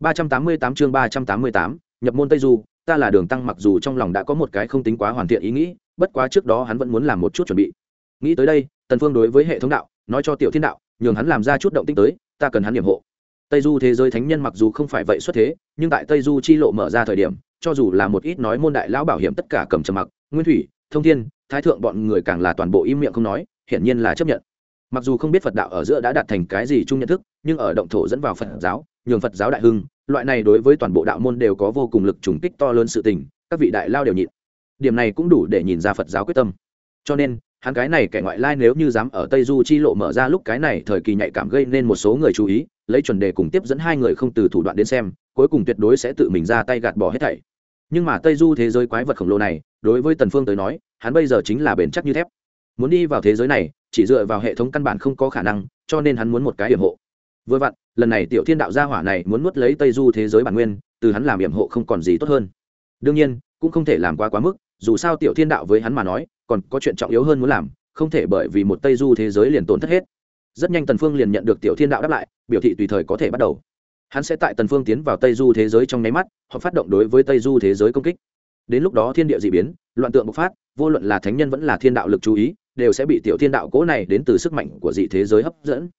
ba trăm tám mươi tám chương ba trăm tám mươi tám, nhập môn tây du, ta là đường tăng mặc dù trong lòng đã có một cái không tính quá hoàn thiện ý nghĩ, bất quá trước đó hắn vẫn muốn làm một chút chuẩn bị. Nghĩ tới đây, tần phương đối với hệ thống đạo, nói cho tiểu thiên đạo, nhường hắn làm ra chút động tĩnh tới, ta cần hắn điểm hộ. Tây du thế giới thánh nhân mặc dù không phải vậy xuất thế, nhưng tại tây du chi lộ mở ra thời điểm, cho dù là một ít nói môn đại lão bảo hiểm tất cả cầm trầm mặc, nguyên thủy, thông thiên, thái thượng bọn người càng là toàn bộ im miệng không nói, hiển nhiên là chấp nhận mặc dù không biết phật đạo ở giữa đã đạt thành cái gì chung nhận thức, nhưng ở động thổ dẫn vào phật giáo, nhường phật giáo đại hưng, loại này đối với toàn bộ đạo môn đều có vô cùng lực trùng kích to lớn sự tình, các vị đại lao đều nhịn. Điểm này cũng đủ để nhìn ra phật giáo quyết tâm. Cho nên, hắn cái này kẻ ngoại lai nếu như dám ở tây du chi lộ mở ra lúc cái này thời kỳ nhạy cảm gây nên một số người chú ý, lấy chuẩn đề cùng tiếp dẫn hai người không từ thủ đoạn đến xem, cuối cùng tuyệt đối sẽ tự mình ra tay gạt bỏ hết thảy. Nhưng mà tây du thế giới quái vật khổng lồ này, đối với tần phương tới nói, hắn bây giờ chính là bền chắc như thép. Muốn đi vào thế giới này chỉ dựa vào hệ thống căn bản không có khả năng, cho nên hắn muốn một cái hiểm hộ. Vừa vặn, lần này tiểu thiên đạo gia hỏa này muốn nuốt lấy tây du thế giới bản nguyên, từ hắn làm hiểm hộ không còn gì tốt hơn. Đương nhiên, cũng không thể làm quá quá mức, dù sao tiểu thiên đạo với hắn mà nói, còn có chuyện trọng yếu hơn muốn làm, không thể bởi vì một tây du thế giới liền tổn thất hết. Rất nhanh tần phương liền nhận được tiểu thiên đạo đáp lại, biểu thị tùy thời có thể bắt đầu. Hắn sẽ tại tần phương tiến vào tây du thế giới trong nháy mắt hoặc phát động đối với tây du thế giới công kích. Đến lúc đó thiên địa dị biến, loạn tượng bộc phát, vô luận là thánh nhân vẫn là thiên đạo lực chú ý đều sẽ bị tiểu thiên đạo cố này đến từ sức mạnh của dị thế giới hấp dẫn.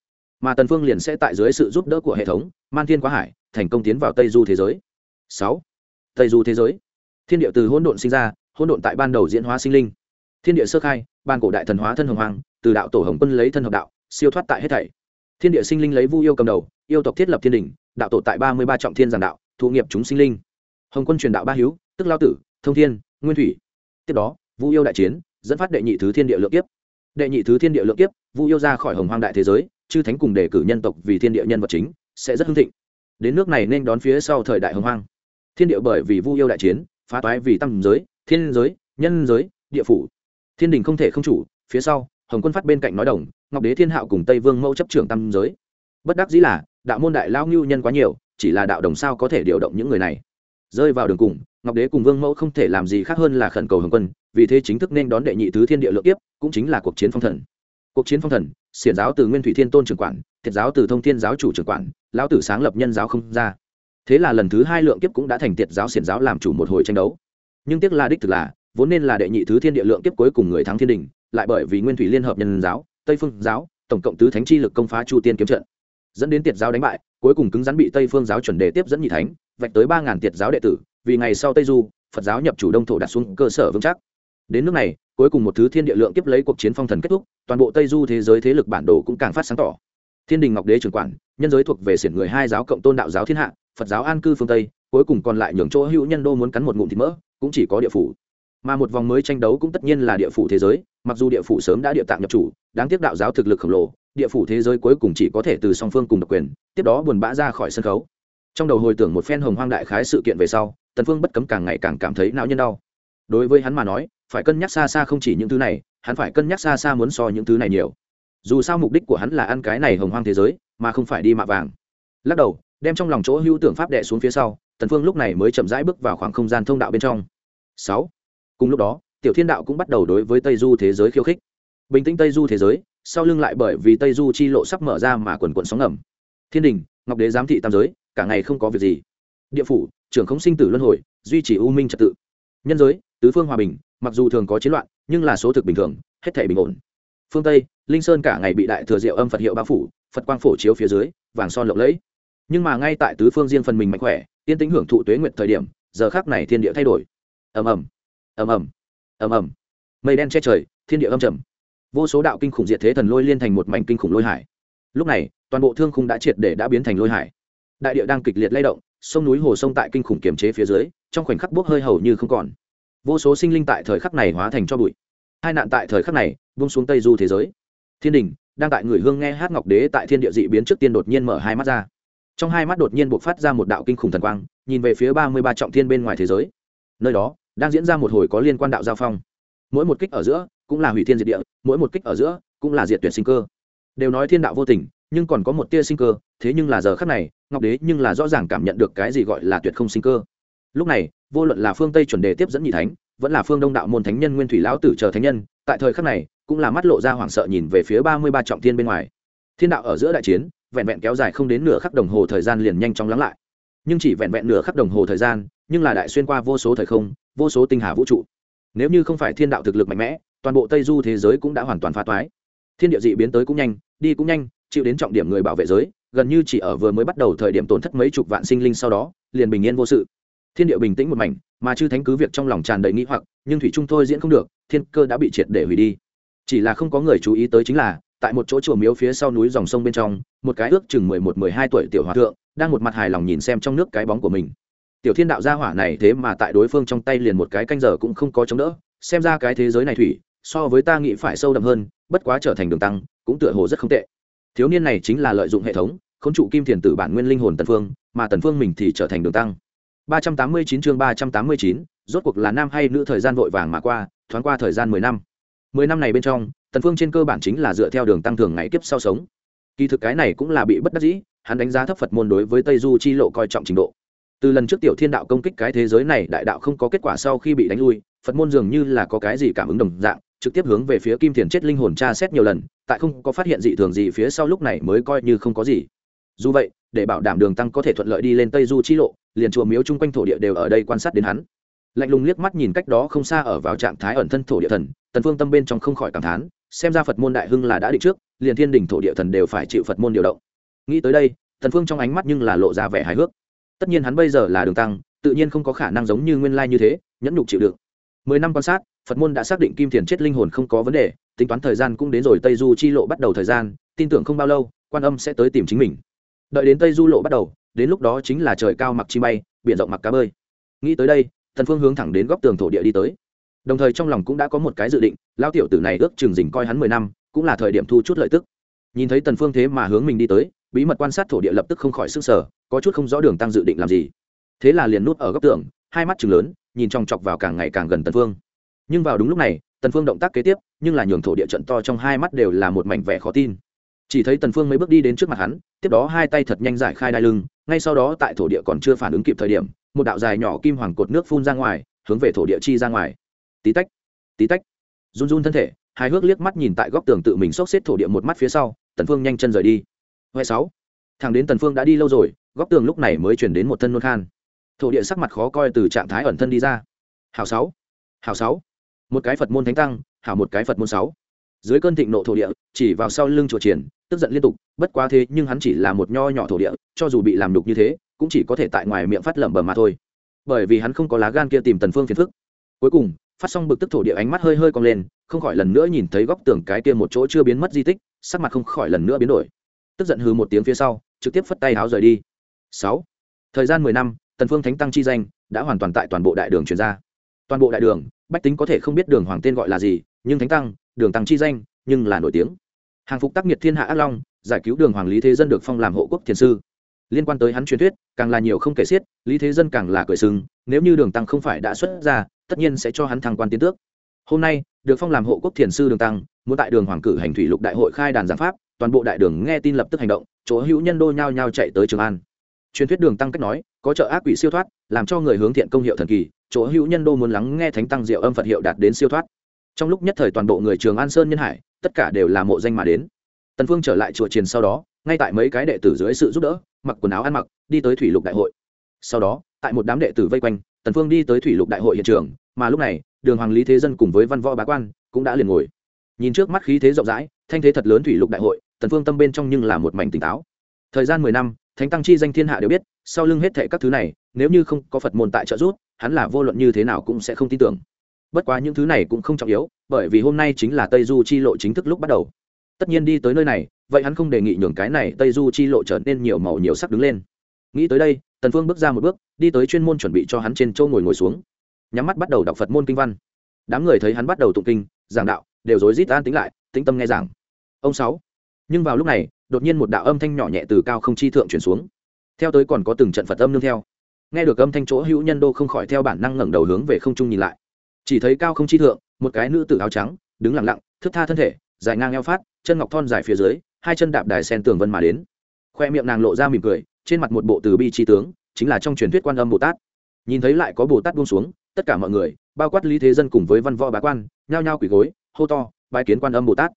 Mà tần phương liền sẽ tại dưới sự giúp đỡ của hệ thống, man thiên quá hải, thành công tiến vào tây du thế giới. Sáu. Tây du thế giới. Thiên địa từ hỗn độn sinh ra, hỗn độn tại ban đầu diễn hóa sinh linh. Thiên địa sơ khai, ban cổ đại thần hóa thân hồng hoàng từ đạo tổ hồng quân lấy thân hợp đạo, siêu thoát tại hết thảy. Thiên địa sinh linh lấy vu yêu cầm đầu, yêu tộc thiết lập thiên đình, đạo tổ tại ba mươi ba trọng thiên giảng đạo, thụ nghiệp chúng sinh linh. Hồng quân truyền đạo ba hiếu tức lao tử, thông thiên, nguyên thủy. Tiếp đó, vu yêu đại chiến dẫn phát đệ nhị thứ thiên địa lượng kiếp. Đệ nhị thứ thiên địa lượng kiếp, vu yêu ra khỏi hồng hoang đại thế giới, chư thánh cùng đề cử nhân tộc vì thiên địa nhân vật chính, sẽ rất hưng thịnh. Đến nước này nên đón phía sau thời đại hồng hoang. Thiên địa bởi vì vu yêu đại chiến, phá toái vì tăng giới, thiên giới, nhân giới, địa phủ. Thiên đình không thể không chủ, phía sau, hồng quân phát bên cạnh nói đồng, ngọc đế thiên hạo cùng tây vương mẫu chấp trưởng tam giới. Bất đắc dĩ là, đạo môn đại lao ngưu nhân quá nhiều, chỉ là đạo đồng sao có thể điều động những người này. Rơi vào đường cùng, ngọc đế cùng vương mẫu không thể làm gì khác hơn là khẩn cầu hồng quân vì thế chính thức nên đón đệ nhị thứ thiên địa lượng tiếp, cũng chính là cuộc chiến phong thần. Cuộc chiến phong thần, xiển giáo từ nguyên thủy thiên tôn trưởng quản, thiệt giáo từ thông thiên giáo chủ trưởng quản, lão tử sáng lập nhân giáo không ra. Thế là lần thứ hai lượng kiếp cũng đã thành tiệt giáo xiển giáo làm chủ một hồi tranh đấu. Nhưng tiếc là đích thực là, vốn nên là đệ nhị thứ thiên địa lượng kiếp cuối cùng người thắng thiên đình, lại bởi vì nguyên thủy liên hợp nhân giáo, tây phương giáo, tổng cộng tứ thánh chi lực công phá chu tiên kiếm trận. Dẫn đến tiệt giáo đánh bại, cuối cùng cứng rắn bị tây phương giáo chuẩn đề tiếp dẫn nhị thánh, vạch tới ba ngàn tiệt giáo đệ tử, vì ngày sau tây du, phật giáo nhập chủ đông thổ đặt xuống cơ sở vững chắc đến nước này, cuối cùng một thứ thiên địa lượng tiếp lấy cuộc chiến phong thần kết thúc, toàn bộ tây du thế giới thế lực bản đồ cũng càng phát sáng tỏ. Thiên đình ngọc đế trưởng quản, nhân giới thuộc về xiển người hai giáo cộng tôn đạo giáo thiên hạ, phật giáo an cư phương tây, cuối cùng còn lại nhường chỗ hữu nhân đô muốn cắn một ngụm thịt mỡ, cũng chỉ có địa phủ. Mà một vòng mới tranh đấu cũng tất nhiên là địa phủ thế giới, mặc dù địa phủ sớm đã địa tạng nhập chủ, đáng tiếc đạo giáo thực lực khổng lồ, địa phủ thế giới cuối cùng chỉ có thể từ song phương cùng độc quyền, tiếp đó buồn bã ra khỏi sân khấu. Trong đầu hồi tưởng một phen hồng hoang đại khái sự kiện về sau, tần phương bất cấm càng ngày càng cảm thấy não nhân đau. Đối với hắn mà nói phải cân nhắc xa xa không chỉ những thứ này, hắn phải cân nhắc xa xa muốn so những thứ này nhiều. Dù sao mục đích của hắn là ăn cái này hồng hoang thế giới, mà không phải đi mạ vàng. Lắc đầu, đem trong lòng chỗ hữu tưởng pháp đệ xuống phía sau, tần phương lúc này mới chậm rãi bước vào khoảng không gian thông đạo bên trong. Sáu. Cùng lúc đó, tiểu thiên đạo cũng bắt đầu đối với tây du thế giới khiêu khích. Bình tĩnh tây du thế giới, sau lưng lại bởi vì tây du chi lộ sắp mở ra mà quần quần sóng ngầm. Thiên đình, ngọc đế giám thị tam giới, cả ngày không có việc gì. Địa phủ, trưởng không sinh tử luân hồi, duy trì u minh trật tự. Nhân giới, tứ phương hòa bình mặc dù thường có chiến loạn, nhưng là số thực bình thường, hết thể bình ổn. Phương tây, linh sơn cả ngày bị đại thừa diệu âm phật hiệu bao phủ, phật quang phổ chiếu phía dưới, vàng son lộng lẫy. Nhưng mà ngay tại tứ phương riêng phần mình mạnh khỏe tiên tính hưởng thụ tuế nguyện thời điểm, giờ khác này thiên địa thay đổi. Ầm ầm ầm ầm ầm ầm. Mây đen che trời, thiên địa âm trầm. Vô số đạo kinh khủng diệt thế thần lôi liên thành một mảnh kinh khủng lôi hải. Lúc này, toàn bộ thương khung đã triệt để đã biến thành lôi hải. Đại địa đang kịch liệt lay động, sông núi hồ sông tại kinh khủng kiềm chế phía dưới, trong khoảnh khắc bốc hơi hầu như không còn vô số sinh linh tại thời khắc này hóa thành cho bụi. Hai nạn tại thời khắc này bung xuống tây du thế giới. Thiên đình, đang tại người hương nghe hát ngọc đế tại thiên địa dị biến trước tiên đột nhiên mở hai mắt ra. Trong hai mắt đột nhiên buộc phát ra một đạo kinh khủng thần quang, nhìn về phía ba mươi ba trọng thiên bên ngoài thế giới. Nơi đó, đang diễn ra một hồi có liên quan đạo giao phong. Mỗi một kích ở giữa, cũng là hủy thiên diệt địa, mỗi một kích ở giữa, cũng là diệt tuyệt sinh cơ. Đều nói thiên đạo vô tình, nhưng còn có một tia sinh cơ, thế nhưng là giờ khắc này, ngọc đế nhưng là rõ ràng cảm nhận được cái gì gọi là tuyệt không sinh cơ. Lúc này vô luận là phương tây chuẩn đề tiếp dẫn nhị thánh, vẫn là phương đông đạo môn thánh nhân nguyên thủy lão tử chờ thánh nhân, tại thời khắc này, cũng là mắt lộ ra hoảng sợ nhìn về phía ba mươi ba trọng thiên bên ngoài. Thiên đạo ở giữa đại chiến, vẹn vẹn kéo dài không đến nửa khắc đồng hồ thời gian liền nhanh chóng lắng lại. Nhưng chỉ vẹn vẹn nửa khắc đồng hồ thời gian, nhưng là đại xuyên qua vô số thời không, vô số tinh hà vũ trụ. Nếu như không phải thiên đạo thực lực mạnh mẽ, toàn bộ tây du thế giới cũng đã hoàn toàn phá toái. Thiên địa dị biến tới cũng nhanh, đi cũng nhanh, chịu đến trọng điểm người bảo vệ giới, gần như chỉ ở vừa mới bắt đầu thời điểm tổn thất mấy chục vạn sinh linh sau đó, liền bình yên vô sự thiên địa bình tĩnh một mảnh, mà chư thánh cứ việc trong lòng tràn đầy nghĩ hoặc, nhưng thủy trung thôi diễn không được, thiên cơ đã bị triệt để hủy đi. Chỉ là không có người chú ý tới chính là, tại một chỗ chùa miếu phía sau núi dòng sông bên trong, một cái ước chừng mười một, mười hai tuổi tiểu hòa thượng, đang một mặt hài lòng nhìn xem trong nước cái bóng của mình. Tiểu thiên đạo gia hỏa này thế mà tại đối phương trong tay liền một cái canh giờ cũng không có chống đỡ, xem ra cái thế giới này thủy, so với ta nghĩ phải sâu đậm hơn, bất quá trở thành đường tăng, cũng tựa hồ rất không tệ. Thiếu niên này chính là lợi dụng hệ thống khốn trụ kim thiền tử bản nguyên linh hồn tần phương, mà tần phương mình thì trở thành đường tăng. 389 chương 389, rốt cuộc là nam hay nữ thời gian vội vàng mà qua thoáng qua thời gian 10 năm. 10 năm này bên trong tần phương trên cơ bản chính là dựa theo đường tăng thường ngày kiếp sau sống. Kỳ thực cái này cũng là bị bất đắc dĩ hắn đánh giá thấp phật môn đối với tây du chi lộ coi trọng trình độ. Từ lần trước tiểu thiên đạo công kích cái thế giới này đại đạo không có kết quả sau khi bị đánh lui phật môn dường như là có cái gì cảm ứng đồng dạng trực tiếp hướng về phía kim thiền chết linh hồn tra xét nhiều lần tại không có phát hiện dị thường gì phía sau lúc này mới coi như không có gì. Dù vậy để bảo đảm đường tăng có thể thuận lợi đi lên tây du chi lộ liền chùa miếu chung quanh thổ địa đều ở đây quan sát đến hắn. Lạnh lùng liếc mắt nhìn cách đó không xa ở vào trạng thái ẩn thân thổ địa thần, tần phương tâm bên trong không khỏi cảm thán, xem ra phật môn đại hưng là đã định trước, liền thiên đình thổ địa thần đều phải chịu phật môn điều động. Nghĩ tới đây, tần phương trong ánh mắt nhưng là lộ ra vẻ hài hước. Tất nhiên hắn bây giờ là đường tăng, tự nhiên không có khả năng giống như nguyên lai như thế, nhẫn nhục chịu đựng. Mười năm quan sát, phật môn đã xác định kim thiền chết linh hồn không có vấn đề, tính toán thời gian cũng đến rồi tây du chi lộ bắt đầu thời gian, tin tưởng không bao lâu, quan âm sẽ tới tìm chính mình. Đợi đến tây du lộ bắt đầu đến lúc đó chính là trời cao mặc chi bay, biển rộng mặc cá bơi. Nghĩ tới đây thần phương hướng thẳng đến góc tường thổ địa đi tới. Đồng thời trong lòng cũng đã có một cái dự định lao tiểu tử này ước chừng dình coi hắn mười năm, cũng là thời điểm thu chút lợi tức. Nhìn thấy tần phương thế mà hướng mình đi tới, bí mật quan sát thổ địa lập tức không khỏi sức sở có chút không rõ đường tăng dự định làm gì. Thế là liền nút ở góc tường, hai mắt chừng lớn, nhìn trong chọc vào càng ngày càng gần tần phương. Nhưng vào đúng lúc này, tần phương động tác kế tiếp, nhưng là nhường thổ địa trận to trong hai mắt đều là một mảnh vẻ khó tin chỉ thấy tần phương mấy bước đi đến trước mặt hắn, tiếp đó hai tay thật nhanh giải khai đai lưng, ngay sau đó tại thổ địa còn chưa phản ứng kịp thời điểm, một đạo dài nhỏ kim hoàng cột nước phun ra ngoài, hướng về thổ địa chi ra ngoài. Tí tách tí tách. Run run thân thể hai hước liếc mắt nhìn tại góc tường tự mình xốc xếp thổ địa một mắt phía sau, tần phương nhanh chân rời đi. Huệ sáu, thằng đến tần phương đã đi lâu rồi, góc tường lúc này mới chuyển đến một thân nôn khan. Thổ địa sắc mặt khó coi từ trạng thái ẩn thân đi ra. Hào sáu hào sáu. Một cái phật môn thánh tăng hào một cái phật môn sáu dưới cơn thịnh nộ thổ địa, chỉ vào sau lưng chùa triển, tức giận liên tục, bất quá thế nhưng hắn chỉ là một nho nhỏ thổ địa, cho dù bị làm đục như thế, cũng chỉ có thể tại ngoài miệng phát lẩm bẩm mà thôi. Bởi vì hắn không có lá gan kia tìm tần phương phiền phức. Cuối cùng, phát xong bực tức thổ địa ánh mắt hơi hơi cong lên, không khỏi lần nữa nhìn thấy góc tường cái kia một chỗ chưa biến mất di tích, sắc mặt không khỏi lần nữa biến đổi. Tức giận hừ một tiếng phía sau, trực tiếp phất tay háo rời đi. Sáu. Thời gian mười năm, tần phương thánh tăng chi danh đã hoàn toàn tại toàn bộ đại đường truyền ra. Toàn bộ đại đường, bách tính có thể không biết đường hoàng tên gọi là gì, nhưng thánh tăng đường tăng chi danh, nhưng là nổi tiếng. Hàng phục tác nghiệt thiên hạ ác long, giải cứu đường hoàng lý thế dân được phong làm hộ quốc thiền sư. Liên quan tới hắn truyền thuyết, càng là nhiều không kể xiết, lý thế dân càng là cười sừng, nếu như đường tăng không phải đã xuất ra tất nhiên sẽ cho hắn thăng quan tiến tước. Hôm nay, được phong làm hộ quốc thiền sư đường tăng, muốn tại đường hoàng cử hành thủy lục đại hội khai đàn giảng pháp, toàn bộ đại đường nghe tin lập tức hành động, chỗ hữu nhân đô nhao nhao chạy tới trường an. Truyền thuyết đường tăng cách nói, có trợ ác quỷ siêu thoát, làm cho người hướng thiện công hiệu thần kỳ, chỗ hữu nhân đô muốn lắng nghe thánh tăng diệu âm phật hiệu đạt đến siêu thoát trong lúc nhất thời toàn bộ người trường an sơn nhân hải, tất cả đều là mộ danh mà đến. Tần phương trở lại chùa triền sau đó, ngay tại mấy cái đệ tử dưới sự giúp đỡ, mặc quần áo ăn mặc, đi tới thủy lục đại hội. Sau đó, tại một đám đệ tử vây quanh, tần phương đi tới thủy lục đại hội hiện trường, mà lúc này, đường hoàng lý thế dân cùng với văn võ bá quan cũng đã liền ngồi. Nhìn trước mắt khí thế rộng rãi, thanh thế thật lớn thủy lục đại hội, tần phương tâm bên trong nhưng là một mảnh tỉnh táo. Thời gian mười năm, thánh tăng chi danh thiên hạ đều biết, sau lưng hết thệ các thứ này, nếu như không có phật môn tại trợ giúp, hắn là vô luận như thế nào cũng sẽ không tin tưởng bất quá những thứ này cũng không trọng yếu, bởi vì hôm nay chính là tây du chi lộ chính thức lúc bắt đầu. Tất nhiên đi tới nơi này, vậy hắn không đề nghị nhường cái này tây du chi lộ trở nên nhiều màu nhiều sắc đứng lên. Nghĩ tới đây, tần phương bước ra một bước, đi tới chuyên môn chuẩn bị cho hắn trên châu ngồi ngồi xuống. Nhắm mắt bắt đầu đọc phật môn kinh văn. Đám người thấy hắn bắt đầu tụng kinh, giảng đạo, đều rối rít an tính lại, tĩnh tâm nghe giảng. Ông sáu. Nhưng vào lúc này, đột nhiên một đạo âm thanh nhỏ nhẹ từ cao không chi thượng chuyển xuống. Theo tới còn có từng trận phật âm nương theo. Nghe được âm thanh chỗ hữu nhân đô không khỏi theo bản năng ngẩng đầu hướng về không trung nhìn lại chỉ thấy cao không chi thượng, một cái nữ tử áo trắng, đứng lặng lặng thức tha thân thể, dài ngang eo phát, chân ngọc thon dài phía dưới, hai chân đạp đài sen tường vân mà đến. Khoe miệng nàng lộ ra mỉm cười, trên mặt một bộ từ bi tri tướng, chính là trong truyền thuyết quan âm bồ tát. Nhìn thấy lại có bồ tát buông xuống, tất cả mọi người, bao quát lý thế dân cùng với văn võ bá quan, nhao nhao quỳ gối, hô to, bái kiến quan âm bồ tát.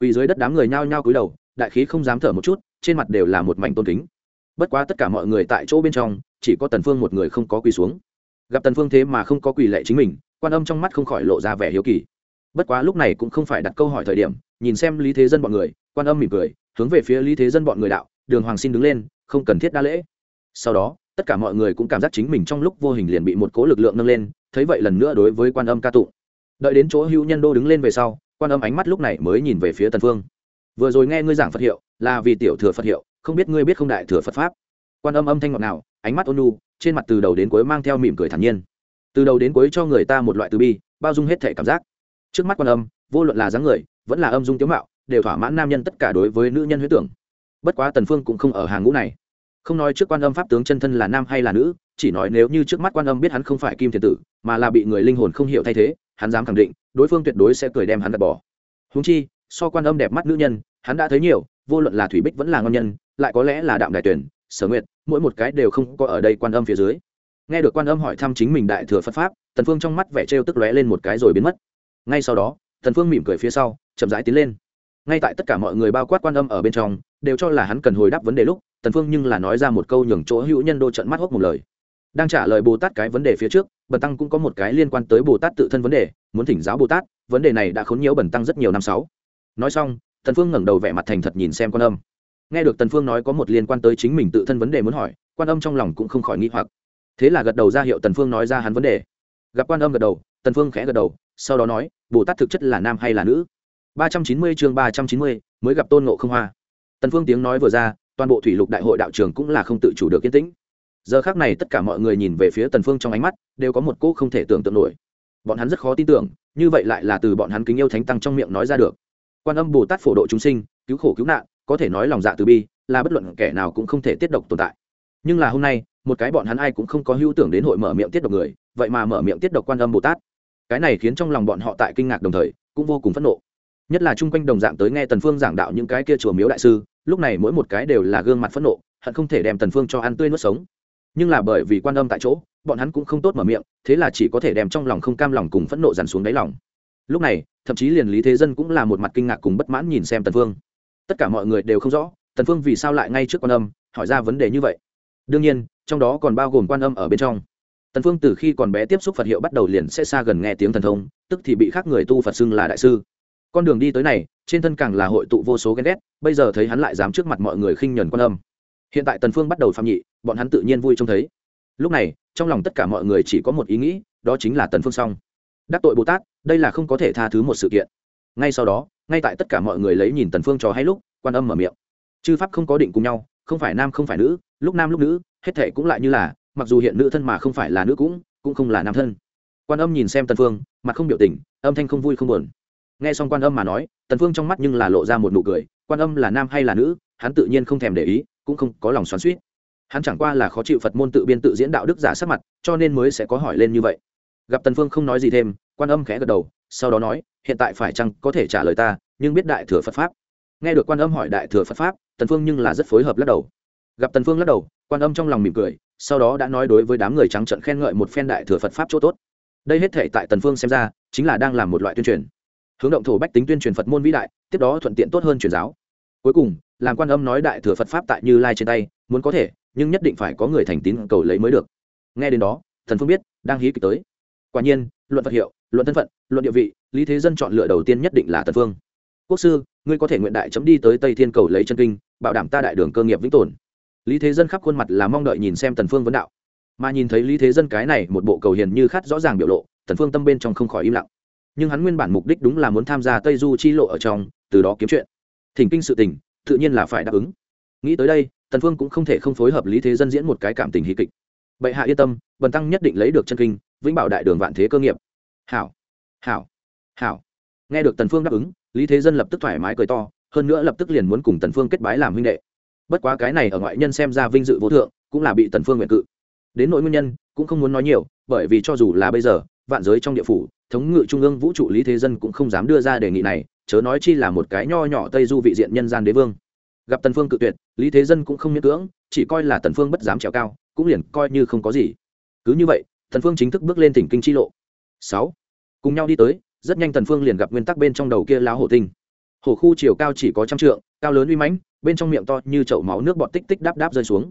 Quỳ dưới đất đám người nhao nhao cúi đầu, đại khí không dám thở một chút, trên mặt đều là một mảnh tôn kính. Bất quá tất cả mọi người tại chỗ bên trong, chỉ có tần phương một người không có quỳ xuống. Gặp tần phương thế mà không có quỳ lệ chính mình quan âm trong mắt không khỏi lộ ra vẻ hiếu kỳ. Bất quá lúc này cũng không phải đặt câu hỏi thời điểm, nhìn xem lý thế dân bọn người, quan âm mỉm cười, hướng về phía lý thế dân bọn người đạo, đường hoàng xin đứng lên, không cần thiết đa lễ. Sau đó, tất cả mọi người cũng cảm giác chính mình trong lúc vô hình liền bị một cố lực lượng nâng lên, thấy vậy lần nữa đối với quan âm ca tụng. Đợi đến chỗ hữu nhân đô đứng lên về sau, quan âm ánh mắt lúc này mới nhìn về phía tần phương. Vừa rồi nghe ngươi giảng phật hiệu, là vì tiểu thừa phật hiệu, không biết ngươi biết không đại thừa phật pháp? Quan âm âm thanh ngọt ngào, ánh mắt ôn nhu, trên mặt từ đầu đến cuối mang theo mỉm cười thản nhiên từ đầu đến cuối cho người ta một loại từ bi, bao dung hết thể cảm giác. Trước mắt quan âm, vô luận là dáng người, vẫn là âm dung tiếu mạo, đều thỏa mãn nam nhân tất cả đối với nữ nhân huyết tưởng. Bất quá tần phương cũng không ở hàng ngũ này. Không nói trước quan âm pháp tướng chân thân là nam hay là nữ, chỉ nói nếu như trước mắt quan âm biết hắn không phải kim thiền tử, mà là bị người linh hồn không hiểu thay thế, hắn dám khẳng định, đối phương tuyệt đối sẽ cười đem hắn gạt bỏ. Húng chi, so quan âm đẹp mắt nữ nhân, hắn đã thấy nhiều, vô luận là thủy bích vẫn là ngon nhân, lại có lẽ là đạm đại tuyển sở nguyệt, mỗi một cái đều không có ở đây quan âm phía dưới nghe được quan âm hỏi thăm chính mình đại thừa phật pháp, tần phương trong mắt vẻ trêu tức lóe lên một cái rồi biến mất. Ngay sau đó, tần phương mỉm cười phía sau, chậm rãi tiến lên. Ngay tại tất cả mọi người bao quát quan âm ở bên trong, đều cho là hắn cần hồi đáp vấn đề lúc, tần phương nhưng là nói ra một câu nhường chỗ hữu nhân đô trận mắt hốc một lời. Đang trả lời bồ tát cái vấn đề phía trước, bần tăng cũng có một cái liên quan tới bồ tát tự thân vấn đề, muốn thỉnh giáo bồ tát, vấn đề này đã khốn nhiễu bần tăng rất nhiều năm sáu. Nói xong, tần phương ngẩng đầu vẻ mặt thành thật nhìn xem quan âm. Nghe được tần phương nói có một liên quan tới chính mình tự thân vấn đề muốn hỏi, quan âm trong lòng cũng không khỏi nghi hoặc thế là gật đầu ra hiệu tần phương nói ra hắn vấn đề. Gặp quan âm gật đầu tần phương khẽ gật đầu sau đó nói bồ tát thực chất là nam hay là nữ? 390 chương 390, mới gặp tôn ngộ không hoa. Tần phương tiếng nói vừa ra toàn bộ thủy lục đại hội đạo trường cũng là không tự chủ được kiên tĩnh. Giờ khác này tất cả mọi người nhìn về phía tần phương trong ánh mắt đều có một cô không thể tưởng tượng nổi. Bọn hắn rất khó tin tưởng như vậy lại là từ bọn hắn kính yêu thánh tăng trong miệng nói ra được. Quan âm bồ tát phổ độ chúng sinh cứu khổ cứu nạn có thể nói lòng dạ từ bi là bất luận kẻ nào cũng không thể tiết độc tồn tại. Nhưng là hôm nay một cái bọn hắn ai cũng không có hữu tưởng đến hội mở miệng tiết độc người, vậy mà mở miệng tiết độc quan âm bồ tát. Cái này khiến trong lòng bọn họ tại kinh ngạc đồng thời, cũng vô cùng phẫn nộ. Nhất là chung quanh đồng dạng tới nghe tần phương giảng đạo những cái kia chùa miếu đại sư, lúc này mỗi một cái đều là gương mặt phẫn nộ, hận không thể đem tần phương cho ăn tươi nuốt sống. Nhưng là bởi vì quan âm tại chỗ, bọn hắn cũng không tốt mở miệng, thế là chỉ có thể đem trong lòng không cam lòng cùng phẫn nộ dằn xuống đáy lòng. Lúc này, thậm chí liền lý thế dân cũng là một mặt kinh ngạc cùng bất mãn nhìn xem tần phương. Tất cả mọi người đều không rõ, tần phương vì sao lại ngay trước quan âm, hỏi ra vấn đề như vậy. Đương nhiên trong đó còn bao gồm quan âm ở bên trong. Tần phương từ khi còn bé tiếp xúc phật hiệu bắt đầu liền sẽ xa gần nghe tiếng thần thông, tức thì bị khác người tu phật xưng là đại sư. Con đường đi tới này, trên thân càng là hội tụ vô số ghen ghét, bây giờ thấy hắn lại dám trước mặt mọi người khinh nhẫn quan âm. Hiện tại tần phương bắt đầu phạm nhị, bọn hắn tự nhiên vui trông thấy. Lúc này, trong lòng tất cả mọi người chỉ có một ý nghĩ, đó chính là tần phương xong. Đắc tội bồ tát, đây là không có thể tha thứ một sự kiện. Ngay sau đó, ngay tại tất cả mọi người lấy nhìn tần phương cho hay lúc, quan âm mở miệng. Chư pháp không có định cùng nhau, không phải nam không phải nữ lúc nam lúc nữ, hết thể cũng lại như là, mặc dù hiện nữ thân mà không phải là nữ cũng cũng không là nam thân. Quan âm nhìn xem tần phương, mặt không biểu tình, âm thanh không vui không buồn. Nghe xong quan âm mà nói, tần phương trong mắt nhưng là lộ ra một nụ cười, quan âm là nam hay là nữ, hắn tự nhiên không thèm để ý, cũng không có lòng xoắn xuýt. Hắn chẳng qua là khó chịu phật môn tự biên tự diễn đạo đức giả sắc mặt, cho nên mới sẽ có hỏi lên như vậy. Gặp tần phương không nói gì thêm, quan âm khẽ gật đầu, sau đó nói, hiện tại phải chăng có thể trả lời ta, nhưng biết đại thừa phật pháp. Nghe được quan âm hỏi đại thừa phật pháp, tần phương nhưng là rất phối hợp lắc đầu gặp tần phương lắc đầu, quan âm trong lòng mỉm cười, sau đó đã nói đối với đám người trắng trợn khen ngợi một phen đại thừa phật pháp chỗ tốt. Đây hết thể tại tần phương xem ra, chính là đang làm một loại tuyên truyền. Hướng động thổ bách tính tuyên truyền phật môn vĩ đại, tiếp đó thuận tiện tốt hơn truyền giáo. Cuối cùng, làm quan âm nói đại thừa phật pháp tại như lai trên tay, muốn có thể, nhưng nhất định phải có người thành tín cầu lấy mới được. Nghe đến đó thần phương biết, đang hí kịch tới. Quả nhiên, luận phật hiệu, luận thân phận, luận địa vị, lý thế dân chọn lựa đầu tiên nhất định là tần phương. Quốc sư, ngươi có thể nguyện đại chấm đi tới tây thiên cầu lấy chân kinh, bảo đảm ta đại đường cơ nghiệp vĩnh tồn lý thế dân khắp khuôn mặt là mong đợi nhìn xem tần phương vấn đạo. Mà nhìn thấy lý thế dân cái này, một bộ cầu hiền như khát rõ ràng biểu lộ, tần phương tâm bên trong không khỏi im lặng. Nhưng hắn nguyên bản mục đích đúng là muốn tham gia tây du chi lộ ở trong, từ đó kiếm chuyện. Thỉnh kinh sự tình, tự nhiên là phải đáp ứng. Nghĩ tới đây, tần phương cũng không thể không phối hợp lý thế dân diễn một cái cảm tình hí kịch. Bệ hạ yên tâm, bần tăng nhất định lấy được chân kinh, vĩnh bảo đại đường vạn thế cơ nghiệp. Hảo hảo hảo. Nghe được tần phương đáp ứng, lý thế dân lập tức thoải mái cười to, hơn nữa lập tức liền muốn cùng tần phương kết bái làm huynh đệ bất quá cái này ở ngoại nhân xem ra vinh dự vô thượng, cũng là bị tần phương nguyện cự. Đến nội nguyên nhân, cũng không muốn nói nhiều, bởi vì cho dù là bây giờ, vạn giới trong địa phủ, thống ngự trung ương vũ trụ lý thế dân cũng không dám đưa ra đề nghị này, chớ nói chi là một cái nho nhỏ tây du vị diện nhân gian đế vương. Gặp tần phương cự tuyệt, lý thế dân cũng không miễn cưỡng, chỉ coi là tần phương bất dám trèo cao, cũng liền coi như không có gì. Cứ như vậy, tần phương chính thức bước lên thỉnh kinh chi lộ. Sáu. Cùng nhau đi tới, rất nhanh tần phương liền gặp nguyên tắc bên trong đầu kia lão hổ tinh. Hổ khu chiều cao chỉ có trăm trượng, cao lớn uy mãnh bên trong miệng to như chậu máu nước bọt tích tích đáp đáp rơi xuống.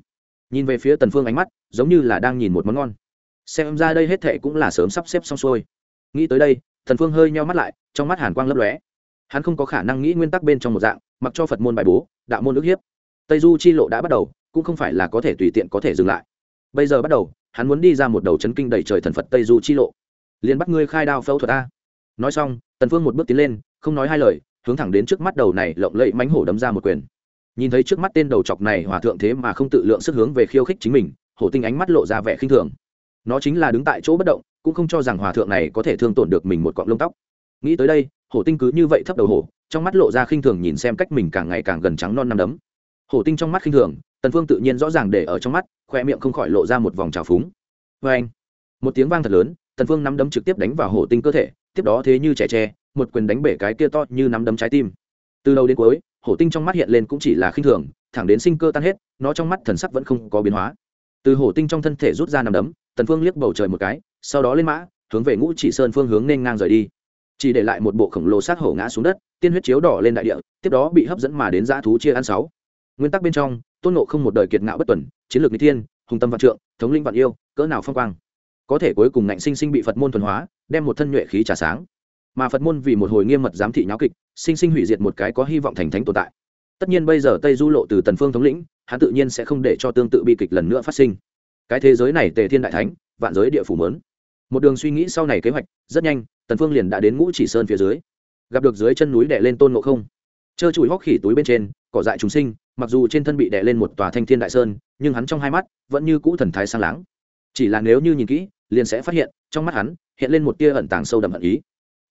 Nhìn về phía tần phương ánh mắt, giống như là đang nhìn một món ngon. Xem ra đây hết thệ cũng là sớm sắp xếp xong xuôi. Nghĩ tới đây, tần phương hơi nheo mắt lại, trong mắt hàn quang lấp lóe. Hắn không có khả năng nghĩ nguyên tắc bên trong một dạng, mặc cho phật môn bài bố, đạo môn nước hiếp. Tây du chi lộ đã bắt đầu, cũng không phải là có thể tùy tiện có thể dừng lại. Bây giờ bắt đầu, hắn muốn đi ra một đầu chấn kinh đầy trời thần phật tây du chi lộ. Liền bắt ngươi khai đao phẫu thuật a. Nói xong, tần phương một bước tiến lên, không nói hai lời, hướng thẳng đến trước mắt đầu này lộng lẫy mánh hổ đấm ra một quyền nhìn thấy trước mắt tên đầu chọc này hòa thượng thế mà không tự lượng sức hướng về khiêu khích chính mình, hổ tinh ánh mắt lộ ra vẻ khinh thường. Nó chính là đứng tại chỗ bất động, cũng không cho rằng hòa thượng này có thể thương tổn được mình một cọng lông tóc. Nghĩ tới đây, hổ tinh cứ như vậy thấp đầu hổ, trong mắt lộ ra khinh thường nhìn xem cách mình càng ngày càng gần trắng non năm đấm. Hổ tinh trong mắt khinh thường, tần phương tự nhiên rõ ràng để ở trong mắt, khoe miệng không khỏi lộ ra một vòng trào phúng. Với anh, một tiếng vang thật lớn, tần phương nắm đấm trực tiếp đánh vào hổ tinh cơ thể, tiếp đó thế như trẻ tre, một quyền đánh bể cái kia to như nắm đấm trái tim. Từ đầu đến cuối hổ tinh trong mắt hiện lên cũng chỉ là khinh thường, thẳng đến sinh cơ tan hết, nó trong mắt thần sắc vẫn không có biến hóa. Từ hổ tinh trong thân thể rút ra nằm đấm, tần phương liếc bầu trời một cái, sau đó lên mã, hướng về ngũ chỉ sơn phương hướng nên ngang rời đi. Chỉ để lại một bộ khổng lồ sát hổ ngã xuống đất, tiên huyết chiếu đỏ lên đại địa, tiếp đó bị hấp dẫn mà đến dã thú chia ăn sáu. Nguyên tắc bên trong, tôn nộ không một đời kiệt ngạo bất tuần, chiến lược n thiên, hùng tâm vạn trượng, thống linh vạn yêu, cỡ nào phong quang. Có thể cuối cùng ngạnh sinh sinh bị phật môn thuần hóa, đem một thân nhuệ khí trả sáng. Mà phật môn vì một hồi nghiêm mật giám thị nháo kịch sinh sinh hủy diệt một cái có hy vọng thành thánh tồn tại. Tất nhiên bây giờ tây du lộ từ tần phương thống lĩnh, hắn tự nhiên sẽ không để cho tương tự bi kịch lần nữa phát sinh. Cái thế giới này tề thiên đại thánh, vạn giới địa phủ mớn. Một đường suy nghĩ sau này kế hoạch, rất nhanh, tần phương liền đã đến ngũ chỉ sơn phía dưới. Gặp được dưới chân núi đè lên tôn ngộ không. Trơ trụi hóc khỉ túi bên trên, cỏ dại chúng sinh, mặc dù trên thân bị đè lên một tòa thanh thiên đại sơn, nhưng hắn trong hai mắt vẫn như cũ thần thái sang láng. Chỉ là nếu như nhìn kỹ, liền sẽ phát hiện, trong mắt hắn hiện lên một tia ẩn tàng sâu đậm ẩn ý.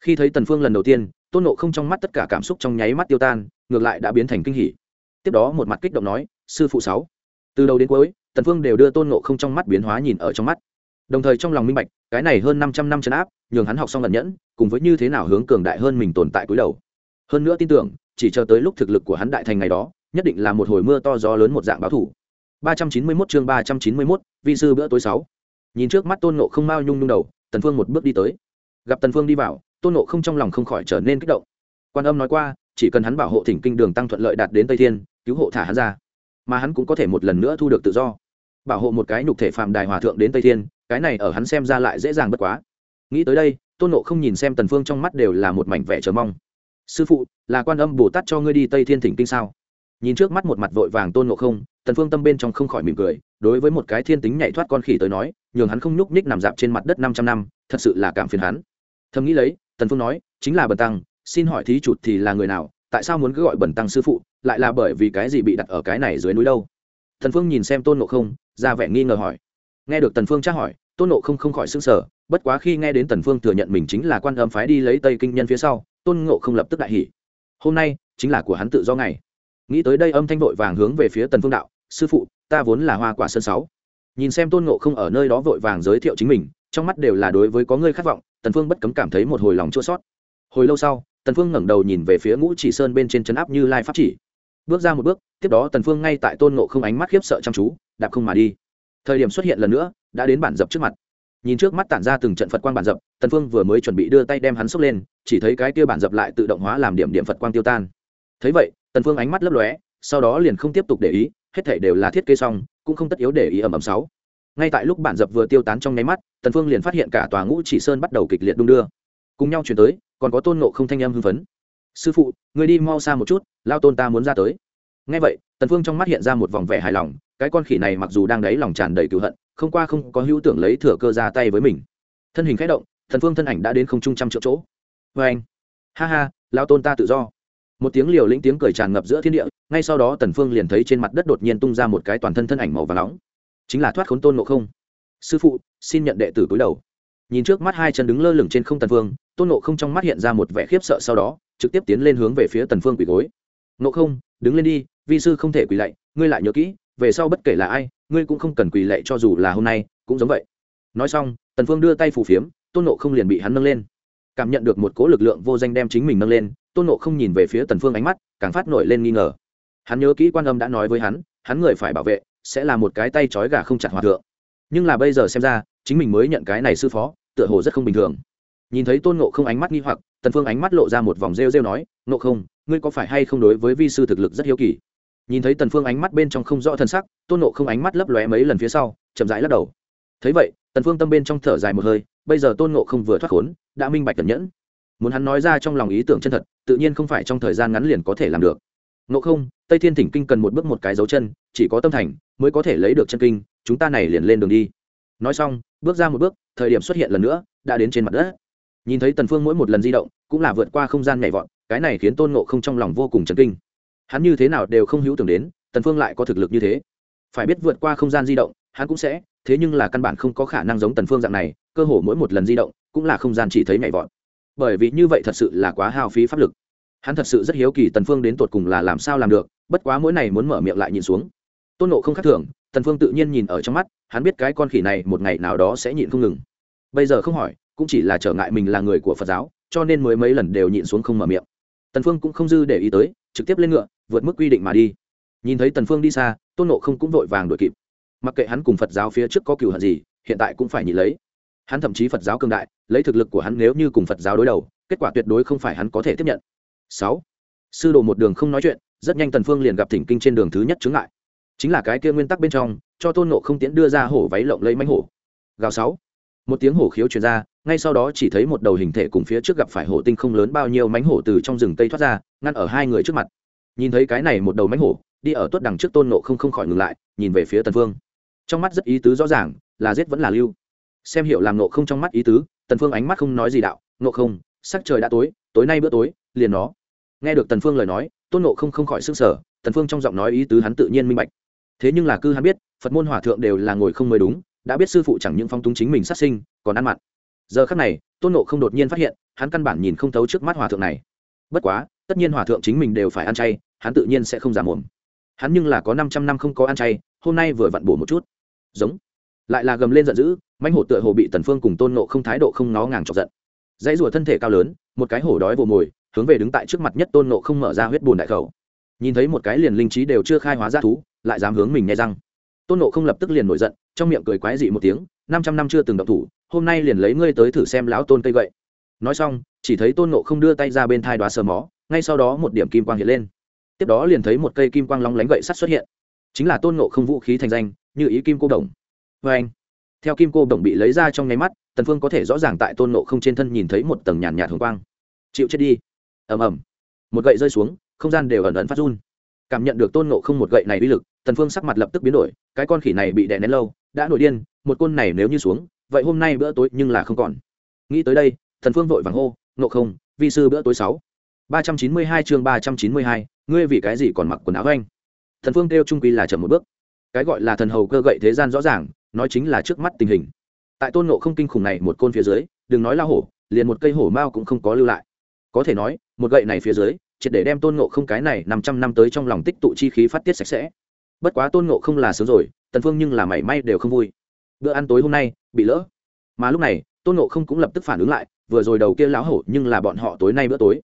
Khi thấy tần phương lần đầu tiên tôn nộ không trong mắt tất cả cảm xúc trong nháy mắt tiêu tan ngược lại đã biến thành kinh hỉ. Tiếp đó một mặt kích động nói sư phụ sáu. Từ đầu đến cuối tần phương đều đưa tôn nộ không trong mắt biến hóa nhìn ở trong mắt. Đồng thời trong lòng minh bạch cái này hơn 500 năm chấn áp nhường hắn học xong lần nhẫn cùng với như thế nào hướng cường đại hơn mình tồn tại cuối đầu. Hơn nữa tin tưởng chỉ chờ tới lúc thực lực của hắn đại thành ngày đó nhất định là một hồi mưa to gió lớn một dạng báo thủ. 391 chương 391, vi sư bữa tối 6. nhìn trước mắt tôn nộ không mau nhung nhung đầu tần phương một bước đi tới. Gặp tần phương đi vào tôn nộ không trong lòng không khỏi trở nên kích động. Quan âm nói qua, chỉ cần hắn bảo hộ thỉnh kinh đường tăng thuận lợi đạt đến tây thiên, cứu hộ thả hắn ra, mà hắn cũng có thể một lần nữa thu được tự do. Bảo hộ một cái nhục thể phạm đài hòa thượng đến tây thiên, cái này ở hắn xem ra lại dễ dàng bất quá. Nghĩ tới đây, tôn nộ không nhìn xem tần phương trong mắt đều là một mảnh vẻ chờ mong. Sư phụ, là quan âm bồ tát cho ngươi đi tây thiên thỉnh kinh sao? Nhìn trước mắt một mặt vội vàng tôn nộ không, tần phương tâm bên trong không khỏi mỉm cười, đối với một cái thiên tính nhảy thoát con khỉ tới nói, nhường hắn không nhúc nhích nằm dạp trên mặt đất năm trăm năm, thật sự là cảm phiền hắn. Thầm nghĩ lấy tần phương nói, chính là bần tăng, xin hỏi thí chủ thì là người nào, tại sao muốn cứ gọi bần tăng sư phụ, lại là bởi vì cái gì bị đặt ở cái này dưới núi đâu? Tần phương nhìn xem tôn nộ không, ra vẻ nghi ngờ hỏi. Nghe được tần phương tra hỏi, tôn nộ không không khỏi sững sờ, bất quá khi nghe đến tần phương thừa nhận mình chính là quan âm phái đi lấy tây kinh nhân phía sau, tôn ngộ không lập tức đại hỉ. Hôm nay, chính là của hắn tự do ngày. Nghĩ tới đây âm thanh vội vàng hướng về phía tần phương đạo, sư phụ, ta vốn là hoa quả sơn sáu. Nhìn xem tôn ngộ không ở nơi đó vội vàng giới thiệu chính mình, trong mắt đều là đối với có người khát vọng tần phương bất cấm cảm thấy một hồi lòng chua xót. hồi lâu sau, tần phương ngẩng đầu nhìn về phía ngũ chỉ sơn bên trên chân áp như lai pháp chỉ. Bước ra một bước, tiếp đó tần phương ngay tại tôn ngộ không ánh mắt khiếp sợ chăm chú, đạp không mà đi. Thời điểm xuất hiện lần nữa, đã đến bản dập trước mặt. Nhìn trước mắt tản ra từng trận phật quang bản dập, tần phương vừa mới chuẩn bị đưa tay đem hắn xốc lên, chỉ thấy cái kia bản dập lại tự động hóa làm điểm điểm phật quang tiêu tan. Thấy vậy, tần phương ánh mắt lấp lóe, sau đó liền không tiếp tục để ý, hết thảy đều là thiết kế xong, cũng không tất yếu để ý ầm ầm sáu ngay tại lúc bản dập vừa tiêu tán trong nháy mắt, tần phương liền phát hiện cả tòa ngũ chỉ sơn bắt đầu kịch liệt đung đưa. Cùng nhau chuyển tới, còn có tôn nộ không thanh âm hưng phấn. Sư phụ, người đi mau xa một chút lao tôn ta muốn ra tới. Ngay vậy, tần phương trong mắt hiện ra một vòng vẻ hài lòng, cái con khỉ này mặc dù đang đáy lòng tràn đầy cựu hận, không qua không có hữu tưởng lấy thừa cơ ra tay với mình. Thân hình khẽ động, Tần phương thân ảnh đã đến không trung trăm triệu chỗ. Vê anh ha ha lao tôn ta tự do. Một tiếng liều lĩnh tiếng cười tràn ngập giữa thiên địa, ngay sau đó tần phương liền thấy trên mặt đất đột nhiên tung ra một cái toàn thân thân ảnh màu vàng nóng chính là thoát khốn tôn ngộ không. Sư phụ, xin nhận đệ tử cúi đầu. Nhìn trước mắt hai chân đứng lơ lửng trên không tần phương tôn ngộ không trong mắt hiện ra một vẻ khiếp sợ sau đó, trực tiếp tiến lên hướng về phía tần phương quỳ gối. Ngộ không, đứng lên đi, vi sư không thể quỳ lạy, ngươi lại nhớ kỹ, về sau bất kể là ai, ngươi cũng không cần quỳ lạy cho dù là hôm nay, cũng giống vậy. Nói xong, tần phương đưa tay phủ phiếm, tôn ngộ không liền bị hắn nâng lên. Cảm nhận được một cỗ lực lượng vô danh đem chính mình nâng lên, tôn ngộ không nhìn về phía tần phương ánh mắt, càng phát nổi lên nghi ngờ. Hắn nhớ kỹ quan âm đã nói với hắn hắn người phải bảo vệ sẽ là một cái tay trói gà không chặt hòa thượng. Nhưng là bây giờ xem ra, chính mình mới nhận cái này sư phó, tựa hồ rất không bình thường. Nhìn thấy tôn ngộ không ánh mắt nghi hoặc, tần phương ánh mắt lộ ra một vòng rêu rêu nói, ngộ không, ngươi có phải hay không đối với vi sư thực lực rất hiếu kỳ? Nhìn thấy tần phương ánh mắt bên trong không rõ thân sắc, tôn ngộ không ánh mắt lấp lóe mấy lần phía sau, chậm rãi lắc đầu. Thấy vậy, tần phương tâm bên trong thở dài một hơi, bây giờ tôn ngộ không vừa thoát khốn, đã minh bạch cẩn nhẫn. Muốn hắn nói ra trong lòng ý tưởng chân thật, tự nhiên không phải trong thời gian ngắn liền có thể làm được ngộ không, tây thiên thỉnh kinh cần một bước một cái dấu chân, chỉ có tâm thành mới có thể lấy được chân kinh, chúng ta này liền lên đường đi. Nói xong, bước ra một bước, thời điểm xuất hiện lần nữa, đã đến trên mặt đất. Nhìn thấy tần phương mỗi một lần di động, cũng là vượt qua không gian nhảy vọt, cái này khiến tôn ngộ không trong lòng vô cùng chấn kinh. Hắn như thế nào đều không hữu tưởng đến, tần phương lại có thực lực như thế. Phải biết vượt qua không gian di động, hắn cũng sẽ, thế nhưng là căn bản không có khả năng giống tần phương dạng này, cơ hồ mỗi một lần di động, cũng là không gian chỉ thấy nhảy vọt. Bởi vì như vậy thật sự là quá hao phí pháp lực hắn thật sự rất hiếu kỳ tần phương đến tột cùng là làm sao làm được, bất quá mỗi này muốn mở miệng lại nhìn xuống. Tôn nộ không khác thường, tần phương tự nhiên nhìn ở trong mắt, hắn biết cái con khỉ này một ngày nào đó sẽ nhịn không ngừng. Bây giờ không hỏi, cũng chỉ là trở ngại mình là người của phật giáo, cho nên mới mấy lần đều nhịn xuống không mở miệng. Tần phương cũng không dư để ý tới, trực tiếp lên ngựa, vượt mức quy định mà đi. Nhìn thấy tần phương đi xa, tôn nộ không cũng vội vàng đuổi kịp. Mặc kệ hắn cùng phật giáo phía trước có cựu hận gì, hiện tại cũng phải nhịn lấy. Hắn thậm chí phật giáo cường đại, lấy thực lực của hắn nếu như cùng phật giáo đối đầu, kết quả tuyệt đối không phải hắn có thể tiếp nhận sáu. Sư đồ một đường không nói chuyện, rất nhanh tần phương liền gặp thỉnh kinh trên đường thứ nhất chứng ngại. Chính là cái kia nguyên tắc bên trong, cho tôn nộ không tiễn đưa ra hổ váy lộng lấy mánh hổ. Gào sáu. Một tiếng hổ khiếu truyền ra, ngay sau đó chỉ thấy một đầu hình thể cùng phía trước gặp phải hổ tinh không lớn bao nhiêu mánh hổ từ trong rừng cây thoát ra, ngăn ở hai người trước mặt. Nhìn thấy cái này một đầu mánh hổ, đi ở tuất đằng trước tôn nộ không không khỏi ngừng lại, nhìn về phía tần phương. Trong mắt rất ý tứ rõ ràng, là giết vẫn là lưu. Xem hiểu làm nộ không trong mắt ý tứ, tần phương ánh mắt không nói gì đạo nộ không, sắc trời đã tối tối nay bữa tối liền nó. Nghe được tần phương lời nói, tôn nộ không không khỏi sưng sở tần phương trong giọng nói ý tứ hắn tự nhiên minh bạch. Thế nhưng là cư hắn biết, phật môn hòa thượng đều là ngồi không mới đúng, đã biết sư phụ chẳng những phong túng chính mình sát sinh, còn ăn mặn. Giờ khắc này, tôn nộ không đột nhiên phát hiện, hắn căn bản nhìn không thấu trước mắt hòa thượng này. Bất quá, tất nhiên hòa thượng chính mình đều phải ăn chay, hắn tự nhiên sẽ không giả mồm hắn nhưng là có năm trăm năm không có ăn chay, hôm nay vừa vặn bổ một chút. Giống. Lại là gầm lên giận dữ, mãnh hổ tựa hồ bị tần phương cùng tôn nộ không thái độ không nó ngàng chọc giận. Dãy rùa thân thể cao lớn, một cái hổ đói vồ mồi hướng về đứng tại trước mặt nhất tôn nộ không mở ra huyết bùn đại khẩu. Nhìn thấy một cái liền linh trí đều chưa khai hóa ra thú, lại dám hướng mình nghe răng. Tôn nộ không lập tức liền nổi giận, trong miệng cười quái dị một tiếng, năm trăm năm chưa từng độc thủ, hôm nay liền lấy ngươi tới thử xem lão tôn cây gậy. Nói xong, chỉ thấy tôn nộ không đưa tay ra bên thai đoá sờ mó, ngay sau đó một điểm kim quang hiện lên. Tiếp đó liền thấy một cây kim quang long lánh gậy sắt xuất hiện. Chính là tôn nộ không vũ khí thành danh, như ý kim cô đồng. Vê anh, theo kim cô đồng bị lấy ra trong nháy mắt, tần phương có thể rõ ràng tại tôn nộ không trên thân nhìn thấy một tầng nhàn nhạt hồng quang. Chịu chết đi ầm ầm. Một gậy rơi xuống, không gian đều ẩn ẩn phát run. Cảm nhận được tôn nộ không một gậy này uy lực, tần phương sắc mặt lập tức biến đổi, cái con khỉ này bị đè nén lâu, đã nổi điên, một côn này nếu như xuống, vậy hôm nay bữa tối nhưng là không còn. Nghĩ tới đây thần phương vội vàng hô nộ không, vi sư bữa tối sáu. ba trăm chín mươi hai chương ba trăm chín mươi hai, ngươi vì cái gì còn mặc quần áo anh thần phương kêu trung quy là chậm một bước. Cái gọi là thần hầu cơ gậy thế gian rõ ràng, nói chính là trước mắt tình hình. Tại tôn nộ không kinh khủng này một côn phía dưới, đừng nói la hổ, liền một cây hổ mao cũng không có lưu lại có thể nói, một gậy này phía dưới, triệt để đem tôn ngộ không cái này năm trăm năm tới trong lòng tích tụ chi khí phát tiết sạch sẽ. Bất quá tôn ngộ không là sớm rồi, tần phương nhưng là mảy may đều không vui. Bữa ăn tối hôm nay, bị lỡ. Mà lúc này, tôn ngộ không cũng lập tức phản ứng lại, vừa rồi đầu kia láo hổ nhưng là bọn họ tối nay bữa tối.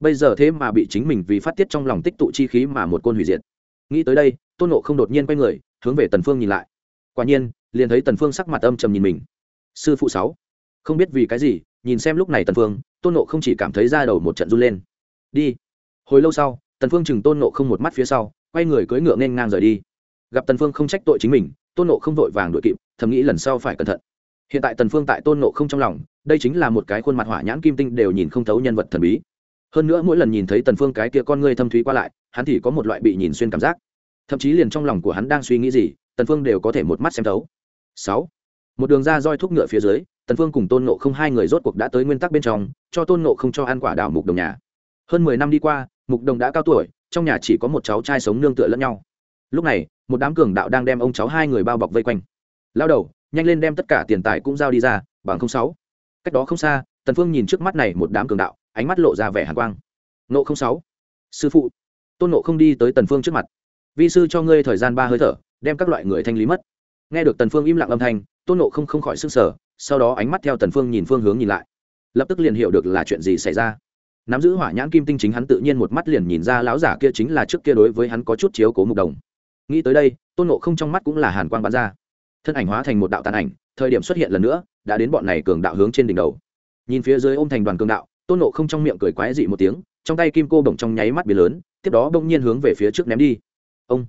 Bây giờ thế mà bị chính mình vì phát tiết trong lòng tích tụ chi khí mà một côn hủy diệt. Nghĩ tới đây, tôn nộ không đột nhiên quay người, hướng về tần phương nhìn lại. Quả nhiên, liền thấy tần phương sắc mặt âm trầm nhìn mình. Sư phụ sáu. Không biết vì cái gì, nhìn xem lúc này tần phương tôn nộ không chỉ cảm thấy da đầu một trận run lên. Đi. Hồi lâu sau tần phương chừng tôn nộ không một mắt phía sau quay người cưỡi ngựa nên ngang rời đi. Gặp tần phương không trách tội chính mình tôn nộ không vội vàng đuổi kịp thầm nghĩ lần sau phải cẩn thận. Hiện tại tần phương tại tôn nộ không trong lòng đây chính là một cái khuôn mặt hỏa nhãn kim tinh đều nhìn không thấu nhân vật thần bí. Hơn nữa mỗi lần nhìn thấy tần phương cái kia con ngươi thâm thúy qua lại hắn thì có một loại bị nhìn xuyên cảm giác. Thậm chí liền trong lòng của hắn đang suy nghĩ gì tần phương đều có thể một mắt xem thấu. Sáu, một đường ra roi thúc ngựa phía dưới, tần phương cùng tôn nộ không hai người rốt cuộc đã tới nguyên tắc bên trong, cho tôn nộ không cho ăn quả đào mục đồng nhà. Hơn mười năm đi qua, mục đồng đã cao tuổi, trong nhà chỉ có một cháu trai sống nương tựa lẫn nhau. Lúc này, một đám cường đạo đang đem ông cháu hai người bao bọc vây quanh. Lao đầu, nhanh lên đem tất cả tiền tài cũng giao đi ra, bằng không sáu. Cách đó không xa, tần phương nhìn trước mắt này một đám cường đạo, ánh mắt lộ ra vẻ hàn quang. Nộ không sáu. Sư phụ. Tôn nộ không đi tới tần phương trước mặt. Vi sư cho ngươi thời gian ba hơi thở, đem các loại người thanh lý mất nghe được tần phương im lặng âm thanh, tôn nộ không không khỏi sức sở sau đó ánh mắt theo tần phương nhìn phương hướng nhìn lại. Lập tức liền hiểu được là chuyện gì xảy ra. Nắm giữ hỏa nhãn kim tinh chính hắn tự nhiên một mắt liền nhìn ra lão giả kia chính là trước kia đối với hắn có chút chiếu cố mục đồng. Nghĩ tới đây, tôn nộ không trong mắt cũng là hàn quang bắn ra. Thân ảnh hóa thành một đạo tàn ảnh, thời điểm xuất hiện lần nữa, đã đến bọn này cường đạo hướng trên đỉnh đầu. Nhìn phía dưới ôm thành đoàn cường đạo, tôn nộ không trong miệng cười quái dị một tiếng, trong tay kim cô bổng trong nháy mắt biến lớn, tiếp đó bỗng nhiên hướng về phía trước ném đi. Ông,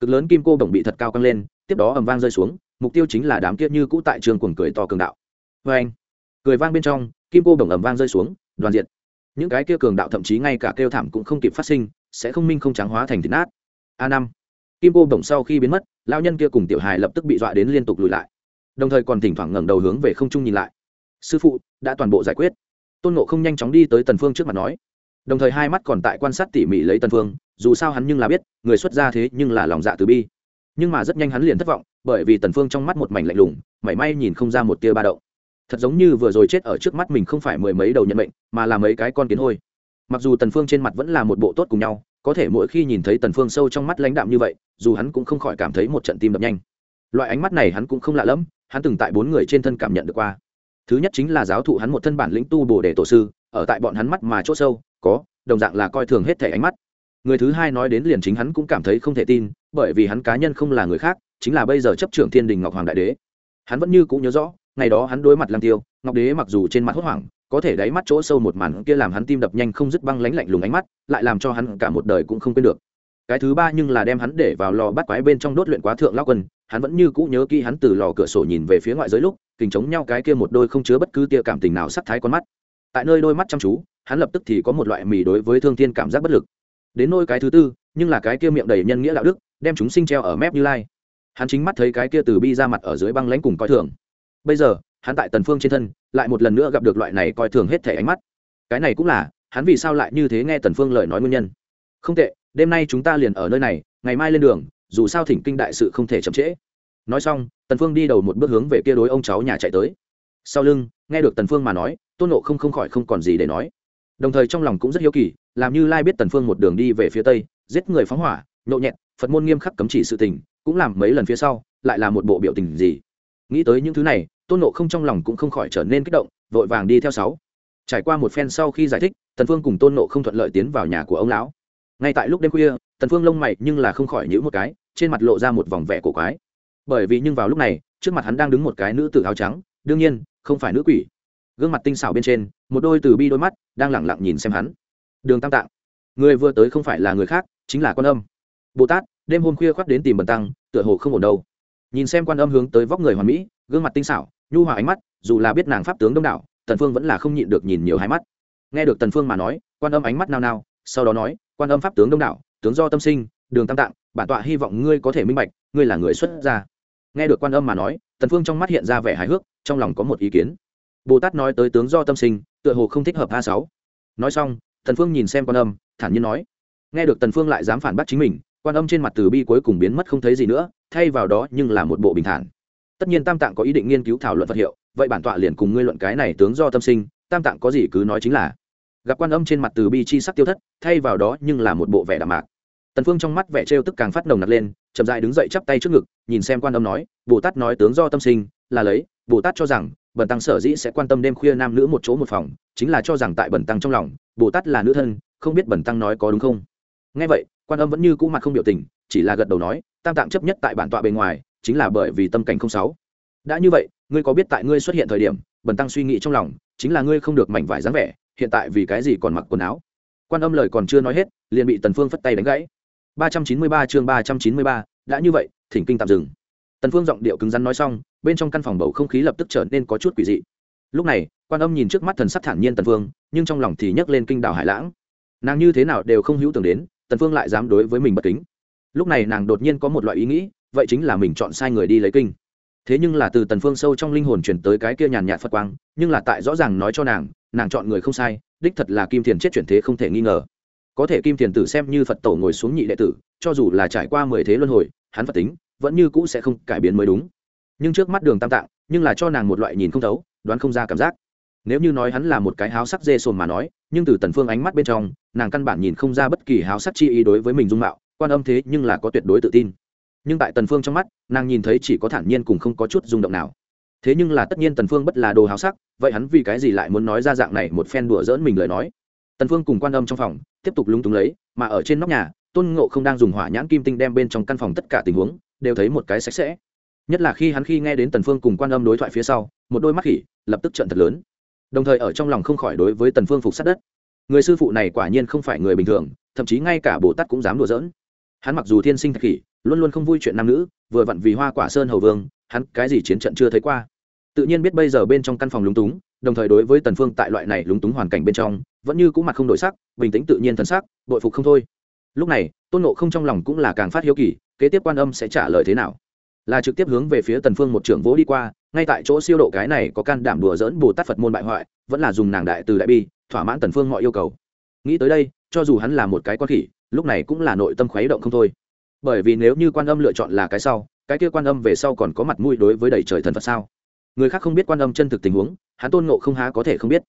cực lớn kim cô bổng bị thật cao căng lên tiếp đó ầm vang rơi xuống, mục tiêu chính là đám kia như cũ tại trường cuồng cười to cường đạo. Vê anh, cười vang bên trong, kim cô đồng ầm vang rơi xuống, đoàn diện những cái kia cường đạo thậm chí ngay cả kêu thảm cũng không kịp phát sinh, sẽ không minh không trắng hóa thành thịt nát. A năm, kim cô đồng sau khi biến mất lao nhân kia cùng tiểu hài lập tức bị dọa đến liên tục lùi lại. Đồng thời còn thỉnh thoảng ngẩng đầu hướng về không trung nhìn lại. Sư phụ, đã toàn bộ giải quyết. Tôn nộ không nhanh chóng đi tới tần phương trước mặt nói. Đồng thời hai mắt còn tại quan sát tỉ mỉ lấy tần phương, dù sao hắn nhưng là biết, người xuất gia thế nhưng là lòng dạ từ bi nhưng mà rất nhanh hắn liền thất vọng, bởi vì tần phương trong mắt một mảnh lạnh lùng, mảy may nhìn không ra một tia ba động. Thật giống như vừa rồi chết ở trước mắt mình không phải mười mấy đầu nhận mệnh, mà là mấy cái con kiến hôi. Mặc dù tần phương trên mặt vẫn là một bộ tốt cùng nhau, có thể mỗi khi nhìn thấy tần phương sâu trong mắt lãnh đạm như vậy, dù hắn cũng không khỏi cảm thấy một trận tim đập nhanh. Loại ánh mắt này hắn cũng không lạ lẫm, hắn từng tại bốn người trên thân cảm nhận được qua. Thứ nhất chính là giáo thụ hắn một thân bản lĩnh tu bổ để tổ sư, ở tại bọn hắn mắt mà chỗ sâu, có, đồng dạng là coi thường hết thể ánh mắt người thứ hai nói đến liền chính hắn cũng cảm thấy không thể tin, bởi vì hắn cá nhân không là người khác, chính là bây giờ chấp trưởng thiên đình ngọc hoàng đại đế. Hắn vẫn như cũng nhớ rõ, ngày đó hắn đối mặt lang tiêu, ngọc đế mặc dù trên mặt hốt hoảng, có thể đáy mắt chỗ sâu một màn kia làm hắn tim đập nhanh không dứt băng lánh lạnh lùng ánh mắt, lại làm cho hắn cả một đời cũng không quên được. Cái thứ ba nhưng là đem hắn để vào lò bắt quái bên trong đốt luyện quá thượng lao quân, hắn vẫn như cũ nhớ kỹ hắn từ lò cửa sổ nhìn về phía ngoại giới lúc, kình chống nhau cái kia một đôi không chứa bất cứ tia cảm tình nào sắc thái con mắt. Tại nơi đôi mắt chăm chú, hắn lập tức thì có một loại mì đối với thương thiên cảm giác bất lực đến nôi cái thứ tư, nhưng là cái kia miệng đầy nhân nghĩa đạo đức, đem chúng sinh treo ở mép như lai. Hắn chính mắt thấy cái kia từ bi ra mặt ở dưới băng lãnh cùng coi thường. Bây giờ, hắn tại tần phương trên thân, lại một lần nữa gặp được loại này coi thường hết thể ánh mắt. Cái này cũng là, hắn vì sao lại như thế nghe tần phương lời nói nguyên nhân. Không tệ, đêm nay chúng ta liền ở nơi này, ngày mai lên đường, dù sao thỉnh kinh đại sự không thể chậm trễ. Nói xong, tần phương đi đầu một bước hướng về kia đối ông cháu nhà chạy tới. Sau lưng, nghe được tần phương mà nói, tôn nộ không không khỏi không còn gì để nói. Đồng thời trong lòng cũng rất hiếu kỳ làm như lai biết tần phương một đường đi về phía tây, giết người phóng hỏa nhộ nhẹt, phật môn nghiêm khắc cấm chỉ sự tình, cũng làm mấy lần phía sau, lại là một bộ biểu tình gì. Nghĩ tới những thứ này, tôn nộ không trong lòng cũng không khỏi trở nên kích động, vội vàng đi theo sáu. Trải qua một phen sau khi giải thích, tần phương cùng tôn nộ không thuận lợi tiến vào nhà của ông lão. Ngay tại lúc đêm khuya, tần phương lông mày nhưng là không khỏi nhíu một cái, trên mặt lộ ra một vòng vẻ cổ quái. Bởi vì nhưng vào lúc này, trước mặt hắn đang đứng một cái nữ tử áo trắng, đương nhiên, không phải nữ quỷ. Gương mặt tinh xảo bên trên, một đôi từ bi đôi mắt, đang lẳng lặng nhìn xem hắn đường tam tạng. Người vừa tới không phải là người khác, chính là quan âm. Bồ tát, đêm hôm khuya khoác đến tìm bần tăng, tựa hồ không ổn đâu. Nhìn xem quan âm hướng tới vóc người hoàn mỹ, gương mặt tinh xảo, nhu hòa ánh mắt, dù là biết nàng pháp tướng đông đảo, tần phương vẫn là không nhịn được nhìn nhiều hai mắt. Nghe được tần phương mà nói, quan âm ánh mắt nao nao, sau đó nói, quan âm pháp tướng đông đảo, tướng do tâm sinh, đường tam tạng, bản tọa hy vọng ngươi có thể minh bạch, ngươi là người xuất gia. Nghe được quan âm mà nói, tần phương trong mắt hiện ra vẻ hài hước, trong lòng có một ý kiến. Bồ tát nói tới tướng do tâm sinh, tựa hồ không thích hợp a sáu. Nói xong tần phương nhìn xem quan âm, thản nhiên nói. Nghe được tần phương lại dám phản bác chính mình, quan âm trên mặt từ bi cuối cùng biến mất không thấy gì nữa, thay vào đó nhưng là một bộ bình thản. Tất nhiên tam tạng có ý định nghiên cứu thảo luận vật hiệu, vậy bản tọa liền cùng ngươi luận cái này tướng do tâm sinh, tam tạng có gì cứ nói chính là. Gặp quan âm trên mặt từ bi chi sắc tiêu thất, thay vào đó nhưng là một bộ vẻ đạm mạc. Tần phương trong mắt vẻ trêu tức càng phát nồng nặc lên, chậm rãi đứng dậy chắp tay trước ngực, nhìn xem quan âm nói, bồ tát nói tướng do tâm sinh, là lấy, bồ tát cho rằng bần tăng sở dĩ sẽ quan tâm đêm khuya nam nữ một chỗ một phòng chính là cho rằng tại bần tăng trong lòng bồ tát là nữ thân không biết bần tăng nói có đúng không. Nghe vậy quan âm vẫn như cũ mặt không biểu tình chỉ là gật đầu nói tam tạng chấp nhất tại bản tọa bề ngoài chính là bởi vì tâm cảnh không sáu. Đã như vậy ngươi có biết tại ngươi xuất hiện thời điểm bần tăng suy nghĩ trong lòng chính là ngươi không được mảnh vải dáng vẻ hiện tại vì cái gì còn mặc quần áo. Quan âm lời còn chưa nói hết liền bị tần phương phất tay đánh gãy. 393 chương 393, đã như vậy thỉnh kinh tạm dừng. Tần phương giọng điệu cứng rắn nói xong bên trong căn phòng bầu không khí lập tức trở nên có chút quỷ dị. Lúc này, quan âm nhìn trước mắt thần sắc thản nhiên tần phương nhưng trong lòng thì nhấc lên kinh đảo hải lãng. Nàng như thế nào đều không hữu tưởng đến, tần phương lại dám đối với mình bất kính. Lúc này nàng đột nhiên có một loại ý nghĩ, vậy chính là mình chọn sai người đi lấy kinh. Thế nhưng là từ tần phương sâu trong linh hồn truyền tới cái kia nhàn nhạt phật quang, nhưng là tại rõ ràng nói cho nàng nàng chọn người không sai, đích thật là kim thiền chết chuyển thế không thể nghi ngờ. Có thể kim thiền tử xem như phật tổ ngồi xuống nhị đệ tử, cho dù là trải qua mười thế luân hồi, hắn phật tính, vẫn như cũ sẽ không cải biến mới đúng nhưng trước mắt đường tam tạng, nhưng là cho nàng một loại nhìn không thấu, đoán không ra cảm giác. Nếu như nói hắn là một cái háo sắc dê sồn mà nói, nhưng từ tần phương ánh mắt bên trong, nàng căn bản nhìn không ra bất kỳ háo sắc chi ý đối với mình dung mạo, quan âm thế nhưng là có tuyệt đối tự tin. Nhưng tại tần phương trong mắt, nàng nhìn thấy chỉ có thản nhiên cùng không có chút rung động nào. Thế nhưng là tất nhiên tần phương bất là đồ háo sắc, vậy hắn vì cái gì lại muốn nói ra dạng này một phen đùa giỡn mình lời nói? Tần phương cùng quan âm trong phòng, tiếp tục lúng túng lấy, mà ở trên nóc nhà, tôn ngộ không đang dùng hỏa nhãn kim tinh đem bên trong căn phòng tất cả tình huống, đều thấy một cái sạch sẽ nhất là khi hắn khi nghe đến tần phương cùng quan âm đối thoại phía sau, một đôi mắt khỉ lập tức trợn thật lớn. Đồng thời ở trong lòng không khỏi đối với tần phương phục sát đất. Người sư phụ này quả nhiên không phải người bình thường, thậm chí ngay cả bồ tát cũng dám đùa giỡn. Hắn mặc dù thiên sinh thạch khỉ, luôn luôn không vui chuyện nam nữ, vừa vặn vì hoa quả sơn hầu vương, hắn cái gì chiến trận chưa thấy qua. Tự nhiên biết bây giờ bên trong căn phòng lúng túng, đồng thời đối với tần phương tại loại này lúng túng hoàn cảnh bên trong, vẫn như cũng mặt không đổi sắc, bình tĩnh tự nhiên thần sắc, bội phục không thôi. Lúc này, tôn nộ không trong lòng cũng là càng phát hiếu kỳ, kế tiếp quan âm sẽ trả lời thế nào? Là trực tiếp hướng về phía tần phương một trưởng vỗ đi qua, ngay tại chỗ siêu độ cái này có can đảm đùa dỡn bồ tát phật môn bại hoại, vẫn là dùng nàng đại từ đại bi, thỏa mãn tần phương mọi yêu cầu. Nghĩ tới đây, cho dù hắn là một cái quan khỉ, lúc này cũng là nội tâm khuấy động không thôi. Bởi vì nếu như quan âm lựa chọn là cái sau, cái kia quan âm về sau còn có mặt mũi đối với đầy trời thần phật sao? Người khác không biết quan âm chân thực tình huống, hắn tôn nộ không há có thể không biết.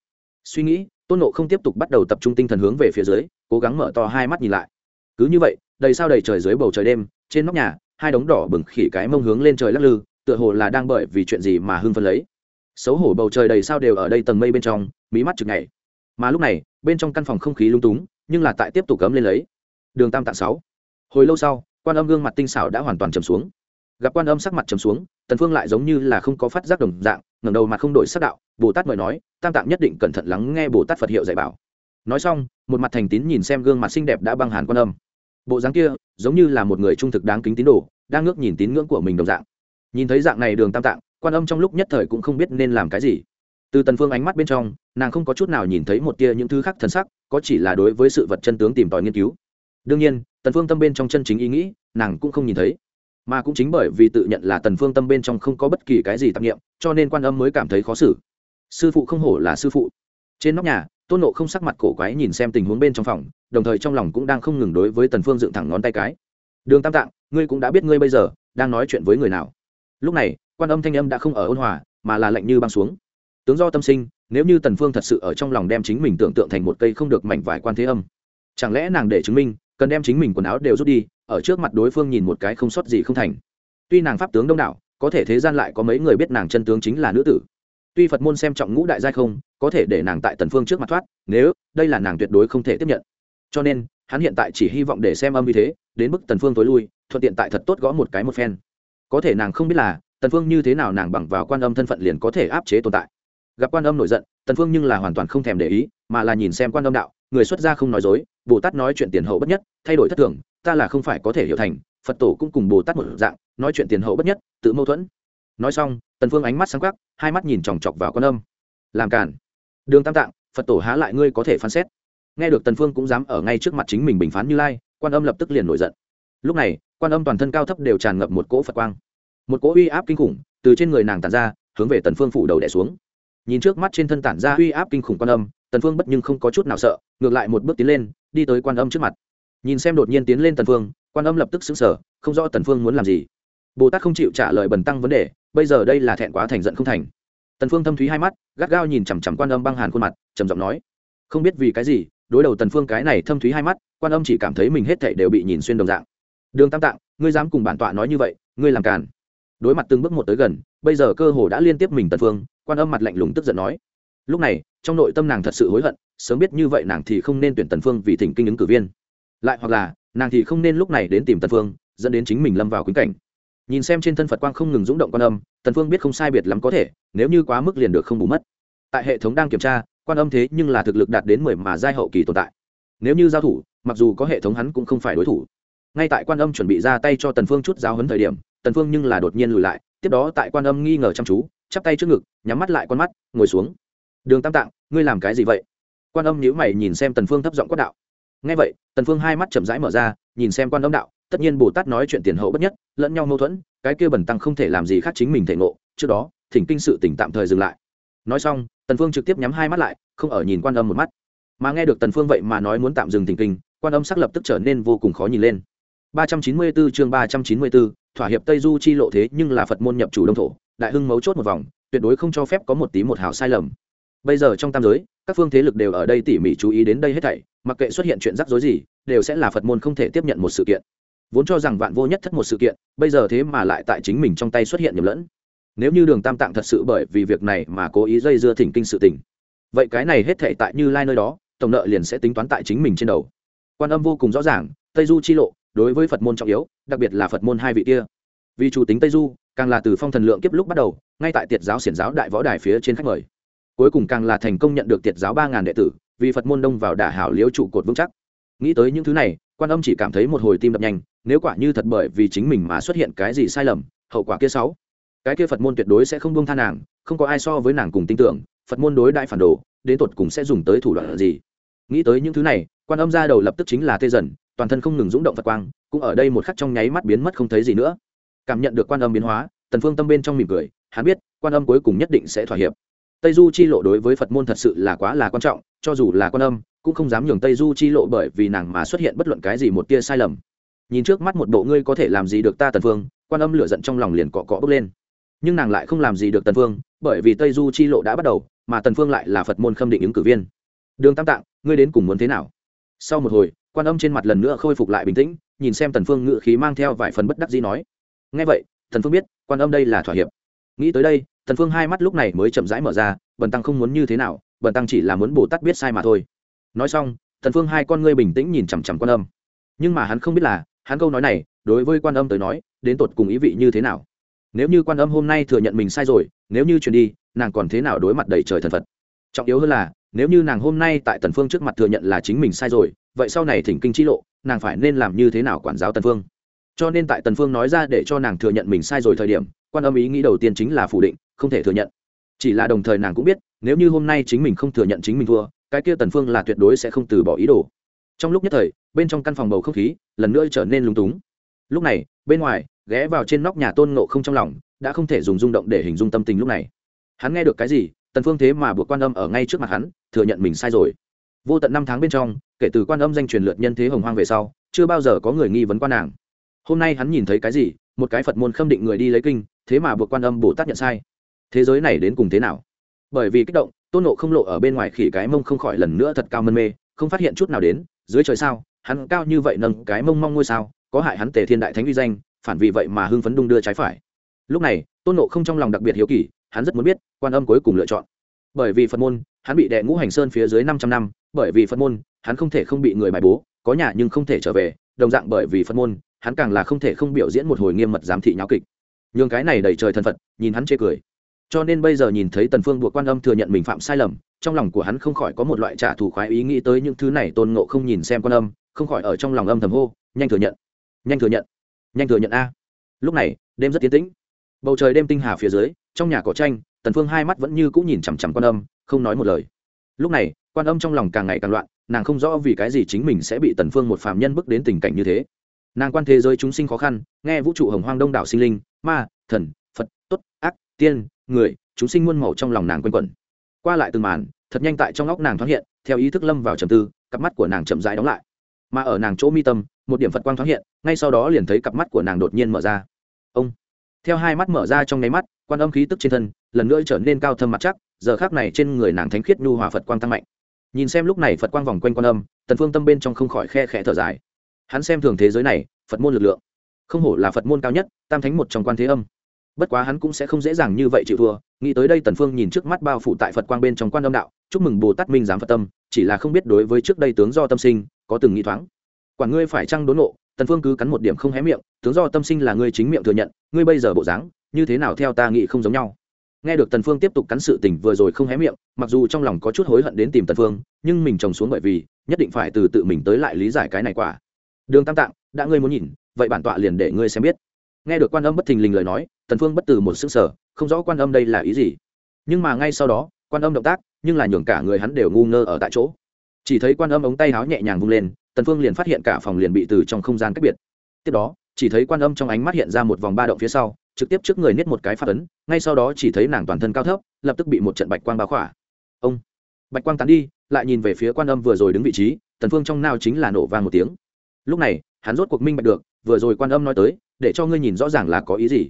Suy nghĩ, tôn nộ không tiếp tục bắt đầu tập trung tinh thần hướng về phía dưới, cố gắng mở to hai mắt nhìn lại. Cứ như vậy, đầy sao đầy trời dưới bầu trời đêm, trên nóc nhà hai đống đỏ bừng khỉ cái mông hướng lên trời lắc lư, tựa hồ là đang bởi vì chuyện gì mà hưng phân lấy. Xấu hổ bầu trời đầy sao đều ở đây tầng mây bên trong, mí mắt chực ngày mà lúc này, bên trong căn phòng không khí lung túng, nhưng là tại tiếp tục cấm lên lấy. Đường tam tạng sáu. Hồi lâu sau, quan âm gương mặt tinh xảo đã hoàn toàn trầm xuống. Gặp quan âm sắc mặt trầm xuống, tần phương lại giống như là không có phát giác đồng dạng, ngẩng đầu mặt không đổi sắc đạo, bồ tát mời nói, tam tạng nhất định cẩn thận lắng nghe bồ tát phật hiệu dạy bảo. Nói xong, một mặt thành tín nhìn xem gương mặt xinh đẹp đã băng hàn quan âm bộ dáng kia giống như là một người trung thực đáng kính tín đồ, đang ngước nhìn tín ngưỡng của mình đồng dạng. Nhìn thấy dạng này đường tam tạng, quan âm trong lúc nhất thời cũng không biết nên làm cái gì. Từ tần phương ánh mắt bên trong, nàng không có chút nào nhìn thấy một tia những thứ khác thần sắc, có chỉ là đối với sự vật chân tướng tìm tòi nghiên cứu. Đương nhiên, tần phương tâm bên trong chân chính ý nghĩ, nàng cũng không nhìn thấy. Mà cũng chính bởi vì tự nhận là tần phương tâm bên trong không có bất kỳ cái gì tạp niệm, cho nên quan âm mới cảm thấy khó xử. Sư phụ không hổ là sư phụ. Trên nóc nhà tôn nộ không sắc mặt cổ quái nhìn xem tình huống bên trong phòng, đồng thời trong lòng cũng đang không ngừng đối với tần phương dựng thẳng ngón tay cái. Đường tam tạng, ngươi cũng đã biết ngươi bây giờ đang nói chuyện với người nào. Lúc này, quan âm thanh âm đã không ở ôn hòa, mà là lạnh như băng xuống. Tướng do tâm sinh, nếu như tần phương thật sự ở trong lòng đem chính mình tưởng tượng thành một cây không được mảnh vải quan thế âm, chẳng lẽ nàng để chứng minh, cần đem chính mình quần áo đều rút đi, ở trước mặt đối phương nhìn một cái không sót gì không thành? Tuy nàng pháp tướng đông đảo, có thể thế gian lại có mấy người biết nàng chân tướng chính là nữ tử. Tuy phật môn xem trọng ngũ đại giai không có thể để nàng tại tần phương trước mặt thoát, nếu, đây là nàng tuyệt đối không thể tiếp nhận. Cho nên, hắn hiện tại chỉ hy vọng để xem âm như thế, đến mức tần phương tối lui, thuận tiện tại thật tốt gõ một cái một phen. Có thể nàng không biết là, tần phương như thế nào nàng bằng vào quan âm thân phận liền có thể áp chế tồn tại. Gặp quan âm nổi giận, tần phương nhưng là hoàn toàn không thèm để ý, mà là nhìn xem quan âm đạo, người xuất gia không nói dối, bồ tát nói chuyện tiền hậu bất nhất, thay đổi thất thường, ta là không phải có thể hiểu thành, phật tổ cũng cùng bồ tát một dạng, nói chuyện tiền hậu bất nhất, tự mâu thuẫn. Nói xong, tần phương ánh mắt sáng quắc, hai mắt nhìn chòng chọc vào quan âm. Làm cản đường tam tạng, phật tổ há lại ngươi có thể phán xét. Nghe được tần phương cũng dám ở ngay trước mặt chính mình bình phán như lai, quan âm lập tức liền nổi giận. Lúc này, quan âm toàn thân cao thấp đều tràn ngập một cỗ phật quang. Một cỗ uy áp kinh khủng từ trên người nàng tản ra, hướng về tần phương phủ đầu đè xuống. Nhìn trước mắt trên thân tản ra uy áp kinh khủng quan âm, tần phương bất nhưng không có chút nào sợ, ngược lại một bước tiến lên, đi tới quan âm trước mặt. Nhìn xem đột nhiên tiến lên tần phương, quan âm lập tức sững sờ, không rõ tần phương muốn làm gì. Bồ tát không chịu trả lời bần tăng vấn đề, bây giờ đây là thẹn quá thành giận không thành tần phương thâm thúy hai mắt, gắt gao nhìn chằm chằm quan âm băng hàn khuôn mặt, trầm giọng nói, không biết vì cái gì, đối đầu tần phương cái này thâm thúy hai mắt, quan âm chỉ cảm thấy mình hết thảy đều bị nhìn xuyên đồng dạng. Đường tam tạng, ngươi dám cùng bản tọa nói như vậy, ngươi làm càn. Đối mặt từng bước một tới gần, bây giờ cơ hồ đã liên tiếp mình tần phương, quan âm mặt lạnh lùng tức giận nói, lúc này, trong nội tâm nàng thật sự hối hận, sớm biết như vậy nàng thì không nên tuyển tần phương vì thỉnh kinh ứng cử viên. Lại hoặc là, nàng thì không nên lúc này đến tìm tần phương, dẫn đến chính mình lâm vào quyến cảnh nhìn xem trên thân phật quang không ngừng rung động quan âm, tần phương biết không sai biệt lắm có thể, nếu như quá mức liền được không bù mất. Tại hệ thống đang kiểm tra, quan âm thế nhưng là thực lực đạt đến mười mà giai hậu kỳ tồn tại. Nếu như giao thủ, mặc dù có hệ thống hắn cũng không phải đối thủ. Ngay tại quan âm chuẩn bị ra tay cho tần phương chút giáo huấn thời điểm, tần phương nhưng là đột nhiên lùi lại, tiếp đó tại quan âm nghi ngờ chăm chú, chắp tay trước ngực, nhắm mắt lại con mắt, ngồi xuống. Đường tam tạng, ngươi làm cái gì vậy? Quan âm nhíu mày nhìn xem tần phương thấp giọng quát đạo. Nghe vậy, tần phương hai mắt chậm rãi mở ra, nhìn xem quan âm đạo tất nhiên bồ tát nói chuyện tiền hậu bất nhất lẫn nhau mâu thuẫn cái kia bẩn tăng không thể làm gì khác chính mình thể ngộ trước đó thỉnh kinh sự tỉnh tạm thời dừng lại. Nói xong tần phương trực tiếp nhắm hai mắt lại không ở nhìn quan âm một mắt. Mà nghe được tần phương vậy mà nói muốn tạm dừng thỉnh kinh quan âm sắc lập tức trở nên vô cùng khó nhìn lên. 394 chương 394, thỏa hiệp tây du chi lộ thế nhưng là phật môn nhập chủ đông thổ đại hưng mấu chốt một vòng tuyệt đối không cho phép có một tí một hào sai lầm. Bây giờ trong tam giới các phương thế lực đều ở đây tỉ mỉ chú ý đến đây hết thảy mặc kệ xuất hiện chuyện rắc rối gì đều sẽ là phật môn không thể tiếp nhận một sự kiện vốn cho rằng vạn vô nhất thất một sự kiện, bây giờ thế mà lại tại chính mình trong tay xuất hiện nhầm lẫn. Nếu như đường tam tạng thật sự bởi vì việc này mà cố ý dây dưa thỉnh kinh sự tình, vậy cái này hết thể tại như lai nơi đó, tổng nợ liền sẽ tính toán tại chính mình trên đầu. Quan âm vô cùng rõ ràng, tây du chi lộ, đối với phật môn trọng yếu, đặc biệt là phật môn hai vị kia. Vì chủ tính tây du, càng là từ phong thần lượng kiếp lúc bắt đầu, ngay tại tiệt giáo xiển giáo đại võ đài phía trên khách mời. Cuối cùng càng là thành công nhận được tiệt giáo ba ngàn đệ tử, vì phật môn đông vào đả hảo liếu trụ cột vững chắc. Nghĩ tới những thứ này quan âm chỉ cảm thấy một hồi tim đập nhanh, nếu quả như thật bởi vì chính mình mà xuất hiện cái gì sai lầm, hậu quả kia sáu. Cái kia phật môn tuyệt đối sẽ không buông tha nàng, không có ai so với nàng cùng tin tưởng, phật môn đối đại phản đồ, đến tột cùng sẽ dùng tới thủ đoạn gì. Nghĩ tới những thứ này, quan âm ra đầu lập tức chính là tê dần, toàn thân không ngừng rúng động phật quang, cũng ở đây một khắc trong nháy mắt biến mất không thấy gì nữa. Cảm nhận được quan âm biến hóa, tần phương tâm bên trong mỉm cười, hắn biết, quan âm cuối cùng nhất định sẽ thỏa hiệp. Tây du chi lộ đối với phật môn thật sự là quá là quan trọng cho dù là quan âm, cũng không dám nhường tây du chi lộ bởi vì nàng mà xuất hiện bất luận cái gì một tia sai lầm. Nhìn trước mắt một bộ ngươi có thể làm gì được ta tần phương quan âm lửa giận trong lòng liền cọ cọ bốc lên. Nhưng nàng lại không làm gì được tần phương bởi vì tây du chi lộ đã bắt đầu, mà tần phương lại là phật môn khâm định ứng cử viên. Đường tam tạng, ngươi đến cùng muốn thế nào? Sau một hồi, quan âm trên mặt lần nữa khôi phục lại bình tĩnh, nhìn xem tần phương ngự khí mang theo vài phần bất đắc dĩ nói. Nghe vậy, tần phương biết, quan âm đây là thỏa hiệp. Nghĩ tới đây, tần phương hai mắt lúc này mới chậm rãi mở ra, bần tăng không muốn như thế nào bần tăng chỉ là muốn bồ tát biết sai mà thôi. Nói xong, thần phương hai con ngươi bình tĩnh nhìn chằm chằm quan âm. Nhưng mà hắn không biết là, hắn câu nói này, đối với quan âm tới nói, đến tột cùng ý vị như thế nào? Nếu như quan âm hôm nay thừa nhận mình sai rồi, nếu như truyền đi, nàng còn thế nào đối mặt đầy trời thần phật? Trọng yếu hơn là, nếu như nàng hôm nay tại tần phương trước mặt thừa nhận là chính mình sai rồi, vậy sau này thỉnh kinh chi lộ, nàng phải nên làm như thế nào quản giáo tần phương? Cho nên tại tần phương nói ra để cho nàng thừa nhận mình sai rồi thời điểm, quan âm ý nghĩ đầu tiên chính là phủ định, không thể thừa nhận. Chỉ là đồng thời nàng cũng biết nếu như hôm nay chính mình không thừa nhận chính mình thua, cái kia tần phương là tuyệt đối sẽ không từ bỏ ý đồ. Trong lúc nhất thời, bên trong căn phòng bầu không khí lần nữa trở nên lúng túng. Lúc này, bên ngoài, ghé vào trên nóc nhà tôn ngộ không trong lòng, đã không thể dùng rung động để hình dung tâm tình lúc này. Hắn nghe được cái gì, tần phương thế mà buộc quan âm ở ngay trước mặt hắn, thừa nhận mình sai rồi. Vô tận năm tháng bên trong, kể từ quan âm danh truyền lượt nhân thế hồng hoang về sau, chưa bao giờ có người nghi vấn quan nàng. Hôm nay hắn nhìn thấy cái gì, một cái phật môn khâm định người đi lấy kinh, thế mà buộc quan âm bồ tát nhận sai. Thế giới này đến cùng thế nào? Bởi vì kích động, tôn nộ không lộ ở bên ngoài khỉ cái mông không khỏi lần nữa thật cao mân mê, không phát hiện chút nào đến, dưới trời sao, hắn cao như vậy nâng cái mông mong ngôi sao, có hại hắn tề thiên đại thánh uy danh, phản vì vậy mà hưng phấn đung đưa trái phải. Lúc này, tôn nộ không trong lòng đặc biệt hiếu kỳ, hắn rất muốn biết, quan âm cuối cùng lựa chọn. Bởi vì phật môn, hắn bị đệ ngũ hành sơn phía dưới năm trăm năm, bởi vì phật môn, hắn không thể không bị người bài bố, có nhà nhưng không thể trở về, đồng dạng bởi vì phật môn, hắn càng là không thể không biểu diễn một hồi nghiêm mật giám thị nháo kịch. Nhường cái này đầy trời thần phật, nhìn hắn chê cười cho nên bây giờ nhìn thấy tần phương buộc quan âm thừa nhận mình phạm sai lầm, trong lòng của hắn không khỏi có một loại trả thù khoái ý nghĩ tới những thứ này tôn ngộ không nhìn xem quan âm, không khỏi ở trong lòng âm thầm hô, nhanh thừa nhận, nhanh thừa nhận, nhanh thừa nhận a. Lúc này, đêm rất tiến tĩnh. Bầu trời đêm tinh hà phía dưới, trong nhà cỏ tranh, tần phương hai mắt vẫn như cũ nhìn chằm chằm quan âm, không nói một lời. Lúc này, quan âm trong lòng càng ngày càng loạn, nàng không rõ vì cái gì chính mình sẽ bị tần phương một phàm nhân bước đến tình cảnh như thế. Nàng quan thế giới chúng sinh khó khăn, nghe vũ trụ hồng hoang đông đảo sinh linh, ma, thần, phật tốt ác, tiên người, chúng sinh muôn màu trong lòng nàng quanh quẩn. Qua lại từng màn, thật nhanh tại trong óc nàng thoáng hiện, theo ý thức lâm vào trầm tư, cặp mắt của nàng chậm rãi đóng lại. Mà ở nàng chỗ mi tâm, một điểm phật quang thoáng hiện, ngay sau đó liền thấy cặp mắt của nàng đột nhiên mở ra. Ông! Theo hai mắt mở ra trong nháy mắt, quan âm khí tức trên thân, lần nữa trở nên cao thâm mặt chắc, giờ khác này trên người nàng thánh khiết nhu hòa phật quang tăng mạnh. Nhìn xem lúc này phật quang vòng quanh quan âm, tần phương tâm bên trong không khỏi khe khẽ thở dài. Hắn xem thường thế giới này, phật môn lực lượng. Không hổ là phật môn cao nhất, tam thánh một trong quan thế âm bất quá hắn cũng sẽ không dễ dàng như vậy chịu thua. Nghĩ tới đây tần phương nhìn trước mắt bao phủ tại phật quang bên trong quan âm đạo, chúc mừng bồ tát minh giám phật tâm, chỉ là không biết đối với trước đây tướng do tâm sinh, có từng nghĩ thoáng. Quản ngươi phải chăng đốn nộ? Tần phương cứ cắn một điểm không hé miệng, tướng do tâm sinh là ngươi chính miệng thừa nhận, ngươi bây giờ bộ dáng, như thế nào theo ta nghĩ không giống nhau. Nghe được tần phương tiếp tục cắn sự tình vừa rồi không hé miệng, mặc dù trong lòng có chút hối hận đến tìm tần phương, nhưng mình trồng xuống bởi vì, nhất định phải từ tự mình tới lại lý giải cái này quả. Đường tam tạng, đã ngươi muốn nhìn, vậy bản tọa liền để ngươi xem biết. Nghe được quan âm bất thình lình lời nói tần phương bất từ một sức sở, không rõ quan âm đây là ý gì. Nhưng mà ngay sau đó, quan âm động tác, nhưng là nhường cả người hắn đều ngu ngơ ở tại chỗ. Chỉ thấy quan âm ống tay áo nhẹ nhàng vung lên, tần phương liền phát hiện cả phòng liền bị từ trong không gian cách biệt. Tiếp đó, chỉ thấy quan âm trong ánh mắt hiện ra một vòng ba động phía sau, trực tiếp trước người niết một cái phát ấn, ngay sau đó chỉ thấy nàng toàn thân cao thấp, lập tức bị một trận bạch quang bao khỏa. Ông! Bạch quang tán đi, lại nhìn về phía quan âm vừa rồi đứng vị trí, tần phương trong nao chính là nổ vang một tiếng. Lúc này, hắn rốt cuộc minh bạch được, vừa rồi quan âm nói tới, để cho ngươi nhìn rõ ràng là có ý gì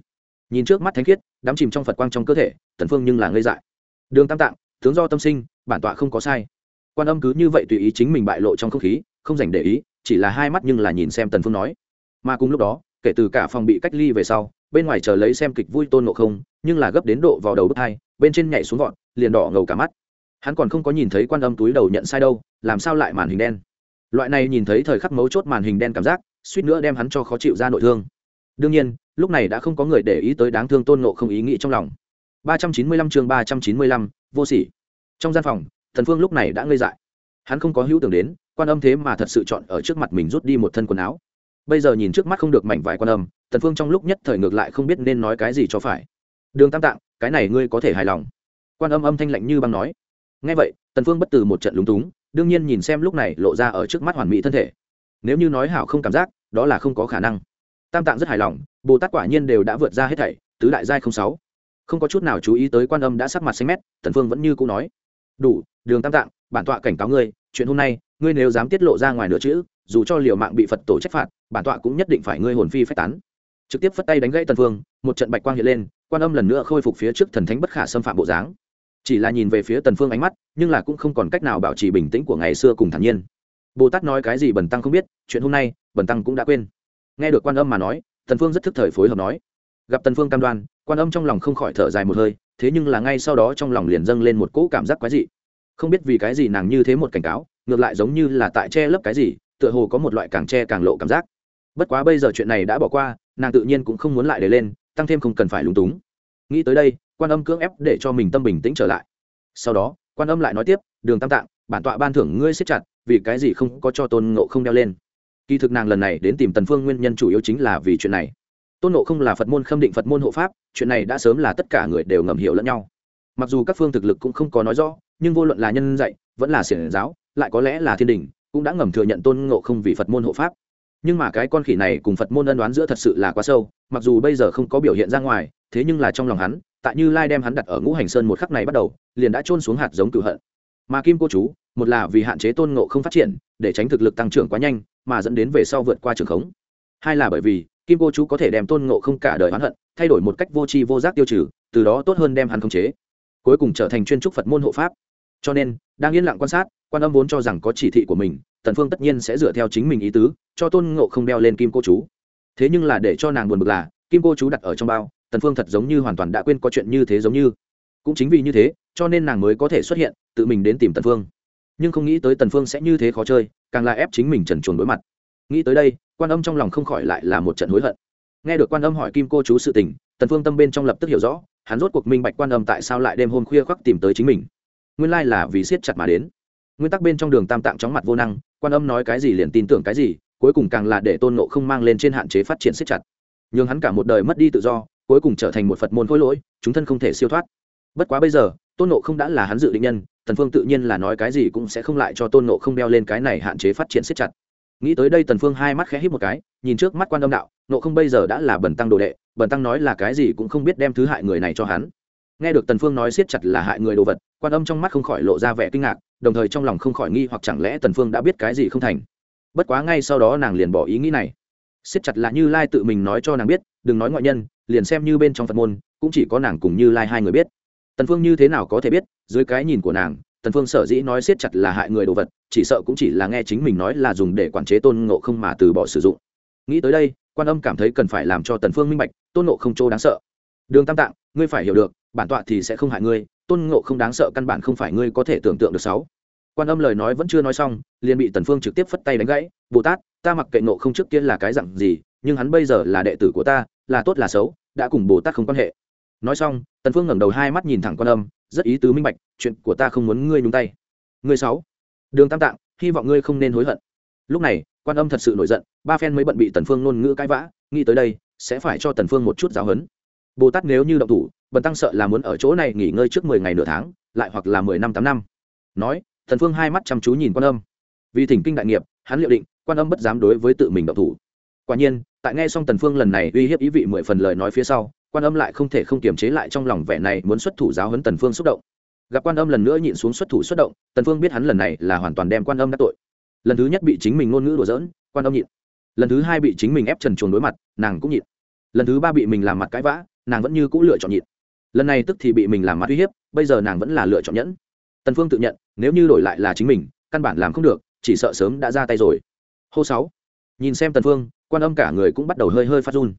nhìn trước mắt thánh khiết, đắm chìm trong phật quang trong cơ thể tần phương nhưng là ngây dại. Đường tam tạng, tướng do tâm sinh, bản tọa không có sai. Quan âm cứ như vậy tùy ý chính mình bại lộ trong không khí, không dành để ý, chỉ là hai mắt nhưng là nhìn xem tần phương nói. Mà cùng lúc đó, kể từ cả phòng bị cách ly về sau, bên ngoài chờ lấy xem kịch vui tôn ngộ không, nhưng là gấp đến độ vào đầu bước hai, bên trên nhảy xuống vọt, liền đỏ ngầu cả mắt. Hắn còn không có nhìn thấy quan âm túi đầu nhận sai đâu, làm sao lại màn hình đen? Loại này nhìn thấy thời khắc mấu chốt màn hình đen cảm giác, suýt nữa đem hắn cho khó chịu ra nội thương. Đương nhiên lúc này đã không có người để ý tới đáng thương tôn ngộ không ý nghĩ trong lòng. 395 chương 395, vô sỉ. Trong gian phòng thần phương lúc này đã ngây dại. Hắn không có hữu tưởng đến quan âm thế mà thật sự chọn ở trước mặt mình rút đi một thân quần áo. Bây giờ nhìn trước mắt không được mảnh vải quan âm tần phương trong lúc nhất thời ngược lại không biết nên nói cái gì cho phải. Đường tam tạng cái này ngươi có thể hài lòng. Quan âm âm thanh lạnh như băng nói. Nghe vậy tần phương bất từ một trận lúng túng đương nhiên nhìn xem lúc này lộ ra ở trước mắt hoàn mỹ thân thể. Nếu như nói hảo không cảm giác đó là không có khả năng. Tam tạng rất hài lòng bồ tát quả nhiên đều đã vượt ra hết thảy, tứ đại giai không sáu. Không có chút nào chú ý tới quan âm đã sắc mặt xanh mét, tần phương vẫn như cũ nói, đủ, đường tam tạng, bản tọa cảnh cáo ngươi, chuyện hôm nay, ngươi nếu dám tiết lộ ra ngoài nữa chữ, dù cho liều mạng bị phật tổ trách phạt, bản tọa cũng nhất định phải ngươi hồn phi phách tán. Trực tiếp phất tay đánh gãy tần phương, một trận bạch quang hiện lên, quan âm lần nữa khôi phục phía trước thần thánh bất khả xâm phạm bộ dáng. Chỉ là nhìn về phía tần phương ánh mắt, nhưng là cũng không còn cách nào bảo trì bình tĩnh của ngày xưa cùng thản nhiên. Bồ tát nói cái gì bần tăng không biết, chuyện hôm nay, bần tăng cũng đã quên. Nghe được quan âm mà nói tần phương rất thức thời phối hợp nói. Gặp tần phương cam đoan, quan âm trong lòng không khỏi thở dài một hơi, thế nhưng là ngay sau đó trong lòng liền dâng lên một cỗ cảm giác quái dị. Không biết vì cái gì nàng như thế một cảnh cáo, ngược lại giống như là tại che lấp cái gì, tựa hồ có một loại càng che càng lộ cảm giác. Bất quá bây giờ chuyện này đã bỏ qua, nàng tự nhiên cũng không muốn lại để lên, tăng thêm không cần phải lúng túng. Nghĩ tới đây, quan âm cưỡng ép để cho mình tâm bình tĩnh trở lại. Sau đó, quan âm lại nói tiếp, đường tam tạng, bản tọa ban thưởng ngươi siết chặt, vì cái gì không có cho tôn ngộ không đeo lên? Kỳ thực nàng lần này đến tìm tần phương nguyên nhân chủ yếu chính là vì chuyện này. Tôn ngộ không là phật môn khâm định phật môn hộ pháp, chuyện này đã sớm là tất cả người đều ngầm hiểu lẫn nhau. Mặc dù các phương thực lực cũng không có nói rõ, nhưng vô luận là nhân dạy, vẫn là xiển giáo, lại có lẽ là thiên đình, cũng đã ngầm thừa nhận tôn ngộ không vì phật môn hộ pháp. Nhưng mà cái con khỉ này cùng phật môn ân đoán giữa thật sự là quá sâu, mặc dù bây giờ không có biểu hiện ra ngoài, thế nhưng là trong lòng hắn, tại như lai đem hắn đặt ở ngũ hành sơn một khắc này bắt đầu, liền đã trôn xuống hạt giống cửu hận. Mà kim cô chú, một là vì hạn chế tôn ngộ không phát triển, để tránh thực lực tăng trưởng quá nhanh mà dẫn đến về sau vượt qua trường khống. Hai là bởi vì, kim cô chú có thể đem tôn ngộ không cả đời oán hận, thay đổi một cách vô tri vô giác tiêu trừ, từ đó tốt hơn đem hắn khống chế. Cuối cùng trở thành chuyên trúc phật môn hộ pháp. Cho nên, đang yên lặng quan sát, quan âm vốn cho rằng có chỉ thị của mình, tần phương tất nhiên sẽ dựa theo chính mình ý tứ, cho tôn ngộ không đeo lên kim cô chú. Thế nhưng là để cho nàng buồn bực là, kim cô chú đặt ở trong bao, tần phương thật giống như hoàn toàn đã quên có chuyện như thế giống như. Cũng chính vì như thế, cho nên nàng mới có thể xuất hiện, tự mình đến tìm tần phương. Nhưng không nghĩ tới tần phương sẽ như thế khó chơi càng là ép chính mình trần truồng đối mặt. Nghĩ tới đây, quan âm trong lòng không khỏi lại là một trận hối hận. Nghe được quan âm hỏi kim cô chú sự tình, tần phương tâm bên trong lập tức hiểu rõ, hắn rốt cuộc minh bạch quan âm tại sao lại đêm hôm khuya khoác tìm tới chính mình. Nguyên lai là vì siết chặt mà đến. Nguyên tắc bên trong đường tam tạng chóng mặt vô năng, quan âm nói cái gì liền tin tưởng cái gì, cuối cùng càng là để tôn nộ không mang lên trên hạn chế phát triển siết chặt. Nhưng hắn cả một đời mất đi tự do, cuối cùng trở thành một phật môn khối lỗi, chúng thân không thể siêu thoát. Bất quá bây giờ, tôn nộ không đã là hắn dự định nhân tần phương tự nhiên là nói cái gì cũng sẽ không lại cho tôn nộ không đeo lên cái này hạn chế phát triển siết chặt. Nghĩ tới đây tần phương hai mắt khẽ híp một cái, nhìn trước mắt quan âm đạo nộ không bây giờ đã là bần tăng đồ đệ, bần tăng nói là cái gì cũng không biết đem thứ hại người này cho hắn. Nghe được tần phương nói siết chặt là hại người đồ vật, quan âm trong mắt không khỏi lộ ra vẻ kinh ngạc, đồng thời trong lòng không khỏi nghi hoặc chẳng lẽ tần phương đã biết cái gì không thành. Bất quá ngay sau đó nàng liền bỏ ý nghĩ này. Siết chặt là như lai tự mình nói cho nàng biết, đừng nói ngoại nhân, liền xem như bên trong phật môn, cũng chỉ có nàng cùng như lai hai người biết tần phương như thế nào có thể biết, dưới cái nhìn của nàng, tần phương sở dĩ nói siết chặt là hại người đồ vật, chỉ sợ cũng chỉ là nghe chính mình nói là dùng để quản chế tôn ngộ không mà từ bỏ sử dụng. Nghĩ tới đây, quan âm cảm thấy cần phải làm cho tần phương minh bạch, tôn ngộ không chỗ đáng sợ. Đường tam tạng, ngươi phải hiểu được, bản tọa thì sẽ không hại ngươi, tôn ngộ không đáng sợ căn bản không phải ngươi có thể tưởng tượng được sáu. Quan âm lời nói vẫn chưa nói xong, liền bị tần phương trực tiếp phất tay đánh gãy, bồ tát, ta mặc kệ ngộ không trước kia là cái dạng gì, nhưng hắn bây giờ là đệ tử của ta, là tốt là xấu, đã cùng bồ tát không quan hệ nói xong, tần phương ngẩng đầu hai mắt nhìn thẳng quan âm, rất ý tứ minh bạch, chuyện của ta không muốn ngươi nhúng tay. Ngươi sáu, đường tam tạng, hy vọng ngươi không nên hối hận. Lúc này, quan âm thật sự nổi giận, ba phen mới bận bị tần phương ngôn ngữ cãi vã, nghĩ tới đây, sẽ phải cho tần phương một chút giáo huấn. Bồ tát nếu như động thủ, bần tăng sợ là muốn ở chỗ này nghỉ ngơi trước mười ngày nửa tháng, lại hoặc là mười năm tám năm. Nói, tần phương hai mắt chăm chú nhìn quan âm. Vì thỉnh kinh đại nghiệp, hắn liệu định, quan âm bất dám đối với tự mình động thủ. Quả nhiên, tại nghe xong tần phương lần này uy hiếp ý vị mười phần lời nói phía sau quan âm lại không thể không kiềm chế lại trong lòng vẻ này muốn xuất thủ giáo huấn tần phương xúc động. Gặp quan âm lần nữa nhịn xuống xuất thủ xuất động, tần phương biết hắn lần này là hoàn toàn đem quan âm đắc tội. Lần thứ nhất bị chính mình ngôn ngữ đùa giỡn, quan âm nhịn. Lần thứ hai bị chính mình ép trần chuồng đối mặt, nàng cũng nhịn. Lần thứ ba bị mình làm mặt cãi vã, nàng vẫn như cũ lựa chọn nhịn. Lần này tức thì bị mình làm mặt uy hiếp, bây giờ nàng vẫn là lựa chọn nhẫn. Tần phương tự nhận, nếu như đổi lại là chính mình, căn bản làm không được, chỉ sợ sớm đã ra tay rồi. Hô sáu. Nhìn xem tần phương, quan âm cả người cũng bắt đầu hơi hơi phát run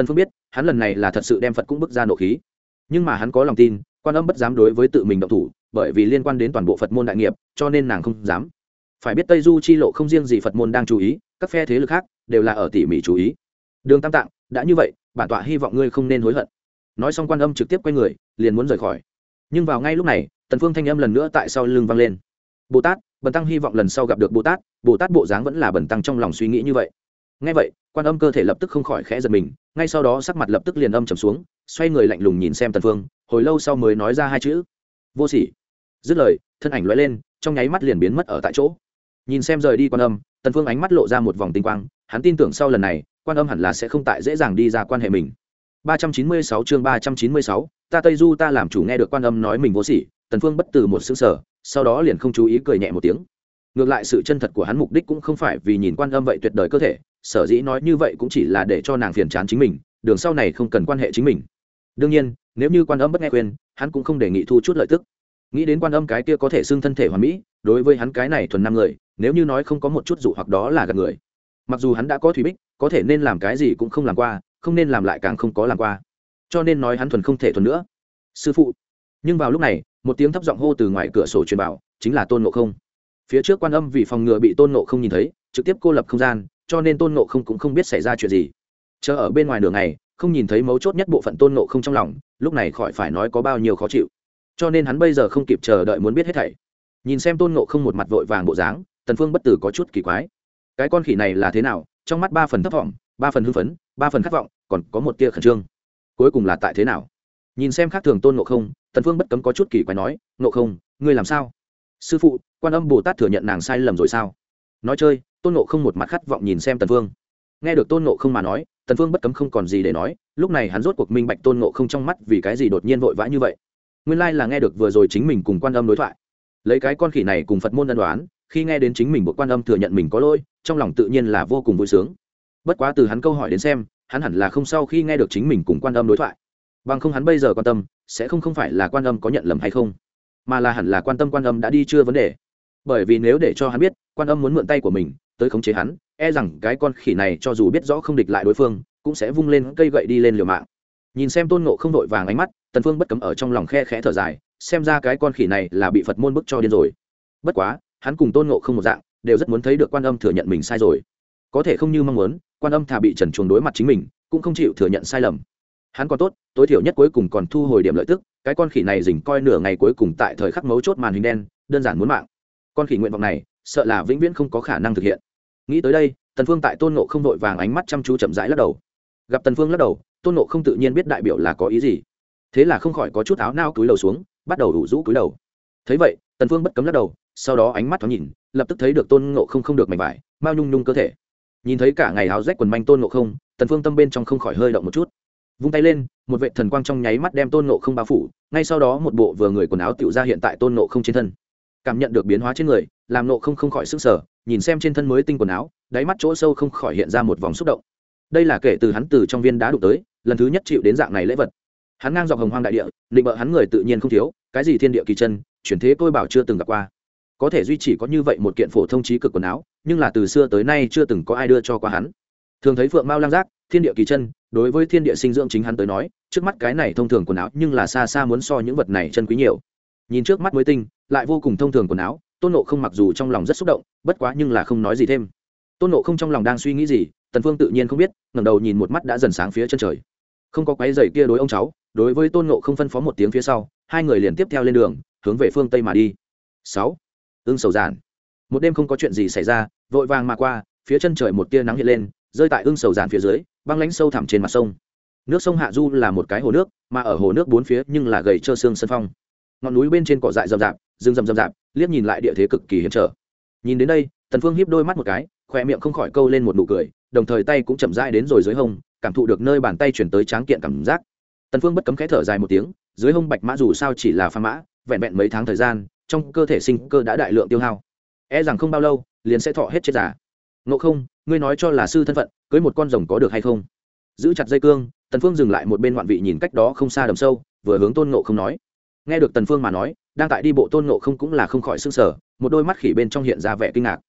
tần phương biết, hắn lần này là thật sự đem phật cũng bức ra nộ khí. Nhưng mà hắn có lòng tin, quan âm bất dám đối với tự mình động thủ, bởi vì liên quan đến toàn bộ phật môn đại nghiệp, cho nên nàng không dám. Phải biết tây du chi lộ không riêng gì phật môn đang chú ý, các phe thế lực khác đều là ở tỉ mỉ chú ý. Đường tam tạng, đã như vậy, bản tọa hy vọng ngươi không nên hối hận. Nói xong quan âm trực tiếp quay người, liền muốn rời khỏi. Nhưng vào ngay lúc này, tần phương thanh âm lần nữa tại sau lưng vang lên. Bồ tát, bần tăng hy vọng lần sau gặp được bồ tát bồ tát bộ dáng vẫn là Bần tăng trong lòng suy nghĩ như vậy. Ngay vậy quan âm cơ thể lập tức không khỏi khẽ giật mình ngay sau đó sắc mặt lập tức liền âm trầm xuống xoay người lạnh lùng nhìn xem tần phương hồi lâu sau mới nói ra hai chữ. Vô sỉ. Dứt lời thân ảnh lóe lên trong nháy mắt liền biến mất ở tại chỗ. Nhìn xem rời đi quan âm tần phương ánh mắt lộ ra một vòng tinh quang hắn tin tưởng sau lần này quan âm hẳn là sẽ không tại dễ dàng đi ra quan hệ mình. 396 chương 396, ta tây du ta làm chủ nghe được quan âm nói mình vô sỉ. Tần phương bất từ một sững sờ sau đó liền không chú ý cười nhẹ một tiếng ngược lại sự chân thật của hắn mục đích cũng không phải vì nhìn quan âm vậy tuyệt đời cơ thể, sở dĩ nói như vậy cũng chỉ là để cho nàng phiền chán chính mình, đường sau này không cần quan hệ chính mình. Đương nhiên, nếu như quan âm bất nghe khuyên, hắn cũng không đề nghị thu chút lợi tức. Nghĩ đến quan âm cái kia có thể xưng thân thể hoàn mỹ, đối với hắn cái này thuần năm người, nếu như nói không có một chút dụ hoặc đó là gạt người. Mặc dù hắn đã có thủy bích, có thể nên làm cái gì cũng không làm qua, không nên làm lại càng không có làm qua. Cho nên nói hắn thuần không thể thuần nữa. Sư phụ. Nhưng vào lúc này, một tiếng thấp giọng hô từ ngoài cửa sổ truyền bảo chính là tôn ngộ không phía trước quan âm vì phòng ngừa bị tôn ngộ không nhìn thấy, trực tiếp cô lập không gian, cho nên tôn ngộ không cũng không biết xảy ra chuyện gì. Chờ ở bên ngoài đường này không nhìn thấy mấu chốt nhất bộ phận tôn ngộ không trong lòng, lúc này khỏi phải nói có bao nhiêu khó chịu. Cho nên hắn bây giờ không kịp chờ đợi muốn biết hết thảy. Nhìn xem tôn ngộ không một mặt vội vàng bộ dáng, tần phương bất tử có chút kỳ quái. Cái con khỉ này là thế nào? Trong mắt ba phần thấp vọng, ba phần hưng phấn, ba phần khát vọng, còn có một tia khẩn trương. Cuối cùng là tại thế nào? Nhìn xem khác thường tôn ngộ không, tần phương bất cấm có chút kỳ quái nói, ngộ không, ngươi làm sao? Sư phụ, quan âm bồ tát thừa nhận nàng sai lầm rồi sao? Nói chơi, tôn ngộ không một mặt khát vọng nhìn xem tần phương nghe được tôn ngộ không mà nói, tần phương bất cấm không còn gì để nói, lúc này hắn rốt cuộc minh bạch tôn ngộ không trong mắt vì cái gì đột nhiên vội vã như vậy. Nguyên lai là nghe được vừa rồi chính mình cùng quan âm đối thoại. Lấy cái con khỉ này cùng phật môn ân đoán khi nghe đến chính mình bộ quan âm thừa nhận mình có lỗi, trong lòng tự nhiên là vô cùng vui sướng. Bất quá từ hắn câu hỏi đến xem, hắn hẳn là không sau khi nghe được chính mình cùng quan âm đối thoại. Bằng không hắn bây giờ quan tâm, sẽ không không phải là quan âm có nhận lầm hay không mà là hẳn là quan tâm quan âm đã đi chưa vấn đề. Bởi vì nếu để cho hắn biết, quan âm muốn mượn tay của mình, tới khống chế hắn e rằng cái con khỉ này cho dù biết rõ không địch lại đối phương, cũng sẽ vung lên cây gậy đi lên liều mạng. Nhìn xem tôn nộ không đội vàng ánh mắt, tần phương bất cấm ở trong lòng khe khẽ thở dài, xem ra cái con khỉ này là bị phật môn bức cho điên rồi. Bất quá, hắn cùng tôn nộ không một dạng, đều rất muốn thấy được quan âm thừa nhận mình sai rồi. Có thể không như mong muốn, quan âm thà bị trần chuồng đối mặt chính mình, cũng không chịu thừa nhận sai lầm. Hắn còn tốt, tối thiểu nhất cuối cùng còn thu hồi điểm lợi tức cái con khỉ này dình coi nửa ngày cuối cùng tại thời khắc mấu chốt màn hình đen, đơn giản muốn mạng. Con khỉ nguyện vọng này, sợ là vĩnh viễn không có khả năng thực hiện. Nghĩ tới đây, tần phương tại tôn nộ không vội vàng ánh mắt chăm chú chậm rãi lắc đầu. Gặp tần phương lắc đầu, tôn nộ không tự nhiên biết đại biểu là có ý gì. Thế là không khỏi có chút áo nao cúi đầu xuống, bắt đầu đủ rũ cúi đầu. Thấy vậy, tần phương bất cấm lắc đầu, sau đó ánh mắt thoáng nhìn, lập tức thấy được tôn ngộ không không được mảnh vải, mao nhung nhung cơ thể. Nhìn thấy cả ngày áo rách quần manh tôn ngộ không, tần phương tâm bên trong không khỏi hơi động một chút vung tay lên, một vệ thần quang trong nháy mắt đem tôn nộ không bao phủ, ngay sau đó một bộ vừa người quần áo tựu ra hiện tại tôn nộ không trên thân. Cảm nhận được biến hóa trên người, làm nộ không không khỏi sức sở nhìn xem trên thân mới tinh quần áo, đáy mắt chỗ sâu không khỏi hiện ra một vòng xúc động. Đây là kể từ hắn từ trong viên đá đụng tới, lần thứ nhất chịu đến dạng này lễ vật. Hắn ngang dọc hồng hoang đại địa, định bợ hắn người tự nhiên không thiếu, cái gì thiên địa kỳ chân, chuyển thế tôi bảo chưa từng gặp qua. Có thể duy trì có như vậy một kiện phổ thông trí cực quần áo, nhưng là từ xưa tới nay chưa từng có ai đưa cho qua hắn thường thấy phượng mao lang giác, thiên địa kỳ chân, đối với thiên địa sinh dưỡng chính hắn tới nói, trước mắt cái này thông thường quần áo nhưng là xa xa muốn so những vật này chân quý nhiều. Nhìn trước mắt mới tinh, lại vô cùng thông thường quần áo, tôn nộ không mặc dù trong lòng rất xúc động, bất quá nhưng là không nói gì thêm. Tôn nộ không trong lòng đang suy nghĩ gì, tần phương tự nhiên không biết, ngẩng đầu nhìn một mắt đã dần sáng phía chân trời. Không có quái dày kia đối ông cháu, đối với tôn nộ không phân phó một tiếng phía sau, hai người liền tiếp theo lên đường, hướng về phương tây mà đi. Sáu, ưng sầu giản. Một đêm không có chuyện gì xảy ra, vội vàng mà qua, phía chân trời một tia nắng hiện lên rơi tại ưng sầu giàn phía dưới, băng lánh sâu thẳm trên mặt sông. Nước sông hạ du là một cái hồ nước, mà ở hồ nước bốn phía nhưng là gầy trơ xương sân phong. Ngọn núi bên trên cỏ dại rậm rạp, rừng rậm rậm rạp, liếc nhìn lại địa thế cực kỳ hiểm trở. Nhìn đến đây, tần phương hiếp đôi mắt một cái khoe miệng không khỏi câu lên một nụ cười, đồng thời tay cũng chậm rãi đến rồi dưới hông, cảm thụ được nơi bàn tay chuyển tới tráng kiện cảm giác. Tần phương bất cấm khẽ thở dài một tiếng, dưới hông bạch mã dù sao chỉ là pha mã, vẹn vẹn mấy tháng thời gian, trong cơ thể sinh cơ đã đại lượng tiêu hao. E rằng không bao lâu, liền sẽ thọ hết chết giả ngộ không, ngươi nói cho là sư thân phận, cưới một con rồng có được hay không? Giữ chặt dây cương, tần phương dừng lại một bên ngoạn vị nhìn cách đó không xa đầm sâu, vừa hướng tôn ngộ không nói. Nghe được tần phương mà nói, đang tại đi bộ tôn ngộ không cũng là không khỏi sưng sở một đôi mắt khỉ bên trong hiện ra vẻ kinh ngạc.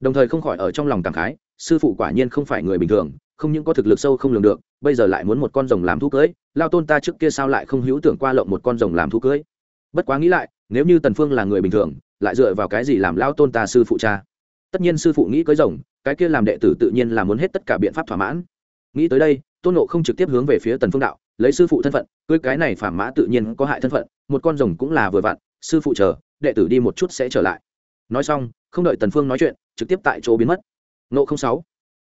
Đồng thời không khỏi ở trong lòng cảm khái, sư phụ quả nhiên không phải người bình thường, không những có thực lực sâu không lường được, bây giờ lại muốn một con rồng làm thú cưới, lao tôn ta trước kia sao lại không hữu tưởng qua lộng một con rồng làm thú cưới? Bất quá nghĩ lại, nếu như tần phương là người bình thường, lại dựa vào cái gì làm lao tôn ta sư phụ cha? Tất nhiên sư phụ nghĩ cưới rồng cái kia làm đệ tử tự nhiên là muốn hết tất cả biện pháp thỏa mãn. Nghĩ tới đây, tôn nộ không trực tiếp hướng về phía tần phương đạo, lấy sư phụ thân phận, cưới cái này phản mã tự nhiên có hại thân phận, một con rồng cũng là vừa vặn, sư phụ chờ, đệ tử đi một chút sẽ trở lại. Nói xong, không đợi tần phương nói chuyện, trực tiếp tại chỗ biến mất. Nộ không sáu.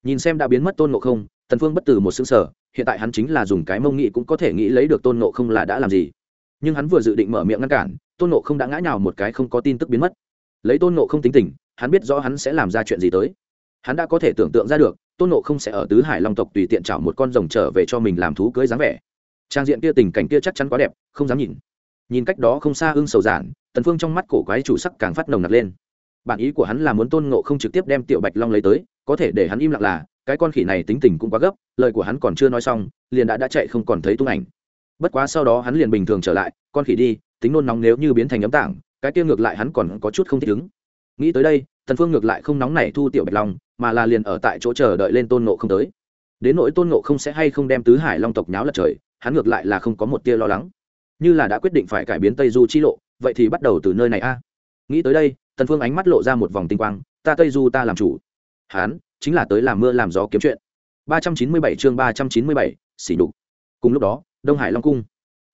Nhìn xem đã biến mất tôn nộ không, tần phương bất từ một xứng sở hiện tại hắn chính là dùng cái mông nghĩ cũng có thể nghĩ lấy được tôn nộ không là đã làm gì. Nhưng hắn vừa dự định mở miệng ngăn cản, tôn nộ không đã ngã nhào một cái không có tin tức biến mất. Lấy tôn nộ không tính tình, hắn biết rõ hắn sẽ làm ra chuyện gì tới hắn đã có thể tưởng tượng ra được, tôn nộ không sẽ ở tứ hải long tộc tùy tiện chảo một con rồng trở về cho mình làm thú cưới dáng vẻ. Trang diện kia tình cảnh kia chắc chắn quá đẹp, không dám nhìn. Nhìn cách đó không xa ưng sầu giản, tần phương trong mắt cổ quái chủ sắc càng phát nồng nặc lên. Bản ý của hắn là muốn tôn ngộ không trực tiếp đem tiểu bạch long lấy tới, có thể để hắn im lặng là, cái con khỉ này tính tình cũng quá gấp, lời của hắn còn chưa nói xong, liền đã đã chạy không còn thấy tung ảnh. Bất quá sau đó hắn liền bình thường trở lại, con khỉ đi, tính nôn nóng nếu như biến thành ấm tảng, cái kia ngược lại hắn còn có chút không thích ứng. Nghĩ tới đây, tần phương ngược lại không nóng này thu tiểu bạch long mà là liền ở tại chỗ chờ đợi lên tôn nộ không tới. Đến nỗi tôn nộ không sẽ hay không đem tứ hải long tộc nháo lật trời hắn ngược lại là không có một tia lo lắng. Như là đã quyết định phải cải biến tây du chi lộ vậy thì bắt đầu từ nơi này a. Nghĩ tới đây tần phương ánh mắt lộ ra một vòng tinh quang ta tây du ta làm chủ. Hắn chính là tới làm mưa làm gió kiếm chuyện. 397 chương 397, xỉ đục cùng lúc đó đông hải long cung.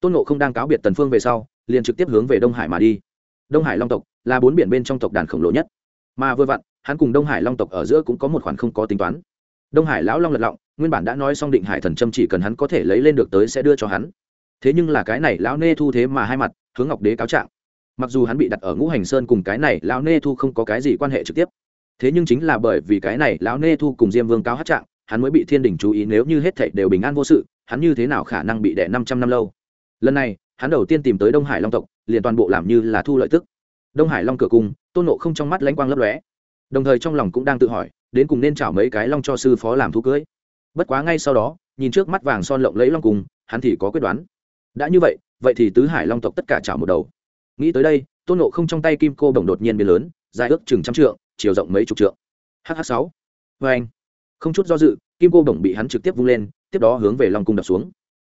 Tôn nộ không đang cáo biệt tần phương về sau liền trực tiếp hướng về đông hải mà đi. Đông hải long tộc là bốn biển bên trong tộc đàn khổng lồ nhất. Mà vừa vặn hắn cùng đông hải long tộc ở giữa cũng có một khoản không có tính toán. Đông hải lão long lật lọng, nguyên bản đã nói xong định hải thần châm chỉ cần hắn có thể lấy lên được tới sẽ đưa cho hắn. Thế nhưng là cái này lão nê thu thế mà hai mặt, hướng ngọc đế cáo trạng. Mặc dù hắn bị đặt ở ngũ hành sơn cùng cái này lão nê thu không có cái gì quan hệ trực tiếp, thế nhưng chính là bởi vì cái này lão nê thu cùng diêm vương cáo hát trạng, hắn mới bị thiên đình chú ý nếu như hết thảy đều bình an vô sự, hắn như thế nào khả năng bị đẻ năm trăm năm lâu? Lần này, hắn đầu tiên tìm tới đông hải long tộc, liền toàn bộ làm như là thu lợi tức. Đông hải long cửa cung, tôn nộ không trong mắt lãnh quang lấp lóe đồng thời trong lòng cũng đang tự hỏi, đến cùng nên chảo mấy cái long cho sư phó làm thú cưới. Bất quá ngay sau đó, nhìn trước mắt vàng son lộng lấy long cùng, hắn thì có quyết đoán. Đã như vậy vậy thì tứ hải long tộc tất cả chảo một đầu. Nghĩ tới đây, tôn nộ không trong tay kim cô đồng đột nhiên biến lớn, dài ước chừng trăm trượng, chiều rộng mấy chục trượng. Hh sáu. Vê anh. Không chút do dự, kim cô đồng bị hắn trực tiếp vung lên, tiếp đó hướng về long cung đập xuống.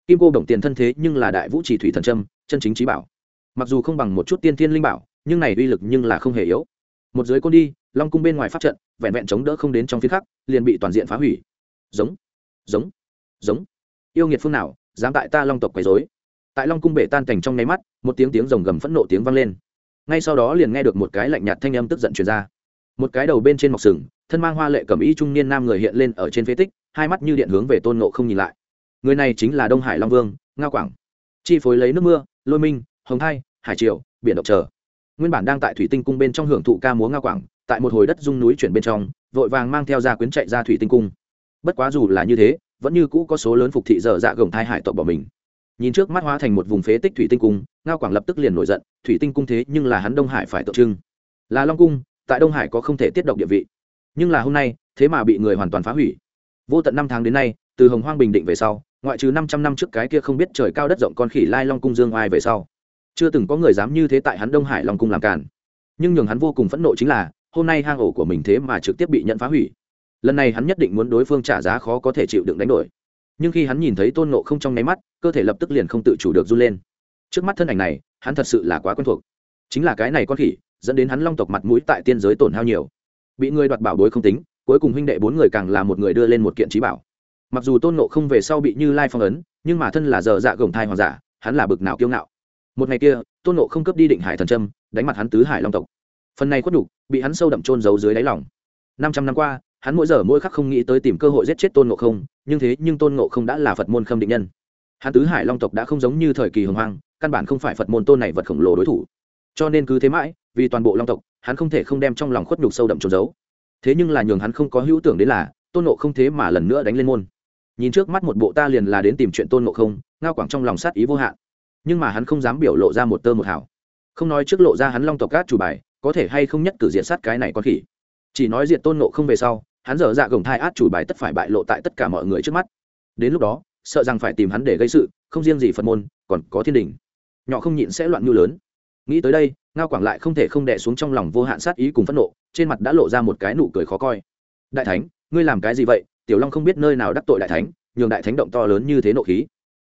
Kim cô đồng tiền thân thế nhưng là đại vũ chỉ thủy thần trâm chân chính trí bảo. Mặc dù không bằng một chút tiên thiên linh bảo, nhưng này uy lực nhưng là không hề yếu. Một giới côn đi long cung bên ngoài pháp trận, vẹn vẹn chống đỡ không đến trong phía khắc liền bị toàn diện phá hủy. Giống giống giống. Yêu nghiệt phương nào, dám tại ta long tộc quấy dối tại long cung bể tan cảnh trong nháy mắt, một tiếng tiếng rồng gầm phẫn nộ tiếng vang lên. Ngay sau đó liền nghe được một cái lạnh nhạt thanh âm tức giận truyền ra. Một cái đầu bên trên mọc sừng, thân mang hoa lệ cẩm y trung niên nam người hiện lên ở trên phế tích, hai mắt như điện hướng về tôn nộ không nhìn lại. Người này chính là đông hải long vương, ngao quảng. Chi phối lấy nước mưa, lôi minh, hồng thai, hải triều, biển độc chờ nguyên bản đang tại thủy tinh cung bên trong hưởng thụ ca múa ngao quảng, tại một hồi đất dung núi chuyển bên trong, vội vàng mang theo gia quyến chạy ra thủy tinh cung. Bất quá dù là như thế, vẫn như cũ có số lớn phục thị dở dạ gồng thai hải tộc bỏ mình. Nhìn trước mắt hóa thành một vùng phế tích thủy tinh cung ngao quảng lập tức liền nổi giận, thủy tinh cung thế nhưng là hắn đông hải phải tượng trưng. Là long cung, tại đông hải có không thể tiết độc địa vị. Nhưng là hôm nay, thế mà bị người hoàn toàn phá hủy. Vô tận năm tháng đến nay, từ hồng hoang bình định về sau, ngoại trừ năm trăm năm trước cái kia không biết trời cao đất rộng con khỉ lai long cung dương oai về sau chưa từng có người dám như thế tại hắn đông hải long cung làm cản nhưng nhường hắn vô cùng phẫn nộ chính là, hôm nay hang ổ của mình thế mà trực tiếp bị nhận phá hủy. Lần này hắn nhất định muốn đối phương trả giá khó có thể chịu đựng đánh đổi. Nhưng khi hắn nhìn thấy tôn nộ không trong nháy mắt, cơ thể lập tức liền không tự chủ được run lên. Trước mắt thân ảnh này, hắn thật sự là quá quen thuộc. Chính là cái này con khỉ, dẫn đến hắn long tộc mặt mũi tại tiên giới tổn hao nhiều. Bị người đoạt bảo bối không tính, cuối cùng huynh đệ bốn người càng là một người đưa lên một kiện trí bảo. Mặc dù tôn nộ không về sau bị như lai phong ấn, nhưng mà thân là dở dạ gồng thai hoàng giả, hắn là bực nào kiêu ngạo một ngày kia, tôn nộ không cướp đi định hải thần trâm đánh mặt hắn tứ hải long tộc. Phần này khuất nhục, bị hắn sâu đậm trôn giấu dưới đáy lòng. Năm trăm năm qua, hắn mỗi giờ mỗi khắc không nghĩ tới tìm cơ hội giết chết tôn nộ không, nhưng thế nhưng tôn nộ không đã là phật môn khâm định nhân. Hắn tứ hải long tộc đã không giống như thời kỳ hồng hoang căn bản không phải phật môn tôn này vật khổng lồ đối thủ. Cho nên cứ thế mãi, vì toàn bộ long tộc, hắn không thể không đem trong lòng khuất nhục sâu đậm trốn giấu. Thế nhưng là nhường hắn không có hữu tưởng đến là, tôn nộ không thế mà lần nữa đánh lên môn. Nhìn trước mắt một bộ ta liền là đến tìm chuyện tôn nộ không, ngao quảng trong lòng sát ý vô hạn nhưng mà hắn không dám biểu lộ ra một tơ một hào, không nói trước lộ ra hắn long tộc cát chủ bài có thể hay không nhất cử diện sát cái này con khỉ. Chỉ nói diện tôn nộ không về sau hắn dở dạ gồng thai át chủ bài tất phải bại lộ tại tất cả mọi người trước mắt. Đến lúc đó sợ rằng phải tìm hắn để gây sự không riêng gì phật môn còn có thiên đình. Nhỏ không nhịn sẽ loạn mưu lớn. Nghĩ tới đây ngao quảng lại không thể không đẻ xuống trong lòng vô hạn sát ý cùng phẫn nộ trên mặt đã lộ ra một cái nụ cười khó coi. Đại thánh ngươi làm cái gì vậy? Tiểu long không biết nơi nào đắc tội đại thánh nhường đại thánh động to lớn như thế nộ khí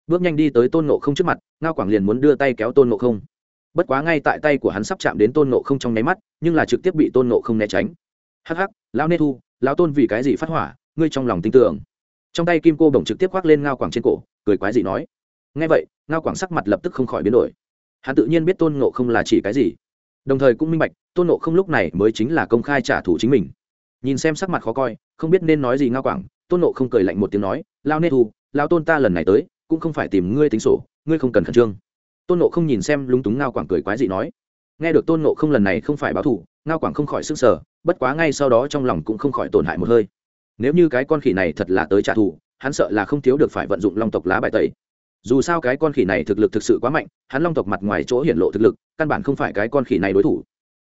bước nhanh đi tới tôn nộ không trước mặt, ngao quảng liền muốn đưa tay kéo tôn nộ không. Bất quá ngay tại tay của hắn sắp chạm đến tôn nộ không trong nháy mắt, nhưng là trực tiếp bị tôn nộ không né tránh. Hắc hắc, lão nê thu, lão tôn vì cái gì phát hỏa, ngươi trong lòng tin tưởng. Trong tay kim cô bổng trực tiếp khoác lên ngao quảng trên cổ, cười quái gì nói. Ngay vậy, ngao quảng sắc mặt lập tức không khỏi biến đổi. Hắn tự nhiên biết tôn nộ không là chỉ cái gì. Đồng thời cũng minh bạch, tôn nộ không lúc này mới chính là công khai trả thù chính mình. Nhìn xem sắc mặt khó coi, không biết nên nói gì ngao quảng, tôn nộ không cười lạnh một tiếng nói lao nê thu lao tôn ta lần này tới cũng không phải tìm ngươi tính sổ, ngươi không cần khẩn trương. Tôn nộ không nhìn xem lúng túng ngao quảng cười quái dị nói, nghe được tôn nộ không lần này không phải báo thủ ngao quảng không khỏi sức sở bất quá ngay sau đó trong lòng cũng không khỏi tổn hại một hơi. Nếu như cái con khỉ này thật là tới trả thù, hắn sợ là không thiếu được phải vận dụng long tộc lá bài tẩy. Dù sao cái con khỉ này thực lực thực sự quá mạnh, hắn long tộc mặt ngoài chỗ hiển lộ thực lực, căn bản không phải cái con khỉ này đối thủ.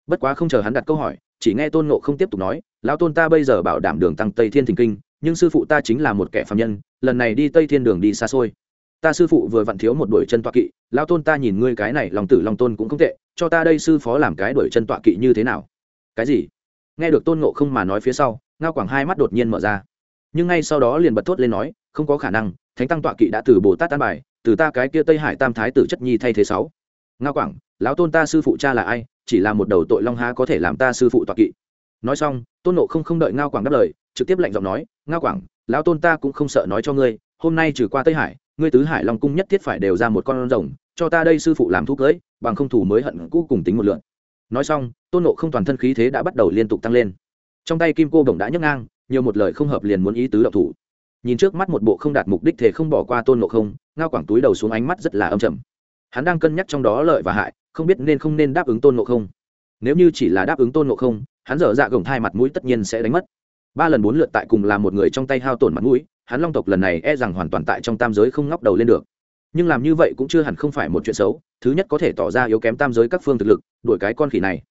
Bất quá không chờ hắn đặt câu hỏi, chỉ nghe tôn nộ không tiếp tục nói, lão tôn ta bây giờ bảo đảm đường tăng tây thiên thình kinh, nhưng sư phụ ta chính là một kẻ phạm nhân, lần này đi tây thiên đường đi xa xôi ta sư phụ vừa vặn thiếu một đuổi chân tọa kỵ lão tôn ta nhìn ngươi cái này lòng tử lòng tôn cũng không tệ, cho ta đây sư phó làm cái đuổi chân tọa kỵ như thế nào? Cái gì? Nghe được tôn ngộ không mà nói phía sau, ngao quảng hai mắt đột nhiên mở ra. Nhưng ngay sau đó liền bật thốt lên nói, không có khả năng, thánh tăng tọa kỵ đã từ bồ tát tan bài, từ ta cái kia tây hải tam thái tử chất nhi thay thế sáu. Ngao quảng, lão tôn ta sư phụ cha là ai, chỉ là một đầu tội long há có thể làm ta sư phụ tọa kỵ. Nói xong, tôn nộ không không đợi ngao quảng đáp lời, trực tiếp lạnh giọng nói, ngao quảng, lão tôn ta cũng không sợ nói cho ngươi, hôm nay trừ qua tây hải ngươi tứ hải long cung nhất thiết phải đều ra một con rồng, cho ta đây sư phụ làm thú cưới, bằng không thủ mới hận cũ cùng tính một lượn. Nói xong, tôn nộ không toàn thân khí thế đã bắt đầu liên tục tăng lên. Trong tay kim cô đồng đã nhấc ngang, nhiều một lời không hợp liền muốn ý tứ đậu thủ. Nhìn trước mắt một bộ không đạt mục đích thể không bỏ qua tôn nộ không, ngao quảng túi đầu xuống ánh mắt rất là âm trầm. Hắn đang cân nhắc trong đó lợi và hại, không biết nên không nên đáp ứng tôn nộ không. Nếu như chỉ là đáp ứng tôn nộ không, hắn dở dạ gồng thai mặt mũi tất nhiên sẽ đánh mất. Ba lần bốn lượt tại cùng là một người trong tay hao tổn mặt mũi hắn long tộc lần này e rằng hoàn toàn tại trong tam giới không ngóc đầu lên được. Nhưng làm như vậy cũng chưa hẳn không phải một chuyện xấu thứ nhất có thể tỏ ra yếu kém tam giới các phương thực lực đuổi cái con khỉ này.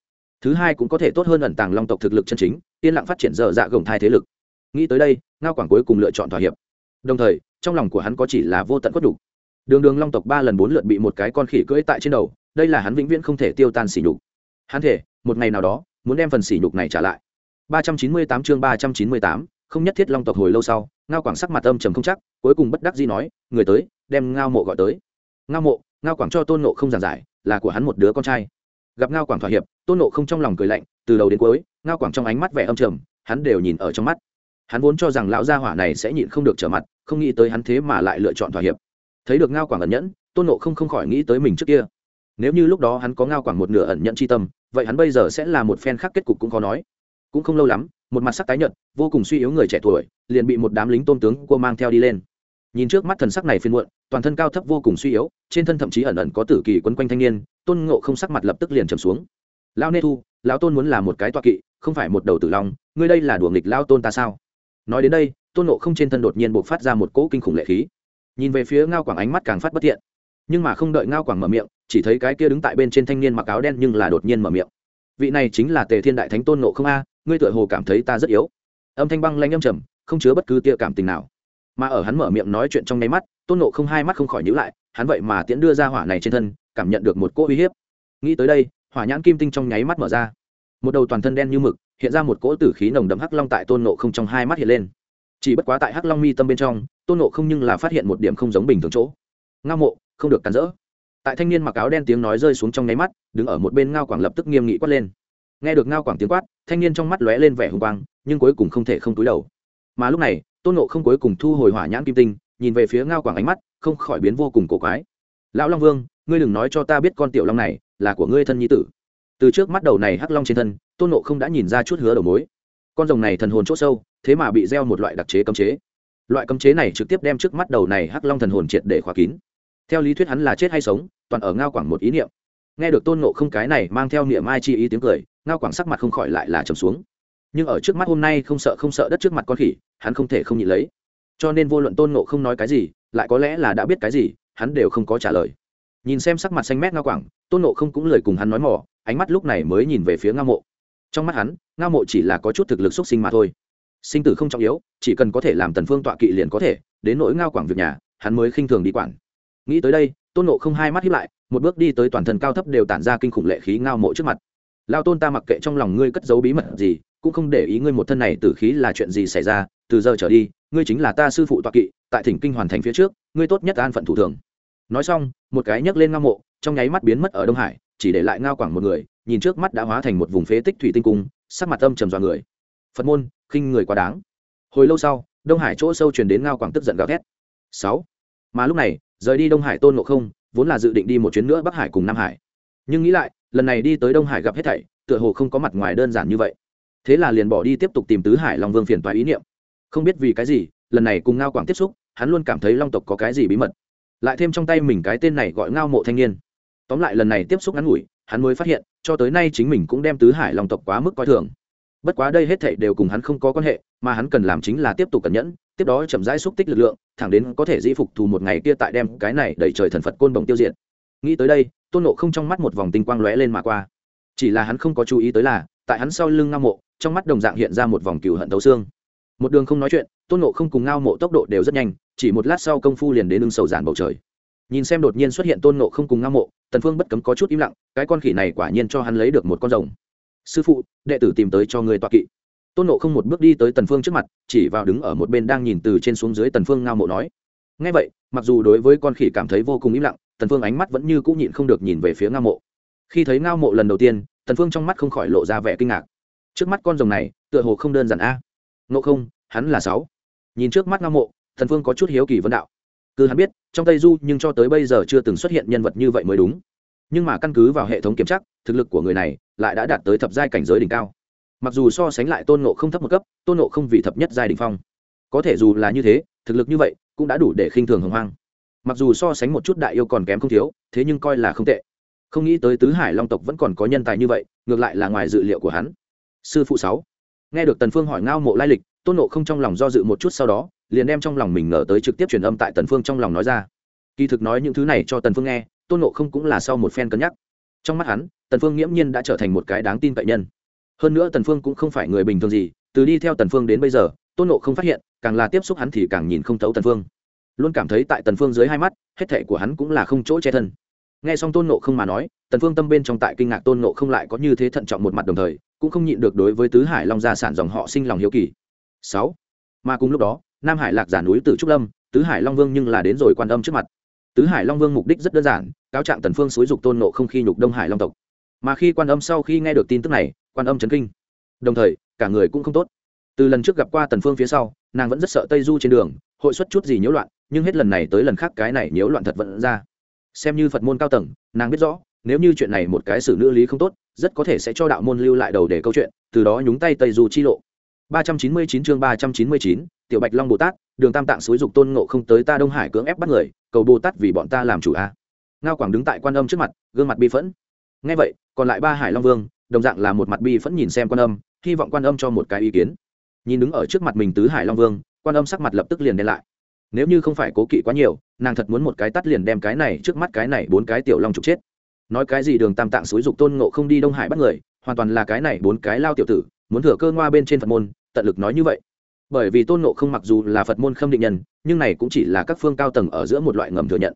Thứ hai cũng có thể tốt hơn ẩn tàng long tộc thực lực chân chính yên lặng phát triển dở dạ gồng thai thế lực. Nghĩ tới đây ngao quảng cuối cùng lựa chọn thỏa hiệp. Đồng thời trong lòng của hắn có chỉ là vô tận cốt đủ. Đường đường long tộc ba lần bốn lượt bị một cái con khỉ cưỡi tại trên đầu đây là hắn vĩnh viễn không thể tiêu tan sỉ nhục. Hắn thể một ngày nào đó muốn đem phần sỉ nhục này trả lại. 398 chương 398, không nhất thiết long tộc hồi lâu sau, ngao quảng sắc mặt âm trầm không chắc, cuối cùng bất đắc dĩ nói, người tới, đem ngao mộ gọi tới. Ngao mộ, ngao quảng cho tôn nộ không giảng giải, là của hắn một đứa con trai. Gặp ngao quảng thỏa hiệp, tôn nộ không trong lòng cười lạnh, từ đầu đến cuối, ngao quảng trong ánh mắt vẻ âm trầm, hắn đều nhìn ở trong mắt. Hắn vốn cho rằng lão gia hỏa này sẽ nhịn không được trở mặt, không nghĩ tới hắn thế mà lại lựa chọn thỏa hiệp. Thấy được ngao quảng ẩn nhẫn, tôn nộ không không khỏi nghĩ tới mình trước kia. Nếu như lúc đó hắn có ngao quảng một nửa ẩn nhẫn c h i tâm, vậy hắn bây giờ sẽ là một phen khác kết cục cũng khó nói cũng không lâu lắm, một mặt sắc tái nhợt, vô cùng suy yếu người trẻ tuổi, liền bị một đám lính tôn tướng cua mang theo đi lên. Nhìn trước mắt thần sắc này phiên muộn, toàn thân cao thấp vô cùng suy yếu, trên thân thậm chí ẩn ẩn có tử kỳ quấn quanh thanh niên, tôn ngộ không sắc mặt lập tức liền trầm xuống. Lao nê thu, lão tôn muốn là một cái toa kỵ, không phải một đầu tử long, ngươi đây là đùa nghịch lao tôn ta sao? Nói đến đây, tôn ngộ không trên thân đột nhiên buộc phát ra một cỗ kinh khủng lệ khí. Nhìn về phía ngao quảng ánh mắt càng phát bất thiện. Nhưng mà không đợi ngao quảng mở miệng, chỉ thấy cái kia đứng tại bên trên thanh niên mặc áo đen nhưng là đột nhiên mở miệng. Vị này chính là tề thiên đại thánh tôn ngộ không a ngươi tựa hồ cảm thấy ta rất yếu. Âm thanh băng lanh âm trầm, không chứa bất cứ tia cảm tình nào. Mà ở hắn mở miệng nói chuyện trong nháy mắt, tôn nộ không hai mắt không khỏi nhữ lại, hắn vậy mà tiễn đưa ra hỏa này trên thân, cảm nhận được một cỗ uy hiếp. Nghĩ tới đây, hỏa nhãn kim tinh trong nháy mắt mở ra. Một đầu toàn thân đen như mực, hiện ra một cỗ tử khí nồng đậm hắc long tại tôn nộ không trong hai mắt hiện lên. Chỉ bất quá tại hắc long mi tâm bên trong, tôn nộ không nhưng là phát hiện một điểm không giống bình thường chỗ. Ngao mộ, không được cắn rỡ. Tại thanh niên mặc áo đen tiếng nói rơi xuống trong nháy mắt, đứng ở một bên ngao quảng lập tức nghiêm nghị quát lên nghe được ngao quảng tiếng quát, thanh niên trong mắt lóe lên vẻ hùng quang, nhưng cuối cùng không thể không túi đầu. Mà lúc này, tôn nộ không cuối cùng thu hồi hỏa nhãn kim tinh, nhìn về phía ngao quảng ánh mắt, không khỏi biến vô cùng cổ quái. Lão long vương, ngươi đừng nói cho ta biết con tiểu long này là của ngươi thân nhi tử. Từ trước mắt đầu này hắc long trên thân, tôn nộ không đã nhìn ra chút hứa đầu mối. Con rồng này thần hồn c h ỗ sâu, thế mà bị gieo một loại đặc chế cấm chế. Loại cấm chế này trực tiếp đem trước mắt đầu này hắc long thần hồn triệt để khóa kín. Theo lý thuyết hắn là chết hay sống, toàn ở ngao quảng một ý niệm. Nghe được tôn nộ không cái này mang theo niệm ai chi ý tiếng cười ngao quảng sắc mặt không khỏi lại là trầm xuống. Nhưng ở trước mắt hôm nay không sợ không sợ đất trước mặt con khỉ, hắn không thể không nhịn lấy. Cho nên vô luận tôn nộ không nói cái gì, lại có lẽ là đã biết cái gì, hắn đều không có trả lời. Nhìn xem sắc mặt xanh mét ngao quảng, tôn nộ không cũng lời cùng hắn nói mỏ, ánh mắt lúc này mới nhìn về phía ngao mộ. Trong mắt hắn, ngao mộ chỉ là có chút thực lực x u ấ t sinh mà thôi. Sinh tử không trọng yếu, chỉ cần có thể làm tần phương tọa kỵ liền có thể, đến nỗi ngao quảng việc nhà, hắn mới khinh thường đi quản. Nghĩ tới đây, tôn nộ không hai mắt hiếp lại, một bước đi tới toàn thân cao thấp đều tản ra kinh khủng lệ khí ngao mộ trước mặt lao tôn ta mặc kệ trong lòng ngươi cất giấu bí mật gì, cũng không để ý ngươi một thân này tử khí là chuyện gì xảy ra, từ giờ trở đi, ngươi chính là ta sư phụ toạ kỵ, tại thỉnh kinh hoàn thành phía trước, ngươi tốt nhất an phận thủ thường. Nói xong, một cái nhấc lên ngao mộ, trong nháy mắt biến mất ở đông hải, chỉ để lại ngao quảng một người, nhìn trước mắt đã hóa thành một vùng phế tích thủy tinh cung, sắc mặt âm trầm dọa người. Phật môn, khinh người quá đáng. Hồi lâu sau, đông hải chỗ sâu truyền đến ngao quảng tức giận gào thét. Sáu. Mà lúc này, rời đi đông hải tôn ngộ không, vốn là dự định đi một chuyến nữa bắc hải cùng nam hải. Nhưng nghĩ lại lần này đi tới đông hải gặp hết thảy, tựa hồ không có mặt ngoài đơn giản như vậy. Thế là liền bỏ đi tiếp tục tìm tứ hải long vương phiền toái ý niệm. Không biết vì cái gì, lần này cùng ngao quảng tiếp xúc, hắn luôn cảm thấy long tộc có cái gì bí mật. Lại thêm trong tay mình cái tên này gọi ngao mộ thanh niên. Tóm lại lần này tiếp xúc ngắn ngủi, hắn mới phát hiện, cho tới nay chính mình cũng đem tứ hải long tộc quá mức coi thường. Bất quá đây hết thảy đều cùng hắn không có quan hệ, mà hắn cần làm chính là tiếp tục cẩn nhẫn, tiếp đó chậm rãi xúc tích lực lượng, thẳng đến có thể dĩ phục thù một ngày kia tại đem cái này đẩy trời thần phật côn bồng tiêu diệt. Nghĩ tới đây tôn nộ không trong mắt một vòng tinh quang lóe lên mà qua. Chỉ là hắn không có chú ý tới là, tại hắn sau lưng ngao mộ, trong mắt đồng dạng hiện ra một vòng cừu hận thấu xương. Một đường không nói chuyện, tôn nộ không cùng ngao mộ tốc độ đều rất nhanh, chỉ một lát sau công phu liền đến lưng sầu giản bầu trời. Nhìn xem đột nhiên xuất hiện tôn nộ không cùng ngao mộ, tần phương bất cấm có chút im lặng, cái con khỉ này quả nhiên cho hắn lấy được một con rồng. Sư phụ, đệ tử tìm tới cho người tọa kỵ. Tôn nộ không một bước đi tới tần phương trước mặt, chỉ vào đứng ở một bên đang nhìn từ trên xuống dưới tần phương ngao mộ nói. Ngay vậy, mặc dù đối với con khỉ cảm thấy vô cùng im lặng tần phương ánh mắt vẫn như cũ nhịn không được nhìn về phía ngao mộ. Khi thấy ngao mộ lần đầu tiên, tần phương trong mắt không khỏi lộ ra vẻ kinh ngạc. Trước mắt con rồng này, tựa hồ không đơn giản a. Ngộ không, hắn là sáu. Nhìn trước mắt ngao mộ, tần phương có chút hiếu kỳ vấn đạo. Cứ hắn biết, trong tây du nhưng cho tới bây giờ chưa từng xuất hiện nhân vật như vậy mới đúng. Nhưng mà căn cứ vào hệ thống kiểm tra, thực lực của người này lại đã đạt tới thập giai cảnh giới đỉnh cao. Mặc dù so sánh lại tôn ngộ không thấp một cấp, tôn ngộ không vì thập nhất giai đỉnh phong. Có thể dù là như thế, thực lực như vậy cũng đã đủ để khinh thường hồng hoang mặc dù so sánh một chút đại yêu còn kém không thiếu, thế nhưng coi là không tệ. Không nghĩ tới tứ hải long tộc vẫn còn có nhân tài như vậy, ngược lại là ngoài dự liệu của hắn. Sư phụ sáu. Nghe được tần phương hỏi ngao mộ lai lịch, tôn nộ không trong lòng do dự một chút sau đó, liền đem trong lòng mình ngờ tới trực tiếp truyền âm tại tần phương trong lòng nói ra. Kỳ thực nói những thứ này cho tần phương nghe, tôn nộ không cũng là sau một phen cân nhắc. Trong mắt hắn, tần phương nghiễm nhiên đã trở thành một cái đáng tin cậy nhân. Hơn nữa tần phương cũng không phải người bình thường gì, từ đi theo tần phương đến bây giờ, tôn nộ không phát hiện, càng là tiếp xúc hắn thì càng nhìn không thấu tần phương luôn cảm thấy tại tần phương dưới hai mắt, hết thệ của hắn cũng là không chỗ che thân. Nghe xong tôn nộ không mà nói, tần phương tâm bên trong tại kinh ngạc tôn nộ không lại có như thế thận trọng một mặt đồng thời, cũng không nhịn được đối với tứ hải long gia sản dòng họ sinh lòng hiếu kỳ. Sáu. Mà cùng lúc đó, nam hải lạc giả núi từ trúc lâm, tứ hải long vương nhưng là đến rồi quan âm trước mặt. Tứ hải long vương mục đích rất đơn giản, cáo trạng tần phương xúi dục tôn nộ không khi nhục đông hải long tộc. Mà khi quan âm sau khi nghe được tin tức này, quan âm chấn kinh. Đồng thời, cả người cũng không tốt. Từ lần trước gặp qua tần phương phía sau, nàng vẫn rất sợ tây du trên đường, hội xuất chút gì nhiễu loạn nhưng hết lần này tới lần khác cái này nếu loạn thật vẫn ra. Xem như phật môn cao tầng nàng biết rõ nếu như chuyện này một cái xử nữ lý không tốt rất có thể sẽ cho đạo môn lưu lại đầu để câu chuyện từ đó nhúng tay tây du chi lộ. 399 chương 399, tiểu bạch long bồ tát đường tam tạng suối dục tôn ngộ không tới ta đông hải cưỡng ép bắt người cầu bồ tát vì bọn ta làm chủ a. Ngao quảng đứng tại quan âm trước mặt gương mặt bi phẫn. Ngay vậy còn lại ba hải long vương đồng dạng là một mặt bi phẫn nhìn xem quan âm hy vọng quan âm cho một cái ý kiến. Nhìn đứng ở trước mặt mình tứ hải long vương quan âm sắc mặt lập tức liền đen lại nếu như không phải cố kỵ quá nhiều, nàng thật muốn một cái tắt liền đem cái này trước mắt cái này bốn cái tiểu long trục chết. Nói cái gì đường tam tạng xúi dục tôn ngộ không đi đông hải bắt người, hoàn toàn là cái này bốn cái lao tiểu tử, muốn thừa cơ ngoa bên trên phật môn, tận lực nói như vậy. Bởi vì tôn ngộ không mặc dù là phật môn khâm định nhân, nhưng này cũng chỉ là các phương cao tầng ở giữa một loại ngầm thừa nhận.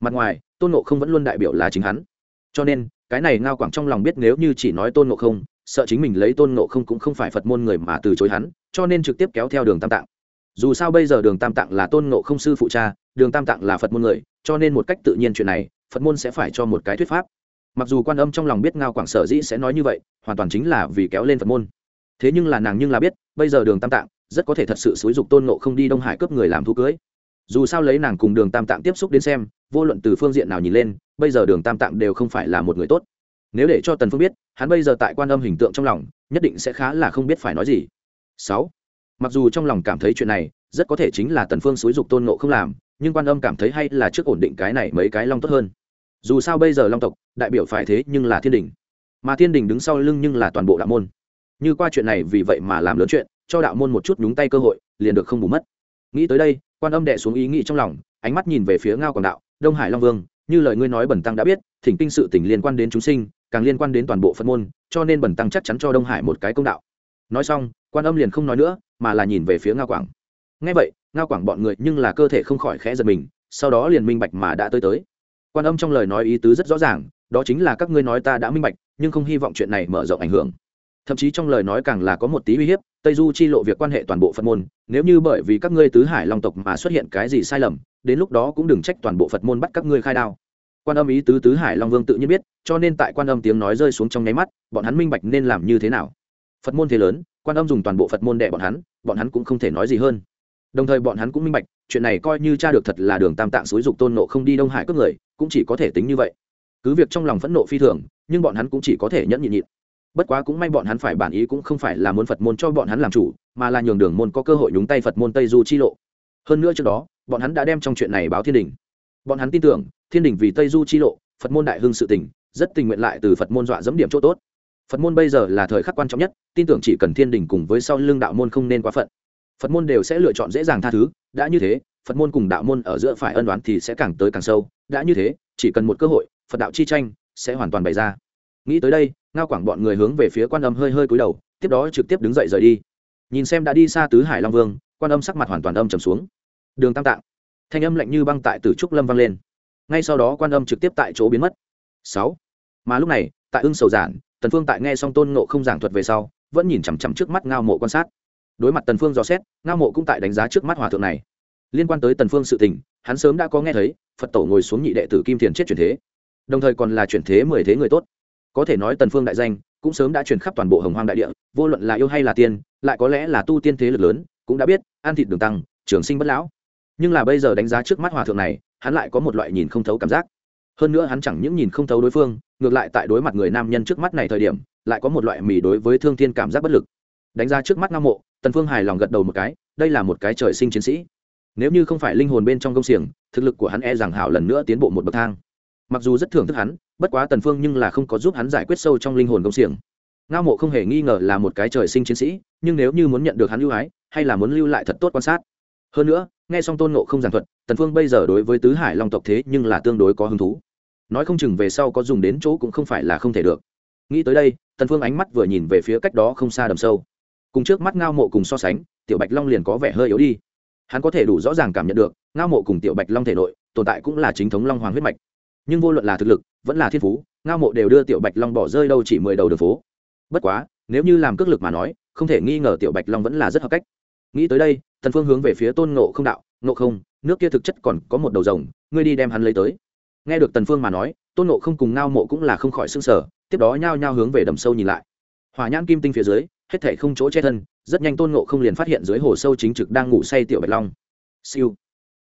Mặt ngoài, tôn ngộ không vẫn luôn đại biểu là chính hắn. Cho nên, cái này ngao quảng trong lòng biết nếu như chỉ nói tôn ngộ không, sợ chính mình lấy tôn ngộ không cũng không phải phật môn người mà từ chối hắn, cho nên trực tiếp kéo theo đường tam tạng dù sao bây giờ đường tam tạng là tôn ngộ không sư phụ cha, đường tam tạng là phật môn người, cho nên một cách tự nhiên chuyện này, phật môn sẽ phải cho một cái thuyết pháp. Mặc dù quan âm trong lòng biết ngao quảng sở dĩ sẽ nói như vậy, hoàn toàn chính là vì kéo lên phật môn. Thế nhưng là nàng nhưng là biết, bây giờ đường tam tạng rất có thể thật sự xúi dục tôn ngộ không đi đông hải cướp người làm thu cưới. Dù sao lấy nàng cùng đường tam tạng tiếp xúc đến xem, vô luận từ phương diện nào nhìn lên, bây giờ đường tam tạng đều không phải là một người tốt. Nếu để cho tần phương biết, hắn bây giờ tại quan âm hình tượng trong lòng, nhất định sẽ khá là không biết phải nói gì. Sáu mặc dù trong lòng cảm thấy chuyện này rất có thể chính là tần phương xúi dục tôn ngộ không làm, nhưng quan âm cảm thấy hay là trước ổn định cái này mấy cái long tốt hơn. Dù sao bây giờ long tộc, đại biểu phải thế nhưng là thiên đình. Mà thiên đình đứng sau lưng nhưng là toàn bộ đạo môn. Như qua chuyện này vì vậy mà làm lớn chuyện, cho đạo môn một chút nhúng tay cơ hội, liền được không bù mất. Nghĩ tới đây, quan âm đệ xuống ý nghĩ trong lòng, ánh mắt nhìn về phía ngao quảng đạo, đông hải long vương, như lời ngươi nói bẩn tăng đã biết, thỉnh kinh sự tỉnh liên quan đến chúng sinh, càng liên quan đến toàn bộ phật môn, cho nên bẩn tăng chắc chắn cho đông hải một cái công đạo. Nói xong, quan âm liền không nói nữa mà là nhìn về phía ngao quảng. Ngay vậy, ngao quảng bọn người nhưng là cơ thể không khỏi khẽ giật mình, sau đó liền minh bạch mà đã tới tới. Quan âm trong lời nói ý tứ rất rõ ràng, đó chính là các ngươi nói ta đã minh bạch, nhưng không hy vọng chuyện này mở rộng ảnh hưởng. Thậm chí trong lời nói càng là có một tí uy hiếp, tây du chi lộ việc quan hệ toàn bộ phật môn, nếu như bởi vì các ngươi tứ hải long tộc mà xuất hiện cái gì sai lầm, đến lúc đó cũng đừng trách toàn bộ phật môn bắt các ngươi khai đao. Quan âm ý tứ tứ hải long vương tự nhiên biết, cho nên tại quan âm tiếng nói rơi xuống trong nháy mắt, bọn hắn minh bạch nên làm như thế nào. Phật môn thế lớn quan âm dùng toàn bộ phật môn đệ bọn hắn bọn hắn cũng không thể nói gì hơn. Đồng thời bọn hắn cũng minh bạch, chuyện này coi như cha được thật là đường tam tạng xúi dục tôn nộ không đi đông hải cướp người, cũng chỉ có thể tính như vậy. Cứ việc trong lòng phẫn nộ phi thường, nhưng bọn hắn cũng chỉ có thể nhẫn nhịn nhịn. Bất quá cũng may bọn hắn phải bản ý cũng không phải là muốn phật môn cho bọn hắn làm chủ, mà là nhường đường môn có cơ hội nhúng tay phật môn tây du chi lộ. Hơn nữa trước đó, bọn hắn đã đem trong chuyện này báo thiên đình. Bọn hắn tin tưởng, thiên đình vì tây du chi lộ, phật môn đại hưng sự tình, rất tình nguyện lại từ phật môn dọa dẫm điểm chỗ tốt phật môn bây giờ là thời khắc quan trọng nhất, tin tưởng chỉ cần thiên đình cùng với sau lưng đạo môn không nên quá phận. Phật môn đều sẽ lựa chọn dễ dàng tha thứ, đã như thế, phật môn cùng đạo môn ở giữa phải ân đoán thì sẽ càng tới càng sâu, đã như thế, chỉ cần một cơ hội, phật đạo chi tranh sẽ hoàn toàn bày ra. Nghĩ tới đây, ngao quảng bọn người hướng về phía quan âm hơi hơi cúi đầu, tiếp đó trực tiếp đứng dậy rời đi. Nhìn xem đã đi xa tứ hải long vương, quan âm sắc mặt hoàn toàn âm trầm xuống. Đường tam tạng. Thanh âm lạnh như băng tại từ trúc lâm vang lên. Ngay sau đó quan âm trực tiếp tại chỗ biến mất. Sáu. Mà lúc này, tại ưng sầu giản tần phương tại nghe xong tôn ngộ không giảng thuật về sau, vẫn nhìn chằm chằm trước mắt ngao mộ quan sát. Đối mặt tần phương dò xét, ngao mộ cũng tại đánh giá trước mắt hòa thượng này. Liên quan tới tần phương sự tình, hắn sớm đã có nghe thấy, phật tổ ngồi xuống nhị đệ tử kim thiền chết chuyển thế. Đồng thời còn là chuyển thế mười thế người tốt. Có thể nói tần phương đại danh, cũng sớm đã truyền khắp toàn bộ hồng hoang đại địa, vô luận là yêu hay là tiên, lại có lẽ là tu tiên thế lực lớn, cũng đã biết an thịt đường tăng, trường sinh bất lão. Nhưng là bây giờ đánh giá trước mắt hòa thượng này, hắn lại có một loại nhìn không thấu cảm giác hơn nữa hắn chẳng những nhìn không thấu đối phương, ngược lại tại đối mặt người nam nhân trước mắt này thời điểm, lại có một loại mì đối với thương thiên cảm giác bất lực. Đánh ra trước mắt ngao mộ, tần phương hài lòng gật đầu một cái, đây là một cái trời sinh chiến sĩ. Nếu như không phải linh hồn bên trong công xiềng, thực lực của hắn e rằng hảo lần nữa tiến bộ một bậc thang. Mặc dù rất thưởng thức hắn, bất quá tần phương nhưng là không có giúp hắn giải quyết sâu trong linh hồn công xiềng. Ngao mộ không hề nghi ngờ là một cái trời sinh chiến sĩ, nhưng nếu như muốn nhận được hắn ưu ái, hay là muốn lưu lại thật tốt quan sát hơn nữa, nghe xong tôn ngộ không giảng thuật, tần phương bây giờ đối với tứ hải long tộc thế nhưng là tương đối có hứng thú. Nói không chừng về sau có dùng đến chỗ cũng không phải là không thể được. Nghĩ tới đây, tần phương ánh mắt vừa nhìn về phía cách đó không xa đầm sâu. Cùng trước mắt ngao mộ cùng so sánh, tiểu bạch long liền có vẻ hơi yếu đi. Hắn có thể đủ rõ ràng cảm nhận được, ngao mộ cùng tiểu bạch long thể nội, tồn tại cũng là chính thống long hoàng huyết mạch. Nhưng vô luận là thực lực, vẫn là thiên phú, ngao mộ đều đưa tiểu bạch long bỏ rơi đâu chỉ mười đầu đường phố. Bất quá, nếu như làm cước lực mà nói, không thể nghi ngờ tiểu bạch long vẫn là rất hợp cách. Nghĩ tới đây tần phương hướng về phía tôn ngộ không đạo, ngộ không, nước kia thực chất còn có một đầu rồng, ngươi đi đem hắn lấy tới. Nghe được tần phương mà nói, tôn ngộ không cùng ngao mộ cũng là không khỏi sưng sở tiếp đó nhao nhao hướng về đầm sâu nhìn lại. Hỏa nhãn kim tinh phía dưới, hết thảy không chỗ che thân, rất nhanh tôn ngộ không liền phát hiện dưới hồ sâu chính trực đang ngủ say tiểu bạch long. Siêu.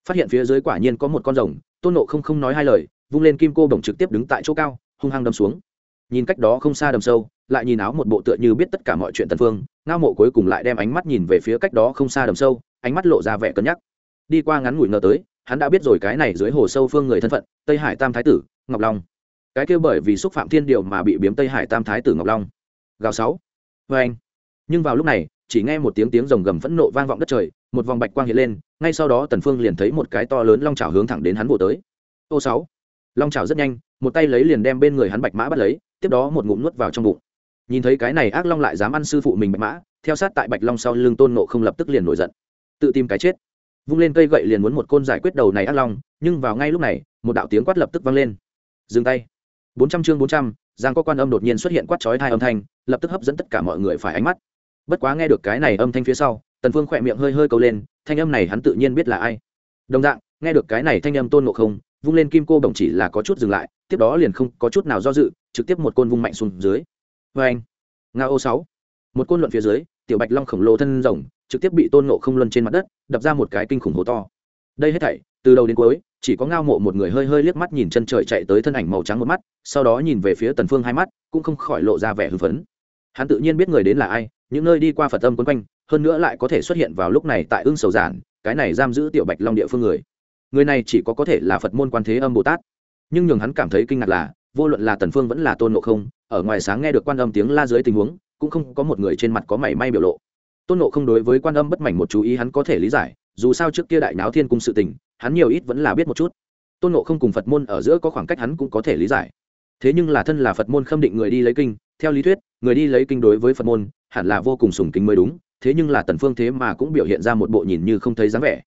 Phát hiện phía dưới quả nhiên có một con rồng, tôn ngộ không không nói hai lời, vung lên kim cô bổng trực tiếp đứng tại chỗ cao, hung hăng đâm xuống. Nhìn cách đó không xa đầm sâu, lại nhìn áo một bộ tựa như biết tất cả mọi chuyện tần phương, ngao mộ cuối cùng lại đem ánh mắt nhìn về phía cách đó không xa đầm sâu ánh mắt lộ ra vẻ cân nhắc. Đi qua ngắn ngủi ngờ tới, hắn đã biết rồi cái này dưới hồ sâu phương người thân phận, tây hải tam thái tử, ngọc long. Cái kêu bởi vì xúc phạm thiên điều mà bị biếm tây hải tam thái tử ngọc long. Gào sáu. Vê anh. Nhưng vào lúc này, chỉ nghe một tiếng tiếng rồng gầm phẫn nộ vang vọng đất trời, một vòng bạch quang hiện lên, ngay sau đó tần phương liền thấy một cái to lớn long chảo hướng thẳng đến hắn bổ tới. Ô sáu. Long chảo rất nhanh, một tay lấy liền đem bên người hắn bạch mã bắt lấy, tiếp đó một ngụm nuốt vào trong bụng. Nhìn thấy cái này ác long lại dám ăn sư phụ mình bạch mã, theo sát tại bạch long sau lưng tôn nộ không lập tức liền nổi giận tự tìm cái chết. Vung lên cây gậy liền muốn một côn giải quyết đầu này ác long, nhưng vào ngay lúc này, một đạo tiếng quát lập tức vang lên. Dừng tay. Bốn trăm chương bốn trăm, giang có quan âm đột nhiên xuất hiện quát chói hai âm thanh, lập tức hấp dẫn tất cả mọi người phải ánh mắt. Bất quá nghe được cái này âm thanh phía sau, tần phương khỏe miệng hơi hơi cầu lên, thanh âm này hắn tự nhiên biết là ai. Đồng dạng, nghe được cái này thanh âm tôn ngộ không, vung lên kim cô đồng chỉ là có chút dừng lại, tiếp đó liền không có chút nào do dự, trực tiếp một côn vung mạnh xuống dưới. Vâng. Vê anh nga ô sáu. Một côn luận phía dưới, tiểu bạch long khổng lồ thân rồng trực tiếp bị tôn nộ không luân trên mặt đất, đập ra một cái kinh khủng hố to. Đây hết thảy, từ đầu đến cuối, chỉ có ngao mộ một người hơi hơi liếc mắt nhìn chân trời chạy tới thân ảnh màu trắng một mắt, sau đó nhìn về phía tần phương hai mắt, cũng không khỏi lộ ra vẻ hưng phấn. Hắn tự nhiên biết người đến là ai, những nơi đi qua phật âm quấn quanh, hơn nữa lại có thể xuất hiện vào lúc này tại ương sầu giản, cái này giam giữ tiểu bạch long địa phương người. Người này chỉ có có thể là phật môn quan thế âm bồ tát. Nhưng nhường hắn cảm thấy kinh ngạc là, vô luận là tần phương vẫn là tôn ngộ không, ở ngoài sáng nghe được quan âm tiếng la dưới tình huống, cũng không có một người trên mặt có mảy may biểu lộ tôn ngộ không đối với quan âm bất mảnh một chú ý hắn có thể lý giải, dù sao trước kia đại náo thiên cung sự tình, hắn nhiều ít vẫn là biết một chút. Tôn ngộ không cùng phật môn ở giữa có khoảng cách hắn cũng có thể lý giải. Thế nhưng là thân là phật môn khâm định người đi lấy kinh, theo lý thuyết, người đi lấy kinh đối với phật môn, hẳn là vô cùng sùng kính mới đúng, thế nhưng là tần phương thế mà cũng biểu hiện ra một bộ nhìn như không thấy dáng vẻ.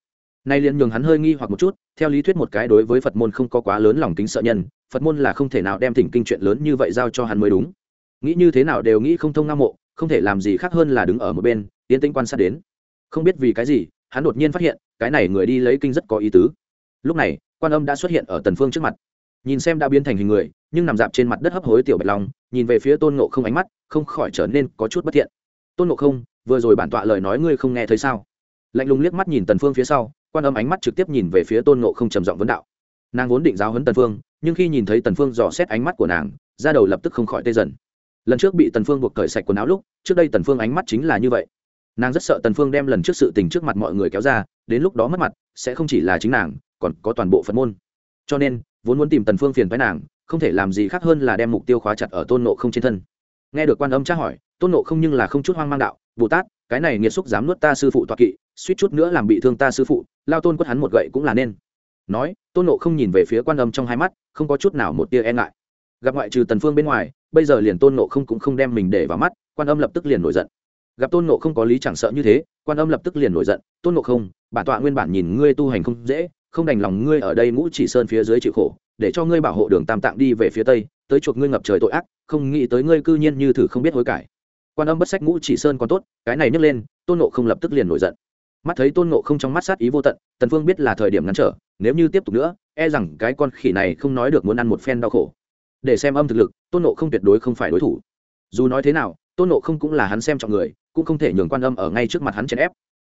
Nay liền nhường hắn hơi nghi hoặc một chút, theo lý thuyết một cái đối với phật môn không có quá lớn lòng kính sợ nhân, phật môn là không thể nào đem thỉnh kinh chuyện lớn như vậy giao cho hắn mới đúng. Nghĩ như thế nào đều nghĩ không thông nam mộ không thể làm gì khác hơn là đứng ở một bên, tiến tĩnh quan sát đến. Không biết vì cái gì, hắn đột nhiên phát hiện, cái này người đi lấy kinh rất có ý tứ. Lúc này, quan âm đã xuất hiện ở tần phương trước mặt. Nhìn xem đã biến thành hình người, nhưng nằm dạp trên mặt đất hấp hối tiểu bạch long, nhìn về phía tôn ngộ không ánh mắt, không khỏi trở nên có chút bất thiện. Tôn ngộ không, vừa rồi bản tọa lời nói ngươi không nghe thấy sao? Lạnh lùng liếc mắt nhìn tần phương phía sau, quan âm ánh mắt trực tiếp nhìn về phía tôn ngộ không trầm giọng vấn đạo. Nàng vốn định giáo huấn tần phương, nhưng khi nhìn thấy tần phương dò xét ánh mắt của nàng ra đầu lập tức không khỏi tê dần lần trước bị tần phương buộc cởi sạch quần áo lúc, trước đây tần phương ánh mắt chính là như vậy. Nàng rất sợ tần phương đem lần trước sự tình trước mặt mọi người kéo ra, đến lúc đó mất mặt, sẽ không chỉ là chính nàng, còn có toàn bộ phật môn. Cho nên, vốn muốn tìm tần phương phiền với nàng, không thể làm gì khác hơn là đem mục tiêu khóa chặt ở tôn nộ không trên thân. Nghe được quan âm tra hỏi, tôn nộ không nhưng là không chút hoang mang đạo, bồ tát, cái này nghiệt xúc dám nuốt ta sư phụ toạc kỵ, suýt chút nữa làm bị thương ta sư phụ, lao tôn quất hắn một gậy cũng là nên. Nói, tôn nộ không nhìn về phía quan âm trong hai mắt, không có chút nào một tia e ngại gặp ngoại trừ tần phương bên ngoài, bây giờ liền tôn nộ không cũng không đem mình để vào mắt, quan âm lập tức liền nổi giận. Gặp tôn nộ không có lý chẳng sợ như thế, quan âm lập tức liền nổi giận, tôn nộ không, bản tọa nguyên bản nhìn ngươi tu hành không dễ, không đành lòng ngươi ở đây ngũ chỉ sơn phía dưới chịu khổ, để cho ngươi bảo hộ đường tam tạng đi về phía tây, tới chuộc ngươi ngập trời tội ác, không nghĩ tới ngươi cư nhiên như thử không biết hối cải. Quan âm bất sách ngũ chỉ sơn còn tốt, cái này nhấc lên, tôn nộ không lập tức liền nổi giận. Mắt thấy tôn nộ không trong mắt sát ý vô tận, tần phương biết là thời điểm ngắn trở, nếu như tiếp tục nữa e rằng cái con khỉ này không nói được muốn ăn một phen đau khổ để xem âm thực lực, tôn nộ không tuyệt đối không phải đối thủ. Dù nói thế nào, tôn nộ không cũng là hắn xem trọng người, cũng không thể nhường quan âm ở ngay trước mặt hắn chèn ép.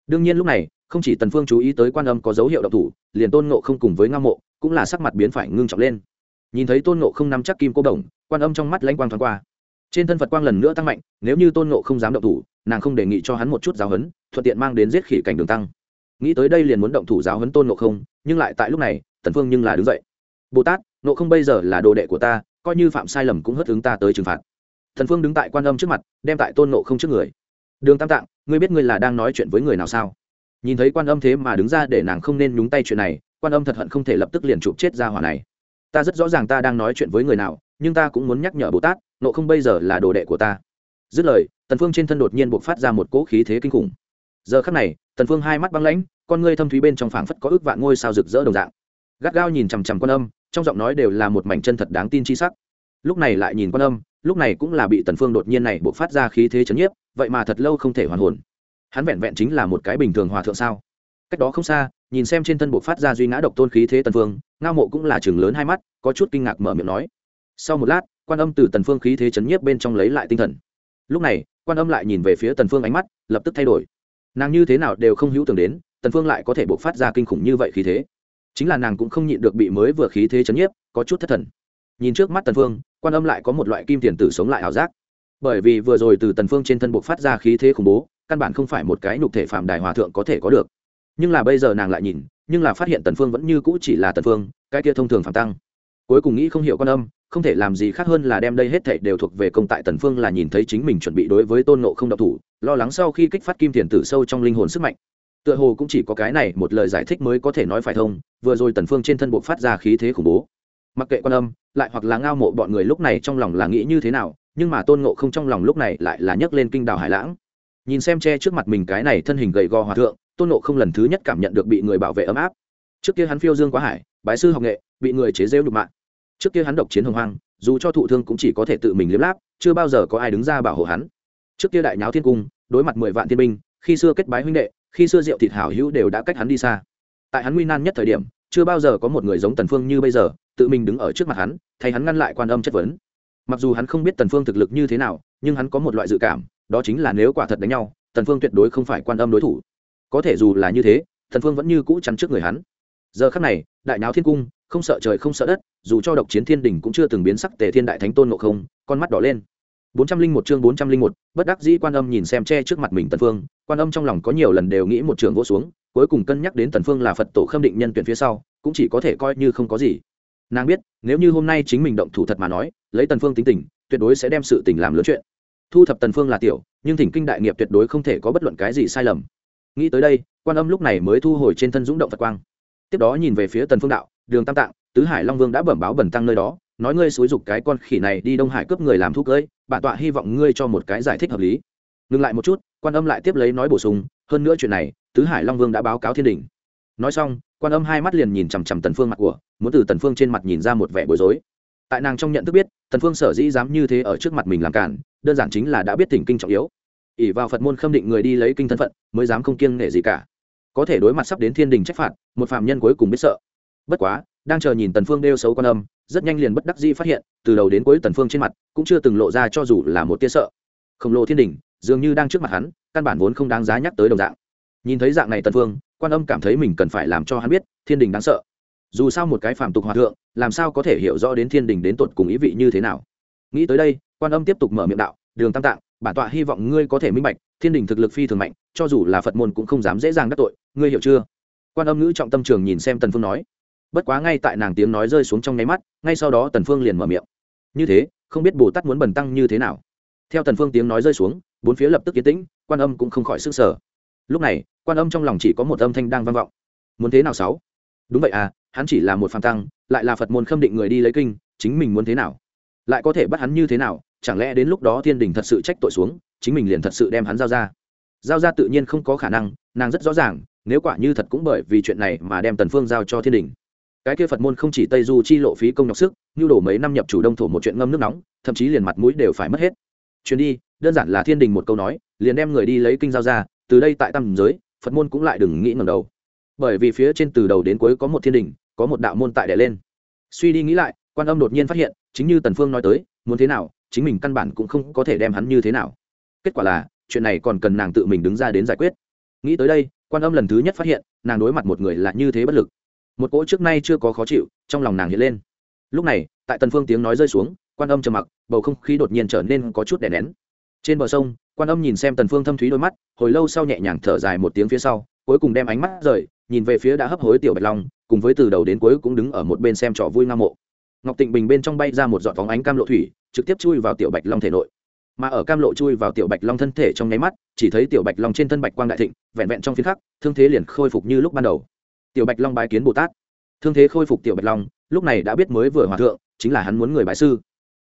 Đương nhiên lúc này, không chỉ tần phương chú ý tới quan âm có dấu hiệu độc thủ, liền tôn nộ không cùng với ngang mộ cũng là sắc mặt biến phải ngưng trọng lên. Nhìn thấy tôn nộ không nắm chắc kim cô đồng, quan âm trong mắt lãnh quang thoáng qua. Trên thân phật quang lần nữa tăng mạnh, nếu như tôn nộ không dám động thủ, nàng không đề nghị cho hắn một chút giáo hấn thuận tiện mang đến giết khỉ cảnh đường tăng. Nghĩ tới đây liền muốn động thủ giáo hấn tôn nộ không, nhưng lại tại lúc này, tần phương nhưng là đứng dậy. Bồ tát nộ không bây giờ là đồ đệ của ta coi như phạm sai lầm cũng hất ứng ta tới trừng phạt. Thần phương đứng tại quan âm trước mặt, đem tại tôn nộ không trước người. Đường tam tạng, ngươi biết ngươi là đang nói chuyện với người nào sao? Nhìn thấy quan âm thế mà đứng ra để nàng không nên nhúng tay chuyện này, quan âm thật hận không thể lập tức liền chụp chết ra hỏa này. Ta rất rõ ràng ta đang nói chuyện với người nào, nhưng ta cũng muốn nhắc nhở bồ tát nộ không bây giờ là đồ đệ của ta. Dứt lời tần phương trên thân đột nhiên buộc phát ra một cỗ khí thế kinh khủng. Giờ khắc này tần phương hai mắt băng lãnh, con ngươi thâm thúy bên trong phảng phất có ước vạn ngôi sao rực rỡ đồng dạng. Gắt gao nhìn chằm chằm quan âm trong giọng nói đều là một mảnh chân thật đáng tin chi sắc. Lúc này lại nhìn quan âm, lúc này cũng là bị tần phương đột nhiên này buộc phát ra khí thế chấn nhiếp, vậy mà thật lâu không thể hoàn hồn. Hắn vẹn vẹn chính là một cái bình thường hòa thượng sao? Cách đó không xa, nhìn xem trên thân buộc phát ra duy ngã độc tôn khí thế tần phương, ngao mộ cũng là chừng lớn hai mắt, có chút kinh ngạc mở miệng nói. Sau một lát, quan âm từ tần phương khí thế chấn nhiếp bên trong lấy lại tinh thần. Lúc này, quan âm lại nhìn về phía tần phương ánh mắt, lập tức thay đổi. Nàng như thế nào đều không hữu tưởng đến, tần phương lại có thể buộc phát ra kinh khủng như vậy khí thế chính là nàng cũng không nhịn được bị mới vừa khí thế chấn nhiếp, có chút thất thần. Nhìn trước mắt tần phương, quan âm lại có một loại kim tiền tử sống lại ảo giác. Bởi vì vừa rồi từ tần phương trên thân buộc phát ra khí thế khủng bố, căn bản không phải một cái nhục thể phạm đài hòa thượng có thể có được. Nhưng là bây giờ nàng lại nhìn, nhưng là phát hiện tần phương vẫn như cũ chỉ là tần phương, cái kia thông thường phạm tăng. Cuối cùng nghĩ không hiểu quan âm, không thể làm gì khác hơn là đem đây hết thảy đều thuộc về công tại tần phương là nhìn thấy chính mình chuẩn bị đối với tôn ngộ không động thủ, lo lắng sau khi kích phát kim tiền tử sâu trong linh hồn sức mạnh tựa hồ cũng chỉ có cái này một lời giải thích mới có thể nói phải thông, vừa rồi tần phương trên thân bộ phát ra khí thế khủng bố. Mặc kệ quan âm, lại hoặc là ngao mộ bọn người lúc này trong lòng là nghĩ như thế nào, nhưng mà tôn ngộ không trong lòng lúc này lại là nhấc lên kinh đảo hải lãng. Nhìn xem che trước mặt mình cái này thân hình gầy gò hòa thượng, tôn ngộ không lần thứ nhất cảm nhận được bị người bảo vệ ấm áp. Trước kia hắn phiêu dương quá hải, bái sư học nghệ, bị người chế rêu đục mạng. Trước kia hắn độc chiến hồng hoang, dù cho thụ thương cũng chỉ có thể tự mình liếm láp, chưa bao giờ có ai đứng ra bảo hộ hắn. Trước kia đại nháo thiên cung, đối mặt mười vạn thiên binh, khi xưa kết bái huynh đệ khi xưa rượu thịt hảo hữu đều đã cách hắn đi xa. Tại hắn nguy nan nhất thời điểm, chưa bao giờ có một người giống tần phương như bây giờ, tự mình đứng ở trước mặt hắn, thay hắn ngăn lại quan âm chất vấn. Mặc dù hắn không biết tần phương thực lực như thế nào, nhưng hắn có một loại dự cảm, đó chính là nếu quả thật đánh nhau, tần phương tuyệt đối không phải quan âm đối thủ. Có thể dù là như thế, tần phương vẫn như cũ chắn trước người hắn. Giờ khắc này, đại náo thiên cung, không sợ trời không sợ đất, dù cho độc chiến thiên đình cũng chưa từng biến sắc tề thiên đại thánh tôn ngộ không, con mắt đỏ lên bốn trăm linh một chương bốn trăm linh một, bất đắc dĩ quan âm nhìn xem che trước mặt mình tần phương, quan âm trong lòng có nhiều lần đều nghĩ một trường vỗ xuống, cuối cùng cân nhắc đến tần phương là phật tổ khâm định nhân tuyển phía sau, cũng chỉ có thể coi như không có gì. Nàng biết, nếu như hôm nay chính mình động thủ thật mà nói, lấy tần phương tính tình, tuyệt đối sẽ đem sự tình làm lớn chuyện. Thu thập tần phương là tiểu, nhưng thỉnh kinh đại nghiệp tuyệt đối không thể có bất luận cái gì sai lầm. Nghĩ tới đây, quan âm lúc này mới thu hồi trên thân dũng động phật quang. Tiếp đó nhìn về phía tần phương đạo, đường tam tạng, tứ hải long vương đã bẩm báo bẩn tăng nơi đó, nói ngươi xúi dục cái con khỉ này đi đông hải cướp người làm thuốc cưỡi bản tọa hy vọng ngươi cho một cái giải thích hợp lý. Ngừng lại một chút, quan âm lại tiếp lấy nói bổ sung, hơn nữa chuyện này, tứ hải long vương đã báo cáo thiên đình. Nói xong, quan âm hai mắt liền nhìn chằm chằm tần phương mặt của, muốn từ tần phương trên mặt nhìn ra một vẻ bối rối. Tại nàng trong nhận thức biết, tần phương sở dĩ dám như thế ở trước mặt mình làm cản, đơn giản chính là đã biết tình kinh trọng yếu. Ỷ vào phật môn khâm định người đi lấy kinh thân phận, mới dám không kiêng nể gì cả. Có thể đối mặt sắp đến thiên đình trách phạt, một phạm nhân cuối cùng biết sợ. Bất quá, đang chờ nhìn tần phương đeo xấu quan âm rất nhanh liền bất đắc dĩ phát hiện, từ đầu đến cuối tần phương trên mặt cũng chưa từng lộ ra cho dù là một tia sợ. Khổng lồ thiên đình dường như đang trước mặt hắn, căn bản vốn không đáng giá nhắc tới đồng dạng. Nhìn thấy dạng này tần phương, quan âm cảm thấy mình cần phải làm cho hắn biết, thiên đình đáng sợ. Dù sao một cái phàm tục hòa thượng, làm sao có thể hiểu rõ đến thiên đình đến tột cùng ý vị như thế nào. Nghĩ tới đây, quan âm tiếp tục mở miệng đạo, đường tam tạng, bản tọa hy vọng ngươi có thể minh bạch, thiên đình thực lực phi thường mạnh, cho dù là phật môn cũng không dám dễ dàng đắc tội, ngươi hiểu chưa? Quan âm ngữ trọng tâm trường nhìn xem tần phương nói bất quá ngay tại nàng tiếng nói rơi xuống trong nháy mắt, ngay sau đó tần phương liền mở miệng. Như thế, không biết bồ tát muốn bần tăng như thế nào. Theo tần phương tiếng nói rơi xuống, bốn phía lập tức yên tĩnh, quan âm cũng không khỏi sức sở lúc này, quan âm trong lòng chỉ có một âm thanh đang vang vọng. Muốn thế nào sáu? Đúng vậy à hắn chỉ là một phàm tăng, lại là phật môn khâm định người đi lấy kinh, chính mình muốn thế nào? Lại có thể bắt hắn như thế nào? Chẳng lẽ đến lúc đó thiên đình thật sự trách tội xuống, chính mình liền thật sự đem hắn giao ra? Giao ra tự nhiên không có khả năng, nàng rất rõ ràng, nếu quả như thật cũng bởi vì chuyện này mà đem tần phương giao cho thiên đình cái kia phật môn không chỉ tây du chi lộ phí công nhọc sức, nhu đổ mấy năm nhập chủ đông thổ một chuyện ngâm nước nóng, thậm chí liền mặt mũi đều phải mất hết. Chuyến đi, đơn giản là thiên đình một câu nói, liền đem người đi lấy kinh giao ra, từ đây tại tam giới, phật môn cũng lại đừng nghĩ ngầm đầu. Bởi vì phía trên từ đầu đến cuối có một thiên đình, có một đạo môn tại đẻ lên. Suy đi nghĩ lại, quan âm đột nhiên phát hiện, chính như tần phương nói tới, muốn thế nào, chính mình căn bản cũng không có thể đem hắn như thế nào. Kết quả là, chuyện này còn cần nàng tự mình đứng ra đến giải quyết. Nghĩ tới đây, quan âm lần thứ nhất phát hiện, nàng đối mặt một người là như thế bất lực một cỗ trước nay chưa có khó chịu, trong lòng nàng hiện lên. Lúc này, tại tần phương tiếng nói rơi xuống, quan âm trầm mặc, bầu không khí đột nhiên trở nên có chút đè nén. Trên bờ sông, quan âm nhìn xem tần phương thâm thúy đôi mắt, hồi lâu sau nhẹ nhàng thở dài một tiếng phía sau, cuối cùng đem ánh mắt rời, nhìn về phía đã hấp hối tiểu bạch long, cùng với từ đầu đến cuối cũng đứng ở một bên xem trò vui ngang mộ. Ngọc tịnh bình bên trong bay ra một giọt phóng ánh cam lộ thủy, trực tiếp chui vào tiểu bạch long thể nội. Mà ở cam lộ chui vào tiểu bạch long thân thể trong nháy mắt, chỉ thấy tiểu bạch long trên thân bạch quang đại thịnh, vẹn vẹn trong phiến khắc, thương thế liền khôi phục như lúc ban đầu tiểu bạch long bái kiến bồ tát. Thương thế khôi phục tiểu bạch long, lúc này đã biết mới vừa hòa thượng, chính là hắn muốn người bái sư.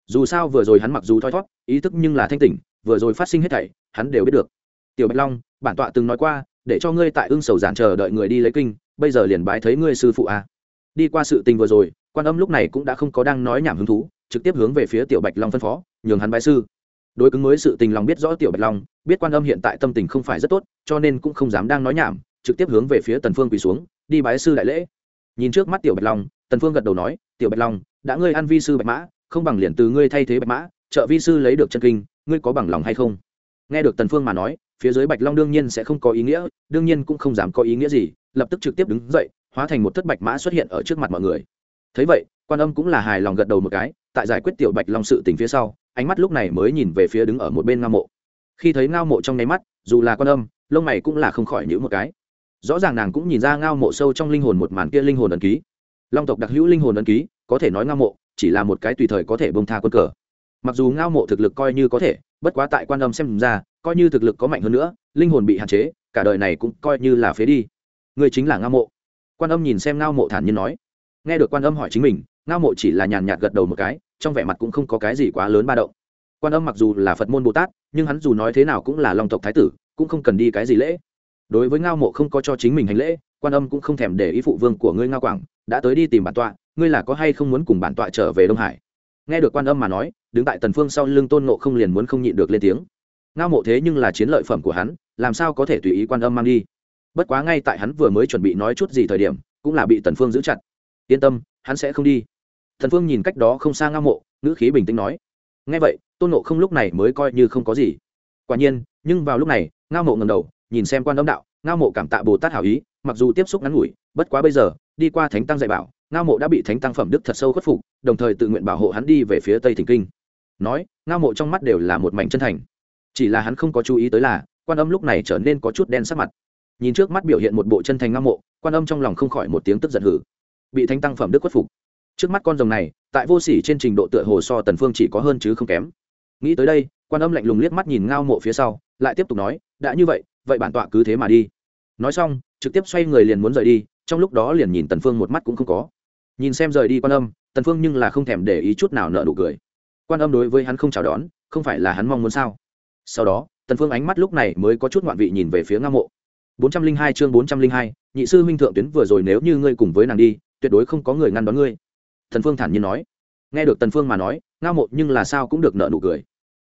Dù sao vừa rồi hắn mặc dù thoi thót, ý thức nhưng là thanh tỉnh, vừa rồi phát sinh hết thảy, hắn đều biết được. Tiểu bạch long, bản tọa từng nói qua, để cho ngươi tại ưng sầu giản chờ đợi người đi lấy kinh, bây giờ liền bái thấy ngươi sư phụ a. À. đi qua sự tình vừa rồi, quan âm lúc này cũng đã không có đang nói nhảm hứng thú, trực tiếp hướng về phía tiểu bạch long phân phó, nhường hắn bái sư. Đối cứng mới sự tình lòng biết rõ tiểu bạch long, biết quan âm hiện tại tâm tình không phải rất tốt, cho nên cũng không dám đang nói nhảm, trực tiếp hướng về phía tần phương quỳ xuống đi bái sư đại lễ. Nhìn trước mắt tiểu bạch long, tần phương gật đầu nói, tiểu bạch long, đã ngươi ăn vi sư bạch mã, không bằng liền từ ngươi thay thế bạch mã, trợ vi sư lấy được chân kinh, ngươi có bằng lòng hay không? Nghe được tần phương mà nói, phía dưới bạch long đương nhiên sẽ không có ý nghĩa, đương nhiên cũng không dám có ý nghĩa gì, lập tức trực tiếp đứng dậy, hóa thành một thất bạch mã xuất hiện ở trước mặt mọi người. Thấy vậy, quan âm cũng là hài lòng gật đầu một cái, tại giải quyết tiểu bạch long sự tình phía sau, ánh mắt lúc này mới nhìn về phía đứng ở một bên ngao mộ. Khi thấy ngao mộ trong nháy mắt, dù là quan âm, lông mày cũng là không khỏi nhữ một cái rõ ràng nàng cũng nhìn ra ngao mộ sâu trong linh hồn một màn kia linh hồn ấn ký. Long tộc đặc hữu linh hồn ấn ký, có thể nói ngao mộ, chỉ là một cái tùy thời có thể bông tha quân cờ. Mặc dù ngao mộ thực lực coi như có thể, bất quá tại quan âm xem ra, coi như thực lực có mạnh hơn nữa, linh hồn bị hạn chế, cả đời này cũng coi như là phế đi. Người chính là ngao mộ. Quan âm nhìn xem ngao mộ thản nhiên nói. Nghe được quan âm hỏi chính mình, ngao mộ chỉ là nhàn nhạt gật đầu một cái, trong vẻ mặt cũng không có cái gì quá lớn ba động. Quan âm mặc dù là phật môn bồ tát, nhưng hắn dù nói thế nào cũng là long tộc thái tử, cũng không cần đi cái gì lễ đối với ngao mộ không có cho chính mình hành lễ, quan âm cũng không thèm để ý phụ vương của ngươi ngao quảng, đã tới đi tìm bản tọa, ngươi là có hay không muốn cùng bản tọa trở về đông hải? Nghe được quan âm mà nói, đứng tại tần phương sau lưng tôn ngộ không liền muốn không nhịn được lên tiếng. Ngao mộ thế nhưng là chiến lợi phẩm của hắn, làm sao có thể tùy ý quan âm mang đi? Bất quá ngay tại hắn vừa mới chuẩn bị nói chút gì thời điểm, cũng là bị tần phương giữ chặt. Yên tâm, hắn sẽ không đi. Thần phương nhìn cách đó không xa ngao mộ, ngữ khí bình tĩnh nói. Ngay vậy, tôn nộ không lúc này mới coi như không có gì. Quả nhiên, nhưng vào lúc này, ngao mộ ngầm đầu nhìn xem quan âm đạo, ngao mộ cảm tạ bồ tát hảo ý, mặc dù tiếp xúc ngắn ngủi, bất quá bây giờ, đi qua thánh tăng dạy bảo, ngao mộ đã bị thánh tăng phẩm đức thật sâu khuất phục, đồng thời tự nguyện bảo hộ hắn đi về phía tây thỉnh kinh. Nói, ngao mộ trong mắt đều là một mảnh chân thành. Chỉ là hắn không có chú ý tới là, quan âm lúc này trở nên có chút đen sắc mặt. Nhìn trước mắt biểu hiện một bộ chân thành ngao mộ, quan âm trong lòng không khỏi một tiếng tức giận hử. Bị thánh tăng phẩm đức khuất phục. Trước mắt con rồng này, tại vô sỉ trên trình độ tựa hồ so tần phương chỉ có hơn chứ không kém. Nghĩ tới đây, quan âm lạnh lùng liếc mắt nhìn ngao mộ phía sau, lại tiếp tục nói, đã như vậy vậy bản tọa cứ thế mà đi. Nói xong trực tiếp xoay người liền muốn rời đi trong lúc đó liền nhìn tần phương một mắt cũng không có. Nhìn xem rời đi quan âm tần phương nhưng là không thèm để ý chút nào nợ nụ cười. Quan âm đối với hắn không chào đón không phải là hắn mong muốn sao? Sau đó tần phương ánh mắt lúc này mới có chút ngoạn vị nhìn về phía ngao mộ. 402 chương 402, nhị sư huynh thượng tuyến vừa rồi nếu như ngươi cùng với nàng đi tuyệt đối không có người ngăn đón ngươi. Tần phương thản nhiên nói. Nghe được tần phương mà nói ngao mộ nhưng là sao cũng được nợ nụ cười.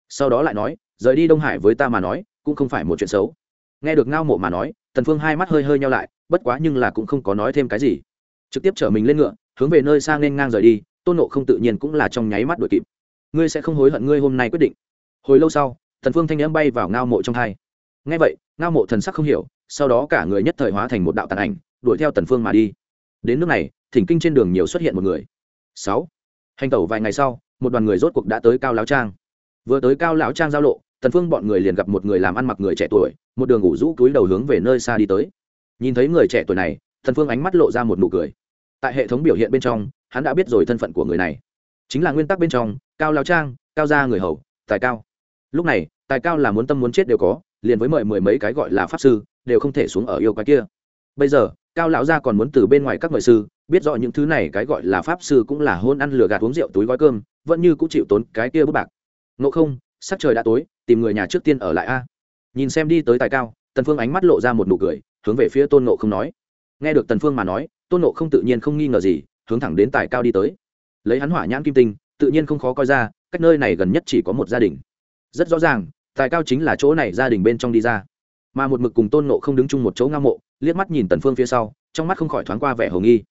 Sau đó lại nói rời đi đông hải với ta mà nói cũng không phải một chuyện xấu nghe được ngao mộ mà nói, tần phương hai mắt hơi hơi nhau lại, bất quá nhưng là cũng không có nói thêm cái gì. Trực tiếp chở mình lên ngựa, hướng về nơi sang nên ngang rời đi, tôn nộ không tự nhiên cũng là trong nháy mắt đuổi kịp. Ngươi sẽ không hối hận ngươi hôm nay quyết định. Hồi lâu sau thần phương thanh n bay vào ngao mộ trong hai. Nghe vậy, ngao mộ thần sắc không hiểu, sau đó cả người nhất thời hóa thành một đạo tàn ảnh, đuổi theo tần phương mà đi. Đến nước này, thỉnh kinh trên đường nhiều xuất hiện một người. Sáu. Hành tẩu vài ngày sau, một đoàn người rốt cuộc đã tới cao lão trang. Vừa tới cao lão trang giao lộ tần phương bọn người liền gặp một người làm ăn mặc người trẻ tuổi, một đường ngủ rũ túi đầu hướng về nơi xa đi tới. Nhìn thấy người trẻ tuổi này, tần phương ánh mắt lộ ra một nụ cười. Tại hệ thống biểu hiện bên trong, hắn đã biết rồi thân phận của người này. Chính là nguyên tắc bên trong, cao lão trang, cao gia người hầu, tài cao. Lúc này, tài cao là muốn tâm muốn chết đều có, liền với mời mười mấy cái gọi là pháp sư, đều không thể xuống ở yêu cái kia. Bây giờ, cao lão gia còn muốn từ bên ngoài các người sư, biết rõ những thứ này cái gọi là pháp sư cũng là hôn ăn lừa gạt uống rượu túi gói cơm, vẫn như cũng chịu tốn cái kia bút bạc. Ngộ không, sắc trời đã tối tìm người nhà trước tiên ở lại a. Nhìn xem đi tới tài cao, tần phương ánh mắt lộ ra một nụ cười, hướng về phía tôn nộ không nói. Nghe được tần phương mà nói, tôn nộ không tự nhiên không nghi ngờ gì, hướng thẳng đến tài cao đi tới. Lấy hắn hỏa nhãn kim tinh, tự nhiên không khó coi ra, cách nơi này gần nhất chỉ có một gia đình. Rất rõ ràng, tài cao chính là chỗ này gia đình bên trong đi ra. Mà một mực cùng tôn nộ không đứng chung một chỗ ngang mộ, liếc mắt nhìn tần phương phía sau, trong mắt không khỏi thoáng qua vẻ hồ nghi.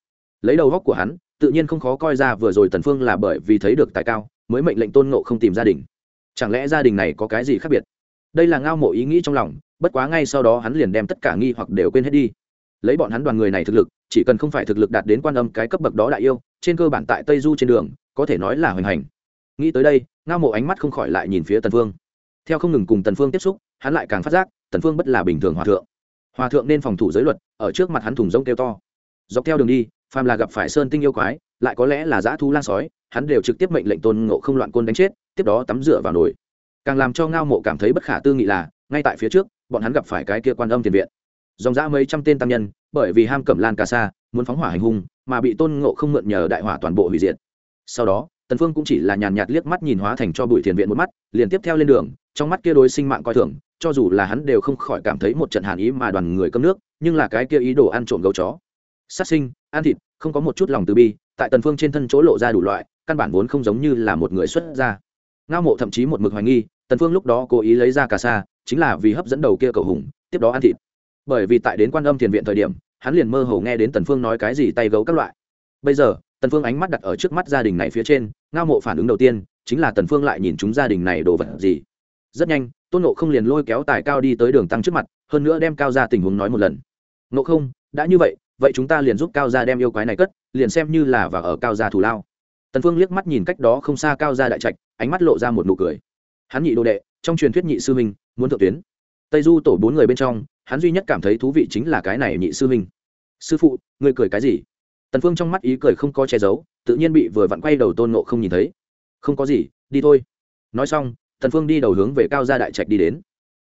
Lấy đầu góc của hắn, tự nhiên không khó coi ra vừa rồi tần phương là bởi vì thấy được tài cao, mới mệnh lệnh tôn nộ không tìm gia đình chẳng lẽ gia đình này có cái gì khác biệt? Đây là ngao mộ ý nghĩ trong lòng, bất quá ngay sau đó hắn liền đem tất cả nghi hoặc đều quên hết đi. Lấy bọn hắn đoàn người này thực lực, chỉ cần không phải thực lực đạt đến quan âm cái cấp bậc đó đại yêu, trên cơ bản tại tây du trên đường, có thể nói là hoành hành. Nghĩ tới đây, ngao mộ ánh mắt không khỏi lại nhìn phía tần phương. Theo không ngừng cùng tần phương tiếp xúc, hắn lại càng phát giác, tần phương bất là bình thường hòa thượng. Hòa thượng nên phòng thủ giới luật, ở trước mặt hắn thùng rông kêu to. Dọc theo đường đi, phàm là gặp phải sơn tinh yêu quái, lại có lẽ là dã thú lang sói, hắn đều trực tiếp mệnh lệnh tôn ngộ không loạn côn đánh chết tiếp đó tắm rửa vào nồi. Càng làm cho ngao mộ cảm thấy bất khả tư nghị là, ngay tại phía trước, bọn hắn gặp phải cái kia quan âm tiền viện. Dòng dã mấy trăm tên tăng nhân, bởi vì ham cẩm lan cà sa, muốn phóng hỏa hành hung, mà bị tôn ngộ không mượn nhờ đại hỏa toàn bộ hủy diệt. Sau đó, tần phương cũng chỉ là nhàn nhạt liếc mắt nhìn hóa thành cho bụi thiền viện một mắt, liền tiếp theo lên đường, trong mắt kia đối sinh mạng coi thường, cho dù là hắn đều không khỏi cảm thấy một trận hàn ý mà đoàn người cơm nước, nhưng là cái kia ý đồ ăn trộm gấu chó. Sát sinh, ăn thịt, không có một chút lòng từ bi, tại tần phương trên thân chỗ lộ ra đủ loại, căn bản vốn không giống như là một người xuất gia ngao mộ thậm chí một mực hoài nghi, tần phương lúc đó cố ý lấy ra cà sa, chính là vì hấp dẫn đầu kia cầu hùng, tiếp đó ăn thịt. Bởi vì tại đến quan âm thiền viện thời điểm, hắn liền mơ hồ nghe đến tần phương nói cái gì tay gấu các loại. Bây giờ, tần phương ánh mắt đặt ở trước mắt gia đình này phía trên, ngao mộ phản ứng đầu tiên, chính là tần phương lại nhìn chúng gia đình này đồ vật gì. Rất nhanh, tôn nộ không liền lôi kéo tài cao đi tới đường tăng trước mặt, hơn nữa đem cao ra tình huống nói một lần. Nộ không, đã như vậy vậy chúng ta liền giúp cao gia đem yêu quái này cất, liền xem như là và ở cao gia thủ lao tần phương liếc mắt nhìn cách đó không xa cao gia đại trạch, ánh mắt lộ ra một nụ cười. Hắn nhị đồ đệ, trong truyền thuyết nhị sư minh muốn thượng tuyến. Tây du tổ bốn người bên trong, hắn duy nhất cảm thấy thú vị chính là cái này nhị sư minh sư phụ, ngươi cười cái gì? Tần phương trong mắt ý cười không có che giấu, tự nhiên bị vừa vặn quay đầu tôn ngộ không nhìn thấy. Không có gì, đi thôi. Nói xong, tần phương đi đầu hướng về cao gia đại trạch đi đến.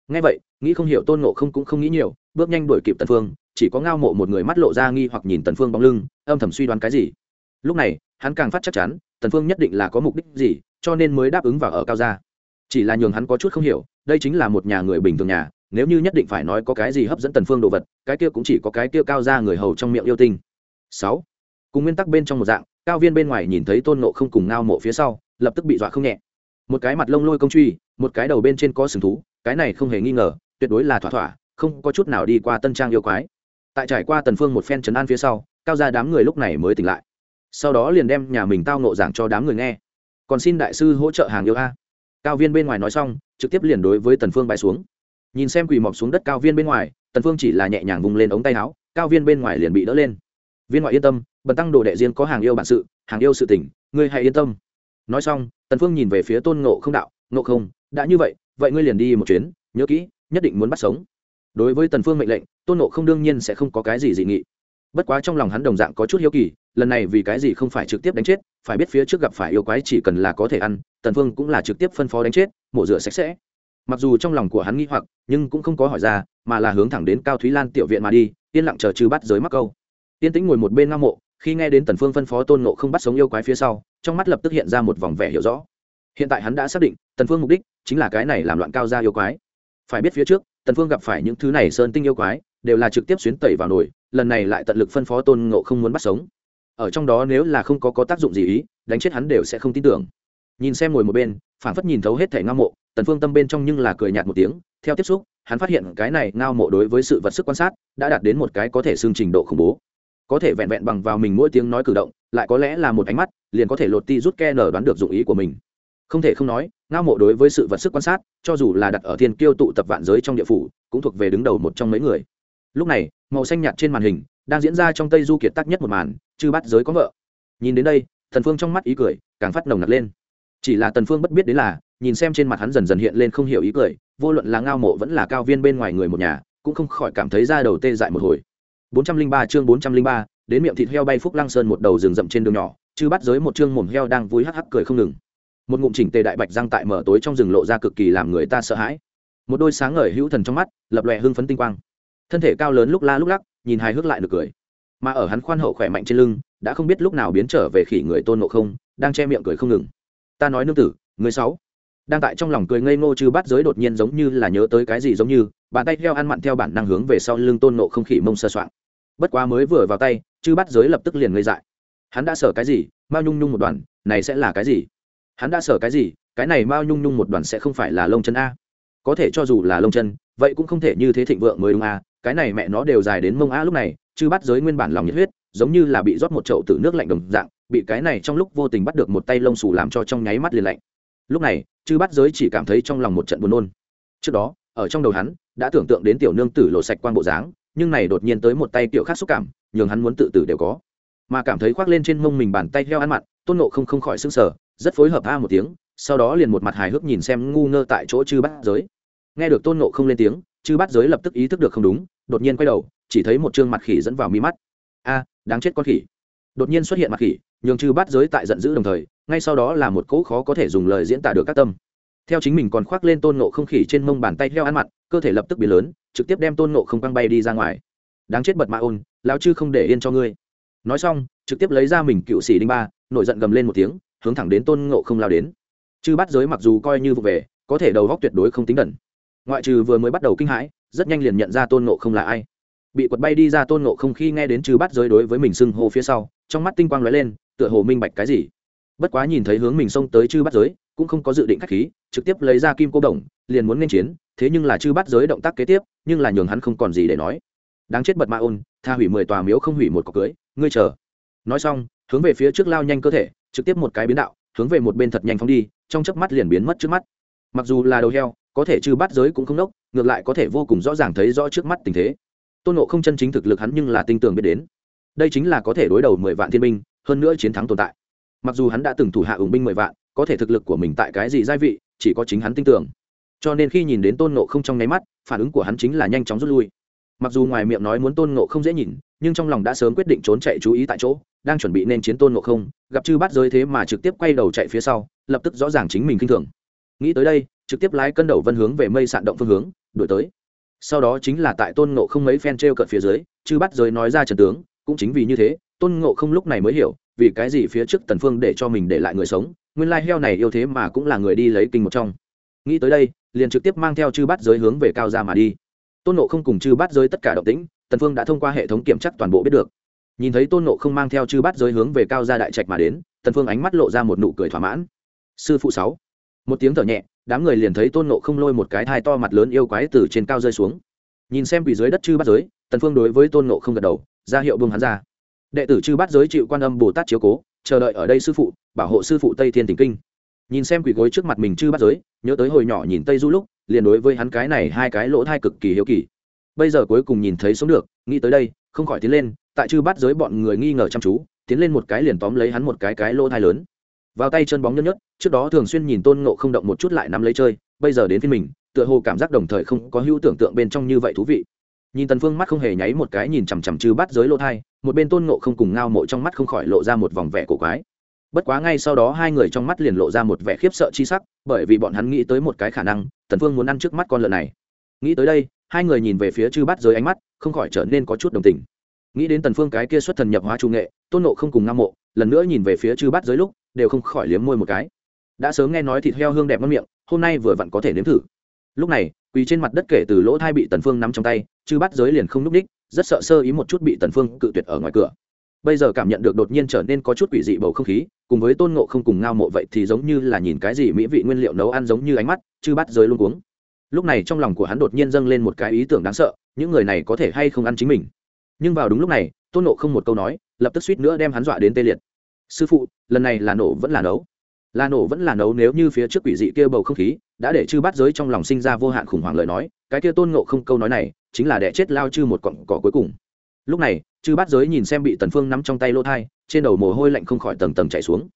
Nghe vậy, nghĩ không hiểu tôn ngộ không cũng không nghĩ nhiều, bước nhanh đuổi kịp tần phương, chỉ có ngao mộ một người mắt lộ ra nghi hoặc nhìn tần phương bóng lưng, âm thầm suy đoán cái gì. Lúc này hắn càng phát chắc chắn tần phương nhất định là có mục đích gì cho nên mới đáp ứng vào ở cao gia. Chỉ là nhường hắn có chút không hiểu đây chính là một nhà người bình thường nhà nếu như nhất định phải nói có cái gì hấp dẫn tần phương đồ vật cái kia cũng chỉ có cái kia cao gia người hầu trong miệng yêu tinh. Sáu, cùng nguyên tắc bên trong một dạng cao viên bên ngoài nhìn thấy tôn nộ không cùng ngao mộ phía sau lập tức bị dọa không nhẹ. Một cái mặt lông lôi công truy một cái đầu bên trên có sừng thú cái này không hề nghi ngờ tuyệt đối là thỏa thỏa không có chút nào đi qua tân trang yêu quái. Tại trải qua tần phương một phen trấn an phía sau cao gia đám người lúc này mới tỉnh lại sau đó liền đem nhà mình tao nộ giảng cho đám người nghe. Còn xin đại sư hỗ trợ hàng yêu a. Cao viên bên ngoài nói xong, trực tiếp liền đối với tần phương bay xuống. Nhìn xem quỳ mọc xuống đất cao viên bên ngoài, tần phương chỉ là nhẹ nhàng vùng lên ống tay áo, cao viên bên ngoài liền bị đỡ lên. Viên ngoại yên tâm, bần tăng đồ đệ riêng có hàng yêu bản sự, hàng yêu sự tình, ngươi hãy yên tâm. Nói xong, tần phương nhìn về phía tôn ngộ không đạo, ngộ không, đã như vậy vậy ngươi liền đi một chuyến, nhớ kỹ, nhất định muốn bắt sống. Đối với tần phương mệnh lệnh, tôn ngộ không đương nhiên sẽ không có cái gì dị nghị. Bất quá trong lòng hắn đồng dạng có chút hiếu kỳ lần này vì cái gì không phải trực tiếp đánh chết phải biết phía trước gặp phải yêu quái chỉ cần là có thể ăn tần phương cũng là trực tiếp phân phó đánh chết mổ rửa sạch sẽ. Mặc dù trong lòng của hắn nghi hoặc nhưng cũng không có hỏi ra mà là hướng thẳng đến cao thúy lan tiểu viện mà đi yên lặng chờ trừ bắt giới mắc câu. Tiên tĩnh ngồi một bên ngao mộ khi nghe đến tần phương phân phó tôn nộ không bắt sống yêu quái phía sau trong mắt lập tức hiện ra một vòng vẻ hiểu rõ. Hiện tại hắn đã xác định tần phương mục đích chính là cái này làm loạn cao gia yêu quái. Phải biết phía trước tần phương gặp phải những thứ này sơn tinh yêu quái đều là trực tiếp xuyến tẩy vào nổi, lần này lại tận lực phân phó tôn ngộ không muốn bắt sống ở trong đó nếu là không có có tác dụng gì ý, đánh chết hắn đều sẽ không tin tưởng. Nhìn xem ngồi một bên phản phất nhìn thấu hết thể ngao mộ, tần phương tâm bên trong nhưng là cười nhạt một tiếng, theo tiếp xúc, hắn phát hiện cái này ngao mộ đối với sự vật sức quan sát đã đạt đến một cái có thể xương trình độ khủng bố. Có thể vẹn vẹn bằng vào mình mỗi tiếng nói cử động, lại có lẽ là một ánh mắt, liền có thể lột ti rút ke nở đoán được dụng ý của mình. Không thể không nói, ngao mộ đối với sự vật sức quan sát, cho dù là đặt ở thiên kiêu tụ tập vạn giới trong địa phủ, cũng thuộc về đứng đầu một trong mấy người lúc này màu xanh nhạt trên màn hình đang diễn ra trong tây du kiệt tác nhất một màn chư bắt giới có vợ. Nhìn đến đây thần phương trong mắt ý cười càng phát nồng nặc lên. Chỉ là tần phương bất biết đến là nhìn xem trên mặt hắn dần dần hiện lên không hiểu ý cười vô luận là ngao mộ vẫn là cao viên bên ngoài người một nhà cũng không khỏi cảm thấy da đầu tê dại một hồi. 403 chương 403, đến miệng thịt heo bay phúc lăng sơn một đầu rừng rậm trên đường nhỏ chư bắt giới một chương mồm heo đang vui hắc hắc cười không ngừng. Một ngụm chỉnh tề đại bạch răng tại mở tối trong rừng lộ ra cực kỳ làm người ta sợ hãi. Một đôi sáng ngời hữu thần trong mắt lập lòe hưng phấn tinh quang thân thể cao lớn lúc la lúc lắc, nhìn hài hước lại được cười. Mà ở hắn khoan hậu khỏe mạnh trên lưng, đã không biết lúc nào biến trở về khỉ người tôn ngộ không, đang che miệng cười không ngừng. Ta nói nương tử, người sáu. Đang tại trong lòng cười ngây ngô chư bắt giới đột nhiên giống như là nhớ tới cái gì giống như, bàn tay theo ăn mặn theo bản năng hướng về sau lưng tôn nộ không khỉ mông sơ soạn bất quá mới vừa vào tay, chư bắt giới lập tức liền ngây dại. Hắn đã sở cái gì, mao nhung nhung một đoàn, này sẽ là cái gì? Hắn đã sở cái gì, cái này mao nhung nhung một đoàn sẽ không phải là lông chân a. Có thể cho dù là lông chân, vậy cũng không thể như thế thịnh vượng mới đúng a cái này mẹ nó đều dài đến mông a lúc này chư bắt giới nguyên bản lòng nhiệt huyết giống như là bị rót một chậu từ nước lạnh đồng dạng bị cái này trong lúc vô tình bắt được một tay lông xù làm cho trong nháy mắt liền lạnh. Lúc này chư bắt giới chỉ cảm thấy trong lòng một trận buồn nôn. Trước đó ở trong đầu hắn đã tưởng tượng đến tiểu nương tử lộ sạch quan bộ dáng nhưng này đột nhiên tới một tay tiểu khác xúc cảm nhường hắn muốn tự tử đều có. Mà cảm thấy khoác lên trên mông mình bàn tay heo ăn mặn tôn nộ không không khỏi sưng sở, rất phối hợp a một tiếng sau đó liền một mặt hài hước nhìn xem ngu ngơ tại chỗ chư bắt giới. Nghe được tôn nộ không lên tiếng chư bắt giới lập tức ý thức được không đúng đột nhiên quay đầu chỉ thấy một chương mặt khỉ dẫn vào mi mắt. A đáng chết con khỉ. Đột nhiên xuất hiện mặt khỉ nhường chư bắt giới tại giận dữ đồng thời ngay sau đó là một cỗ khó có thể dùng lời diễn tả được các tâm. Theo chính mình còn khoác lên tôn nộ không khỉ trên mông bàn tay heo ăn mặt, cơ thể lập tức biến lớn trực tiếp đem tôn nộ không căng bay đi ra ngoài. Đáng chết bật mạ ôn lão chư không để yên cho ngươi. Nói xong trực tiếp lấy ra mình cựu sĩ đinh ba nổi giận gầm lên một tiếng hướng thẳng đến tôn nộ không lao đến. Chư bắt giới mặc dù coi như vụ về có thể đầu góc tuyệt đối không tính đẩn ngoại trừ vừa mới bắt đầu kinh hãi, rất nhanh liền nhận ra tôn ngộ không là ai. Bị quật bay đi ra tôn ngộ không khi nghe đến trừ bắt giới đối với mình xưng hô phía sau, trong mắt tinh quang lóe lên, tựa hồ minh bạch cái gì. Bất quá nhìn thấy hướng mình xông tới chư bắt giới, cũng không có dự định k h á c h khí, trực tiếp lấy ra kim cô đồng, liền muốn nên chiến, thế nhưng là chư bắt giới động tác kế tiếp, nhưng là nhường hắn không còn gì để nói. Đáng chết bật ma ôn, tha hủy mười tòa miếu không hủy một cọc cưới, ngươi chờ. Nói xong, hướng về phía trước lao nhanh cơ thể, trực tiếp một cái biến đạo, hướng về một bên thật nhanh phóng đi, trong chớp mắt liền biến mất trước mắt. Mặc dù là đầu heo có thể chư bắt giới cũng không đốc ngược lại có thể vô cùng rõ ràng thấy rõ trước mắt tình thế. Tôn nộ không chân chính thực lực hắn nhưng là tinh tường biết đến. Đây chính là có thể đối đầu mười vạn thiên binh, hơn nữa chiến thắng tồn tại. Mặc dù hắn đã từng thủ hạ ủng binh mười vạn, có thể thực lực của mình tại cái gì giai vị, chỉ có chính hắn tin tưởng cho nên khi nhìn đến tôn nộ không trong nháy mắt, phản ứng của hắn chính là nhanh chóng rút lui. Mặc dù ngoài miệng nói muốn tôn nộ không dễ nhìn, nhưng trong lòng đã sớm quyết định trốn chạy chú ý tại chỗ, đang chuẩn bị nên chiến tôn nộ không, gặp chư bắt giới thế mà trực tiếp quay đầu chạy phía sau, lập tức rõ ràng chính mình kinh thường. Nghĩ tới đây trực tiếp lái cân đầu vân hướng về mây sạn động phương hướng, đuổi tới. Sau đó chính là tại tôn ngộ không mấy phen t r e o cợt phía dưới, chư bắt giới nói ra trần tướng, cũng chính vì như thế, tôn ngộ không lúc này mới hiểu, vì cái gì phía trước tần phương để cho mình để lại người sống, nguyên lai heo này yêu thế mà cũng là người đi lấy kinh một trong. Nghĩ tới đây, liền trực tiếp mang theo chư bát giới hướng về cao ra mà đi. Tôn nộ không cùng chư bát giới tất cả động tĩnh, tần phương đã thông qua hệ thống kiểm chắc toàn bộ biết được. Nhìn thấy tôn nộ không mang theo chư bát giới hướng về cao gia đại trạch mà đến, tần phương ánh mắt lộ ra một nụ cười thỏa mãn. Sư phụ sáu. Một tiếng thở nhẹ đám người liền thấy tôn nộ không lôi một cái thai to mặt lớn yêu quái từ trên cao rơi xuống. Nhìn xem quỷ dưới đất chư bát giới, tần phương đối với tôn nộ không gật đầu, ra hiệu buông hắn ra. Đệ tử chư bát giới chịu quan âm bồ tát chiếu cố, chờ đợi ở đây sư phụ, bảo hộ sư phụ tây thiên tỉnh kinh. Nhìn xem quỷ gối trước mặt mình chư bát giới, nhớ tới hồi nhỏ nhìn tây du lúc, liền đối với hắn cái này hai cái lỗ thai cực kỳ hiếu kỳ. Bây giờ cuối cùng nhìn thấy sống được, nghĩ tới đây, không khỏi tiến lên, tại chư bát giới bọn người nghi ngờ chăm chú, tiến lên một cái liền tóm lấy hắn một cái cái lỗ thai lớn vào tay chân bóng nhớt nhớt, trước đó thường xuyên nhìn tôn ngộ không động một chút lại nắm lấy chơi, bây giờ đến phiên mình, tựa hồ cảm giác đồng thời không có hữu tưởng tượng bên trong như vậy thú vị. Nhìn tần phương mắt không hề nháy một cái nhìn chằm chằm chư bát giới lỗ thai, một bên tôn ngộ không cùng ngao mộ trong mắt không khỏi lộ ra một vòng vẻ cổ quái. Bất quá ngay sau đó hai người trong mắt liền lộ ra một vẻ khiếp sợ chi sắc, bởi vì bọn hắn nghĩ tới một cái khả năng, tần phương muốn ăn trước mắt con lợn này. Nghĩ tới đây, hai người nhìn về phía chư bát giới ánh mắt, không khỏi trở nên có chút đồng tình. Nghĩ đến tần phương cái kia xuất thần nhập hóa trung nghệ, tôn nộ không cùng ngao mộ lần nữa nhìn về phía chư bát giới lúc, đều không khỏi liếm môi một cái. Đã sớm nghe nói thịt heo hương đẹp ngon miệng, hôm nay vừa vặn có thể nếm thử. Lúc này, quỳ trên mặt đất kể từ lỗ thai bị tần phương nắm trong tay, chư bát giới liền không núp đích, rất sợ sơ ý một chút bị tần phương cự tuyệt ở ngoài cửa. Bây giờ cảm nhận được đột nhiên trở nên có chút quỷ dị bầu không khí, cùng với tôn ngộ không cùng ngao mộ vậy thì giống như là nhìn cái gì mỹ vị nguyên liệu nấu ăn giống như ánh mắt, chư bát giới luôn cuống. Lúc này trong lòng của hắn đột nhiên dâng lên một cái ý tưởng đáng sợ, những người này có thể hay không ăn chính mình. Nhưng vào đúng lúc này, tôn ngộ không một câu nói lập tức suýt nữa đem hắn dọa đến tê liệt. Sư phụ, lần này là nổ vẫn là nấu? Là nổ vẫn là nấu nếu như phía trước quỷ dị kia bầu không khí đã để chư bát giới trong lòng sinh ra vô hạn khủng hoảng lời nói, cái kia tôn ngộ không câu nói này chính là đẻ chết lao chư một cọng cỏ cuối cùng. Lúc này, chư bát giới nhìn xem bị tần phương nắm trong tay lô thai, trên đầu mồ hôi lạnh không khỏi tầng tầng chảy xuống.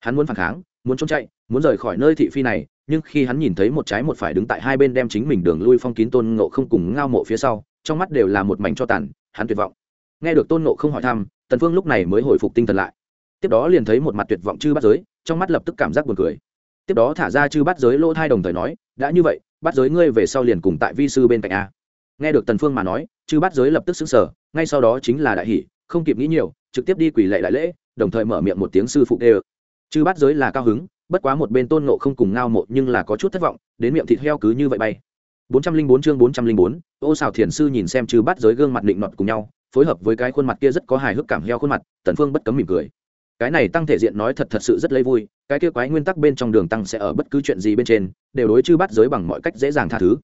Hắn muốn phản kháng, muốn trốn chạy, muốn rời khỏi nơi thị phi này, nhưng khi hắn nhìn thấy một trái một phải đứng tại hai bên đem chính mình đường lui phong kín tôn ngộ không cùng ngao mộ phía sau, trong mắt đều là một mảnh cho tàn, hắn tuyệt vọng nghe được tôn ngộ không hỏi thăm tần phương lúc này mới hồi phục tinh thần lại. Tiếp đó liền thấy một mặt tuyệt vọng chư bắt giới trong mắt lập tức cảm giác buồn cười. Tiếp đó thả ra chư bắt giới lỗ thai đồng thời nói đã như vậy bắt giới ngươi về sau liền cùng tại vi sư bên cạnh a. Nghe được tần phương mà nói chư bắt giới lập tức sững sờ ngay sau đó chính là đại hỉ, không kịp nghĩ nhiều trực tiếp đi quỳ lạy đại lễ đồng thời mở miệng một tiếng sư phụ đê chư bắt giới là cao hứng bất quá một bên tôn nộ không cùng ngao mộ nhưng là có chút thất vọng đến miệng thịt heo cứ như vậy bay. 404 chương 404, ô xào thiền sư nhìn xem chư bắt giới gương mặt định nọt cùng nhau phối hợp với cái khuôn mặt kia rất có hài hước cảm heo khuôn mặt, tần phương bất cấm mỉm cười. Cái này tăng thể diện nói thật thật sự rất lấy vui, cái kia quái nguyên tắc bên trong đường tăng sẽ ở bất cứ chuyện gì bên trên, đều đối chư bắt giới bằng mọi cách dễ dàng tha thứ.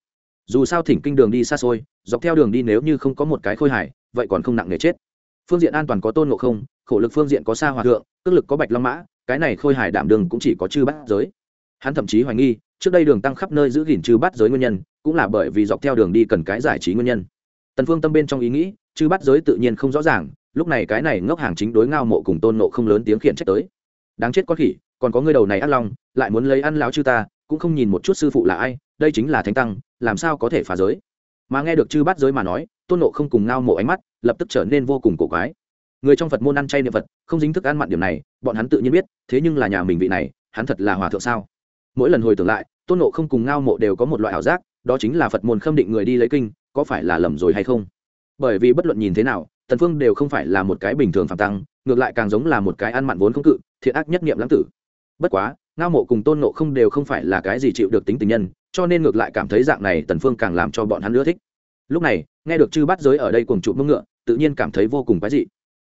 Dù sao thỉnh kinh đường đi xa xôi, dọc theo đường đi nếu như không có một cái khôi hài, vậy còn không nặng nề chết. Phương diện an toàn có tôn ngộ không, khổ lực phương diện có xa hòa thượng, cước lực có bạch long mã, cái này khôi hài đảm đường cũng chỉ có chư bắt giới. Hắn thậm chí hoài nghi, trước đây đường tăng khắp nơi giữ gìn chư bắt giới nguyên nhân, cũng là bởi vì dọc theo đường đi cần cái giải trí nguyên nhân. Tần phương tâm bên trong ý nghĩ chư bắt giới tự nhiên không rõ ràng, lúc này cái này ngốc hàng chính đối ngao mộ cùng tôn nộ không lớn tiếng khiển trách tới. Đáng chết con khỉ, còn có người đầu này ác long, lại muốn lấy ăn láo chư ta, cũng không nhìn một chút sư phụ là ai, đây chính là thánh tăng, làm sao có thể phá giới? Mà nghe được chư bắt giới mà nói, tôn nộ không cùng ngao mộ ánh mắt lập tức trở nên vô cùng cổ quái. Người trong phật môn ăn chay niệm phật, không dính thức ăn mặn điểm này, bọn hắn tự nhiên biết, thế nhưng là nhà mình vị này, hắn thật là hòa thượng sao? Mỗi lần hồi tưởng lại, tôn nộ không cùng ngao mộ đều có một loại ảo giác, đó chính là phật môn khâm định người đi lấy kinh, có phải là lầm rồi hay không? Bởi vì bất luận nhìn thế nào, tần phương đều không phải là một cái bình thường phạm tăng, ngược lại càng giống là một cái ăn mặn vốn không cự, thiện ác nhất niệm lãng tử. Bất quá, ngao mộ cùng tôn nộ không đều không phải là cái gì chịu được tính tình nhân, cho nên ngược lại cảm thấy dạng này tần phương càng làm cho bọn hắn ưa thích. Lúc này, nghe được chư bát giới ở đây cùng chụp mông ngựa, tự nhiên cảm thấy vô cùng quái dị.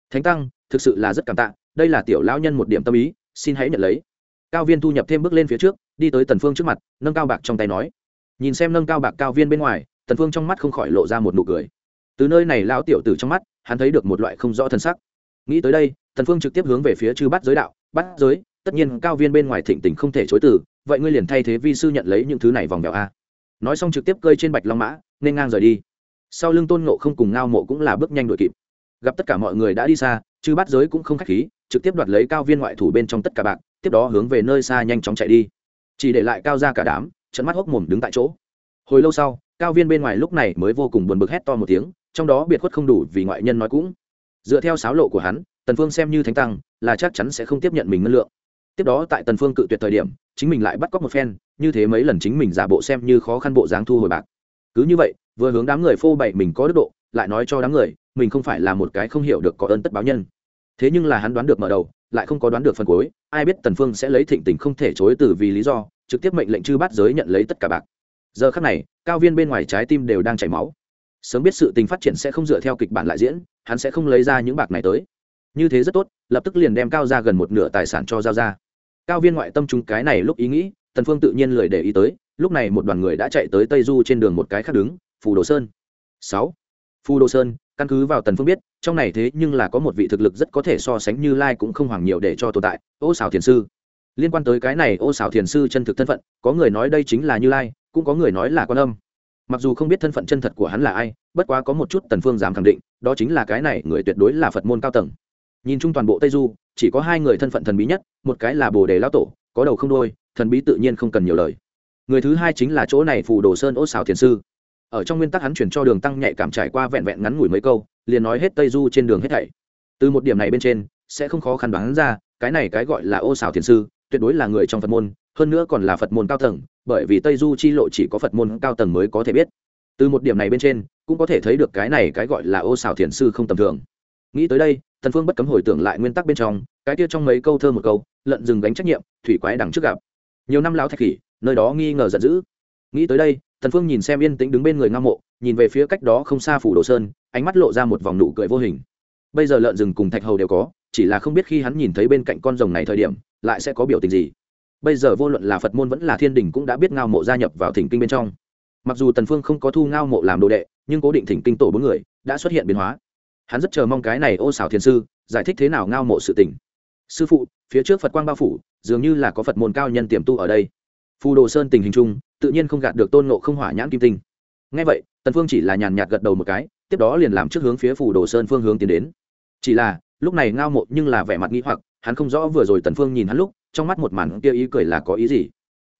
Thánh tăng, thực sự là rất cảm tạ, đây là tiểu lão nhân một điểm tâm ý, xin hãy nhận lấy. Cao viên thu nhập thêm bước lên phía trước, đi tới tần phương trước mặt, nâng cao bạc trong tay nói. Nhìn xem nâng cao bạc cao viên bên ngoài, tần phương trong mắt không khỏi lộ ra một nụ cười từ nơi này lão tiểu tử trong mắt, hắn thấy được một loại không rõ thân sắc. Nghĩ tới đây thần phương trực tiếp hướng về phía chư bắt giới đạo bắt giới, tất nhiên cao viên bên ngoài thịnh tình không thể chối từ, vậy ngươi liền thay thế vi sư nhận lấy những thứ này vòng bèo a. Nói xong trực tiếp cơi trên bạch long mã, nên ngang rời đi. Sau lưng tôn ngộ không cùng ngao mộ cũng là bước nhanh đuổi kịp. Gặp tất cả mọi người đã đi xa, chư bắt giới cũng không khách khí, trực tiếp đoạt lấy cao viên ngoại thủ bên trong tất cả bạc tiếp đó hướng về nơi xa nhanh chóng chạy đi. Chỉ để lại cao ra cả đám trận mắt hốc mồm đứng tại chỗ. Hồi lâu sau, cao viên bên ngoài lúc này mới vô cùng buồn bực hét to một tiếng trong đó biệt khuất không đủ vì ngoại nhân nói cũng. Dựa theo sáo lộ của hắn, tần phương xem như thánh tăng, là chắc chắn sẽ không tiếp nhận mình ngân lượng. Tiếp đó tại tần phương cự tuyệt thời điểm, chính mình lại bắt cóc một phen, như thế mấy lần chính mình giả bộ xem như khó khăn bộ dáng thu hồi bạc. Cứ như vậy, vừa hướng đám người phô bày mình có đức độ, lại nói cho đám người, mình không phải là một cái không hiểu được có ơn tất báo nhân. Thế nhưng là hắn đoán được mở đầu, lại không có đoán được phần cuối, ai biết tần phương sẽ lấy thịnh tình không thể chối từ vì lý do, trực tiếp mệnh lệnh chư bát giới nhận lấy tất cả bạc. Giờ khắc này, cao viên bên ngoài trái tim đều đang chảy máu sớm biết sự tình phát triển sẽ không dựa theo kịch bản lại diễn, hắn sẽ không lấy ra những bạc này tới. Như thế rất tốt, lập tức liền đem cao ra gần một nửa tài sản cho giao ra cao viên ngoại tâm chúng cái này lúc ý nghĩ, tần phương tự nhiên lười để ý tới, lúc này một đoàn người đã chạy tới tây du trên đường một cái khác đứng, phù đồ sơn. Sáu. Phù đồ sơn, căn cứ vào tần phương biết, trong này thế nhưng là có một vị thực lực rất có thể so sánh như lai cũng không hoàng nhiều để cho tồn tại, ô xảo thiền sư. Liên quan tới cái này ô xảo thiền sư chân thực thân phận, có người nói đây chính là như lai, cũng có người nói là quan âm mặc dù không biết thân phận chân thật của hắn là ai, bất quá có một chút tần phương dám khẳng định, đó chính là cái này người tuyệt đối là phật môn cao tầng. Nhìn chung toàn bộ tây du, chỉ có hai người thân phận thần bí nhất, một cái là bồ đề lão tổ, có đầu không đôi, thần bí tự nhiên không cần nhiều lời. Người thứ hai chính là chỗ này phù đồ sơn ô xào thiền sư. Ở trong nguyên tắc hắn chuyển cho đường tăng nhạy cảm trải qua vẹn vẹn ngắn ngủi mấy câu, liền nói hết tây du trên đường hết thảy. Từ một điểm này bên trên, sẽ không khó khăn đoán ra, cái này cái gọi là ô xào thiền sư, tuyệt đối là người trong phật môn hơn nữa còn là phật môn cao tầng, bởi vì tây du chi lộ chỉ có phật môn cao tầng mới có thể biết. Từ một điểm này bên trên, cũng có thể thấy được cái này cái gọi là ô xảo thiền sư không tầm thường. Nghĩ tới đây thần phương bất cấm hồi tưởng lại nguyên tắc bên trong, cái kia trong mấy câu thơ một câu lợn rừng gánh trách nhiệm, thủy quái đằng trước gặp. Nhiều năm lão thạch khỉ, nơi đó nghi ngờ giận dữ. Nghĩ tới đây thần phương nhìn xem yên tĩnh đứng bên người ngang mộ, nhìn về phía cách đó không xa phủ đồ sơn, ánh mắt lộ ra một vòng nụ cười vô hình. Bây giờ lợn rừng cùng thạch hầu đều có, chỉ là không biết khi hắn nhìn thấy bên cạnh con rồng này thời điểm, lại sẽ có biểu tình gì bây giờ vô luận là phật môn vẫn là thiên đình cũng đã biết ngao mộ gia nhập vào thỉnh kinh bên trong. Mặc dù tần phương không có thu ngao mộ làm đồ đệ, nhưng cố định thỉnh kinh tổ bốn người đã xuất hiện biến hóa. Hắn rất chờ mong cái này ô xảo thiền sư giải thích thế nào ngao mộ sự tình. Sư phụ, phía trước phật quang bao phủ, dường như là có phật môn cao nhân tiềm tu ở đây. Phù đồ sơn tình hình chung, tự nhiên không gạt được tôn ngộ không hỏa nhãn kim tinh. Ngay vậy, tần phương chỉ là nhàn nhạt gật đầu một cái, tiếp đó liền làm trước hướng phía phù đồ sơn phương hướng tiến đến. Chỉ là, lúc này ngao mộ nhưng là vẻ mặt nghĩ hoặc, hắn không rõ vừa rồi tần phương nhìn hắn lúc trong mắt một màn kia ý cười là có ý gì?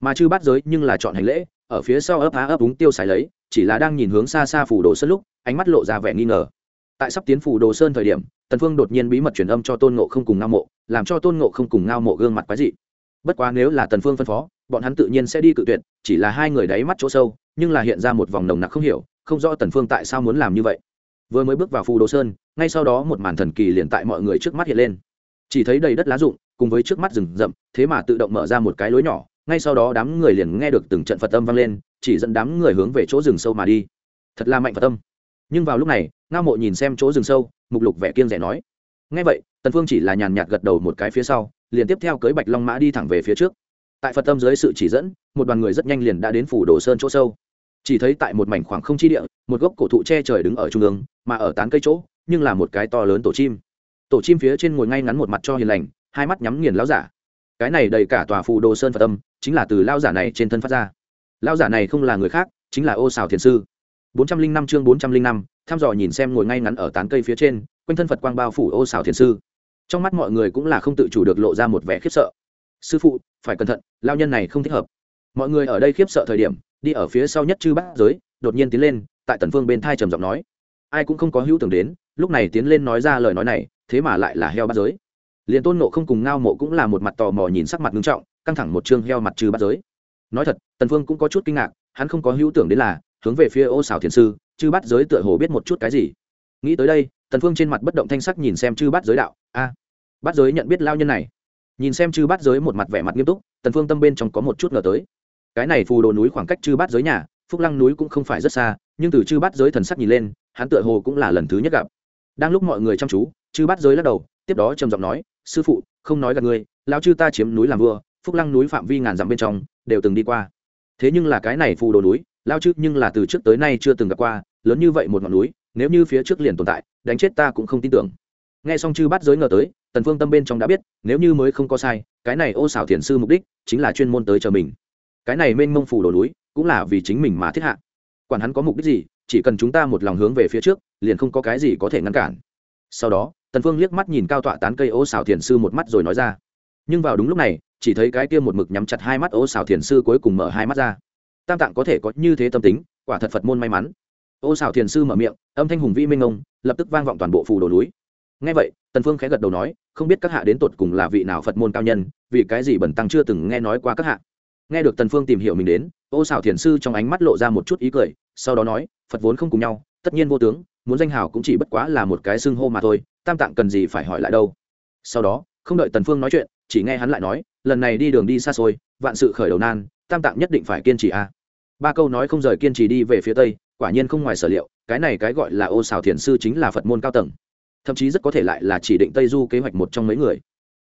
Mà chư bắt giới nhưng là chọn hành lễ, ở phía sau ấp á ấp úng tiêu xài lấy, chỉ là đang nhìn hướng xa xa phủ đồ sơn lúc, ánh mắt lộ ra vẻ nghi ngờ. Tại sắp tiến phủ đồ sơn thời điểm, tần phương đột nhiên bí mật truyền âm cho tôn ngộ không cùng ngao mộ, làm cho tôn ngộ không cùng ngao mộ gương mặt quái dị. Bất quá nếu là tần phương phân phó, bọn hắn tự nhiên sẽ đi cự tuyệt, chỉ là hai người đáy mắt chỗ sâu, nhưng là hiện ra một vòng nồng nặc không hiểu, không rõ tần phương tại sao muốn làm như vậy. Vừa mới bước vào phù đồ sơn, ngay sau đó một màn thần kỳ liền tại mọi người trước mắt hiện lên. Chỉ thấy đầy đất lá rụng cùng với trước mắt rừng rậm, thế mà tự động mở ra một cái lối nhỏ, ngay sau đó đám người liền nghe được từng trận phật âm vang lên, chỉ dẫn đám người hướng về chỗ rừng sâu mà đi. Thật là mạnh phật âm. Nhưng vào lúc này, ngao mộ nhìn xem chỗ rừng sâu, mục lục vẻ kiêng rẻ nói ngay vậy, tần phương chỉ là nhàn nhạt gật đầu một cái phía sau, liền tiếp theo cưới bạch long mã đi thẳng về phía trước. Tại phật tâm dưới sự chỉ dẫn, một đoàn người rất nhanh liền đã đến phủ đồ sơn chỗ sâu. Chỉ thấy tại một mảnh khoảng không chi địa, một gốc cổ thụ che trời đứng ở trung ương, mà ở tán cây chỗ, nhưng là một cái to lớn tổ chim. Tổ chim phía trên ngồi ngay ngắn một mặt cho hiền lành hai mắt nhắm nghiền lão giả. Cái này đầy cả tòa phù đồ sơn phật âm, chính là từ lao giả này trên thân phát ra. Lao giả này không là người khác chính là ô xào thiền sư. Bốn trăm linh năm chương bốn trăm linh năm thăm dò nhìn xem ngồi ngay ngắn ở tán cây phía trên quanh thân phật quang bao phủ ô xào thiền sư. Trong mắt mọi người cũng là không tự chủ được lộ ra một vẻ khiếp sợ. Sư phụ phải cẩn thận lao nhân này không thích hợp. Mọi người ở đây khiếp sợ thời điểm đi ở phía sau nhất chư bát giới đột nhiên tiến lên tại tần phương bên thai trầm giọng nói. Ai cũng không có hữu tưởng đến lúc này tiến lên nói ra lời nói này thế mà lại là heo bát giới liền tôn nộ không cùng ngao mộ cũng là một mặt tò mò nhìn sắc mặt nghiêm trọng, căng thẳng một chương heo mặt trừ bát giới. Nói thật, tần phương cũng có chút kinh ngạc, hắn không có hữu tưởng đến là hướng về phía ô xảo thiền sư, chư bát giới tựa hồ biết một chút cái gì. Nghĩ tới đây, tần phương trên mặt bất động thanh sắc nhìn xem chư bát giới đạo, a, bát giới nhận biết lao nhân này. Nhìn xem chư bát giới một mặt vẻ mặt nghiêm túc, tần phương tâm bên trong có một chút ngờ tới. Cái này phù đồ núi khoảng cách chư bát giới nhà, phúc lăng núi cũng không phải rất xa, nhưng từ chư bát giới thần sắc nhìn lên, hắn tựa hồ cũng là lần thứ nhất gặp. Đang lúc mọi người chăm chú, chư bát giới lắc đầu tiếp đó trầm giọng nói, sư phụ, không nói gặp ngươi, lão chư ta chiếm núi làm vua, phúc lăng núi phạm vi ngàn dặm bên trong, đều từng đi qua. Thế nhưng là cái này phù đồ núi lao chư nhưng là từ trước tới nay chưa từng gặp qua, lớn như vậy một ngọn núi, nếu như phía trước liền tồn tại, đánh chết ta cũng không tin tưởng. Nghe xong chư bắt giới ngờ tới, tần phương tâm bên trong đã biết, nếu như mới không có sai, cái này ô xảo thiền sư mục đích chính là chuyên môn tới chờ mình. Cái này mênh mông phủ đồ núi, cũng là vì chính mình mà thiết hạ. Quản hắn có mục đích gì, chỉ cần chúng ta một lòng hướng về phía trước, liền không có cái gì có thể ngăn cản. Sau đó tần phương liếc mắt nhìn cao tọa tán cây ô xảo thiền sư một mắt rồi nói ra. Nhưng vào đúng lúc này, chỉ thấy cái kia một mực nhắm chặt hai mắt ô xảo thiền sư cuối cùng mở hai mắt ra. Tam tạng có thể có như thế tâm tính, quả thật phật môn may mắn. Ô xảo thiền sư mở miệng, âm thanh hùng vĩ minh ông lập tức vang vọng toàn bộ phù đồ núi. Nghe vậy, tần phương khẽ gật đầu nói, không biết các hạ đến tột cùng là vị nào phật môn cao nhân, vì cái gì bẩn tăng chưa từng nghe nói qua các hạ. Nghe được tần phương tìm hiểu mình đến, ô xảo thiền sư trong ánh mắt lộ ra một chút ý cười, sau đó nói, phật vốn không cùng nhau, tất nhiên vô tướng, muốn danh hào cũng chỉ bất quá là một cái xưng hô mà thôi tam tạng cần gì phải hỏi lại đâu. Sau đó, không đợi tần phương nói chuyện, chỉ nghe hắn lại nói, lần này đi đường đi xa xôi, vạn sự khởi đầu nan, tam tạng nhất định phải kiên trì a. Ba câu nói không rời kiên trì đi về phía tây, quả nhiên không ngoài sở liệu, cái này cái gọi là ô xào thiền sư chính là phật môn cao tầng. Thậm chí rất có thể lại là chỉ định tây du kế hoạch một trong mấy người.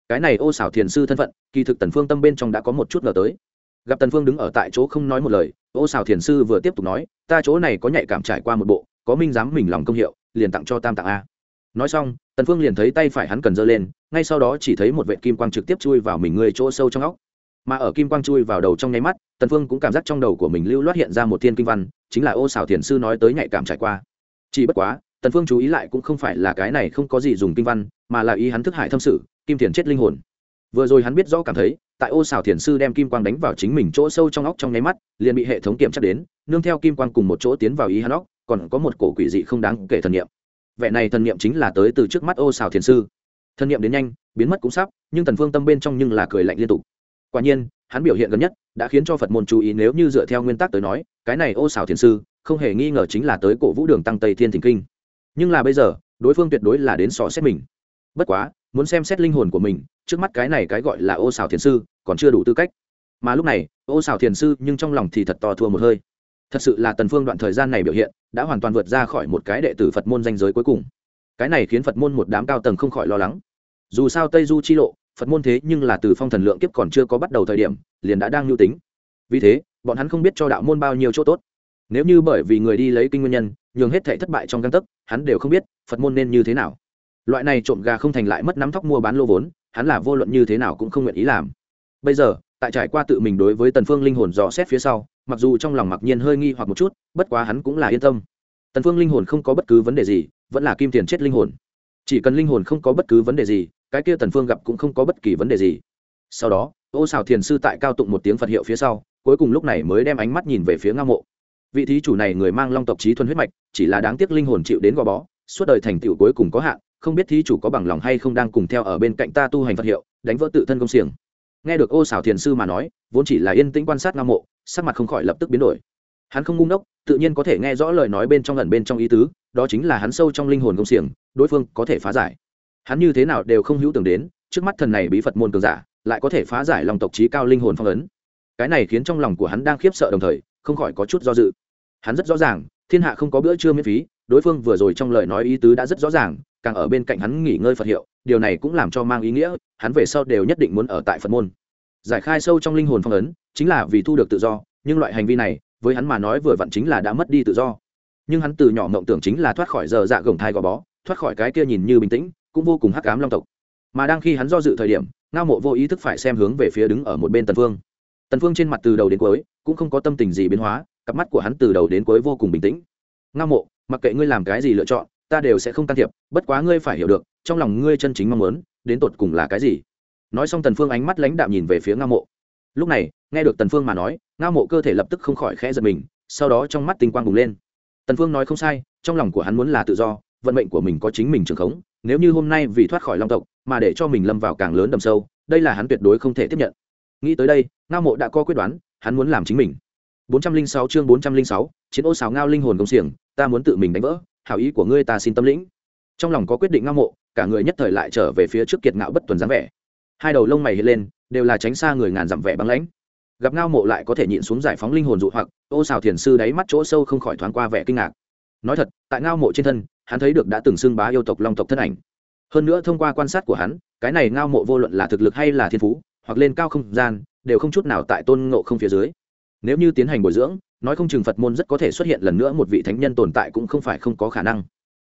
Cái này ô xảo thiền sư thân phận, kỳ thực tần phương tâm bên trong đã có một chút ngờ tới. Gặp tần phương đứng ở tại chỗ không nói một lời, ô xảo thiền sư vừa tiếp tục nói, ta chỗ này có nhạy cảm trải qua một bộ, có minh giám mình lòng công hiệu, liền tặng cho tam tạng a. Nói xong tần phương liền thấy tay phải hắn cần giơ lên, ngay sau đó chỉ thấy một vệt kim quang trực tiếp chui vào mình người chỗ sâu trong óc. Mà ở kim quang chui vào đầu trong nháy mắt, tần phương cũng cảm giác trong đầu của mình lưu loát hiện ra một thiên kinh văn, chính là ô xảo thiền sư nói tới nhạy cảm trải qua. Chỉ bất quá, tần phương chú ý lại cũng không phải là cái này không có gì dùng kinh văn, mà là ý hắn thức hải thâm sự, kim thiền chết linh hồn. Vừa rồi hắn biết rõ cảm thấy, tại ô xảo thiền sư đem kim quang đánh vào chính mình chỗ sâu trong óc trong nháy mắt, liền bị hệ thống kiểm tra đến, nương theo kim quang cùng một chỗ tiến vào ý hắn óc, còn có một cổ quỷ dị không đáng kể thần niệm vẻ này thần niệm chính là tới từ trước mắt ô xào thiền sư. Thần niệm đến nhanh, biến mất cũng sắp, nhưng tần phương tâm bên trong nhưng là cười lạnh liên tục. Quả nhiên, hắn biểu hiện gần nhất đã khiến cho phật môn chú ý nếu như dựa theo nguyên tắc tới nói, cái này ô xào thiền sư không hề nghi ngờ chính là tới cổ vũ đường tăng tây thiên thỉnh kinh. Nhưng là bây giờ, đối phương tuyệt đối là đến sò xét mình. Bất quá, muốn xem xét linh hồn của mình, trước mắt cái này cái gọi là ô xào thiền sư còn chưa đủ tư cách. Mà lúc này, ô xào thiền sư nhưng trong lòng thì thật to thua một hơi thật sự là tần phương đoạn thời gian này biểu hiện, đã hoàn toàn vượt ra khỏi một cái đệ tử phật môn danh giới cuối cùng. Cái này khiến phật môn một đám cao tầng không khỏi lo lắng. Dù sao tây du chi lộ, phật môn thế nhưng là từ phong thần lượng kiếp còn chưa có bắt đầu thời điểm, liền đã đang lưu tính. Vì thế, bọn hắn không biết cho đạo môn bao nhiêu chỗ tốt. Nếu như bởi vì người đi lấy kinh nguyên nhân, nhường hết thệ thất bại trong căn tấc, hắn đều không biết phật môn nên như thế nào. Loại này trộm gà không thành lại mất nắm thóc mua bán lô vốn, hắn là vô luận như thế nào cũng không nguyện ý làm. Bây giờ, tại trải qua tự mình đối với tần phương linh hồn dò xét phía sau mặc dù trong lòng mặc nhiên hơi nghi hoặc một chút, bất quá hắn cũng là yên tâm. Tần phương linh hồn không có bất cứ vấn đề gì, vẫn là kim tiền chết linh hồn. Chỉ cần linh hồn không có bất cứ vấn đề gì, cái kia tần phương gặp cũng không có bất kỳ vấn đề gì. Sau đó, ô xào thiền sư tại cao tụng một tiếng phật hiệu phía sau, cuối cùng lúc này mới đem ánh mắt nhìn về phía ngang mộ. Vị thí chủ này người mang long tộc trí thuần huyết mạch, chỉ là đáng tiếc linh hồn chịu đến gò bó, suốt đời thành tựu cuối cùng có hạn, không biết thí chủ có bằng lòng hay không đang cùng theo ở bên cạnh ta tu hành phật hiệu, đánh vỡ tự thân công xiềng. Nghe được ô xảo thiền sư mà nói, vốn chỉ là yên tĩnh quan sát ngang mộ sắc mặt không khỏi lập tức biến đổi. Hắn không ngu ngốc, tự nhiên có thể nghe rõ lời nói bên trong lần bên trong ý tứ, đó chính là hắn sâu trong linh hồn công xiềng, đối phương có thể phá giải. Hắn như thế nào đều không hữu tưởng đến, trước mắt thần này bí phật môn cường giả, lại có thể phá giải lòng tộc trí cao linh hồn phong ấn. Cái này khiến trong lòng của hắn đang khiếp sợ đồng thời, không khỏi có chút do dự. Hắn rất rõ ràng, thiên hạ không có bữa trưa miễn phí, đối phương vừa rồi trong lời nói ý tứ đã rất rõ ràng, càng ở bên cạnh hắn nghỉ ngơi phật hiệu, điều này cũng làm cho mang ý nghĩa, hắn về sau đều nhất định muốn ở tại phật môn giải khai sâu trong linh hồn phong ấn, chính là vì thu được tự do, nhưng loại hành vi này, với hắn mà nói vừa vặn chính là đã mất đi tự do. Nhưng hắn từ nhỏ mộng tưởng chính là thoát khỏi giờ dạ gồng thai gò bó, thoát khỏi cái kia nhìn như bình tĩnh, cũng vô cùng hắc ám long tộc. Mà đang khi hắn do dự thời điểm, ngao mộ vô ý thức phải xem hướng về phía đứng ở một bên tần phương. Tần phương trên mặt từ đầu đến cuối, cũng không có tâm tình gì biến hóa, cặp mắt của hắn từ đầu đến cuối vô cùng bình tĩnh. Ngao mộ, mặc kệ ngươi làm cái gì lựa chọn, ta đều sẽ không can thiệp, bất quá ngươi phải hiểu được, trong lòng ngươi chân chính mong muốn, đến tột cùng là cái gì? Nói xong tần phương ánh mắt lãnh đạm nhìn về phía ngao mộ. Lúc này nghe được tần phương mà nói ngao mộ cơ thể lập tức không khỏi khẽ giật mình sau đó trong mắt tinh quang bùng lên. Tần phương nói không sai trong lòng của hắn muốn là tự do vận mệnh của mình có chính mình trường khống nếu như hôm nay vì thoát khỏi long tộc mà để cho mình lâm vào càng lớn đầm sâu đây là hắn tuyệt đối không thể tiếp nhận. Nghĩ tới đây ngao mộ đã có quyết đoán hắn muốn làm chính mình. 406 chương 406, chiến ô xào ngao linh hồn công xiềng ta muốn tự mình đánh vỡ hảo ý của ngươi ta xin tâm lĩnh. Trong lòng có quyết định ngao mộ cả người nhất thời lại trở về phía trước kiệt ngạo bất tuần dáng vẻ hai đầu lông mày hiện lên, đều là tránh xa người ngàn dặm vẻ băng lãnh. Gặp ngao mộ lại có thể nhịn xuống giải phóng linh hồn dụ hoặc ô xào thiền sư đáy mắt chỗ sâu không khỏi thoáng qua vẻ kinh ngạc. Nói thật, tại ngao mộ trên thân, hắn thấy được đã từng xưng bá yêu tộc long tộc thân ảnh. Hơn nữa thông qua quan sát của hắn, cái này ngao mộ vô luận là thực lực hay là thiên phú, hoặc lên cao không gian, đều không chút nào tại tôn ngộ không phía dưới. Nếu như tiến hành bồi dưỡng, nói không chừng phật môn rất có thể xuất hiện lần nữa một vị thánh nhân tồn tại cũng không phải không có khả năng.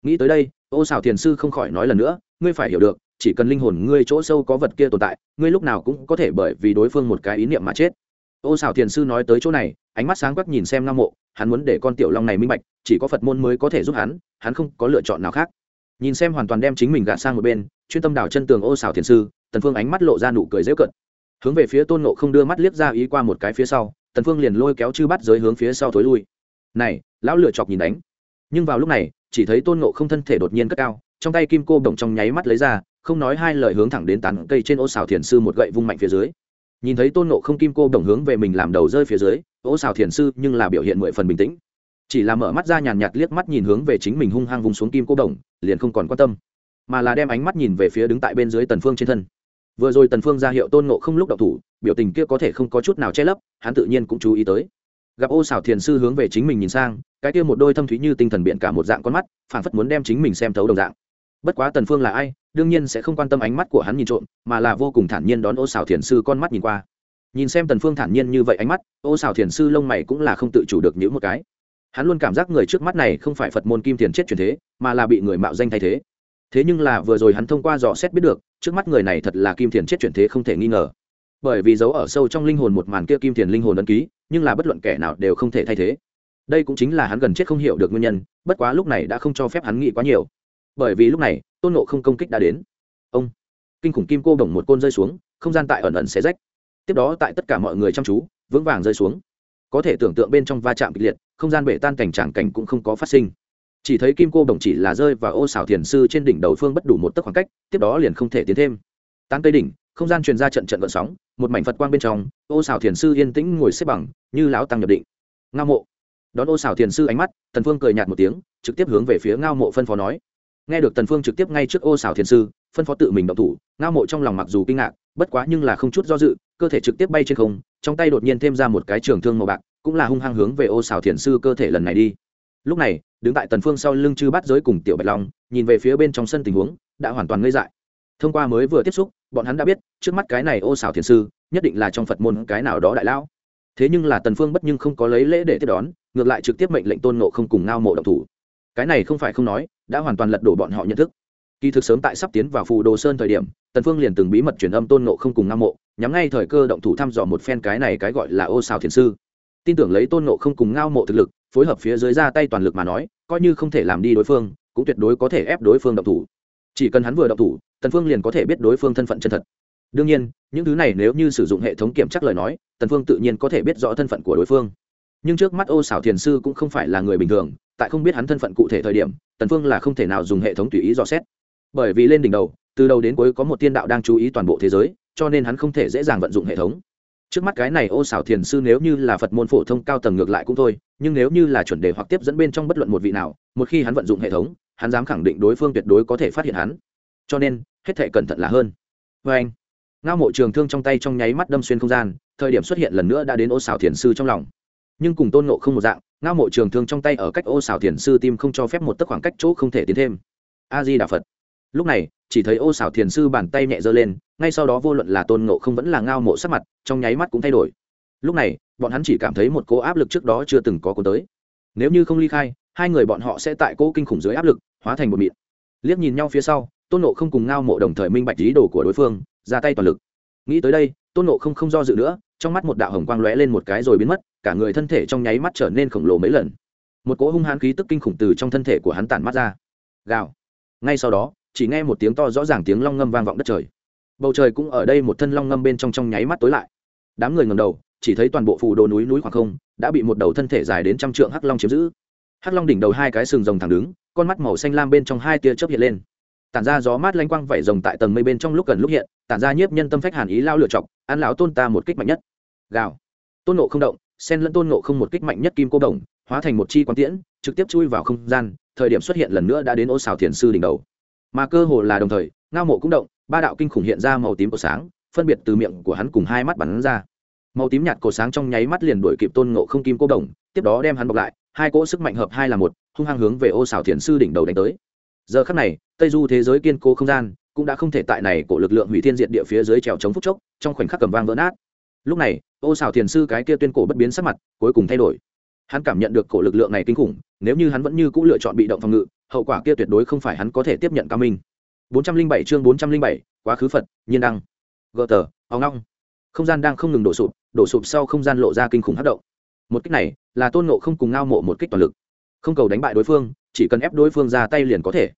Nghĩ tới đây ô xào thiền sư không khỏi nói lần nữa, ngươi phải hiểu được chỉ cần linh hồn ngươi chỗ sâu có vật kia tồn tại, ngươi lúc nào cũng có thể bởi vì đối phương một cái ý niệm mà chết. Ô xảo thiền sư nói tới chỗ này, ánh mắt sáng quắc nhìn xem ngao mộ, hắn muốn để con tiểu long này minh bạch, chỉ có phật môn mới có thể giúp hắn hắn không có lựa chọn nào khác. Nhìn xem hoàn toàn đem chính mình gạt sang một bên, chuyên tâm đào chân tường ô xảo thiền sư, tần phương ánh mắt lộ ra nụ cười dễ cận hướng về phía tôn nộ không đưa mắt liếc ra ý qua một cái phía sau, tần phương liền lôi kéo chư bắt giới hướng phía sau thối lui. Này, lão lựa chọc nhìn đánh. Nhưng vào lúc này, chỉ thấy tôn nộ không thân thể đột nhiên cất cao trong tay kim cô đồng trong nháy mắt lấy ra, không nói hai lời hướng thẳng đến tán cây trên ô xào thiền sư một gậy vung mạnh phía dưới. Nhìn thấy tôn nộ không kim cô đồng hướng về mình làm đầu rơi phía dưới, ô xào thiền sư nhưng là biểu hiện mười phần bình tĩnh. Chỉ là mở mắt ra nhàn nhạt liếc mắt nhìn hướng về chính mình hung hăng vùng xuống kim cô đồng liền không còn quan tâm, mà là đem ánh mắt nhìn về phía đứng tại bên dưới tần phương trên thân. Vừa rồi tần phương ra hiệu tôn nộ không lúc đọc thủ, biểu tình kia có thể không có chút nào che lấp, hắn tự nhiên cũng chú ý tới. Gặp ô xảo thiền sư hướng về chính mình nhìn sang, cái kia một đôi thâm thúy như tinh thần biện cả một dạng con mắt phản phất muốn đem chính mình xem thấu đồng dạng bất quá tần phương là ai, đương nhiên sẽ không quan tâm ánh mắt của hắn nhìn trộm, mà là vô cùng thản nhiên đón ô xảo thiền sư con mắt nhìn qua. Nhìn xem tần phương thản nhiên như vậy ánh mắt, ô xảo thiền sư lông mày cũng là không tự chủ được những một cái. Hắn luôn cảm giác người trước mắt này không phải phật môn kim thiền chết truyền thế, mà là bị người mạo danh thay thế. Thế nhưng là vừa rồi hắn thông qua dò xét biết được, trước mắt người này thật là kim thiền chết chuyển thế không thể nghi ngờ. Bởi vì giấu ở sâu trong linh hồn một màn kia kim thiền linh hồn ấn ký, nhưng là bất luận kẻ nào đều không thể thay thế. Đây cũng chính là hắn gần chết không hiểu được nguyên nhân, bất quá lúc này đã không cho phép hắn nghĩ quá nhiều bởi vì lúc này tôn nộ không công kích đã đến ông kinh khủng kim cô bổng một côn rơi xuống không gian tại ẩn ẩn xé rách tiếp đó tại tất cả mọi người chăm chú vững vàng rơi xuống có thể tưởng tượng bên trong va chạm kịch liệt không gian bể tan cảnh tràng cảnh cũng không có phát sinh chỉ thấy kim cô bổng chỉ là rơi và ô xảo thiền sư trên đỉnh đầu phương bất đủ một tấc khoảng cách tiếp đó liền không thể tiến thêm tán cây đỉnh không gian truyền ra trận trận vận sóng một mảnh phật quang bên trong ô xảo thiền sư yên tĩnh ngồi xếp bằng như lão tăng nhập định ngao mộ đón ô xảo thiền sư ánh mắt tần phương cười nhạt một tiếng trực tiếp hướng về phía ngao mộ phân phó nói nghe được tần phương trực tiếp ngay trước ô xảo thiền sư, phân phó tự mình động thủ, ngao mộ trong lòng mặc dù kinh ngạc, bất quá nhưng là không chút do dự, cơ thể trực tiếp bay trên không, trong tay đột nhiên thêm ra một cái trường thương màu bạc, cũng là hung hăng hướng về ô xảo thiền sư cơ thể lần này đi. Lúc này, đứng tại tần phương sau lưng chư bát giới cùng tiểu bạch long, nhìn về phía bên trong sân tình huống, đã hoàn toàn ngây dại. Thông qua mới vừa tiếp xúc, bọn hắn đã biết, trước mắt cái này ô xảo thiền sư, nhất định là trong phật môn cái nào đó đại lão. Thế nhưng là tần phương bất nhưng không có lấy lễ để tiếp đón, ngược lại trực tiếp mệnh lệnh tôn nộ không cùng ngao mộ động thủ cái này không phải không nói, đã hoàn toàn lật đổ bọn họ nhận thức. Kỳ thực sớm tại sắp tiến vào phù đồ sơn thời điểm, tần phương liền từng bí mật truyền âm tôn nộ không cùng nam mộ, nhắm ngay thời cơ động thủ thăm dò một phen cái này cái gọi là ô sao thiền sư. Tin tưởng lấy tôn nộ không cùng ngao mộ thực lực, phối hợp phía dưới ra tay toàn lực mà nói, coi như không thể làm đi đối phương, cũng tuyệt đối có thể ép đối phương động thủ. Chỉ cần hắn vừa động thủ, tần phương liền có thể biết đối phương thân phận chân thật. Đương nhiên, những thứ này nếu như sử dụng hệ thống kiểm tra lời nói, tần phương tự nhiên có thể biết rõ thân phận của đối phương nhưng trước mắt ô xảo thiền sư cũng không phải là người bình thường, tại không biết hắn thân phận cụ thể thời điểm, tần phương là không thể nào dùng hệ thống tùy ý dò xét. Bởi vì lên đỉnh đầu, từ đầu đến cuối có một tiên đạo đang chú ý toàn bộ thế giới, cho nên hắn không thể dễ dàng vận dụng hệ thống. Trước mắt cái này ô xảo thiền sư nếu như là phật môn phổ thông cao tầng ngược lại cũng thôi, nhưng nếu như là chuẩn đề hoặc tiếp dẫn bên trong bất luận một vị nào, một khi hắn vận dụng hệ thống, hắn dám khẳng định đối phương tuyệt đối có thể phát hiện hắn. Cho nên, hết thể cẩn thận là hơn. Vê anh, ngao mộ trường thương trong tay trong nháy mắt đâm xuyên không gian, thời điểm xuất hiện lần nữa đã đến ô xảo thiền sư trong lòng nhưng cùng tôn nộ không một dạng, ngao mộ trường thương trong tay ở cách ô xảo thiền sư tim không cho phép một tấc khoảng cách chỗ không thể tiến thêm. A di đà phật. Lúc này, chỉ thấy ô xảo thiền sư bàn tay nhẹ giơ lên, ngay sau đó vô luận là tôn nộ không vẫn là ngao mộ sắc mặt, trong nháy mắt cũng thay đổi. Lúc này, bọn hắn chỉ cảm thấy một cỗ áp lực trước đó chưa từng có cố tới. Nếu như không ly khai, hai người bọn họ sẽ tại cỗ kinh khủng dưới áp lực, hóa thành một mịn. Liếc nhìn nhau phía sau, tôn nộ không cùng ngao mộ đồng thời minh bạch ý đồ của đối phương, ra tay toàn lực. Nghĩ tới đây, tôn nộ không không do dự nữa, trong mắt một đạo hồng quang lóe lên một cái rồi biến mất cả người thân thể trong nháy mắt trở nên khổng lồ mấy lần. Một cỗ hung hãn khí tức kinh khủng từ trong thân thể của hắn tản mắt ra. Gào. Ngay sau đó, chỉ nghe một tiếng to rõ ràng tiếng long ngâm vang vọng đất trời. Bầu trời cũng ở đây một thân long ngâm bên trong trong nháy mắt tối lại. Đám người ngầm đầu, chỉ thấy toàn bộ phù đồ núi núi khoảng không đã bị một đầu thân thể dài đến trăm trượng hắc long chiếm giữ. Hắc long đỉnh đầu hai cái sừng rồng thẳng đứng, con mắt màu xanh lam bên trong hai tia chớp hiện lên. Tản ra gió mát lanh quang vẩy rồng tại tầng mây bên trong lúc gần lúc hiện, tản ra nhiếp nhân tâm phách hàn ý lao lửa chọc, ăn lão tôn ta một kích mạnh nhất. Gào. Tôn nộ không động sen lẫn tôn nộ không một kích mạnh nhất kim cô đồng, hóa thành một chi quán tiễn, trực tiếp chui vào không gian, thời điểm xuất hiện lần nữa đã đến ô xào thiền sư đỉnh đầu. Mà cơ hồ là đồng thời, ngao mộ cũng động, ba đạo kinh khủng hiện ra màu tím cổ sáng, phân biệt từ miệng của hắn cùng hai mắt bắn ra. Màu tím nhạt cổ sáng trong nháy mắt liền đuổi kịp tôn ngộ không kim cô đồng, tiếp đó đem hắn bọc lại, hai cỗ sức mạnh hợp hai là một, hung hăng hướng về ô xào thiền sư đỉnh đầu đánh tới. Giờ khắc này, tây du thế giới kiên cố không gian cũng đã không thể tại này cổ lực lượng hủy thiên diệt địa phía dưới trèo chống phúc chốc, trong khoảnh khắc cầm vang vỡ nát. Lúc này ô xảo thiền sư cái kia tuyên cổ bất biến sắc mặt cuối cùng thay đổi. Hắn cảm nhận được cổ lực lượng này kinh khủng nếu như hắn vẫn như c ũ lựa chọn bị động phòng ngự hậu quả kia tuyệt đối không phải hắn có thể tiếp nhận cao minh. 407 chương 407, quá khứ phật nhiên đăng. Gờ tờ óng ngong không gian đang không ngừng đổ sụp đổ sụp sau không gian lộ ra kinh khủng hát động. Một kích này là tôn nộ không cùng ngao mộ một kích toàn lực. Không cầu đánh bại đối phương chỉ cần ép đối phương ra tay liền có thể.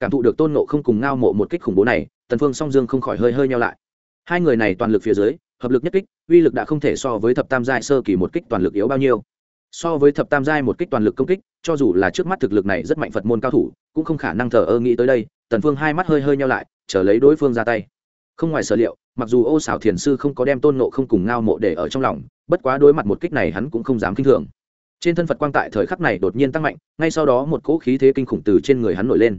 Cảm thụ được tôn nộ không cùng ngao mộ một kích khủng bố này tần phương song dương không khỏi hơi hơi nhau lại. Hai người này toàn lực phía dưới hợp lực nhất kích, uy lực đã không thể so với thập tam giai sơ kỳ một kích toàn lực yếu bao nhiêu. So với thập tam giai một kích toàn lực công kích, cho dù là trước mắt thực lực này rất mạnh phật môn cao thủ, cũng không khả năng thờ ơ nghĩ tới đây, tần phương hai mắt hơi hơi nhau lại, chờ lấy đối phương ra tay. Không ngoài sở liệu, mặc dù ô xảo thiền sư không có đem tôn nộ không cùng ngao mộ để ở trong lòng, bất quá đối mặt một kích này hắn cũng không dám kinh thường. Trên thân phật quang tại thời khắc này đột nhiên tăng mạnh, ngay sau đó một cỗ khí thế kinh khủng từ trên người hắn nổi lên.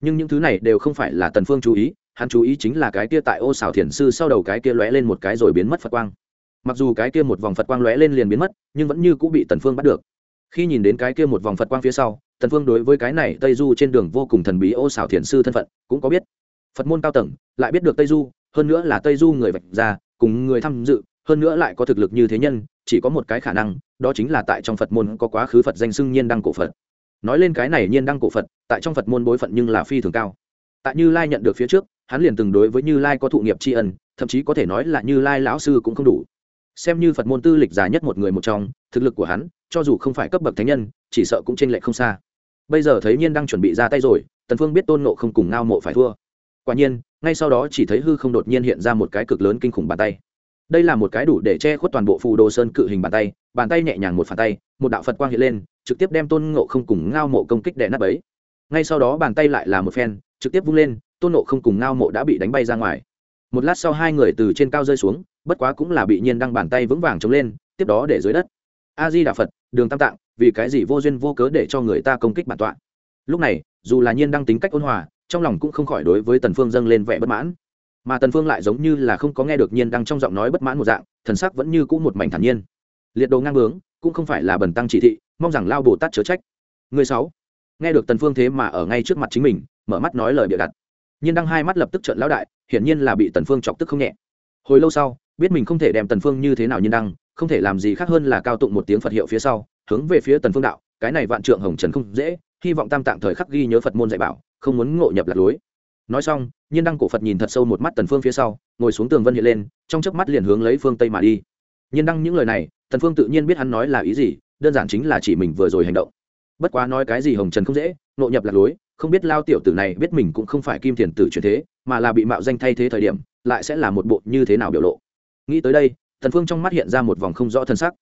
Nhưng những thứ này đều không phải là tần phương chú ý hắn chú ý chính là cái kia tại ô xảo thiền sư sau đầu cái kia lóe lên một cái rồi biến mất phật quang. Mặc dù cái kia một vòng phật quang lóe lên liền biến mất, nhưng vẫn như cũng bị tần phương bắt được. Khi nhìn đến cái kia một vòng phật quang phía sau, tần phương đối với cái này tây du trên đường vô cùng thần bí ô xảo thiền sư thân phận cũng có biết. Phật môn cao tầng, lại biết được tây du, hơn nữa là tây du người vạch ra, cùng người tham dự, hơn nữa lại có thực lực như thế nhân, chỉ có một cái khả năng, đó chính là tại trong phật môn có quá khứ phật danh xưng nhiên đăng cổ phật. Nói lên cái này nhiên đăng cổ phật, tại trong phật môn bối phận nhưng là phi thường cao. Tại như lai nhận được phía trước hắn liền từng đối với như lai có thụ nghiệp tri ân, thậm chí có thể nói là như lai lão sư cũng không đủ. Xem như phật môn tư lịch dài nhất một người một trong, thực lực của hắn, cho dù không phải cấp bậc thánh nhân, chỉ sợ cũng t r ê n lệch không xa. Bây giờ thấy nhiên đang chuẩn bị ra tay rồi, tần phương biết tôn nộ không cùng ngao mộ phải thua. Quả nhiên, ngay sau đó chỉ thấy hư không đột nhiên hiện ra một cái cực lớn kinh khủng bàn tay. Đây là một cái đủ để che khuất toàn bộ phù đồ sơn cự hình bàn tay bàn tay nhẹ nhàng một phản tay, một đạo phật quang hiện lên, trực tiếp đem tôn ngộ không cùng ngao mộ công kích đè nắp ấy ngay sau đó bàn tay lại là một phen, trực tiếp vung lên tôn nộ không cùng ngao mộ đã bị đánh bay ra ngoài. Một lát sau hai người từ trên cao rơi xuống, bất quá cũng là bị nhiên đăng bàn tay vững vàng chống lên, tiếp đó để dưới đất. A di đà phật đường tam tạng, vì cái gì vô duyên vô cớ để cho người ta công kích bản tọa? Lúc này, dù là nhiên đăng tính cách ôn hòa, trong lòng cũng không khỏi đối với tần phương dâng lên vẻ bất mãn. Mà tần phương lại giống như là không có nghe được nhiên đăng trong giọng nói bất mãn một dạng, thần sắc vẫn như cũ một mảnh thản nhiên. Liệt đồ ngang bướng, cũng không phải là bần tăng chỉ thị, mong rằng lao bồ tát chớ trách. Người sáu, nghe được tần phương thế mà ở ngay trước mặt chính mình, mở mắt nói lời bịa đặt nhiên đăng hai mắt lập tức trợn lão đại, hiển nhiên là bị tần phương chọc tức không nhẹ. Hồi lâu sau, biết mình không thể đem tần phương như thế nào nhiên đăng, không thể làm gì khác hơn là cao tụng một tiếng phật hiệu phía sau, hướng về phía tần phương đạo, cái này vạn trượng hồng trần không dễ, hy vọng tam tạng thời khắc ghi nhớ phật môn dạy bảo, không muốn ngộ nhập lạc lối. Nói xong, nhiên đăng cổ phật nhìn thật sâu một mắt tần phương phía sau, ngồi xuống tường vân hiện lên, trong chớp mắt liền hướng lấy phương tây mà đi. Nhiên đăng những lời này, tần phương tự nhiên biết hắn nói là ý gì, đơn giản chính là chỉ mình vừa rồi hành động. Bất quá nói cái gì hồng trần không dễ, ngộ nhập lạc lối không biết lao tiểu tử này biết mình cũng không phải kim thiền tử truyền thế, mà là bị mạo danh thay thế thời điểm, lại sẽ là một bộ như thế nào biểu lộ. Nghĩ tới đây, thần phương trong mắt hiện ra một vòng không rõ thân sắc.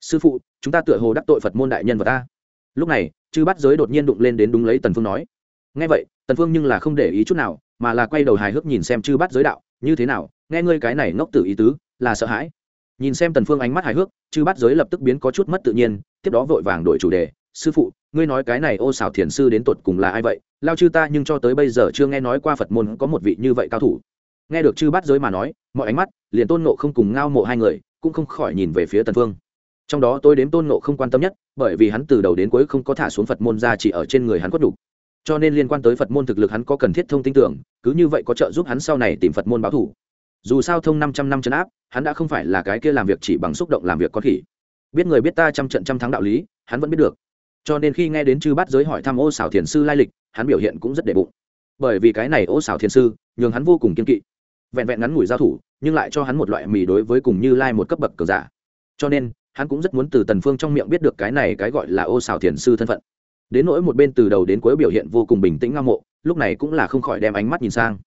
Sư phụ, chúng ta tựa hồ đắc tội phật môn đại nhân vật ta. Lúc này, chư bắt giới đột nhiên đụng lên đến đúng lấy tần phương nói. Nghe vậy, tần phương nhưng là không để ý chút nào, mà là quay đầu hài hước nhìn xem chư bắt giới đạo, như thế nào, nghe ngươi cái này ngốc tử ý tứ, là sợ hãi? Nhìn xem tần phương ánh mắt hài hước, chư bắt giới lập tức biến có chút mất tự nhiên, tiếp đó vội vàng đổi chủ đề sư phụ, ngươi nói cái này ô xảo thiền sư đến tột cùng là ai vậy? Lao chư ta nhưng cho tới bây giờ chưa nghe nói qua phật môn có một vị như vậy cao thủ. Nghe được chư bắt giới mà nói, mọi ánh mắt liền tôn nộ không cùng ngao mộ hai người cũng không khỏi nhìn về phía tần phương trong đó tôi đến tôn nộ không quan tâm nhất, bởi vì hắn từ đầu đến cuối không có thả xuống phật môn ra chỉ ở trên người hắn có đủ. Cho nên liên quan tới phật môn thực lực hắn có cần thiết thông tin tưởng, cứ như vậy có trợ giúp hắn sau này tìm phật môn báo thủ. Dù sao thông năm trăm năm chấn áp, hắn đã không phải là cái kia làm việc chỉ bằng xúc động làm việc có khỉ. Biết người biết ta trăm trận trăm thắng đạo lý, hắn vẫn biết được cho nên khi nghe đến chư bát giới hỏi thăm ô xảo thiền sư lai lịch, hắn biểu hiện cũng rất đệ bụng. Bởi vì cái này ô xảo thiền sư, nhường hắn vô cùng kiên kỵ. Vẹn vẹn ngắn ngủi giao thủ, nhưng lại cho hắn một loại mì đối với cùng như lai một cấp bậc cờ giả. Cho nên, hắn cũng rất muốn từ tần phương trong miệng biết được cái này cái gọi là ô xảo thiền sư thân phận. Đến nỗi một bên từ đầu đến cuối biểu hiện vô cùng bình tĩnh ngang mộ, lúc này cũng là không khỏi đem ánh mắt nhìn sang.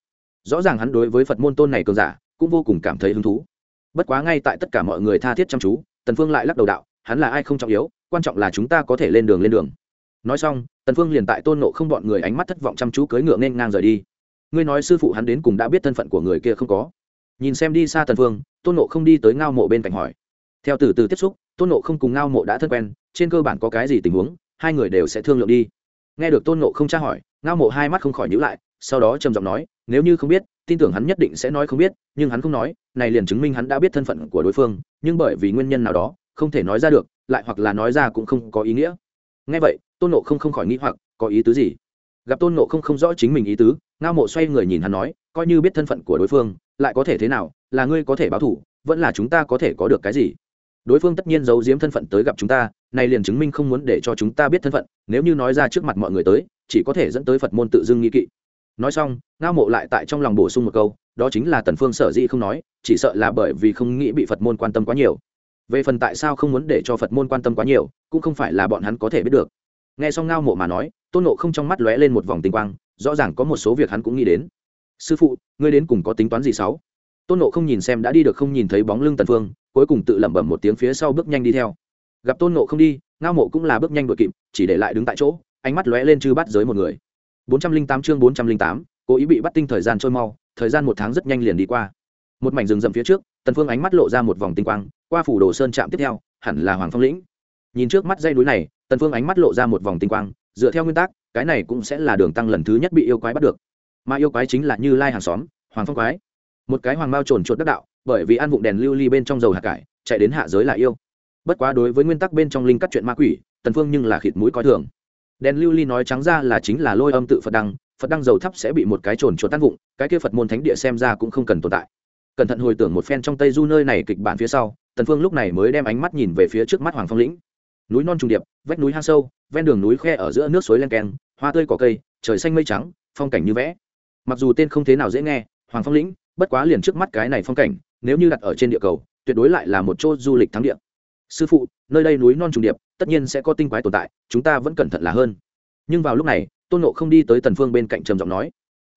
Rõ ràng hắn đối với phật môn tôn này cường giả, cũng vô cùng cảm thấy hứng thú. Bất quá ngay tại tất cả mọi người tha thiết chăm chú, tần phương lại lắc đầu đạo, hắn là ai không trọng yếu quan trọng là chúng ta có thể lên đường lên đường. Nói xong, tần phương liền tại tôn nộ không bọn người ánh mắt thất vọng chăm chú cưỡi ngựa nên ngang rời đi. Ngươi nói sư phụ hắn đến cùng đã biết thân phận của người kia không có? Nhìn xem đi xa tần phương, tôn nộ không đi tới ngao mộ bên cạnh hỏi. Theo từ từ tiếp xúc, tôn nộ không cùng ngao mộ đã thân quen, trên cơ bản có cái gì tình huống, hai người đều sẽ thương lượng đi. Nghe được tôn nộ không tra hỏi, ngao mộ hai mắt không khỏi nhíu lại, sau đó trầm giọng nói, nếu như không biết, tin tưởng hắn nhất định sẽ nói không biết, nhưng hắn không nói, này liền chứng minh hắn đã biết thân phận của đối phương, nhưng bởi vì nguyên nhân nào đó không thể nói ra được, lại hoặc là nói ra cũng không có ý nghĩa. Nghe vậy, tôn nộ không không khỏi nghĩ hoặc, có ý tứ gì? Gặp tôn nộ không không rõ chính mình ý tứ, ngao mộ xoay người nhìn hắn nói, coi như biết thân phận của đối phương, lại có thể thế nào, là ngươi có thể báo thủ vẫn là chúng ta có thể có được cái gì? Đối phương tất nhiên giấu giếm thân phận tới gặp chúng ta, này liền chứng minh không muốn để cho chúng ta biết thân phận, nếu như nói ra trước mặt mọi người tới, chỉ có thể dẫn tới phật môn tự dưng nghi kỵ. Nói xong, ngao mộ lại tại trong lòng bổ sung một câu, đó chính là tần phương sở dĩ không nói, chỉ sợ là bởi vì không nghĩ bị phật môn quan tâm quá nhiều về phần tại sao không muốn để cho phật môn quan tâm quá nhiều cũng không phải là bọn hắn có thể biết được. Nghe xong ngao mộ mà nói tôn nộ không trong mắt lóe lên một vòng tinh quang rõ ràng có một số việc hắn cũng nghĩ đến. Sư phụ ngươi đến cùng có tính toán gì sáu? Tôn nộ không nhìn xem đã đi được không nhìn thấy bóng lưng tần phương cuối cùng tự lẩm bẩm một tiếng phía sau bước nhanh đi theo. Gặp tôn nộ không đi ngao mộ cũng là bước nhanh đội kịp chỉ để lại đứng tại chỗ ánh mắt lóe lên chư bắt giới một người. 408 chương 408, cố ý bị bắt tinh thời gian trôi mau thời gian một tháng rất nhanh liền đi qua. Một mảnh rừng rậm phía trước tần phương ánh mắt lộ ra một vòng tinh quang qua phủ đồ sơn trạm tiếp theo, hẳn là hoàng phong lĩnh. Nhìn trước mắt dây núi này, tần phương ánh mắt lộ ra một vòng tinh quang, dựa theo nguyên tắc, cái này cũng sẽ là đường tăng lần thứ nhất bị yêu quái bắt được. Mà yêu quái chính là như lai hàng xóm, hoàng phong quái. Một cái hoàng mao trồn chuột đắc đạo, bởi vì ăn vụng đèn lưu ly bên trong dầu hạt cải, chạy đến hạ giới là yêu. Bất quá đối với nguyên tắc bên trong linh cắt chuyện ma quỷ, tần phương nhưng là khịt mũi coi thường. Đèn lưu ly nói trắng ra là chính là lôi âm tự phật đăng phật đăng dầu thấp sẽ bị một cái trồn chuột tan vụng, cái kia phật môn thánh địa xem ra cũng không cần tồn tại. Cẩn thận hồi tưởng một phen trong tây du nơi này kịch bản phía sau tần phương lúc này mới đem ánh mắt nhìn về phía trước mắt hoàng phong lĩnh. Núi non trùng điệp, vách núi hang sâu, ven đường núi khe ở giữa nước suối len keng, hoa tươi cỏ cây, trời xanh mây trắng, phong cảnh như vẽ. Mặc dù tên không thế nào dễ nghe, hoàng phong lĩnh, bất quá liền trước mắt cái này phong cảnh, nếu như đặt ở trên địa cầu, tuyệt đối lại là một chỗ du lịch thắng địa. Sư phụ, nơi đây núi non trùng điệp, tất nhiên sẽ có tinh quái tồn tại, chúng ta vẫn cẩn thận là hơn. Nhưng vào lúc này, tôn nộ không đi tới tần phương bên cạnh trầm giọng nói.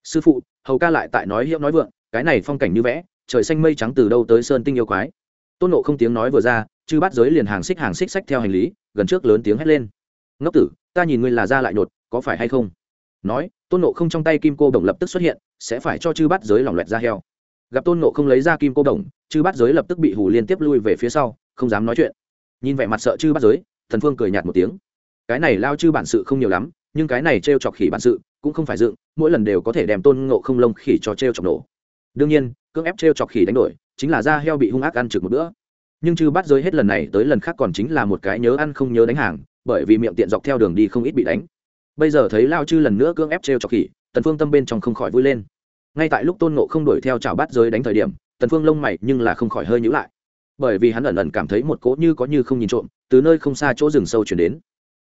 Sư phụ, hầu ca lại tại nói hiệu nói vượng, cái này phong cảnh như vẽ, trời xanh mây trắng từ đâu tới sơn tinh yêu quái? Tôn nộ không tiếng nói vừa ra, chư bắt giới liền hàng xích hàng xích sách theo hành lý, gần trước lớn tiếng hét lên. Ngốc tử, ta nhìn ngươi là ra lại nhột, có phải hay không? Nói, tôn nộ không trong tay kim cô đồng lập tức xuất hiện, sẽ phải cho chư bắt giới lỏng loẹt ra heo. Gặp tôn nộ không lấy ra kim cô đồng, chư bắt giới lập tức bị hù liên tiếp lui về phía sau, không dám nói chuyện. Nhìn vẻ mặt sợ chư bắt giới, thần phương cười nhạt một tiếng. Cái này lao chư bản sự không nhiều lắm, nhưng cái này t r e o chọc khỉ bản sự cũng không phải dựng, mỗi lần đều có thể đem tôn ngộ không lông khỉ cho t r e o chọc nổ. Đương nhiên, cưỡng ép t r e o chọc khỉ đánh đổi chính là da heo bị hung ác ăn trực một bữa. Nhưng chư bắt giới hết lần này tới lần khác còn chính là một cái nhớ ăn không nhớ đánh hàng, bởi vì miệng tiện dọc theo đường đi không ít bị đánh. Bây giờ thấy lao chư lần nữa cưỡng ép t r e o chọc khỉ, tần phương tâm bên trong không khỏi vui lên. Ngay tại lúc tôn ngộ không đuổi theo chảo bắt giới đánh thời điểm, tần phương lông mày nhưng là không khỏi hơi nhữ lại. Bởi vì hắn ẩn ẩn cảm thấy một cỗ như có như không nhìn trộm, từ nơi không xa chỗ rừng sâu chuyển đến.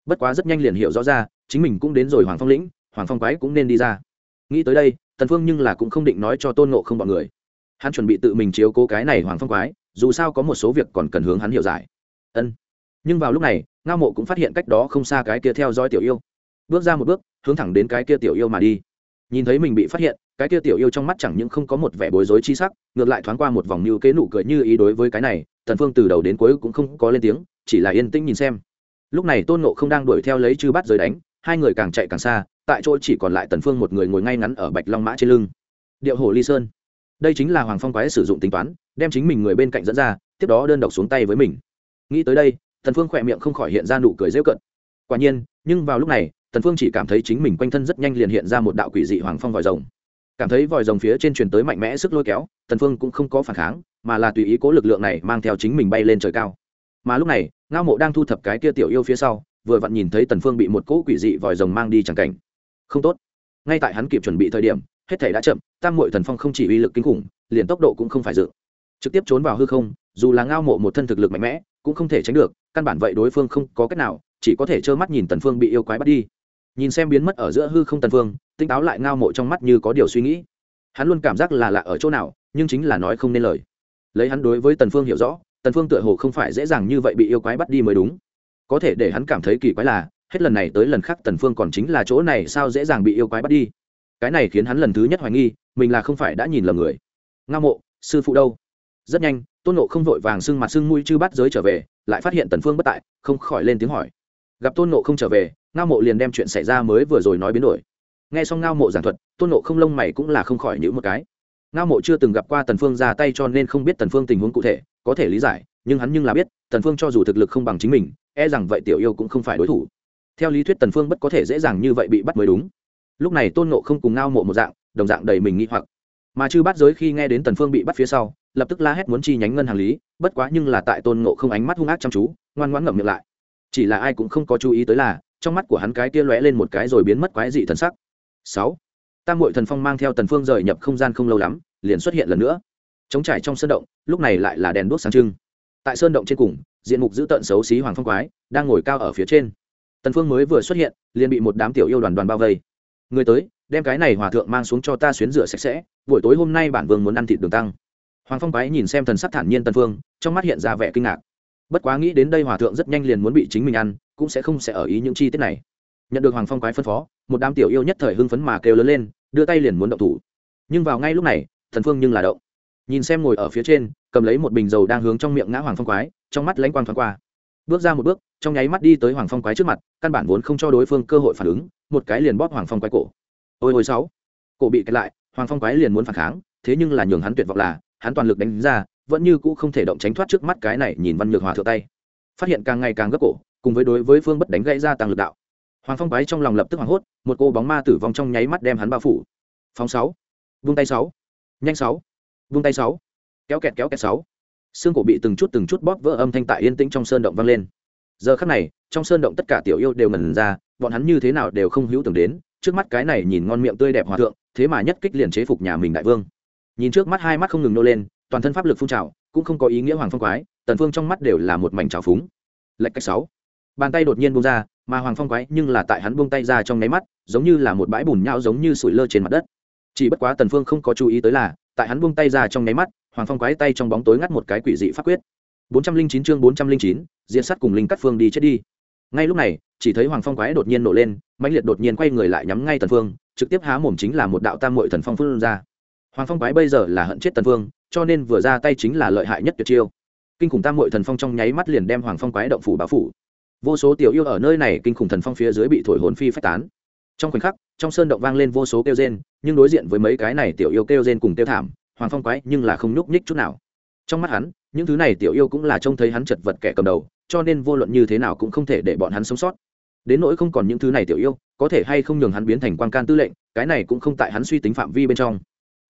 Bất quá rất nhanh liền hiểu rõ ra, chính mình cũng đến rồi hoàng phong lĩnh, hoàng phong quái cũng nên đi ra. Nghĩ tới đây, tần phương nhưng là cũng không định nói cho tôn ngộ không bọn người hắn chuẩn bị tự mình chiếu cố cái này hoàng phong quái, dù sao có một số việc còn cần hướng hắn hiểu giải. Ân. Nhưng vào lúc này, ngao mộ cũng phát hiện cách đó không xa cái kia theo dõi tiểu yêu. Bước ra một bước, hướng thẳng đến cái kia tiểu yêu mà đi. Nhìn thấy mình bị phát hiện, cái kia tiểu yêu trong mắt chẳng những không có một vẻ bối rối chi sắc, ngược lại thoáng qua một vòng mưu kế nụ cười như ý đối với cái này, tần phương từ đầu đến cuối cũng không có lên tiếng, chỉ là yên tĩnh nhìn xem. Lúc này tôn nộ không đang đuổi theo lấy chư bắt rời đánh, hai người càng chạy càng xa, tại chỗ chỉ còn lại tần phương một người ngồi ngay ngắn ở bạch long mã trên lưng. Điệu hồ ly sơn đây chính là hoàng phong quái sử dụng tính toán, đem chính mình người bên cạnh dẫn ra, tiếp đó đơn độc xuống tay với mình. Nghĩ tới đây, tần phương khỏe miệng không khỏi hiện ra nụ cười rêu cận quả nhiên, nhưng vào lúc này, tần phương chỉ cảm thấy chính mình quanh thân rất nhanh liền hiện ra một đạo quỷ dị hoàng phong vòi rồng. Cảm thấy vòi rồng phía trên truyền tới mạnh mẽ sức lôi kéo, tần phương cũng không có phản kháng, mà là tùy ý cố lực lượng này mang theo chính mình bay lên trời cao. Mà lúc này, ngao mộ đang thu thập cái kia tiểu yêu phía sau, vừa vặn nhìn thấy tần phương bị một cỗ quỷ dị vòi rồng mang đi chẳng cảnh. Không tốt. Ngay tại hắn kịp chuẩn bị thời điểm hết thể đã chậm, tam muội thần phong không chỉ uy lực kinh khủng, liền tốc độ cũng không phải dự. Trực tiếp trốn vào hư không, dù là ngao mộ một thân thực lực mạnh mẽ, cũng không thể tránh được, căn bản vậy đối phương không có cách nào, chỉ có thể trơ mắt nhìn tần phương bị yêu quái bắt đi. Nhìn xem biến mất ở giữa hư không tần phương tinh táo lại ngao mộ trong mắt như có điều suy nghĩ. Hắn luôn cảm giác là lạ ở chỗ nào, nhưng chính là nói không nên lời. Lấy hắn đối với tần phương hiểu rõ, tần phương tựa hồ không phải dễ dàng như vậy bị yêu quái bắt đi mới đúng. Có thể để hắn cảm thấy kỳ quái là, hết lần này tới lần khác tần phương còn chính là chỗ này sao dễ dàng bị yêu quái bắt đi cái này khiến hắn lần thứ nhất hoài nghi, mình là không phải đã nhìn lầm người. Ngao mộ, sư phụ đâu? Rất nhanh, tôn nộ không vội vàng sưng mặt sưng mũi chư bắt giới trở về, lại phát hiện tần phương bất tại, không khỏi lên tiếng hỏi. Gặp tôn nộ không trở về ngao mộ liền đem chuyện xảy ra mới vừa rồi nói biến đổi. Nghe xong ngao mộ giảng thuật, tôn nộ không lông mày cũng là không khỏi nhữ một cái. Ngao mộ chưa từng gặp qua tần phương ra tay cho nên không biết tần phương tình huống cụ thể, có thể lý giải, nhưng hắn nhưng là biết, tần phương cho dù thực lực không bằng chính mình e rằng vậy tiểu yêu cũng không phải đối thủ. Theo lý thuyết tần phương bất có thể dễ dàng như vậy bị bắt mới đúng lúc này tôn nộ không cùng ngao mộ một dạng, đồng dạng đầy mình nghĩ hoặc. Mà chư bắt giới khi nghe đến tần phương bị bắt phía sau, lập tức la hét muốn chi nhánh ngân hàng lý, bất quá nhưng là tại tôn nộ không ánh mắt hung ác chăm chú, ngoan ngoãn ngậm miệng lại. Chỉ là ai cũng không có chú ý tới là, trong mắt của hắn cái kia lóe lên một cái rồi biến mất quái dị thần sắc. Sáu, tam muội thần phong mang theo tần phương rời nhập không gian không lâu lắm, liền xuất hiện lần nữa. Chống trải trong sơn động, lúc này lại là đèn đuốc sáng trưng. Tại sơn động trên cùng, diện mục dữ tợn xấu xí hoàng phong quái, đang ngồi cao ở phía trên. Tần phương mới vừa xuất hiện, liền bị một đám tiểu yêu đoàn đoàn bao vây người tới, đem cái này hòa thượng mang xuống cho ta xuyến rửa sạch sẽ, buổi tối hôm nay bản vương muốn ăn thịt đường tăng. Hoàng phong quái nhìn xem thần sắc thản nhiên tân phương, trong mắt hiện ra vẻ kinh ngạc. Bất quá nghĩ đến đây hòa thượng rất nhanh liền muốn bị chính mình ăn, cũng sẽ không sẽ ở ý những chi tiết này. Nhận được hoàng phong quái phân phó, một đám tiểu yêu nhất thời hưng phấn mà kêu lớn lên, đưa tay liền muốn động thủ. Nhưng vào ngay lúc này thần phương nhưng là động. Nhìn xem ngồi ở phía trên, cầm lấy một bình dầu đang hướng trong miệng ngã hoàng phong quái, trong mắt lãnh quang thoáng qua. Bước ra một bước trong nháy mắt đi tới hoàng phong quái trước mặt, căn bản vốn không cho đối phương cơ hội phản ứng, một cái liền bóp hoàng phong quái cổ. Ôi ôi sáu, cổ bị kẹt lại, hoàng phong quái liền muốn phản kháng, thế nhưng là nhường hắn tuyệt vọng là, hắn toàn lực đánh ra, vẫn như cũ không thể động tránh thoát trước mắt cái này nhìn văn nhược hòa thượng tay. Phát hiện càng ngày càng gấp cổ, cùng với đối với phương bất đánh gãy ra tăng lực đạo. Hoàng phong quái trong lòng lập tức hoảng hốt, một cô bóng ma tử vong trong nháy mắt đem hắn bao phủ. Phóng sáu, vung tay sáu, nhanh sáu, vung tay sáu, kéo kẹt kéo kẹt sáu. Xương cổ bị từng chút từng chút bóp vỡ âm thanh tại yên tĩnh trong sơn động vang lên giờ khắc này, trong sơn động tất cả tiểu yêu đều ngẩn ra, bọn hắn như thế nào đều không hữu tưởng đến, trước mắt cái này nhìn ngon miệng tươi đẹp hòa thượng, thế mà nhất kích liền chế phục nhà mình đại vương. Nhìn trước mắt hai mắt không ngừng nô lên, toàn thân pháp lực phun trào, cũng không có ý nghĩa hoàng phong quái, tần phương trong mắt đều là một mảnh trào phúng. Lệch cách sáu. Bàn tay đột nhiên buông ra, mà hoàng phong quái nhưng là tại hắn buông tay ra trong nháy mắt, giống như là một bãi bùn nhão giống như sủi lơ trên mặt đất. Chỉ bất quá tần phương không có chú ý tới là, tại hắn buông tay ra trong nháy mắt, hoàng phong quái tay trong bóng tối ngắt một cái quỷ dị pháp quyết. 409 chương 409, diện sát cùng linh cắt phương đi chết đi. Ngay lúc này chỉ thấy hoàng phong quái đột nhiên nổ lên mãnh liệt đột nhiên quay người lại nhắm ngay tần phương trực tiếp há mồm chính là một đạo tam muội thần phong phương ra. Hoàng phong quái bây giờ là hận chết tần phương cho nên vừa ra tay chính là lợi hại nhất tuyệt chiêu. Kinh khủng tam muội thần phong trong nháy mắt liền đem hoàng phong quái động phủ bá phủ. Vô số tiểu yêu ở nơi này kinh khủng thần phong phía dưới bị thổi hồn phi phách tán. Trong khoảnh khắc trong sơn động vang lên vô số kêu rên nhưng đối diện với mấy cái này tiểu yêu kêu rên cùng tiêu thảm hoàng phong quái nhưng là không nhúc nhích chút nào. Trong mắt hắn những thứ này tiểu yêu cũng là trông thấy hắn chật vật kẻ cầm đầu, cho nên vô luận như thế nào cũng không thể để bọn hắn sống sót. Đến nỗi không còn những thứ này tiểu yêu, có thể hay không nhường hắn biến thành quan can tư lệnh, cái này cũng không tại hắn suy tính phạm vi bên trong.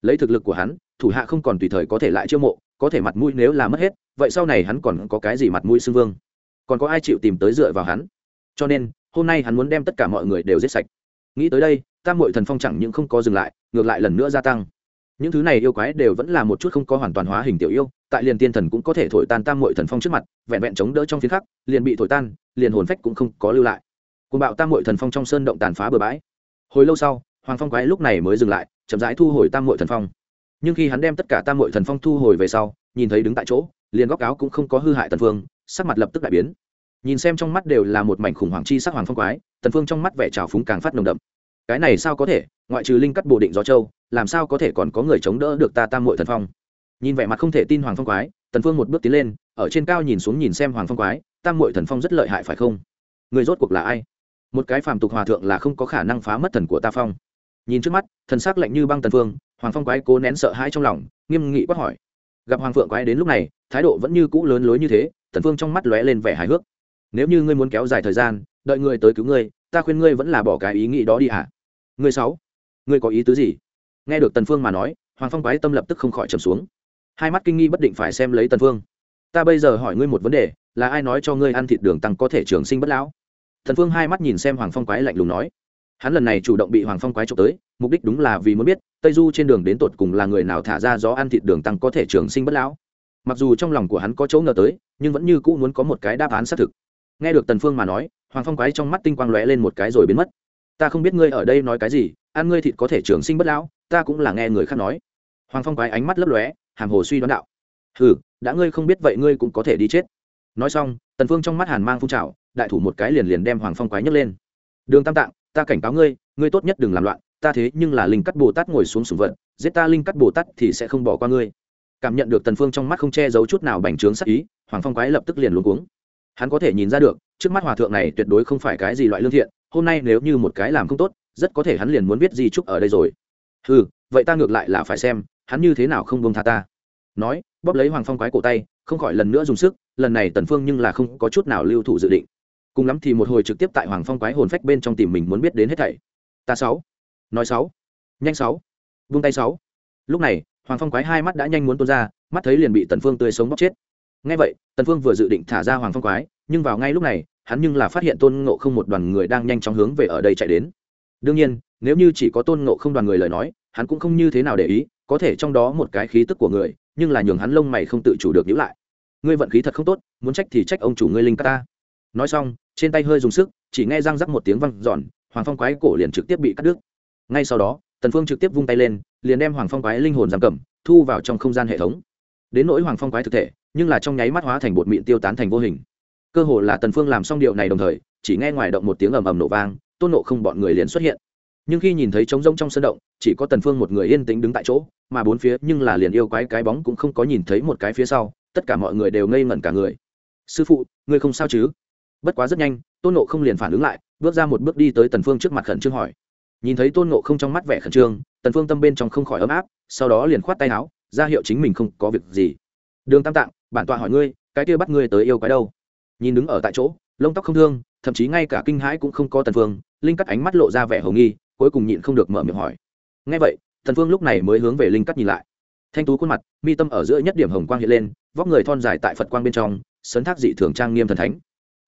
Lấy thực lực của hắn, thủ hạ không còn tùy thời có thể lại chiêu mộ, có thể mặt mũi nếu là mất hết, vậy sau này hắn còn có cái gì mặt mũi xưng vương? Còn có ai chịu tìm tới dựa vào hắn? Cho nên, hôm nay hắn muốn đem tất cả mọi người đều giết sạch. Nghĩ tới đây, tam mội thần phong chẳng những không có dừng lại, ngược lại lần nữa gia tăng. Những thứ này yêu quái đều vẫn là một chút không có hoàn toàn hóa hình tiểu yêu tại liền tiên thần cũng có thể thổi tan tam mội thần phong trước mặt, vẹn vẹn chống đỡ trong phiến khắc, liền bị thổi tan, liền hồn phách cũng không có lưu lại. Côn bạo tam mội thần phong trong sơn động tàn phá bừa bãi. Hồi lâu sau, hoàng phong quái lúc này mới dừng lại, chậm rãi thu hồi tam mội thần phong. Nhưng khi hắn đem tất cả tam mội thần phong thu hồi về sau, nhìn thấy đứng tại chỗ, liền góc áo cũng không có hư hại tần phương, sắc mặt lập tức đại biến. Nhìn xem trong mắt đều là một mảnh khủng hoảng chi sắc hoàng phong quái, tần phương trong mắt vẻ trào phúng càng phát nồng đậm. Cái này sao có thể, ngoại trừ linh cắt bồ định gió châu, làm sao có thể còn có người chống đỡ được ta tam mội thần phong? Nhìn vẻ mặt không thể tin hoàng phong quái, tần phương một bước tiến lên, ở trên cao nhìn xuống nhìn xem hoàng phong quái, tam Muội thần phong rất lợi hại phải không? Người rốt cuộc là ai? Một cái phàm tục hòa thượng là không có khả năng phá mất thần của ta phong. Nhìn trước mắt, thần sắc lạnh như băng tần phương, hoàng phong quái cố nén sợ hãi trong lòng, nghiêm nghị quát hỏi. Gặp hoàng phượng quái đến lúc này, thái độ vẫn như cũ lớn lối như thế, tần phương trong mắt lóe lên vẻ hài hước. Nếu như ngươi muốn kéo dài thời gian, đợi ngươi tới cứu ngươi, ta khuyên ngươi vẫn là bỏ cái ý nghĩ đó đi hả? Ngươi sáu, ngươi có ý tứ gì? Nghe được tần phương mà nói, hoàng phong quái tâm lập tức không khỏi trầm xuống hai mắt kinh nghi bất định phải xem lấy tần phương. Ta bây giờ hỏi ngươi một vấn đề, là ai nói cho ngươi ăn thịt đường tăng có thể trường sinh bất lão? Thần phương hai mắt nhìn xem hoàng phong quái lạnh lùng nói. Hắn lần này chủ động bị hoàng phong quái trộm tới, mục đích đúng là vì muốn biết, tây du trên đường đến tột cùng là người nào thả ra gió ăn thịt đường tăng có thể trường sinh bất lão. Mặc dù trong lòng của hắn có chỗ ngờ tới, nhưng vẫn như cũ muốn có một cái đáp án xác thực. Nghe được tần phương mà nói, hoàng phong quái trong mắt tinh quang lóe lên một cái rồi biến mất. Ta không biết ngươi ở đây nói cái gì, ăn ngươi thịt có thể trường sinh bất lão, ta cũng là nghe người khác nói. Hoàng phong quái ánh mắt lấp lóe hàm hồ suy đoán đạo. Hừ, đã ngươi không biết vậy ngươi cũng có thể đi chết. Nói xong, tần phương trong mắt hàn mang phun trào, đại thủ một cái liền liền đem hoàng phong quái nhấc lên. Đường tam tạng, ta cảnh cáo ngươi ngươi tốt nhất đừng làm loạn, ta thế nhưng là linh cắt bồ tát ngồi xuống sùng vận giết ta linh cắt bồ tát thì sẽ không bỏ qua ngươi. Cảm nhận được tần phương trong mắt không che giấu chút nào bành trướng sắc ý, hoàng phong quái lập tức liền luống cuống. Hắn có thể nhìn ra được, trước mắt hòa thượng này tuyệt đối không phải cái gì loại lương thiện, hôm nay nếu như một cái làm không tốt, rất có thể hắn liền muốn biết gì chúc ở đây rồi. Ừ vậy ta ngược lại là phải xem hắn như thế nào không buông tha ta? Nói, bóp lấy hoàng phong quái cổ tay, không khỏi lần nữa dùng sức, lần này tần phương nhưng là không có chút nào lưu thủ dự định. Cùng lắm thì một hồi trực tiếp tại hoàng phong quái hồn phách bên trong tìm mình muốn biết đến hết thảy. Ta sáu. Nói sáu. Nhanh sáu. Vung tay sáu. Lúc này, hoàng phong quái hai mắt đã nhanh muốn tuôn ra, mắt thấy liền bị tần phương tươi sống bóc chết. Ngay vậy, tần phương vừa dự định thả ra hoàng phong quái, nhưng vào ngay lúc này, hắn nhưng là phát hiện tôn ngộ không một đoàn người đang nhanh chóng hướng về ở đây chạy đến. Đương nhiên, nếu như chỉ có tôn ngộ không đoàn người lời nói, hắn cũng không như thế nào để ý có thể trong đó một cái khí tức của người, nhưng là nhường hắn lông mày không tự chủ được nhữ lại. Ngươi vận khí thật không tốt, muốn trách thì trách ông chủ ngươi linh ca ta nói xong, trên tay hơi dùng sức, chỉ nghe răng rắc một tiếng văng giòn hoàng phong quái cổ liền trực tiếp bị cắt đứt. Ngay sau đó, tần phương trực tiếp vung tay lên, liền đem hoàng phong quái linh hồn giam cầm, thu vào trong không gian hệ thống. Đến nỗi hoàng phong quái thực thể, nhưng là trong nháy mắt hóa thành bột mịn tiêu tán thành vô hình. Cơ hồ là tần phương làm xong điều này đồng thời, chỉ nghe ngoài động một tiếng ầm ầm nổ vang, tôn nộ không bọn người liền xuất hiện nhưng khi nhìn thấy trống rỗng trong sân động, chỉ có tần phương một người yên tĩnh đứng tại chỗ, mà bốn phía nhưng là liền yêu quái cái bóng cũng không có nhìn thấy một cái phía sau, tất cả mọi người đều ngây ngẩn cả người. Sư phụ, ngươi không sao chứ? Bất quá rất nhanh, tôn nộ không liền phản ứng lại, bước ra một bước đi tới tần phương trước mặt khẩn trương hỏi. Nhìn thấy tôn nộ không trong mắt vẻ khẩn trương, tần phương tâm bên trong không khỏi ấm áp, sau đó liền khoát tay áo, ra hiệu chính mình không có việc gì. Đường tam tạng, bản tọa hỏi ngươi, cái kia bắt ngươi tới yêu quái đâu? Nhìn đứng ở tại chỗ, lông tóc không thương, thậm chí ngay cả kinh hãi cũng không có tần phương, linh cắt ánh mắt lộ ra vẻ hồng nghi cuối cùng nhịn không được mở miệng hỏi. Nghe vậy, thần phương lúc này mới hướng về linh cắt nhìn lại. Thanh tú khuôn mặt, mi tâm ở giữa nhất điểm hồng quang hiện lên, vóc người thon dài tại phật quang bên trong, sấn thác dị thường trang nghiêm thần thánh.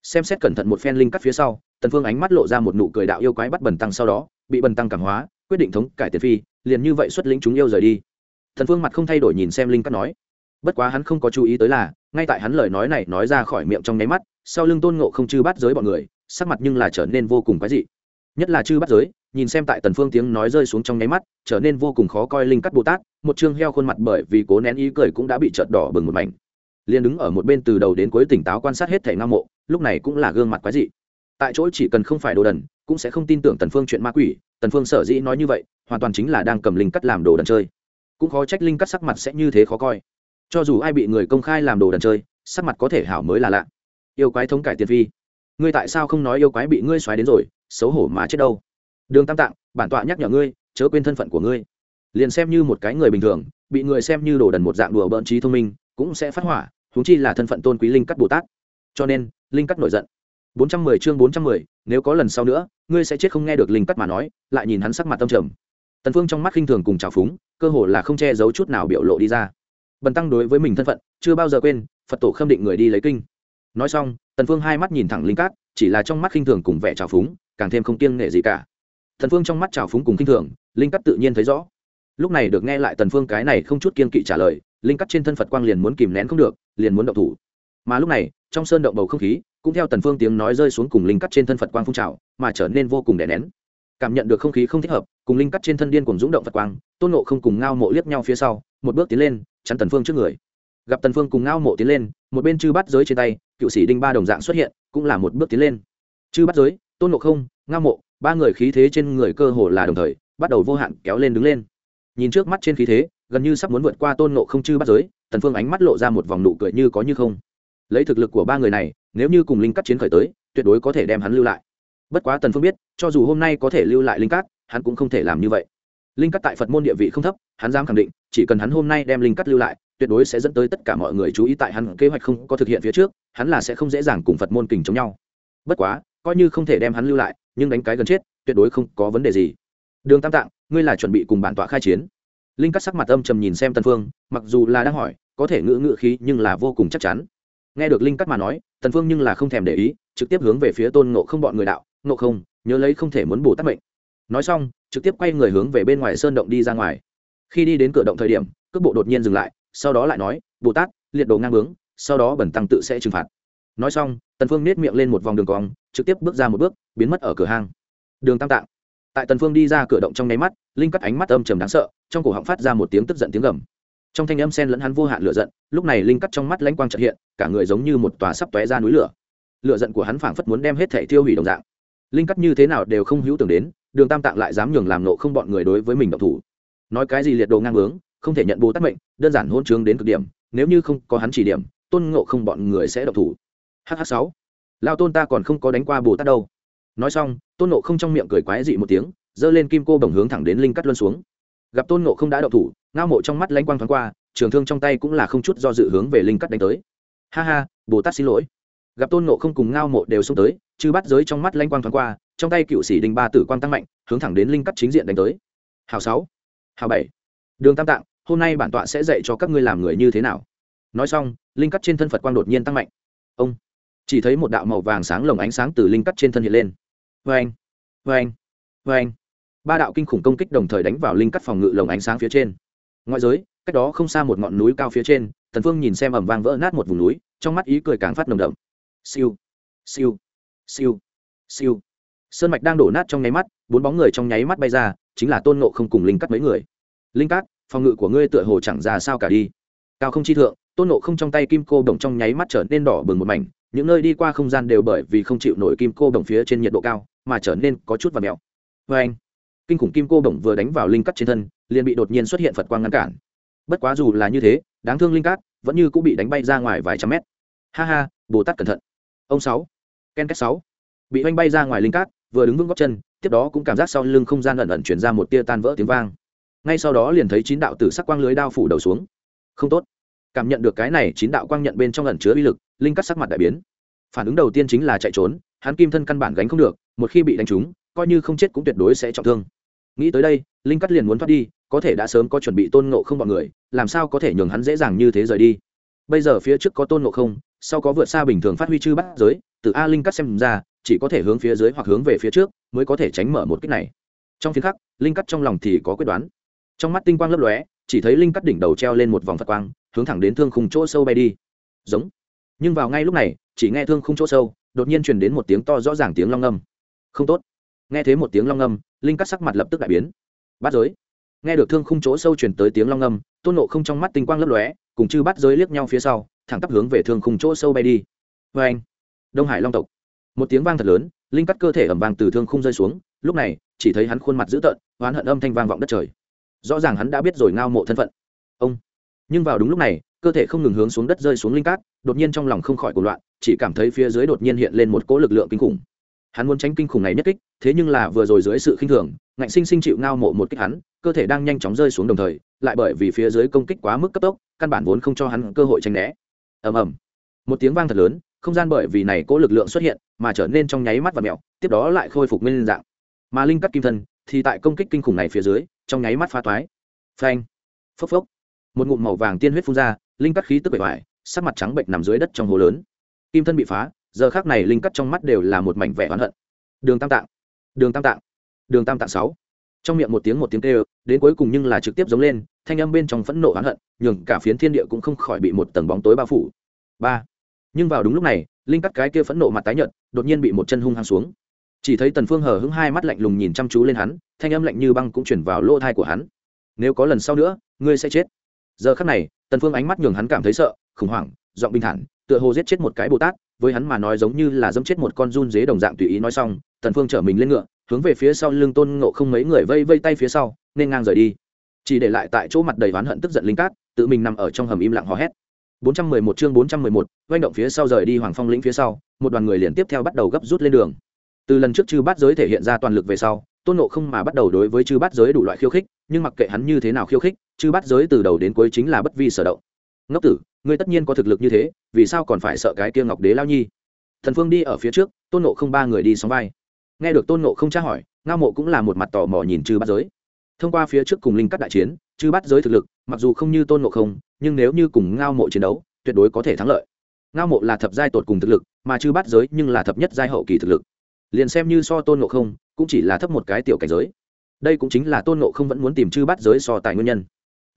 Xem xét cẩn thận một phen linh cắt phía sau tần phương ánh mắt lộ ra một nụ cười đạo yêu quái bắt bần tăng sau đó, bị bần tăng cảm hóa, quyết định thống cải tiền phi, liền như vậy xuất lĩnh chúng yêu rời đi. Thần phương mặt không thay đổi nhìn xem linh cắt nói. Bất quá hắn không có chú ý tới là, ngay tại hắn lời nói này nói ra khỏi miệng trong nháy mắt, sau lưng tôn ngộ không chư bắt giới bọn người, sắc mặt nhưng là trở nên vô cùng quái dị. Nhất là chư bắt giới nhìn xem tại tần phương tiếng nói rơi xuống trong nháy mắt, trở nên vô cùng khó coi linh cắt bồ tát, một trương heo khuôn mặt bởi vì cố nén ý cười cũng đã bị trợt đỏ bừng một mảnh. Liền đứng ở một bên từ đầu đến cuối tỉnh táo quan sát hết thể nam mộ, lúc này cũng là gương mặt quái dị. Tại chỗ chỉ cần không phải đồ đần, cũng sẽ không tin tưởng tần phương chuyện ma quỷ, tần phương sở dĩ nói như vậy, hoàn toàn chính là đang cầm linh cắt làm đồ đần chơi. Cũng khó trách linh cắt sắc mặt sẽ như thế khó coi. Cho dù ai bị người công khai làm đồ đần chơi, sắc mặt có thể hảo mới là lạ. Yêu quái thống cải tiền phi. Ngươi tại sao không nói yêu quái bị ngươi xoáy đến rồi, xấu hổ mà chết đâu? Đường tam tạng bản tọa nhắc nhở ngươi chớ quên thân phận của ngươi. Liền xem như một cái người bình thường bị người xem như đồ đần một dạng đùa bỡn trí thông minh cũng sẽ phát hỏa huống chi là thân phận tôn quý linh cắt bồ tát. Cho nên linh cắt nổi giận. 410 chương 410, nếu có lần sau nữa ngươi sẽ chết không nghe được linh cắt mà nói lại nhìn hắn sắc mặt tâm trầm. Tần phương trong mắt khinh thường cùng trào phúng cơ hồ là không che giấu chút nào biểu lộ đi ra. Bần tăng đối với mình thân phận chưa bao giờ quên phật tổ khâm định người đi lấy kinh. Nói xong tần phương hai mắt nhìn thẳng linh cát chỉ là trong mắt khinh thường cùng vẻ trào phúng càng thêm không kiêng nể gì cả tần phương trong mắt trào phúng cùng kinh thường, linh cát tự nhiên thấy rõ. Lúc này được nghe lại tần phương cái này không chút kiên kỵ trả lời, linh cát trên thân phật quang liền muốn kìm nén không được, liền muốn động thủ. Mà lúc này, trong sơn động bầu không khí, cũng theo tần phương tiếng nói rơi xuống cùng linh cát trên thân phật quang phun trào, mà trở nên vô cùng đè nén. Cảm nhận được không khí không thích hợp, cùng linh cắt trên thân điên cùng dũng động phật quang, tôn nộ không cùng ngao mộ liếc nhau phía sau, một bước tiến lên, chắn tần phương trước người. Gặp tần phương cùng ngao mộ tiến lên, một bên chư bắt giới trên tay, cựu sĩ đinh ba đồng dạng xuất hiện, cũng là một bước tiến lên. Chư bắt giới, tôn nộ không, ngao mộ ba người khí thế trên người cơ hồ là đồng thời, bắt đầu vô hạn kéo lên đứng lên. Nhìn trước mắt trên khí thế, gần như sắp muốn vượt qua tôn nộ không chư bắt giới, tần phương ánh mắt lộ ra một vòng nụ cười như có như không. Lấy thực lực của ba người này, nếu như cùng linh cắt chiến khởi tới, tuyệt đối có thể đem hắn lưu lại. Bất quá tần phương biết, cho dù hôm nay có thể lưu lại linh cắt hắn cũng không thể làm như vậy. Linh cắt tại phật môn địa vị không thấp, hắn dám khẳng định, chỉ cần hắn hôm nay đem linh cắt lưu lại, tuyệt đối sẽ dẫn tới tất cả mọi người chú ý tại hắn kế hoạch không có thực hiện phía trước, hắn là sẽ không dễ dàng cùng phật môn kình chống nhau. Bất quá, coi như không thể đem hắn lưu lại nhưng đánh cái gần chết, tuyệt đối không có vấn đề gì. Đường tam tạng, ngươi là chuẩn bị cùng bản tọa khai chiến. Linh cắt sắc mặt âm trầm nhìn xem tần phương, mặc dù là đang hỏi, có thể ngữ ngữ khí nhưng là vô cùng chắc chắn. Nghe được linh cắt mà nói, tần phương nhưng là không thèm để ý, trực tiếp hướng về phía tôn ngộ không bọn người đạo, ngộ không, nhớ lấy không thể muốn bổ tát mệnh. Nói xong, trực tiếp quay người hướng về bên ngoài sơn động đi ra ngoài. Khi đi đến cửa động thời điểm, cước bộ đột nhiên dừng lại, sau đó lại nói bồ tát, liệt đồ ngang bướng, sau đó bẩn tăng tự sẽ trừng phạt. Nói xong, tần phương nết miệng lên một vòng đường cong trực tiếp bước ra một bước, biến mất ở cửa hang. Đường tam tạng. Tại tần phương đi ra cửa động trong nháy mắt, linh cắt ánh mắt âm trầm đáng sợ, trong cổ họng phát ra một tiếng tức giận tiếng gầm. Trong thanh âm sen lẫn hắn vô hạn lửa giận, lúc này linh cắt trong mắt lãnh quang trợ hiện, cả người giống như một tòa sắp tóe ra núi lửa. Lửa giận của hắn phảng phất muốn đem hết thể tiêu hủy đồng dạng. Linh cắt như thế nào đều không hữu tưởng đến, đường tam tạng lại dám nhường làm nộ không bọn người đối với mình động thủ. Nói cái gì liệt đồ ngang bướng, không thể nhận bồ tát mệnh, đơn giản hôn trướng đến cực điểm, nếu như không có hắn chỉ điểm, tôn ngộ không bọn người sẽ động thủ. Hh sáu lao tôn ta còn không có đánh qua bồ tát đâu. Nói xong, tôn nộ không trong miệng cười quái dị một tiếng, giơ lên kim cô đồng hướng thẳng đến linh cắt luân xuống. Gặp tôn nộ không đã động thủ, ngao mộ trong mắt lanh quang thoáng qua, trường thương trong tay cũng là không chút do dự hướng về linh cắt đánh tới. Ha ha, bồ tát xin lỗi. Gặp tôn nộ không cùng ngao mộ đều xông tới chứ bắt giới trong mắt lanh quang thoáng qua, trong tay cựu sĩ đình ba tử quang tăng mạnh, hướng thẳng đến linh cắt chính diện đánh tới. Hào sáu, hào bảy. Đường tam tạng, hôm nay bản tọa sẽ dạy cho các ngươi làm người như thế nào. Nói xong, linh cắt trên thân phật quang đột nhiên tăng mạnh. Ông chỉ thấy một đạo màu vàng sáng lồng ánh sáng từ linh cắt trên thân hiện lên. Vê anh vê anh vê anh ba đạo kinh khủng công kích đồng thời đánh vào linh cắt phòng ngự lồng ánh sáng phía trên. Ngoại giới, cách đó không xa một ngọn núi cao phía trên, tần phương nhìn xem ẩm vang vỡ nát một vùng núi, trong mắt ý cười càng phát nồng đậm. Siêu siêu siêu siêu. Sơn mạch đang đổ nát trong nháy mắt, bốn bóng người trong nháy mắt bay ra, chính là tôn nộ không cùng linh cắt mấy người. Linh cắt, phòng ngự của ngươi tựa hồ chẳng ra sao cả đi. Cao không chi thượng, tôn nộ không trong tay kim cô đồng trong nháy mắt trở nên đỏ bừng một mảnh những nơi đi qua không gian đều bởi vì không chịu nổi kim cô đồng phía trên nhiệt độ cao mà trở nên có chút và mèo vê anh, kinh khủng kim cô đồng vừa đánh vào linh cắt trên thân, liền bị đột nhiên xuất hiện phật quang ngăn cản. Bất quá dù là như thế, đáng thương linh cát vẫn như cũng bị đánh bay ra ngoài vài trăm mét. Ha ha, bồ tát cẩn thận. Ông sáu, ken két sáu. Bị oanh bay ra ngoài linh cát vừa đứng vững góc chân, tiếp đó cũng cảm giác sau lưng không gian ẩn ẩn chuyển ra một tia tan vỡ tiếng vang. Ngay sau đó liền thấy chín đạo tử sắc quang lưới đao phủ đầu xuống. Không tốt cảm nhận được cái này chín đạo quang nhận bên trong ẩn chứa uy lực, linh cắt sắc mặt đại biến. Phản ứng đầu tiên chính là chạy trốn, hắn kim thân căn bản gánh không được, một khi bị đánh trúng, coi như không chết cũng tuyệt đối sẽ trọng thương. Nghĩ tới đây, linh cắt liền muốn thoát đi, có thể đã sớm có chuẩn bị tôn ngộ không bọn người, làm sao có thể nhường hắn dễ dàng như thế rời đi? Bây giờ phía trước có tôn ngộ không, sau có vượt xa bình thường phát huy chư bắt giới, từ a linh cắt xem ra, chỉ có thể hướng phía dưới hoặc hướng về phía trước, mới có thể tránh mở một kích này. Trong phiến khắc, linh cắt trong lòng thì có quyết đoán. Trong mắt tinh quang lấp lóe, chỉ thấy linh cắt đỉnh đầu treo lên một vòng phật quang hướng thẳng đến thương khung chỗ sâu bay đi. Giống. Nhưng vào ngay lúc này, chỉ nghe thương khung chỗ sâu, đột nhiên truyền đến một tiếng to rõ ràng tiếng long ngâm không tốt. Nghe thấy một tiếng long ngâm linh cắt sắc mặt lập tức đại biến. Bắt giới. Nghe được thương khung chỗ sâu truyền tới tiếng long ngâm tôn nộ không trong mắt tinh quang lấp lóe, cùng chư bắt giới liếc nhau phía sau, thẳng tắp hướng về thương khung chỗ sâu bay đi. Vê anh. Đông hải long tộc. Một tiếng vang thật lớn, linh cắt cơ thể ẩm vàng từ thương khung rơi xuống, lúc này, chỉ thấy hắn khuôn mặt dữ tợn, oán hận âm thanh vang vọng đất trời. Rõ ràng hắn đã biết rồi ngao mộ thân phận. Ông nhưng vào đúng lúc này, cơ thể không ngừng hướng xuống đất rơi xuống linh cát, đột nhiên trong lòng không khỏi cuộc loạn, chỉ cảm thấy phía dưới đột nhiên hiện lên một cỗ lực lượng kinh khủng. Hắn muốn tránh kinh khủng này nhất kích, thế nhưng là vừa rồi dưới sự khinh thường, ngạnh sinh sinh chịu ngao mộ một kích hắn, cơ thể đang nhanh chóng rơi xuống đồng thời, lại bởi vì phía dưới công kích quá mức cấp tốc, căn bản vốn không cho hắn cơ hội tranh né. Ầm ầm. Một tiếng vang thật lớn, không gian bởi vì này cỗ lực lượng xuất hiện, mà trở nên trong nháy mắt và mèo, tiếp đó lại khôi phục nguyên dạng. Mà linh cắt kim thân thì tại công kích kinh khủng này phía dưới, trong nháy mắt phá toái. Phanh. Phốc phốc một ngụm màu vàng tiên huyết phun ra, linh cắt khí tức bể hoại sắc mặt trắng bệnh nằm dưới đất trong hồ lớn. Kim thân bị phá, giờ khác này linh cắt trong mắt đều là một mảnh vẻ oán hận. Đường tam tạng, đường tam tạng, đường tam tạng sáu. Trong miệng một tiếng một tiếng kêu, đến cuối cùng nhưng là trực tiếp giống lên, thanh âm bên trong phẫn nộ oán hận, nhường cả phiến thiên địa cũng không khỏi bị một tầng bóng tối bao phủ. Ba. Nhưng vào đúng lúc này, linh cắt cái kia phẫn nộ mặt tái nhợt, đột nhiên bị một chân hung hăng xuống. Chỉ thấy tần phương hờ hững hai mắt lạnh lùng nhìn chăm chú lên hắn, thanh âm lạnh như băng cũng chuyển vào lỗ tai của hắn. Nếu có lần sau nữa, ngươi sẽ chết giờ khắc này tần phương ánh mắt nhường hắn cảm thấy sợ khủng hoảng giọng bình thản tựa hồ giết chết một cái bồ tát với hắn mà nói giống như là dẫm chết một con run dế đồng dạng tùy ý nói xong tần phương trở mình lên ngựa hướng về phía sau lưng tôn ngộ không mấy người vây vây tay phía sau nên ngang rời đi. Chỉ để lại tại chỗ mặt đầy oán hận tức giận linh cát tự mình nằm ở trong hầm im lặng hò hét. 411 chương 411, quanh động phía sau rời đi hoàng phong lĩnh phía sau một đoàn người liền tiếp theo bắt đầu gấp rút lên đường. Từ lần trước chư bát giới thể hiện ra toàn lực về sau tôn nộ không mà bắt đầu đối với chư bát giới đủ loại khiêu khích, nhưng mặc kệ hắn như thế nào khiêu khích, chư bát giới từ đầu đến cuối chính là bất vi sở động. Ngốc tử, ngươi tất nhiên có thực lực như thế, vì sao còn phải sợ cái kia ngọc đế lao nhi? Thần phương đi ở phía trước, tôn nộ không ba người đi sóng vai. Nghe được tôn nộ không tra hỏi, ngao mộ cũng là một mặt tò mò nhìn chư bát giới. Thông qua phía trước cùng linh cắt đại chiến, chư bát giới thực lực, mặc dù không như tôn nộ không, nhưng nếu như cùng ngao mộ chiến đấu, tuyệt đối có thể thắng lợi. Ngao mộ là thập giai tột cùng thực lực, mà chư bát giới nhưng là thập nhất giai hậu kỳ thực lực liền xem như so tôn ngộ không, cũng chỉ là thấp một cái tiểu cảnh giới. Đây cũng chính là tôn ngộ không vẫn muốn tìm chư bát giới so tài nguyên nhân.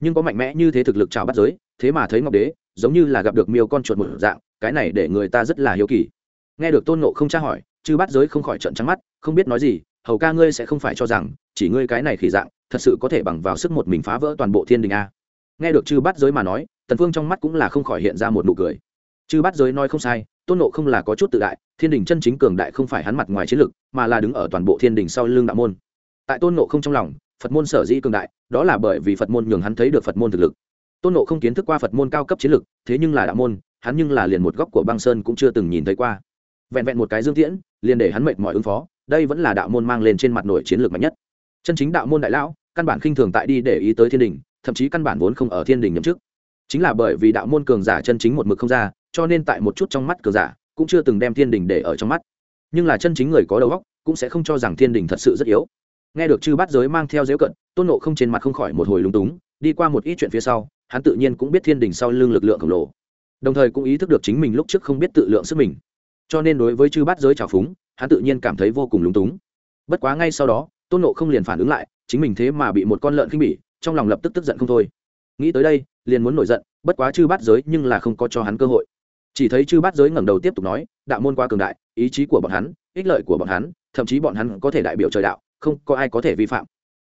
Nhưng có mạnh mẽ như thế thực lực chào bắt giới, thế mà thấy ngọc đế, giống như là gặp được miêu con chuột một dạng, cái này để người ta rất là hiếu kỳ. Nghe được tôn ngộ không tra hỏi, chư bắt giới không khỏi trận trắng mắt, không biết nói gì, hầu ca ngươi sẽ không phải cho rằng, chỉ ngươi cái này khỉ dạng, thật sự có thể bằng vào sức một mình phá vỡ toàn bộ thiên đình a. Nghe được chư bắt giới mà nói, tần phương trong mắt cũng là không khỏi hiện ra một nụ cười. Chư bắt giới nói không sai tôn nộ không là có chút tự đại, thiên đình chân chính cường đại không phải hắn mặt ngoài chiến lực, mà là đứng ở toàn bộ thiên đình sau lưng đạo môn. Tại tôn nộ không trong lòng, phật môn sở dĩ cường đại, đó là bởi vì phật môn nhường hắn thấy được phật môn thực lực. Tôn nộ không kiến thức qua phật môn cao cấp chiến lực, thế nhưng là đạo môn, hắn nhưng là liền một góc của băng sơn cũng chưa từng nhìn thấy qua. Vẹn vẹn một cái dương tiễn, liền để hắn mệt mỏi ứng phó, đây vẫn là đạo môn mang lên trên mặt nổi chiến lược mạnh nhất. Chân chính đạo môn đại lão, căn bản khinh thường tại đi để ý tới thiên đình, thậm chí căn bản vốn không ở thiên đình nhậm chức. Chính là bởi vì đạo môn cường giả chân chính một mực không ra cho nên tại một chút trong mắt cờ giả cũng chưa từng đem thiên đình để ở trong mắt. Nhưng là chân chính người có đầu óc cũng sẽ không cho rằng thiên đình thật sự rất yếu. Nghe được chư bát giới mang theo dễu cận, tôn nộ không trên mặt không khỏi một hồi lúng túng, đi qua một ít chuyện phía sau, hắn tự nhiên cũng biết thiên đình sau lưng lực lượng khổng lồ. Đồng thời cũng ý thức được chính mình lúc trước không biết tự lượng sức mình. Cho nên đối với chư bát giới trào phúng, hắn tự nhiên cảm thấy vô cùng lúng túng. Bất quá ngay sau đó, tôn nộ không liền phản ứng lại, chính mình thế mà bị một con lợn khinh bỉ, trong lòng lập tức tức giận không thôi. Nghĩ tới đây, liền muốn nổi giận, bất quá chư bát giới nhưng là không có cho hắn cơ hội chỉ thấy chư bát giới ngẩng đầu tiếp tục nói, đạo môn qua cường đại, ý chí của bọn hắn, ích lợi của bọn hắn, thậm chí bọn hắn có thể đại biểu trời đạo, không có ai có thể vi phạm.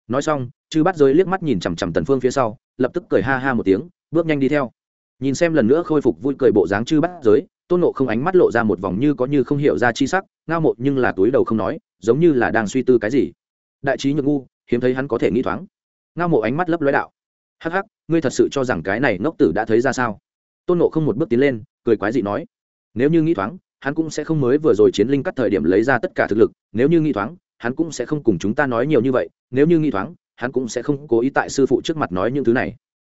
Nói xong, chư bát giới liếc mắt nhìn chằm chằm tần phương phía sau, lập tức cười ha ha một tiếng, bước nhanh đi theo. Nhìn xem lần nữa khôi phục vui cười bộ dáng chư bát giới, tôn nộ không ánh mắt lộ ra một vòng như có như không hiểu ra chi sắc, ngao một nhưng là túi đầu không nói, giống như là đang suy tư cái gì. Đại trí nhược ngu, hiếm thấy hắn có thể nghĩ thoáng. Ngao mộ ánh mắt lấp lóe đạo. Hắc hắc, ngươi thật sự cho rằng cái này ngốc tử đã thấy ra sao? Tôn nộ không một bước tiến lên cười quái dị nói, nếu như nghĩ thoáng, hắn cũng sẽ không mới vừa rồi chiến linh cắt thời điểm lấy ra tất cả thực lực, nếu như nghĩ thoáng, hắn cũng sẽ không cùng chúng ta nói nhiều như vậy, nếu như nghĩ thoáng, hắn cũng sẽ không cố ý tại sư phụ trước mặt nói những thứ này.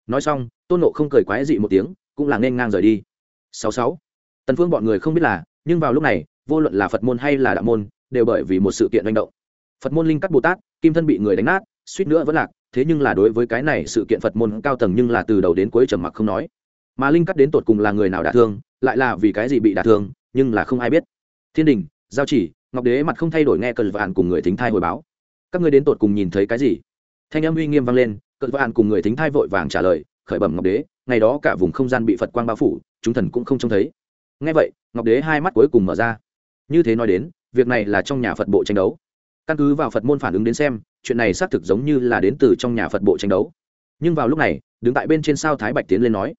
Nói xong, tôn nộ không cười quái dị một tiếng, cũng là nên ngang rời đi. Sáu sáu. Tần phương bọn người không biết là, nhưng vào lúc này, vô luận là phật môn hay là đạo môn, đều bởi vì một sự kiện manh động. Phật môn linh cắt bồ tát, kim thân bị người đánh nát, suýt nữa vẫn lạc, thế nhưng là đối với cái này sự kiện phật môn cao tầng nhưng là từ đầu đến cuối trầm mặc không nói mà linh cắt đến tột cùng là người nào đả thương, lại là vì cái gì bị đả thương, nhưng là không ai biết. Thiên đình, giao chỉ, ngọc đế mặt không thay đổi nghe cờ vạn cùng người thính thai hồi báo. Các ngươi đến tột cùng nhìn thấy cái gì? Thanh âm uy nghiêm vang lên cờ vạn cùng người thính thai vội vàng trả lời, khởi bẩm ngọc đế, ngày đó cả vùng không gian bị phật quang bao phủ, chúng thần cũng không trông thấy. Ngay vậy, ngọc đế hai mắt cuối cùng mở ra. Như thế nói đến, việc này là trong nhà phật bộ tranh đấu. Căn cứ vào phật môn phản ứng đến xem, chuyện này xác thực giống như là đến từ trong nhà phật bộ tranh đấu. Nhưng vào lúc này, đứng tại bên trên sao thái bạch tiến lên nói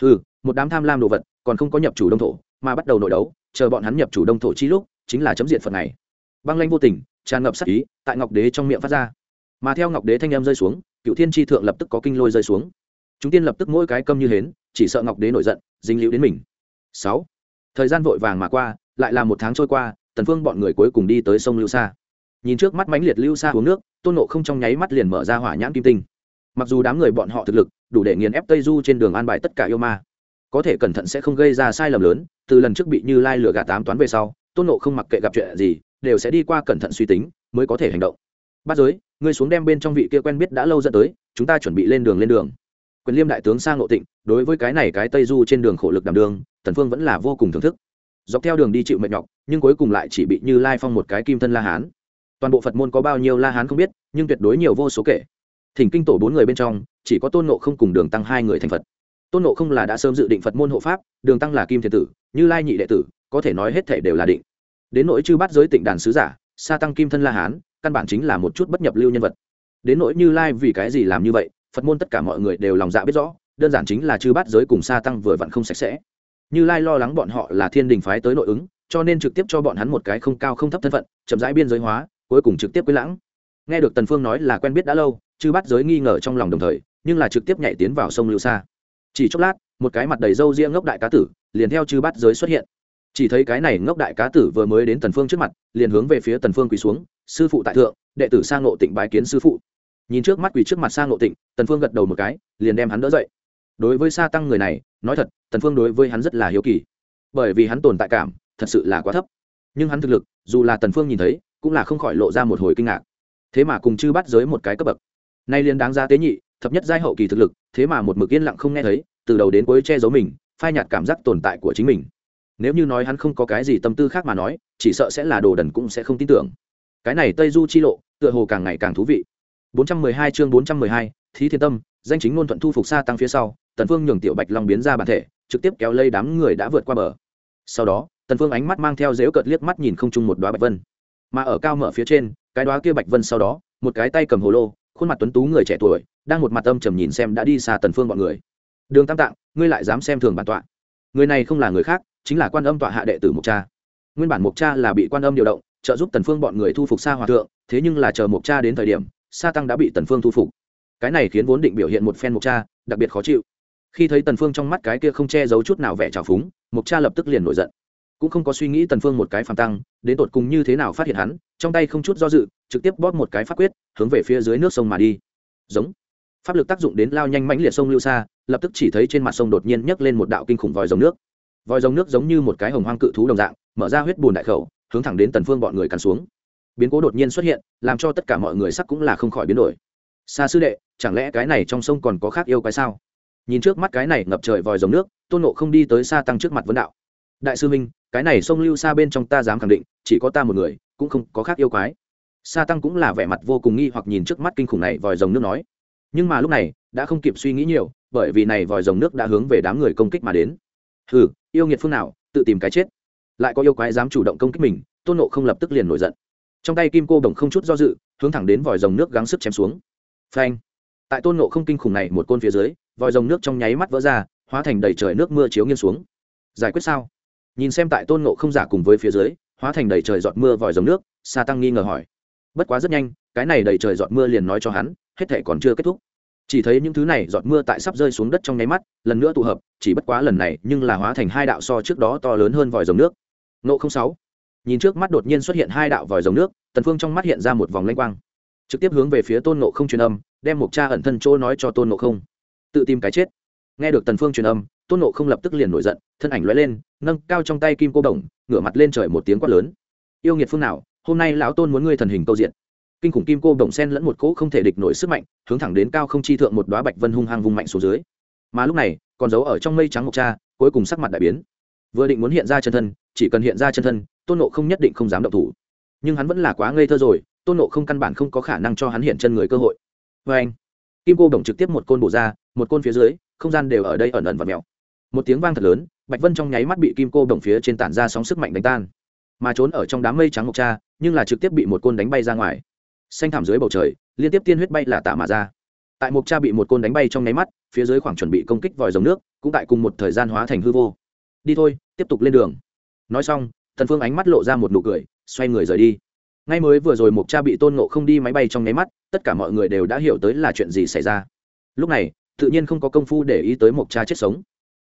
ừ một đám tham lam đồ vật, còn không có nhập chủ đông thổ, mà bắt đầu nội đấu, chờ bọn hắn nhập chủ đông thổ chi lúc, chính là chấm diện phần này. Băng lanh vô tình, tràn ngập sắc ý, tại ngọc đế trong miệng phát ra. Mà theo ngọc đế thanh em rơi xuống, cựu thiên tri thượng lập tức có kinh lôi rơi xuống. Chúng tiên lập tức mỗi cái câm như hến, chỉ sợ ngọc đế nổi giận, dính liễu đến mình. Sáu, thời gian vội vàng mà qua, lại là một tháng trôi qua, tần phương bọn người cuối cùng đi tới sông lưu sa. Nhìn trước mắt mãnh liệt lưu sa uống nước, tôn nộ không trong nháy mắt liền mở ra hỏa nhãn kim tinh. Mặc dù đám người bọn họ thực lực đủ để nghiền ép tây du trên đường an bài tất cả yêu ma. Có thể cẩn thận sẽ không gây ra sai lầm lớn, từ lần trước bị như lai lừa gạt tám toán về sau, tôn nộ không mặc kệ gặp chuyện gì, đều sẽ đi qua cẩn thận suy tính, mới có thể hành động. Bát giới, ngươi xuống đem bên trong vị kia quen biết đã lâu dẫn tới, chúng ta chuẩn bị lên đường lên đường. Quyền liêm đại tướng sang ngộ tịnh, đối với cái này cái tây du trên đường khổ lực đảm đường tần phương vẫn là vô cùng thưởng thức. Dọc theo đường đi chịu mệt nhọc, nhưng cuối cùng lại chỉ bị như lai phong một cái kim thân la hán. Toàn bộ phật môn có bao nhiêu la hán không biết, nhưng tuyệt đối nhiều vô số kể thỉnh kinh tổ bốn người bên trong, chỉ có tôn nộ không cùng đường tăng hai người thành phật. Tôn nộ không là đã sớm dự định phật môn hộ pháp, đường tăng là kim thiên tử, như lai nhị đệ tử, có thể nói hết thể đều là định. Đến nỗi chư bắt giới tịnh đàn sứ giả, sa tăng kim thân la hán, căn bản chính là một chút bất nhập lưu nhân vật. Đến nỗi như lai vì cái gì làm như vậy, phật môn tất cả mọi người đều lòng dạ biết rõ, đơn giản chính là chư bắt giới cùng sa tăng vừa vặn không sạch sẽ. Như lai lo lắng bọn họ là thiên đình phái tới nội ứng, cho nên trực tiếp cho bọn hắn một cái không cao không thấp thân phận, chậm rãi biên giới hóa, cuối cùng trực tiếp quên lãng. Nghe được tần phương nói là quen biết đã lâu chư bắt giới nghi ngờ trong lòng đồng thời, nhưng là trực tiếp nhảy tiến vào sông lưu xa chỉ chốc lát, một cái mặt đầy râu ria ngốc đại cá tử liền theo chư bắt giới xuất hiện. Chỉ thấy cái này ngốc đại cá tử vừa mới đến tần phương trước mặt, liền hướng về phía tần phương quỳ xuống, sư phụ tại thượng, đệ tử sang ngộ tịnh bái kiến sư phụ. Nhìn trước mắt quỳ trước mặt sang ngộ tịnh, tần phương gật đầu một cái, liền đem hắn đỡ dậy. Đối với sa tăng người này, nói thật, tần phương đối với hắn rất là hiếu kỳ. Bởi vì hắn tồn tại cảm, thật sự là quá thấp. Nhưng hắn thực lực, dù là tần phương nhìn thấy, cũng là không khỏi lộ ra một hồi kinh ngạc. Thế mà cùng chư bắt giới một cái cấp bậc nay liền đáng giá tế nhị thập nhất giai hậu kỳ thực lực thế mà một mực yên lặng không nghe thấy từ đầu đến cuối che giấu mình phai nhạt cảm giác tồn tại của chính mình. Nếu như nói hắn không có cái gì tâm tư khác mà nói chỉ sợ sẽ là đồ đần cũng sẽ không tin tưởng. Cái này tây du chi lộ tựa hồ càng ngày càng thú vị. 412 chương 412, thí thiên tâm danh chính ngôn thuận thu phục xa tăng phía sau tần phương nhường tiểu bạch long biến ra bản thể trực tiếp kéo lây đám người đã vượt qua bờ. Sau đó tần phương ánh mắt mang theo dếu cợt liếc mắt nhìn không chung một đóa bạch vân. Mà ở cao mở phía trên cái đóa kia bạch vân sau đó một cái tay cầm hồ lô khuôn mặt tuấn tú người trẻ tuổi, đang một mặt âm trầm nhìn xem đã đi xa tần phương bọn người. Đường tam tạng, ngươi lại dám xem thường bản tọa. Người này không là người khác, chính là quan âm tọa hạ đệ tử mục cha. Nguyên bản mục cha là bị quan âm điều động, trợ giúp tần phương bọn người thu phục xa hòa thượng, thế nhưng là chờ mục cha đến thời điểm, sa tăng đã bị tần phương thu phục. Cái này khiến vốn định biểu hiện một phen mục cha, đặc biệt khó chịu. Khi thấy tần phương trong mắt cái kia không che giấu chút nào vẻ trào phúng mục cha lập tức liền nổi giận cũng không có suy nghĩ tần phương một cái phàm tăng, đến tột cùng như thế nào phát hiện hắn, trong tay không chút do dự, trực tiếp bóp một cái pháp quyết, hướng về phía dưới nước sông mà đi. Giống. Pháp lực tác dụng đến lao nhanh mãnh liệt sông lưu xa lập tức chỉ thấy trên mặt sông đột nhiên nhấc lên một đạo kinh khủng vòi dòng nước. Vòi dòng nước giống như một cái hồng hoang cự thú đồng dạng, mở ra huyết bùn đại khẩu, hướng thẳng đến tần phương bọn người cắn xuống. Biến cố đột nhiên xuất hiện, làm cho tất cả mọi người sắc cũng là không khỏi biến đổi. Xa sư đệ, chẳng lẽ cái này trong sông còn có khác yêu cái sao? Nhìn trước mắt cái này ngập trời vòi dòng nước, tôn nộ không đi tới xa tăng trước mặt vấn đạo. Đại sư minh cái này sông lưu xa bên trong ta dám khẳng định, chỉ có ta một người, cũng không có khác yêu quái. Sa tăng cũng là vẻ mặt vô cùng nghi hoặc nhìn trước mắt kinh khủng này vòi rồng nước nói. Nhưng mà lúc này, đã không kịp suy nghĩ nhiều, bởi vì này vòi rồng nước đã hướng về đám người công kích mà đến. Hừ, yêu nghiệt phương nào, tự tìm cái chết. Lại có yêu quái dám chủ động công kích mình, tôn nộ không lập tức liền nổi giận. Trong tay kim cô đồng không chút do dự, hướng thẳng đến vòi rồng nước gắng sức chém xuống. Phanh. Tại tôn nộ không kinh khủng này một côn phía dưới, vòi rồng nước trong nháy mắt vỡ ra, hóa thành đầy trời nước mưa chiếu nghiêng xuống. Giải quyết sao? Nhìn xem tại tôn ngộ không giả cùng với phía dưới, hóa thành đầy trời giọt mưa vòi rồng nước, sa tăng nghi ngờ hỏi. Bất quá rất nhanh, cái này đầy trời giọt mưa liền nói cho hắn, hết thể còn chưa kết thúc. Chỉ thấy những thứ này giọt mưa tại sắp rơi xuống đất trong nháy mắt, lần nữa tụ hợp, chỉ bất quá lần này nhưng là hóa thành hai đạo so trước đó to lớn hơn vòi rồng nước. Nộ không sáu. Nhìn trước mắt đột nhiên xuất hiện hai đạo vòi rồng nước, tần phương trong mắt hiện ra một vòng lanh quang. Trực tiếp hướng về phía tôn nộ không truyền âm, đem một cha ẩn thân chỗ nói cho tôn nộ không. Tự tìm cái chết. Nghe được tần phương truyền âm tôn nộ không lập tức liền nổi giận, thân ảnh loay lên, nâng cao trong tay kim cô đồng, ngửa mặt lên trời một tiếng quát lớn. Yêu nghiệt phương nào, hôm nay lão tôn muốn ngươi thần hình câu diện. Kinh khủng kim cô đồng sen lẫn một cỗ không thể địch nổi sức mạnh, hướng thẳng đến cao không chi thượng một đóa bạch vân hung hăng vùng mạnh xuống dưới. Mà lúc này, còn giấu ở trong mây trắng mộc cha, cuối cùng sắc mặt đại biến. Vừa định muốn hiện ra chân thân, chỉ cần hiện ra chân thân, tôn nộ không nhất định không dám động thủ. Nhưng hắn vẫn là quá ngây thơ rồi, tôn nộ không căn bản không có khả năng cho hắn hiện chân người cơ hội. Vê anh kim cô đồng trực tiếp một côn bổ ra, một côn phía dưới, không gian đều ở đây ẩn ẩn và mèo một tiếng vang thật lớn, bạch vân trong nháy mắt bị kim cô đồng phía trên tản ra sóng sức mạnh đánh tan. Mà trốn ở trong đám mây trắng mộc cha, nhưng là trực tiếp bị một côn đánh bay ra ngoài. Xanh thảm dưới bầu trời, liên tiếp tiên huyết bay là tạ mà ra. Tại mộc cha bị một côn đánh bay trong nháy mắt, phía dưới khoảng chuẩn bị công kích vòi dòng nước, cũng tại cùng một thời gian hóa thành hư vô. Đi thôi, tiếp tục lên đường. Nói xong, thần phương ánh mắt lộ ra một nụ cười, xoay người rời đi. Ngay mới vừa rồi mộc cha bị tôn ngộ không đi máy bay trong nháy mắt, tất cả mọi người đều đã hiểu tới là chuyện gì xảy ra. Lúc này, tự nhiên không có công phu để ý tới mộc cha chết sống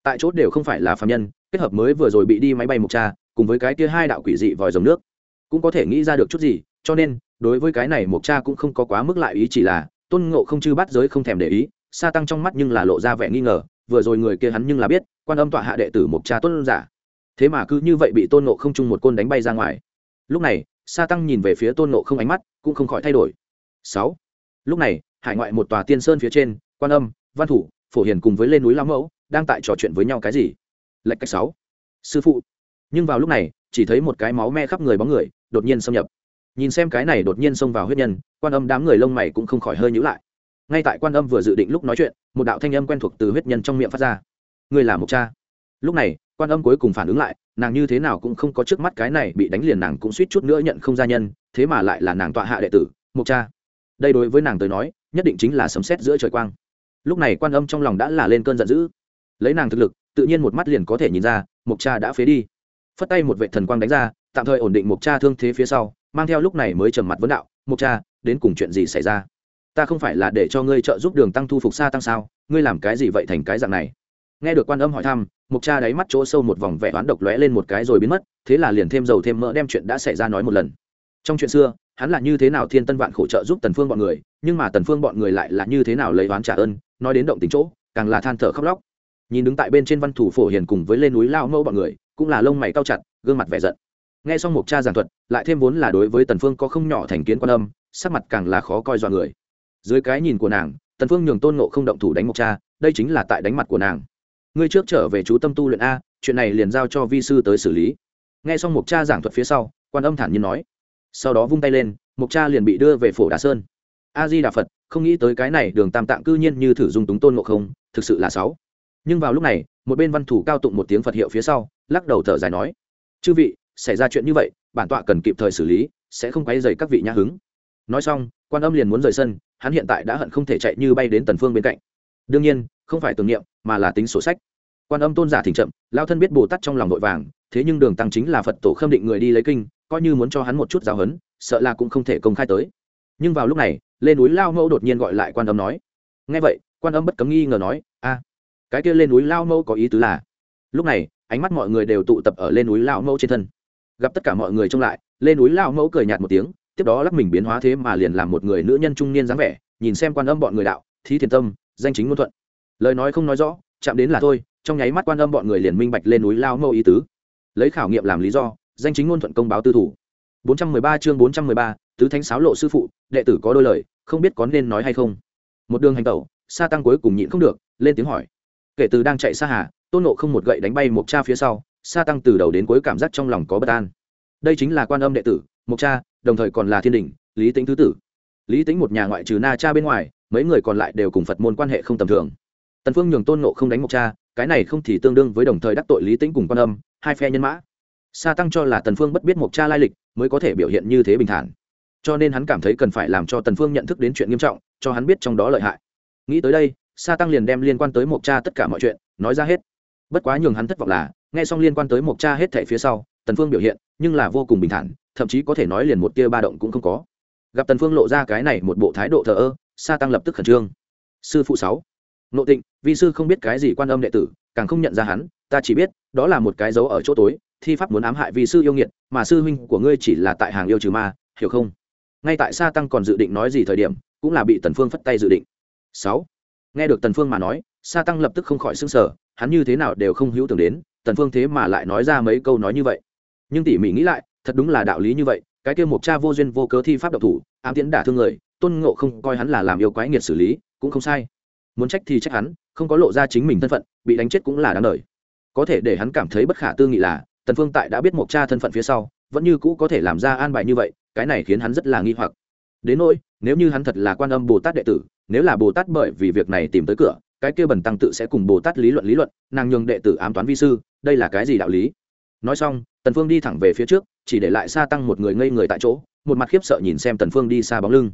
tại chốt đều không phải là phạm nhân, kết hợp mới vừa rồi bị đi máy bay mộc cha cùng với cái kia hai đạo quỷ dị vòi dòng nước. Cũng có thể nghĩ ra được chút gì, cho nên, đối với cái này mộc cha cũng không có quá mức lại ý chỉ là, tôn ngộ không chư bắt giới không thèm để ý, sa tăng trong mắt nhưng là lộ ra vẻ nghi ngờ, vừa rồi người kia hắn nhưng là biết, quan âm tọa hạ đệ tử mộc cha tôn giả. Thế mà cứ như vậy bị tôn ngộ không chung một côn đánh bay ra ngoài. Lúc này, sa tăng nhìn về phía tôn ngộ không ánh mắt cũng không khỏi thay đổi. Sáu. Lúc này, hải ngoại một tòa tiên sơn phía trên, quan âm, văn thủ, phổ hiền cùng với lên núi lão mẫu đang tại trò chuyện với nhau cái gì? Lệch cách sáu. Sư phụ. Nhưng vào lúc này, chỉ thấy một cái máu me khắp người bóng người, đột nhiên xâm nhập. Nhìn xem cái này đột nhiên xông vào huyết nhân, quan âm đám người lông mày cũng không khỏi hơi nhữ lại. Ngay tại quan âm vừa dự định lúc nói chuyện, một đạo thanh âm quen thuộc từ huyết nhân trong miệng phát ra. Người là một cha. Lúc này, quan âm cuối cùng phản ứng lại, nàng như thế nào cũng không có trước mắt cái này bị đánh liền nàng cũng suýt chút nữa nhận không gia nhân, thế mà lại là nàng tọa hạ đệ tử, mục cha. Đây đối với nàng tới nói, nhất định chính là sấm xét giữa trời quang. Lúc này quan âm trong lòng đã là lên cơn giận dữ lấy nàng thực lực, tự nhiên một mắt liền có thể nhìn ra mục cha đã phế đi. Phất tay một vệ thần quang đánh ra, tạm thời ổn định mục cha thương thế phía sau, mang theo lúc này mới trầm mặt vấn đạo mục cha, đến cùng chuyện gì xảy ra? Ta không phải là để cho ngươi trợ giúp đường tăng thu phục xa tăng sao? Ngươi làm cái gì vậy thành cái dạng này? Nghe được quan âm hỏi thăm mục cha đáy mắt chỗ sâu một vòng vẻ oán độc lóe lên một cái rồi biến mất, thế là liền thêm dầu thêm mỡ đem chuyện đã xảy ra nói một lần. Trong chuyện xưa, hắn là như thế nào thiên tân vạn khổ trợ giúp tần phương bọn người, nhưng mà tần phương bọn người lại là như thế nào lấy oán trả ơn, nói đến động tình chỗ, càng là than thở khóc lóc nhìn đứng tại bên trên văn thủ phổ hiền cùng với lên núi lao mẫu bọn người, cũng là lông mày cao chặt, gương mặt vẻ giận. Nghe xong mục cha giảng thuật, lại thêm vốn là đối với tần phương có không nhỏ thành kiến quan âm, sắc mặt càng là khó coi dọa người. Dưới cái nhìn của nàng, tần phương nhường tôn ngộ không động thủ đánh mục cha, đây chính là tại đánh mặt của nàng. Ngươi trước trở về chú tâm tu luyện a, chuyện này liền giao cho vi sư tới xử lý. Nghe xong mục cha giảng thuật phía sau, quan âm thản nhiên nói. Sau đó vung tay lên mục cha liền bị đưa về phổ đà sơn. A di đà phật, không nghĩ tới cái này đường tam tạng cư nhiên như thử dung túng tôn ngộ không, thực sự là sáu nhưng vào lúc này, một bên văn thủ cao tụng một tiếng phật hiệu phía sau, lắc đầu thở dài nói, chư vị, xảy ra chuyện như vậy, bản tọa cần kịp thời xử lý, sẽ không quay dày các vị nhã hứng. Nói xong, quan âm liền muốn rời sân, hắn hiện tại đã hận không thể chạy như bay đến tần phương bên cạnh. Đương nhiên, không phải tưởng niệm, mà là tính sổ sách. Quan âm tôn giả thỉnh chậm, lao thân biết bồ tát trong lòng vội vàng, thế nhưng đường tăng chính là phật tổ khâm định người đi lấy kinh, coi như muốn cho hắn một chút giáo hấn sợ là cũng không thể công khai tới. Nhưng vào lúc này, lên núi lao mẫu đột nhiên gọi lại quan âm nói, nghe vậy, quan âm bất cấm nghi ngờ nói, a cái kia lên núi lao mẫu có ý tứ là lúc này ánh mắt mọi người đều tụ tập ở lên núi lao mẫu trên thân. Gặp tất cả mọi người trông lại lên núi lao mẫu cười nhạt một tiếng tiếp đó lắc mình biến hóa thế mà liền làm một người nữ nhân trung niên dáng vẻ nhìn xem quan âm bọn người đạo thí thiền tâm danh chính ngôn thuận. Lời nói không nói rõ chạm đến là thôi trong nháy mắt quan âm bọn người liền minh bạch lên núi lao mẫu ý tứ. Lấy khảo nghiệm làm lý do danh chính ngôn thuận công báo tư thủ. 413 chương 413, tứ thánh sáo lộ sư phụ đệ tử có đôi lời không biết có nên nói hay không. Một đường hành tẩu sa tăng cuối cùng nhịn không được lên tiếng hỏi kể từ đang chạy xa hà, tôn nộ không một gậy đánh bay một cha phía sau, sa tăng từ đầu đến cuối cảm giác trong lòng có bất an. Đây chính là quan âm đệ tử một cha, đồng thời còn là thiên đình, lý tính thứ tử. Lý tính một nhà ngoại trừ na cha bên ngoài, mấy người còn lại đều cùng phật môn quan hệ không tầm thường. Tần phương nhường tôn nộ không đánh một cha, cái này không thì tương đương với đồng thời đắc tội lý tính cùng quan âm, hai phe nhân mã. Sa tăng cho là tần phương bất biết một cha lai lịch, mới có thể biểu hiện như thế bình thản. Cho nên hắn cảm thấy cần phải làm cho tần phương nhận thức đến chuyện nghiêm trọng, cho hắn biết trong đó lợi hại. Nghĩ tới đây sa tăng liền đem liên quan tới mộc cha tất cả mọi chuyện nói ra hết. Bất quá nhường hắn thất vọng là, nghe xong liên quan tới mộc cha hết thảy phía sau, tần phương biểu hiện nhưng là vô cùng bình thản, thậm chí có thể nói liền một tia ba động cũng không có. Gặp tần phương lộ ra cái này một bộ thái độ thờ ơ, sa tăng lập tức khẩn trương. Sư phụ sáu. Nộ tịnh, vi sư không biết cái gì quan âm đệ tử, càng không nhận ra hắn, ta chỉ biết, đó là một cái dấu ở chỗ tối, thi pháp muốn ám hại vi sư yêu nghiệt, mà sư huynh của ngươi chỉ là tại hàng yêu trừ ma, hiểu không? Ngay tại sa tăng còn dự định nói gì thời điểm, cũng là bị tần phương phất tay dự định. Sáu nghe được tần phương mà nói, sa tăng lập tức không khỏi sưng sờ, hắn như thế nào đều không hữu tưởng đến, tần phương thế mà lại nói ra mấy câu nói như vậy. Nhưng tỉ mỉ nghĩ lại, thật đúng là đạo lý như vậy, cái kia một cha vô duyên vô cớ thi pháp độc thủ, ám tiễn đả thương người, tôn ngộ không coi hắn là làm yêu quái nghiệt xử lý, cũng không sai. Muốn trách thì trách hắn, không có lộ ra chính mình thân phận, bị đánh chết cũng là đáng đời. Có thể để hắn cảm thấy bất khả tư nghị là, tần phương tại đã biết một cha thân phận phía sau, vẫn như cũ có thể làm ra an bài như vậy, cái này khiến hắn rất là nghi hoặc đến nỗi, nếu như hắn thật là quan âm bồ tát đệ tử, nếu là bồ tát bởi vì việc này tìm tới cửa, cái kia bần tăng tự sẽ cùng bồ tát lý luận lý luận, nàng nhường đệ tử ám toán vi sư, đây là cái gì đạo lý? Nói xong, tần phương đi thẳng về phía trước, chỉ để lại xa tăng một người ngây người tại chỗ, một mặt khiếp sợ nhìn xem tần phương đi xa bóng lưng.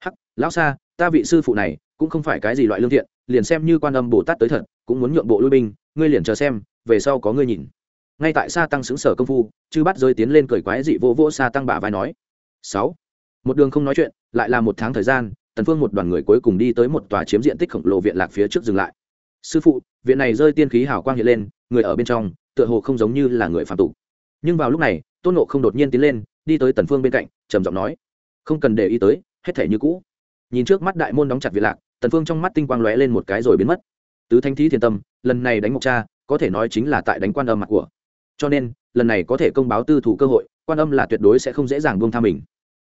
Hắc, lão xa ta vị sư phụ này, cũng không phải cái gì loại lương thiện, liền xem như quan âm bồ tát tới thật, cũng muốn nhượng bộ lui binh, ngươi liền chờ xem, về sau có ngươi nhìn. Ngay tại xa tăng xứng sở công phu, chư bắt rơi tiến lên cười quái dị vô vô xa tăng bả vai nói, sáu một đường không nói chuyện, lại là một tháng thời gian, tần phương một đoàn người cuối cùng đi tới một tòa chiếm diện tích khổng lồ viện lạc phía trước dừng lại. Sư phụ, viện này rơi tiên khí hào quang hiện lên, người ở bên trong, tựa hồ không giống như là người phạm tục. Nhưng vào lúc này, tôn nộ không đột nhiên tiến lên, đi tới tần phương bên cạnh, trầm giọng nói, không cần để ý tới, hết thể như cũ. Nhìn trước mắt đại môn đóng chặt viện lạc, tần phương trong mắt tinh quang lóe lên một cái rồi biến mất. Tứ thanh thí thiền tâm, lần này đánh mộc cha, có thể nói chính là tại đánh quan âm mặt của. Cho nên, lần này có thể công báo tư thủ cơ hội, quan âm là tuyệt đối sẽ không dễ dàng buông tha mình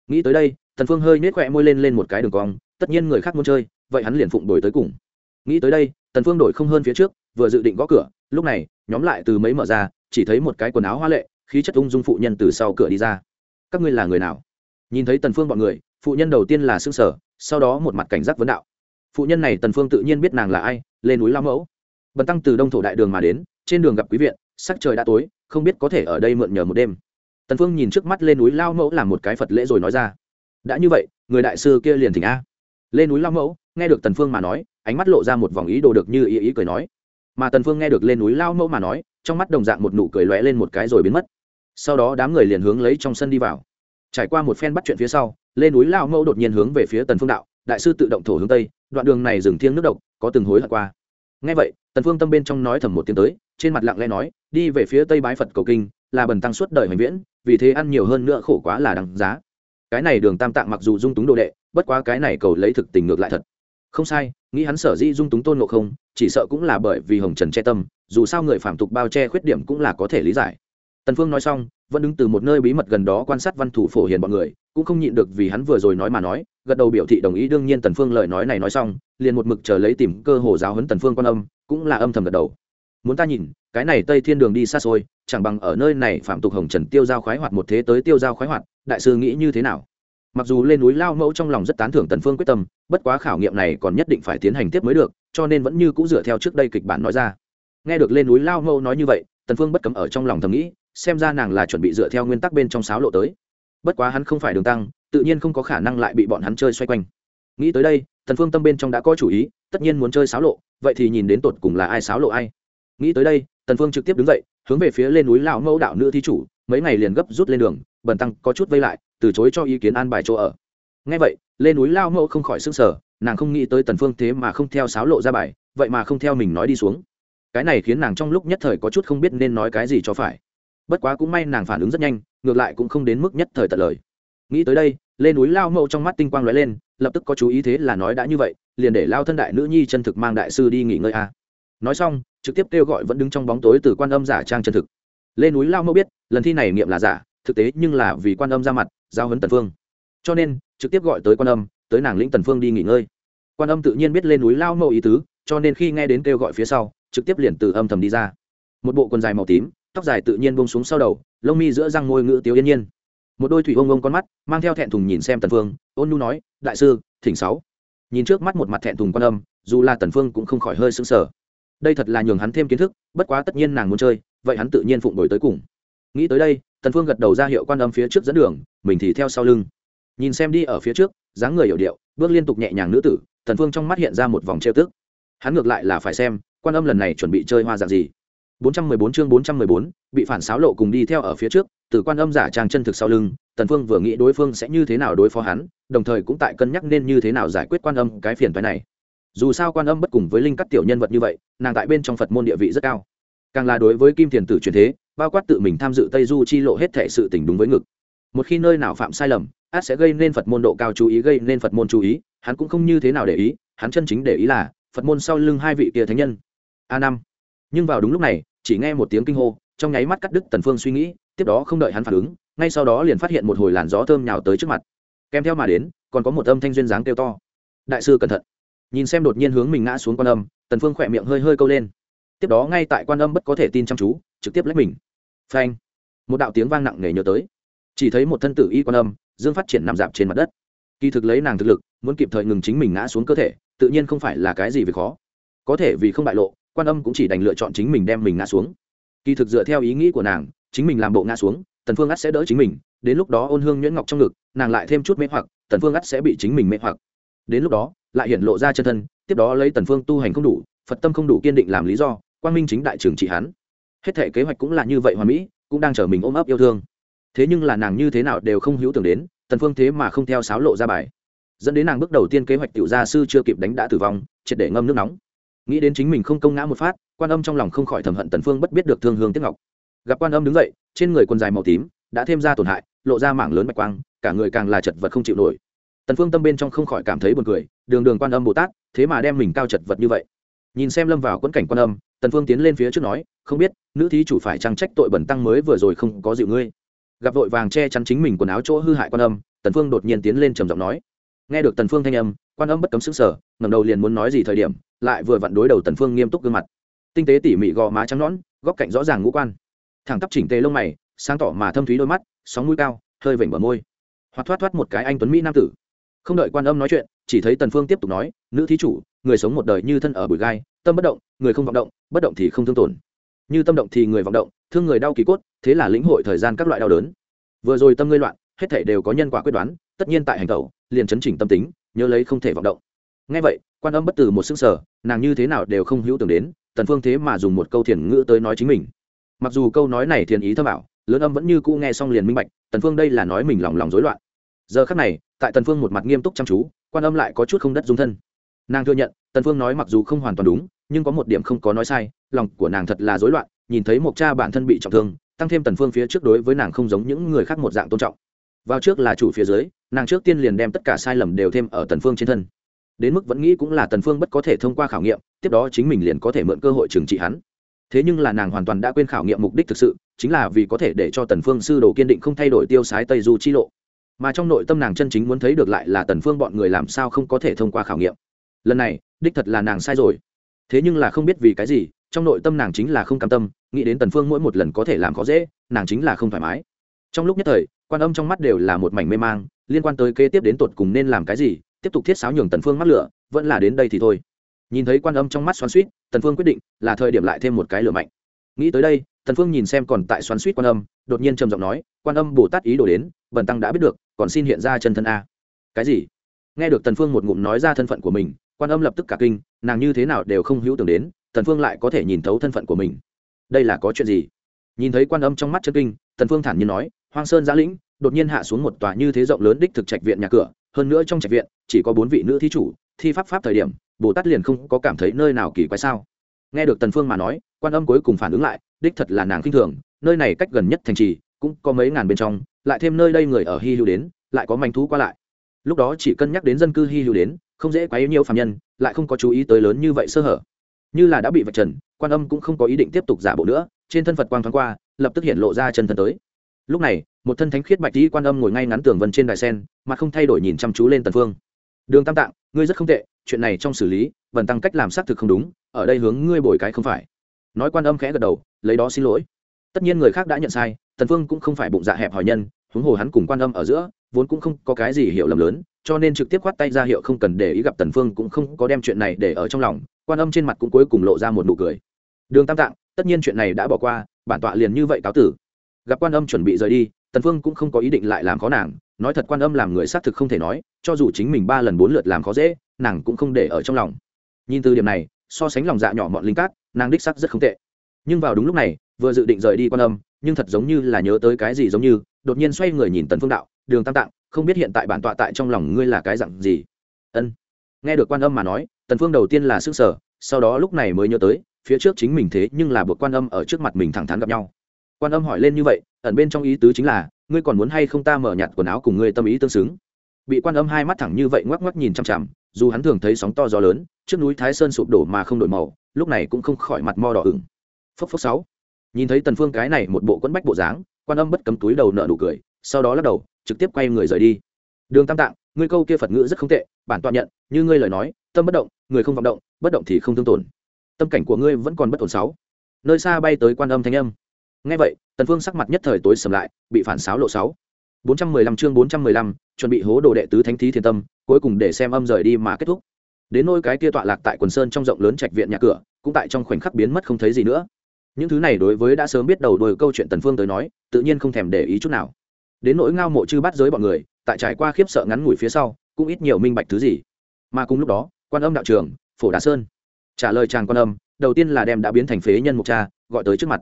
nghĩ tới đây tần phương hơi nết khỏe môi lên lên một cái đường cong tất nhiên người khác muốn chơi vậy hắn liền phụng đổi tới cùng. Nghĩ tới đây tần phương đổi không hơn phía trước vừa dự định gõ cửa lúc này nhóm lại từ mấy mở ra chỉ thấy một cái quần áo hoa lệ khí chất ung dung phụ nhân từ sau cửa đi ra. Các ngươi là người nào? Nhìn thấy tần phương bọn người phụ nhân đầu tiên là sương sờ, sau đó một mặt cảnh giác vấn đạo. Phụ nhân này tần phương tự nhiên biết nàng là ai lên núi lao mẫu. Bần tăng từ đông thổ đại đường mà đến trên đường gặp quý viện sắc trời đã tối không biết có thể ở đây mượn nhờ một đêm tần phương nhìn trước mắt lên núi lao mẫu làm một cái phật lễ rồi nói ra đã như vậy người đại sư kia liền thỉnh a lên núi lao mẫu nghe được tần phương mà nói ánh mắt lộ ra một vòng ý đồ được như ý ý cười nói mà tần phương nghe được lên núi lao mẫu mà nói trong mắt đồng dạng một nụ cười lóe lên một cái rồi biến mất sau đó đám người liền hướng lấy trong sân đi vào trải qua một phen bắt chuyện phía sau lên núi lao mẫu đột nhiên hướng về phía tần phương đạo đại sư tự động thổ hướng tây đoạn đường này dừng thiêng nước độc có từng hối hận qua nghe vậy tần phương tâm bên trong nói thầm một tiếng tới trên mặt lặng lẽ nói đi về phía tây bái phật cầu kinh là bần tăng suốt đời hành viễn vì thế ăn nhiều hơn nữa khổ quá là đằng giá. Cái này đường tam tạng mặc dù dung túng đồ đệ, bất quá cái này cầu lấy thực tình ngược lại thật. Không sai, nghĩ hắn sở dĩ dung túng tôn ngộ không, chỉ sợ cũng là bởi vì hồng trần che tâm, dù sao người phạm tục bao che khuyết điểm cũng là có thể lý giải. Tần phương nói xong, vẫn đứng từ một nơi bí mật gần đó quan sát văn thủ phổ hiền bọn người, cũng không nhịn được vì hắn vừa rồi nói mà nói, gật đầu biểu thị đồng ý đương nhiên tần phương lời nói này nói xong, liền một mực chờ lấy tìm cơ hồ giáo huấn tần phương quan âm, cũng là âm thầm gật đầu muốn ta nhìn, cái này tây thiên đường đi xa xôi, chẳng bằng ở nơi này phạm tục hồng trần tiêu giao khoái hoạt một thế tới tiêu giao khoái hoạt, đại sư nghĩ như thế nào? Mặc dù lên núi lao mẫu trong lòng rất tán thưởng tần phương quyết tâm, bất quá khảo nghiệm này còn nhất định phải tiến hành tiếp mới được, cho nên vẫn như cũ dựa theo trước đây kịch bản nói ra. Nghe được lên núi lao mẫu nói như vậy, tần phương bất cấm ở trong lòng thầm nghĩ, xem ra nàng là chuẩn bị dựa theo nguyên tắc bên trong sáo lộ tới. Bất quá hắn không phải đường tăng, tự nhiên không có khả năng lại bị bọn hắn chơi xoay quanh. Nghĩ tới đây, tần phương tâm bên trong đã có chủ ý, tất nhiên muốn chơi sáo lộ, vậy thì nhìn đến tột cùng là ai sáo lộ ai? Nghĩ tới đây, tần phương trực tiếp đứng dậy, hướng về phía lên núi lão mẫu đạo nữ thí chủ, mấy ngày liền gấp rút lên đường, bần tăng có chút vây lại, từ chối cho ý kiến an bài chỗ ở. Ngay vậy, lên núi lao mẫu không khỏi s ư n g sở nàng không nghĩ tới tần phương thế mà không theo sáo lộ ra bài, vậy mà không theo mình nói đi xuống. Cái này khiến nàng trong lúc nhất thời có chút không biết nên nói cái gì cho phải. Bất quá cũng may nàng phản ứng rất nhanh, ngược lại cũng không đến mức nhất thời tận lời. Nghĩ tới đây, lên núi lao mẫu trong mắt tinh quang lóe lên, lập tức có chú ý thế là nói đã như vậy, liền để lao thân đại nữ nhi chân thực mang đại sư đi nghỉ ngơi a nói xong, trực tiếp kêu gọi vẫn đứng trong bóng tối từ quan âm giả trang chân thực. Lên núi lao mẫu biết, lần thi này nghiệm là giả, thực tế nhưng là vì quan âm ra mặt, giao hấn tần phương. Cho nên, trực tiếp gọi tới quan âm, tới nàng lĩnh tần phương đi nghỉ ngơi. Quan âm tự nhiên biết lên núi lao mẫu ý tứ, cho nên khi nghe đến kêu gọi phía sau, trực tiếp liền từ âm thầm đi ra. Một bộ quần dài màu tím, tóc dài tự nhiên buông xuống sau đầu, lông mi giữa răng môi ngữ tiếu yên nhiên. Một đôi thủy ông ông con mắt, mang theo thẹn thùng nhìn xem tần phương, ôn nhu nói, đại sư, thỉnh sáu. Nhìn trước mắt một mặt thẹn thùng quan âm, dù là tần phương cũng không khỏi hơi sững sờ đây thật là nhường hắn thêm kiến thức bất quá tất nhiên nàng muốn chơi vậy hắn tự nhiên phụng đổi tới cùng. Nghĩ tới đây tần phương gật đầu ra hiệu quan âm phía trước dẫn đường mình thì theo sau lưng. Nhìn xem đi ở phía trước dáng người hiểu điệu bước liên tục nhẹ nhàng nữ tử tần phương trong mắt hiện ra một vòng trêu tức. Hắn ngược lại là phải xem quan âm lần này chuẩn bị chơi hoa dạng gì. 414 chương 414, bị phản xáo lộ cùng đi theo ở phía trước từ quan âm giả trang chân thực sau lưng tần phương vừa nghĩ đối phương sẽ như thế nào đối phó hắn đồng thời cũng tại cân nhắc nên như thế nào giải quyết quan âm cái phiền toái này dù sao quan âm bất cùng với linh cắt tiểu nhân vật như vậy, nàng tại bên trong phật môn địa vị rất cao. Càng là đối với kim thiền tử truyền thế, bao quát tự mình tham dự tây du chi lộ hết thể sự tình đúng với ngực. Một khi nơi nào phạm sai lầm, át sẽ gây nên phật môn độ cao chú ý, gây nên phật môn chú ý, hắn cũng không như thế nào để ý, hắn chân chính để ý là, phật môn sau lưng hai vị kia thánh nhân. A năm. Nhưng vào đúng lúc này, chỉ nghe một tiếng kinh hô, trong nháy mắt cắt đứt tần phương suy nghĩ, tiếp đó không đợi hắn phản ứng, ngay sau đó liền phát hiện một hồi làn gió thơm nhào tới trước mặt. Kèm theo mà đến, còn có một âm thanh duyên dáng kêu to. Đại sư cẩn thận nhìn xem đột nhiên hướng mình ngã xuống quan âm, tần phương khỏe miệng hơi hơi câu lên. Tiếp đó ngay tại quan âm bất có thể tin chăm chú, trực tiếp lách mình. Phanh! Một đạo tiếng vang nặng nề nhớ tới. Chỉ thấy một thân tử y quan âm, dương phát triển nằm dạp trên mặt đất. Kỳ thực lấy nàng thực lực, muốn kịp thời ngừng chính mình ngã xuống cơ thể, tự nhiên không phải là cái gì về khó. Có thể vì không bại lộ, quan âm cũng chỉ đành lựa chọn chính mình đem mình ngã xuống. Kỳ thực dựa theo ý nghĩ của nàng, chính mình làm bộ ngã xuống, tần phương ắt sẽ đỡ chính mình, đến lúc đó ôn hương nhuyễn ngọc trong ngực, nàng lại thêm chút mê hoặc, tần phương ắt sẽ bị chính mình mê hoặc. Đến lúc đó lại hiện lộ ra chân thân, tiếp đó lấy tần phương tu hành không đủ, phật tâm không đủ kiên định làm lý do, quang minh chính đại trưởng trị hắn. Hết thể kế hoạch cũng là như vậy hoàn mỹ, cũng đang chờ mình ôm ấp yêu thương. Thế nhưng là nàng như thế nào đều không hữu tưởng đến, tần phương thế mà không theo sáo lộ ra bài. Dẫn đến nàng bước đầu tiên kế hoạch tiểu gia sư chưa kịp đánh đã tử vong, triệt để ngâm nước nóng. Nghĩ đến chính mình không công ngã một phát, quan âm trong lòng không khỏi thầm hận tần phương bất biết được thương hương tiếc ngọc. Gặp quan âm đứng dậy, trên người quần dài màu tím, đã thêm ra tổn hại, lộ ra mảng lớn bạch quang, cả người càng là chật vật không chịu nổi tần phương tâm bên trong không khỏi cảm thấy buồn cười, đường đường quan âm bồ tát, thế mà đem mình cao chật vật như vậy. Nhìn xem lâm vào quẫn cảnh quan âm, tần phương tiến lên phía trước nói, không biết, nữ thí chủ phải trang trách tội bẩn tăng mới vừa rồi không có dịu ngươi? Gặp vội vàng che chắn chính mình quần áo chỗ hư hại quan âm, tần phương đột nhiên tiến lên trầm giọng nói. Nghe được tần phương thanh âm, quan âm bất cấm sững sờ, ngẩng đầu liền muốn nói gì thời điểm, lại vừa vặn đối đầu tần phương nghiêm túc gương mặt. Tinh tế tỉ mỉ gò má trắng nõn, góc cạnh rõ ràng ngũ quan. Thẳng tắp chỉnh tề lông mày, sáng tỏ mà thâm thúy đôi mắt, sóng mũi cao, hơi vểnh bờ môi. Hoạt thoát thoát một cái anh tuấn mỹ nam tử không đợi quan âm nói chuyện, chỉ thấy tần phương tiếp tục nói, nữ thí chủ, người sống một đời như thân ở bụi gai, tâm bất động, người không vọng động, bất động thì không thương tổn. Như tâm động thì người vọng động, thương người đau kỳ cốt, thế là lĩnh hội thời gian các loại đau đớn. Vừa rồi tâm ngươi loạn, hết thảy đều có nhân quả quyết đoán, tất nhiên tại hành tẩu, liền chấn chỉnh tâm tính, nhớ lấy không thể vọng động. Nghe vậy, quan âm bất từ một sức sở nàng như thế nào đều không hữu tưởng đến, tần phương thế mà dùng một câu thiền ngữ tới nói chính mình. Mặc dù câu nói này thiền ý thâm ảo, lớn âm vẫn như cũ nghe xong liền minh bạch, tần phương đây là nói mình lòng lòng rối loạn giờ khắc này, tại tần phương một mặt nghiêm túc chăm chú, quan âm lại có chút không đất dung thân. Nàng thừa nhận, tần phương nói mặc dù không hoàn toàn đúng, nhưng có một điểm không có nói sai, lòng của nàng thật là rối loạn, nhìn thấy một cha bản thân bị trọng thương, tăng thêm tần phương phía trước đối với nàng không giống những người khác một dạng tôn trọng. Vào trước là chủ phía dưới, nàng trước tiên liền đem tất cả sai lầm đều thêm ở tần phương trên thân. Đến mức vẫn nghĩ cũng là tần phương bất có thể thông qua khảo nghiệm, tiếp đó chính mình liền có thể mượn cơ hội trừng trị hắn. Thế nhưng là nàng hoàn toàn đã quên khảo nghiệm mục đích thực sự, chính là vì có thể để cho tần phương sư đồ kiên định không thay đổi tiêu sái tây du chi lộ mà trong nội tâm nàng chân chính muốn thấy được lại là tần phương bọn người làm sao không có thể thông qua khảo nghiệm. Lần này, đích thật là nàng sai rồi. Thế nhưng là không biết vì cái gì, trong nội tâm nàng chính là không cam tâm, nghĩ đến tần phương mỗi một lần có thể làm khó dễ, nàng chính là không thoải mái. Trong lúc nhất thời, quan âm trong mắt đều là một mảnh mê mang, liên quan tới kế tiếp đến tột cùng nên làm cái gì, tiếp tục thiết sáo nhường tần phương mắc lửa, vẫn là đến đây thì thôi. Nhìn thấy quan âm trong mắt xoắn xuýt, tần phương quyết định là thời điểm lại thêm một cái lửa mạnh. Nghĩ tới đây tần phương nhìn xem còn tại xoắn suýt quan âm, đột nhiên trầm giọng nói, quan âm bồ tát ý đồ đến, bần tăng đã biết được, còn xin hiện ra chân thân a. Cái gì? Nghe được tần phương một ngụm nói ra thân phận của mình, quan âm lập tức cả kinh, nàng như thế nào đều không hữu tưởng đến, tần phương lại có thể nhìn thấu thân phận của mình. Đây là có chuyện gì? Nhìn thấy quan âm trong mắt chân kinh, tần phương thản nhiên nói, hoang sơn giã lĩnh, đột nhiên hạ xuống một tòa như thế rộng lớn đích thực trạch viện nhà cửa, hơn nữa trong trạch viện, chỉ có bốn vị nữ thí chủ, thi pháp pháp thời điểm, bồ tát liền không có cảm thấy nơi nào kỳ quái sao? Nghe được tần phương mà nói, quan âm cuối cùng phản ứng lại đích thật là nàng kinh thường, nơi này cách gần nhất thành trì, cũng có mấy ngàn bên trong, lại thêm nơi đây người ở hy hữu đến, lại có manh thú qua lại. Lúc đó chỉ cân nhắc đến dân cư hy hữu đến, không dễ quá nhiều phạm nhân, lại không có chú ý tới lớn như vậy sơ hở. Như là đã bị vạch trần, quan âm cũng không có ý định tiếp tục giả bộ nữa, trên thân phật quang thoáng qua, lập tức hiện lộ ra chân thân tới. Lúc này, một thân thánh khiết bạch tý quan âm ngồi ngay ngắn tường vân trên đài sen, mà không thay đổi nhìn chăm chú lên tần phương. Đường tam tạng, ngươi rất không tệ, chuyện này trong xử lý vần tăng cách làm xác thực không đúng, ở đây hướng ngươi bồi cái không phải nói quan âm khẽ gật đầu, lấy đó xin lỗi. Tất nhiên người khác đã nhận sai, tần phương cũng không phải bụng dạ hẹp hòi nhân, huống hồ hắn cùng quan âm ở giữa, vốn cũng không có cái gì hiểu lầm lớn, cho nên trực tiếp khoát tay ra hiệu không cần để ý gặp tần phương cũng không có đem chuyện này để ở trong lòng, quan âm trên mặt cũng cuối cùng lộ ra một nụ cười. Đường tam tạng, tất nhiên chuyện này đã bỏ qua, bản tọa liền như vậy cáo tử. Gặp quan âm chuẩn bị rời đi, tần phương cũng không có ý định lại làm khó nàng, nói thật quan âm làm người xác thực không thể nói, cho dù chính mình ba lần bốn lượt làm khó dễ, nàng cũng không để ở trong lòng. Nhìn từ điểm này, so sánh lòng dạ nhỏ mọn linh cát nàng đích sắc rất không tệ. Nhưng vào đúng lúc này, vừa dự định rời đi quan âm, nhưng thật giống như là nhớ tới cái gì giống như, đột nhiên xoay người nhìn tần phương đạo, đường tam tạng, không biết hiện tại bản tọa tại trong lòng ngươi là cái dạng gì? Ân. Nghe được quan âm mà nói, tần phương đầu tiên là sức sở sau đó lúc này mới nhớ tới, phía trước chính mình thế nhưng là buộc quan âm ở trước mặt mình thẳng thắn gặp nhau. Quan âm hỏi lên như vậy, ẩn bên trong ý tứ chính là, ngươi còn muốn hay không ta mở nhặt quần áo cùng ngươi tâm ý tương xứng? Bị quan âm hai mắt thẳng như vậy ngoắc ngoắc nhìn chằm chằm, dù hắn thường thấy sóng to gió lớn, trước núi thái sơn sụp đổ mà không đổi màu lúc này cũng không khỏi mặt mo đỏ ửng. Phốc phốc sáu. Nhìn thấy tần phương cái này một bộ quẫn bách bộ dáng quan âm bất cấm túi đầu nợ nụ cười sau đó lắc đầu trực tiếp quay người rời đi. Đường tam tạng ngươi câu kia phật ngữ rất không tệ bản tọa nhận như ngươi lời nói tâm bất động người không vọng động bất động thì không thương tổn. Tâm cảnh của ngươi vẫn còn bất ổn sáu. Nơi xa bay tới quan âm thanh âm. Nghe vậy tần phương sắc mặt nhất thời tối sầm lại bị phản sáo lộ sáu. 415 chương 415, chuẩn bị hố đồ đệ tứ thánh thí thiên tâm cuối cùng để xem âm rời đi mà kết thúc đến nôi cái kia tọa lạc tại quần sơn trong rộng lớn trạch viện nhà cửa, cũng tại trong khoảnh khắc biến mất không thấy gì nữa. Những thứ này đối với đã sớm biết đầu đuôi câu chuyện tần phương tới nói, tự nhiên không thèm để ý chút nào. Đến nỗi ngao mộ chư bắt giới bọn người, tại trải qua khiếp sợ ngắn ngủi phía sau, cũng ít nhiều minh bạch thứ gì. Mà cùng lúc đó, quan âm đạo trường phổ đà sơn, trả lời chàng quan âm, đầu tiên là đem đã biến thành phế nhân mục cha, gọi tới trước mặt.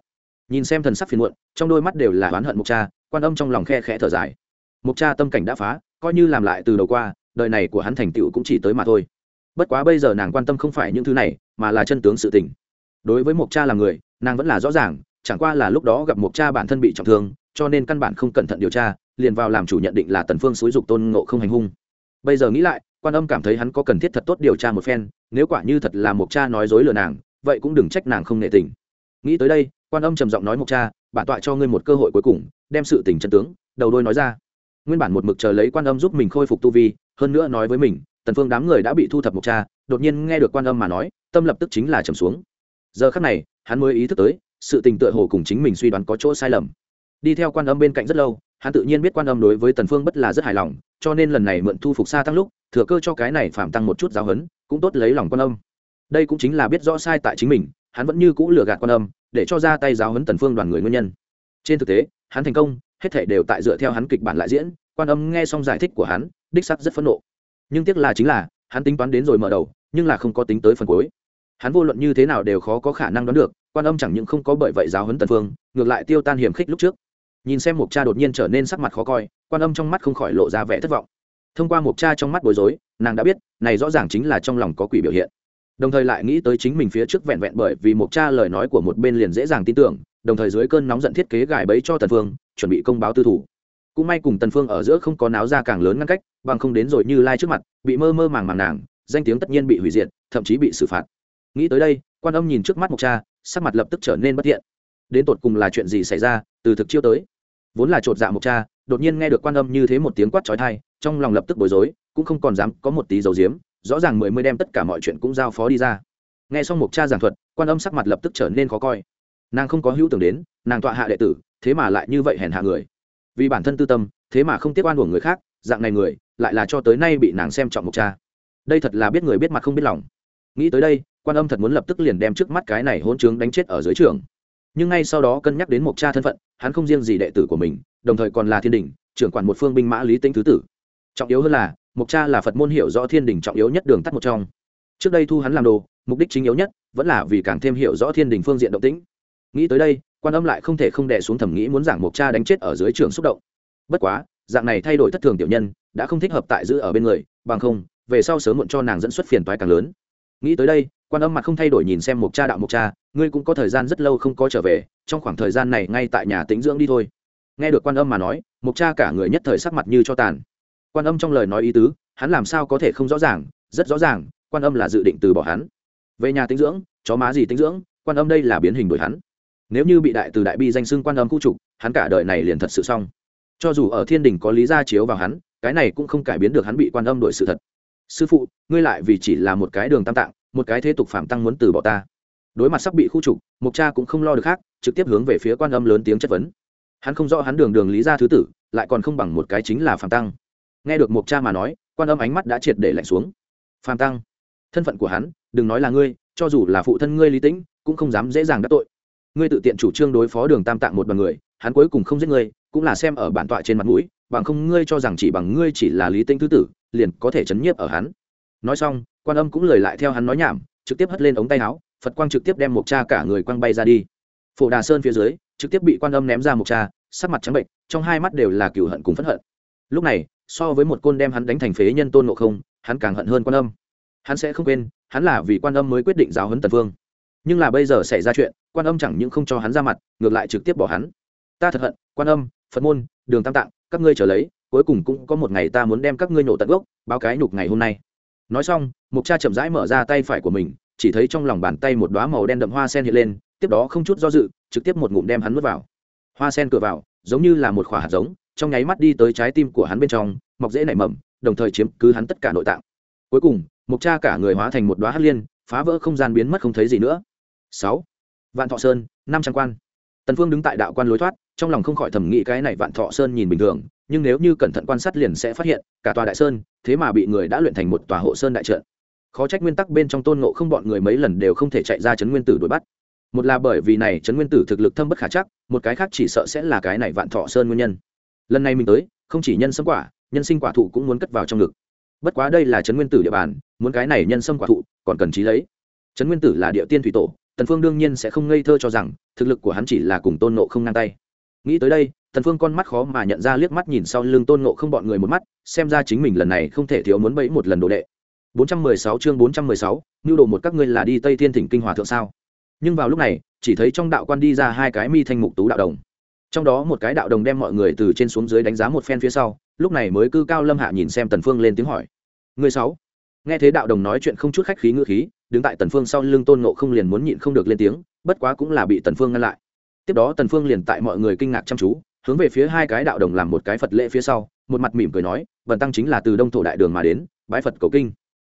Nhìn xem thần sắc phiền muộn, trong đôi mắt đều là oán hận mục cha, quan âm trong lòng khe khẽ thở dài. Mục cha tâm cảnh đã phá, coi như làm lại từ đầu qua, đời này của hắn thành tựu cũng chỉ tới mà thôi bất quá bây giờ nàng quan tâm không phải những thứ này, mà là chân tướng sự tình. Đối với Mộc cha là người, nàng vẫn là rõ ràng, chẳng qua là lúc đó gặp Mộc cha bản thân bị trọng thương, cho nên căn bản không cẩn thận điều tra, liền vào làm chủ nhận định là tần phương xúi dục tôn ngộ không hành hung. Bây giờ nghĩ lại, quan âm cảm thấy hắn có cần thiết thật tốt điều tra một phen, nếu quả như thật là Mộc cha nói dối lừa nàng, vậy cũng đừng trách nàng không nể tình. Nghĩ tới đây, quan âm trầm giọng nói Mộc cha, bản tọa cho ngươi một cơ hội cuối cùng, đem sự tình chân tướng, đầu đôi nói ra. Nguyên bản một mực chờ lấy quan âm giúp mình khôi phục tu vi, hơn nữa nói với mình tần phương đám người đã bị thu thập mục cha đột nhiên nghe được quan âm mà nói, tâm lập tức chính là trầm xuống. Giờ khắc này, hắn mới ý thức tới, sự tình tựa hồ cùng chính mình suy đoán có chỗ sai lầm. Đi theo quan âm bên cạnh rất lâu, hắn tự nhiên biết quan âm đối với tần phương bất là rất hài lòng, cho nên lần này mượn thu phục xa tăng lúc, thừa cơ cho cái này phạm tăng một chút giáo hấn cũng tốt lấy lòng quan âm. Đây cũng chính là biết rõ sai tại chính mình, hắn vẫn như cũ lừa gạt quan âm, để cho ra tay giáo hấn tần phương đoàn người nguyên nhân. Trên thực tế, hắn thành công, hết thảy đều tại dựa theo hắn kịch bản lại diễn, quan âm nghe xong giải thích của hắn, đích sắc rất phẫn nộ nhưng tiếc là chính là, hắn tính toán đến rồi mở đầu, nhưng là không có tính tới phần cuối. Hắn vô luận như thế nào đều khó có khả năng đoán được, quan âm chẳng những không có bởi vậy giáo huấn tần phương, ngược lại tiêu tan hiểm khích lúc trước. Nhìn xem mục cha đột nhiên trở nên sắc mặt khó coi, quan âm trong mắt không khỏi lộ ra vẻ thất vọng. Thông qua mục cha trong mắt bối rối, nàng đã biết, này rõ ràng chính là trong lòng có quỷ biểu hiện. Đồng thời lại nghĩ tới chính mình phía trước vẹn vẹn bởi vì mục cha lời nói của một bên liền dễ dàng tin tưởng, đồng thời dưới cơn nóng giận thiết kế gài bẫy cho tần phương, chuẩn bị công báo tư thủ cũng may cùng tần phương ở giữa không có náo ra càng lớn ngăn cách, bằng không đến rồi như lai trước mặt, bị mơ mơ màng màng nàng, danh tiếng tất nhiên bị hủy diệt, thậm chí bị xử phạt. Nghĩ tới đây, quan âm nhìn trước mắt mục cha, sắc mặt lập tức trở nên bất thiện. Đến tột cùng là chuyện gì xảy ra, từ thực chiêu tới. Vốn là trột dạ mục cha, đột nhiên nghe được quan âm như thế một tiếng quát chói tai trong lòng lập tức bối rối, cũng không còn dám có một tí dầu diếm rõ ràng mười mươi đem tất cả mọi chuyện cũng giao phó đi ra. Nghe xong mục cha giảng thuật, quan âm sắc mặt lập tức trở nên khó coi. Nàng không có hữu tưởng đến, nàng tọa hạ đệ tử, thế mà lại như vậy hèn hạ người vì bản thân tư tâm, thế mà không tiếp oan của người khác, dạng này người, lại là cho tới nay bị nàng xem trọng mục cha. Đây thật là biết người biết mặt không biết lòng. Nghĩ tới đây, quan âm thật muốn lập tức liền đem trước mắt cái này hôn trướng đánh chết ở dưới trường. Nhưng ngay sau đó cân nhắc đến mục cha thân phận, hắn không riêng gì đệ tử của mình, đồng thời còn là thiên đình, trưởng quản một phương binh mã lý tính thứ tử. Trọng yếu hơn là, mục cha là phật môn hiểu rõ thiên đình trọng yếu nhất đường tắt một trong. Trước đây thu hắn làm đồ, mục đích chính yếu nhất vẫn là vì càng thêm hiểu rõ thiên đình phương diện động tĩnh. Nghĩ tới đây quan âm lại không thể không đè xuống thẩm nghĩ muốn giảng mục cha đánh chết ở dưới trường xúc động. Bất quá, dạng này thay đổi thất thường tiểu nhân, đã không thích hợp tại giữ ở bên người, bằng không, về sau sớm muộn cho nàng dẫn xuất phiền toái càng lớn. Nghĩ tới đây, quan âm mặt không thay đổi nhìn xem mục cha đạo mục cha, ngươi cũng có thời gian rất lâu không có trở về, trong khoảng thời gian này ngay tại nhà tĩnh dưỡng đi thôi. Nghe được quan âm mà nói, mục cha cả người nhất thời sắc mặt như cho tàn. Quan âm trong lời nói ý tứ, hắn làm sao có thể không rõ ràng, rất rõ ràng, quan âm là dự định từ bỏ hắn. Về nhà tĩnh dưỡng, chó má gì tĩnh dưỡng, quan âm đây là biến hình đổi hắn nếu như bị đại từ đại bi danh xưng quan âm khu trục, hắn cả đời này liền thật sự xong. Cho dù ở thiên đình có lý gia chiếu vào hắn, cái này cũng không cải biến được hắn bị quan âm đổi sự thật. Sư phụ, ngươi lại vì chỉ là một cái đường tam tạng, một cái thế tục phạm tăng muốn từ bỏ ta. Đối mặt sắp bị khu trục, mục cha cũng không lo được khác, trực tiếp hướng về phía quan âm lớn tiếng chất vấn. Hắn không rõ hắn đường đường lý ra thứ tử, lại còn không bằng một cái chính là phạm tăng. Nghe được mục cha mà nói, quan âm ánh mắt đã triệt để lạnh xuống. Phạm tăng, thân phận của hắn, đừng nói là ngươi, cho dù là phụ thân ngươi lý tĩnh, cũng không dám dễ dàng đắc tội ngươi tự tiện chủ trương đối phó đường tam tạng một bằng người, hắn cuối cùng không giết ngươi, cũng là xem ở bản tọa trên mặt mũi, bằng không ngươi cho rằng chỉ bằng ngươi chỉ là lý tinh thứ tử, liền có thể chấn nhiếp ở hắn. Nói xong, quan âm cũng lời lại theo hắn nói nhảm, trực tiếp hất lên ống tay áo, phật quang trực tiếp đem một cha cả người quăng bay ra đi. Phổ đà sơn phía dưới, trực tiếp bị quan âm ném ra một cha, sắc mặt trắng bệnh, trong hai mắt đều là cửu hận cùng phẫn hận. Lúc này, so với một côn đem hắn đánh thành phế nhân tôn ngộ không, hắn càng hận hơn quan âm. Hắn sẽ không quên, hắn là vì quan âm mới quyết định giáo huấn tần phương nhưng là bây giờ xảy ra chuyện quan âm chẳng những không cho hắn ra mặt, ngược lại trực tiếp bỏ hắn. Ta thật hận, quan âm, phật môn, đường tam tạng, các ngươi trở lấy, cuối cùng cũng có một ngày ta muốn đem các ngươi nổ tận gốc, báo cái nhục ngày hôm nay. Nói xong, mục cha chậm rãi mở ra tay phải của mình, chỉ thấy trong lòng bàn tay một đoá màu đen đậm hoa sen hiện lên, tiếp đó không chút do dự, trực tiếp một ngụm đem hắn nuốt vào. Hoa sen cửa vào, giống như là một khỏa hạt giống, trong nháy mắt đi tới trái tim của hắn bên trong, mọc dễ nảy mầm, đồng thời chiếm cứ hắn tất cả nội tạng. Cuối cùng, mục cha cả người hóa thành một đoá hắc liên, phá vỡ không gian biến mất không thấy gì nữa. Sáu vạn thọ sơn, năm trăm quan. Tần phương đứng tại đạo quan lối thoát, trong lòng không khỏi thầm nghĩ cái này vạn thọ sơn nhìn bình thường, nhưng nếu như cẩn thận quan sát liền sẽ phát hiện, cả tòa đại sơn, thế mà bị người đã luyện thành một tòa hộ sơn đại trận. Khó trách nguyên tắc bên trong tôn ngộ không bọn người mấy lần đều không thể chạy ra chấn nguyên tử đuổi bắt. Một là bởi vì này chấn nguyên tử thực lực thâm bất khả chắc, một cái khác chỉ sợ sẽ là cái này vạn thọ sơn nguyên nhân. Lần này mình tới, không chỉ nhân sâm quả, nhân sinh quả thụ cũng muốn cất vào trong ngực. Bất quá đây là chấn nguyên tử địa bàn, muốn cái này nhân sâm quả thụ, còn cần trí lấy. Chấn nguyên tử là địa tiên thủy tổ tần phương đương nhiên sẽ không ngây thơ cho rằng thực lực của hắn chỉ là cùng tôn nộ không ngang tay. Nghĩ tới đây tần phương con mắt khó mà nhận ra liếc mắt nhìn sau lưng tôn nộ không bọn người một mắt xem ra chính mình lần này không thể thiếu muốn bẫy một lần đồ đệ. 416 chương 416, nưu đồ một các ngươi là đi tây thiên thỉnh kinh hòa thượng sao? Nhưng vào lúc này chỉ thấy trong đạo quan đi ra hai cái mi thanh mục tú đạo đồng. Trong đó một cái đạo đồng đem mọi người từ trên xuống dưới đánh giá một phen phía sau lúc này mới cư cao lâm hạ nhìn xem tần phương lên tiếng hỏi. Người sáu. Nghe thế đạo đồng nói chuyện không chút khách khí ngữ khí đứng tại tần phương sau lưng tôn ngộ không liền muốn nhịn không được lên tiếng, bất quá cũng là bị tần phương ngăn lại. Tiếp đó tần phương liền tại mọi người kinh ngạc chăm chú, hướng về phía hai cái đạo đồng làm một cái phật lễ phía sau, một mặt mỉm cười nói vần tăng chính là từ đông thổ đại đường mà đến, bái phật cầu kinh.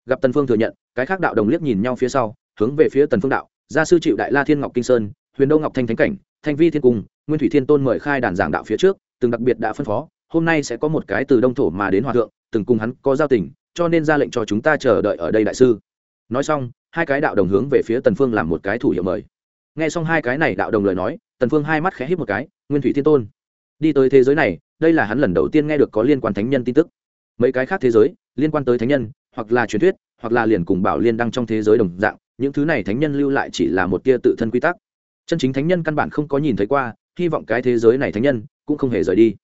Gặp tần phương thừa nhận, cái khác đạo đồng liếc nhìn nhau phía sau, hướng về phía tần phương đạo, gia sư chịu đại la thiên ngọc kinh sơn, huyền đô ngọc thanh thánh cảnh, thanh vi thiên cung, nguyên thủy thiên tôn mời khai đàn giảng đạo phía trước, từng đặc biệt đã phân phó, hôm nay sẽ có một cái từ đông thổ mà đến hòa thượng, từng cùng hắn có giao tình, cho nên ra lệnh cho chúng ta chờ đợi ở đây đại sư. Nói xong hai cái đạo đồng hướng về phía tần phương làm một cái thủ hiệu mời. Nghe xong hai cái này đạo đồng lời nói, tần phương hai mắt khẽ híp một cái, nguyên thủy thiên tôn. Đi tới thế giới này, đây là hắn lần đầu tiên nghe được có liên quan thánh nhân tin tức. Mấy cái khác thế giới, liên quan tới thánh nhân, hoặc là truyền thuyết, hoặc là liền cùng bảo liên đăng trong thế giới đồng dạng, những thứ này thánh nhân lưu lại chỉ là một tia tự thân quy tắc. Chân chính thánh nhân căn bản không có nhìn thấy qua, hy vọng cái thế giới này thánh nhân cũng không hề rời đi.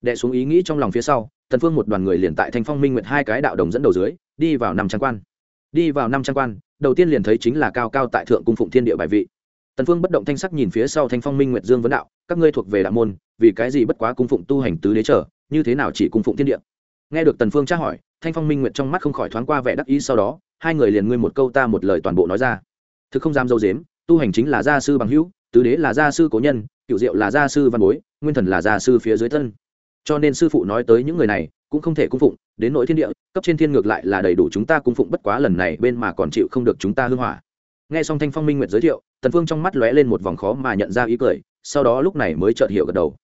Đệ xuống ý nghĩ trong lòng phía sau, tần phương một đoàn người liền tại thanh phong minh nguyệt hai cái đạo đồng dẫn đầu dưới, đi vào năm trang quan. Đi vào năm trang quan đầu tiên liền thấy chính là cao cao tại thượng cung phụng thiên địa bài vị. Tần phương bất động thanh sắc nhìn phía sau thanh phong minh nguyệt dương vấn đạo, các ngươi thuộc về đạo môn, vì cái gì bất quá cung phụng tu hành tứ đế trở, như thế nào chỉ cung phụng thiên địa? Nghe được tần phương tra hỏi, thanh phong minh nguyệt trong mắt không khỏi thoáng qua vẻ đắc ý sau đó, hai người liền ngươi một câu ta một lời toàn bộ nói ra. Thực không dám dâu dếm, tu hành chính là gia sư bằng hữu, tứ đế là gia sư cố nhân cựu diệu là gia sư văn bối, nguyên thần là gia sư phía dưới thân. Cho nên sư phụ nói tới những người này, cũng không thể cung phụng đến nội thiên địa, cấp trên thiên ngược lại là đầy đủ chúng ta cung phụng bất quá lần này bên mà còn chịu không được chúng ta hư hỏa. Nghe xong thanh phong minh nguyệt giới thiệu, tần phương trong mắt lóe lên một vòng khó mà nhận ra ý cười, sau đó lúc này mới chợt hiểu gật đầu.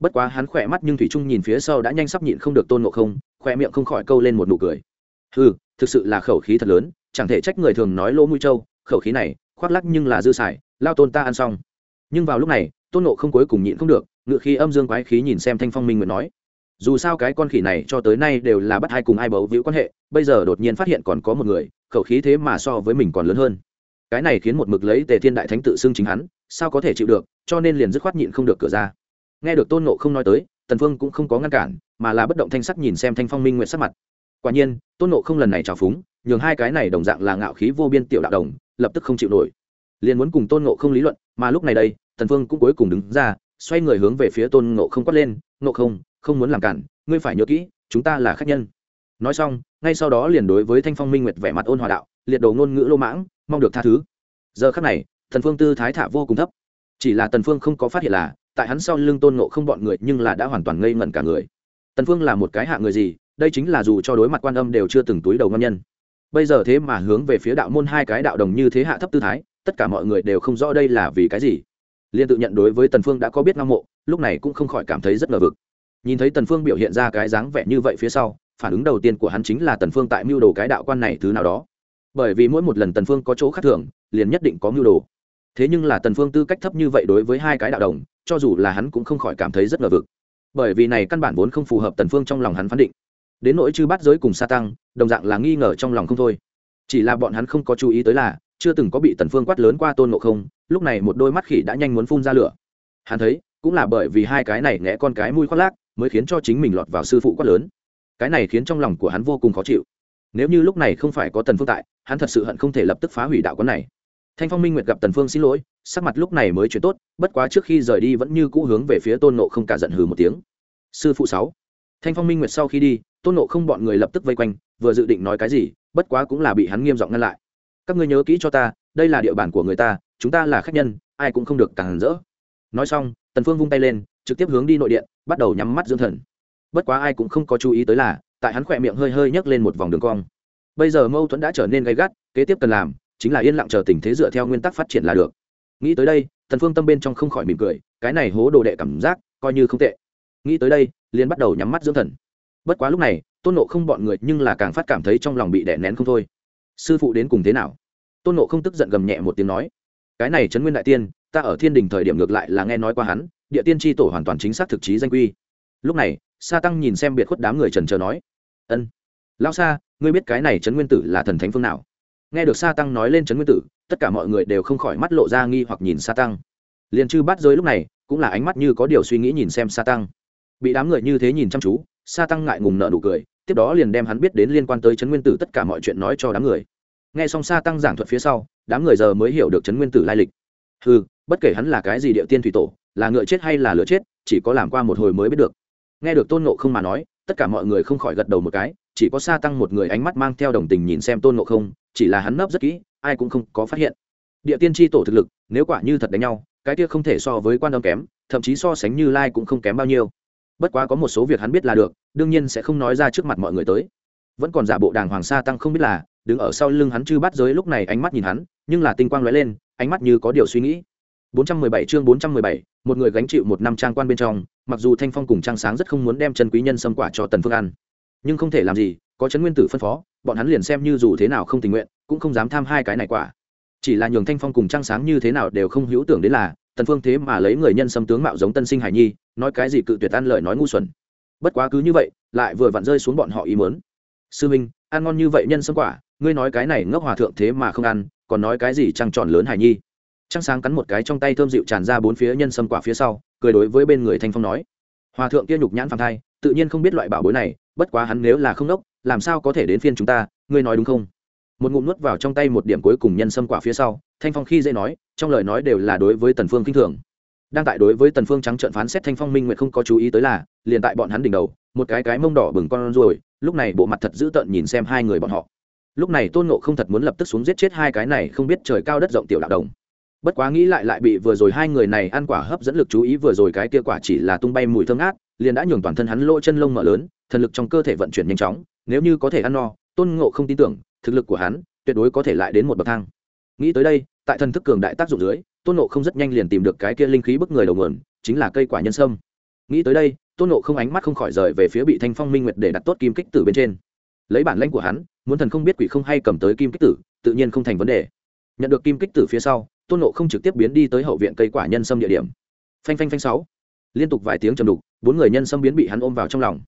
Bất quá hắn khỏe mắt nhưng thủy trung nhìn phía sau đã nhanh sắp nhịn không được tôn ngộ không, khỏe miệng không khỏi câu lên một nụ cười. Ừ thực sự là khẩu khí thật lớn, chẳng thể trách người thường nói lỗ mũi trâu, khẩu khí này, khoác lắc nhưng là dư xài, lao tôn ta ăn xong. Nhưng vào lúc này, tôn ngộ không cuối cùng nhịn không được, ngựa khí âm dương quái khí nhìn xem thanh phong minh nguyện nói dù sao cái con khỉ này cho tới nay đều là bắt hai cùng ai bấu víu quan hệ, bây giờ đột nhiên phát hiện còn có một người, khẩu khí thế mà so với mình còn lớn hơn. Cái này khiến một mực lấy tề thiên đại thánh tự xưng chính hắn, sao có thể chịu được, cho nên liền dứt khoát nhịn không được cửa ra. Nghe được tôn nộ không nói tới, tần phương cũng không có ngăn cản, mà là bất động thanh sắc nhìn xem thanh phong minh nguyện sắc mặt. Quả nhiên, tôn nộ không lần này trào phúng, nhường hai cái này đồng dạng là ngạo khí vô biên tiểu đạo đồng, lập tức không chịu nổi. Liền muốn cùng tôn nộ không lý luận, mà lúc này đây, tần phương cũng cuối cùng đứng ra, xoay người hướng về phía tôn nộ không quát lên nộ không không muốn làm cản, ngươi phải nhớ kỹ, chúng ta là khách nhân. Nói xong, ngay sau đó liền đối với thanh phong minh nguyệt vẻ mặt ôn hòa đạo, liệt đồ ngôn ngữ lô mãng, mong được tha thứ. Giờ khắc này, thần phương tư thái thả vô cùng thấp. Chỉ là tần phương không có phát hiện là, tại hắn sau lưng tôn ngộ không bọn người nhưng là đã hoàn toàn ngây ngẩn cả người. Tần phương là một cái hạ người gì, đây chính là dù cho đối mặt quan âm đều chưa từng túi đầu ngâm nhân. Bây giờ thế mà hướng về phía đạo môn hai cái đạo đồng như thế hạ thấp tư thái, tất cả mọi người đều không rõ đây là vì cái gì. Liên tự nhận đối với tần phương đã có biết ngâm mộ, lúc này cũng không khỏi cảm thấy rất ngờ vực nhìn thấy tần phương biểu hiện ra cái dáng vẻ như vậy phía sau, phản ứng đầu tiên của hắn chính là tần phương tại mưu đồ cái đạo quan này thứ nào đó. Bởi vì mỗi một lần tần phương có chỗ khác thường, liền nhất định có mưu đồ. Thế nhưng là tần phương tư cách thấp như vậy đối với hai cái đạo đồng, cho dù là hắn cũng không khỏi cảm thấy rất ngờ vực. Bởi vì này căn bản vốn không phù hợp tần phương trong lòng hắn phán định. Đến nỗi chư bắt giới cùng sa tăng, đồng dạng là nghi ngờ trong lòng không thôi. Chỉ là bọn hắn không có chú ý tới là, chưa từng có bị tần phương quát lớn qua tôn ngộ không, lúc này một đôi mắt khỉ đã nhanh muốn phun ra lửa. Hắn thấy, cũng là bởi vì hai cái này ngẽ con cái mùi khoác lác mới khiến cho chính mình lọt vào sư phụ quát lớn. Cái này khiến trong lòng của hắn vô cùng khó chịu. Nếu như lúc này không phải có tần phương tại, hắn thật sự hận không thể lập tức phá hủy đạo quán này. Thanh phong minh nguyệt gặp tần phương xin lỗi, sắc mặt lúc này mới chuyển tốt, bất quá trước khi rời đi vẫn như cũ hướng về phía tôn nộ không cả giận hừ một tiếng. Sư phụ sáu. Thanh phong minh nguyệt sau khi đi, tôn nộ không bọn người lập tức vây quanh, vừa dự định nói cái gì, bất quá cũng là bị hắn nghiêm giọng ngăn lại. Các ngươi nhớ kỹ cho ta, đây là địa bàn của người ta, chúng ta là khách nhân, ai cũng không được càng rỡ. Nói xong, tần phương vung tay lên trực tiếp hướng đi nội điện, bắt đầu nhắm mắt dưỡng thần. Bất quá ai cũng không có chú ý tới là, tại hắn khỏe miệng hơi hơi nhấc lên một vòng đường cong. Bây giờ mâu thuẫn đã trở nên gay gắt, kế tiếp cần làm chính là yên lặng chờ tình thế dựa theo nguyên tắc phát triển là được. Nghĩ tới đây thần phương tâm bên trong không khỏi mỉm cười, cái này hố đồ đệ cảm giác coi như không tệ. Nghĩ tới đây, liền bắt đầu nhắm mắt dưỡng thần. Bất quá lúc này, tôn nộ không bọn người nhưng là càng phát cảm thấy trong lòng bị đè nén không thôi. Sư phụ đến cùng thế nào? Tôn nộ không tức giận gầm nhẹ một tiếng nói. Cái này trấn nguyên đại tiên, ta ở thiên đình thời điểm ngược lại là nghe nói qua hắn địa tiên tri tổ hoàn toàn chính xác thực chí danh quy. Lúc này, sa tăng nhìn xem biệt khuất đám người trần trờ nói, ân lao sa, ngươi biết cái này trấn nguyên tử là thần thánh phương nào? Nghe được sa tăng nói lên trấn nguyên tử, tất cả mọi người đều không khỏi mắt lộ ra nghi hoặc nhìn sa tăng. Liền chư bắt giới lúc này, cũng là ánh mắt như có điều suy nghĩ nhìn xem sa tăng. Bị đám người như thế nhìn chăm chú, sa tăng ngại ngùng nợ nụ cười, tiếp đó liền đem hắn biết đến liên quan tới trấn nguyên tử tất cả mọi chuyện nói cho đám người. Nghe xong sa tăng giảng thuật phía sau, đám người giờ mới hiểu được trấn nguyên tử lai lịch. Ừ bất kể hắn là cái gì địa tiên thủy tổ là ngựa chết hay là lửa chết, chỉ có làm qua một hồi mới biết được. Nghe được tôn ngộ không mà nói, tất cả mọi người không khỏi gật đầu một cái, chỉ có sa tăng một người ánh mắt mang theo đồng tình nhìn xem tôn ngộ không, chỉ là hắn nấp rất kỹ, ai cũng không có phát hiện. Địa tiên tri tổ thực lực, nếu quả như thật đánh nhau, cái kia không thể so với quan âm kém, thậm chí so sánh như lai cũng không kém bao nhiêu. Bất quá có một số việc hắn biết là được, đương nhiên sẽ không nói ra trước mặt mọi người tới. Vẫn còn giả bộ đàng hoàng sa tăng không biết là, đứng ở sau lưng hắn chư bắt giới lúc này ánh mắt nhìn hắn, nhưng là tinh quang lóe lên, ánh mắt như có điều suy nghĩ. 417 chương 417, một người gánh chịu một năm trang quan bên trong mặc dù thanh phong cùng trang sáng rất không muốn đem chân quý nhân xâm quả cho tần phương ăn nhưng không thể làm gì có chấn nguyên tử phân phó bọn hắn liền xem như dù thế nào không tình nguyện cũng không dám tham hai cái này quả. Chỉ là nhường thanh phong cùng trang sáng như thế nào đều không hữu tưởng đến là tần phương thế mà lấy người nhân xâm tướng mạo giống tân sinh hải nhi nói cái gì cự tuyệt ăn lời nói ngu xuẩn. Bất quá cứ như vậy lại vừa vặn rơi xuống bọn họ ý muốn. Sư minh ăn ngon như vậy nhân xâm quả ngươi nói cái này ngốc hòa thượng thế mà không ăn còn nói cái gì trăng tròn lớn hải nhi? Trăng sáng cắn một cái trong tay thơm dịu tràn ra bốn phía nhân sâm quả phía sau, cười đối với bên người thanh phong nói, hòa thượng kia nhục nhãn phàm thai, tự nhiên không biết loại bảo bối này, bất quá hắn nếu là không đốc, làm sao có thể đến phiên chúng ta, ngươi nói đúng không? Một ngụm nuốt vào trong tay một điểm cuối cùng nhân sâm quả phía sau, thanh phong khi dễ nói, trong lời nói đều là đối với tần phương kinh thường. Đang tại đối với tần phương trắng trợn phán xét thanh phong minh nguyệt không có chú ý tới là, liền tại bọn hắn đỉnh đầu, một cái cái mông đỏ bừng con ruồi, lúc này bộ mặt thật dữ tợn nhìn xem hai người bọn họ. Lúc này tôn ngộ không thật muốn lập tức xuống giết chết hai cái này không biết trời cao đất rộng tiểu đạo đồng bất quá nghĩ lại lại bị vừa rồi hai người này ăn quả hấp dẫn lực chú ý, vừa rồi cái kia quả chỉ là tung bay mùi thơm ngát, liền đã nhường toàn thân hắn lỗ chân lông mở lớn, thần lực trong cơ thể vận chuyển nhanh chóng, nếu như có thể ăn no, tôn ngộ không tin tưởng, thực lực của hắn tuyệt đối có thể lại đến một bậc thang. Nghĩ tới đây, tại thần thức cường đại tác dụng dưới, tôn ngộ không rất nhanh liền tìm được cái kia linh khí bức người đầu nguồn, chính là cây quả nhân sâm. Nghĩ tới đây, tôn ngộ không ánh mắt không khỏi rời về phía bị thanh phong minh nguyệt để đặt tốt kim kích tử bên trên. Lấy bản lãnh của hắn, muốn thần không biết quỷ không hay cầm tới kim kích tử, tự nhiên không thành vấn đề. Nhận được kim kích tử phía sau tôn nộ không trực tiếp biến đi tới hậu viện cây quả nhân sâm địa điểm. Phanh phanh phanh sáu. Liên tục vài tiếng trầm đục, bốn người nhân sâm biến bị hắn ôm vào trong lòng.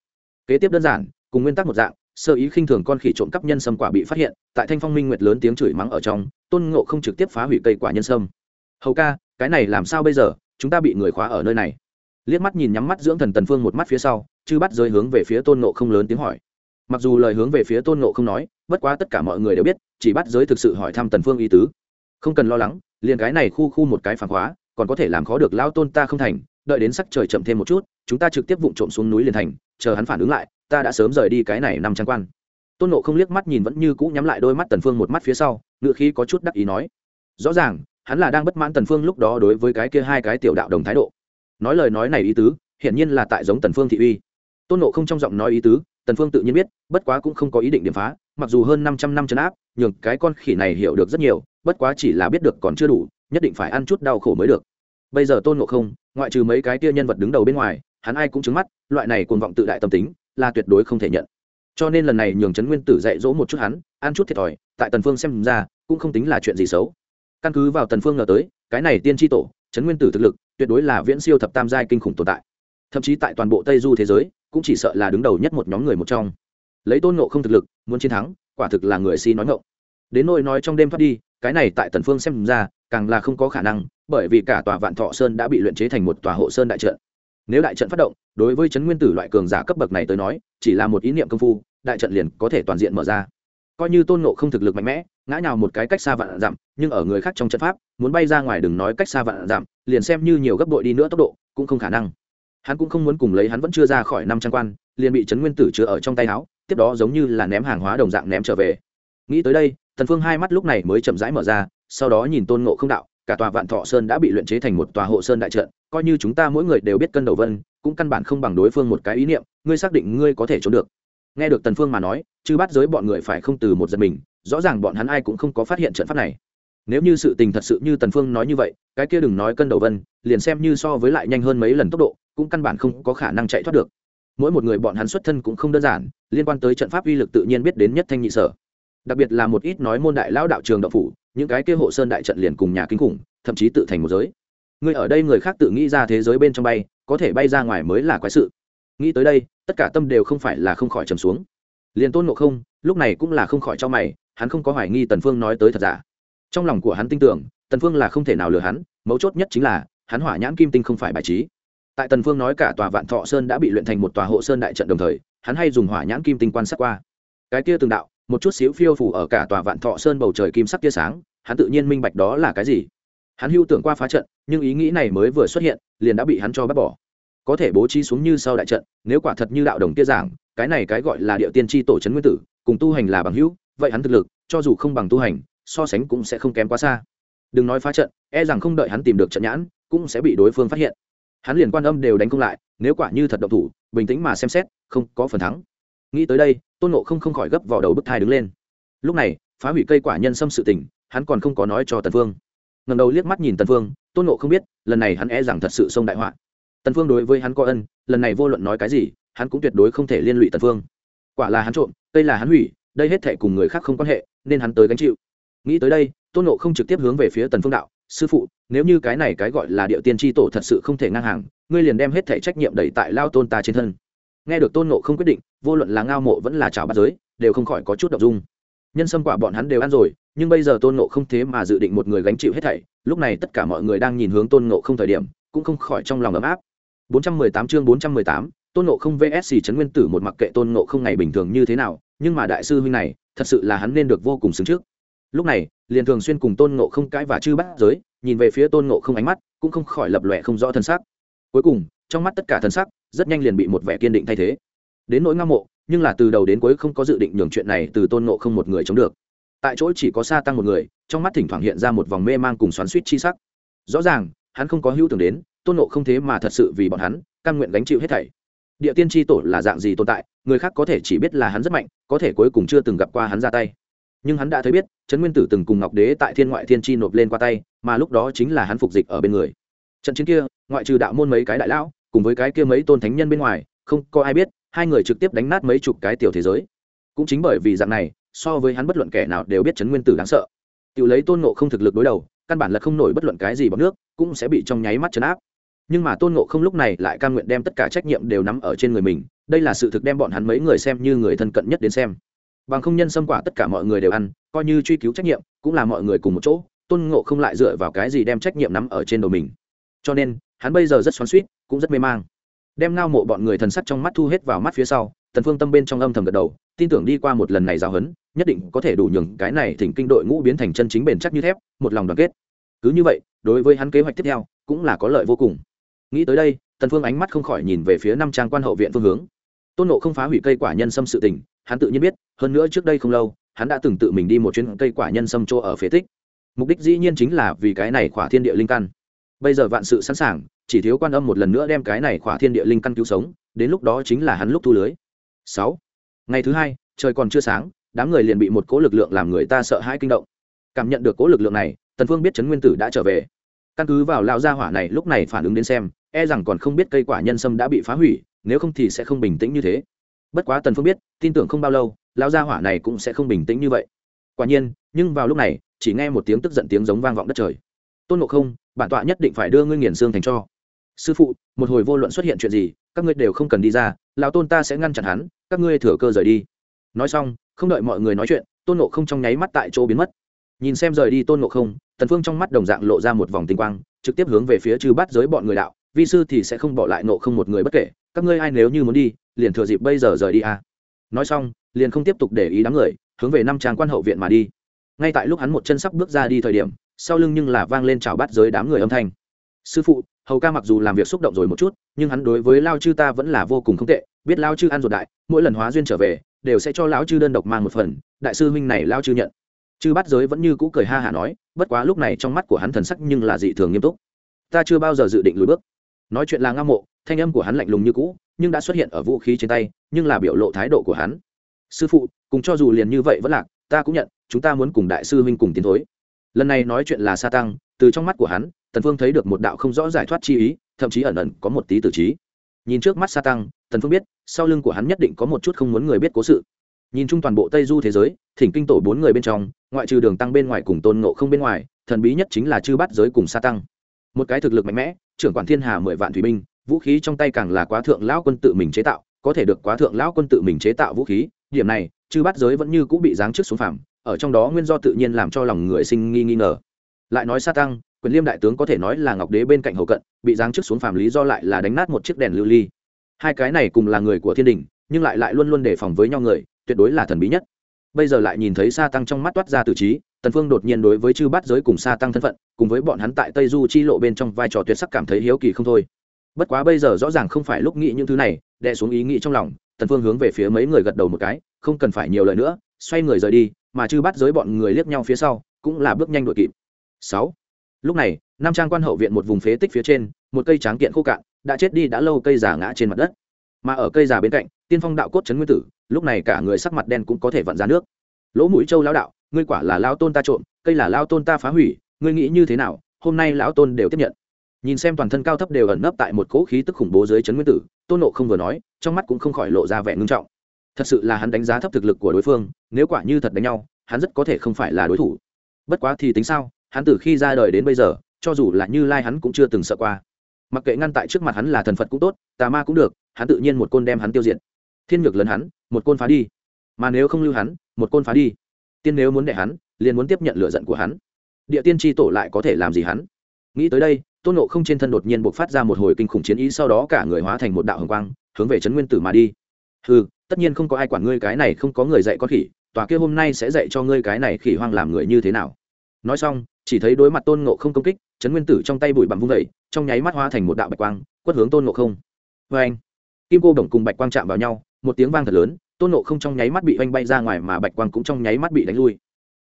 Kế tiếp đơn giản, cùng nguyên tắc một dạng, sơ ý khinh thường con khỉ trộm cắp nhân sâm quả bị phát hiện, tại thanh phong minh nguyệt lớn tiếng chửi mắng ở trong, tôn ngộ không trực tiếp phá hủy cây quả nhân sâm. Hầu ca, cái này làm sao bây giờ, chúng ta bị người khóa ở nơi này. Liếc mắt nhìn nhắm mắt dưỡng thần tần phương một mắt phía sau, chư bắt rơi hướng về phía tôn ngộ không lớn tiếng hỏi. Mặc dù lời hướng về phía tôn ngộ không nói, bất quá tất cả mọi người đều biết, chỉ bắt giới thực sự hỏi thăm tần phương ý tứ. Không cần lo lắng liền cái này khu khu một cái phản khóa, còn có thể làm khó được lao tôn ta không thành, đợi đến sắc trời chậm thêm một chút, chúng ta trực tiếp vụng trộm xuống núi liền thành, chờ hắn phản ứng lại, ta đã sớm rời đi cái này nằm trang quan. Tôn nộ không liếc mắt nhìn vẫn như cũ nhắm lại đôi mắt tần phương một mắt phía sau, ngựa khí có chút đắc ý nói. Rõ ràng, hắn là đang bất mãn tần phương lúc đó đối với cái kia hai cái tiểu đạo đồng thái độ. Nói lời nói này ý tứ, hiển nhiên là tại giống tần phương thị uy. Tôn nộ không trong giọng nói ý tứ, tần phương tự nhiên biết, bất quá cũng không có ý định điểm phá mặc dù hơn 500 năm chấn áp nhường cái con khỉ này hiểu được rất nhiều, bất quá chỉ là biết được còn chưa đủ, nhất định phải ăn chút đau khổ mới được. Bây giờ tôn ngộ không, ngoại trừ mấy cái kia nhân vật đứng đầu bên ngoài, hắn ai cũng chứng mắt, loại này cuồng vọng tự đại tâm tính, là tuyệt đối không thể nhận. Cho nên lần này nhường trấn nguyên tử dạy dỗ một chút hắn, ăn chút thiệt thòi, tại tần phương xem ra, cũng không tính là chuyện gì xấu. Căn cứ vào tần phương ngờ tới, cái này tiên tri tổ, trấn nguyên tử thực lực, tuyệt đối là viễn siêu thập tam giai kinh khủng tồn tại. Thậm chí tại toàn bộ tây du thế giới, cũng chỉ sợ là đứng đầu nhất một nhóm người một trong lấy tôn ngộ không thực lực, muốn chiến thắng, quả thực là người si nói ngộ. Đến nỗi nói trong đêm thoát đi, cái này tại tần phương xem ra, càng là không có khả năng, bởi vì cả tòa vạn thọ sơn đã bị luyện chế thành một tòa hộ sơn đại trận. Nếu đại trận phát động, đối với chấn nguyên tử loại cường giả cấp bậc này tới nói, chỉ là một ý niệm công phu, đại trận liền có thể toàn diện mở ra. Coi như tôn nộ không thực lực mạnh mẽ, ngã nhào một cái cách xa vạn dặm, nhưng ở người khác trong trận pháp, muốn bay ra ngoài đừng nói cách xa vạn dặm, liền xem như nhiều gấp bội đi nữa tốc độ, cũng không khả năng. Hắn cũng không muốn cùng lấy hắn vẫn chưa ra khỏi năm trang quan, liền bị trấn nguyên tử chứa ở trong tay áo tiếp đó giống như là ném hàng hóa đồng dạng ném trở về. Nghĩ tới đây, tần phương hai mắt lúc này mới chậm rãi mở ra, sau đó nhìn tôn ngộ không đạo, cả tòa vạn thọ sơn đã bị luyện chế thành một tòa hộ sơn đại trận, coi như chúng ta mỗi người đều biết cân đầu vân, cũng căn bản không bằng đối phương một cái ý niệm, ngươi xác định ngươi có thể trốn được. Nghe được tần phương mà nói chứ bắt giới bọn người phải không từ một giật mình, rõ ràng bọn hắn ai cũng không có phát hiện trận pháp này. Nếu như sự tình thật sự như tần phương nói như vậy, cái kia đừng nói cân đầu vân, liền xem như so với lại nhanh hơn mấy lần tốc độ, cũng căn bản không có khả năng chạy thoát được mỗi một người bọn hắn xuất thân cũng không đơn giản, liên quan tới trận pháp uy lực tự nhiên biết đến nhất thanh nhị sở. Đặc biệt là một ít nói môn đại lão đạo trường đạo phủ, những cái kia hộ sơn đại trận liền cùng nhà kinh khủng, thậm chí tự thành một giới. Người ở đây người khác tự nghĩ ra thế giới bên trong bay, có thể bay ra ngoài mới là quái sự. Nghĩ tới đây, tất cả tâm đều không phải là không khỏi trầm xuống. Liền tôn ngộ không, lúc này cũng là không khỏi cho mày, hắn không có hoài nghi tần phương nói tới thật giả. Trong lòng của hắn tin tưởng, tần phương là không thể nào lừa hắn, mấu chốt nhất chính là, hắn hỏa nhãn kim tinh không phải bài trí tại tần phương nói cả tòa vạn thọ sơn đã bị luyện thành một tòa hộ sơn đại trận đồng thời, hắn hay dùng hỏa nhãn kim tinh quan sát qua. Cái kia từng đạo, một chút xíu phiêu phủ ở cả tòa vạn thọ sơn bầu trời kim sắc tia sáng, hắn tự nhiên minh bạch đó là cái gì. Hắn hưu tưởng qua phá trận, nhưng ý nghĩ này mới vừa xuất hiện, liền đã bị hắn cho bác bỏ. Có thể bố trí xuống như sau đại trận, nếu quả thật như đạo đồng kia giảng, cái này cái gọi là địa tiên tri tổ trấn nguyên tử, cùng tu hành là bằng hữu, vậy hắn thực lực, cho dù không bằng tu hành, so sánh cũng sẽ không kém quá xa. Đừng nói phá trận e rằng không đợi hắn tìm được trận nhãn, cũng sẽ bị đối phương phát hiện hắn liền quan âm đều đánh công lại, nếu quả như thật độc thủ, bình tĩnh mà xem xét, không có phần thắng. Nghĩ tới đây, tôn nộ không không khỏi gấp vào đầu bức thai đứng lên. Lúc này, phá hủy cây quả nhân xâm sự tình, hắn còn không có nói cho tần phương. Ngẩng đầu liếc mắt nhìn tần phương, tôn nộ không biết, lần này hắn e rằng thật sự xông đại họa. Tần phương đối với hắn có ân, lần này vô luận nói cái gì, hắn cũng tuyệt đối không thể liên lụy tần phương. Quả là hắn trộm, cây là hắn hủy, đây hết thể cùng người khác không quan hệ, nên hắn tới gánh chịu. Nghĩ tới đây, tôn nộ không trực tiếp hướng về phía tần phương đạo, sư phụ nếu như cái này cái gọi là địa tiên tri tổ thật sự không thể ngang hàng ngươi liền đem hết thảy trách nhiệm đẩy tại lao tôn ta trên thân. Nghe được tôn nộ không quyết định vô luận là ngao mộ vẫn là chảo bắt giới đều không khỏi có chút đ dung. Nhân sâm quả bọn hắn đều ăn rồi nhưng bây giờ tôn nộ không thế mà dự định một người gánh chịu hết thảy lúc này tất cả mọi người đang nhìn hướng tôn nộ không thời điểm cũng không khỏi trong lòng ấm áp. 418 chương 418, tôn nộ không vs trấn nguyên tử một mặc kệ tôn nộ không ngày bình thường như thế nào nhưng mà đại sư huynh này thật sự là hắn nên được vô cùng xứng trước lúc này, liền thường xuyên cùng tôn ngộ không cãi và chư bắt giới, nhìn về phía tôn ngộ không ánh mắt cũng không khỏi lập lòe không rõ thân xác cuối cùng, trong mắt tất cả thân sắc rất nhanh liền bị một vẻ kiên định thay thế. Đến nỗi ngang mộ, nhưng là từ đầu đến cuối không có dự định nhường chuyện này từ tôn ngộ không một người chống được. Tại chỗ chỉ có xa tăng một người, trong mắt thỉnh thoảng hiện ra một vòng mê mang cùng xoắn suýt chi sắc. Rõ ràng, hắn không có hữu tưởng đến, tôn ngộ không thế mà thật sự vì bọn hắn căn nguyện gánh chịu hết thảy. Địa tiên tri tổ là dạng gì tồn tại, người khác có thể chỉ biết là hắn rất mạnh, có thể cuối cùng chưa từng gặp qua hắn ra tay nhưng hắn đã thấy biết, trấn nguyên tử từng cùng ngọc đế tại thiên ngoại thiên chi nộp lên qua tay, mà lúc đó chính là hắn phục dịch ở bên người. Trận chiến kia, ngoại trừ đạo môn mấy cái đại lão, cùng với cái kia mấy tôn thánh nhân bên ngoài, không có ai biết, hai người trực tiếp đánh nát mấy chục cái tiểu thế giới. Cũng chính bởi vì dạng này, so với hắn bất luận kẻ nào đều biết trấn nguyên tử đáng sợ. Tự lấy tôn nộ không thực lực đối đầu, căn bản là không nổi bất luận cái gì bằng nước, cũng sẽ bị trong nháy mắt chấn áp. Nhưng mà tôn nộ không lúc này lại cam nguyện đem tất cả trách nhiệm đều nắm ở trên người mình, đây là sự thực đem bọn hắn mấy người xem như người thân cận nhất đến xem bằng không nhân xâm quả tất cả mọi người đều ăn, coi như truy cứu trách nhiệm, cũng là mọi người cùng một chỗ, tôn ngộ không lại dựa vào cái gì đem trách nhiệm nắm ở trên đầu mình. Cho nên, hắn bây giờ rất xoắn suýt cũng rất mê mang. Đem ngao mộ bọn người thần sắc trong mắt thu hết vào mắt phía sau, tần phương tâm bên trong âm thầm gật đầu, tin tưởng đi qua một lần này giáo hấn nhất định có thể đủ nhường cái này thỉnh kinh đội ngũ biến thành chân chính bền chắc như thép, một lòng đoàn kết. Cứ như vậy, đối với hắn kế hoạch tiếp theo, cũng là có lợi vô cùng. Nghĩ tới đây, tần phương ánh mắt không khỏi nhìn về phía năm trang quan hậu viện phương hướng. Tôn nộ không phá hủy cây quả nhân sâm sự tình hắn tự nhiên biết, hơn nữa trước đây không lâu, hắn đã từng tự mình đi một chuyến cây quả nhân sâm chỗ ở phế tích. Mục đích dĩ nhiên chính là vì cái này khỏa thiên địa linh căn. Bây giờ vạn sự sẵn sàng, chỉ thiếu quan âm một lần nữa đem cái này khỏa thiên địa linh căn cứu sống, đến lúc đó chính là hắn lúc thu lưới. Sáu. Ngày thứ hai, trời còn chưa sáng, đám người liền bị một cỗ lực lượng làm người ta sợ hãi kinh động. Cảm nhận được cỗ lực lượng này, tần phương biết chấn nguyên tử đã trở về. Căn cứ vào lão gia hỏa này lúc này phản ứng đến xem e rằng còn không biết cây quả nhân sâm đã bị phá hủy, nếu không thì sẽ không bình tĩnh như thế bất quá tần phương biết, tin tưởng không bao lâu, lão gia hỏa này cũng sẽ không bình tĩnh như vậy. Quả nhiên, nhưng vào lúc này, chỉ nghe một tiếng tức giận tiếng giống vang vọng đất trời. Tôn ngộ không, bản tọa nhất định phải đưa ngươi nghiền xương thành cho. Sư phụ, một hồi vô luận xuất hiện chuyện gì, các ngươi đều không cần đi ra, lão tôn ta sẽ ngăn chặn hắn, các ngươi thừa cơ rời đi. Nói xong, không đợi mọi người nói chuyện, tôn ngộ không trong nháy mắt tại chỗ biến mất. Nhìn xem rời đi tôn ngộ không, tần phương trong mắt đồng dạng lộ ra một vòng tinh quang, trực tiếp hướng về phía chư bát giới bọn người đạo, vi sư thì sẽ không bỏ lại ngộ không một người bất kể, các ngươi ai nếu như muốn đi liền thừa dịp bây giờ rời đi à. nói xong, liền không tiếp tục để ý đám người, hướng về năm tràng quan hậu viện mà đi. Ngay tại lúc hắn một chân sắp bước ra đi thời điểm, sau lưng nhưng là vang lên chào bát giới đám người âm thanh. Sư phụ, hầu ca mặc dù làm việc xúc động rồi một chút, nhưng hắn đối với lao chư ta vẫn là vô cùng không tệ, biết lao chư ăn ruột đại, mỗi lần hóa duyên trở về, đều sẽ cho lão chư đơn độc mang một phần, đại sư huynh này lao chư nhận. Chư bát giới vẫn như cũ cười ha hả nói, bất quá lúc này trong mắt của hắn thần sắc nhưng là dị thường nghiêm túc. Ta chưa bao giờ dự định lùi bước. Nói chuyện là ngang mộ, thanh âm của hắn lạnh lùng như cũ nhưng đã xuất hiện ở vũ khí trên tay, nhưng là biểu lộ thái độ của hắn. Sư phụ, cùng cho dù liền như vậy vẫn lạc, ta cũng nhận, chúng ta muốn cùng đại sư huynh cùng tiến thối. Lần này nói chuyện là sa tăng, từ trong mắt của hắn, tần phương thấy được một đạo không rõ giải thoát chi ý, thậm chí ẩn ẩn có một tí tử trí. Nhìn trước mắt sa tăng, tần phương biết, sau lưng của hắn nhất định có một chút không muốn người biết cố sự. Nhìn chung toàn bộ tây du thế giới, thỉnh kinh tổ bốn người bên trong, ngoại trừ đường tăng bên ngoài cùng tôn ngộ không bên ngoài, thần bí nhất chính là chư bát giới cùng sa tăng. Một cái thực lực mạnh mẽ, trưởng quản thiên hà mười vạn thủy binh vũ khí trong tay càng là quá thượng lão quân tự mình chế tạo, có thể được quá thượng lão quân tự mình chế tạo vũ khí, điểm này, chư bát giới vẫn như cũng bị giáng trước xuống phàm, ở trong đó nguyên do tự nhiên làm cho lòng người sinh nghi nghi ngờ. Lại nói sa tăng, quyền liêm đại tướng có thể nói là ngọc đế bên cạnh hậu cận, bị giáng trước xuống phàm lý do lại là đánh nát một chiếc đèn lưu ly. Hai cái này cùng là người của thiên đình, nhưng lại lại luôn luôn đề phòng với nhau người, tuyệt đối là thần bí nhất. Bây giờ lại nhìn thấy sa tăng trong mắt toát ra từ trí, tần phương đột nhiên đối với chư bát giới cùng sa tăng thân phận, cùng với bọn hắn tại tây du chi lộ bên trong vai trò tuyệt sắc cảm thấy hiếu kỳ không thôi bất quá bây giờ rõ ràng không phải lúc nghĩ những thứ này đè xuống ý nghĩ trong lòng tần phương hướng về phía mấy người gật đầu một cái không cần phải nhiều lời nữa xoay người rời đi mà chư bắt giới bọn người liếc nhau phía sau cũng là bước nhanh đuổi kịp. Sáu, lúc này nam trang quan hậu viện một vùng phế tích phía trên một cây tráng kiện khô cạn đã chết đi đã lâu cây già ngã trên mặt đất. Mà ở cây già bên cạnh tiên phong đạo cốt trấn nguyên tử lúc này cả người sắc mặt đen cũng có thể vặn ra nước. Lỗ mũi châu lão đạo ngươi quả là lao tôn ta trộm cây là lao tôn ta phá hủy ngươi nghĩ như thế nào hôm nay lão tôn đều tiếp nhận nhìn xem toàn thân cao thấp đều ẩn nấp tại một cỗ khí tức khủng bố dưới chấn nguyên tử tôn nộ không vừa nói, trong mắt cũng không khỏi lộ ra vẻ ngưng trọng. Thật sự là hắn đánh giá thấp thực lực của đối phương, nếu quả như thật đánh nhau, hắn rất có thể không phải là đối thủ. Bất quá thì tính sao, hắn từ khi ra đời đến bây giờ, cho dù là như lai hắn cũng chưa từng sợ qua. Mặc kệ ngăn tại trước mặt hắn là thần phật cũng tốt, tà ma cũng được, hắn tự nhiên một côn đem hắn tiêu diệt. Thiên ngược lớn hắn, một côn phá đi. Mà nếu không lưu hắn, một côn phá đi. Tiên nếu muốn đẻ hắn, liền muốn tiếp nhận lựa giận của hắn. Địa tiên tri tổ lại có thể làm gì hắn? Nghĩ tới đây tôn nộ không trên thân đột nhiên buộc phát ra một hồi kinh khủng chiến ý, sau đó cả người hóa thành một đạo hồng quang, hướng về trấn nguyên tử mà đi. Ừ tất nhiên không có ai quản ngươi cái này, không có người dạy con khỉ, tòa kia hôm nay sẽ dạy cho ngươi cái này khỉ hoang làm người như thế nào. Nói xong, chỉ thấy đối mặt tôn nộ không công kích, trấn nguyên tử trong tay bụi bặm vung vẩy trong nháy mắt hóa thành một đạo bạch quang, quất hướng tôn nộ không. Vê anh kim cô đồng cùng bạch quang chạm vào nhau, một tiếng vang thật lớn, tôn nộ không trong nháy mắt bị oanh bay ra ngoài mà bạch quang cũng trong nháy mắt bị đánh lui.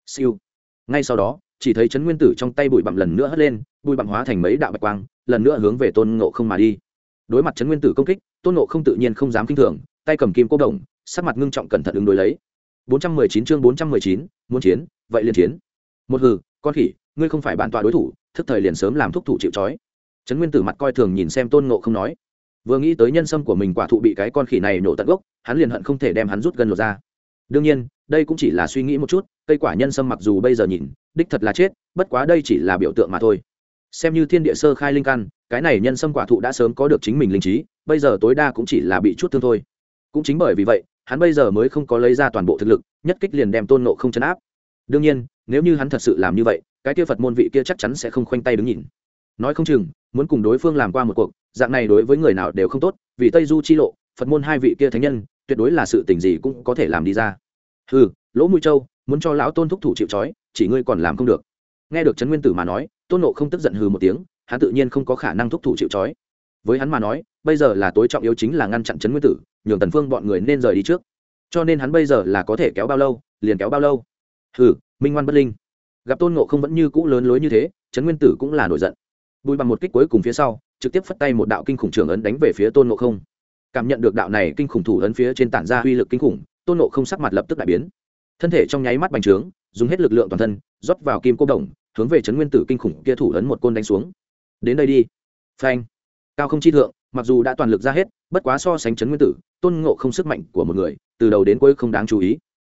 Siêu! Ngay sau đó chỉ thấy trấn nguyên tử trong tay bụi bặm lần nữa hất lên bụi bặm hóa thành mấy đạo bạch quang lần nữa hướng về tôn ngộ không mà đi. Đối mặt trấn nguyên tử công kích tôn ngộ không tự nhiên không dám k i n h thường tay cầm kim cô đồng sắc mặt ngưng trọng cẩn thận ứng đối lấy. 419 chương 419, muốn chiến vậy liền chiến. Một hừ con khỉ ngươi không phải bản tọa đối thủ thức thời liền sớm làm thúc thủ chịu trói. Trấn nguyên tử mặt coi thường nhìn xem tôn ngộ không nói. Vừa nghĩ tới nhân sâm của mình quả thụ bị cái con khỉ này nổ tận gốc hắn liền hận không thể đem hắn rút gần lột ra. Đương nhiên đây cũng chỉ là suy nghĩ một chút, cây quả nhân sâm mặc dù bây giờ nhìn, đích thật là chết, bất quá đây chỉ là biểu tượng mà thôi. Xem như thiên địa sơ khai linh căn, cái này nhân sâm quả thụ đã sớm có được chính mình linh trí, bây giờ tối đa cũng chỉ là bị chút thương thôi. Cũng chính bởi vì vậy, hắn bây giờ mới không có lấy ra toàn bộ thực lực, nhất kích liền đem tôn nộ không chấn áp. Đương nhiên, nếu như hắn thật sự làm như vậy, cái kia phật môn vị kia chắc chắn sẽ không khoanh tay đứng nhìn. Nói không chừng, muốn cùng đối phương làm qua một cuộc, dạng này đối với người nào đều không tốt, vì tây du chi lộ, phật môn hai vị kia thánh nhân, tuyệt đối là sự tình gì cũng có thể làm đi ra ừ lỗ mũi châu muốn cho lão tôn thúc thủ chịu trói, chỉ ngươi còn làm không được. Nghe được trấn nguyên tử mà nói, tôn nộ không tức giận hừ một tiếng, hắn tự nhiên không có khả năng thúc thủ chịu trói. Với hắn mà nói, bây giờ là tối trọng yếu chính là ngăn chặn trấn nguyên tử, nhường tần phương bọn người nên rời đi trước. Cho nên hắn bây giờ là có thể kéo bao lâu, liền kéo bao lâu. Hừ, minh ngoan bất linh. Gặp tôn ngộ không vẫn như cũ lớn lối như thế, trấn nguyên tử cũng là nổi giận. Bùi bằng một kích cuối cùng phía sau, trực tiếp phất tay một đạo kinh khủng trường ấn đánh về phía tôn ngộ không. Cảm nhận được đạo này kinh khủng thủ ấn phía trên tản ra uy lực kinh khủng tôn ngộ không sắc mặt lập tức đại biến. Thân thể trong nháy mắt bành trướng, dùng hết lực lượng toàn thân, rót vào kim cô đồng, hướng về trấn nguyên tử kinh khủng kia thủ ấn một côn đánh xuống. Đến đây đi. Phanh. Cao không chi thượng, mặc dù đã toàn lực ra hết, bất quá so sánh trấn nguyên tử, tôn ngộ không sức mạnh của một người, từ đầu đến cuối không đáng chú ý.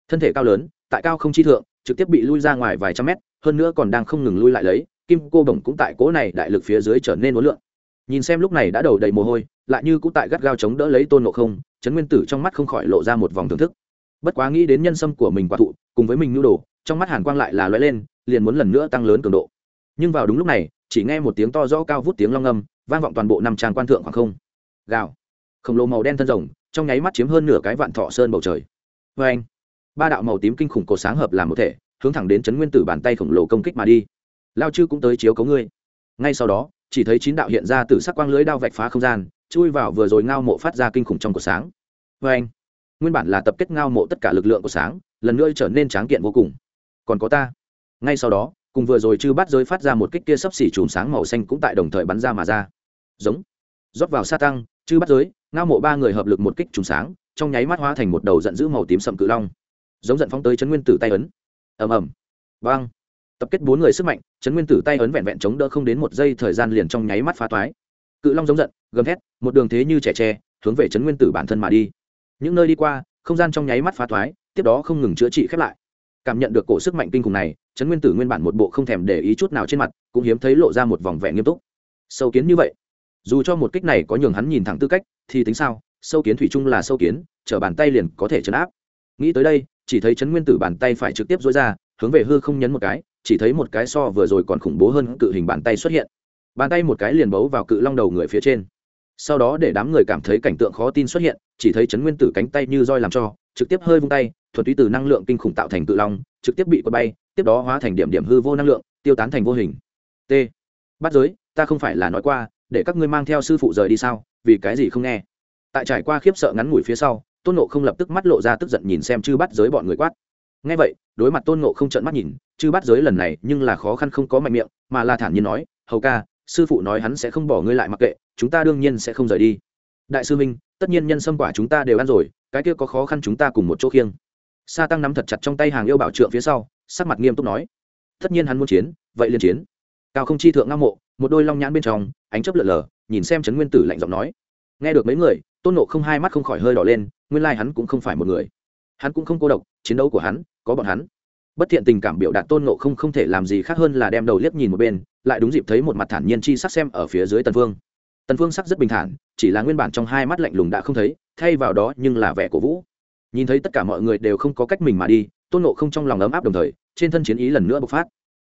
Thân thể cao lớn, tại cao không chi thượng, trực tiếp bị lui ra ngoài vài trăm mét, hơn nữa còn đang không ngừng lui lại lấy, kim cô đồng cũng tại cố này đại lực phía dưới trở nên uốn lượn. Nhìn xem lúc này đã đầu đầy mồ hôi lại như cũng tại gắt gao chống đỡ lấy tôn nộ không, trấn nguyên tử trong mắt không khỏi lộ ra một vòng thưởng thức. Bất quá nghĩ đến nhân sâm của mình quả thụ, cùng với mình nhu đồ, trong mắt hàn quang lại là loay lên, liền muốn lần nữa tăng lớn cường độ. Nhưng vào đúng lúc này, chỉ nghe một tiếng to rõ cao vút tiếng long âm, vang vọng toàn bộ năm tràng quan thượng khoảng không. Gào. Khổng lồ màu đen thân rồng, trong nháy mắt chiếm hơn nửa cái vạn thọ sơn bầu trời. Vê anh ba đạo màu tím kinh khủng cột sáng hợp làm một thể, hướng thẳng đến chấn nguyên tử bàn tay khổng lồ công kích mà đi. Lao chư cũng tới chiếu cấu ngươi. Ngay sau đó, chỉ thấy chín đạo hiện ra từ sắc quang lưới đao vạch phá không gian chui vào vừa rồi ngao mộ phát ra kinh khủng trong của sáng. Vê anh, nguyên bản là tập kết ngao mộ tất cả lực lượng của sáng, lần nữa trở nên tráng kiện vô cùng. Còn có ta. Ngay sau đó, cùng vừa rồi chư bắt giới phát ra một kích kia sấp xỉ chùm sáng màu xanh cũng tại đồng thời bắn ra mà ra. Giống. Rót vào sa tăng, chư bắt giới, ngao mộ ba người hợp lực một kích chùm sáng, trong nháy mắt hóa thành một đầu giận dữ màu tím sậm cự long. Giống giận phóng tới chấn nguyên tử tay ấn. Ầm ầm. Vang tập kết bốn người sức mạnh, chấn nguyên tử tay ấn vẹn vẹn chống đỡ không đến một giây thời gian liền trong nháy mắt phá toái cự long giống giận gầm thét một đường thế như trẻ tre hướng về chấn nguyên tử bản thân mà đi. Những nơi đi qua không gian trong nháy mắt phá thoái, tiếp đó không ngừng chữa trị khép lại. Cảm nhận được cổ sức mạnh kinh khủng này chấn nguyên tử nguyên bản một bộ không thèm để ý chút nào trên mặt cũng hiếm thấy lộ ra một vòng vẻ nghiêm túc. Sâu kiến như vậy dù cho một kích này có nhường hắn nhìn thẳng tư cách thì tính sao? Sâu kiến thủy chung là sâu kiến chở bàn tay liền có thể chấn áp. Nghĩ tới đây chỉ thấy chấn nguyên tử bàn tay phải trực tiếp dối ra hướng về hư không nhấn một cái chỉ thấy một cái so vừa rồi còn khủng bố hơn cự hình bàn tay xuất hiện bàn tay một cái liền bấu vào cự long đầu người phía trên. Sau đó để đám người cảm thấy cảnh tượng khó tin xuất hiện, chỉ thấy chấn nguyên tử cánh tay như roi làm cho, trực tiếp hơi vung tay, thuật túy từ năng lượng kinh khủng tạo thành cự long, trực tiếp bị quật bay, tiếp đó hóa thành điểm điểm hư vô năng lượng, tiêu tán thành vô hình. T. Bắt giới, ta không phải là nói qua, để các ngươi mang theo sư phụ rời đi sao, vì cái gì không nghe? Tại trải qua khiếp sợ ngắn ngủi phía sau, tôn nộ không lập tức mắt lộ ra tức giận nhìn xem chư bắt giới bọn người quát. Nghe vậy, đối mặt tôn nộ không trợn mắt nhìn, chư bắt giới lần này nhưng là khó khăn không có mạnh miệng, mà là thản nhiên nói, hầu ca sư phụ nói hắn sẽ không bỏ ngươi lại mặc kệ, chúng ta đương nhiên sẽ không rời đi. Đại sư minh tất nhiên nhân sâm quả chúng ta đều ăn rồi, cái kia có khó khăn chúng ta cùng một chỗ khiêng. Sa tăng nắm thật chặt trong tay hàng yêu bảo trượng phía sau, sắc mặt nghiêm túc nói, tất nhiên hắn muốn chiến, vậy liền chiến. Cao không chi thượng ngao mộ, một đôi long nhãn bên trong, ánh chấp lợn lờ, nhìn xem trấn nguyên tử lạnh giọng nói. Nghe được mấy người, tôn nộ không hai mắt không khỏi hơi đỏ lên, nguyên lai hắn cũng không phải một người. Hắn cũng không cô độc, chiến đấu của hắn, có bọn hắn. Bất thiện tình cảm biểu đạt tôn nộ không không thể làm gì khác hơn là đem đầu liếc nhìn một bên lại đúng dịp thấy một mặt thản nhiên chi sắc xem ở phía dưới tần phương. Tần phương sắc rất bình thản, chỉ là nguyên bản trong hai mắt lạnh lùng đã không thấy, thay vào đó nhưng là vẻ cổ vũ. Nhìn thấy tất cả mọi người đều không có cách mình mà đi, tôn nộ không trong lòng ấm áp đồng thời, trên thân chiến ý lần nữa bộc phát.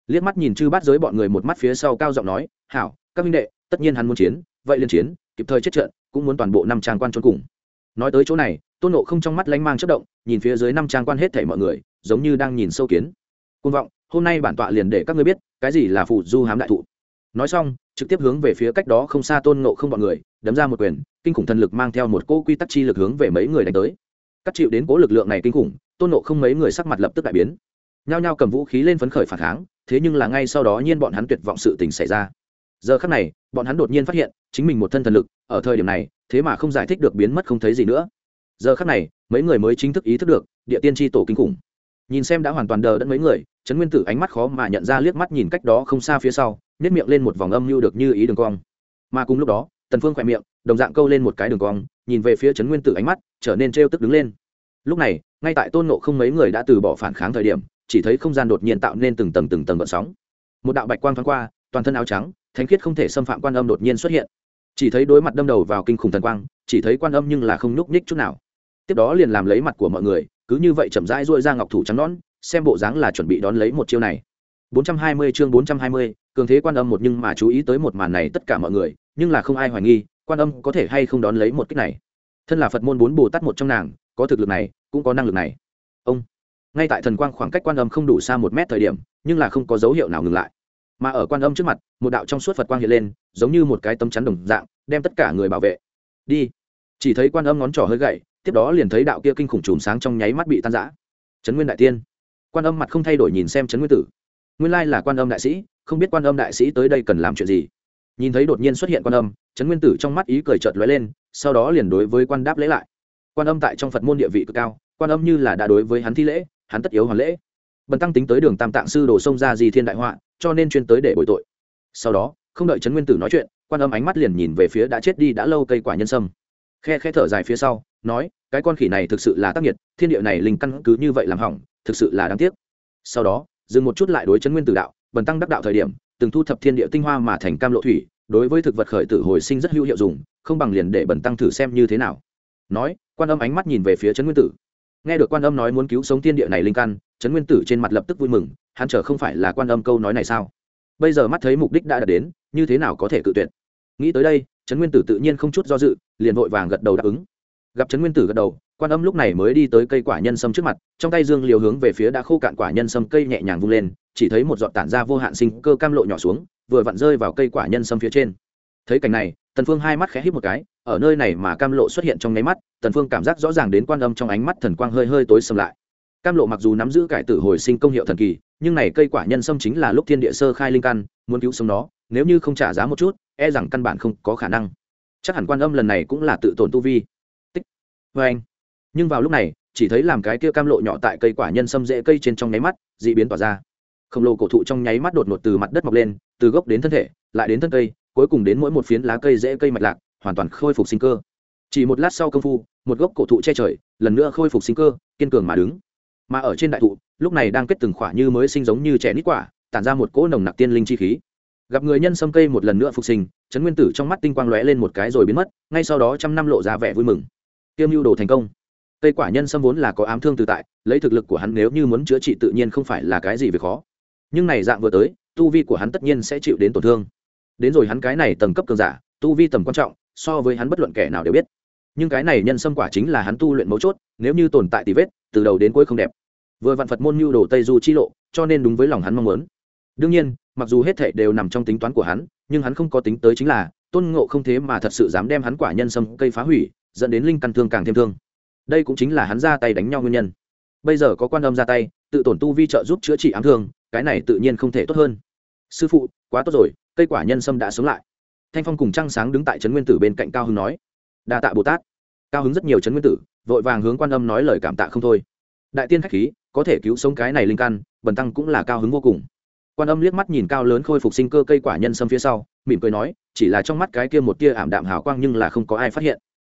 Liếc mắt nhìn chư bát giới bọn người một mắt phía sau cao giọng nói, hảo, các minh đệ, tất nhiên hắn muốn chiến, vậy liên chiến, kịp thời chết trận, cũng muốn toàn bộ năm trang quan trốn cùng. Nói tới chỗ này, tôn nộ không trong mắt lánh mang chất động, nhìn phía dưới năm trang quan hết thảy mọi người, giống như đang nhìn sâu kiến. Côn vọng hôm nay bản tọa liền để các ngươi biết, cái gì là phụ du hám đại thụ. Nói xong, trực tiếp hướng về phía cách đó không xa tôn ngộ không bọn người, đấm ra một quyền, kinh khủng thần lực mang theo một cỗ quy tắc chi lực hướng về mấy người đánh tới. Cắt chịu đến cố lực lượng này kinh khủng, tôn nộ không mấy người sắc mặt lập tức đại biến. Nhao nhao cầm vũ khí lên phấn khởi phản kháng, thế nhưng là ngay sau đó nhiên bọn hắn tuyệt vọng sự tình xảy ra. Giờ khắc này, bọn hắn đột nhiên phát hiện, chính mình một thân thần lực, ở thời điểm này, thế mà không giải thích được biến mất không thấy gì nữa. Giờ khắc này, mấy người mới chính thức ý thức được, địa tiên tri tổ kinh khủng nhìn xem đã hoàn toàn đờ đẫn mấy người, trấn nguyên tử ánh mắt khó mà nhận ra liếc mắt nhìn cách đó không xa phía sau nếp miệng lên một vòng âm mưu được như ý đường cong. Mà cùng lúc đó, tần phương khỏe miệng, đồng dạng câu lên một cái đường cong, nhìn về phía trấn nguyên tử ánh mắt, trở nên trêu tức đứng lên. Lúc này, ngay tại tôn nộ không mấy người đã từ bỏ phản kháng thời điểm, chỉ thấy không gian đột nhiên tạo nên từng tầng từng tầng gợn sóng. Một đạo bạch quang thoáng qua, toàn thân áo trắng, thánh khiết không thể xâm phạm quan âm đột nhiên xuất hiện. Chỉ thấy đối mặt đâm đầu vào kinh khủng thần quang, chỉ thấy quan âm nhưng là không nhúc nhích chút nào. Tiếp đó liền làm lấy mặt của mọi người cứ như vậy chậm rãi duỗi ra ngọc thủ trắng nón xem bộ dáng là chuẩn bị đón lấy một chiêu này. 420 chương 420, cường thế quan âm một nhưng mà chú ý tới một màn này tất cả mọi người nhưng là không ai hoài nghi quan âm có thể hay không đón lấy một kích này. Thân là phật môn bốn bồ tát một trong nàng có thực lực này cũng có năng lực này. Ông. Ngay tại thần quang khoảng cách quan âm không đủ xa một mét thời điểm nhưng là không có dấu hiệu nào ngừng lại. Mà ở quan âm trước mặt một đạo trong suốt phật quang hiện lên giống như một cái tấm chắn đồng dạng đem tất cả người bảo vệ. Đi. Chỉ thấy quan âm ngón trỏ hơi gậy tiếp đó liền thấy đạo kia kinh khủng chùm sáng trong nháy mắt bị tan rã. Trấn nguyên đại tiên. Quan âm mặt không thay đổi nhìn xem trấn nguyên tử. Nguyên lai là quan âm đại sĩ, không biết quan âm đại sĩ tới đây cần làm chuyện gì. Nhìn thấy đột nhiên xuất hiện quan âm trấn nguyên tử trong mắt ý cười chợt lóe lên, sau đó liền đối với quan đáp lễ lại. Quan âm tại trong phật môn địa vị cực cao, quan âm như là đã đối với hắn thi lễ, hắn tất yếu hoàn lễ. Bần tăng tính tới đường tam tạng sư đổ sông ra di thiên đại họa, cho nên chuyên tới để bồi tội. Sau đó, không đợi trấn nguyên tử nói chuyện, quan âm ánh mắt liền nhìn về phía đã chết đi đã lâu cây quả nhân sâm. Khe khe thở dài phía sau nói, cái con khỉ này thực sự là tác nghiệt, thiên địa này linh căn cứ như vậy làm hỏng, thực sự là đáng tiếc. Sau đó, dừng một chút lại đối chấn nguyên tử đạo, bần tăng đắc đạo thời điểm, từng thu thập thiên địa tinh hoa mà thành cam lộ thủy, đối với thực vật khởi tử hồi sinh rất hữu hiệu dùng, không bằng liền để bần tăng thử xem như thế nào. Nói, quan âm ánh mắt nhìn về phía trấn nguyên tử. Nghe được quan âm nói muốn cứu sống thiên địa này linh căn trấn nguyên tử trên mặt lập tức vui mừng, hắn chờ không phải là quan âm câu nói này sao? Bây giờ mắt thấy mục đích đã đạt đến, như thế nào có thể cự tuyệt? Nghĩ tới đây trấn nguyên tử tự nhiên không chút do dự, liền vội vàng gật đầu đáp ứng gặp trấn nguyên tử gật đầu, quan âm lúc này mới đi tới cây quả nhân sâm trước mặt, trong tay dương liều hướng về phía đã khô cạn quả nhân sâm cây nhẹ nhàng vung lên, chỉ thấy một giọt tản ra vô hạn sinh cơ cam lộ nhỏ xuống, vừa vặn rơi vào cây quả nhân sâm phía trên. Thấy cảnh này, tần phương hai mắt khẽ híp một cái, ở nơi này mà cam lộ xuất hiện trong nháy mắt, tần phương cảm giác rõ ràng đến quan âm trong ánh mắt thần quang hơi hơi tối sầm lại. Cam lộ mặc dù nắm giữ cải tử hồi sinh công hiệu thần kỳ, nhưng này cây quả nhân sâm chính là lúc thiên địa sơ khai linh căn, muốn cứu sống nó, nếu như không trả giá một chút e rằng căn bản không có khả năng. Chắc hẳn quan âm lần này cũng là tự tổn tu vi vê anh. Nhưng vào lúc này, chỉ thấy làm cái kia cam lộ nhỏ tại cây quả nhân sâm rễ cây trên trong nháy mắt dị biến tỏa ra. Khổng lồ cổ thụ trong nháy mắt đột ngột từ mặt đất mọc lên, từ gốc đến thân thể, lại đến thân cây, cuối cùng đến mỗi một phiến lá cây rễ cây mạch lạc, hoàn toàn khôi phục sinh cơ. Chỉ một lát sau công phu, một gốc cổ thụ che trời, lần nữa khôi phục sinh cơ, kiên cường mà đứng. Mà ở trên đại thụ, lúc này đang kết từng khỏa như mới sinh giống như trẻ nít quả, tản ra một cỗ nồng nặc tiên linh chi khí. Gặp người nhân sâm cây một lần nữa phục sinh, trấn nguyên tử trong mắt tinh quang lóe lên một cái rồi biến mất, ngay sau đó trăm năm lộ ra vẻ vui mừng kiêm mưu đồ thành công. Cây quả nhân sâm vốn là có ám thương tự tại, lấy thực lực của hắn nếu như muốn chữa trị tự nhiên không phải là cái gì về khó. Nhưng này dạng vừa tới, tu vi của hắn tất nhiên sẽ chịu đến tổn thương. Đến rồi hắn cái này tầng cấp cường giả, tu vi tầm quan trọng, so với hắn bất luận kẻ nào đều biết. Nhưng cái này nhân sâm quả chính là hắn tu luyện mấu chốt, nếu như tồn tại tì vết, từ đầu đến cuối không đẹp. Vừa vạn phật môn mưu đồ tây du chi lộ, cho nên đúng với lòng hắn mong muốn. Đương nhiên, mặc dù hết thệ đều nằm trong tính toán của hắn, nhưng hắn không có tính tới chính là, tôn ngộ không thế mà thật sự dám đem hắn quả nhân sâm cây phá hủy dẫn đến linh căn thương càng thêm thương. Đây cũng chính là hắn ra tay đánh nhau nguyên nhân. Bây giờ có quan âm ra tay, tự tổn tu vi trợ giúp chữa trị ám thương, cái này tự nhiên không thể tốt hơn. Sư phụ, quá tốt rồi, cây quả nhân sâm đã sống lại. Thanh phong cùng trăng sáng đứng tại trấn nguyên tử bên cạnh cao hưng nói. Đa tạ bồ tát. Cao hứng rất nhiều trấn nguyên tử, vội vàng hướng quan âm nói lời cảm tạ không thôi. Đại tiên khách khí, có thể cứu sống cái này linh căn, bần tăng cũng là cao hứng vô cùng. Quan âm liếc mắt nhìn cao lớn khôi phục sinh cơ cây quả nhân sâm phía sau, mỉm cười nói, chỉ là trong mắt cái kia một tia ảm đạm hào quang nhưng là không có ai phát hiện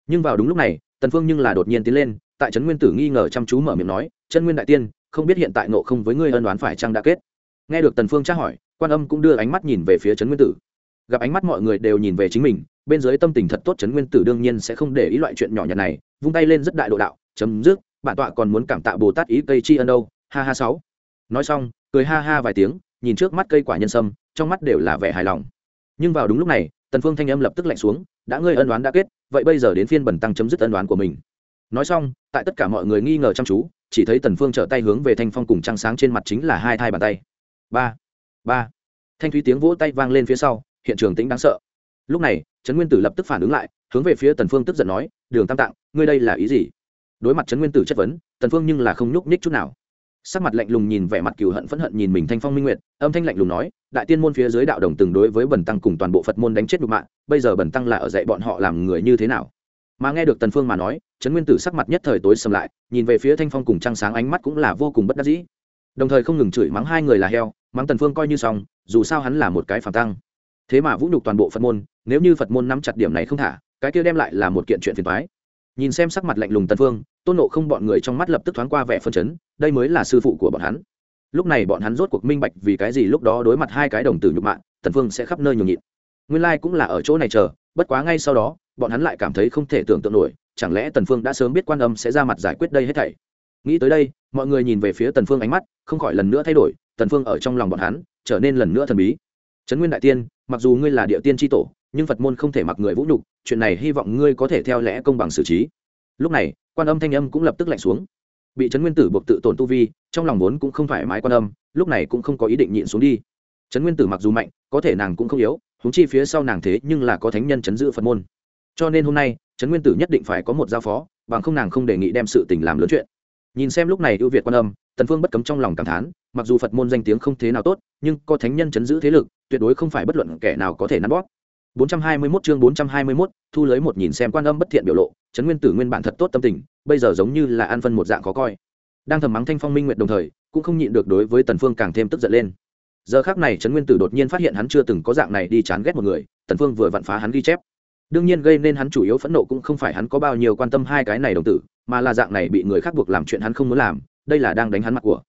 nhưng vào đúng lúc này, tần phương nhưng là đột nhiên tiến lên, tại trấn nguyên tử nghi ngờ chăm chú mở miệng nói, chân nguyên đại tiên, không biết hiện tại nộ không với ngươi ân đoán phải chăng đã kết? Nghe được tần phương tra hỏi, quan âm cũng đưa ánh mắt nhìn về phía trấn nguyên tử. Gặp ánh mắt mọi người đều nhìn về chính mình, bên dưới tâm tình thật tốt trấn nguyên tử đương nhiên sẽ không để ý loại chuyện nhỏ nhặt này, vung tay lên rất đại độ đạo, chấm dứt, bản tọa còn muốn cảm tạ bồ tát ý cây chi ân đâu, ha ha sáu. Nói xong, cười ha ha vài tiếng, nhìn trước mắt cây quả nhân sâm, trong mắt đều là vẻ hài lòng. Nhưng vào đúng lúc này, tần phương thanh âm lập tức lạnh xuống, đã ngươi ân đoán đã kết vậy bây giờ đến phiên bẩn tăng chấm dứt ân đoán của mình. Nói xong, tại tất cả mọi người nghi ngờ chăm chú, chỉ thấy tần phương trở tay hướng về thanh phong cùng trăng sáng trên mặt chính là hai thai bàn tay. Ba ba. Thanh thúy tiếng vỗ tay vang lên phía sau, hiện trường tĩnh đáng sợ. Lúc này, trấn nguyên tử lập tức phản ứng lại, hướng về phía tần phương tức giận nói, đường tam tạng, ngươi đây là ý gì? Đối mặt trấn nguyên tử chất vấn, tần phương nhưng là không nhúc nhích chút nào sắc mặt lạnh lùng nhìn vẻ mặt cừu hận phẫn hận nhìn mình thanh phong minh nguyệt, âm thanh lạnh lùng nói, đại tiên môn phía dưới đạo đồng từng đối với bần tăng cùng toàn bộ phật môn đánh chết nhục mạng bây giờ bần tăng là ở dạy bọn họ làm người như thế nào? Mà nghe được tần phương mà nói, trấn nguyên tử sắc mặt nhất thời tối sầm lại, nhìn về phía thanh phong cùng trăng sáng ánh mắt cũng là vô cùng bất đắc dĩ. Đồng thời không ngừng chửi mắng hai người là heo, mắng tần phương coi như xong, dù sao hắn là một cái phàm tăng. Thế mà vũ nhục toàn bộ phật môn, nếu như phật môn nắm chặt điểm này không thả, cái kia đem lại là một kiện chuyện phiền toái. Nhìn xem sắc mặt lạnh lùng tần phương tôn nộ không bọn người trong mắt lập tức thoáng qua vẻ phân chấn, đây mới là sư phụ của bọn hắn. Lúc này bọn hắn rốt cuộc minh bạch vì cái gì lúc đó đối mặt hai cái đồng tử nhục mạ, tần phương sẽ khắp nơi nhường nhịn. Nguyên lai like cũng là ở chỗ này chờ, bất quá ngay sau đó, bọn hắn lại cảm thấy không thể tưởng tượng nổi, chẳng lẽ tần phương đã sớm biết quan âm sẽ ra mặt giải quyết đây hết thảy? Nghĩ tới đây, mọi người nhìn về phía tần phương ánh mắt, không khỏi lần nữa thay đổi, tần phương ở trong lòng bọn hắn, trở nên lần nữa thần bí. Trấn nguyên đại tiên, mặc dù ngươi là địa tiên tri tổ, nhưng phật môn không thể mặc người vũ nhục, chuyện này hy vọng ngươi có thể theo lẽ công bằng xử trí lúc này, quan âm thanh âm cũng lập tức lạnh xuống. Bị trấn nguyên tử buộc tự tổn tu vi, trong lòng vốn cũng không thoải mái quan âm, lúc này cũng không có ý định nhịn xuống đi. Trấn nguyên tử mặc dù mạnh, có thể nàng cũng không yếu húng chi phía sau nàng thế nhưng là có thánh nhân chấn giữ phật môn. Cho nên hôm nay, trấn nguyên tử nhất định phải có một giao phó, bằng không nàng không đề nghị đem sự tình làm lớn chuyện. Nhìn xem lúc này ưu việt quan âm, tần phương bất cấm trong lòng cảm thán, mặc dù phật môn danh tiếng không thế nào tốt, nhưng có thánh nhân chấn giữ thế lực, tuyệt đối không phải bất luận kẻ nào có thể nắn bóp. 421 chương 421, thu lấy một nhìn xem quan âm bất thiện biểu lộ trấn nguyên tử nguyên bản thật tốt tâm tình bây giờ giống như là an phân một dạng khó coi. Đang thầm mắng thanh phong minh nguyệt đồng thời cũng không nhịn được đối với tần phương càng thêm tức giận lên. Giờ khắc này trấn nguyên tử đột nhiên phát hiện hắn chưa từng có dạng này đi chán ghét một người tần phương vừa vặn phá hắn ghi chép. Đương nhiên gây nên hắn chủ yếu phẫn nộ cũng không phải hắn có bao nhiêu quan tâm hai cái này đồng tử mà là dạng này bị người khác buộc làm chuyện hắn không muốn làm đây là đang đánh hắn mặt của.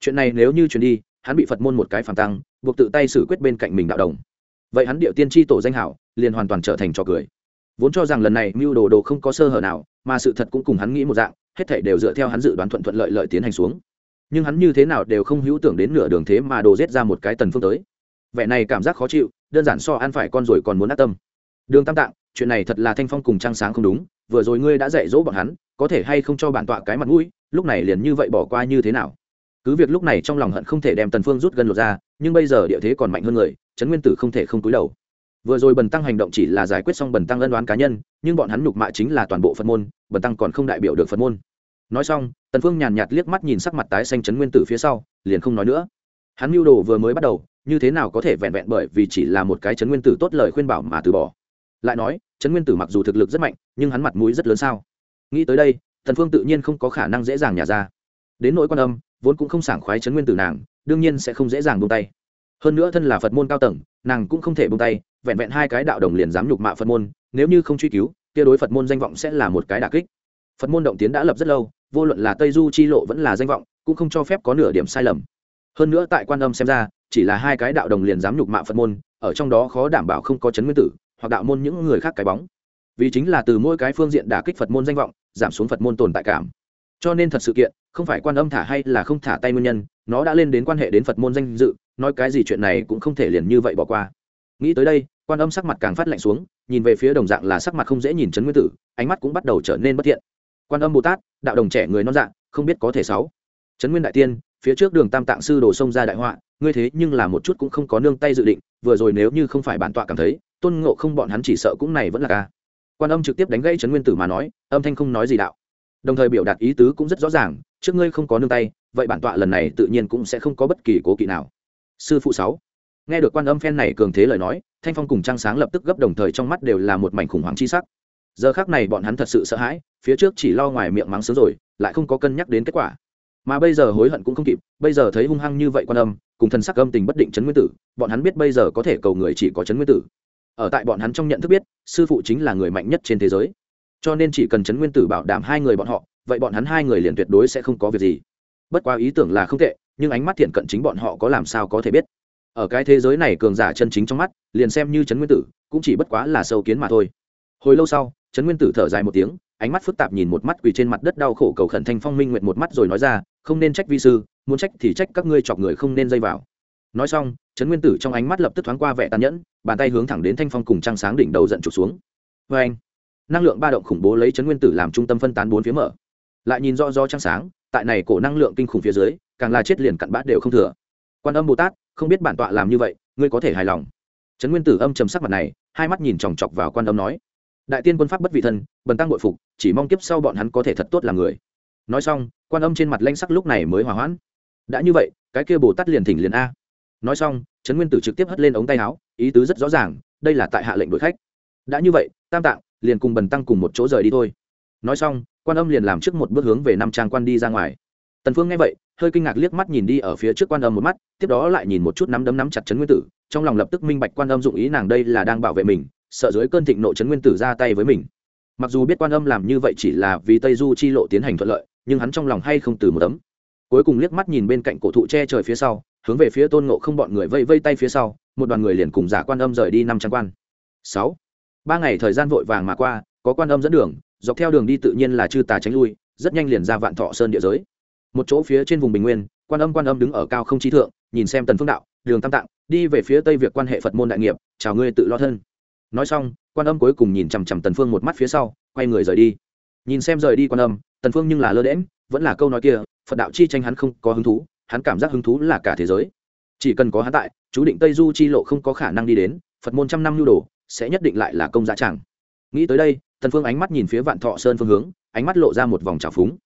Chuyện này nếu như truyền đi hắn bị phật môn một cái phản tăng buộc tự tay xử quyết bên cạnh mình đạo đồng vậy hắn điệu tiên tri tổ danh hảo, liền hoàn toàn trở thành trò cười. Vốn cho rằng lần này mưu đồ đồ không có sơ hở nào, mà sự thật cũng cùng hắn nghĩ một dạng, hết thảy đều dựa theo hắn dự đoán thuận thuận lợi lợi tiến hành xuống. Nhưng hắn như thế nào đều không hữu tưởng đến nửa đường thế mà đồ rết ra một cái tần phương tới. Vẻ này cảm giác khó chịu, đơn giản so ăn phải con rồi còn muốn ác tâm. Đường tam tạng, chuyện này thật là thanh phong cùng trăng sáng không đúng, vừa rồi ngươi đã dạy dỗ bọn hắn, có thể hay không cho bản tọa cái mặt mũi, lúc này liền như vậy bỏ qua như thế nào? Cứ việc lúc này trong lòng hận không thể đem tần phương rút gần lột ra, nhưng bây giờ địa thế còn mạnh hơn người, trấn nguyên tử không thể không cúi đầu. Vừa rồi bần tăng hành động chỉ là giải quyết xong bần tăng ân đoán cá nhân, nhưng bọn hắn nhục mạ chính là toàn bộ phật môn, bần tăng còn không đại biểu được phật môn. Nói xong, tần phương nhàn nhạt liếc mắt nhìn sắc mặt tái xanh trấn nguyên tử phía sau, liền không nói nữa. Hắn mưu đồ vừa mới bắt đầu, như thế nào có thể vẹn vẹn bởi vì chỉ là một cái trấn nguyên tử tốt lời khuyên bảo mà từ bỏ? Lại nói, trấn nguyên tử mặc dù thực lực rất mạnh, nhưng hắn mặt mũi rất lớn sao? Nghĩ tới đây, tần phương tự nhiên không có khả năng dễ dàng nhả ra. Đến nỗi quan âm vốn cũng không sảng khoái chấn nguyên tử nàng, đương nhiên sẽ không dễ dàng buông tay. Hơn nữa thân là phật môn cao tầng, nàng cũng không thể buông tay, vẹn vẹn hai cái đạo đồng liền dám nhục mạ phật môn, nếu như không truy cứu, kia đối phật môn danh vọng sẽ là một cái đả kích. Phật môn động tiến đã lập rất lâu, vô luận là tây du chi lộ vẫn là danh vọng, cũng không cho phép có nửa điểm sai lầm. Hơn nữa tại quan âm xem ra, chỉ là hai cái đạo đồng liền dám nhục mạ phật môn, ở trong đó khó đảm bảo không có chấn nguyên tử, hoặc đạo môn những người khác cái bóng. Vì chính là từ mỗi cái phương diện đả kích phật môn danh vọng, giảm xuống phật môn tồn tại cảm cho nên thật sự kiện, không phải quan âm thả hay là không thả tay nguyên nhân, nó đã lên đến quan hệ đến phật môn danh dự, nói cái gì chuyện này cũng không thể liền như vậy bỏ qua. Nghĩ tới đây, quan âm sắc mặt càng phát lạnh xuống, nhìn về phía đồng dạng là sắc mặt không dễ nhìn trấn nguyên tử, ánh mắt cũng bắt đầu trở nên bất thiện. Quan âm bồ tát, đạo đồng trẻ người non dạng không biết có thể sáu. Trấn nguyên đại tiên, phía trước đường tam tạng sư đổ sông ra đại họa, ngươi thế nhưng là một chút cũng không có nương tay dự định, vừa rồi nếu như không phải bản tọa cảm thấy, tôn ngộ không bọn hắn chỉ sợ cũng này vẫn là ca. Quan âm trực tiếp đánh gãy trấn nguyên tử mà nói, âm thanh không nói gì đạo đồng thời biểu đạt ý tứ cũng rất rõ ràng, trước ngươi không có nương tay, vậy bản tọa lần này tự nhiên cũng sẽ không có bất kỳ cố kỵ nào. Sư phụ sáu. Nghe được quan âm phen này cường thế lời nói, thanh phong cùng trang sáng lập tức gấp đồng thời trong mắt đều là một mảnh khủng hoảng chi sắc. Giờ khác này bọn hắn thật sự sợ hãi, phía trước chỉ lo ngoài miệng mắng sướng rồi, lại không có cân nhắc đến kết quả. Mà bây giờ hối hận cũng không kịp, bây giờ thấy hung hăng như vậy quan âm, cùng thần sắc âm tình bất định chấn nguyên tử, bọn hắn biết bây giờ có thể cầu người chỉ có chấn nguyên tử. Ở tại bọn hắn trong nhận thức biết, sư phụ chính là người mạnh nhất trên thế giới cho nên chỉ cần Trấn nguyên tử bảo đảm hai người bọn họ, vậy bọn hắn hai người liền tuyệt đối sẽ không có việc gì. Bất quá ý tưởng là không tệ, nhưng ánh mắt thiện cận chính bọn họ có làm sao có thể biết. Ở cái thế giới này cường giả chân chính trong mắt, liền xem như trấn nguyên tử, cũng chỉ bất quá là sâu kiến mà thôi. Hồi lâu sau, trấn nguyên tử thở dài một tiếng, ánh mắt phức tạp nhìn một mắt quỳ trên mặt đất đau khổ cầu khẩn thanh phong minh nguyện một mắt rồi nói ra, không nên trách vi sư, muốn trách thì trách các ngươi chọc người không nên dây vào. Nói xong, trấn nguyên tử trong ánh mắt lập tức thoáng qua vẻ tàn nhẫn, bàn tay hướng thẳng đến thanh phong cùng trăng sáng đỉnh đầu giận trục xuống. Vê anh năng lượng ba động khủng bố lấy chấn nguyên tử làm trung tâm phân tán bốn phía mở. Lại nhìn rõ do trăng sáng, tại này cổ năng lượng kinh khủng phía dưới, càng là chết liền cặn bát đều không thừa. Quan âm bồ tát, không biết bản tọa làm như vậy, ngươi có thể hài lòng. Trấn nguyên tử âm trầm sắc mặt này, hai mắt nhìn chòng chọc vào quan âm nói. Đại tiên quân pháp bất vị thân, bần tăng bội phục, chỉ mong kiếp sau bọn hắn có thể thật tốt làm người. Nói xong, quan âm trên mặt lanh sắc lúc này mới hòa hoãn. Đã như vậy, cái kia bồ tát liền thỉnh liền a. Nói xong trấn nguyên tử trực tiếp hất lên ống tay áo, ý tứ rất rõ ràng, đây là tại hạ lệnh đội khách. Đã như vậy, tam tạng liền cùng bần tăng cùng một chỗ rời đi thôi. Nói xong, quan âm liền làm trước một bước hướng về năm trang quan đi ra ngoài. Tần phương nghe vậy, hơi kinh ngạc liếc mắt nhìn đi ở phía trước quan âm một mắt, tiếp đó lại nhìn một chút nắm đấm nắm chặt chấn nguyên tử, trong lòng lập tức minh bạch quan âm dụng ý nàng đây là đang bảo vệ mình, sợ dưới cơn thịnh nộ chấn nguyên tử ra tay với mình. Mặc dù biết quan âm làm như vậy chỉ là vì tây du chi lộ tiến hành thuận lợi, nhưng hắn trong lòng hay không từ một tấm. Cuối cùng liếc mắt nhìn bên cạnh cổ thụ che trời phía sau, hướng về phía tôn ngộ không bọn người vây vây tay phía sau, một đoàn người liền cùng giả quan âm rời đi năm trang quan. Sáu ba ngày thời gian vội vàng mà qua, có quan âm dẫn đường, dọc theo đường đi tự nhiên là chư tà tránh lui, rất nhanh liền ra vạn thọ sơn địa giới. Một chỗ phía trên vùng bình nguyên, quan âm quan âm đứng ở cao không trí thượng, nhìn xem tần phương đạo, đường tam tạng, đi về phía tây việc quan hệ phật môn đại nghiệp, chào ngươi tự lo thân. Nói xong, quan âm cuối cùng nhìn chằm chằm tần phương một mắt phía sau, quay người rời đi. Nhìn xem rời đi quan âm, tần phương nhưng là lơ đễm vẫn là câu nói kia, phật đạo chi tranh hắn không có hứng thú, hắn cảm giác hứng thú là cả thế giới. Chỉ cần có hắn tại, chú định tây du chi lộ không có khả năng đi đến, phật môn trăm năm nhu đồ sẽ nhất định lại là công giá chẳng. Nghĩ tới đây, tần phương ánh mắt nhìn phía vạn thọ sơn phương hướng, ánh mắt lộ ra một vòng trào phúng.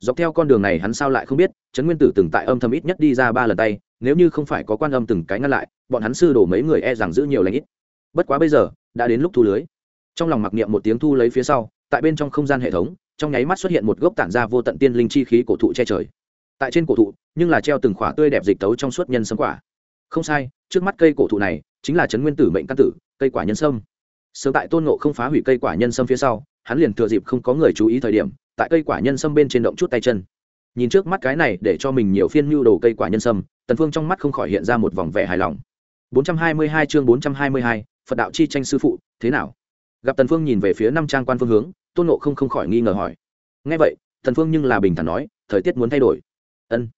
Dọc theo con đường này hắn sao lại không biết, trấn nguyên tử từng tại âm thầm ít nhất đi ra ba lần tay, nếu như không phải có quan âm từng cái ngăn lại, bọn hắn sư đổ mấy người e rằng giữ nhiều lãnh ít. Bất quá bây giờ, đã đến lúc thu lưới. Trong lòng mặc niệm một tiếng thu lấy phía sau, tại bên trong không gian hệ thống, trong nháy mắt xuất hiện một gốc tản ra vô tận tiên linh chi khí cổ thụ che trời. Tại trên cổ thụ, nhưng là treo từng khỏa tươi đẹp dịch tấu trong suốt nhân sâm quả. Không sai, trước mắt cây cổ thụ này, chính là trấn nguyên tử mệnh căn tử cây quả nhân sâm sớm tại tôn nộ không phá hủy cây quả nhân sâm phía sau hắn liền thừa dịp không có người chú ý thời điểm tại cây quả nhân sâm bên trên động chút tay chân nhìn trước mắt cái này để cho mình nhiều phiên mưu đồ cây quả nhân sâm tần phương trong mắt không khỏi hiện ra một vòng vẻ hài lòng 422 chương 422, Phật đạo chi tranh sư phụ, thế nào? Gặp Tần Phương nhìn về phía năm trang quan phương hướng, Tôn Ngộ không không khỏi nghi ngờ hỏi. Nghe vậy, Tần Phương nhưng là bình thản nói, thời tiết muốn thay đổi. Ân.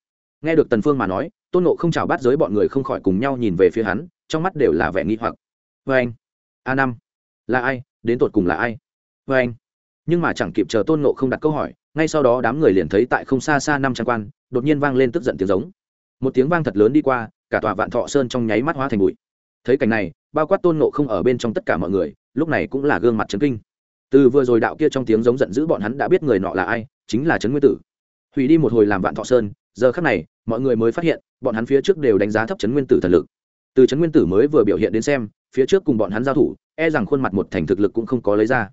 Nghe được Tần Phương mà nói, Tôn Ngộ không chào bát giới bọn người không khỏi cùng nhau nhìn về phía hắn, trong mắt đều là vẻ nghi hoặc vê anh, A năm, là ai? Đến tột cùng là ai? vê anh. Nhưng mà chẳng kịp chờ Tôn Ngộ không đặt câu hỏi, ngay sau đó đám người liền thấy tại không xa xa năm trang quan, đột nhiên vang lên tức giận tiếng giống. Một tiếng vang thật lớn đi qua, cả tòa Vạn Thọ Sơn trong nháy mắt hóa thành bụi thấy cảnh này bao quát tôn nộ không ở bên trong tất cả mọi người lúc này cũng là gương mặt trấn kinh từ vừa rồi đạo kia trong tiếng giống giận dữ bọn hắn đã biết người nọ là ai chính là trấn nguyên tử hủy đi một hồi làm vạn thọ sơn giờ khắc này mọi người mới phát hiện bọn hắn phía trước đều đánh giá thấp trấn nguyên tử thần lực từ trấn nguyên tử mới vừa biểu hiện đến xem phía trước cùng bọn hắn giao thủ e rằng khuôn mặt một thành thực lực cũng không có lấy ra.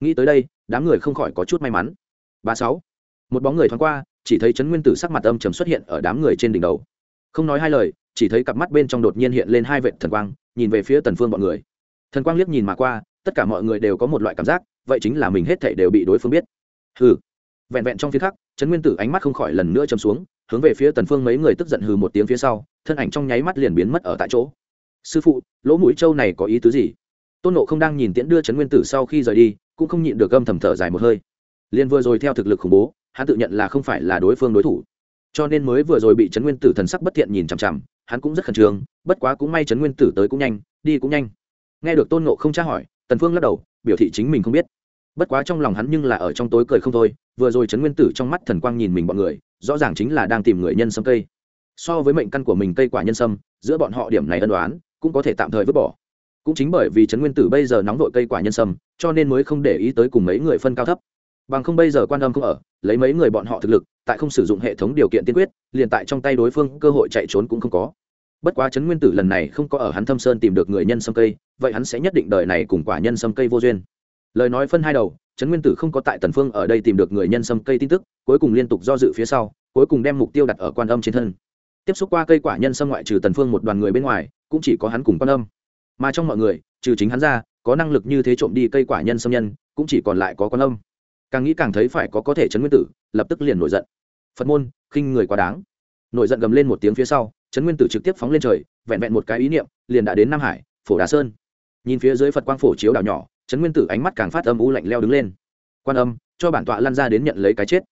Nghĩ tới đây, đám người không khỏi có chút may mắn. Ba sáu, một bóng người thoáng qua, chỉ thấy trấn nguyên tử sắc mặt âm trầm xuất hiện ở đám người trên đỉnh đầu. Không nói hai lời, chỉ thấy cặp mắt bên trong đột nhiên hiện lên hai vệt thần quang, nhìn về phía tần phương bọn người. Thần quang liếc nhìn mà qua, tất cả mọi người đều có một loại cảm giác, vậy chính là mình hết thảy đều bị đối phương biết. Hừ. Vẹn vẹn trong phía khắc, trấn nguyên tử ánh mắt không khỏi lần nữa chầm xuống, hướng về phía tần phương mấy người tức giận hừ một tiếng phía sau, thân ảnh trong nháy mắt liền biến mất ở tại chỗ sư phụ, lỗ mũi châu này có ý tứ gì? Tôn nộ không đang nhìn tiễn đưa trấn nguyên tử sau khi rời đi, cũng không nhịn được âm thầm thở dài một hơi. Liền vừa rồi theo thực lực khủng bố, hắn tự nhận là không phải là đối phương đối thủ. Cho nên mới vừa rồi bị trấn nguyên tử thần sắc bất thiện nhìn chằm chằm, hắn cũng rất khẩn trương, bất quá cũng may trấn nguyên tử tới cũng nhanh, đi cũng nhanh. Nghe được tôn nộ không tra hỏi, tần phương lắc đầu, biểu thị chính mình không biết. Bất quá trong lòng hắn nhưng là ở trong tối cười không thôi, vừa rồi trấn nguyên tử trong mắt thần quang nhìn mình bọn người, rõ ràng chính là đang tìm người nhân sâm cây. So với mệnh căn của mình cây quả nhân sâm, giữa bọn họ điểm này ân đoán cũng có thể tạm thời vứt bỏ. Cũng chính bởi vì trấn nguyên tử bây giờ nóng vội cây quả nhân sâm, cho nên mới không để ý tới cùng mấy người phân cao thấp. Bằng không bây giờ quan âm không ở, lấy mấy người bọn họ thực lực, tại không sử dụng hệ thống điều kiện tiên quyết, liền tại trong tay đối phương, cơ hội chạy trốn cũng không có. Bất quá trấn nguyên tử lần này không có ở hắn thâm sơn tìm được người nhân sâm cây, vậy hắn sẽ nhất định đời này cùng quả nhân sâm cây vô duyên. Lời nói phân hai đầu, trấn nguyên tử không có tại tần phương ở đây tìm được người nhân sâm cây tin tức, cuối cùng liên tục do dự phía sau, cuối cùng đem mục tiêu đặt ở quan âm trên thân tiếp xúc qua cây quả nhân sâm ngoại trừ tần phương một đoàn người bên ngoài, cũng chỉ có hắn cùng quan âm. Mà trong mọi người, trừ chính hắn ra, có năng lực như thế trộm đi cây quả nhân sâm nhân, cũng chỉ còn lại có quan âm. Càng nghĩ càng thấy phải có có thể chấn nguyên tử, lập tức liền nổi giận. Phật môn, khinh người quá đáng. Nổi giận gầm lên một tiếng phía sau chấn nguyên tử trực tiếp phóng lên trời, vẹn vẹn một cái ý niệm, liền đã đến nam hải, phổ đà sơn. Nhìn phía dưới phật quang phổ chiếu đảo nhỏ chấn nguyên tử ánh mắt càng phát âm u lạnh leo đứng lên. Quan âm, cho bản tọa lăn ra đến nhận lấy cái chết.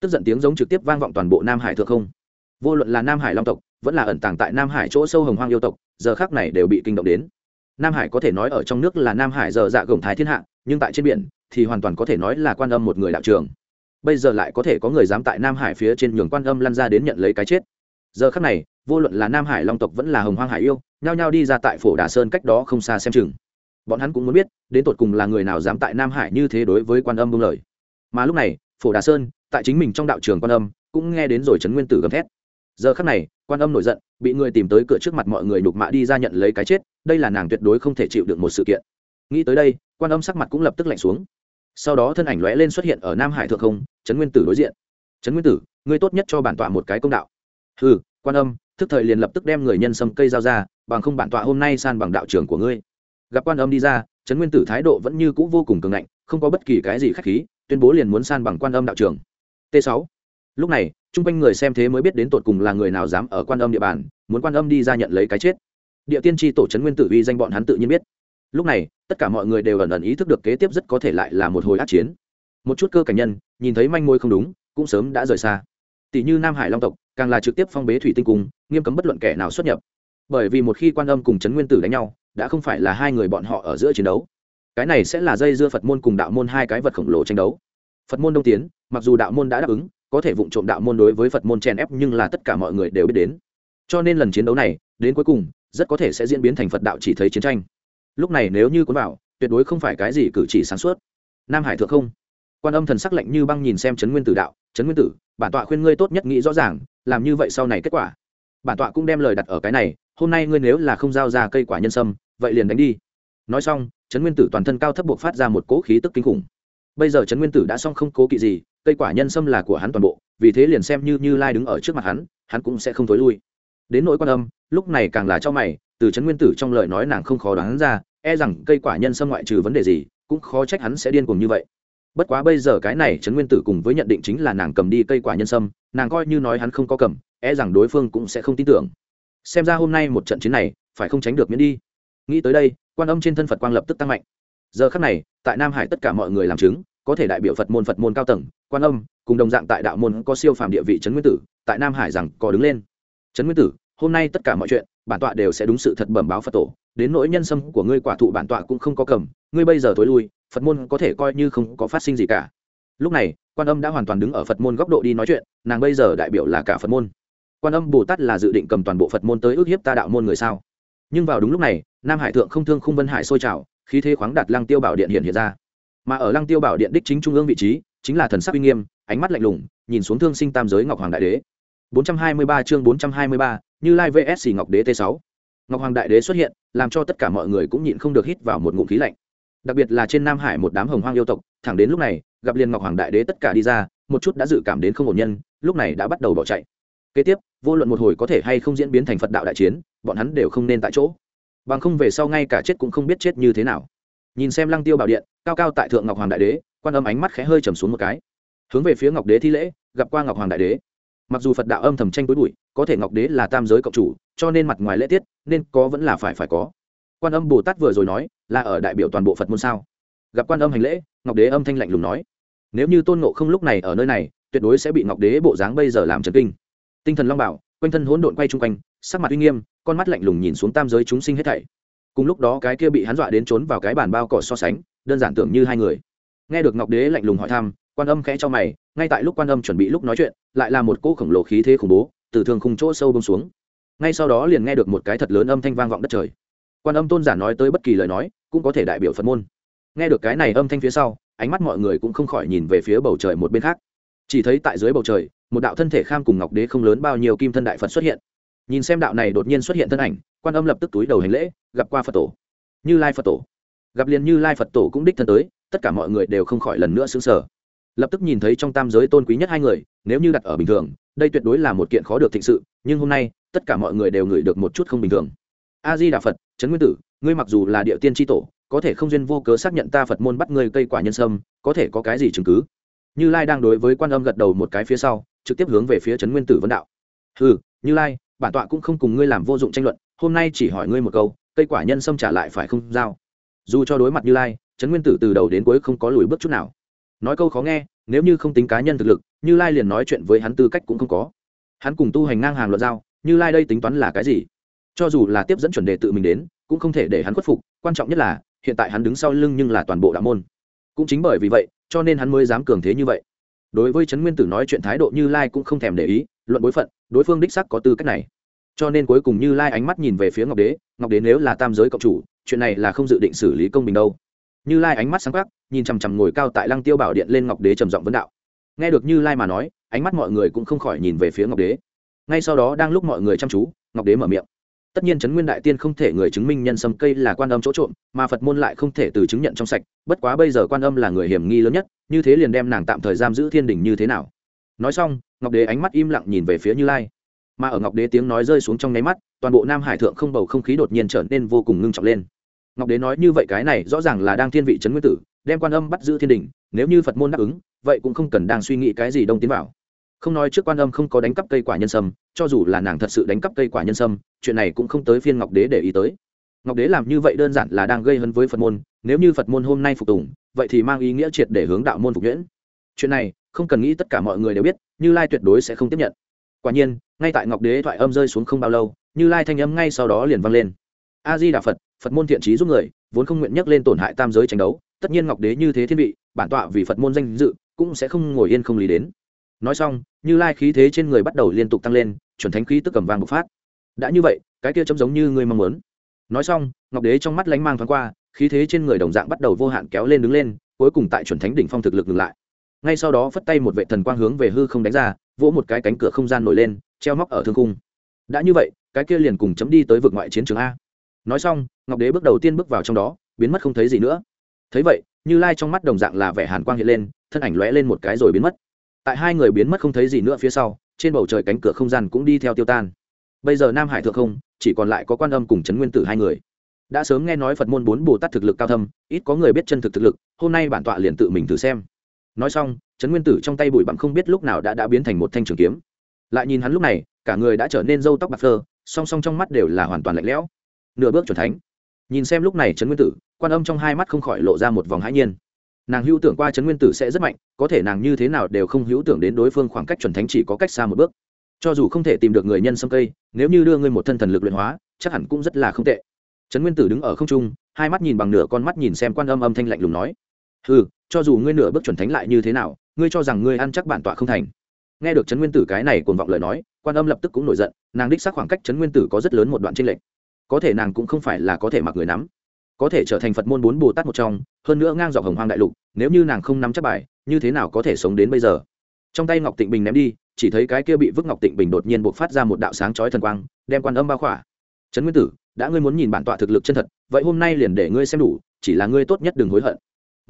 Tức giận tiếng giống trực tiếp vang vọng toàn bộ nam hải thượng không vô luận là nam hải long tộc, vẫn là ẩn tàng tại nam hải chỗ sâu hồng hoang yêu tộc, giờ khác này đều bị kinh động đến. Nam hải có thể nói ở trong nước là nam hải giờ dạ gồng thái thiên hạ, nhưng tại trên biển thì hoàn toàn có thể nói là quan âm một người đạo trường. Bây giờ lại có thể có người dám tại nam hải phía trên nhường quan âm lăn ra đến nhận lấy cái chết. Giờ khắc này, vô luận là nam hải long tộc vẫn là hồng hoang hải yêu, nhao nhao đi ra tại phổ đà sơn cách đó không xa xem chừng. Bọn hắn cũng muốn biết, đến tột cùng là người nào dám tại nam hải như thế đối với quan âm bông lời. Mà lúc này, phổ đà sơn, tại chính mình trong đạo trường quan âm, cũng nghe đến rồi trấn nguyên tử gầm thét giờ khắc này, quan âm nổi giận, bị người tìm tới cửa trước mặt mọi người đục mạ đi ra nhận lấy cái chết, đây là nàng tuyệt đối không thể chịu được một sự kiện. Nghĩ tới đây, quan âm sắc mặt cũng lập tức lạnh xuống. Sau đó thân ảnh lóe lên xuất hiện ở nam hải thượng không, trấn nguyên tử đối diện. Trấn nguyên tử, ngươi tốt nhất cho bản tọa một cái công đạo. Ừ quan âm, thức thời liền lập tức đem người nhân sâm cây giao ra, bằng không bản tọa hôm nay san bằng đạo trường của ngươi. Gặp quan âm đi ra, trấn nguyên tử thái độ vẫn như cũ vô cùng cường ngạnh, không có bất kỳ cái gì khách khí, tuyên bố liền muốn san bằng quan âm đạo trường t 6 lúc này chung quanh người xem thế mới biết đến tột cùng là người nào dám ở quan âm địa bàn, muốn quan âm đi ra nhận lấy cái chết. Địa tiên tri tổ trấn nguyên tử uy danh bọn hắn tự nhiên biết. Lúc này, tất cả mọi người đều ẩn ẩn ý thức được kế tiếp rất có thể lại là một hồi át chiến. Một chút cơ cảnh nhân, nhìn thấy manh mối không đúng, cũng sớm đã rời xa. Tỷ như nam hải long tộc, càng là trực tiếp phong bế thủy tinh cung, nghiêm cấm bất luận kẻ nào xuất nhập. Bởi vì một khi quan âm cùng trấn nguyên tử đánh nhau, đã không phải là hai người bọn họ ở giữa chiến đấu. Cái này sẽ là dây dưa phật môn cùng đạo môn hai cái vật khổng lồ tranh đấu. Phật môn đông tiến, mặc dù đạo môn đã đáp ứng có thể vụng trộm đạo môn đối với phật môn chèn ép nhưng là tất cả mọi người đều biết đến. Cho nên lần chiến đấu này, đến cuối cùng, rất có thể sẽ diễn biến thành phật đạo chỉ thấy chiến tranh. Lúc này nếu như cuốn vào, tuyệt đối không phải cái gì cử chỉ sáng suốt. Nam hải thượng không. Quan âm thần sắc lạnh như băng nhìn xem trấn nguyên tử đạo trấn nguyên tử, bản tọa khuyên ngươi tốt nhất nghĩ rõ ràng, làm như vậy sau này kết quả. Bản tọa cũng đem lời đặt ở cái này, hôm nay ngươi nếu là không giao ra cây quả nhân sâm, vậy liền đánh đi. Nói xong trấn nguyên tử toàn thân cao thấp buộc phát ra một cỗ khí tức kinh khủng. Bây giờ trấn nguyên tử đã xong không cố kỵ gì cây quả nhân sâm là của hắn toàn bộ, vì thế liền xem như như lai đứng ở trước mặt hắn hắn cũng sẽ không thối lui. Đến nỗi quan âm, lúc này càng là cho mày, từ trấn nguyên tử trong lời nói nàng không khó đoán ra e rằng cây quả nhân sâm ngoại trừ vấn đề gì, cũng khó trách hắn sẽ điên cuồng như vậy. Bất quá bây giờ cái này trấn nguyên tử cùng với nhận định chính là nàng cầm đi cây quả nhân sâm, nàng coi như nói hắn không có cầm e rằng đối phương cũng sẽ không tin tưởng. Xem ra hôm nay một trận chiến này, phải không tránh được miễn đi. Nghĩ tới đây, quan âm trên thân phật quang lập tức tăng mạnh. Giờ khắc này, tại nam hải tất cả mọi người làm chứng có thể đại biểu phật môn phật môn cao tầng, quan âm, cùng đồng dạng tại đạo môn có siêu phàm địa vị trấn nguyên tử, tại nam hải rằng có đứng lên. Trấn nguyên tử, hôm nay tất cả mọi chuyện, bản tọa đều sẽ đúng sự thật bẩm báo phật tổ. Đến nỗi nhân sâm của ngươi quả thụ bản tọa cũng không có cầm, ngươi bây giờ tối lui, phật môn có thể coi như không có phát sinh gì cả. Lúc này, quan âm đã hoàn toàn đứng ở phật môn góc độ đi nói chuyện, nàng bây giờ đại biểu là cả phật môn. Quan âm bồ tát là dự định cầm toàn bộ phật môn tới ước hiếp ta đạo môn người sao? Nhưng vào đúng lúc này, nam hải thượng không thương không vân hải sôi trào, khí thế khoáng đạt lăng tiêu bảo điện hiện hiện ra mà ở lăng tiêu bảo điện đích chính trung ương vị trí chính là thần sắc uy nghiêm ánh mắt lạnh lùng nhìn xuống thương sinh tam giới ngọc hoàng đại đế. 423 chương 423, như lai vs ngọc đế t 6 ngọc hoàng đại đế xuất hiện làm cho tất cả mọi người cũng nhịn không được hít vào một ngụm khí lạnh. Đặc biệt là trên nam hải một đám hồng hoang yêu tộc thẳng đến lúc này gặp liền ngọc hoàng đại đế tất cả đi ra một chút đã dự cảm đến không ổn nhân lúc này đã bắt đầu bỏ chạy. Kế tiếp vô luận một hồi có thể hay không diễn biến thành phật đạo đại chiến bọn hắn đều không nên tại chỗ. Bằng không về sau ngay cả chết cũng không biết chết như thế nào nhìn xem lăng tiêu bảo điện, cao cao tại thượng ngọc hoàng đại đế, quan âm ánh mắt khẽ hơi trầm xuống một cái. Hướng về phía ngọc đế thi lễ, gặp qua ngọc hoàng đại đế. Mặc dù phật đạo âm thầm tranh tối bụi, có thể ngọc đế là tam giới cộng chủ, cho nên mặt ngoài lễ tiết, nên có vẫn là phải phải có. Quan âm bồ tát vừa rồi nói, là ở đại biểu toàn bộ phật môn sao? Gặp quan âm hành lễ, ngọc đế âm thanh lạnh lùng nói, nếu như tôn ngộ không lúc này ở nơi này, tuyệt đối sẽ bị ngọc đế bộ dáng bây giờ làm trần kinh. Tinh thần long bảo, quanh thân hỗn độn quay chung quanh, sắc mặt uy nghiêm, con mắt lạnh lùng nhìn xuống tam giới chúng sinh hết thảy cùng lúc đó cái kia bị hắn dọa đến trốn vào cái bàn bao cỏ so sánh, đơn giản tưởng như hai người. Nghe được ngọc đế lạnh lùng hỏi thăm, quan âm khẽ cho mày, ngay tại lúc quan âm chuẩn bị lúc nói chuyện, lại là một cỗ khổng lồ khí thế khủng bố, từ thường khung chỗ sâu bông xuống. Ngay sau đó liền nghe được một cái thật lớn âm thanh vang vọng đất trời. Quan âm tôn giả nói tới bất kỳ lời nói, cũng có thể đại biểu phật môn. Nghe được cái này âm thanh phía sau, ánh mắt mọi người cũng không khỏi nhìn về phía bầu trời một bên khác. Chỉ thấy tại dưới bầu trời, một đạo thân thể kham cùng ngọc đế không lớn bao nhiêu kim thân đại phật xuất hiện. Nhìn xem đạo này đột nhiên xuất hiện thân ảnh quan âm lập tức túi đầu hành lễ, gặp qua phật tổ. Như lai phật tổ. Gặp liền như lai phật tổ cũng đích thân tới, tất cả mọi người đều không khỏi lần nữa xứng sở lập tức nhìn thấy trong tam giới tôn quý nhất hai người, nếu như đặt ở bình thường, đây tuyệt đối là một kiện khó được thịnh sự, nhưng hôm nay, tất cả mọi người đều ngửi được một chút không bình thường. A di đà phật, trấn nguyên tử, ngươi mặc dù là địa tiên tri tổ, có thể không duyên vô cớ xác nhận ta phật môn bắt ngươi cây quả nhân sâm, có thể có cái gì chứng cứ? Như lai đang đối với quan âm gật đầu một cái phía sau, trực tiếp hướng về phía trấn nguyên tử vấn đạo. Ừ như lai, bản tọa cũng không cùng ngươi làm vô dụng tranh luận hôm nay chỉ hỏi ngươi một câu, cây quả nhân sâm trả lại phải không giao? Dù cho đối mặt như lai, trấn nguyên tử từ đầu đến cuối không có lùi bước chút nào. Nói câu khó nghe, nếu như không tính cá nhân thực lực, như lai liền nói chuyện với hắn tư cách cũng không có. Hắn cùng tu hành ngang hàng luận giao, như lai đây tính toán là cái gì? Cho dù là tiếp dẫn chuẩn đề tự mình đến, cũng không thể để hắn khuất phục, quan trọng nhất là, hiện tại hắn đứng sau lưng nhưng là toàn bộ đạo môn. Cũng chính bởi vì vậy, cho nên hắn mới dám cường thế như vậy. Đối với trấn nguyên tử nói chuyện thái độ như lai cũng không thèm để ý, luận bối phận, đối phương đích sắc có tư cách này cho nên cuối cùng như lai ánh mắt nhìn về phía ngọc đế ngọc đế nếu là tam giới cộng chủ, chuyện này là không dự định xử lý công bình đâu. Như lai ánh mắt sáng khắc nhìn chằm chằm ngồi cao tại lăng tiêu bảo điện lên ngọc đế trầm giọng vấn đạo. Nghe được như lai mà nói, ánh mắt mọi người cũng không khỏi nhìn về phía ngọc đế. Ngay sau đó đang lúc mọi người chăm chú, ngọc đế mở miệng. Tất nhiên trấn nguyên đại tiên không thể người chứng minh nhân sâm cây là quan âm chỗ trộm, mà phật môn lại không thể từ chứng nhận trong sạch, bất quá bây giờ quan âm là người hiểm nghi lớn nhất, như thế liền đem nàng tạm thời giam giữ thiên đình như thế nào? Nói xong, ngọc đế ánh mắt im lặng nhìn về phía như lai mà ở ngọc đế tiếng nói rơi xuống trong nháy mắt, toàn bộ nam hải thượng không bầu không khí đột nhiên trở nên vô cùng ngưng trọng lên. Ngọc đế nói như vậy cái này rõ ràng là đang thiên vị trấn nguyên tử, đem quan âm bắt giữ thiên đình, nếu như phật môn đáp ứng, vậy cũng không cần đang suy nghĩ cái gì đông tiến vào. Không nói trước quan âm không có đánh cắp cây quả nhân sâm, cho dù là nàng thật sự đánh cắp cây quả nhân sâm, chuyện này cũng không tới phiên ngọc đế để ý tới. Ngọc đế làm như vậy đơn giản là đang gây hấn với phật môn, nếu như phật môn hôm nay phục tùng, vậy thì mang ý nghĩa triệt để hướng đạo môn phục nhuyễn. Chuyện này, không cần nghĩ tất cả mọi người đều biết, như lai tuyệt đối sẽ không tiếp nhận quả nhiên, ngay tại ngọc đế thoại âm rơi xuống không bao lâu, như lai thanh âm ngay sau đó liền vang lên. A di đà phật phật môn thiện trí giúp người, vốn không nguyện nhắc lên tổn hại tam giới tranh đấu, tất nhiên ngọc đế như thế thiên vị, bản tọa vì phật môn danh dự, cũng sẽ không ngồi yên không lý đến. Nói xong, như lai khí thế trên người bắt đầu liên tục tăng lên, chuẩn thánh khí tức cầm vàng bộc phát. Đã như vậy, cái kia chấm giống như người mong muốn. Nói xong, ngọc đế trong mắt lánh mang thoáng qua, khí thế trên người đồng dạng bắt đầu vô hạn kéo lên đứng lên, cuối cùng tại chuẩn thánh đỉnh phong thực lực ngừng lại ngay sau đó phất tay một vệ thần quang hướng về hư không đánh ra, vỗ một cái cánh cửa không gian nổi lên, treo móc ở thương cung đã như vậy, cái kia liền cùng chấm đi tới vực ngoại chiến trường a. Nói xong, ngọc đế bước đầu tiên bước vào trong đó, biến mất không thấy gì nữa. Thấy vậy, như lai trong mắt đồng dạng là vẻ hàn quang hiện lên, thân ảnh lóe lên một cái rồi biến mất. Tại hai người biến mất không thấy gì nữa phía sau, trên bầu trời cánh cửa không gian cũng đi theo tiêu tan. Bây giờ nam hải thượng không, chỉ còn lại có quan âm cùng trấn nguyên tử hai người. Đã sớm nghe nói phật môn bốn bồ tát thực lực cao thâm, ít có người biết chân thực thực lực, hôm nay bản tọa liền tự mình thử xem nói xong, trấn nguyên tử trong tay bụi bặm không biết lúc nào đã đã biến thành một thanh trường kiếm. Lại nhìn hắn lúc này, cả người đã trở nên râu tóc bạc phơ, song song trong mắt đều là hoàn toàn lạnh lẽo. Nửa bước c thánh. Nhìn xem lúc này trấn nguyên tử, quan âm trong hai mắt không khỏi lộ ra một vòng hãi nhiên. Nàng hữu tưởng qua trấn nguyên tử sẽ rất mạnh, có thể nàng như thế nào đều không hữu tưởng đến đối phương khoảng cách chuẩn thánh chỉ có cách xa một bước. Cho dù không thể tìm được người nhân sâm cây, nếu như đưa ngươi một thân thần lực luyện hóa, chắc hẳn cũng rất là không tệ. Trấn nguyên tử đứng ở không trung, hai mắt nhìn bằng nửa con mắt nhìn xem quan âm âm thanh lạnh lùng nói. Ừ cho dù ngươi nửa bước chuẩn thánh lại như thế nào, ngươi cho rằng ngươi ăn chắc bản tọa không thành. Nghe được trấn nguyên tử cái này cuồng vọng lời nói, quan âm lập tức cũng nổi giận, nàng đích xác khoảng cách trấn nguyên tử có rất lớn một đoạn tranh lệch. Có thể nàng cũng không phải là có thể mặc người nắm. Có thể trở thành phật môn bốn bồ tát một trong, hơn nữa ngang dọc hồng hoang đại lục, nếu như nàng không nắm chắc bài, như thế nào có thể sống đến bây giờ? Trong tay ngọc tịnh bình ném đi, chỉ thấy cái kia bị vứt ngọc tịnh bình đột nhiên buộc phát ra một đạo sáng chói thần quang, đem quan âm bao khỏa. Trấn nguyên tử, đã ngươi muốn nhìn bản tọa thực lực chân thật, vậy hôm nay liền để ngươi xem đủ, chỉ là ngươi tốt nhất đừng hối hận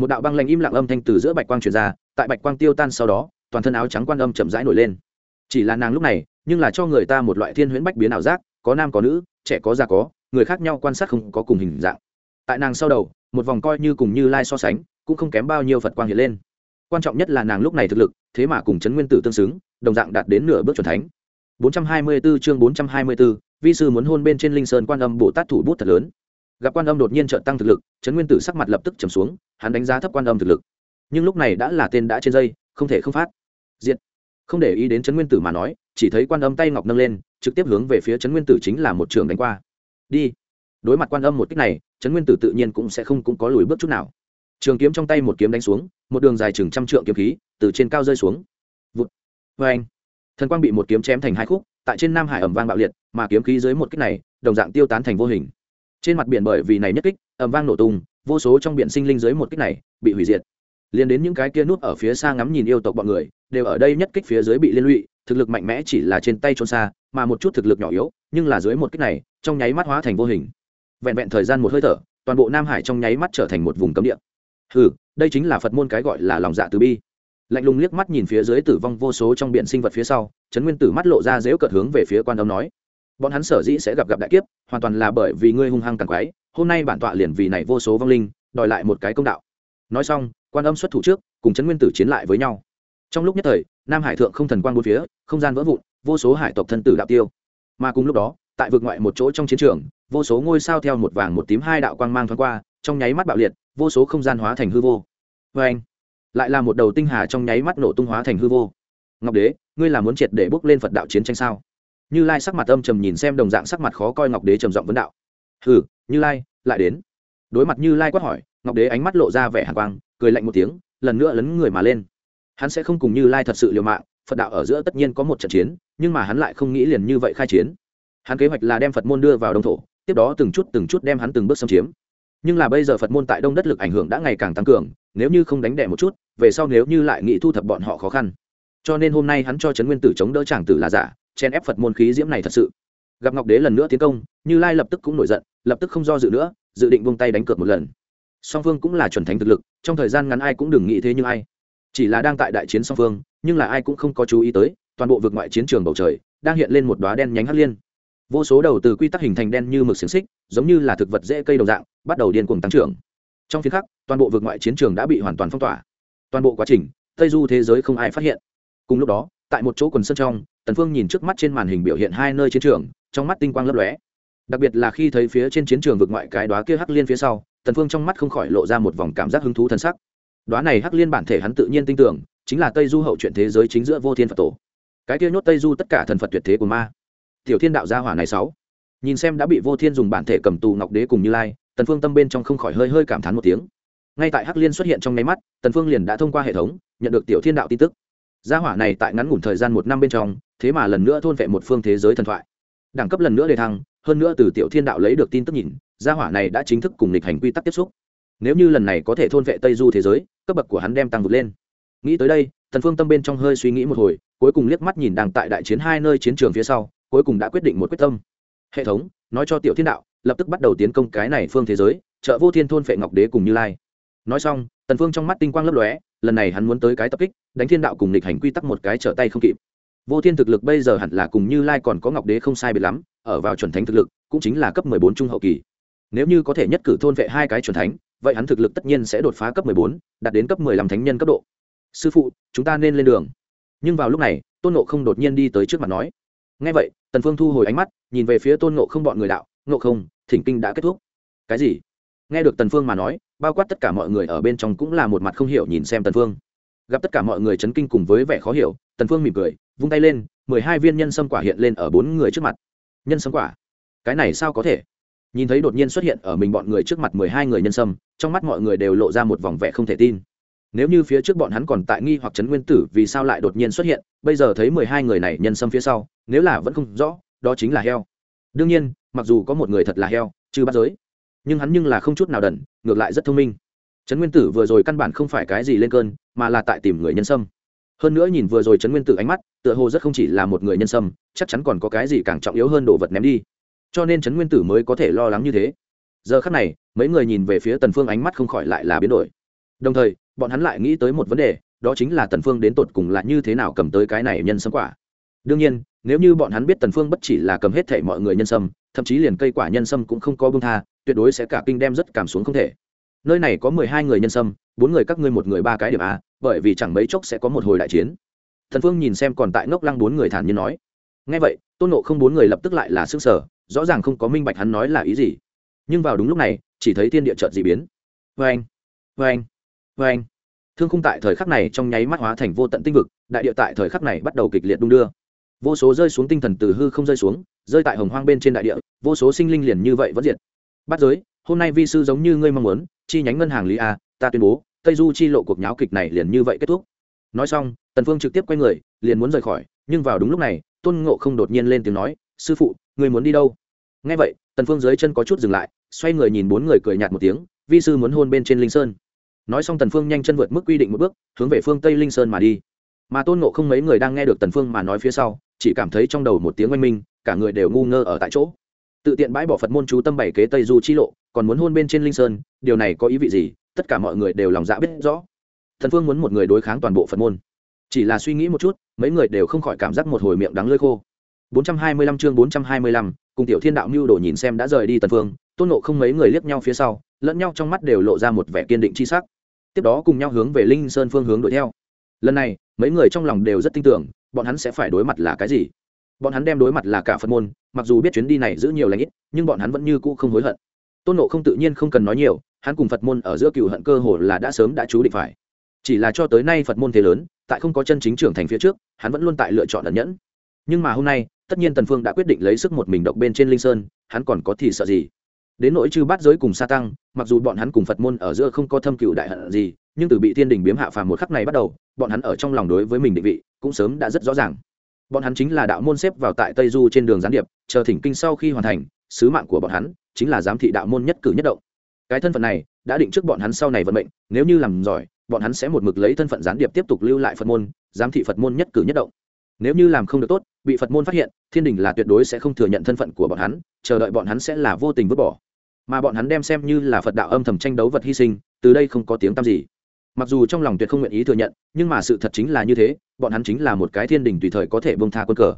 một đạo băng lạnh im lặng âm thanh từ giữa bạch quang truyền ra tại bạch quang tiêu tan sau đó toàn thân áo trắng quan âm chậm rãi nổi lên. Chỉ là nàng lúc này nhưng là cho người ta một loại thiên huyễn bách biến ảo giác có nam có nữ trẻ có già có người khác nhau quan sát không có cùng hình dạng. Tại nàng sau đầu một vòng coi như cùng như lai so sánh cũng không kém bao nhiêu phật quang hiện lên. Quan trọng nhất là nàng lúc này thực lực thế mà cùng chấn nguyên tử tương xứng đồng dạng đạt đến nửa bước chuẩn thánh. 424 chương 424, vi sư muốn hôn bên trên linh sơn quan âm bồ tát thủ bút thật lớn gặp quan âm đột nhiên trợn tăng thực lực chấn nguyên tử sắc mặt lập tức trầm xuống, hắn đánh giá thấp quan âm thực lực. Nhưng lúc này đã là tên đã trên dây, không thể không phát. Diện không để ý đến chấn nguyên tử mà nói, chỉ thấy quan âm tay ngọc nâng lên, trực tiếp hướng về phía chấn nguyên tử chính là một trường đánh qua. Đi. Đối mặt quan âm một cách này, trấn nguyên tử tự nhiên cũng sẽ không cũng có lùi bước chút nào. Trường kiếm trong tay một kiếm đánh xuống, một đường dài chừng trăm trượng kiếm khí, từ trên cao rơi xuống. Vụt. Vê anh thần quang bị một kiếm chém thành hai khúc, tại trên nam hải ẩm vang bạo liệt, mà kiếm khí dưới một kích này, đồng dạng tiêu tán thành vô hình trên mặt biển bởi vì này nhất kích, ầm vang nổ tung, vô số trong biển sinh linh dưới một kích này bị hủy diệt. Liền đến những cái kia nút ở phía xa ngắm nhìn yêu tộc bọn người, đều ở đây nhất kích phía dưới bị liên lụy, thực lực mạnh mẽ chỉ là trên tay trốn xa, mà một chút thực lực nhỏ yếu, nhưng là dưới một kích này, trong nháy mắt hóa thành vô hình. Vẹn vẹn thời gian một hơi thở, toàn bộ nam hải trong nháy mắt trở thành một vùng cấm địa. Ừ đây chính là phật môn cái gọi là lòng dạ từ bi. Lạnh lùng liếc mắt nhìn phía dưới tử vong vô số trong biển sinh vật phía sau, trấn nguyên tử mắt lộ ra dễu cợt hướng về phía quan đông nói bọn hắn sở dĩ sẽ gặp gặp đại kiếp, hoàn toàn là bởi vì ngươi hung hăng càng quái, hôm nay bản tọa liền vì này vô số vong linh, đòi lại một cái công đạo. Nói xong, quan âm xuất thủ trước, cùng trấn nguyên tử chiến lại với nhau. Trong lúc nhất thời, nam hải thượng không thần quan bốn phía, không gian vỡ vụn, vô số hải tộc thân tử đạo tiêu. Mà cùng lúc đó, tại vực ngoại một chỗ trong chiến trường, vô số ngôi sao theo một vàng một tím hai đạo quang mang thoáng qua, trong nháy mắt bạo liệt, vô số không gian hóa thành hư vô. Vê anh, lại là một đầu tinh hà trong nháy mắt nổ tung hóa thành hư vô. Ngọc đế, ngươi là muốn triệt để bước lên phật đạo chiến tranh sao? Như lai sắc mặt âm trầm nhìn xem đồng dạng sắc mặt khó coi ngọc đế trầm giọng vấn đạo. Hừ, như lai, lại đến. Đối mặt như lai quát hỏi, ngọc đế ánh mắt lộ ra vẻ hàn quang, cười lạnh một tiếng, lần nữa lấn người mà lên. Hắn sẽ không cùng như lai thật sự liều mạng, phật đạo ở giữa tất nhiên có một trận chiến, nhưng mà hắn lại không nghĩ liền như vậy khai chiến. Hắn kế hoạch là đem phật môn đưa vào đông thổ, tiếp đó từng chút từng chút đem hắn từng bước xâm chiếm. Nhưng là bây giờ phật môn tại đông đất lực ảnh hưởng đã ngày càng tăng cường, nếu như không đánh đẻ một chút, về sau nếu như lại nghĩ thu thập bọn họ khó khăn. Cho nên hôm nay hắn cho trấn nguyên tử chống đỡ tràng tử là giả chen ép phật môn khí diễm này thật sự. Gặp ngọc đế lần nữa tiến công, như lai lập tức cũng nổi giận, lập tức không do dự nữa, dự định vung tay đánh cược một lần. Song phương cũng là chuẩn thánh thực lực, trong thời gian ngắn ai cũng đừng nghĩ thế như ai. Chỉ là đang tại đại chiến song phương, nhưng là ai cũng không có chú ý tới, toàn bộ vực ngoại chiến trường bầu trời đang hiện lên một đoá đen nhánh hắc liên. Vô số đầu từ quy tắc hình thành đen như mực xiềng xích, giống như là thực vật dễ cây đồng dạng, bắt đầu điên cuồng tăng trưởng. Trong phiên khắc, toàn bộ vực ngoại chiến trường đã bị hoàn toàn phong tỏa. Toàn bộ quá trình, tây du thế giới không ai phát hiện. Cùng lúc đó, tại một chỗ quần sân trong tần phương nhìn trước mắt trên màn hình biểu hiện hai nơi chiến trường, trong mắt tinh quang lấp lóe. Đặc biệt là khi thấy phía trên chiến trường vực ngoại cái đóa kia hắc liên phía sau, tần phương trong mắt không khỏi lộ ra một vòng cảm giác hứng thú thân sắc. Đóa này hắc liên bản thể hắn tự nhiên tin tưởng, chính là tây du hậu chuyện thế giới chính giữa vô thiên phật tổ. Cái kia nhốt tây du tất cả thần phật tuyệt thế của ma. Tiểu thiên đạo gia hỏa này sáu. Nhìn xem đã bị vô thiên dùng bản thể cầm tù ngọc đế cùng như lai, tần phương tâm bên trong không khỏi hơi hơi cảm thán một tiếng. Ngay tại hắc liên xuất hiện trong nháy mắt, tần phương liền đã thông qua hệ thống, nhận được tiểu thiên đạo tin tức gia hỏa này tại ngắn ngủn thời gian một năm bên trong, thế mà lần nữa thôn vệ một phương thế giới thần thoại. Đẳng cấp lần nữa đề thăng, hơn nữa từ tiểu thiên đạo lấy được tin tức nhìn, gia hỏa này đã chính thức cùng lịch hành quy tắc tiếp xúc. Nếu như lần này có thể thôn vệ tây du thế giới, cấp bậc của hắn đem tăng vượt lên. Nghĩ tới đây, thần phương tâm bên trong hơi suy nghĩ một hồi, cuối cùng liếc mắt nhìn đang tại đại chiến hai nơi chiến trường phía sau, cuối cùng đã quyết định một quyết tâm. Hệ thống, nói cho tiểu thiên đạo, lập tức bắt đầu tiến công cái này phương thế giới, trợ vô thiên thôn phệ ngọc đế cùng như lai. Nói xong, tần phương trong mắt tinh quang lấp lóe lần này hắn muốn tới cái tập kích, đánh thiên đạo cùng lịch hành quy tắc một cái trở tay không kịp. Vô thiên thực lực bây giờ hẳn là cùng như lai còn có ngọc đế không sai biệt lắm, ở vào chuẩn thánh thực lực, cũng chính là cấp mười bốn trung hậu kỳ. Nếu như có thể nhất cử thôn vệ hai cái chuẩn thánh, vậy hắn thực lực tất nhiên sẽ đột phá cấp mười bốn, đạt đến cấp mười lăm thánh nhân cấp độ. Sư phụ, chúng ta nên lên đường. Nhưng vào lúc này, tôn nộ không đột nhiên đi tới trước mặt nói. Ngay vậy, tần phương thu hồi ánh mắt, nhìn về phía tôn nộ không bọn người đạo nộ không, thỉnh kinh đã kết thúc. Cái gì? Nghe được tần phương mà nói, bao quát tất cả mọi người ở bên trong cũng là một mặt không hiểu nhìn xem tần phương. Gặp tất cả mọi người chấn kinh cùng với vẻ khó hiểu, tần phương mỉm cười, vung tay lên, mười hai viên nhân sâm quả hiện lên ở bốn người trước mặt. Nhân sâm quả? Cái này sao có thể? Nhìn thấy đột nhiên xuất hiện ở mình bọn người trước mặt mười hai người nhân sâm, trong mắt mọi người đều lộ ra một vòng vẻ không thể tin. Nếu như phía trước bọn hắn còn tại nghi hoặc chấn nguyên tử vì sao lại đột nhiên xuất hiện, bây giờ thấy mười hai người này nhân sâm phía sau, nếu là vẫn không rõ, đó chính là heo. Đương nhiên, mặc dù có một người thật là heo chứ bắt giới nhưng hắn nhưng là không chút nào đần, ngược lại rất thông minh. Trấn nguyên tử vừa rồi căn bản không phải cái gì lên cơn, mà là tại tìm người nhân sâm. Hơn nữa nhìn vừa rồi trấn nguyên tử ánh mắt, tựa hồ rất không chỉ là một người nhân sâm, chắc chắn còn có cái gì càng trọng yếu hơn đồ vật ném đi. Cho nên trấn nguyên tử mới có thể lo lắng như thế. Giờ khắc này, mấy người nhìn về phía tần phương ánh mắt không khỏi lại là biến đổi. Đồng thời, bọn hắn lại nghĩ tới một vấn đề, đó chính là tần phương đến tột cùng là như thế nào cầm tới cái này nhân sâm quả. Đương nhiên, nếu như bọn hắn biết tần phương bất chỉ là cầm hết thảy mọi người nhân sâm, thậm chí liền cây quả nhân sâm cũng không có buông tha tuyệt đối sẽ cả kinh đem rất cảm xuống không thể. Nơi này có mười hai người nhân sâm, bốn người các ngươi một người ba cái điểm a, bởi vì chẳng mấy chốc sẽ có một hồi đại chiến. Thần phương nhìn xem còn tại ngốc lăng bốn người thản nhiên nói. Nghe vậy, tôn nộ không bốn người lập tức lại là sức sở rõ ràng không có minh bạch hắn nói là ý gì. Nhưng vào đúng lúc này, chỉ thấy thiên địa chợt dị biến. Vê anh vê anh vê anh thương khung tại thời khắc này trong nháy mắt hóa thành vô tận tinh vực, đại địa tại thời khắc này bắt đầu kịch liệt đung đưa. Vô số rơi xuống tinh thần từ hư không rơi xuống, rơi tại hồng hoang bên trên đại địa, vô số sinh linh liền như vậy vẫn diệt bắt giới, hôm nay vi sư giống như ngươi mong muốn, chi nhánh ngân hàng lý a, ta tuyên bố, tây du chi lộ cuộc nháo kịch này liền như vậy kết thúc. Nói xong, tần phương trực tiếp quay người, liền muốn rời khỏi, nhưng vào đúng lúc này, tôn ngộ không đột nhiên lên tiếng nói, sư phụ, ngươi muốn đi đâu? Nghe vậy, tần phương dưới chân có chút dừng lại, xoay người nhìn bốn người cười nhạt một tiếng, vi sư muốn hôn bên trên linh sơn. Nói xong tần phương nhanh chân vượt mức quy định một bước, hướng về phương tây linh sơn mà đi. Mà tôn ngộ không mấy người đang nghe được tần phương mà nói phía sau, chỉ cảm thấy trong đầu một tiếng oanh minh, cả người đều ngu ngơ ở tại chỗ tự tiện bãi bỏ phật môn chú tâm bảy kế tây du chi lộ còn muốn hôn bên trên linh sơn điều này có ý vị gì? Tất cả mọi người đều lòng dạ biết rõ. Thần phương muốn một người đối kháng toàn bộ phật môn. Chỉ là suy nghĩ một chút mấy người đều không khỏi cảm giác một hồi miệng đắng lơi khô. 425 chương 425, cùng tiểu thiên đạo mưu đồ nhìn xem đã rời đi tần phương tôn nộ không mấy người liếc nhau phía sau lẫn nhau trong mắt đều lộ ra một vẻ kiên định chi sắc. Tiếp đó cùng nhau hướng về linh sơn phương hướng đuổi theo. Lần này mấy người trong lòng đều rất tin tưởng bọn hắn sẽ phải đối mặt là cái gì? Bọn hắn đem đối mặt là cả phật môn, mặc dù biết chuyến đi này giữ nhiều lãnh ít, nhưng bọn hắn vẫn như cũ không hối hận. Tôn nộ không tự nhiên không cần nói nhiều, hắn cùng phật môn ở giữa cựu hận cơ hồ là đã sớm đã chú định phải. Chỉ là cho tới nay phật môn thế lớn, tại không có chân chính trưởng thành phía trước, hắn vẫn luôn tại lựa chọn ẩn nhẫn. Nhưng mà hôm nay, tất nhiên tần phương đã quyết định lấy sức một mình độc bên trên linh sơn, hắn còn có thì sợ gì? Đến nỗi chư bát giới cùng sa tăng, mặc dù bọn hắn cùng phật môn ở giữa không có thâm cựu đại hận gì, nhưng từ bị thiên đình biếm hạ phàm một khắc này bắt đầu, bọn hắn ở trong lòng đối với mình định vị, cũng sớm đã rất rõ ràng bọn hắn chính là đạo môn xếp vào tại tây du trên đường gián điệp, chờ thỉnh kinh sau khi hoàn thành, sứ mạng của bọn hắn chính là giám thị đạo môn nhất cử nhất động. Cái thân phận này đã định trước bọn hắn sau này vận mệnh, nếu như làm giỏi, bọn hắn sẽ một mực lấy thân phận gián điệp tiếp tục lưu lại phật môn, giám thị phật môn nhất cử nhất động. Nếu như làm không được tốt, bị phật môn phát hiện, thiên đình là tuyệt đối sẽ không thừa nhận thân phận của bọn hắn, chờ đợi bọn hắn sẽ là vô tình vứt bỏ. Mà bọn hắn đem xem như là phật đạo âm thầm tranh đấu vật hy sinh, từ đây không có tiếng tăm gì mặc dù trong lòng tuyệt không nguyện ý thừa nhận, nhưng mà sự thật chính là như thế, bọn hắn chính là một cái thiên đình tùy thời có thể bông tha quân cờ.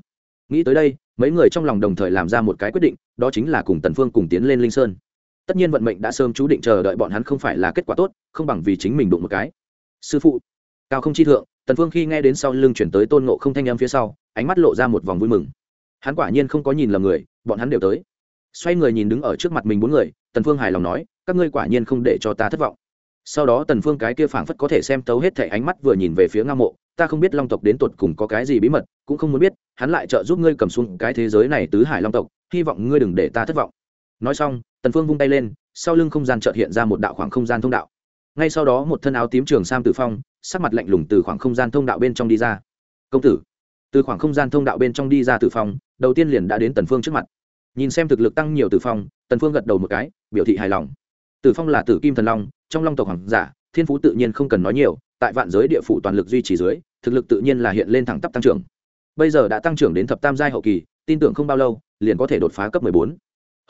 Nghĩ tới đây, mấy người trong lòng đồng thời làm ra một cái quyết định, đó chính là cùng tần phương cùng tiến lên linh sơn. Tất nhiên vận mệnh đã sớm chú định chờ đợi bọn hắn không phải là kết quả tốt, không bằng vì chính mình đụng một cái. Sư phụ, cao không chi thượng, tần phương khi nghe đến sau lưng chuyển tới tôn ngộ không thanh âm phía sau, ánh mắt lộ ra một vòng vui mừng. Hắn quả nhiên không có nhìn lầm người, bọn hắn đều tới. Xoay người nhìn đứng ở trước mặt mình bốn người, tần phương hài lòng nói, các ngươi quả nhiên không để cho ta thất vọng sau đó tần phương cái kia phảng phất có thể xem tấu hết thảy ánh mắt vừa nhìn về phía ngang mộ, ta không biết long tộc đến tột cùng có cái gì bí mật, cũng không muốn biết, hắn lại trợ giúp ngươi cầm xuống cái thế giới này tứ hải long tộc, hy vọng ngươi đừng để ta thất vọng. Nói xong, tần phương vung tay lên, sau lưng không gian chợt hiện ra một đạo khoảng không gian thông đạo. Ngay sau đó một thân áo tím trường sam tử phong, sắc mặt lạnh lùng từ khoảng không gian thông đạo bên trong đi ra. Công tử, từ khoảng không gian thông đạo bên trong đi ra tử phong, đầu tiên liền đã đến tần phương trước mặt. Nhìn xem thực lực tăng nhiều tử phong, tần phương gật đầu một cái, biểu thị hài lòng tử phong là tử kim thần long, trong long tộc hoàng giả, thiên phú tự nhiên không cần nói nhiều, tại vạn giới địa phủ toàn lực duy trì dưới, thực lực tự nhiên là hiện lên thẳng tắp tăng trưởng. Bây giờ đã tăng trưởng đến thập tam giai hậu kỳ, tin tưởng không bao lâu, liền có thể đột phá cấp 14.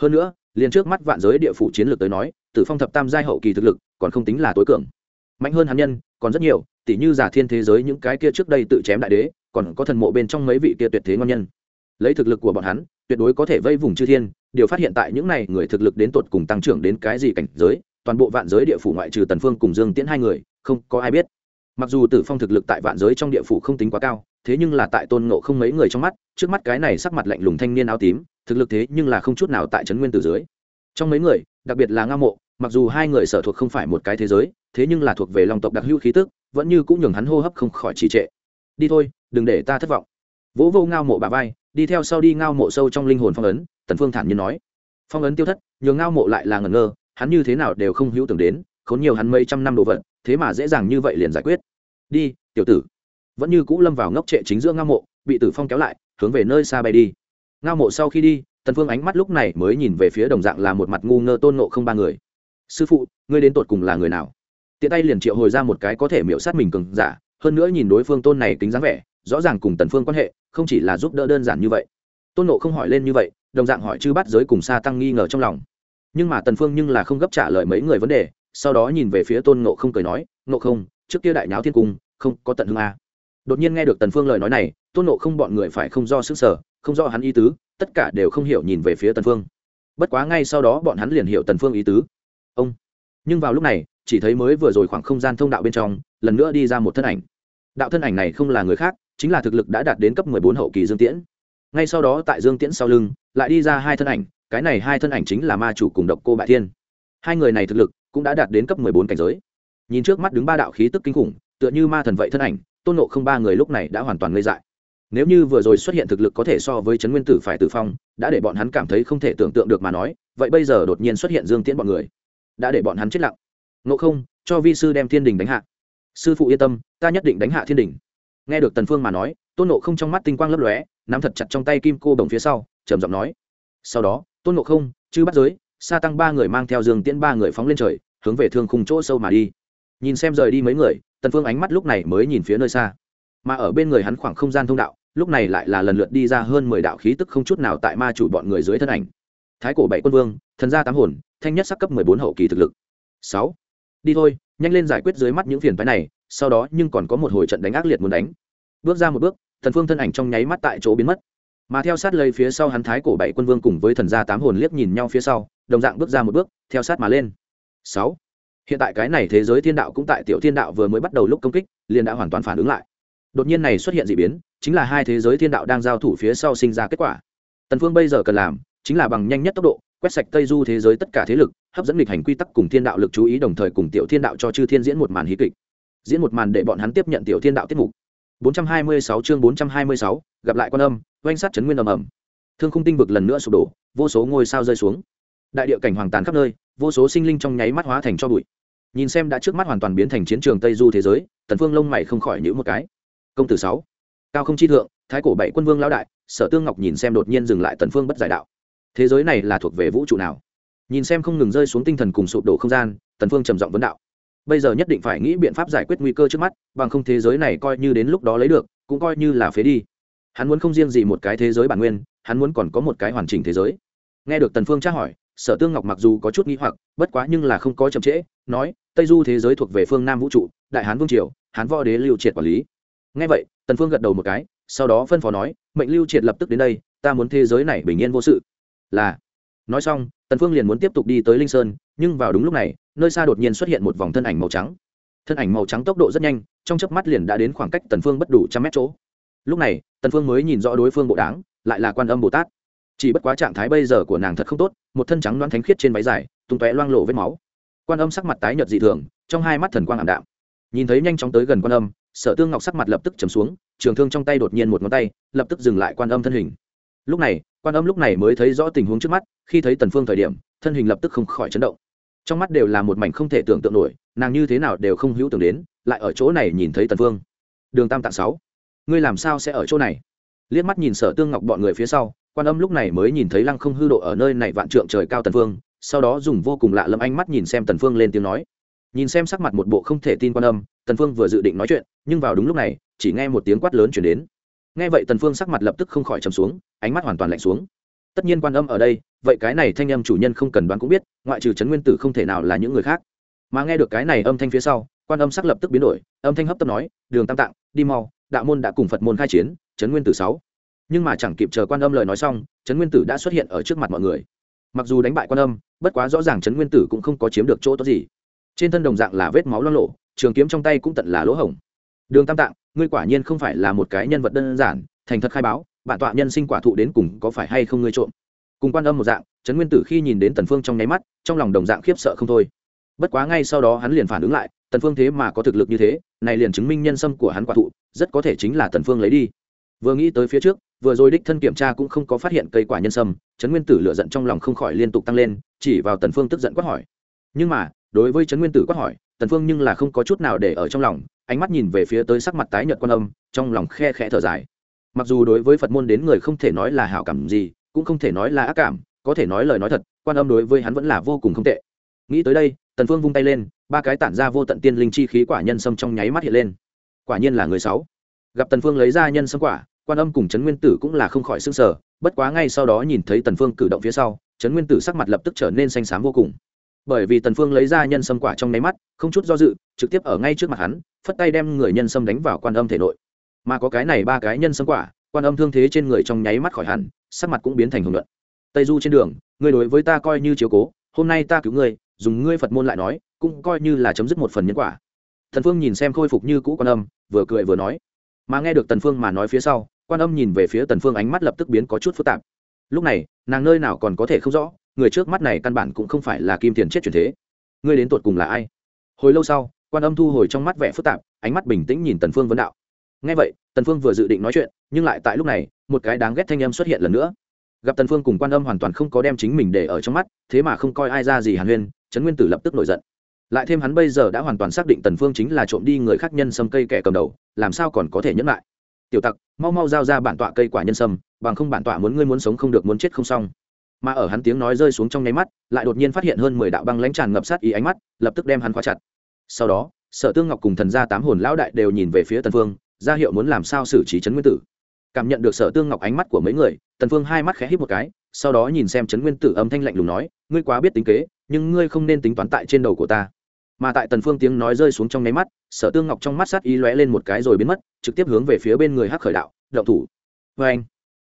hơn nữa, liền trước mắt vạn giới địa phủ chiến lược tới nói, tử phong thập tam giai hậu kỳ thực lực còn không tính là tối cường. Mạnh hơn hắn nhân, còn rất nhiều tỷ như giả thiên thế giới những cái kia trước đây tự chém đại đế, còn có thần mộ bên trong mấy vị kia tuyệt thế ngon nhân. Lấy thực lực của bọn hắn, tuyệt đối có thể vây vùng chư thiên điều phát hiện tại những này người thực lực đến tột cùng tăng trưởng đến cái gì cảnh giới, toàn bộ vạn giới địa phủ ngoại trừ tần phương cùng dương tiễn hai người, không có ai biết. Mặc dù tử phong thực lực tại vạn giới trong địa phủ không tính quá cao, thế nhưng là tại tôn ngộ không mấy người trong mắt, trước mắt cái này sắc mặt lạnh lùng thanh niên áo tím, thực lực thế nhưng là không chút nào tại trấn nguyên tử dưới. Trong mấy người, đặc biệt là nga mộ, mặc dù hai người sở thuộc không phải một cái thế giới, thế nhưng là thuộc về lòng tộc đặc hữu khí tức, vẫn như cũng nhường hắn hô hấp không khỏi trì trệ. Đi thôi, đừng để ta thất vọng vỗ vô ngao mộ bà vai, đi theo sau đi ngao mộ sâu trong linh hồn phong ấn, tần phương thản nhiên nói. Phong ấn tiêu thất, nhường ngao mộ lại là ngẩn ngơ, hắn như thế nào đều không hữu tưởng đến, khốn nhiều hắn mấy trăm năm đồ vật, thế mà dễ dàng như vậy liền giải quyết. Đi, tiểu tử. Vẫn như cũ lâm vào ngốc trệ chính giữa ngao mộ, bị tử phong kéo lại, hướng về nơi xa bay đi. Ngao mộ sau khi đi, tần phương ánh mắt lúc này mới nhìn về phía đồng dạng là một mặt ngu ngơ tôn nộ không ba người. Sư phụ, ngươi đến tột cùng là người nào? Tiện tay liền triệu hồi ra một cái có thể miễu sát mình cường giả, hơn nữa nhìn đối phương tôn này kính dáng vẻ rõ ràng cùng tần phương quan hệ, không chỉ là giúp đỡ đơn giản như vậy. Tôn nộ không hỏi lên như vậy, đồng dạng hỏi chư bắt giới cùng xa tăng nghi ngờ trong lòng. Nhưng mà tần phương nhưng là không gấp trả lời mấy người vấn đề, sau đó nhìn về phía tôn nộ không cười nói nộ không, trước kia đại nháo thiên cung, không có tận hương a. Đột nhiên nghe được tần phương lời nói này, tôn nộ không bọn người phải không do sức sở, không do hắn ý tứ, tất cả đều không hiểu nhìn về phía tần phương. Bất quá ngay sau đó bọn hắn liền hiểu tần phương ý tứ. Ông. Nhưng vào lúc này, chỉ thấy mới vừa rồi khoảng không gian thông đạo bên trong, lần nữa đi ra một thân ảnh. Đạo thân ảnh này không là người khác chính là thực lực đã đạt đến cấp 14 hậu kỳ dương tiễn. Ngay sau đó tại dương tiễn sau lưng, lại đi ra hai thân ảnh, cái này hai thân ảnh chính là ma chủ cùng độc cô bại thiên. Hai người này thực lực cũng đã đạt đến cấp 14 cảnh giới. Nhìn trước mắt đứng ba đạo khí tức kinh khủng, tựa như ma thần vậy thân ảnh, tôn ngộ không ba người lúc này đã hoàn toàn ngây dại. Nếu như vừa rồi xuất hiện thực lực có thể so với trấn nguyên tử phải tử phong, đã để bọn hắn cảm thấy không thể tưởng tượng được mà nói, vậy bây giờ đột nhiên xuất hiện dương tiễn bọn người, đã để bọn hắn chết lặng. Ngộ không, cho vi sư đem thiên đình đánh hạ. Sư phụ yên tâm, ta nhất định đánh hạ thiên đình nghe được tần phương mà nói, tôn nộ không trong mắt tinh quang lấp lóe, nắm thật chặt trong tay kim cô đồng phía sau, trầm giọng nói. Sau đó, tôn nộ không, chư bắt giới, sa tăng ba người mang theo dương tiễn ba người phóng lên trời, hướng về thương khung chỗ sâu mà đi. Nhìn xem rời đi mấy người, tần phương ánh mắt lúc này mới nhìn phía nơi xa. Mà ở bên người hắn khoảng không gian thông đạo, lúc này lại là lần lượt đi ra hơn mười đạo khí tức không chút nào tại ma chủ bọn người dưới thân ảnh. Thái cổ bảy quân vương, thần gia tám hồn, thanh nhất sắc cấp mười bốn hậu kỳ thực lực. Sáu. Đi thôi nhanh lên giải quyết dưới mắt những phiền phái này, sau đó nhưng còn có một hồi trận đánh ác liệt muốn đánh. Bước ra một bước, thần phương thân ảnh trong nháy mắt tại chỗ biến mất. Mà theo sát lấy phía sau hắn thái cổ bảy quân vương cùng với thần gia tám hồn liếc nhìn nhau phía sau, đồng dạng bước ra một bước, theo sát mà lên. Sáu. Hiện tại cái này thế giới thiên đạo cũng tại tiểu thiên đạo vừa mới bắt đầu lúc công kích, liền đã hoàn toàn phản ứng lại. Đột nhiên này xuất hiện d ị biến, chính là hai thế giới thiên đạo đang giao thủ phía sau sinh ra kết quả. Tần phương bây giờ cần làm, chính là bằng nhanh nhất tốc độ quét sạch tây du thế giới tất cả thế lực hấp dẫn lịch hành quy tắc cùng thiên đạo lực chú ý đồng thời cùng tiểu thiên đạo cho chư thiên diễn một màn hí kịch. Diễn một màn để bọn hắn tiếp nhận tiểu thiên đạo tiết mục. 426 chương 426, gặp lại quan âm oanh sát chấn nguyên ầm ầm. Thương khung tinh vực lần nữa sụp đổ vô số ngôi sao rơi xuống. Đại địa cảnh hoàng tàn khắp nơi vô số sinh linh trong nháy mắt hóa thành cho bụi. Nhìn xem đã trước mắt hoàn toàn biến thành chiến trường tây du thế giới tần phương lông mày không khỏi nhíu một cái. Công tử sáu cao không chi thượng thái cổ bảy quân vương lão đại sở tương ngọc nhìn xem đột nhiên dừng lại tần phương bất giải đạo thế giới này là thuộc về vũ trụ nào? Nhìn xem không ngừng rơi xuống tinh thần cùng sụp đổ không gian, tần phương trầm giọng vấn đạo. Bây giờ nhất định phải nghĩ biện pháp giải quyết nguy cơ trước mắt, bằng không thế giới này coi như đến lúc đó lấy được, cũng coi như là phế đi. Hắn muốn không riêng gì một cái thế giới bản nguyên, hắn muốn còn có một cái hoàn chỉnh thế giới. Nghe được tần phương tra hỏi, sở tương ngọc mặc dù có chút nghi hoặc, bất quá nhưng là không có chậm trễ, nói, tây du thế giới thuộc về phương nam vũ trụ, đại hán vương triều, hán võ đế lưu triệt quản lý. Nghe vậy, tần phương gật đầu một cái, sau đó phân phó nói, mệnh lưu triệt lập tức đến đây, ta muốn thế giới này bình yên vô sự là, nói xong, tần phương liền muốn tiếp tục đi tới linh sơn, nhưng vào đúng lúc này, nơi xa đột nhiên xuất hiện một vòng thân ảnh màu trắng. Thân ảnh màu trắng tốc độ rất nhanh, trong chớp mắt liền đã đến khoảng cách tần phương bất đủ trăm mét chỗ. Lúc này, tần phương mới nhìn rõ đối phương bộ đáng lại là quan âm bồ tát. Chỉ bất quá trạng thái bây giờ của nàng thật không tốt, một thân trắng loáng thánh khiết trên váy dài, tung tóe loang lộ vết máu. Quan âm sắc mặt tái nhợt dị thường, trong hai mắt thần quang ảm đạm. Nhìn thấy nhanh chóng tới gần quan âm, sở tương ngọc sắc mặt lập tức trầm xuống, trường thương trong tay đột nhiên một ngón tay, lập tức dừng lại quan âm thân hình. Lúc này quan âm lúc này mới thấy rõ tình huống trước mắt, khi thấy tần phương thời điểm, thân hình lập tức không khỏi chấn động. Trong mắt đều là một mảnh không thể tưởng tượng nổi, nàng như thế nào đều không hữu tưởng đến, lại ở chỗ này nhìn thấy tần phương. Đường tam tạng sáu, ngươi làm sao sẽ ở chỗ này? Liếc mắt nhìn sở tương ngọc bọn người phía sau, quan âm lúc này mới nhìn thấy lăng không hư độ ở nơi này vạn trượng trời cao tần phương, sau đó dùng vô cùng lạ lẫm ánh mắt nhìn xem tần phương lên tiếng nói. Nhìn xem sắc mặt một bộ không thể tin quan âm, tần phương vừa dự định nói chuyện, nhưng vào đúng lúc này, chỉ nghe một tiếng quát lớn truyền đến nghe vậy tần phương sắc mặt lập tức không khỏi trầm xuống, ánh mắt hoàn toàn lạnh xuống. Tất nhiên quan âm ở đây, vậy cái này thanh âm chủ nhân không cần đoán cũng biết, ngoại trừ trấn nguyên tử không thể nào là những người khác. Mà nghe được cái này âm thanh phía sau, quan âm sắc lập tức biến đổi, âm thanh hấp tấp nói, đường tam tạng, đi mau, đạo môn đã cùng phật môn khai chiến, trấn nguyên tử sáu. Nhưng mà chẳng kịp chờ quan âm lời nói xong, trấn nguyên tử đã xuất hiện ở trước mặt mọi người. Mặc dù đánh bại quan âm, bất quá rõ ràng trấn nguyên tử cũng không có chiếm được chỗ tốt gì. Trên thân đồng dạng là vết máu lo lộ trường kiếm trong tay cũng tận là lỗ hổng. Đường tam tạng ngươi quả nhiên không phải là một cái nhân vật đơn giản, thành thật khai báo, bản tọa nhân sinh quả thụ đến cùng có phải hay không ngươi trộm? Cùng quan âm một dạng, trấn nguyên tử khi nhìn đến tần phương trong nháy mắt, trong lòng đồng dạng khiếp sợ không thôi. Bất quá ngay sau đó hắn liền phản ứng lại, tần phương thế mà có thực lực như thế, này liền chứng minh nhân sâm của hắn quả thụ, rất có thể chính là tần phương lấy đi. Vừa nghĩ tới phía trước, vừa rồi đích thân kiểm tra cũng không có phát hiện cây quả nhân sâm, trấn nguyên tử lựa giận trong lòng không khỏi liên tục tăng lên, chỉ vào tần phương tức giận quát hỏi. Nhưng mà đối với trấn nguyên tử quát hỏi, tần phương nhưng là không có chút nào để ở trong lòng, ánh mắt nhìn về phía tới sắc mặt tái nhợt quan âm, trong lòng khe khẽ thở dài. Mặc dù đối với phật môn đến người không thể nói là hảo cảm gì, cũng không thể nói là ác cảm, có thể nói lời nói thật, quan âm đối với hắn vẫn là vô cùng không tệ. Nghĩ tới đây, tần phương vung tay lên, ba cái tản ra vô tận tiên linh chi khí quả nhân sâm trong nháy mắt hiện lên. Quả nhiên là người sáu. Gặp tần phương lấy ra nhân sâm quả, quan âm cùng trấn nguyên tử cũng là không khỏi sưng sờ, bất quá ngay sau đó nhìn thấy tần phương cử động phía sau, trấn nguyên tử sắc mặt lập tức trở nên xanh xám vô cùng bởi vì tần phương lấy ra nhân sâm quả trong nấy mắt, không chút do dự, trực tiếp ở ngay trước mặt hắn, phất tay đem người nhân sâm đánh vào quan âm thể nội. Mà có cái này ba cái nhân sâm quả, quan âm thương thế trên người trong nháy mắt khỏi hẳn, sắc mặt cũng biến thành hồng luận tây du trên đường, ngươi đối với ta coi như chiếu cố, hôm nay ta cứu ngươi, dùng ngươi phật môn lại nói, cũng coi như là chấm dứt một phần nhân quả. Thần phương nhìn xem khôi phục như cũ quan âm, vừa cười vừa nói. Mà nghe được tần phương mà nói phía sau, quan âm nhìn về phía tần phương ánh mắt lập tức biến có chút phức tạp. Lúc này, nàng nơi nào còn có thể không rõ người trước mắt này căn bản cũng không phải là kim tiền chết chuyển thế. Ngươi đến tột cùng là ai? Hồi lâu sau, quan âm thu hồi trong mắt vẻ phức tạp, ánh mắt bình tĩnh nhìn tần phương vấn đạo. Nghe vậy, tần phương vừa dự định nói chuyện, nhưng lại tại lúc này, một cái đáng ghét thanh âm xuất hiện lần nữa. Gặp tần phương cùng quan âm hoàn toàn không có đem chính mình để ở trong mắt, thế mà không coi ai ra gì hàn huyên, trấn nguyên tử lập tức nổi giận. Lại thêm hắn bây giờ đã hoàn toàn xác định tần phương chính là trộm đi người khác nhân sâm cây kẻ cầm đầu, làm sao còn có thể nhẫn lại? Tiểu tặc, mau mau giao ra bản tọa cây quả nhân sâm, bằng không bản tọa muốn ngươi muốn sống không được muốn chết không xong mà ở hắn tiếng nói rơi xuống trong nháy mắt, lại đột nhiên phát hiện hơn mười đạo băng lãnh tràn ngập sát ý ánh mắt, lập tức đem hắn khóa chặt. Sau đó, sở tương ngọc cùng thần gia tám hồn lão đại đều nhìn về phía tần phương, ra hiệu muốn làm sao xử trí chấn nguyên tử. Cảm nhận được sở tương ngọc ánh mắt của mấy người, tần phương hai mắt khẽ híp một cái, sau đó nhìn xem chấn nguyên tử âm thanh lạnh lùng nói, ngươi quá biết tính kế, nhưng ngươi không nên tính toán tại trên đầu của ta. Mà tại tần phương tiếng nói rơi xuống trong nháy mắt, sở tương ngọc trong mắt sát ý lóe lên một cái rồi biến mất, trực tiếp hướng về phía bên người hắc khởi đạo, động thủ. Với anh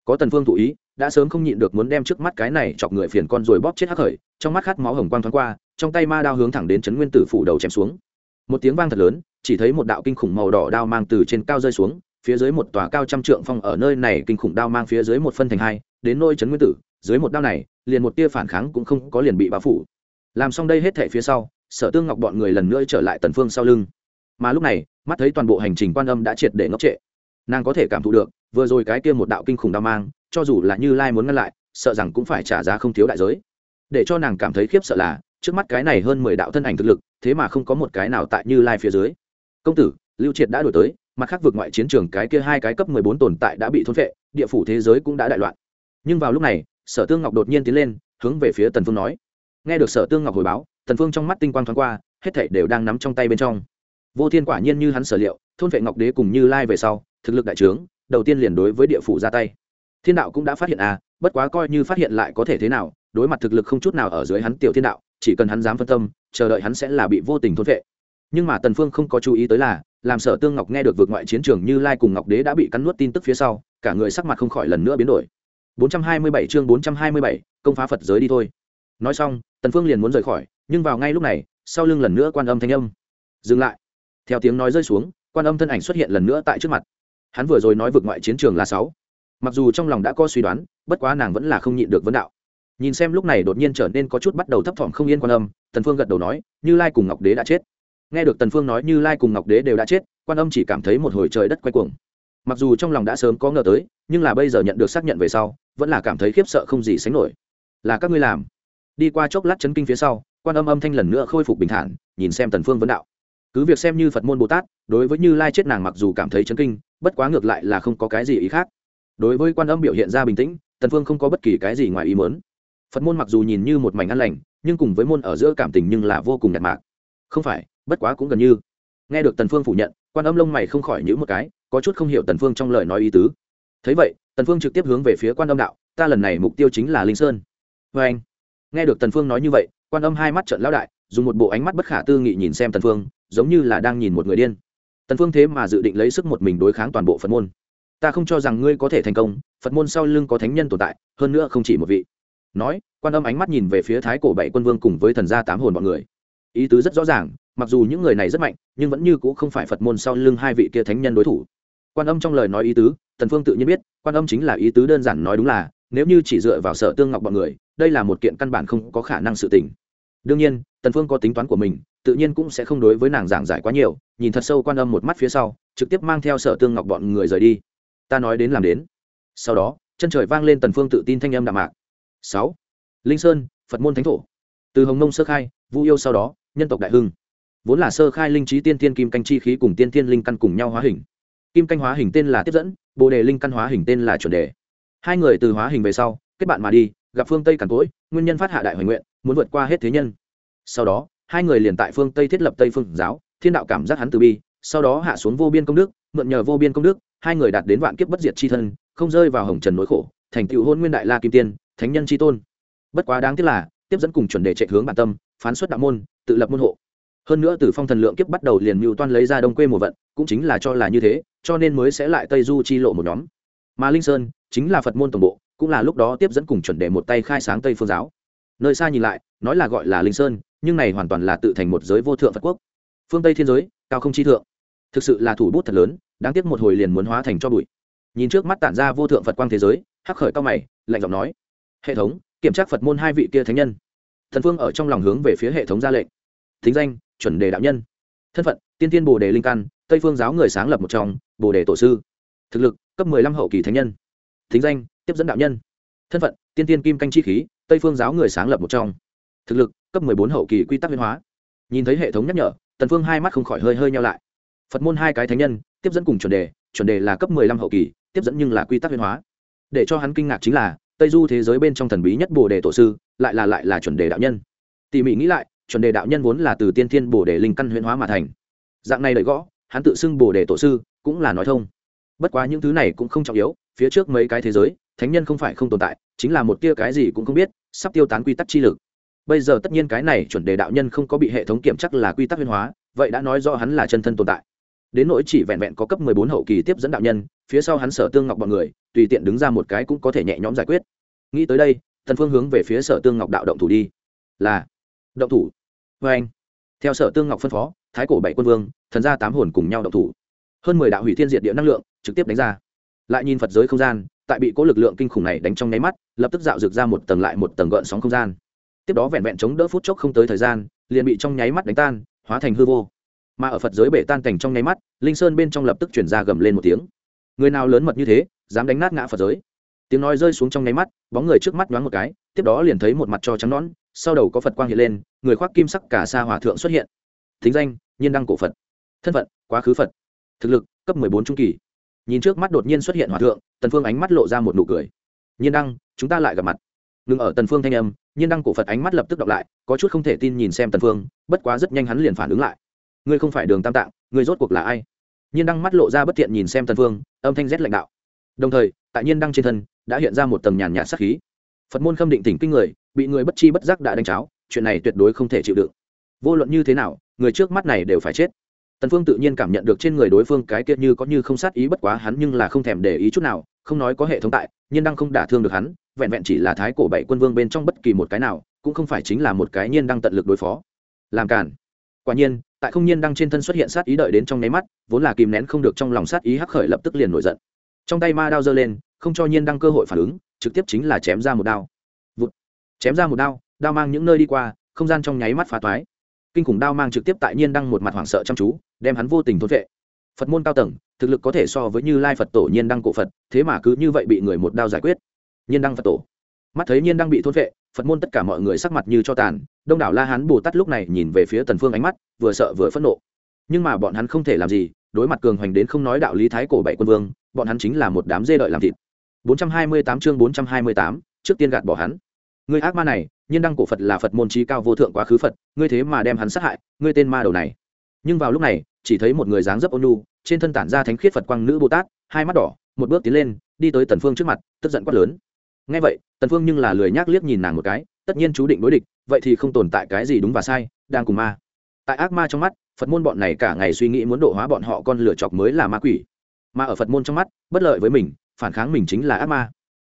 có tần phương thủ ý đã sớm không nhịn được muốn đem trước mắt cái này chọc người phiền con rồi bóp chết hắc khởi trong mắt khát máu hồng quang thoáng qua, trong tay ma đao hướng thẳng đến chấn nguyên tử phủ đầu chém xuống. Một tiếng vang thật lớn, chỉ thấy một đạo kinh khủng màu đỏ đao mang từ trên cao rơi xuống, phía dưới một tòa cao trăm trượng phong ở nơi này kinh khủng đao mang phía dưới một phân thành hai, đến nôi chấn nguyên tử, dưới một đao này, liền một tia phản kháng cũng không có liền bị bao phủ. Làm xong đây hết thể phía sau, sở tương ngọc bọn người lần nữa trở lại tần phương sau lưng. Mà lúc này, mắt thấy toàn bộ hành trình quan âm đã triệt để ngốc trệ. Nàng có thể cảm thụ được, vừa rồi cái kia một đạo kinh khủng đao mang cho dù là như lai muốn ngăn lại, sợ rằng cũng phải trả giá không thiếu đại giới. Để cho nàng cảm thấy khiếp sợ là, trước mắt cái này hơn mười đạo thân ảnh thực lực, thế mà không có một cái nào tại như lai phía dưới. Công tử, lưu triệt đã đổi tới, mặt khác vượt ngoại chiến trường cái kia hai cái cấp mười bốn tồn tại đã bị thôn phệ, địa phủ thế giới cũng đã đại loạn. Nhưng vào lúc này, sở tương ngọc đột nhiên tiến lên, hướng về phía tần phương nói. Nghe được sở tương ngọc hồi báo, tần phương trong mắt tinh quang thoáng qua, hết thảy đều đang nắm trong tay bên trong. Vô thiên quả nhiên như hắn sở liệu, thôn vệ ngọc đế cùng như lai về sau, thực lực đại trướng, đầu tiên liền đối với địa phủ ra tay thiên đạo cũng đã phát hiện à bất quá coi như phát hiện lại có thể thế nào đối mặt thực lực không chút nào ở dưới hắn tiểu thiên đạo chỉ cần hắn dám phân tâm chờ đợi hắn sẽ là bị vô tình thôn vệ. Nhưng mà tần phương không có chú ý tới là làm sở tương ngọc nghe được vượt ngoại chiến trường như lai cùng ngọc đế đã bị cắn nuốt tin tức phía sau cả người sắc mặt không khỏi lần nữa biến đổi. 427 chương 427, công phá phật giới đi thôi. Nói xong tần phương liền muốn rời khỏi nhưng vào ngay lúc này sau lưng lần nữa quan âm thanh âm. Dừng lại. Theo tiếng nói rơi xuống quan âm thân ảnh xuất hiện lần nữa tại trước mặt. Hắn vừa rồi nói vượt ngoại chiến trường là sáu mặc dù trong lòng đã có suy đoán, bất quá nàng vẫn là không nhịn được vấn đạo. Nhìn xem lúc này đột nhiên trở nên có chút bắt đầu thấp thỏm không yên quan âm, tần phương gật đầu nói, như lai cùng ngọc đế đã chết. Nghe được tần phương nói như lai cùng ngọc đế đều đã chết, quan âm chỉ cảm thấy một hồi trời đất quay cuồng. Mặc dù trong lòng đã sớm có ngờ tới, nhưng là bây giờ nhận được xác nhận về sau, vẫn là cảm thấy khiếp sợ không gì sánh nổi. Là các ngươi làm. Đi qua chốc lát chấn kinh phía sau, quan âm âm thanh lần nữa khôi phục bình thản, nhìn xem tần phương vấn đạo. Cứ việc xem như phật môn bồ tát, đối với như lai chết nàng mặc dù cảm thấy chấn kinh, bất quá ngược lại là không có cái gì ý khác đối với quan âm biểu hiện ra bình tĩnh, tần phương không có bất kỳ cái gì ngoài ý muốn. Phật môn mặc dù nhìn như một mảnh an lành, nhưng cùng với môn ở giữa cảm tình nhưng là vô cùng nhạt mạc. Không phải, bất quá cũng gần như. Nghe được tần phương phủ nhận, quan âm lông mày không khỏi nhíu một cái, có chút không hiểu tần phương trong lời nói ý tứ. Thấy vậy, tần phương trực tiếp hướng về phía quan âm đạo, ta lần này mục tiêu chính là linh sơn. Với anh, nghe được tần phương nói như vậy, quan âm hai mắt trợn lão đại, dùng một bộ ánh mắt bất khả tư nghị nhìn xem tần phương, giống như là đang nhìn một người điên. Tần phương thế mà dự định lấy sức một mình đối kháng toàn bộ phật môn ta không cho rằng ngươi có thể thành công, phật môn sau lưng có thánh nhân tồn tại, hơn nữa không chỉ một vị. Nói, quan âm ánh mắt nhìn về phía thái cổ bảy quân vương cùng với thần gia tám hồn bọn người. Ý tứ rất rõ ràng, mặc dù những người này rất mạnh, nhưng vẫn như cũ không phải phật môn sau lưng hai vị kia thánh nhân đối thủ. Quan âm trong lời nói ý tứ, tần phương tự nhiên biết, quan âm chính là ý tứ đơn giản nói đúng là, nếu như chỉ dựa vào sở tương ngọc bọn người, đây là một kiện căn bản không có khả năng sự tình. Đương nhiên, tần phương có tính toán của mình, tự nhiên cũng sẽ không đối với nàng giảng giải quá nhiều, nhìn thật sâu quan âm một mắt phía sau, trực tiếp mang theo sở tương ngọc bọn người rời đi ta nói đến làm đến. Sau đó, chân trời vang lên tần phương tự tin thanh âm đạm mạc. Sáu. Linh sơn, phật môn thánh thổ. Từ hồng nông sơ khai, vu yêu sau đó, nhân tộc đại hưng. Vốn là sơ khai linh trí tiên tiên kim canh chi khí cùng tiên tiên linh căn cùng nhau hóa hình. Kim canh hóa hình tên là tiếp dẫn, bồ đề linh căn hóa hình tên là chuẩn đề. Hai người từ hóa hình về sau, kết bạn mà đi, gặp phương tây càn cỗi, nguyên nhân phát hạ đại hoành nguyện, muốn vượt qua hết thế nhân. Sau đó, hai người liền tại phương tây thiết lập tây phương giáo, thiên đạo cảm giác hắn từ bi, sau đó hạ xuống vô biên công đức, mượn nhờ vô biên công đức hai người đạt đến vạn kiếp bất diệt chi thân, không rơi vào hồng trần nỗi khổ, thành tựu hôn nguyên đại la kim tiên, thánh nhân chi tôn. Bất quá đáng tiếc là, tiếp dẫn cùng chuẩn đề chạy hướng bản tâm, phán xuất đạo môn, tự lập môn hộ. Hơn nữa từ phong thần lượng kiếp bắt đầu liền mưu toan lấy ra đông quê mùa vận, cũng chính là cho là như thế, cho nên mới sẽ lại tây du chi lộ một nhóm. Mà linh sơn chính là phật môn tổng bộ, cũng là lúc đó tiếp dẫn cùng chuẩn đề một tay khai sáng tây phương giáo. Nơi xa nhìn lại, nói là gọi là linh sơn, nhưng này hoàn toàn là tự thành một giới vô thượng phật quốc. Phương tây thiên giới, cao không chi thượng. Thực sự là thủ bút thật lớn đáng tiếc một hồi liền muốn hóa thành cho bụi. Nhìn trước mắt tản ra vô thượng phật quang thế giới, hắc khởi cao mày, lạnh giọng nói, hệ thống, kiểm tra phật môn hai vị kia thánh nhân. Thần phương ở trong lòng hướng về phía hệ thống ra lệnh. Thính danh, chuẩn đề đạo nhân. Thân phận, tiên tiên bồ đề linh căn, tây phương giáo người sáng lập một trong, bồ đề tổ sư. Thực lực, cấp mười lăm hậu kỳ thánh nhân. Thính danh, tiếp dẫn đạo nhân. Thân phận, tiên tiên kim canh chi khí, tây phương giáo người sáng lập một trong. Thực lực, cấp mười bốn hậu kỳ quy tắc biến hóa. Nhìn thấy hệ thống nhắc nhở, tần phương hai mắt không khỏi hơi hơi nhau lại. Phật môn hai cái thánh nhân tiếp dẫn cùng chuẩn đề chuẩn đề là cấp mười lăm hậu kỳ, tiếp dẫn nhưng là quy tắc huyên hóa. Để cho hắn kinh ngạc chính là, tây du thế giới bên trong thần bí nhất bồ đề tổ sư, lại là lại là chuẩn đề đạo nhân. Tỉ mỉ nghĩ lại, chuẩn đề đạo nhân vốn là từ tiên thiên bồ đề linh căn huyễn hóa mà thành. Dạng này đợi gõ, hắn tự xưng bồ đề tổ sư, cũng là nói thông. Bất quá những thứ này cũng không trọng yếu, phía trước mấy cái thế giới, thánh nhân không phải không tồn tại, chính là một tia cái gì cũng không biết, sắp tiêu tán quy tắc chi lực. Bây giờ tất nhiên cái này chuẩn đề đạo nhân không có bị hệ thống kiểm chắc là quy tắc huyên hóa, vậy đã nói do hắn là chân thân tồn tại đến nỗi chỉ vẹn vẹn có cấp mười bốn hậu kỳ tiếp dẫn đạo nhân, phía sau hắn sở tương ngọc bọn người, tùy tiện đứng ra một cái cũng có thể nhẹ nhõm giải quyết. Nghĩ tới đây thần phương hướng về phía sở tương ngọc đạo động thủ đi. Là, động thủ. Vê anh, theo sở tương ngọc phân phó, thái cổ bảy quân vương, thần gia tám hồn cùng nhau động thủ. Hơn mười đạo hủy thiên diệt địa năng lượng, trực tiếp đánh ra. Lại nhìn phật giới không gian, tại bị cố lực lượng kinh khủng này đánh trong nháy mắt, lập tức dạo rực ra một tầng lại một tầng gợn sóng không gian. Tiếp đó vẹn vẹn chống đỡ phút chốc không tới thời gian, liền bị trong nháy mắt đánh tan, hóa thành hư vô mà ở phật giới bể tan cảnh trong nháy mắt, linh sơn bên trong lập tức chuyển ra gầm lên một tiếng. Người nào lớn mật như thế, dám đánh nát ngã phật giới? Tiếng nói rơi xuống trong nháy mắt, bóng người trước mắt nhoáng một cái, tiếp đó liền thấy một mặt cho trắng nón sau đầu có phật quang hiện lên, người khoác kim sắc cả sa hòa thượng xuất hiện. Thính danh, nhiên đăng cổ phật. Thân phận, quá khứ phật. Thực lực, cấp mười bốn trung kỳ. Nhìn trước mắt đột nhiên xuất hiện hòa thượng, tần phương ánh mắt lộ ra một nụ cười. Nhiên đăng, chúng ta lại gặp mặt. Ngừng ở tần phương thanh âm, nhiên đăng cổ phật ánh mắt lập tức đọc lại, có chút không thể tin nhìn xem tần phương, bất quá rất nhanh hắn liền phản ứng lại ngươi không phải đường tam tạng, ngươi rốt cuộc là ai? Nhiên đăng mắt lộ ra bất thiện nhìn xem tần phương âm thanh rét lạnh đạo. Đồng thời, tại nhiên đăng trên thân, đã hiện ra một tầng nhàn nhạt sát khí. Phật môn khâm định tỉnh kinh người, bị người bất chi bất giác đã đánh cháo, chuyện này tuyệt đối không thể chịu đựng. Vô luận như thế nào, người trước mắt này đều phải chết. Tần phương tự nhiên cảm nhận được trên người đối phương cái kia như có như không sát ý bất quá hắn nhưng là không thèm để ý chút nào, không nói có hệ thống tại, nhiên đăng không đả thương được hắn, vẹn vẹn chỉ là thái cổ bảy quân vương bên trong bất kỳ một cái nào, cũng không phải chính là một cái nhiên đăng tận lực đối phó. Làm cản quả nhiên tại không nhiên đăng trên thân xuất hiện sát ý đợi đến trong nháy mắt, vốn là kìm nén không được trong lòng sát ý hắc khởi lập tức liền nổi giận. Trong tay ma đao giơ lên, không cho nhiên đăng cơ hội phản ứng, trực tiếp chính là chém ra một đao. Vụt. chém ra một đao đao mang những nơi đi qua, không gian trong nháy mắt phá toái. Kinh khủng đao mang trực tiếp tại nhiên đăng một mặt hoảng sợ chăm chú, đem hắn vô tình thôn vệ. Phật môn cao tầng, thực lực có thể so với như lai phật tổ nhiên đăng cổ phật, thế mà cứ như vậy bị người một đao giải quyết. Nhiên đăng phật tổ. Mắt thấy nhiên đăng bị thôn vệ phật môn tất cả mọi người sắc mặt như cho tàn đông đảo la hán bồ tát lúc này nhìn về phía tần phương ánh mắt vừa sợ vừa phẫn nộ. Nhưng mà bọn hắn không thể làm gì đối mặt cường hoành đến không nói đạo lý thái cổ bảy quân vương bọn hắn chính là một đám dê đợi làm thịt. 428 chương 428, trước tiên gạt bỏ hắn. Ngươi ác ma này nhân đăng cổ phật là phật môn trí cao vô thượng quá khứ phật ngươi thế mà đem hắn sát hại ngươi tên ma đầu này. Nhưng vào lúc này chỉ thấy một người dáng dấp ôn nhu trên thân tản ra thánh khiết phật quang nữ bồ tát hai mắt đỏ một bước tiến lên đi tới tần phương trước mặt tức giận quát lớn ngay vậy, tần phương nhưng là lười nhác liếc nhìn nàng một cái, tất nhiên chú định đối địch, vậy thì không tồn tại cái gì đúng và sai, đang cùng ma. Tại ác ma trong mắt, phật môn bọn này cả ngày suy nghĩ muốn độ hóa bọn họ con lửa chọc mới là ma quỷ. Mà ở phật môn trong mắt, bất lợi với mình, phản kháng mình chính là ác ma.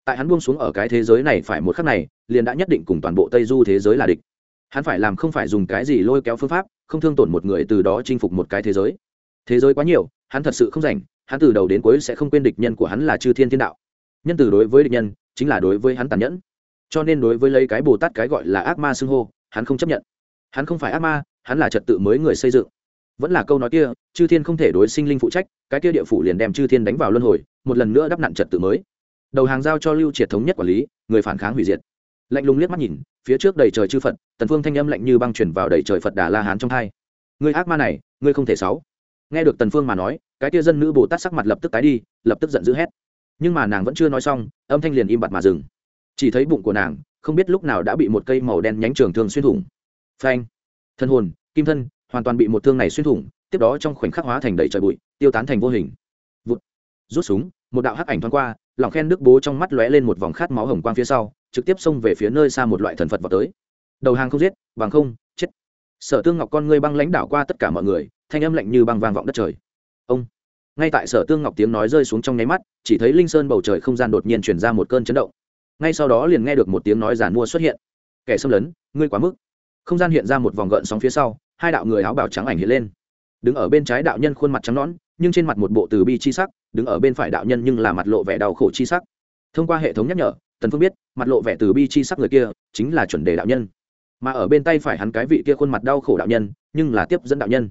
Tại hắn buông xuống ở cái thế giới này phải một khắc này, liền đã nhất định cùng toàn bộ tây du thế giới là địch. Hắn phải làm không phải dùng cái gì lôi kéo phương pháp, không thương tổn một người từ đó chinh phục một cái thế giới. Thế giới quá nhiều, hắn thật sự không rảnh, hắn từ đầu đến cuối sẽ không quên địch nhân của hắn là chư thiên thiên đạo. Nhân từ đối với địch nhân chính là đối với hắn tàn nhẫn. Cho nên đối với lấy cái bồ tát cái gọi là ác ma xưng hô, hắn không chấp nhận. Hắn không phải ác ma, hắn là trật tự mới người xây dựng. Vẫn là câu nói kia, chư thiên không thể đối sinh linh phụ trách, cái kia địa phủ liền đem chư thiên đánh vào luân hồi, một lần nữa đắp nặn trật tự mới. Đầu hàng giao cho lưu triệt thống nhất quản lý, người phản kháng hủy diệt. Lạnh lùng liếc mắt nhìn, phía trước đầy trời chư phật, tần phương thanh âm lạnh như băng chuyển vào đầy trời phật đà la hán trong hai. Người ác ma này ngươi không thể sáu. Nghe được tần phương mà nói, cái kia dân nữ bồ tát sắc mặt lập tức tái đi, lập tức giận dữ hét nhưng mà nàng vẫn chưa nói xong, âm thanh liền im bặt mà dừng. Chỉ thấy bụng của nàng, không biết lúc nào đã bị một cây màu đen nhánh trường thương xuyên thủng. Phanh! Thân hồn, kim thân, hoàn toàn bị một thương này xuyên thủng, tiếp đó trong khoảnh khắc hóa thành đầy trời bụi, tiêu tán thành vô hình. Vụt! Rút súng, một đạo hắc ảnh thoáng qua, lòng khen đức bố trong mắt lóe lên một vòng khát máu hồng quang phía sau, trực tiếp xông về phía nơi xa một loại thần phật vào tới. Đầu hàng không giết, bằng không, chết. Sở tương ngọc con ngươi băng lãnh đảo qua tất cả mọi người, thanh âm lạnh như băng vang vọng đất trời. Ông! Ngay tại sở tương ngọc tiếng nói rơi xuống trong nháy mắt, chỉ thấy linh sơn bầu trời không gian đột nhiên chuyển ra một cơn chấn động. Ngay sau đó liền nghe được một tiếng nói giản mua xuất hiện. Kẻ xâm lấn, ngươi quá mức. Không gian hiện ra một vòng gợn sóng phía sau, hai đạo người áo bào trắng ảnh hiện lên. Đứng ở bên trái đạo nhân khuôn mặt trắng nõn, nhưng trên mặt một bộ từ bi chi sắc, đứng ở bên phải đạo nhân nhưng là mặt lộ vẻ đau khổ chi sắc. Thông qua hệ thống nhắc nhở, tần phương biết, mặt lộ vẻ từ bi chi sắc người kia chính là chuẩn đề đạo nhân. Mà ở bên tay phải hắn cái vị kia khuôn mặt đau khổ đạo nhân, nhưng là tiếp dẫn đạo nhân.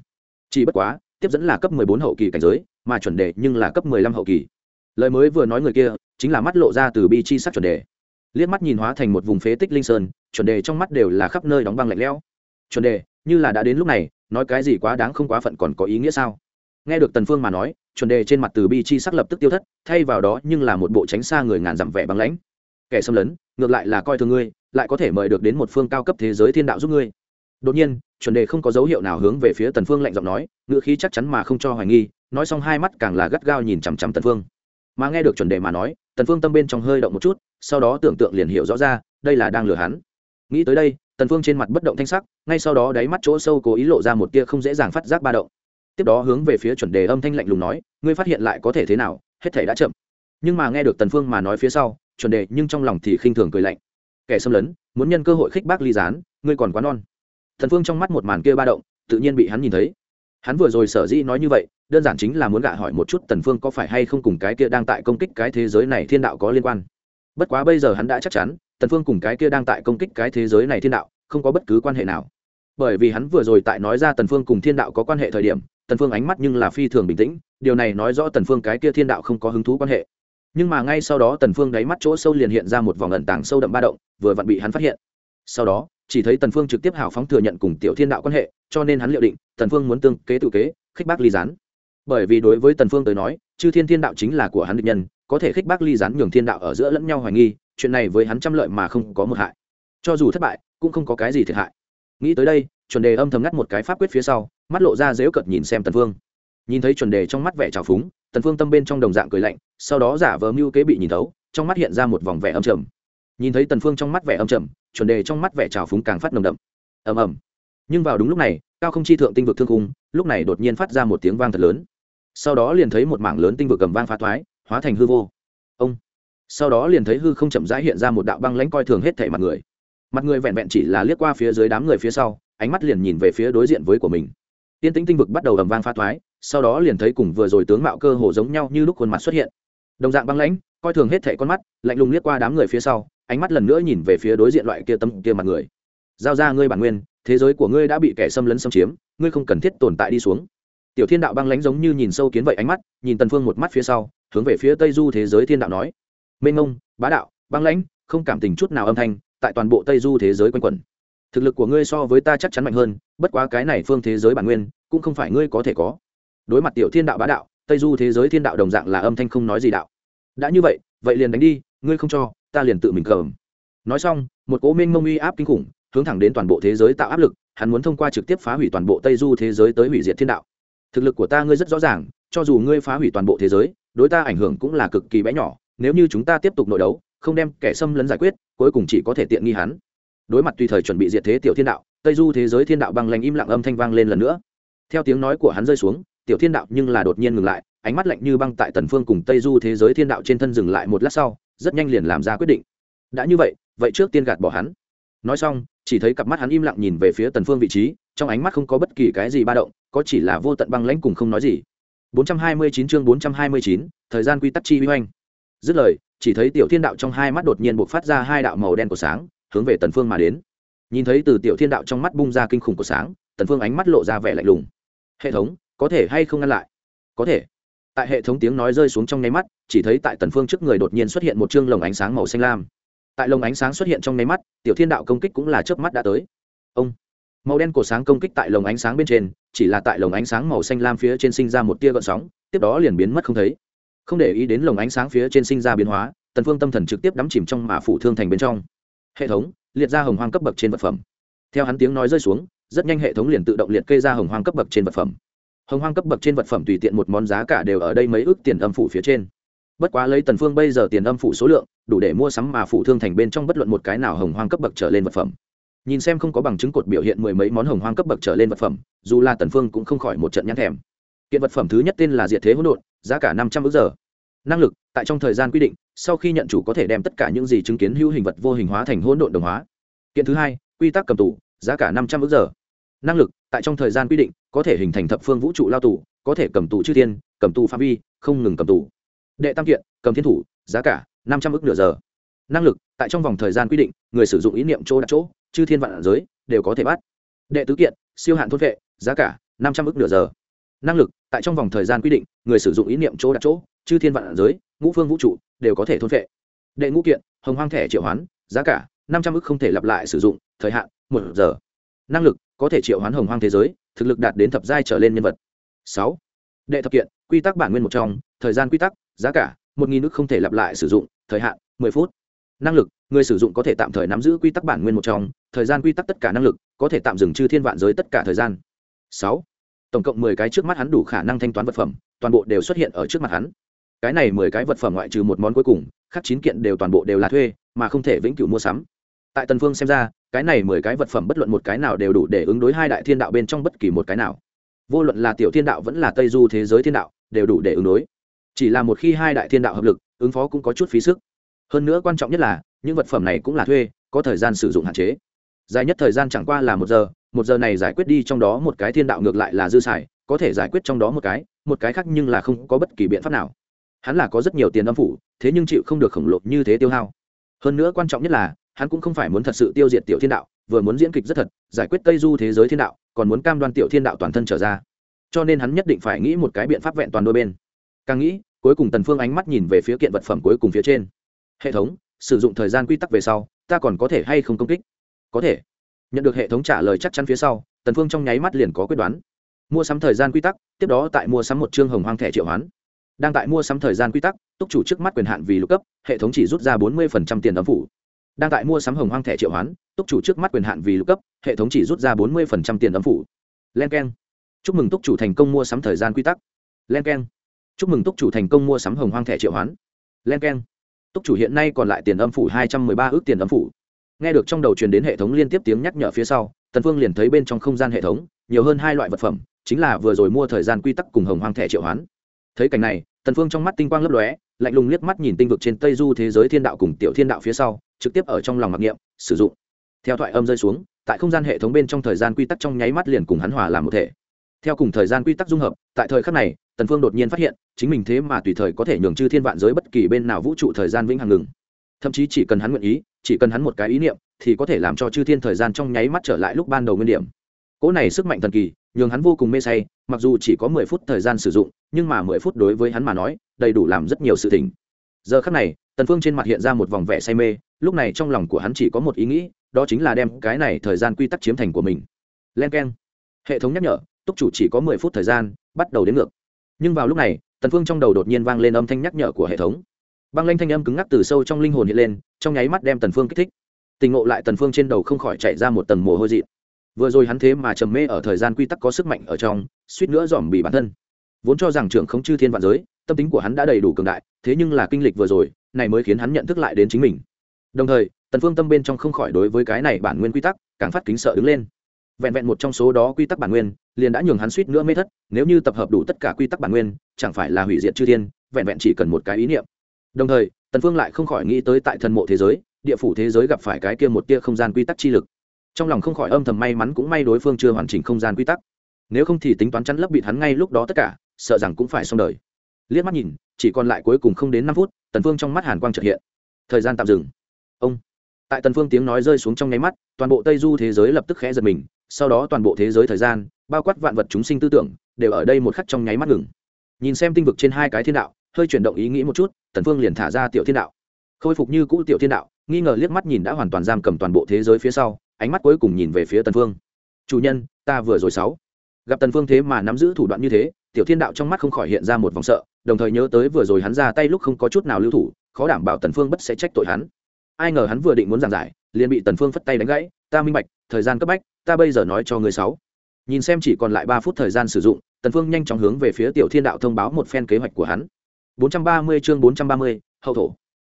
Chỉ bất quá, tiếp dẫn là cấp mười bốn hậu kỳ cảnh giới mà chuẩn đề nhưng là cấp mười lăm hậu kỳ. Lời mới vừa nói người kia, chính là mắt lộ ra từ bi chi sắc chuẩn đề. Liếc mắt nhìn hóa thành một vùng phế tích linh sơn, chuẩn đề trong mắt đều là khắp nơi đóng băng lạnh lẽo. Chuẩn đề, như là đã đến lúc này, nói cái gì quá đáng không quá phận còn có ý nghĩa sao? Nghe được tần phương mà nói, chuẩn đề trên mặt từ bi chi sắc lập tức tiêu thất, thay vào đó nhưng là một bộ tránh xa người ngàn dặm vẻ băng lãnh. Kẻ xâm lấn, ngược lại là coi thường ngươi, lại có thể mời được đến một phương cao cấp thế giới thiên đạo giúp ngươi đột nhiên, chuẩn đề không có dấu hiệu nào hướng về phía tần phương lạnh giọng nói ngựa khí chắc chắn mà không cho hoài nghi, nói xong hai mắt càng là gắt gao nhìn chằm chằm tần phương. Mà nghe được chuẩn đề mà nói, tần phương tâm bên trong hơi động một chút, sau đó tưởng tượng liền hiểu rõ ra, đây là đang lừa hắn. Nghĩ tới đây, tần phương trên mặt bất động thanh sắc, ngay sau đó đáy mắt chỗ sâu cố ý lộ ra một tia không dễ dàng phát giác ba động. Tiếp đó hướng về phía chuẩn đề âm thanh lạnh lùng nói, ngươi phát hiện lại có thể thế nào? Hết thảy đã chậm. Nhưng mà nghe được tần phương mà nói phía sau, chuẩn đề nhưng trong lòng thì khinh thường cười lạnh. Kẻ xâm lấn, muốn nhân cơ hội khích bác ly gián, ngươi còn quá non thần phương trong mắt một màn kia ba động, tự nhiên bị hắn nhìn thấy. Hắn vừa rồi sở dĩ nói như vậy, đơn giản chính là muốn gạ hỏi một chút tần phương có phải hay không cùng cái kia đang tại công kích cái thế giới này thiên đạo có liên quan. Bất quá bây giờ hắn đã chắc chắn tần phương cùng cái kia đang tại công kích cái thế giới này thiên đạo, không có bất cứ quan hệ nào. Bởi vì hắn vừa rồi tại nói ra tần phương cùng thiên đạo có quan hệ thời điểm tần phương ánh mắt nhưng là phi thường bình tĩnh, điều này nói rõ tần phương cái kia thiên đạo không có hứng thú quan hệ. Nhưng mà ngay sau đó tần phương đáy mắt chỗ sâu liền hiện ra một vòng ẩn tàng sâu đậm ba động, vừa vặn bị hắn phát hiện. Sau đó chỉ thấy tần phương trực tiếp hào phóng thừa nhận cùng tiểu thiên đạo quan hệ, cho nên hắn liệu định, tần phương muốn tương kế tự kế, khích bác ly gián. Bởi vì đối với tần phương tới nói, chư thiên thiên đạo chính là của hắn địch nhân, có thể khích bác ly gián nhường thiên đạo ở giữa lẫn nhau hoài nghi, chuyện này với hắn trăm lợi mà không có một hại. Cho dù thất bại, cũng không có cái gì thiệt hại. Nghĩ tới đây, chuẩn đề âm thầm ngắt một cái pháp quyết phía sau, mắt lộ ra dẻo cợt nhìn xem tần phương. Nhìn thấy chuẩn đề trong mắt vẻ trào phúng, tần phương tâm bên trong đồng dạng cười lạnh, sau đó giả vờ mưu kế bị nhìn thấu, trong mắt hiện ra một vòng vẻ âm trầm nhìn thấy tần phương trong mắt vẻ âm trầm, chuẩn đề trong mắt vẻ trào phúng càng phát nồng đậm. Ầm ầm. Nhưng vào đúng lúc này, cao không chi thượng tinh vực thương cung lúc này đột nhiên phát ra một tiếng vang thật lớn. Sau đó liền thấy một mảng lớn tinh vực cầm vang phá thoái, hóa thành hư vô. Ông. Sau đó liền thấy hư không chậm rãi hiện ra một đạo băng lãnh coi thường hết thảy mặt người. Mặt người vẹn vẹn chỉ là liếc qua phía dưới đám người phía sau, ánh mắt liền nhìn về phía đối diện với của mình. Tiên tĩnh tinh vực bắt đầu ầm vang phá thoái, sau đó liền thấy cùng vừa rồi tướng mạo cơ hồ giống nhau như lúc khuôn mặt xuất hiện. Đồng dạng băng lãnh, coi thường hết thảy con mắt, lạnh lùng liếc qua đám người phía sau ánh mắt lần nữa nhìn về phía đối diện loại kia tâm kia mặt người. Giao ra ngươi bản nguyên, thế giới của ngươi đã bị kẻ xâm lấn xâm chiếm, ngươi không cần thiết tồn tại đi xuống. Tiểu thiên đạo băng lãnh giống như nhìn sâu kiến vậy ánh mắt, nhìn tần phương một mắt phía sau, hướng về phía tây du thế giới thiên đạo nói. Mênh ngông bá đạo, băng lãnh, không cảm tình chút nào âm thanh, tại toàn bộ tây du thế giới quanh quẩn. Thực lực của ngươi so với ta chắc chắn mạnh hơn, bất quá cái này phương thế giới bản nguyên, cũng không phải ngươi có thể có. Đối mặt tiểu thiên đạo bá đạo, tây du thế giới thiên đạo đồng dạng là âm thanh không nói gì đạo. Đã như vậy vậy liền đánh đi, ngươi không cho ta liền tự mình cầm. Nói xong, một cố minh mông uy áp kinh khủng hướng thẳng đến toàn bộ thế giới tạo áp lực, hắn muốn thông qua trực tiếp phá hủy toàn bộ tây du thế giới tới hủy diệt thiên đạo. Thực lực của ta ngươi rất rõ ràng, cho dù ngươi phá hủy toàn bộ thế giới, đối ta ảnh hưởng cũng là cực kỳ bé nhỏ, nếu như chúng ta tiếp tục nội đấu, không đem kẻ xâm lấn giải quyết, cuối cùng chỉ có thể tiện nghi hắn. Đối mặt tùy thời chuẩn bị diệt thế tiểu thiên đạo, tây du thế giới thiên đạo băng lanh im lặng âm thanh vang lên lần nữa. Theo tiếng nói của hắn rơi xuống, tiểu thiên đạo nhưng là đột nhiên ngừng lại, ánh mắt lạnh như băng tại tần phương cùng tây du thế giới thiên đạo trên thân dừng lại một lát sau rất nhanh liền làm ra quyết định. Đã như vậy vậy trước tiên gạt bỏ hắn. Nói xong chỉ thấy cặp mắt hắn im lặng nhìn về phía tần phương vị trí trong ánh mắt không có bất kỳ cái gì ba động có chỉ là vô tận băng lãnh cùng không nói gì. 429 chương 429, thời gian quy tắc chi huy hoành. Dứt lời chỉ thấy tiểu thiên đạo trong hai mắt đột nhiên bộc phát ra hai đạo màu đen của sáng hướng về tần phương mà đến. Nhìn thấy từ tiểu thiên đạo trong mắt bung ra kinh khủng của sáng tần phương ánh mắt lộ ra vẻ lạnh lùng. Hệ thống có thể hay không ngăn lại? Có thể tại hệ thống tiếng nói rơi xuống trong nháy mắt, chỉ thấy tại tần phương trước người đột nhiên xuất hiện một chương lồng ánh sáng màu xanh lam. Tại lồng ánh sáng xuất hiện trong nháy mắt, tiểu thiên đạo công kích cũng là chớp mắt đã tới. Ông! Màu đen cổ sáng công kích tại lồng ánh sáng bên trên, chỉ là tại lồng ánh sáng màu xanh lam phía trên sinh ra một tia gợn sóng, tiếp đó liền biến mất không thấy. Không để ý đến lồng ánh sáng phía trên sinh ra biến hóa, tần phương tâm thần trực tiếp đắm chìm trong mà phủ thương thành bên trong. Hệ thống, liệt ra hồng hoang cấp bậc trên vật phẩm. Theo hắn tiếng nói rơi xuống, rất nhanh hệ thống liền tự động liệt kê ra hồng hoang cấp bậc trên vật phẩm hồng hoang cấp bậc trên vật phẩm tùy tiện một món giá cả đều ở đây mấy ước tiền âm phủ phía trên. Bất quá lấy tần phương bây giờ tiền âm phủ số lượng, đủ để mua sắm mà phủ thương thành bên trong bất luận một cái nào hồng hoang cấp bậc trở lên vật phẩm. Nhìn xem không có bằng chứng cột biểu hiện mười mấy món hồng hoang cấp bậc trở lên vật phẩm, dù là tần phương cũng không khỏi một trận nhãn thèm. Kiện vật phẩm thứ nhất tên là diệt thế hỗn độn, giá cả năm trăm ước giờ. Năng lực, tại trong thời gian quy định, sau khi nhận chủ có thể đem tất cả những gì chứng kiến hữu hình vật vô hình hóa thành hỗn độn đồng hóa. Kiện thứ hai, quy tắc cầm tù, giá cả năm trăm ước giờ. Năng lực tại trong thời gian quy định, có thể hình thành thập phương vũ trụ lao tù, có thể cầm tù chư thiên, cầm tù phạm vi, không ngừng cầm tù. Đệ tam kiện, cầm thiên thủ, giá cả, năm trăm ước nửa giờ. Năng lực, tại trong vòng thời gian quy định, người sử dụng ý niệm chỗ đặt chỗ, chư thiên vạn giới, đều có thể bắt. Đệ tứ kiện, siêu hạn thôn vệ, giá cả, năm trăm ước nửa giờ. Năng lực, tại trong vòng thời gian quy định, người sử dụng ý niệm chỗ đặt chỗ, chư thiên vạn giới, ngũ phương vũ trụ, đều có thể thôn vệ. Đệ ngũ kiện, hồng hoang thẻ triệu hoán, giá cả, năm trăm ước không thể lặp lại sử dụng, thời hạn, một giờ. Năng lực có thể triệu hoán hồng hoang thế giới, thực lực đạt đến thập giai trở lên nhân vật. Sáu, đệ thập kiện, quy tắc bản nguyên một trong, thời gian quy tắc, giá cả, một nghìn nước không thể lặp lại sử dụng, thời hạn, mười phút. Năng lực, người sử dụng có thể tạm thời nắm giữ quy tắc bản nguyên một trong, thời gian quy tắc tất cả năng lực, có thể tạm dừng chư thiên vạn giới tất cả thời gian. Sáu, tổng cộng mười cái trước mắt hắn đủ khả năng thanh toán vật phẩm, toàn bộ đều xuất hiện ở trước mặt hắn. Cái này mười cái vật phẩm ngoại trừ một món cuối cùng, khác chín kiện đều toàn bộ đều là thuê, mà không thể vĩnh cửu mua sắm. Tại tần phương xem ra cái này mười cái vật phẩm bất luận một cái nào đều đủ để ứng đối hai đại thiên đạo bên trong bất kỳ một cái nào. Vô luận là tiểu thiên đạo vẫn là tây du thế giới thiên đạo, đều đủ để ứng đối. Chỉ là một khi hai đại thiên đạo hợp lực, ứng phó cũng có chút phí sức. Hơn nữa quan trọng nhất là, những vật phẩm này cũng là thuê, có thời gian sử dụng hạn chế. Dài nhất thời gian chẳng qua là một giờ một giờ này giải quyết đi trong đó một cái thiên đạo ngược lại là dư xài, có thể giải quyết trong đó một cái một cái khác nhưng là không có bất kỳ biện pháp nào. Hắn là có rất nhiều tiền âm phủ, thế nhưng chịu không được khổng lồ như thế tiêu hao. Hơn nữa quan trọng nhất là hắn cũng không phải muốn thật sự tiêu diệt tiểu thiên đạo, vừa muốn diễn kịch rất thật, giải quyết tây du thế giới thiên đạo, còn muốn cam đoan tiểu thiên đạo toàn thân trở ra. Cho nên hắn nhất định phải nghĩ một cái biện pháp vẹn toàn đôi bên. Càng nghĩ, cuối cùng tần phương ánh mắt nhìn về phía kiện vật phẩm cuối cùng phía trên. Hệ thống, sử dụng thời gian quy tắc về sau, ta còn có thể hay không công kích? Có thể. Nhận được hệ thống trả lời chắc chắn phía sau, tần phương trong nháy mắt liền có quyết đoán. Mua sắm thời gian quy tắc, tiếp đó tại mua sắm một chương hồng hoang thẻ triệu hoán. Đang tại mua sắm thời gian quy tắc, túc chủ trước mắt quyền hạn vì lục cấp, hệ thống chỉ rút ra bốn mươi tiền âm phủ đang tại mua sắm hồng hoang thẻ triệu hoán, túc chủ trước mắt quyền hạn vì lục cấp, hệ thống chỉ rút ra bốn mươi tiền âm phủ. Len k e n chúc mừng túc chủ thành công mua sắm thời gian quy tắc. Len k e n chúc mừng túc chủ thành công mua sắm hồng hoang thẻ triệu hoán. Len k e n túc chủ hiện nay còn lại tiền âm phủ hai trăm mười ba ước tiền âm phủ. Nghe được trong đầu truyền đến hệ thống liên tiếp tiếng nhắc nhở phía sau, tần phương liền thấy bên trong không gian hệ thống, nhiều hơn hai loại vật phẩm, chính là vừa rồi mua thời gian quy tắc cùng hồng hoang thẻ triệu hoán. Thấy cảnh này, tần phương trong mắt tinh quang lấp lóe, lạnh lùng liếc mắt nhìn tinh vực trên tây du thế giới thiên đạo cùng tiểu thiên đạo phía sau trực tiếp ở trong lòng mặc niệm, sử dụng. Theo thoại âm rơi xuống, tại không gian hệ thống bên trong thời gian quy tắc trong nháy mắt liền cùng hắn hòa làm một thể. Theo cùng thời gian quy tắc dung hợp, tại thời khắc này, tần phương đột nhiên phát hiện, chính mình thế mà tùy thời có thể nhường chư thiên vạn giới bất kỳ bên nào vũ trụ thời gian vĩnh hằng ngừng. Thậm chí chỉ cần hắn nguyện ý, chỉ cần hắn một cái ý niệm, thì có thể làm cho chư thiên thời gian trong nháy mắt trở lại lúc ban đầu nguyên điểm. Cỗ này sức mạnh thần kỳ, nhường hắn vô cùng mê say, mặc dù chỉ có mười phút thời gian sử dụng, nhưng mà mười phút đối với hắn mà nói, đầy đủ làm rất nhiều sự tình giờ khắc này tần phương trên mặt hiện ra một vòng vẻ say mê, lúc này trong lòng của hắn chỉ có một ý nghĩ, đó chính là đem cái này thời gian quy tắc chiếm thành của mình. Len keng. Hệ thống nhắc nhở, túc chủ chỉ có mười phút thời gian, bắt đầu đến ngược. Nhưng vào lúc này, tần phương trong đầu đột nhiên vang lên âm thanh nhắc nhở của hệ thống. Băng lanh thanh âm cứng ngắc từ sâu trong linh hồn hiện lên, trong nháy mắt đem tần phương kích thích. Tình ngộ lại tần phương trên đầu không khỏi chạy ra một tầng mồ hôi dị. Vừa rồi hắn thế mà trầm mê ở thời gian quy tắc có sức mạnh ở trong, suýt nữa dòm bị bản thân. Vốn cho rằng trưởng không chư thiên vạn giới, tâm tính của hắn đã đầy đủ cường đại, thế nhưng là kinh lịch vừa rồi này mới khiến hắn nhận thức lại đến chính mình. Đồng thời, tần phương tâm bên trong không khỏi đối với cái này bản nguyên quy tắc càng phát kính sợ đứng lên. Vẹn vẹn một trong số đó quy tắc bản nguyên, liền đã nhường hắn suýt nữa mê thất, nếu như tập hợp đủ tất cả quy tắc bản nguyên, chẳng phải là hủy diệt chư thiên, vẹn vẹn chỉ cần một cái ý niệm. Đồng thời, tần phương lại không khỏi nghĩ tới tại thần mộ thế giới, địa phủ thế giới gặp phải cái kia một tia không gian quy tắc chi lực. Trong lòng không khỏi âm thầm may mắn cũng may đối phương chưa hoàn chỉnh không gian quy tắc. Nếu không thì tính toán chắn lấp bịt hắn ngay lúc đó tất cả, sợ rằng cũng phải xong đời liếc mắt nhìn, chỉ còn lại cuối cùng không đến năm phút, tần phương trong mắt hàn quang chợt hiện. Thời gian tạm dừng. Ông. Tại tần phương tiếng nói rơi xuống trong nháy mắt, toàn bộ tây du thế giới lập tức khẽ giật mình, sau đó toàn bộ thế giới thời gian, bao quát vạn vật chúng sinh tư tưởng, đều ở đây một khắc trong nháy mắt ngừng. Nhìn xem tinh vực trên hai cái thiên đạo, hơi chuyển động ý nghĩ một chút, tần phương liền thả ra tiểu thiên đạo. Khôi phục như cũ tiểu thiên đạo, nghi ngờ liếc mắt nhìn đã hoàn toàn giam cầm toàn bộ thế giới phía sau, ánh mắt cuối cùng nhìn về phía tần phương. Chủ nhân, ta vừa rồi sáu. Gặp tần phương thế mà nắm giữ thủ đoạn như thế, tiểu thiên đạo trong mắt không khỏi hiện ra một vòng sợ đồng thời nhớ tới vừa rồi hắn ra tay lúc không có chút nào lưu thủ khó đảm bảo tần phương bất sẽ trách tội hắn. Ai ngờ hắn vừa định muốn giảng giải liền bị tần phương phất tay đánh gãy ta minh bạch thời gian cấp bách ta bây giờ nói cho người sáu. Nhìn xem chỉ còn lại ba phút thời gian sử dụng tần phương nhanh chóng hướng về phía tiểu thiên đạo thông báo một phen kế hoạch của hắn. 430 chương 430, hậu thổ.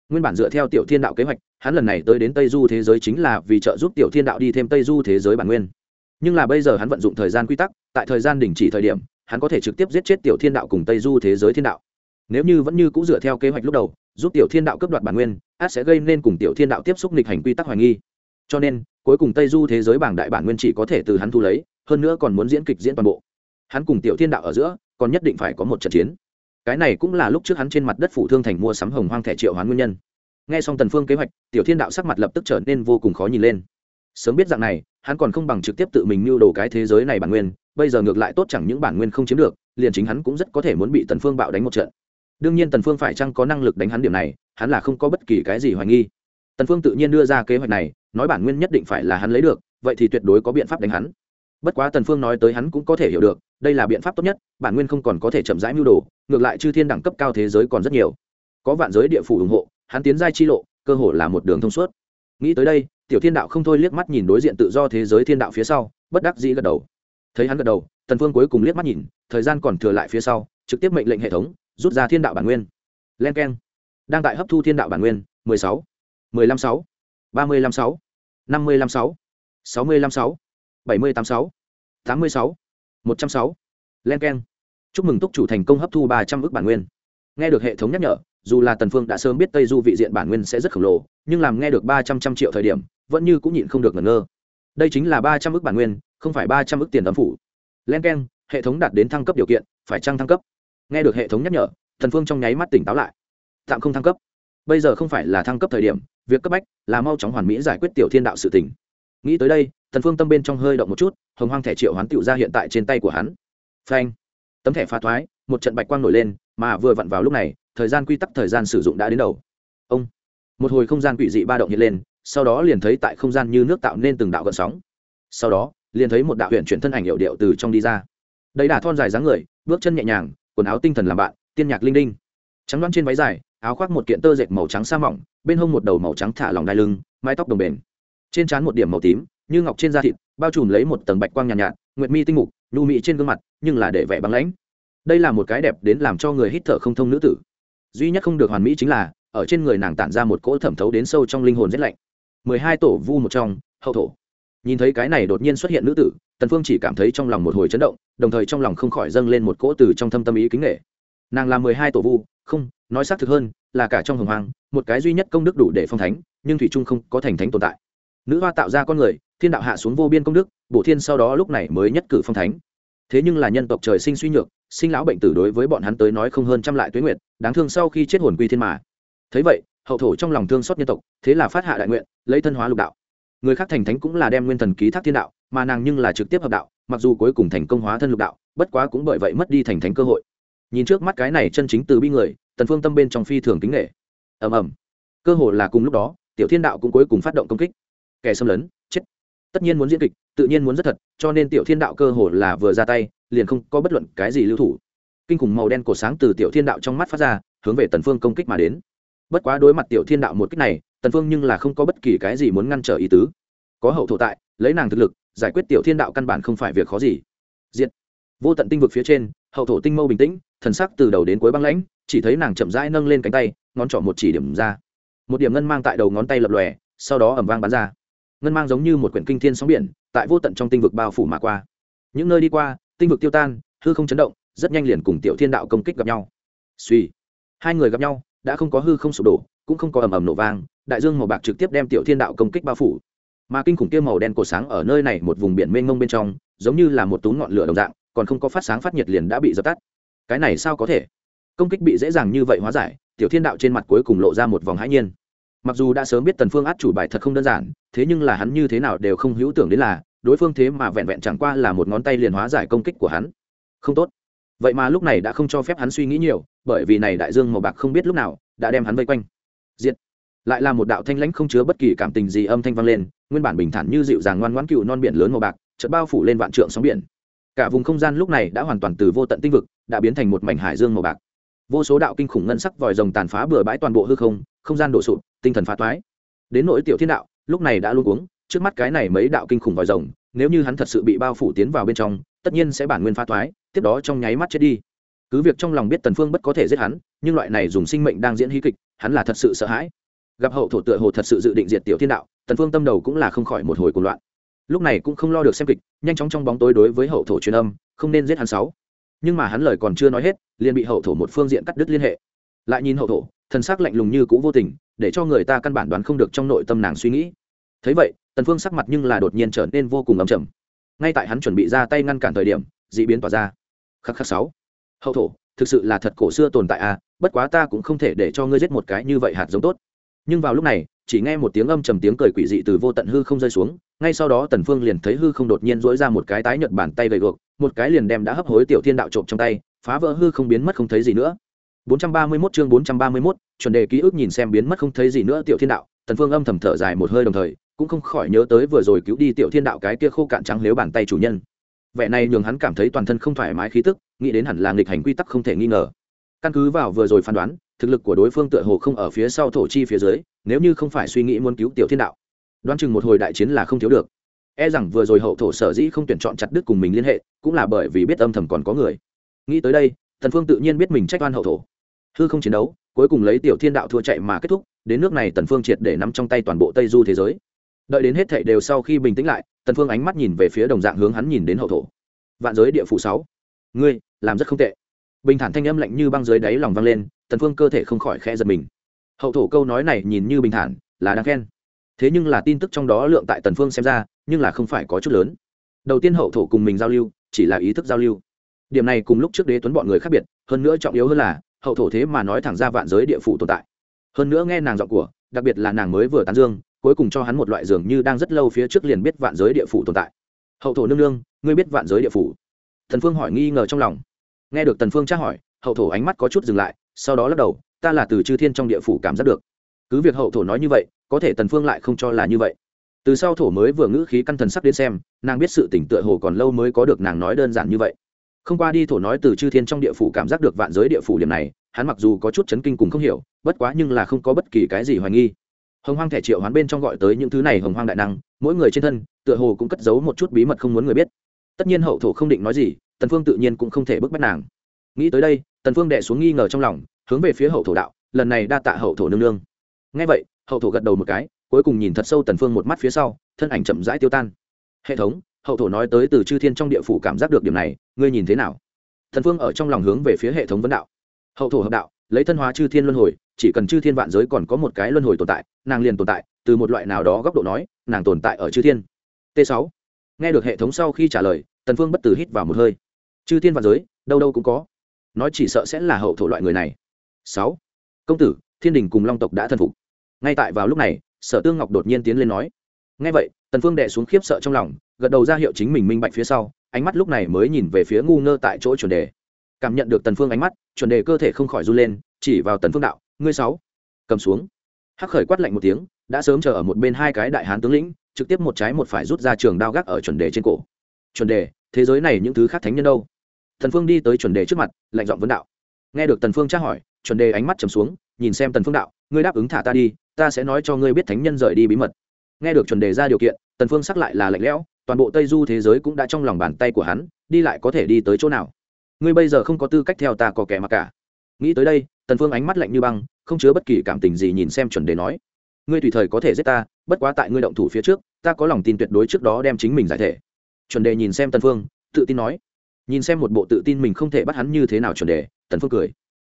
Nguyên bản dựa theo tiểu thiên đạo kế hoạch hắn lần này tới đến tây du thế giới chính là vì trợ giúp tiểu thiên đạo đi thêm tây du thế giới bản nguyên. Nhưng là bây giờ hắn vận dụng thời gian quy tắc tại thời gian đình chỉ thời điểm hắn có thể trực tiếp giết chết tiểu thiên đạo cùng tây du thế giới thiên đạo. Nếu như vẫn như c ũ dựa theo kế hoạch lúc đầu, giúp tiểu thiên đạo cướp đoạt bản nguyên, át sẽ gây nên cùng tiểu thiên đạo tiếp xúc nghịch hành quy tắc hoài nghi. Cho nên, cuối cùng tây du thế giới bảng đại bản nguyên chỉ có thể từ hắn thu lấy, hơn nữa còn muốn diễn kịch diễn toàn bộ. Hắn cùng tiểu thiên đạo ở giữa, còn nhất định phải có một trận chiến. Cái này cũng là lúc trước hắn trên mặt đất phủ thương thành mua sắm hồng hoang thẻ triệu hoán nguyên nhân. Nghe xong tần phương kế hoạch, tiểu thiên đạo sắc mặt lập tức trở nên vô cùng khó nhìn lên sớm biết dạng này, hắn còn không bằng trực tiếp tự mình mưu đồ cái thế giới này bản nguyên, bây giờ ngược lại tốt chẳng những bản nguyên không chiếm được, liền chính hắn cũng rất có thể muốn bị tần phương bạo đánh một trận. Đương nhiên tần phương phải chăng có năng lực đánh hắn điểm này, hắn là không có bất kỳ cái gì hoài nghi. Tần phương tự nhiên đưa ra kế hoạch này, nói bản nguyên nhất định phải là hắn lấy được, vậy thì tuyệt đối có biện pháp đánh hắn. Bất quá tần phương nói tới hắn cũng có thể hiểu được, đây là biện pháp tốt nhất, bản nguyên không còn có thể chậm rãi mưu đồ, ngược lại chư thiên đẳng cấp cao thế giới còn rất nhiều. Có vạn giới địa phủ ủng hộ, hắn tiến giai chi lộ, cơ hồ là một đường thông suốt. Nghĩ tới đây tiểu thiên đạo không thôi liếc mắt nhìn đối diện tự do thế giới thiên đạo phía sau bất đắc dĩ gật đầu. Thấy hắn gật đầu tần phương cuối cùng liếc mắt nhìn thời gian còn thừa lại phía sau trực tiếp mệnh lệnh hệ thống rút ra thiên đạo bản nguyên. Len keng. Đang tại hấp thu thiên đạo bản nguyên 16, 15 6, 35 6, 55 6, 65 6, 78 6, 86, 106, len keng. Chúc mừng túc chủ thành công hấp thu ba trăm ước bản nguyên. Nghe được hệ thống nhắc nhở dù là tần phương đã sớm biết tây du vị diện bản nguyên sẽ rất khổng lồ, nhưng làm nghe được ba trăm trăm triệu thời điểm, vẫn như cũng nhịn không được ngẩn ngơ. Đây chính là ba trăm ước bản nguyên, không phải ba trăm ước tiền tấm phủ. Len keng, hệ thống đạt đến thăng cấp điều kiện, phải trăng thăng cấp? Nghe được hệ thống nhắc nhở, tần phương trong nháy mắt tỉnh táo lại. Tạm không thăng cấp. Bây giờ không phải là thăng cấp thời điểm, việc cấp bách là mau chóng hoàn mỹ giải quyết tiểu thiên đạo sự tình. Nghĩ tới đây, tần phương tâm bên trong hơi động một chút, hồng hoang thẻ triệu hoán tiểu ra hiện tại trên tay của hắn. Phanh. Tấm thẻ phá thoái một trận bạch quang nổi lên mà vừa vặn vào lúc này thời gian quy tắc thời gian sử dụng đã đến đầu. Ông một hồi không gian quỷ dị ba động hiện lên sau đó liền thấy tại không gian như nước tạo nên từng đạo gợn sóng. Sau đó liền thấy một đạo huyện chuyển thân ảnh hiệu điệu từ trong đi ra. Đấy đà thon dài dáng người bước chân nhẹ nhàng quần áo tinh thần làm bạn tiên nhạc linh đinh. Trắng đoán trên váy dài áo khoác một kiện tơ dệt màu trắng sa mỏng bên hông một đầu màu trắng thả lòng đai lưng mái tóc đồng bền. Trên trán một điểm màu tím như ngọc trên da thịt bao trùm lấy một tầng bạch quang nhàn nhạt, nhạt nguyệt mi tinh mục nhu mị trên gương mặt nhưng là để vẻ băng lãnh đây là một cái đẹp đến làm cho người hít thở không thông nữ tử. Duy nhất không được hoàn mỹ chính là, ở trên người nàng tản ra một cỗ thẩm thấu đến sâu trong linh hồn rét lạnh. Mười hai tổ vu một trong, hậu thổ. Nhìn thấy cái này đột nhiên xuất hiện nữ tử, tần phương chỉ cảm thấy trong lòng một hồi chấn động, đồng thời trong lòng không khỏi dâng lên một cỗ từ trong thâm tâm ý kính nghệ nàng là mười hai tổ vu, không, nói xác thực hơn, là cả trong hồng hoang, một cái duy nhất công đức đủ để phong thánh, nhưng thủy trung không có thành thánh tồn tại. Nữ hoa tạo ra con người, thiên đạo hạ xuống vô biên công đức, bổ thiên sau đó lúc này mới nhất cử phong thánh thế nhưng là nhân tộc trời sinh suy nhược, sinh lão bệnh tử đối với bọn hắn tới nói không hơn trăm lại tuế nguyệt, đáng thương sau khi chết hồn quy thiên mà. Thấy vậy, hậu thổ trong lòng thương xót nhân tộc, thế là phát hạ đại nguyện, lấy thân hóa lục đạo. Người khác thành thánh cũng là đem nguyên thần ký thác thiên đạo, mà nàng nhưng là trực tiếp hợp đạo, mặc dù cuối cùng thành công hóa thân lục đạo, bất quá cũng bởi vậy mất đi thành thánh cơ hội. Nhìn trước mắt cái này chân chính từ bi người, tần phương tâm bên trong phi thường kính nghệ ầm ầm. Cơ hội là cùng lúc đó, tiểu thiên đạo cũng cuối cùng phát động công kích. Kẻ xâm lấn, chết. Tất nhiên muốn diễn kịch tự nhiên muốn rất thật, cho nên tiểu thiên đạo cơ hồ là vừa ra tay, liền không có bất luận cái gì lưu thủ. Kinh khủng màu đen cổ sáng từ tiểu thiên đạo trong mắt phát ra, hướng về tần phương công kích mà đến. Bất quá đối mặt tiểu thiên đạo một kích này, tần phương nhưng là không có bất kỳ cái gì muốn ngăn trở ý tứ. Có hậu thổ tại, lấy nàng thực lực, giải quyết tiểu thiên đạo căn bản không phải việc khó gì. Diện vô tận tinh vực phía trên, hậu thổ tinh mâu bình tĩnh, thần sắc từ đầu đến cuối băng lãnh, chỉ thấy nàng chậm rãi nâng lên cánh tay, ngón trỏ một chỉ điểm ra. Một điểm ngân mang tại đầu ngón tay lập lòe, sau đó ẩm vang bắn ra ngân mang giống như một quyển kinh thiên sóng biển, tại vô tận trong tinh vực bao phủ mà qua. Những nơi đi qua, tinh vực tiêu tan, hư không chấn động, rất nhanh liền cùng tiểu thiên đạo công kích gặp nhau. Suy hai người gặp nhau, đã không có hư không sụp đổ, cũng không có ầm ầm nổ vang, đại dương màu bạc trực tiếp đem tiểu thiên đạo công kích bao phủ. Mà kinh khủng kia màu đen cổ sáng ở nơi này một vùng biển mênh mông bên trong, giống như là một tú ngọn lửa đồng dạng, còn không có phát sáng phát nhiệt liền đã bị dập tắt. Cái này sao có thể? Công kích bị dễ dàng như vậy hóa giải, tiểu thiên đạo trên mặt cuối cùng lộ ra một vòng hãi nhiên mặc dù đã sớm biết tần phương át chủ bài thật không đơn giản, thế nhưng là hắn như thế nào đều không hữu tưởng đến là, đối phương thế mà vẹn vẹn chẳng qua là một ngón tay liền hóa giải công kích của hắn. Không tốt. Vậy mà lúc này đã không cho phép hắn suy nghĩ nhiều, bởi vì này đại dương màu bạc không biết lúc nào đã đem hắn vây quanh. Diệt. Lại là một đạo thanh lãnh không chứa bất kỳ cảm tình gì âm thanh vang lên, nguyên bản bình thản như dịu dàng ngoan ngoãn cựu non biển lớn màu bạc, chợt bao phủ lên vạn trượng sóng biển. Cả vùng không gian lúc này đã hoàn toàn từ vô tận tinh vực, đã biến thành một mảnh hải dương màu bạc. Vô số đạo kinh khủng ngân sắc vòi rồng tàn phá bừa bãi toàn bộ hư không không gian đổ sụp, tinh thần phá toái. Đến nỗi tiểu thiên đạo, lúc này đã luôn uống trước mắt cái này mấy đạo kinh khủng vòi rồng, nếu như hắn thật sự bị bao phủ tiến vào bên trong, tất nhiên sẽ bản nguyên phá toái, tiếp đó trong nháy mắt chết đi. Cứ việc trong lòng biết tần phương bất có thể giết hắn, nhưng loại này dùng sinh mệnh đang diễn hí kịch, hắn là thật sự sợ hãi. Gặp hậu thổ tựa hồ thật sự dự định diệt tiểu thiên đạo, tần phương tâm đầu cũng là không khỏi một hồi cuồng loạn. Lúc này cũng không lo được xem kịch, nhanh chóng trong bóng tối đối với hậu thổ truyền âm, không nên giết hắn sáu. Nhưng mà hắn lời còn chưa nói hết, liền bị hậu thổ một phương diện cắt đứt liên hệ lại nhìn hậu thổ, thần sắc lạnh lùng như cũ vô tình, để cho người ta căn bản đoán không được trong nội tâm nàng suy nghĩ. Thấy vậy, tần phương sắc mặt nhưng là đột nhiên trở nên vô cùng ấm trầm. Ngay tại hắn chuẩn bị ra tay ngăn cản thời điểm dị biến tỏa ra. Khắc khắc sáu. Hậu thổ, thực sự là thật cổ xưa tồn tại à bất quá ta cũng không thể để cho ngươi giết một cái như vậy hạt giống tốt. Nhưng vào lúc này, chỉ nghe một tiếng âm trầm tiếng cười quỷ dị từ vô tận hư không rơi xuống, ngay sau đó tần phương liền thấy hư không đột nhiên dỗi ra một cái tái nhợt bàn tay gầy gộc một cái liền đem đã hấp hối tiểu thiên đạo trộm trong tay, phá vỡ hư không biến mất không thấy gì nữa. 431 chương 431, chuẩn đề ký ức nhìn xem biến mất không thấy gì nữa tiểu thiên đạo tần phương âm thầm thở dài một hơi đồng thời cũng không khỏi nhớ tới vừa rồi cứu đi tiểu thiên đạo cái kia khô cạn trắng liếu bàn tay chủ nhân. Vẻ này nhường hắn cảm thấy toàn thân không thoải mái khí tức nghĩ đến hẳn là nghịch hành quy tắc không thể nghi ngờ. Căn cứ vào vừa rồi phán đoán thực lực của đối phương tựa hồ không ở phía sau thổ chi phía dưới nếu như không phải suy nghĩ muốn cứu tiểu thiên đạo đoán chừng một hồi đại chiến là không thiếu được. E rằng vừa rồi hậu thổ sở dĩ không tuyển chọn chặt đứt cùng mình liên hệ cũng là bởi vì biết âm thầm còn có người. Nghĩ tới đây thần phương tự nhiên biết mình trách oan hậu thổ hư không chiến đấu, cuối cùng lấy tiểu thiên đạo thua chạy mà kết thúc, đến nước này tần phương triệt để nắm trong tay toàn bộ tây du thế giới. Đợi đến hết thảy đều sau khi bình tĩnh lại, tần phương ánh mắt nhìn về phía đồng dạng hướng hắn nhìn đến hậu thổ. Vạn giới địa phủ sáu. Ngươi, làm rất không tệ. Bình thản thanh âm lạnh như băng dưới đáy lòng vang lên, tần phương cơ thể không khỏi khẽ giật mình. Hậu thổ câu nói này nhìn như bình thản, là đáng khen. Thế nhưng là tin tức trong đó lượng tại tần phương xem ra, nhưng là không phải có chút lớn. Đầu tiên hậu thổ cùng mình giao lưu, chỉ là ý thức giao lưu. Điểm này cùng lúc trước đế tuấn bọn người khác biệt, hơn nữa trọng yếu hơn là hậu thổ thế mà nói thẳng ra vạn giới địa phủ tồn tại. Hơn nữa nghe nàng giọng của, đặc biệt là nàng mới vừa tán dương, cuối cùng cho hắn một loại dường như đang rất lâu phía trước liền biết vạn giới địa phủ tồn tại. Hậu thổ nương nương, ngươi biết vạn giới địa phủ? Thần phương hỏi nghi ngờ trong lòng. Nghe được tần phương tra hỏi, hậu thổ ánh mắt có chút dừng lại, sau đó lắc đầu, ta là từ chư thiên trong địa phủ cảm giác được. Cứ việc hậu thổ nói như vậy, có thể tần phương lại không cho là như vậy. Từ sau thổ mới vừa ngữ khí căn thần sắc đến xem, nàng biết sự tỉnh tựa hồ còn lâu mới có được nàng nói đơn giản như vậy không qua đi thổ nói từ chư thiên trong địa phủ cảm giác được vạn giới địa phủ điểm này, hắn mặc dù có chút chấn kinh cùng không hiểu, bất quá nhưng là không có bất kỳ cái gì hoài nghi. Hồng hoang thẻ triệu hoán bên trong gọi tới những thứ này hồng hoang đại năng, mỗi người trên thân, tựa hồ cũng cất giấu một chút bí mật không muốn người biết. Tất nhiên hậu thổ không định nói gì, tần phương tự nhiên cũng không thể bức bách nàng. Nghĩ tới đây, tần phương đệ xuống nghi ngờ trong lòng, hướng về phía hậu thổ đạo, lần này đa tạ hậu thổ nương nương. Nghe vậy, hậu thổ gật đầu một cái, cuối cùng nhìn thật sâu tần phương một mắt phía sau, thân ảnh chậm rãi tiêu tan. Hệ thống hậu thổ nói tới từ chư thiên trong địa phủ cảm giác được điểm này, ngươi nhìn thế nào? Thần phương ở trong lòng hướng về phía hệ thống vấn đạo. Hậu thổ hợp đạo, lấy thân hóa chư thiên luân hồi, chỉ cần chư thiên vạn giới còn có một cái luân hồi tồn tại, nàng liền tồn tại, từ một loại nào đó góc độ nói, nàng tồn tại ở chư thiên. T 6 nghe được hệ thống sau khi trả lời tần phương bất tử hít vào một hơi. Chư thiên vạn giới, đâu đâu cũng có. Nói chỉ sợ sẽ là hậu thổ loại người này. Sáu. Công tử, thiên đình cùng long tộc đã thần phục. Ngay tại vào lúc này, sở tương ngọc đột nhiên tiến lên nói ngay vậy, tần phương đệ xuống khiếp sợ trong lòng, gật đầu ra hiệu chính mình minh bạch phía sau, ánh mắt lúc này mới nhìn về phía ngu ngơ tại chỗ chuẩn đề. Cảm nhận được tần phương ánh mắt, chuẩn đề cơ thể không khỏi run lên, chỉ vào tần phương đạo, ngươi sáu. Cầm xuống. Hắc khởi quát lạnh một tiếng, đã sớm chờ ở một bên hai cái đại hán tướng lĩnh, trực tiếp một trái một phải rút ra trường đao gác ở chuẩn đề trên cổ. Chuẩn đề, thế giới này những thứ khác thánh nhân đâu? Tần phương đi tới chuẩn đề trước mặt, lạnh giọng vấn đạo. Nghe được tần phương tra hỏi, chuẩn đề ánh mắt trầm xuống, nhìn xem tần phương đạo, ngươi đáp ứng thả ta đi, ta sẽ nói cho ngươi biết thánh nhân rời đi bí mật nghe được chuẩn đề ra điều kiện, tần phương sắc lại là lạnh lẽo, toàn bộ tây du thế giới cũng đã trong lòng bàn tay của hắn, đi lại có thể đi tới chỗ nào? Ngươi bây giờ không có tư cách theo ta có kẻ mà cả. Nghĩ tới đây, tần phương ánh mắt lạnh như băng, không chứa bất kỳ cảm tình gì nhìn xem chuẩn đề nói. Ngươi tùy thời có thể giết ta, bất quá tại ngươi động thủ phía trước, ta có lòng tin tuyệt đối trước đó đem chính mình giải thể. Chuẩn đề nhìn xem tần phương, tự tin nói. Nhìn xem một bộ tự tin mình không thể bắt hắn như thế nào chuẩn đề, tần phương cười.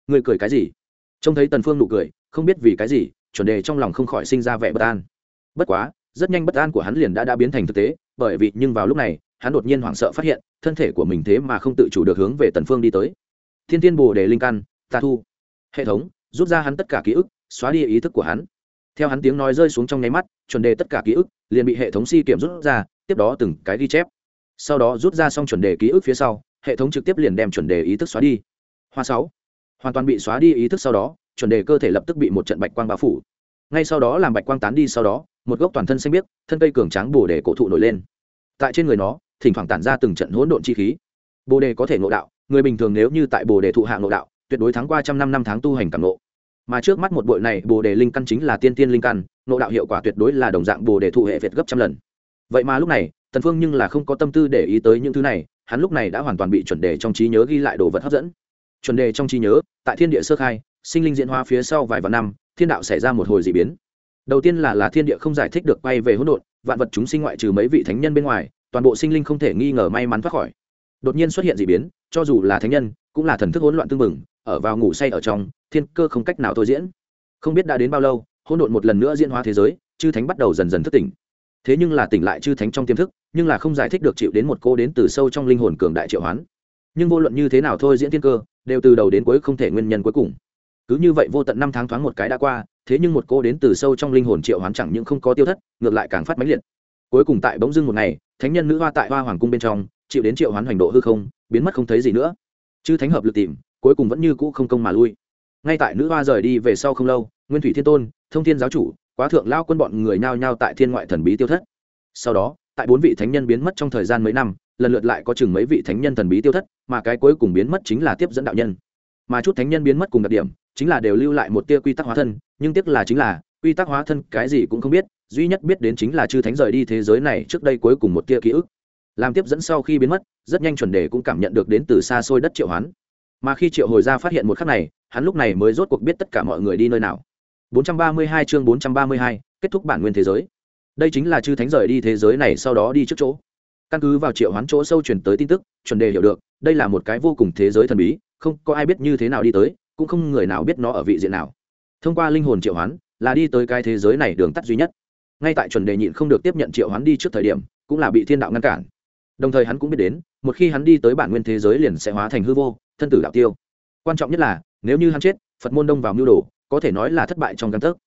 Ngươi cười cái gì? Trông thấy tần phương nụ cười, không biết vì cái gì, chuẩn đề trong lòng không khỏi sinh ra vẻ bất an bất quá, rất nhanh bất an của hắn liền đã đã biến thành thực tế, bởi vì nhưng vào lúc này, hắn đột nhiên hoảng sợ phát hiện, thân thể của mình thế mà không tự chủ được hướng về tần phương đi tới. Thiên tiên bồ đề linh căn ta thu. Hệ thống, rút ra hắn tất cả ký ức, xóa đi ý thức của hắn. Theo hắn tiếng nói rơi xuống trong nháy mắt, chuẩn đề tất cả ký ức, liền bị hệ thống si kiểm rút ra, tiếp đó từng cái ghi chép. Sau đó rút ra xong chuẩn đề ký ức phía sau, hệ thống trực tiếp liền đem chuẩn đề ý thức xóa đi. Hoa sáu. Hoàn toàn bị xóa đi ý thức sau đó, chuẩn đề cơ thể lập tức bị một trận bạch quang bao phủ. Ngay sau đó làm bạch quang tán đi sau đó một gốc toàn thân xanh biếc, thân cây cường tráng bồ đề cổ thụ nổi lên. Tại trên người nó, thỉnh thoảng tản ra từng trận hỗn độn chi khí. Bồ đề có thể ngộ đạo, người bình thường nếu như tại bồ đề thụ hạ ngộ đạo, tuyệt đối thắng qua trăm năm năm tháng tu hành cảm ngộ. Mà trước mắt một bội này, bồ đề linh căn chính là tiên tiên linh căn, ngộ đạo hiệu quả tuyệt đối là đồng dạng bồ đề thụ hệ việt gấp trăm lần. Vậy mà lúc này, tần phương nhưng là không có tâm tư để ý tới những thứ này, hắn lúc này đã hoàn toàn bị chuẩn đề trong trí nhớ ghi lại đồ vật hấp dẫn. Chuẩn đề trong trí nhớ, tại thiên địa sơ khai, sinh linh diễn hóa phía sau vài vạn năm, thiên đạo xảy ra một hồi dị biến đầu tiên là là thiên địa không giải thích được quay về hỗn độn, vạn vật chúng sinh ngoại trừ mấy vị thánh nhân bên ngoài, toàn bộ sinh linh không thể nghi ngờ may mắn thoát khỏi. Đột nhiên xuất hiện dị biến, cho dù là thánh nhân, cũng là thần thức hỗn loạn tương mừng ở vào ngủ say ở trong, thiên cơ không cách nào thôi diễn. Không biết đã đến bao lâu, hỗn độn một lần nữa diễn hóa thế giới, chư thánh bắt đầu dần dần thức tỉnh. Thế nhưng là tỉnh lại chư thánh trong tiềm thức, nhưng là không giải thích được chịu đến một cô đến từ sâu trong linh hồn cường đại triệu hoán. Nhưng vô luận như thế nào thôi diễn thiên cơ, đều từ đầu đến cuối không thể nguyên nhân cuối cùng. Cứ như vậy vô tận năm tháng thoáng một cái đã qua thế nhưng một cô đến từ sâu trong linh hồn triệu hoán chẳng những không có tiêu thất, ngược lại càng phát mãnh liệt. Cuối cùng tại bỗng dưng một ngày, thánh nhân nữ hoa tại hoa hoàng cung bên trong, chịu đến triệu hoán hoành độ hư không, biến mất không thấy gì nữa. Chứ thánh hợp lực tìm, cuối cùng vẫn như cũ không công mà lui. Ngay tại nữ hoa rời đi về sau không lâu, nguyên thủy thiên tôn, thông thiên giáo chủ, quá thượng lao quân bọn người nhao nhao tại thiên ngoại thần bí tiêu thất. Sau đó, tại bốn vị thánh nhân biến mất trong thời gian mấy năm, lần lượt lại có chừng mấy vị thánh nhân thần bí tiêu thất, mà cái cuối cùng biến mất chính là tiếp dẫn đạo nhân. Mà chút thánh nhân biến mất cùng đặc điểm chính là đều lưu lại một tia quy tắc hóa thân nhưng tiếc là chính là quy tắc hóa thân cái gì cũng không biết duy nhất biết đến chính là chư thánh rời đi thế giới này trước đây cuối cùng một tia ký ức. Làm tiếp dẫn sau khi biến mất rất nhanh chuẩn đề cũng cảm nhận được đến từ xa xôi đất triệu hoán. Mà khi triệu hồi ra phát hiện một khắc này hắn lúc này mới rốt cuộc biết tất cả mọi người đi nơi nào. 432 chương 432, kết thúc bản nguyên thế giới. Đây chính là chư thánh rời đi thế giới này sau đó đi trước chỗ. Căn cứ vào triệu hoán chỗ sâu truyền tới tin tức chuẩn đề hiểu được đây là một cái vô cùng thế giới thần bí không có ai biết như thế nào đi tới cũng không người nào biết nó ở vị diện nào. Thông qua linh hồn triệu hoán, là đi tới cái thế giới này đường tắt duy nhất. Ngay tại chuẩn đề nhịn không được tiếp nhận triệu hoán đi trước thời điểm, cũng là bị thiên đạo ngăn cản. Đồng thời hắn cũng biết đến, một khi hắn đi tới bản nguyên thế giới liền sẽ hóa thành hư vô, thân tử đạo tiêu. Quan trọng nhất là, nếu như hắn chết, phật môn đông vào mưu đồ, có thể nói là thất bại trong căn thức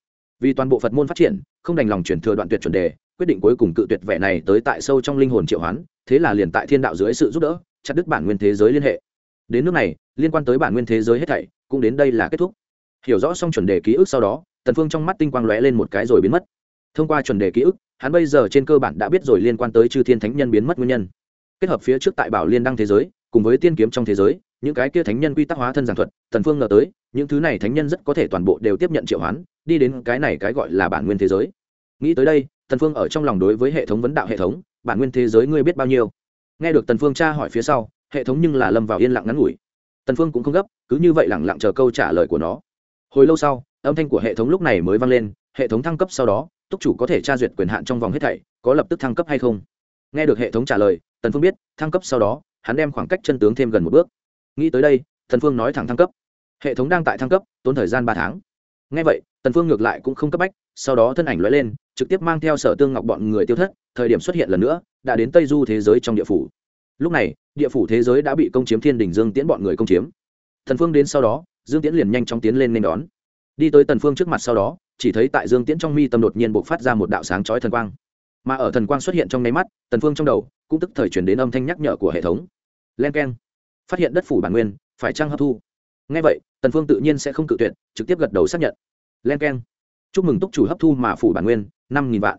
vì toàn bộ phật môn phát triển, không đành lòng chuyển thừa đoạn tuyệt chuẩn đề, quyết định cuối cùng cự tuyệt vẻ này tới tại sâu trong linh hồn triệu hoán, thế là liền tại thiên đạo dưới sự giúp đỡ, chặt đứt bản nguyên thế giới liên hệ. Đến nước này, liên quan tới bản nguyên thế giới hết thảy cũng đến đây là kết thúc. Hiểu rõ xong chuẩn đề ký ức sau đó, tần phương trong mắt tinh quang lóe lên một cái rồi biến mất. Thông qua chuẩn đề ký ức, hắn bây giờ trên cơ bản đã biết rồi liên quan tới chư thiên thánh nhân biến mất nguyên nhân. Kết hợp phía trước tại bảo liên đăng thế giới, cùng với tiên kiếm trong thế giới, những cái kia thánh nhân quy tắc hóa thân giảng thuật, tần phương ngờ tới, những thứ này thánh nhân rất có thể toàn bộ đều tiếp nhận triệu hoán, đi đến cái này cái gọi là bản nguyên thế giới. Nghĩ tới đây, tần phương ở trong lòng đối với hệ thống vấn đạo hệ thống, bản nguyên thế giới ngươi biết bao nhiêu? Nghe được tần phương tra hỏi phía sau, hệ thống nhưng là lâm vào yên lặng ngắn ngủi tần phương cũng không gấp, cứ như vậy lặng lặng chờ câu trả lời của nó. Hồi lâu sau, âm thanh của hệ thống lúc này mới vang lên, hệ thống thăng cấp sau đó, túc chủ có thể tra duyệt quyền hạn trong vòng hết thảy, có lập tức thăng cấp hay không? Nghe được hệ thống trả lời, tần phương biết, thăng cấp sau đó, hắn đem khoảng cách chân tướng thêm gần một bước. Nghĩ tới đây, tần phương nói thẳng thăng cấp. Hệ thống đang tại thăng cấp, tốn thời gian ba tháng. Nghe vậy, tần phương ngược lại cũng không cấp bách, sau đó thân ảnh lóe lên, trực tiếp mang theo sở tương ngọc bọn người tiêu thất, thời điểm xuất hiện lần nữa, đã đến tây du thế giới trong địa phủ lúc này, địa phủ thế giới đã bị công chiếm thiên đình dương tiễn bọn người công chiếm. Thần phương đến sau đó, dương tiễn liền nhanh chóng tiến lên nên đón. Đi tới tần phương trước mặt sau đó, chỉ thấy tại dương tiễn trong mi tâm đột nhiên bộc phát ra một đạo sáng chói thần quang. Mà ở thần quang xuất hiện trong nháy mắt tần phương trong đầu cũng tức thời truyền đến âm thanh nhắc nhở của hệ thống. Len keng. Phát hiện đất phủ bản nguyên, phải trang hấp thu? Ngay vậy tần phương tự nhiên sẽ không cự tuyệt, trực tiếp gật đầu xác nhận. Len keng. Chúc mừng túc chủ hấp thu mà phủ bản nguyên, năm nghìn vạn.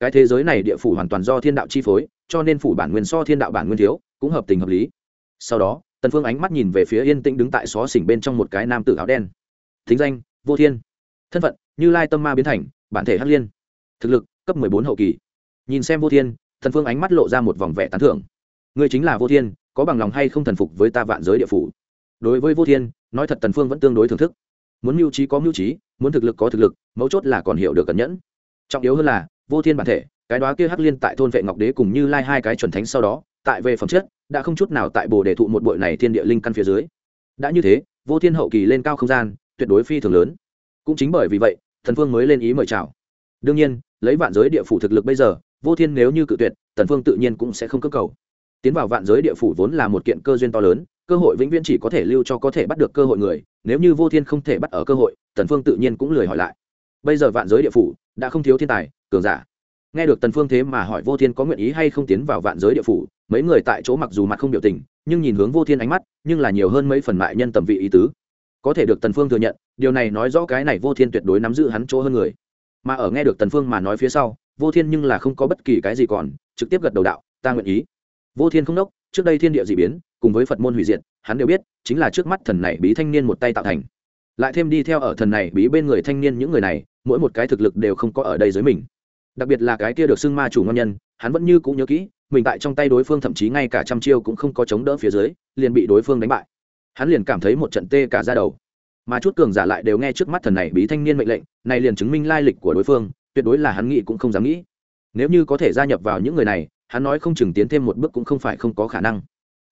Cái thế giới này địa phủ hoàn toàn do thiên đạo chi phối cho nên phủ bản nguyên so thiên đạo bản nguyên thiếu, cũng hợp tình hợp lý. Sau đó, tần phương ánh mắt nhìn về phía yên tĩnh đứng tại xó xỉnh bên trong một cái nam tử áo đen. Thính danh, vô thiên. Thân phận, như lai tâm ma biến thành, bản thể hắc liên. Thực lực, cấp mười bốn hậu kỳ. Nhìn xem vô thiên thần phương ánh mắt lộ ra một vòng vẻ tán thưởng. Ngươi chính là vô thiên, có bằng lòng hay không thần phục với ta vạn giới địa phủ? Đối với vô thiên, nói thật tần phương vẫn tương đối thưởng thức. Muốn mưu trí có mưu trí, muốn thực lực có thực lực, mấu chốt là còn hiểu được cẩn nhẫn. Trọng yếu hơn là, vô thiên bản thể cái đó kia hắc liên tại thôn vệ ngọc đế cùng như lai hai cái chuẩn thánh sau đó, tại về phẩm chất, đã không chút nào tại bồ đề thụ một bội này thiên địa linh căn phía dưới. Đã như thế, vô thiên hậu kỳ lên cao không gian, tuyệt đối phi thường lớn. Cũng chính bởi vì vậy, thần phương mới lên ý mời chào. Đương nhiên, lấy vạn giới địa phủ thực lực bây giờ, vô thiên nếu như cự tuyệt, thần phương tự nhiên cũng sẽ không cơ cầu. Tiến vào vạn giới địa phủ vốn là một kiện cơ duyên to lớn, cơ hội vĩnh viễn chỉ có thể lưu cho có thể bắt được cơ hội người, nếu như vô thiên không thể bắt ở cơ hội, thần phương tự nhiên cũng lười hỏi lại. Bây giờ vạn giới địa phủ, đã không thiếu thiên tài, cường giả nghe được tần phương thế mà hỏi vô thiên có nguyện ý hay không tiến vào vạn giới địa phủ, mấy người tại chỗ mặc dù mặt không biểu tình, nhưng nhìn hướng vô thiên ánh mắt, nhưng là nhiều hơn mấy phần mại nhân tầm vị ý tứ. Có thể được tần phương thừa nhận, điều này nói rõ cái này vô thiên tuyệt đối nắm giữ hắn chỗ hơn người. Mà ở nghe được tần phương mà nói phía sau, vô thiên nhưng là không có bất kỳ cái gì còn, trực tiếp gật đầu đạo, ta nguyện ý. Vô thiên không đốc trước đây thiên địa dị biến, cùng với phật môn hủy diệt, hắn đều biết, chính là trước mắt thần này bí thanh niên một tay tạo thành. Lại thêm đi theo ở thần này bí bên người thanh niên những người này, mỗi một cái thực lực đều không có ở đây dưới mình đặc biệt là cái kia được xưng ma chủ ngon nhân, hắn vẫn như cũng nhớ kỹ, mình tại trong tay đối phương thậm chí ngay cả trăm chiêu cũng không có chống đỡ phía dưới, liền bị đối phương đánh bại. Hắn liền cảm thấy một trận tê cả ra đầu. Mà chút cường giả lại đều nghe trước mắt thần này bí thanh niên mệnh lệnh, này liền chứng minh lai lịch của đối phương, tuyệt đối là hắn nghĩ cũng không dám nghĩ. Nếu như có thể gia nhập vào những người này, hắn nói không chừng tiến thêm một bước cũng không phải không có khả năng.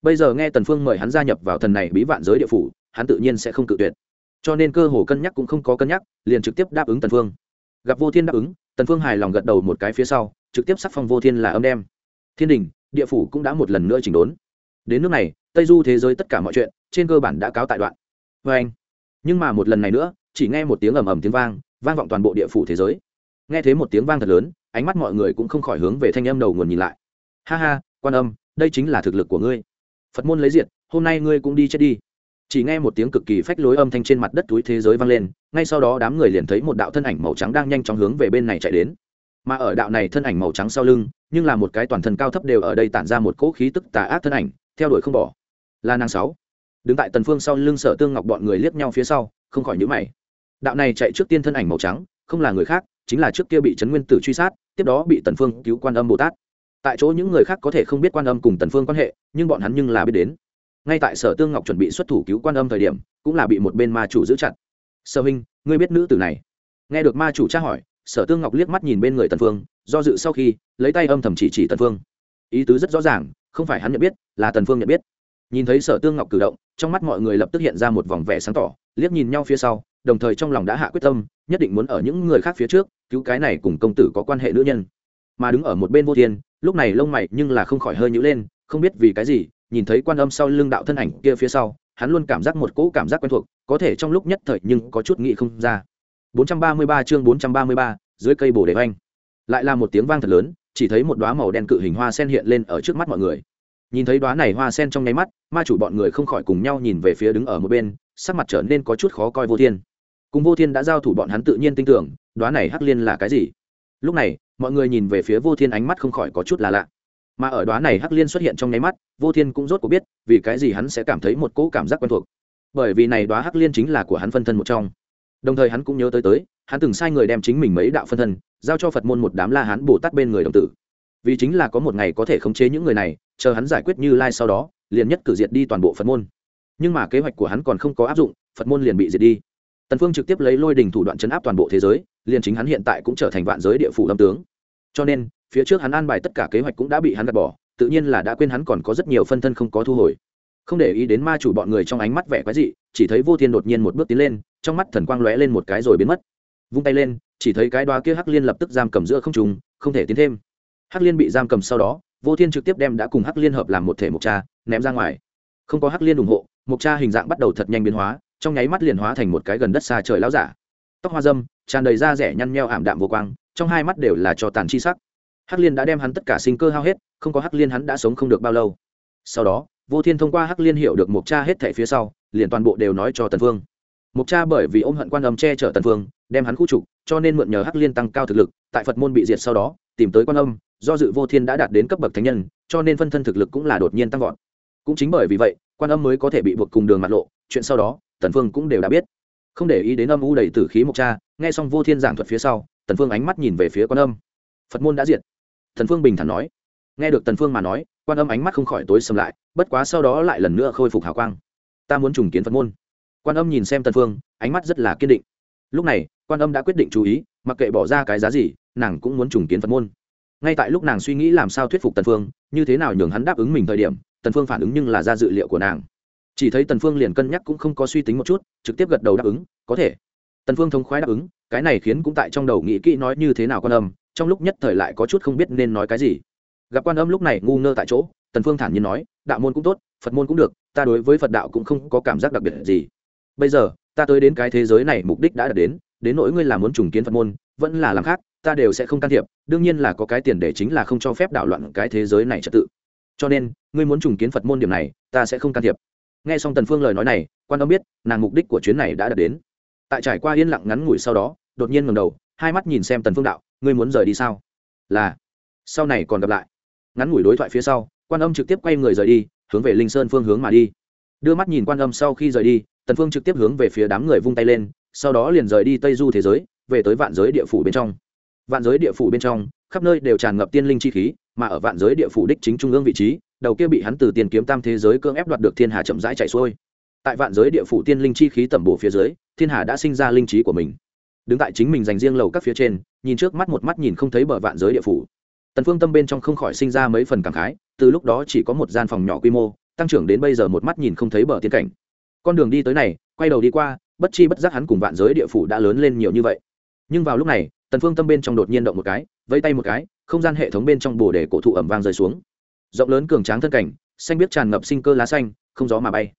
Bây giờ nghe tần phương mời hắn gia nhập vào thần này bí vạn giới địa phủ, hắn tự nhiên sẽ không cự tuyệt. Cho nên cơ hồ cân nhắc cũng không có cân nhắc, liền trực tiếp đáp ứng tần phương. Gặp vô thiên đáp ứng tần phương hài lòng gật đầu một cái phía sau, trực tiếp sắc phong vô thiên là âm đem. Thiên đình, địa phủ cũng đã một lần nữa chỉnh đốn. Đến nước này, tây du thế giới tất cả mọi chuyện, trên cơ bản đã cáo tại đoạn. Với anh, nhưng mà một lần này nữa, chỉ nghe một tiếng ầm ầm tiếng vang vang vọng toàn bộ địa phủ thế giới. Nghe thấy một tiếng vang thật lớn, ánh mắt mọi người cũng không khỏi hướng về thanh âm đầu nguồn nhìn lại. Ha ha, quan âm, đây chính là thực lực của ngươi. Phật môn lấy diệt, hôm nay ngươi cũng đi chết đi chỉ nghe một tiếng cực kỳ phách lối âm thanh trên mặt đất túi thế giới vang lên, ngay sau đó đám người liền thấy một đạo thân ảnh màu trắng đang nhanh chóng hướng về bên này chạy đến. Mà ở đạo này thân ảnh màu trắng sau lưng, nhưng là một cái toàn thân cao thấp đều ở đây tản ra một cỗ khí tức tà ác thân ảnh, theo đuổi không bỏ. Là nàng sáu. Đứng tại tần phương sau lưng sở tương ngọc bọn người liếc nhau phía sau, không khỏi nhíu mày. Đạo này chạy trước tiên thân ảnh màu trắng, không là người khác, chính là trước kia bị trấn nguyên tử truy sát, tiếp đó bị tần phương cứu quan âm bồ tát. Tại chỗ những người khác có thể không biết quan âm cùng tần phương quan hệ, nhưng bọn hắn nhưng là biết đến ngay tại sở tương ngọc chuẩn bị xuất thủ cứu quan âm thời điểm, cũng là bị một bên ma chủ giữ chặt. Sở huynh, ngươi biết nữ tử này? Nghe được ma chủ tra hỏi, sở tương ngọc liếc mắt nhìn bên người tần phương, do dự sau khi, lấy tay âm thầm chỉ chỉ tần phương. Ý tứ rất rõ ràng, không phải hắn nhận biết, là tần phương nhận biết. Nhìn thấy sở tương ngọc cử động, trong mắt mọi người lập tức hiện ra một vòng vẻ sáng tỏ, liếc nhìn nhau phía sau, đồng thời trong lòng đã hạ quyết tâm, nhất định muốn ở những người khác phía trước, cứu cái này cùng công tử có quan hệ nữ nhân. Mà đứng ở một bên vô thiên, lúc này lông mày nhưng là không khỏi hơi nhữ lên, không biết vì cái gì nhìn thấy quan âm sau lưng đạo thân ảnh kia phía sau hắn luôn cảm giác một cỗ cảm giác quen thuộc có thể trong lúc nhất thời nhưng có chút nghĩ không ra. 433 chương 433, dưới cây bồ đề oanh lại là một tiếng vang thật lớn chỉ thấy một đóa màu đen cự hình hoa sen hiện lên ở trước mắt mọi người. Nhìn thấy đóa này hoa sen trong nháy mắt ma chủ bọn người không khỏi cùng nhau nhìn về phía đứng ở một bên sắc mặt trở nên có chút khó coi vô thiên. Cùng vô thiên đã giao thủ bọn hắn tự nhiên tin tưởng đóa này hắc liên là cái gì? Lúc này mọi người nhìn về phía vô thiên ánh mắt không khỏi có chút là lạ mà ở đoán này hắc liên xuất hiện trong nháy mắt, vô thiên cũng rốt cuộc biết, vì cái gì hắn sẽ cảm thấy một cỗ cảm giác quen thuộc. Bởi vì này đoá hắc liên chính là của hắn phân thân một trong. Đồng thời hắn cũng nhớ tới tới, hắn từng sai người đem chính mình mấy đạo phân thân, giao cho phật môn một đám la hán bồ tát bên người đồng tử. Vì chính là có một ngày có thể khống chế những người này, chờ hắn giải quyết như lai sau đó, liền nhất cử diệt đi toàn bộ phật môn. Nhưng mà kế hoạch của hắn còn không có áp dụng, phật môn liền bị diệt đi. Tần phương trực tiếp lấy lôi đình thủ đoạn chấn áp toàn bộ thế giới, liền chính hắn hiện tại cũng trở thành vạn giới địa phủ lâm tướng. Cho nên phía trước hắn an bài tất cả kế hoạch cũng đã bị hắn gạt bỏ, tự nhiên là đã quên hắn còn có rất nhiều phân thân không có thu hồi. Không để ý đến ma chủ bọn người trong ánh mắt vẻ quái dị, chỉ thấy vô thiên đột nhiên một bước tiến lên, trong mắt thần quang lóe lên một cái rồi biến mất. Vung tay lên, chỉ thấy cái đoá kia hắc liên lập tức giam cầm giữa không trùng không thể tiến thêm. Hắc liên bị giam cầm sau đó, vô thiên trực tiếp đem đã cùng hắc liên hợp làm một thể mục cha, ném ra ngoài. Không có hắc liên ủng hộ mục cha hình dạng bắt đầu thật nhanh biến hóa, trong nháy mắt liền hóa thành một cái gần đất xa trời lão giả. Tóc hoa dâm, tràn đầy da rẻ nhăn nheo ảm đạm vô quang, trong hai mắt đều là cho tàn chi sắc hắc liên đã đem hắn tất cả sinh cơ hao hết, không có hắc liên hắn đã sống không được bao lâu. Sau đó, vô thiên thông qua hắc liên hiểu được mục cha hết thẻ phía sau, liền toàn bộ đều nói cho tần phương mục cha bởi vì ôm hận quan âm che chở tần phương đem hắn khu trục, cho nên mượn nhờ hắc liên tăng cao thực lực, tại phật môn bị diệt sau đó, tìm tới quan âm, do dự vô thiên đã đạt đến cấp bậc thánh nhân, cho nên phân thân thực lực cũng là đột nhiên tăng vọt. Cũng chính bởi vì vậy, quan âm mới có thể bị buộc cùng đường mặt lộ, chuyện sau đó, tần phương cũng đều đã biết. Không để ý đến âm u đầy tử khí mục cha, nghe xong vô thiên giảng thuật phía sau, tần phương ánh mắt nhìn về phía quan âm. Phật môn đã diệt Thần phương bình thản nói. Nghe được tần phương mà nói, quan âm ánh mắt không khỏi tối sầm lại, bất quá sau đó lại lần nữa khôi phục hào quang. Ta muốn trùng kiến phật môn. Quan âm nhìn xem tần phương, ánh mắt rất là kiên định. Lúc này, quan âm đã quyết định chú ý, mặc kệ bỏ ra cái giá gì, nàng cũng muốn trùng kiến phật môn. Ngay tại lúc nàng suy nghĩ làm sao thuyết phục tần phương, như thế nào nhường hắn đáp ứng mình thời điểm, tần phương phản ứng nhưng là ra dự liệu của nàng. Chỉ thấy tần phương liền cân nhắc cũng không có suy tính một chút, trực tiếp gật đầu đáp ứng, có thể. Tần phương thông khoái đáp ứng, cái này khiến cũng tại trong đầu nghĩ kỹ nói như thế nào quan âm trong lúc nhất thời lại có chút không biết nên nói cái gì. Gặp quan âm lúc này ngu ngơ tại chỗ, tần phương thản nhiên nói, đạo môn cũng tốt, phật môn cũng được, ta đối với phật đạo cũng không có cảm giác đặc biệt gì. Bây giờ, ta tới đến cái thế giới này mục đích đã đạt đến đến nỗi ngươi là muốn trùng kiến phật môn, vẫn là làm khác, ta đều sẽ không can thiệp, đương nhiên là có cái tiền để chính là không cho phép đảo loạn cái thế giới này trật tự. Cho nên, ngươi muốn trùng kiến phật môn điểm này, ta sẽ không can thiệp. Nghe xong tần phương lời nói này, quan âm biết, nàng mục đích của chuyến này đã đạt đến. Tại trải qua yên lặng ngắn ngủi sau đó, đột nhiên ngẩng đầu hai mắt nhìn xem tần phương đạo, ngươi muốn rời đi sao? Là. Sau này còn gặp lại. Ngắn ngủi đối thoại phía sau, quan âm trực tiếp quay người rời đi, hướng về linh sơn phương hướng mà đi. Đưa mắt nhìn quan âm sau khi rời đi, tần phương trực tiếp hướng về phía đám người vung tay lên, sau đó liền rời đi tây du thế giới, về tới vạn giới địa phủ bên trong. Vạn giới địa phủ bên trong, khắp nơi đều tràn ngập tiên linh chi khí, mà ở vạn giới địa phủ đích chính trung ương vị trí, đầu kia bị hắn từ tiền kiếm tam thế giới cưỡng ép đoạt được thiên hà chậm rãi chạy xuôi. Tại vạn giới địa phủ tiên linh chi khí tẩm bổ phía dưới, thiên hà đã sinh ra linh trí của mình đứng tại chính mình dành riêng lầu các phía trên, nhìn trước mắt một mắt nhìn không thấy bờ vạn giới địa phủ. Tần phương tâm bên trong không khỏi sinh ra mấy phần cảm khái, từ lúc đó chỉ có một gian phòng nhỏ quy mô, tăng trưởng đến bây giờ một mắt nhìn không thấy bờ tiên cảnh. Con đường đi tới này, quay đầu đi qua, bất chi bất giác hắn cùng vạn giới địa phủ đã lớn lên nhiều như vậy. Nhưng vào lúc này, tần phương tâm bên trong đột nhiên động một cái, vẫy tay một cái, không gian hệ thống bên trong bồ đề cổ thụ ẩm vang rơi xuống. Rộng lớn cường tráng thân cảnh, xanh biết tràn ngập sinh cơ lá xanh, không gió mà bay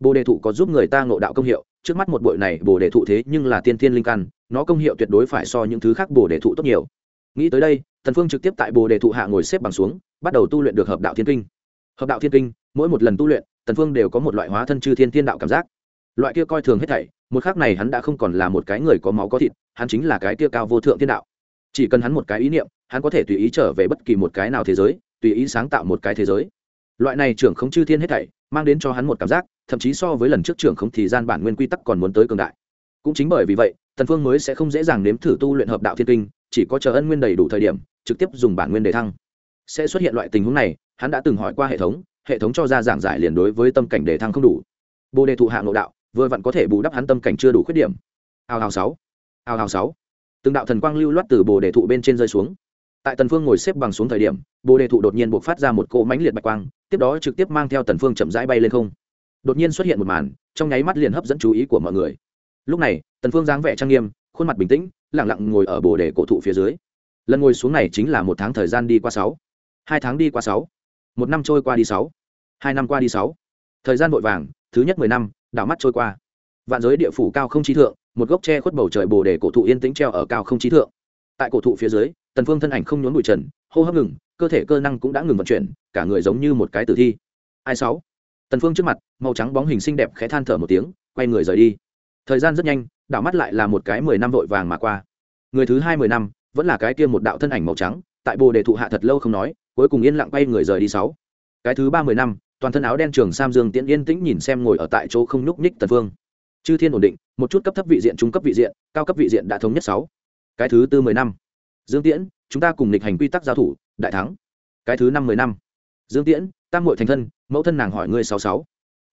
bồ đề thụ có giúp người ta ngộ đạo công hiệu, trước mắt một bội này bồ đề thụ thế nhưng là tiên thiên linh căn, nó công hiệu tuyệt đối phải so những thứ khác bồ đề thụ tốt nhiều. Nghĩ tới đây, tần phương trực tiếp tại bồ đề thụ hạ ngồi xếp bằng xuống, bắt đầu tu luyện được hợp đạo thiên kinh. Hợp đạo thiên kinh, mỗi một lần tu luyện, tần phương đều có một loại hóa thân chư thiên thiên đạo cảm giác. Loại kia coi thường hết thảy, một khắc này hắn đã không còn là một cái người có máu có thịt, hắn chính là cái kia cao vô thượng thiên đạo. Chỉ cần hắn một cái ý niệm, hắn có thể tùy ý trở về bất kỳ một cái nào thế giới, tùy ý sáng tạo một cái thế giới. Loại này trưởng không chư thiên hết thảy, mang đến cho hắn một cảm giác thậm chí so với lần trước trưởng không thì gian bản nguyên quy tắc còn muốn tới cường đại. Cũng chính bởi vì vậy, tần phương mới sẽ không dễ dàng nếm thử tu luyện hợp đạo thiên kinh, chỉ có chờ ân nguyên đầy đủ thời điểm, trực tiếp dùng bản nguyên để thăng. Sẽ xuất hiện loại tình huống này, hắn đã từng hỏi qua hệ thống hệ thống cho ra giảng giải liền đối với tâm cảnh để thăng không đủ. Bồ đề thụ hạ nội đạo, vừa vặn có thể bù đắp hắn tâm cảnh chưa đủ khuyết điểm. Hào hào sáu hào hào sáu. Từng đạo thần quang lưu loát từ bồ đề thụ bên trên rơi xuống. Tại tần phương ngồi xếp bằng xuống thời điểm, bồ đề thụ đột nhiên bộc phát ra một cỗ mãnh liệt bạch quang, tiếp đó trực tiếp mang theo tần phương chậm rãi bay lên không đột nhiên xuất hiện một màn, trong nháy mắt liền hấp dẫn chú ý của mọi người. Lúc này, tần phương dáng vẻ trang nghiêm, khuôn mặt bình tĩnh, lặng lặng ngồi ở bồ đề cổ thụ phía dưới. Lần ngồi xuống này chính là một tháng thời gian đi qua sáu. Hai tháng đi qua sáu. Một năm trôi qua đi sáu. Hai năm qua đi sáu. Thời gian vội vàng, thứ nhất mười năm, đảo mắt trôi qua. Vạn giới địa phủ cao không trí thượng, một gốc tre khuất bầu trời bồ đề cổ thụ yên tĩnh treo ở cao không trí thượng. Tại cổ thụ phía dưới, tần phương thân ảnh không nhốn bụi trần, hô hấp ngừng, cơ thể cơ năng cũng đã ngừng vận chuyển, cả người giống như một cái tử thi. Ai sáu? Tần phương trước mặt, màu trắng bóng hình xinh đẹp khẽ than thở một tiếng, quay người rời đi. Thời gian rất nhanh, đảo mắt lại là một cái mười năm vội vàng mà qua. Người thứ hai mười năm, vẫn là cái kia một đạo thân ảnh màu trắng, tại bồ đề thụ hạ thật lâu không nói, cuối cùng yên lặng quay người rời đi sáu. Cái thứ ba mười năm, toàn thân áo đen trường sam dương tiễn yên tĩnh nhìn xem ngồi ở tại chỗ không nhúc nhích tần phương. Chư thiên ổn định, một chút cấp thấp vị diện, trung cấp vị diện, cao cấp vị diện đã thống nhất sáu. Cái thứ tư mười năm, dương tiễn, chúng ta cùng nghịch hành quy tắc giao thủ, đại thắng. Cái thứ năm mười năm, dương tiễn tam muội thành thân mẫu thân nàng hỏi ngươi sáu sáu.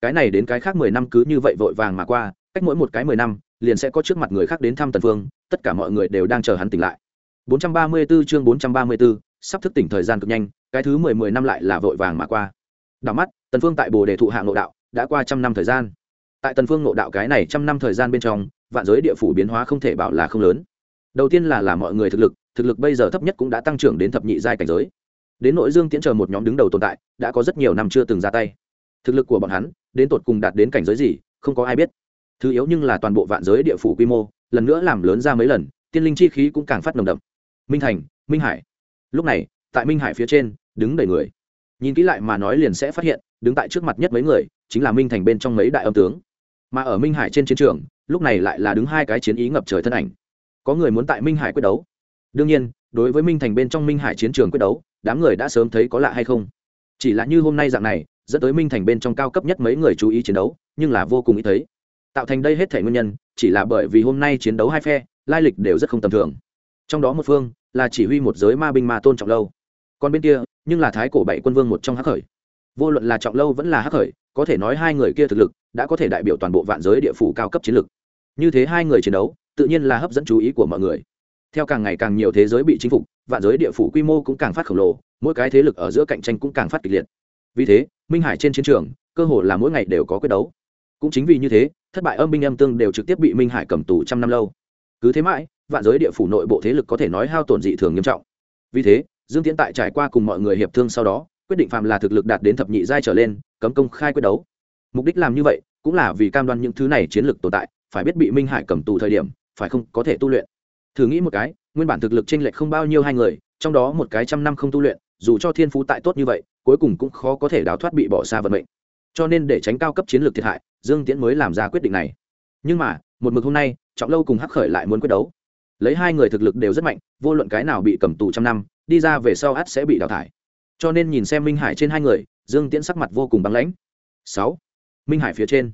Cái này đến cái khác mười năm cứ như vậy vội vàng mà qua cách mỗi một cái mười năm liền sẽ có trước mặt người khác đến thăm tần phương tất cả mọi người đều đang chờ hắn tỉnh lại. 434 chương 434, sắp thức tỉnh thời gian cực nhanh cái thứ mười mười năm lại là vội vàng mà qua. Đảo mắt tần phương tại bồ đề thụ hạ ngộ đạo đã qua trăm năm thời gian. Tại tần phương ngộ đạo cái này trăm năm thời gian bên trong vạn giới địa phủ biến hóa không thể bảo là không lớn. Đầu tiên là là mọi người thực lực thực lực bây giờ thấp nhất cũng đã tăng trưởng đến thập nhị giai cảnh giới đến nội dương tiễn chờ một nhóm đứng đầu tồn tại, đã có rất nhiều năm chưa từng ra tay. Thực lực của bọn hắn, đến tột cùng đạt đến cảnh giới gì, không có ai biết. Thứ yếu nhưng là toàn bộ vạn giới địa phủ quy mô, lần nữa làm lớn ra mấy lần, tiên linh chi khí cũng càng phát nồng đậm. Minh thành, minh hải. Lúc này, tại minh hải phía trên, đứng đầy người. Nhìn kỹ lại mà nói liền sẽ phát hiện, đứng tại trước mặt nhất mấy người, chính là minh thành bên trong mấy đại âm tướng. Mà ở minh hải trên chiến trường, lúc này lại là đứng hai cái chiến ý ngập trời thân ảnh. Có người muốn tại minh hải quyết đấu. Đương nhiên đối với minh thành bên trong minh hải chiến trường quyết đấu, đám người đã sớm thấy có lạ hay không. Chỉ là như hôm nay dạng này, dẫn tới minh thành bên trong cao cấp nhất mấy người chú ý chiến đấu, nhưng là vô cùng ý thấy. Tạo thành đây hết thể nguyên nhân, chỉ là bởi vì hôm nay chiến đấu hai phe, lai lịch đều rất không tầm thường. Trong đó một phương là chỉ huy một giới ma binh ma tôn trọng lâu. Còn bên kia, nhưng là thái cổ bảy quân vương một trong hắc khởi. Vô luận là trọng lâu vẫn là hắc khởi, có thể nói hai người kia thực lực đã có thể đại biểu toàn bộ vạn giới địa phủ cao cấp chiến lực. Như thế hai người chiến đấu, tự nhiên là hấp dẫn chú ý của mọi người theo càng ngày càng nhiều thế giới bị chinh phục, vạn giới địa phủ quy mô cũng càng phát khổng lồ, mỗi cái thế lực ở giữa cạnh tranh cũng càng phát kịch liệt. Vì thế, minh hải trên chiến trường, cơ hội là mỗi ngày đều có quyết đấu. Cũng chính vì như thế, thất bại âm binh âm tương đều trực tiếp bị minh hải cầm tù trăm năm lâu. Cứ thế mãi, vạn giới địa phủ nội bộ thế lực có thể nói hao tổn dị thường nghiêm trọng. Vì thế, dương tiến tại trải qua cùng mọi người hiệp thương sau đó, quyết định phạm là thực lực đạt đến thập nhị giai trở lên, cấm công khai quyết đấu. Mục đích làm như vậy, cũng là vì cam đoan những thứ này chiến lược tồn tại, phải biết bị minh hải cầm tù thời điểm, phải không có thể tu luyện thử nghĩ một cái, nguyên bản thực lực chênh lệch không bao nhiêu hai người, trong đó một cái trăm năm không tu luyện, dù cho thiên phú tại tốt như vậy, cuối cùng cũng khó có thể đào thoát bị bỏ xa vận mệnh. Cho nên để tránh cao cấp chiến lược thiệt hại, dương tiễn mới làm ra quyết định này. Nhưng mà, một mực hôm nay, trọng lâu cùng hắc khởi lại muốn quyết đấu. Lấy hai người thực lực đều rất mạnh, vô luận cái nào bị cầm tù trăm năm, đi ra về sau ắt sẽ bị đào thải. Cho nên nhìn xem minh hải trên hai người, dương tiễn sắc mặt vô cùng băng lãnh. Sáu, minh hải phía trên.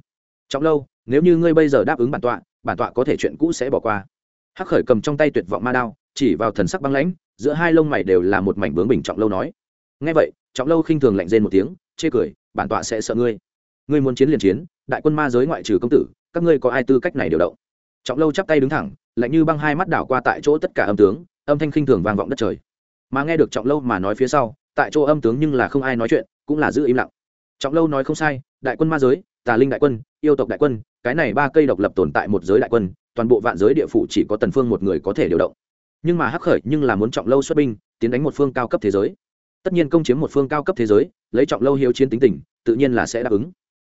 Trọng lâu, nếu như ngươi bây giờ đáp ứng bản tọa bản tọa có thể chuyện cũ sẽ bỏ qua hắc khởi cầm trong tay tuyệt vọng ma đao, chỉ vào thần sắc băng lãnh, giữa hai lông mày đều là một mảnh bướng bình trọng lâu nói. Ngay vậy, trọng lâu khinh thường lạnh rên một tiếng, chê cười, bản tọa sẽ sợ ngươi. Ngươi muốn chiến liền chiến, đại quân ma giới ngoại trừ công tử, các ngươi có ai tư cách này điều động? Trọng lâu chắp tay đứng thẳng, lạnh như băng hai mắt đảo qua tại chỗ tất cả âm tướng, âm thanh khinh thường vang vọng đất trời. Mà nghe được trọng lâu mà nói phía sau, tại chỗ âm tướng nhưng là không ai nói chuyện, cũng là giữ im lặng. Trọng lâu nói không sai, đại quân ma giới, tà linh đại quân, yêu tộc đại quân, cái này ba cây độc lập tồn tại một giới đại quân toàn bộ vạn giới địa phủ chỉ có tần phương một người có thể điều động. Nhưng mà hắc khởi nhưng là muốn trọng lâu xuất binh, tiến đánh một phương cao cấp thế giới. Tất nhiên công chiếm một phương cao cấp thế giới, lấy trọng lâu hiếu chiến tính tình, tự nhiên là sẽ đáp ứng.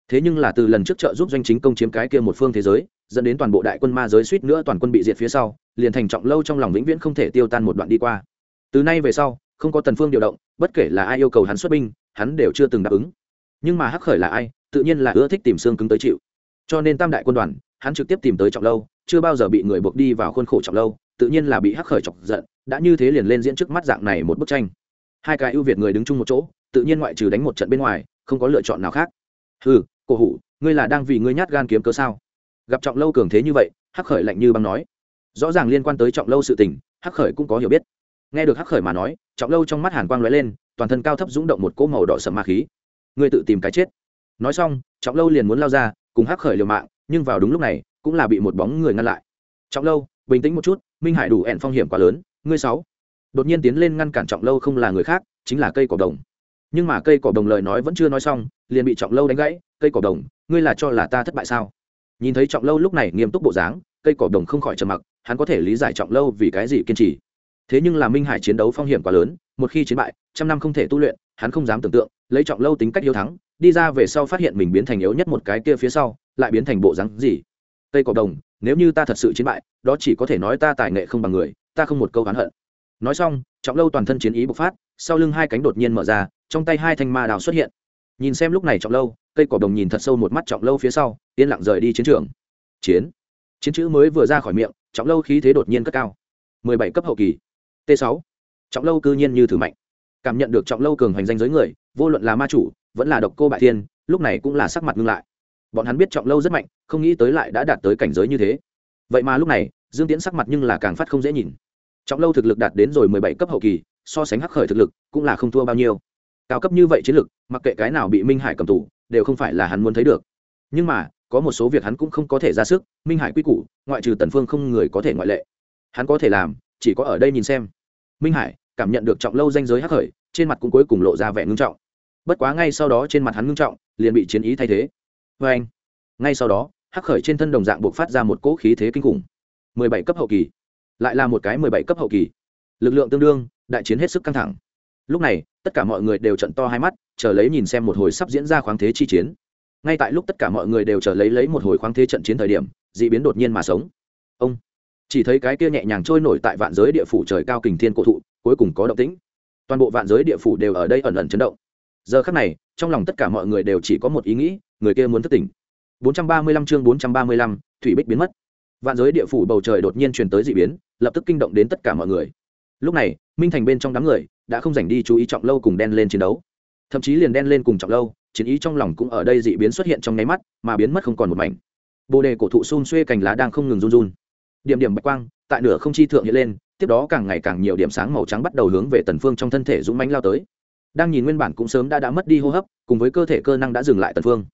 Thế nhưng là từ lần trước trợ giúp doanh chính công chiếm cái kia một phương thế giới, dẫn đến toàn bộ đại quân ma giới suýt nữa toàn quân bị diệt phía sau, liền thành trọng lâu trong lòng vĩnh viễn không thể tiêu tan một đoạn đi qua. Từ nay về sau, không có tần phương điều động, bất kể là ai yêu cầu hắn xuất binh, hắn đều chưa từng đáp ứng. Nhưng mà hắc khởi là ai, tự nhiên là ưa thích tìm xương cứng tới chịu. Cho nên tam đại quân đoàn, hắn trực tiếp tìm tới trọng lâu chưa bao giờ bị người buộc đi vào khuôn khổ trọng lâu, tự nhiên là bị hắc khởi chọc giận, đã như thế liền lên diễn trước mắt dạng này một bức tranh. Hai cái ưu việt người đứng chung một chỗ, tự nhiên ngoại trừ đánh một trận bên ngoài, không có lựa chọn nào khác. Ừ cổ hủ, ngươi là đang vì ngươi nhát gan kiếm cớ sao? Gặp trọng lâu cường thế như vậy, hắc khởi lạnh như băng nói. Rõ ràng liên quan tới trọng lâu sự tình, hắc khởi cũng có hiểu biết. Nghe được hắc khởi mà nói, trọng lâu trong mắt hàn quang lóe lên, toàn thân cao thấp rung động một cỗ màu đỏ sầm ma khí. Ngươi tự tìm cái chết. Nói xong, trọng lâu liền muốn lao ra, cùng hắc khởi liều mạng, nhưng vào đúng lúc này cũng là bị một bóng người ngăn lại. Trọng lâu, bình tĩnh một chút, minh hải đủ ẹn phong hiểm quá lớn, ngươi sáu. Đột nhiên tiến lên ngăn cản trọng lâu không là người khác, chính là cây cỏ đồng. Nhưng mà cây cỏ đồng lời nói vẫn chưa nói xong, liền bị trọng lâu đánh gãy, cây cỏ đồng, ngươi là cho là ta thất bại sao? Nhìn thấy trọng lâu lúc này nghiêm túc bộ dáng, cây cỏ đồng không khỏi trầm mặc, hắn có thể lý giải trọng lâu vì cái gì kiên trì. Thế nhưng là minh hải chiến đấu phong hiểm quá lớn, một khi chiến bại, trăm năm không thể tu luyện, hắn không dám tưởng tượng, lấy trọng lâu tính cách yếu thắng, đi ra về sau phát hiện mình biến thành yếu nhất một cái kia phía sau, lại biến thành bộ dáng gì? Cây cỏ đồng, nếu như ta thật sự chiến bại, đó chỉ có thể nói ta tài nghệ không bằng người, ta không một câu oán hận. Nói xong, trọng lâu toàn thân chiến ý bộc phát, sau lưng hai cánh đột nhiên mở ra, trong tay hai thanh ma đào xuất hiện. Nhìn xem lúc này trọng lâu, cây cỏ đồng nhìn thật sâu một mắt trọng lâu phía sau, yên lặng rời đi chiến trường. Chiến. Chiến chữ mới vừa ra khỏi miệng, trọng lâu khí thế đột nhiên cất cao. mười bảy cấp hậu kỳ. T sáu. Trọng lâu cư nhiên như thử mạnh. Cảm nhận được trọng lâu cường hoành danh giới người, vô luận là ma chủ, vẫn là độc cô bại thiên, lúc này cũng là sắc mặt ngưng lại bọn hắn biết trọng lâu rất mạnh, không nghĩ tới lại đã đạt tới cảnh giới như thế. Vậy mà lúc này, dương tiễn sắc mặt nhưng là càng phát không dễ nhìn. Trọng lâu thực lực đạt đến rồi mười bảy cấp hậu kỳ, so sánh hắc khởi thực lực, cũng là không thua bao nhiêu. Cao cấp như vậy chiến lực, mặc kệ cái nào bị minh hải cầm tù, đều không phải là hắn muốn thấy được. Nhưng mà, có một số việc hắn cũng không có thể ra sức, minh hải quy củ, ngoại trừ tần phương không người có thể ngoại lệ. Hắn có thể làm, chỉ có ở đây nhìn xem. Minh hải, cảm nhận được trọng lâu danh giới hắc khởi, trên mặt cũng cuối cùng lộ ra vẻ ngưng trọng. Bất quá ngay sau đó trên mặt hắn ngưng trọng, liền bị chiến ý thay thế vê anh. Ngay sau đó, hắc khởi trên thân đồng dạng buộc phát ra một cỗ khí thế kinh khủng. mười bảy cấp hậu kỳ. Lại là một cái mười bảy cấp hậu kỳ. Lực lượng tương đương, đại chiến hết sức căng thẳng. Lúc này, tất cả mọi người đều trận to hai mắt, chờ lấy nhìn xem một hồi sắp diễn ra khoáng thế chi chiến. Ngay tại lúc tất cả mọi người đều chờ lấy lấy một hồi khoáng thế trận chiến thời điểm d ị biến đột nhiên mà sống. Ông. Chỉ thấy cái kia nhẹ nhàng trôi nổi tại vạn giới địa phủ trời cao kình thiên cổ thụ, cuối cùng có động tĩnh. Toàn bộ vạn giới địa phủ đều ở đây ẩn ẩn chấn động. Giờ khắc này, trong lòng tất cả mọi người đều chỉ có một ý nghĩ người kia muốn thất tỉnh. 435 chương 435, thủy bích biến mất. Vạn giới địa phủ bầu trời đột nhiên truyền tới dị biến lập tức kinh động đến tất cả mọi người. Lúc này minh thành bên trong đám người đã không dành đi chú ý trọng lâu cùng đen lên chiến đấu. Thậm chí liền đen lên cùng trọng lâu chiến ý trong lòng cũng ở đây dị biến xuất hiện trong nháy mắt mà biến mất không còn một mảnh. Bồ đề cổ thụ xun xuê cành lá đang không ngừng run run. Điểm điểm bạch quang tại nửa không chi thượng hiện lên tiếp đó càng ngày càng nhiều điểm sáng màu trắng bắt đầu hướng về tần phương trong thân thể dũng mãnh lao tới. Đang nhìn nguyên bản cũng sớm đã đã mất đi hô hấp cùng với cơ thể cơ năng đã dừng lại tần phương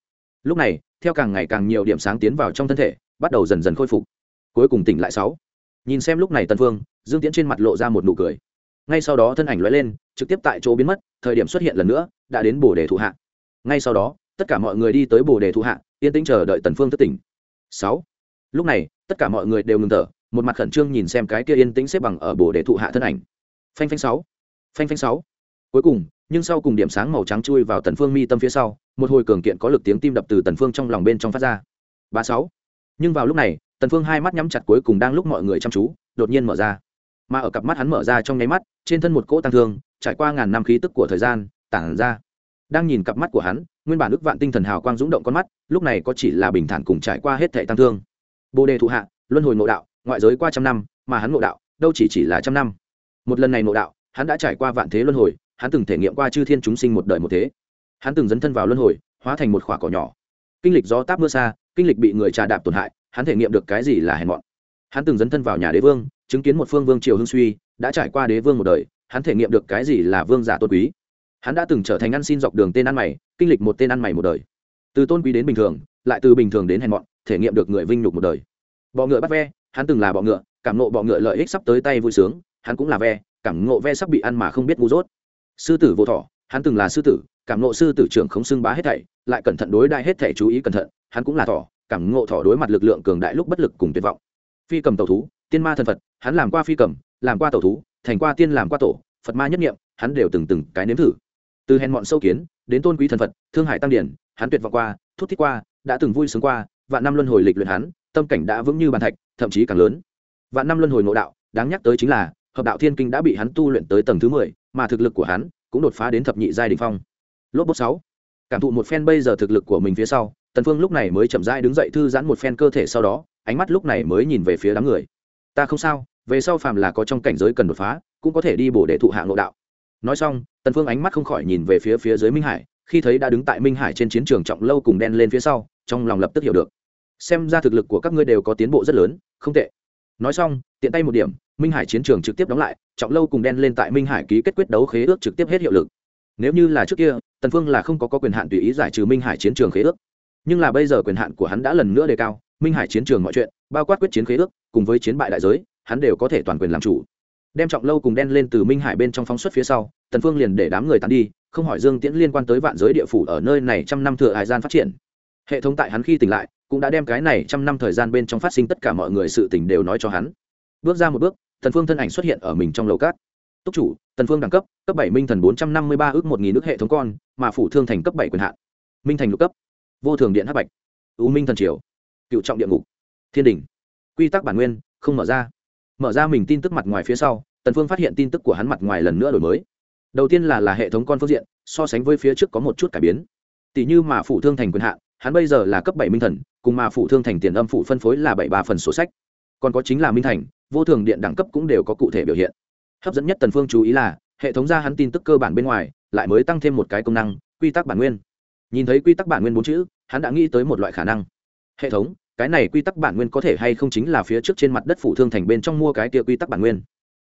lúc này, theo càng ngày càng nhiều điểm sáng tiến vào trong thân thể, bắt đầu dần dần khôi phục. Cuối cùng tỉnh lại sáu. Nhìn xem lúc này tần phương, dương tiễn trên mặt lộ ra một nụ cười. Ngay sau đó thân ảnh lóe lên, trực tiếp tại chỗ biến mất, thời điểm xuất hiện lần nữa, đã đến bồ đề thụ hạ. Ngay sau đó, tất cả mọi người đi tới bồ đề thụ hạ, yên tĩnh chờ đợi tần phương thức tỉnh. Sáu. Lúc này, tất cả mọi người đều ngừng thở, một mặt khẩn trương nhìn xem cái kia yên tĩnh xếp bằng ở bồ đề thụ hạ thân ảnh. Phanh phanh sáu. Phanh phanh sáu. Cuối cùng nhưng sau cùng điểm sáng màu trắng chui vào tần phương mi tâm phía sau, một hồi cường kiện có lực tiếng tim đập từ tần phương trong lòng bên trong phát ra. Ba sáu. Nhưng vào lúc này, tần phương hai mắt nhắm chặt cuối cùng đang lúc mọi người chăm chú, đột nhiên mở ra. Mà ở cặp mắt hắn mở ra trong nháy mắt, trên thân một cỗ tăng thương, trải qua ngàn năm khí tức của thời gian, tản ra. Đang nhìn cặp mắt của hắn, nguyên bản ước vạn tinh thần hào quang dũng động con mắt, lúc này có chỉ là bình thản cùng trải qua hết thệ tăng thương. Bồ đề thụ hạ, luân hồi ngộ đạo, ngoại giới qua trăm năm, mà hắn ngộ đạo, đâu chỉ chỉ là trăm năm. Một lần này ngộ đạo, hắn đã trải qua vạn thế luân hồi hắn từng thể nghiệm qua chư thiên chúng sinh một đời một thế. Hắn từng dấn thân vào luân hồi, hóa thành một khỏa cỏ nhỏ. Kinh lịch gió táp mưa xa, kinh lịch bị người trà đạp tổn hại, hắn thể nghiệm được cái gì là hèn mọn. Hắn từng dấn thân vào nhà đế vương, chứng kiến một phương vương triều hưng suy, đã trải qua đế vương một đời, hắn thể nghiệm được cái gì là vương giả tôn quý. Hắn đã từng trở thành ăn xin dọc đường tên ăn mày, kinh lịch một tên ăn mày một đời. Từ tôn quý đến bình thường, lại từ bình thường đến hèn mọn, thể nghiệm được người vinh nhục một đời. Bọ ngựa bắt ve, hắn từng là bọ ngựa, cảm nộ bọ ngựa lợi ích sắp tới tay vui sướng, hắn cũng là ve, cảm ngộ ve sắp bị ăn mà không biết ngu dốt sư tử vô thọ, hắn từng là sư tử, cảm ngộ sư tử trưởng không xưng bá hết thảy, lại cẩn thận đối đại hết thảy chú ý cẩn thận, hắn cũng là thỏ cảm ngộ thỏ đối mặt lực lượng cường đại lúc bất lực cùng tuyệt vọng. Phi cầm tàu thú, tiên ma thần phật, hắn làm qua phi cầm, làm qua tàu thú, thành qua tiên làm qua tổ, phật ma nhất nghiệm hắn đều từng từng cái nếm thử. Từ hèn mọn sâu kiến, đến tôn quý thần phật, thương hải tăng điển, hắn tuyệt vọng qua, thút thích qua, đã từng vui sướng qua, vạn năm luân hồi lịch luyện hắn, tâm cảnh đã vững như bàn thạch, thậm chí càng lớn. Vạn năm luân hồi nội đạo, đáng nhắc tới chính là, hợp đạo thiên kinh đã bị hắn tu luyện tới tầng thứ mười mà thực lực của hắn cũng đột phá đến thập nhị giai đình phong. Lốp bốt sáu. Cảm thụ một phen bây giờ thực lực của mình phía sau, tần phương lúc này mới chậm rãi đứng dậy thư giãn một phen cơ thể sau đó, ánh mắt lúc này mới nhìn về phía đám người. Ta không sao, về sau phàm là có trong cảnh giới cần đột phá, cũng có thể đi bổ để thụ hạng nội đạo. Nói xong, tần phương ánh mắt không khỏi nhìn về phía phía dưới minh hải, khi thấy đã đứng tại minh hải trên chiến trường trọng lâu cùng đen lên phía sau, trong lòng lập tức hiểu được. Xem ra thực lực của các ngươi đều có tiến bộ rất lớn, không tệ nói xong tiện tay một điểm minh hải chiến trường trực tiếp đóng lại trọng lâu cùng đen lên tại minh hải ký kết quyết đấu khế ước trực tiếp hết hiệu lực. Nếu như là trước kia tần phương là không có, có quyền hạn tùy ý giải trừ minh hải chiến trường khế ước. Nhưng là bây giờ quyền hạn của hắn đã lần nữa đề cao minh hải chiến trường mọi chuyện bao quát quyết chiến khế ước cùng với chiến bại đại giới hắn đều có thể toàn quyền làm chủ. Đem trọng lâu cùng đen lên từ minh hải bên trong phóng xuất phía sau tần phương liền để đám người tán đi không hỏi dương tiễn liên quan tới vạn giới địa phủ ở nơi này trăm năm thừa hải gian phát triển. Hệ thống tại hắn khi tỉnh lại cũng đã đem cái này trăm năm thời gian bên trong phát sinh tất cả mọi người sự tình đều nói cho hắn. Bước ra một bước tần phương thân ảnh xuất hiện ở mình trong lầu cát. Túc chủ tần phương đẳng cấp cấp bảy minh thần bốn trăm năm mươi ba ước một nghìn ước hệ thống con, mà phủ thương thành cấp bảy quyền hạn. Minh thành lục cấp. Vô thường điện hắc bạch. Ưu minh thần triều. Cựu trọng địa ngục. Thiên đình quy tắc bản nguyên, không mở ra. Mở ra mình tin tức mặt ngoài phía sau tần phương phát hiện tin tức của hắn mặt ngoài lần nữa đổi mới. Đầu tiên là là hệ thống con phương diện, so sánh với phía trước có một chút cải biến. Tỷ như mà phụ thương thành quyền hạn hắn bây giờ là cấp bảy minh thần, cùng mà phụ thương thành tiền âm phụ phân phối là bảy ba phần số sách. Còn có chính là minh thành, vô thường điện đẳng cấp cũng đều có cụ thể biểu hiện. Hấp dẫn nhất tần phương chú ý là, hệ thống ra hắn tin tức cơ bản bên ngoài, lại mới tăng thêm một cái công năng, quy tắc bản nguyên. Nhìn thấy quy tắc bản nguyên bốn chữ, hắn đã nghĩ tới một loại khả năng. Hệ thống, cái này quy tắc bản nguyên có thể hay không chính là phía trước trên mặt đất phụ thương thành bên trong mua cái kia quy tắc bản nguyên.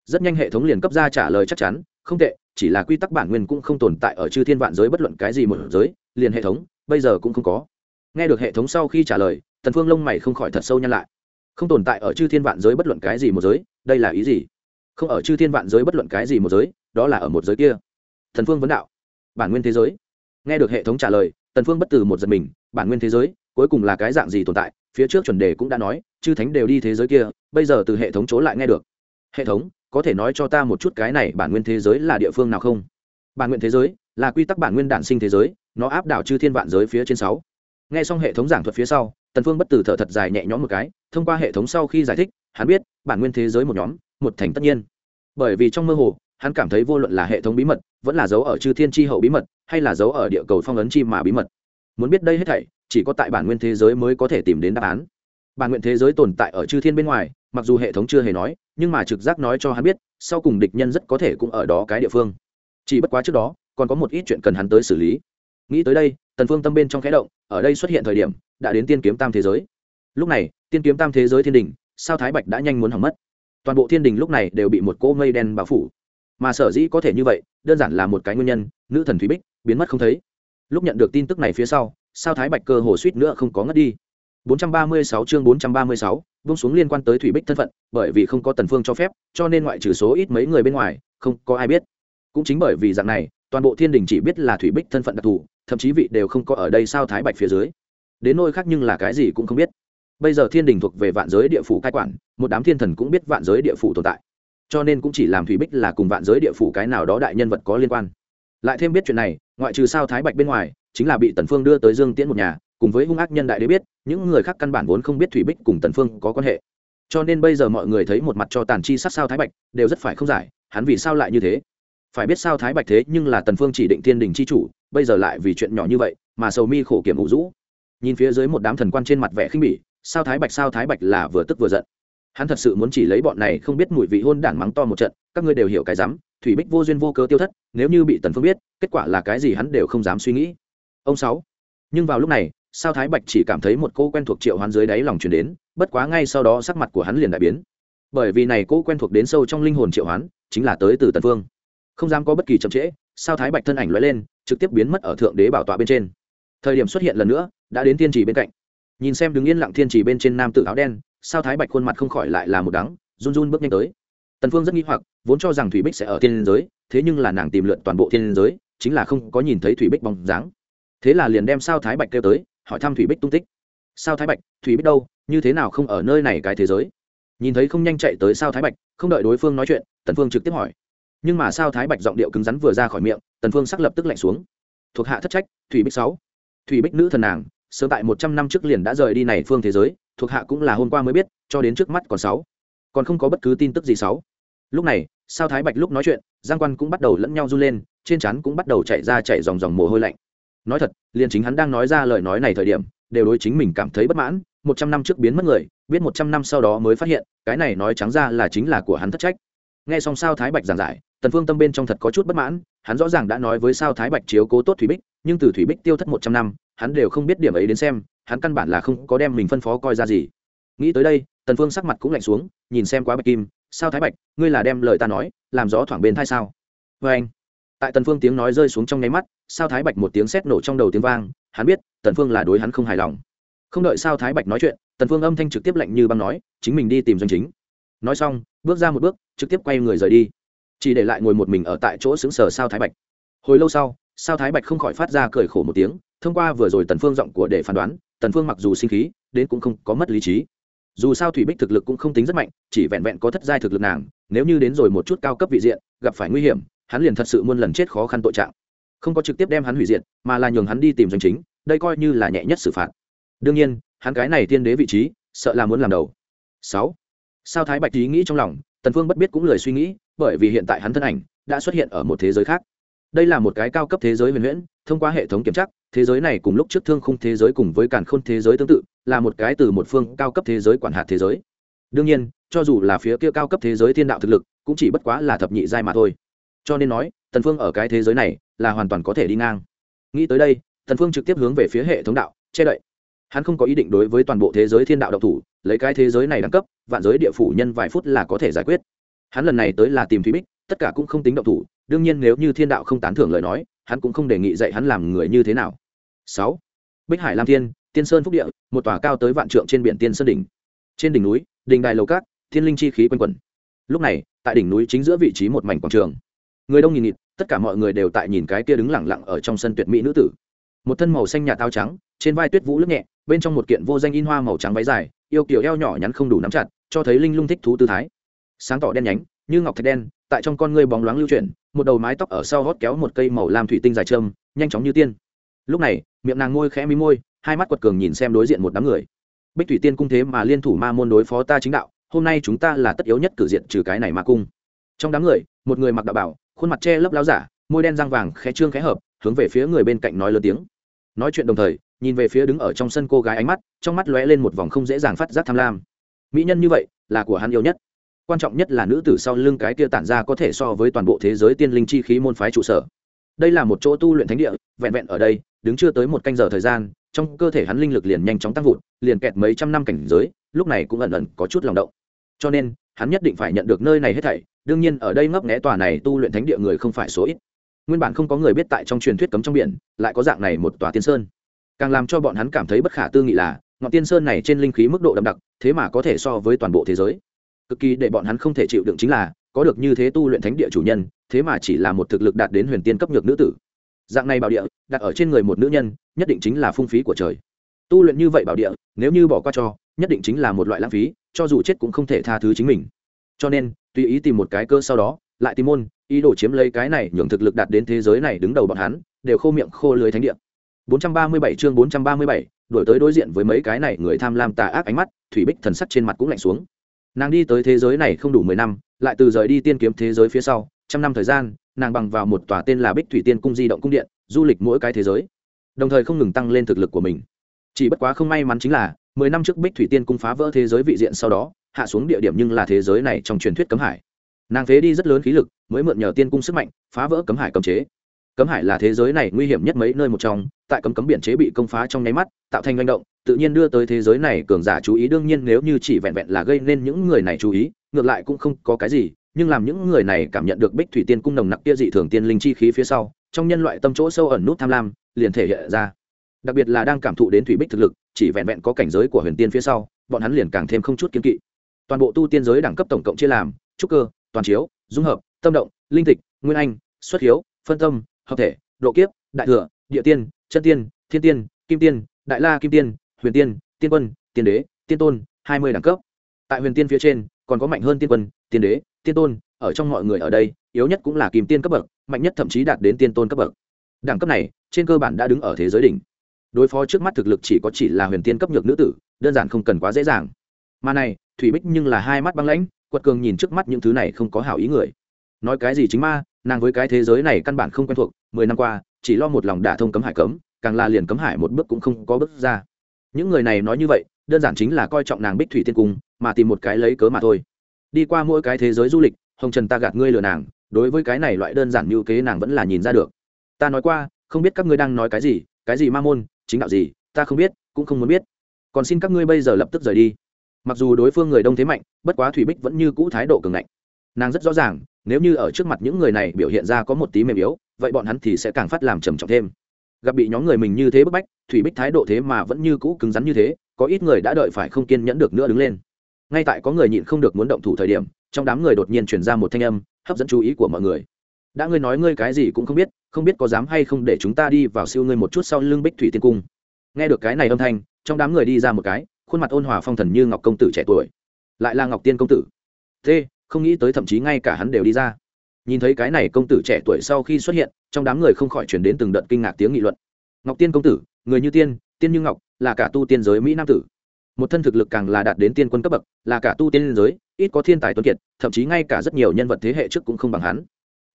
Rất nhanh hệ thống liền cấp ra trả lời chắc chắn, không tệ, chỉ là quy tắc bản nguyên cũng không tồn tại ở chư thiên vạn giới bất luận cái gì một giới, liền hệ thống, bây giờ cũng không có nghe được hệ thống sau khi trả lời, tần phương lông mày không khỏi thật sâu nhăn lại. Không tồn tại ở chư thiên vạn giới bất luận cái gì một giới, đây là ý gì? Không ở chư thiên vạn giới bất luận cái gì một giới, đó là ở một giới kia. Thần phương vấn đạo. Bản nguyên thế giới. Nghe được hệ thống trả lời, tần phương bất từ một giật mình, bản nguyên thế giới, cuối cùng là cái dạng gì tồn tại? Phía trước chuẩn đề cũng đã nói, chư thánh đều đi thế giới kia, bây giờ từ hệ thống chỗ lại nghe được. Hệ thống, có thể nói cho ta một chút cái này bản nguyên thế giới là địa phương nào không? Bản nguyên thế giới là quy tắc bản nguyên đản sinh thế giới, nó áp đảo chư thiên vạn giới phía trên sáu nghe xong hệ thống giảng thuật phía sau, tần phương bất tử thở thật dài nhẹ nhõm một cái, thông qua hệ thống sau khi giải thích, hắn biết, bản nguyên thế giới một nhóm, một thành tất nhiên. Bởi vì trong mơ hồ, hắn cảm thấy vô luận là hệ thống bí mật, vẫn là dấu ở chư thiên tri hậu bí mật, hay là dấu ở địa cầu phong ấn chi mà bí mật. Muốn biết đây hết thảy, chỉ có tại bản nguyên thế giới mới có thể tìm đến đáp án. Bản nguyên thế giới tồn tại ở chư thiên bên ngoài, mặc dù hệ thống chưa hề nói, nhưng mà trực giác nói cho hắn biết, sau cùng địch nhân rất có thể cũng ở đó cái địa phương. Chỉ bất quá trước đó, còn có một ít chuyện cần hắn tới xử lý nghĩ tới đây tần phương tâm bên trong khẽ động ở đây xuất hiện thời điểm đã đến tiên kiếm tam thế giới. Lúc này tiên kiếm tam thế giới thiên đình sao thái bạch đã nhanh muốn hỏng mất. Toàn bộ thiên đình lúc này đều bị một cỗ mây đen bao phủ. Mà sở dĩ có thể như vậy đơn giản là một cái nguyên nhân nữ thần thúy bích biến mất không thấy. Lúc nhận được tin tức này phía sau sao thái bạch cơ hồ suýt nữa không có ngất đi. 436 chương 436, vung xuống liên quan tới thủy bích thân phận bởi vì không có tần phương cho phép cho nên ngoại trừ số ít mấy người bên ngoài không có ai biết. Cũng chính bởi vì dạng này toàn bộ thiên đình chỉ biết là thủy bích thân phận đặc thù thậm chí vị đều không có ở đây sao thái bạch phía dưới. Đến nơi khác nhưng là cái gì cũng không biết. Bây giờ thiên đình thuộc về vạn giới địa phủ cai quản, một đám thiên thần cũng biết vạn giới địa phủ tồn tại. Cho nên cũng chỉ làm thủy bích là cùng vạn giới địa phủ cái nào đó đại nhân vật có liên quan. Lại thêm biết chuyện này, ngoại trừ sao thái bạch bên ngoài, chính là bị tần phương đưa tới dương tiễn một nhà, cùng với hung ác nhân đại đế biết, những người khác căn bản vốn không biết thủy bích cùng tần phương có quan hệ. Cho nên bây giờ mọi người thấy một mặt cho tàn chi sát sao thái bạch, đều rất phải không giải, hắn vì sao lại như thế? Phải biết sao thái bạch thế nhưng là tần phương chỉ định thiên đình chi chủ bây giờ lại vì chuyện nhỏ như vậy mà sầu mi khổ kiểm ủ rũ. Nhìn phía dưới một đám thần quan trên mặt vẻ khinh bỉ, sao thái bạch, sao thái bạch là vừa tức vừa giận. Hắn thật sự muốn chỉ lấy bọn này không biết mùi vị hôn đản mắng to một trận, các ngươi đều hiểu cái dám thủy bích vô duyên vô cớ tiêu thất, nếu như bị tần phương biết, kết quả là cái gì hắn đều không dám suy nghĩ. Ông sáu. Nhưng vào lúc này, sao thái bạch chỉ cảm thấy một cô quen thuộc triệu hoán dưới đáy lòng truyền đến, bất quá ngay sau đó sắc mặt của hắn liền đại biến. Bởi vì này cô quen thuộc đến sâu trong linh hồn triệu hoán, chính là tới từ tần phương. Không dám có bất kỳ chậm trễ sao thái bạch thân ảnh lóe lên, trực tiếp biến mất ở thượng đế bảo tọa bên trên. Thời điểm xuất hiện lần nữa, đã đến thiên trì bên cạnh. Nhìn xem đứng yên lặng thiên trì bên trên nam tự áo đen, sao thái bạch khuôn mặt không khỏi lại là một đắng, run run bước nhanh tới. Tần phương rất nghi hoặc, vốn cho rằng thủy bích sẽ ở thiên giới, thế nhưng là nàng tìm lượn toàn bộ thiên giới, chính là không có nhìn thấy thủy bích bóng dáng. Thế là liền đem sao thái bạch kêu tới, hỏi thăm thủy bích tung tích. Sao thái bạch, thủy bích đâu? Như thế nào không ở nơi này cái thế giới? Nhìn thấy không nhanh chạy tới sao thái bạch, không đợi đối phương nói chuyện, tần phương trực tiếp hỏi nhưng mà sao thái bạch giọng điệu cứng rắn vừa ra khỏi miệng, tần phương sắc lập tức lạnh xuống. Thuộc hạ thất trách, thủy bích sáu. Thủy bích nữ thần nàng, sớm tại một trăm năm trước liền đã rời đi này phương thế giới, thuộc hạ cũng là hôm qua mới biết, cho đến trước mắt còn sáu. Còn không có bất cứ tin tức gì sáu. Lúc này, sao thái bạch lúc nói chuyện, giang quan cũng bắt đầu lẫn nhau run lên, trên trán cũng bắt đầu chạy ra chạy dòng dòng mồ hôi lạnh. Nói thật, liền chính hắn đang nói ra lời nói này thời điểm, đều đối chính mình cảm thấy bất mãn, một trăm năm trước biến mất người, biết một trăm năm sau đó mới phát hiện, cái này nói trắng ra là chính là của hắn thất trách. Nghe xong sao thái bạch giảng giải tần phương tâm bên trong thật có chút bất mãn, hắn rõ ràng đã nói với sao thái bạch chiếu cố tốt thủy bích, nhưng từ thủy bích tiêu thất một trăm năm, hắn đều không biết điểm ấy đến xem, hắn căn bản là không có đem mình phân phó coi ra gì. Nghĩ tới đây, tần phương sắc mặt cũng lạnh xuống, nhìn xem quá bạch kim, sao thái bạch, ngươi là đem lời ta nói, làm gió thoảng bên thai sao? Vê anh. Tại tần phương tiếng nói rơi xuống trong nháy mắt, sao thái bạch một tiếng sét nổ trong đầu tiếng vang, hắn biết, tần phương là đối hắn không hài lòng. Không đợi sao thái bạch nói chuyện, tần phương âm thanh trực tiếp lạnh như băng nói, chính mình đi tìm doanh chính. Nói xong, bước ra một bước, trực tiếp quay người rời đi chỉ để lại ngồi một mình ở tại chỗ xứng sở sao thái bạch. Hồi lâu sau, sao thái bạch không khỏi phát ra cười khổ một tiếng, thông qua vừa rồi tần phương giọng của để phán đoán, tần phương mặc dù sinh khí, đến cũng không có mất lý trí. Dù sao thủy bích thực lực cũng không tính rất mạnh, chỉ vẹn vẹn có thất giai thực lực nàng, nếu như đến rồi một chút cao cấp vị diện, gặp phải nguy hiểm, hắn liền thật sự muôn lần chết khó khăn tội trạng. Không có trực tiếp đem hắn hủy diệt, mà là nhường hắn đi tìm doanh chính, đây coi như là nhẹ nhất xử phạt. Đương nhiên, hắn cái này tiên đế vị trí, sợ là muốn làm đầu. Sáu. Sao thái bạch ý nghĩ trong lòng tần phương bất biết cũng lời suy nghĩ, bởi vì hiện tại hắn thân ảnh đã xuất hiện ở một thế giới khác. Đây là một cái cao cấp thế giới huyền huyễn, thông qua hệ thống kiểm tra, thế giới này cùng lúc trước thương khung thế giới cùng với cản khôn thế giới tương tự, là một cái từ một phương cao cấp thế giới quản hạt thế giới. Đương nhiên, cho dù là phía kia cao cấp thế giới thiên đạo thực lực, cũng chỉ bất quá là thập nhị giai mà thôi. Cho nên nói, tần phương ở cái thế giới này là hoàn toàn có thể đi ngang. Nghĩ tới đây, tần phương trực tiếp hướng về phía hệ thống đạo, che đậy hắn không có ý định đối với toàn bộ thế giới thiên đạo độc thủ, lấy cái thế giới này đẳng cấp, vạn giới địa phủ nhân vài phút là có thể giải quyết. Hắn lần này tới là tìm thúy bích, tất cả cũng không tính độc thủ, đương nhiên nếu như thiên đạo không tán thưởng lời nói, hắn cũng không đề nghị dạy hắn làm người như thế nào. Sáu, bích hải lam thiên, tiên sơn phúc địa, một tòa cao tới vạn trượng trên biển tiên sơn đỉnh. Trên đỉnh núi đình đài lầu cát, thiên linh chi khí quanh quẩn. Lúc này, tại đỉnh núi chính giữa vị trí một mảnh quảng trường. Người đông nhìn nhịt tất cả mọi người đều tại nhìn cái kia đứng lẳng lặng ở trong sân tuyệt mỹ nữ tử. Một thân màu xanh nhà tao trắng trên vai tuyết vũ lướt nhẹ, bên trong một kiện vô danh in hoa màu trắng váy dài, yêu kiểu eo nhỏ nhắn không đủ nắm chặt, cho thấy linh lung thích thú tư thái. Sáng tỏ đen nhánh, như ngọc thạch đen, tại trong con ngươi bóng loáng lưu chuyển, một đầu mái tóc ở sau hót kéo một cây màu lam thủy tinh dài trơm, nhanh chóng như tiên. Lúc này, miệng nàng ngôi khẽ mí môi, hai mắt quật cường nhìn xem đối diện một đám người. Bích thủy tiên cung thế mà liên thủ ma môn đối phó ta chính đạo, hôm nay chúng ta là tất yếu nhất cử diện trừ cái này ma cung. Trong đám người, một người mặc đạo bảo, khuôn mặt che lấp láo giả, môi đen răng vàng khẽ trương khẽ hợp, hướng về phía người bên cạnh nói lớn tiếng nói chuyện đồng thời, nhìn về phía đứng ở trong sân cô gái ánh mắt, trong mắt lóe lên một vòng không dễ dàng phát giác tham lam. Mỹ nhân như vậy, là của hắn yêu nhất. Quan trọng nhất là nữ tử sau lưng cái kia tản ra có thể so với toàn bộ thế giới tiên linh chi khí môn phái trụ sở. Đây là một chỗ tu luyện thánh địa, vẹn vẹn ở đây, đứng chưa tới một canh giờ thời gian, trong cơ thể hắn linh lực liền nhanh chóng tăng vụt, liền kẹt mấy trăm năm cảnh giới, lúc này cũng ẩn ẩn có chút lòng động. Cho nên, hắn nhất định phải nhận được nơi này hết thảy, đương nhiên ở đây ngấp nghé tòa này tu luyện thánh địa người không phải số ít nguyên bản không có người biết tại trong truyền thuyết cấm trong biển, lại có dạng này một tòa tiên sơn. Càng làm cho bọn hắn cảm thấy bất khả tư nghị là, ngọn tiên sơn này trên linh khí mức độ đậm đặc, thế mà có thể so với toàn bộ thế giới. Cực kỳ để bọn hắn không thể chịu đựng chính là, có được như thế tu luyện thánh địa chủ nhân, thế mà chỉ là một thực lực đạt đến huyền tiên cấp nhược nữ tử. Dạng này bảo địa, đặt ở trên người một nữ nhân, nhất định chính là phung phí của trời. Tu luyện như vậy bảo địa, nếu như bỏ qua cho, nhất định chính là một loại lãng phí, cho dù chết cũng không thể tha thứ chính mình. Cho nên, tùy ý tìm một cái cơ sau đó, lại tìm môn ý đồ chiếm lấy cái này nhường thực lực đạt đến thế giới này đứng đầu bọn hắn đều khô miệng khô lưới thánh địa. 437 chương 437, đổi tới đối diện với mấy cái này người tham lam tà ác ánh mắt thủy bích thần sắc trên mặt cũng lạnh xuống. Nàng đi tới thế giới này không đủ mười năm lại từ rời đi tiên kiếm thế giới phía sau trăm năm thời gian nàng bằng vào một tòa tên là bích thủy tiên cung di động cung điện du lịch mỗi cái thế giới đồng thời không ngừng tăng lên thực lực của mình. Chỉ bất quá không may mắn chính là mười năm trước bích thủy tiên cung phá vỡ thế giới vị diện sau đó hạ xuống địa điểm nhưng là thế giới này trong truyền thuyết cấm hải nàng phế đi rất lớn khí lực, mới mượn nhờ tiên cung sức mạnh, phá vỡ cấm hải cấm chế. Cấm hải là thế giới này nguy hiểm nhất mấy nơi một trong, tại cấm cấm biển chế bị công phá trong nháy mắt, tạo thành manh động, tự nhiên đưa tới thế giới này cường giả chú ý. Đương nhiên nếu như chỉ vẹn vẹn là gây nên những người này chú ý, ngược lại cũng không có cái gì, nhưng làm những người này cảm nhận được bích thủy tiên cung nồng nặc kia dị thường tiên linh chi khí phía sau, trong nhân loại tâm chỗ sâu ẩn nút tham lam, liền thể hiện ra. Đặc biệt là đang cảm thụ đến thủy bích thực lực, chỉ vẹn vẹn có cảnh giới của huyền tiên phía sau, bọn hắn liền càng thêm không chút kiến kỵ. Toàn bộ tu tiên giới đẳng cấp tổng cộng chia làm, trúc cơ toàn chiếu, dung hợp, tâm động, linh tịch, nguyên anh, xuất hiếu, phân tâm, hợp thể, độ kiếp, đại thừa, địa tiên, chân tiên, thiên tiên, kim tiên, đại la kim tiên, huyền tiên tiên quân, tiên đế, tiên tôn, hai mươi đẳng cấp. Tại huyền tiên phía trên, còn có mạnh hơn tiên quân, tiên đế, tiên tôn, ở trong mọi người ở đây, yếu nhất cũng là kim tiên cấp bậc, mạnh nhất thậm chí đạt đến tiên tôn cấp bậc. Đẳng cấp này, trên cơ bản đã đứng ở thế giới đỉnh. Đối phó trước mắt thực lực chỉ có chỉ là huyền tiên cấp nhược nữ tử, đơn giản không cần quá dễ dàng. Mà này, thủy bích nhưng là hai mắt băng lãnh quật cường nhìn trước mắt những thứ này không có hảo ý người. Nói cái gì chính ma, nàng với cái thế giới này căn bản không quen thuộc, mười năm qua, chỉ lo một lòng đả thông cấm hải cấm, càng là liền cấm hải một bước cũng không có bước ra. Những người này nói như vậy, đơn giản chính là coi trọng nàng bích thủy tiên cung, mà tìm một cái lấy cớ mà thôi. Đi qua mỗi cái thế giới du lịch, hồng trần ta gạt ngươi lừa nàng, đối với cái này loại đơn giản như kế nàng vẫn là nhìn ra được. Ta nói qua, không biết các ngươi đang nói cái gì cái gì ma môn, chính đạo gì, ta không biết, cũng không muốn biết. Còn xin các ngươi bây giờ lập tức rời đi mặc dù đối phương người đông thế mạnh, bất quá thủy bích vẫn như cũ thái độ cường ngạnh. Nàng rất rõ ràng, nếu như ở trước mặt những người này biểu hiện ra có một tí mềm yếu, vậy bọn hắn thì sẽ càng phát làm trầm trọng thêm. Gặp bị nhóm người mình như thế bức bách, thủy bích thái độ thế mà vẫn như cũ cứng rắn như thế, có ít người đã đợi phải không kiên nhẫn được nữa đứng lên. Ngay tại có người nhịn không được muốn động thủ thời điểm, trong đám người đột nhiên chuyển ra một thanh âm, hấp dẫn chú ý của mọi người. Đã ngươi nói ngươi cái gì cũng không biết không biết có dám hay không để chúng ta đi vào siêu ngươi một chút sau lưng bích thủy tiên cung. Nghe được cái này âm thanh, trong đám người đi ra một cái khuôn mặt ôn hòa phong thần như ngọc công tử trẻ tuổi, lại là ngọc tiên công tử. Thế, không nghĩ tới thậm chí ngay cả hắn đều đi ra. Nhìn thấy cái này công tử trẻ tuổi sau khi xuất hiện, trong đám người không khỏi chuyển đến từng đợt kinh ngạc tiếng nghị luận. Ngọc tiên công tử, người như tiên tiên như ngọc, là cả tu tiên giới mỹ nam tử. Một thân thực lực càng là đạt đến tiên quân cấp bậc, là cả tu tiên giới, ít có thiên tài tuấn kiệt, thậm chí ngay cả rất nhiều nhân vật thế hệ trước cũng không bằng hắn.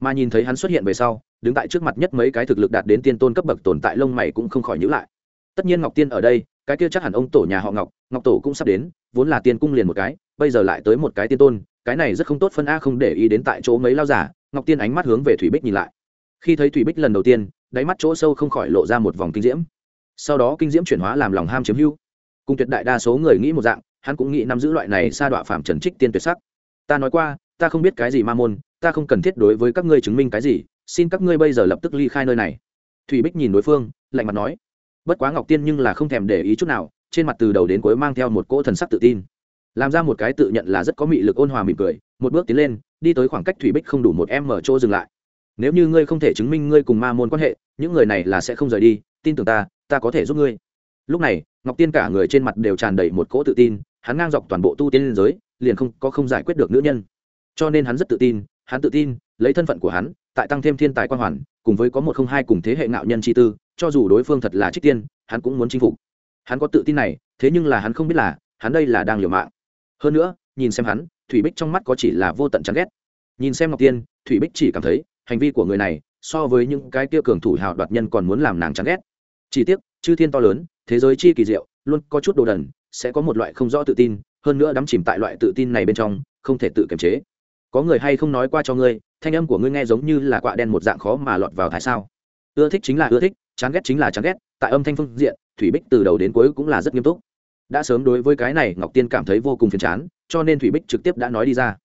Mà nhìn thấy hắn xuất hiện về sau, đứng tại trước mặt nhất mấy cái thực lực đạt đến tiên tôn cấp bậc tồn tại lông mày cũng không khỏi nhữ lại. Tất nhiên ngọc tiên ở đây cái kia chắc hẳn ông tổ nhà họ ngọc ngọc tổ cũng sắp đến, vốn là tiên cung liền một cái, bây giờ lại tới một cái tiên tôn, cái này rất không tốt phân a không để ý đến tại chỗ mấy lao giả, ngọc tiên ánh mắt hướng về thủy bích nhìn lại. Khi thấy thủy bích lần đầu tiên, đáy mắt chỗ sâu không khỏi lộ ra một vòng kinh diễm. Sau đó kinh diễm chuyển hóa làm lòng ham chiếm hữu. Cùng tuyệt đại đa số người nghĩ một dạng, hắn cũng nghĩ nắm giữ loại này sa đọa phạm trần trích tiên tuyệt sắc. Ta nói qua, ta không biết cái gì ma môn, ta không cần thiết đối với các ngươi chứng minh cái gì, xin các ngươi bây giờ lập tức ly khai nơi này. Thủy bích nhìn đối phương, lạnh mặt nói bất quá ngọc tiên nhưng là không thèm để ý chút nào, trên mặt từ đầu đến cuối mang theo một cỗ thần sắc tự tin. Làm ra một cái tự nhận là rất có mị lực ôn hòa mỉm cười, một bước tiến lên, đi tới khoảng cách thủy bích không đủ một em mở chỗ dừng lại. Nếu như ngươi không thể chứng minh ngươi cùng ma môn quan hệ, những người này là sẽ không rời đi, tin tưởng ta ta có thể giúp ngươi. Lúc này, ngọc tiên cả người trên mặt đều tràn đầy một cỗ tự tin, hắn ngang dọc toàn bộ tu tiên liên giới, liền không có không giải quyết được nữ nhân. Cho nên hắn rất tự tin, hắn tự tin, lấy thân phận của hắn, tại tăng thêm thiên tài quan hoàn, cùng với có một không hai cùng thế hệ ngạo nhân chi tư cho dù đối phương thật là trích tiên, hắn cũng muốn chinh phục. Hắn có tự tin này, thế nhưng là hắn không biết là, hắn đây là đang liều mạng. Hơn nữa, nhìn xem hắn, thủy bích trong mắt có chỉ là vô tận chán ghét. Nhìn xem ngọc tiên, thủy bích chỉ cảm thấy, hành vi của người này, so với những cái kia cường thủ hào đoạt nhân còn muốn làm nàng chán ghét. Chỉ tiếc, chư thiên to lớn, thế giới chi kỳ diệu, luôn có chút đồ đần, sẽ có một loại không rõ tự tin, hơn nữa đắm chìm tại loại tự tin này bên trong, không thể tự kiềm chế. Có người hay không nói qua cho ngươi, thanh âm của ngươi nghe giống như là quạ đen một dạng khó mà lọt vào thái sao? Ưa thích chính là ưa thích chán ghét chính là chán ghét, tại âm thanh phương diện, thủy bích từ đầu đến cuối cũng là rất nghiêm túc. Đã sớm đối với cái này, ngọc tiên cảm thấy vô cùng phiền chán, cho nên thủy bích trực tiếp đã nói đi ra.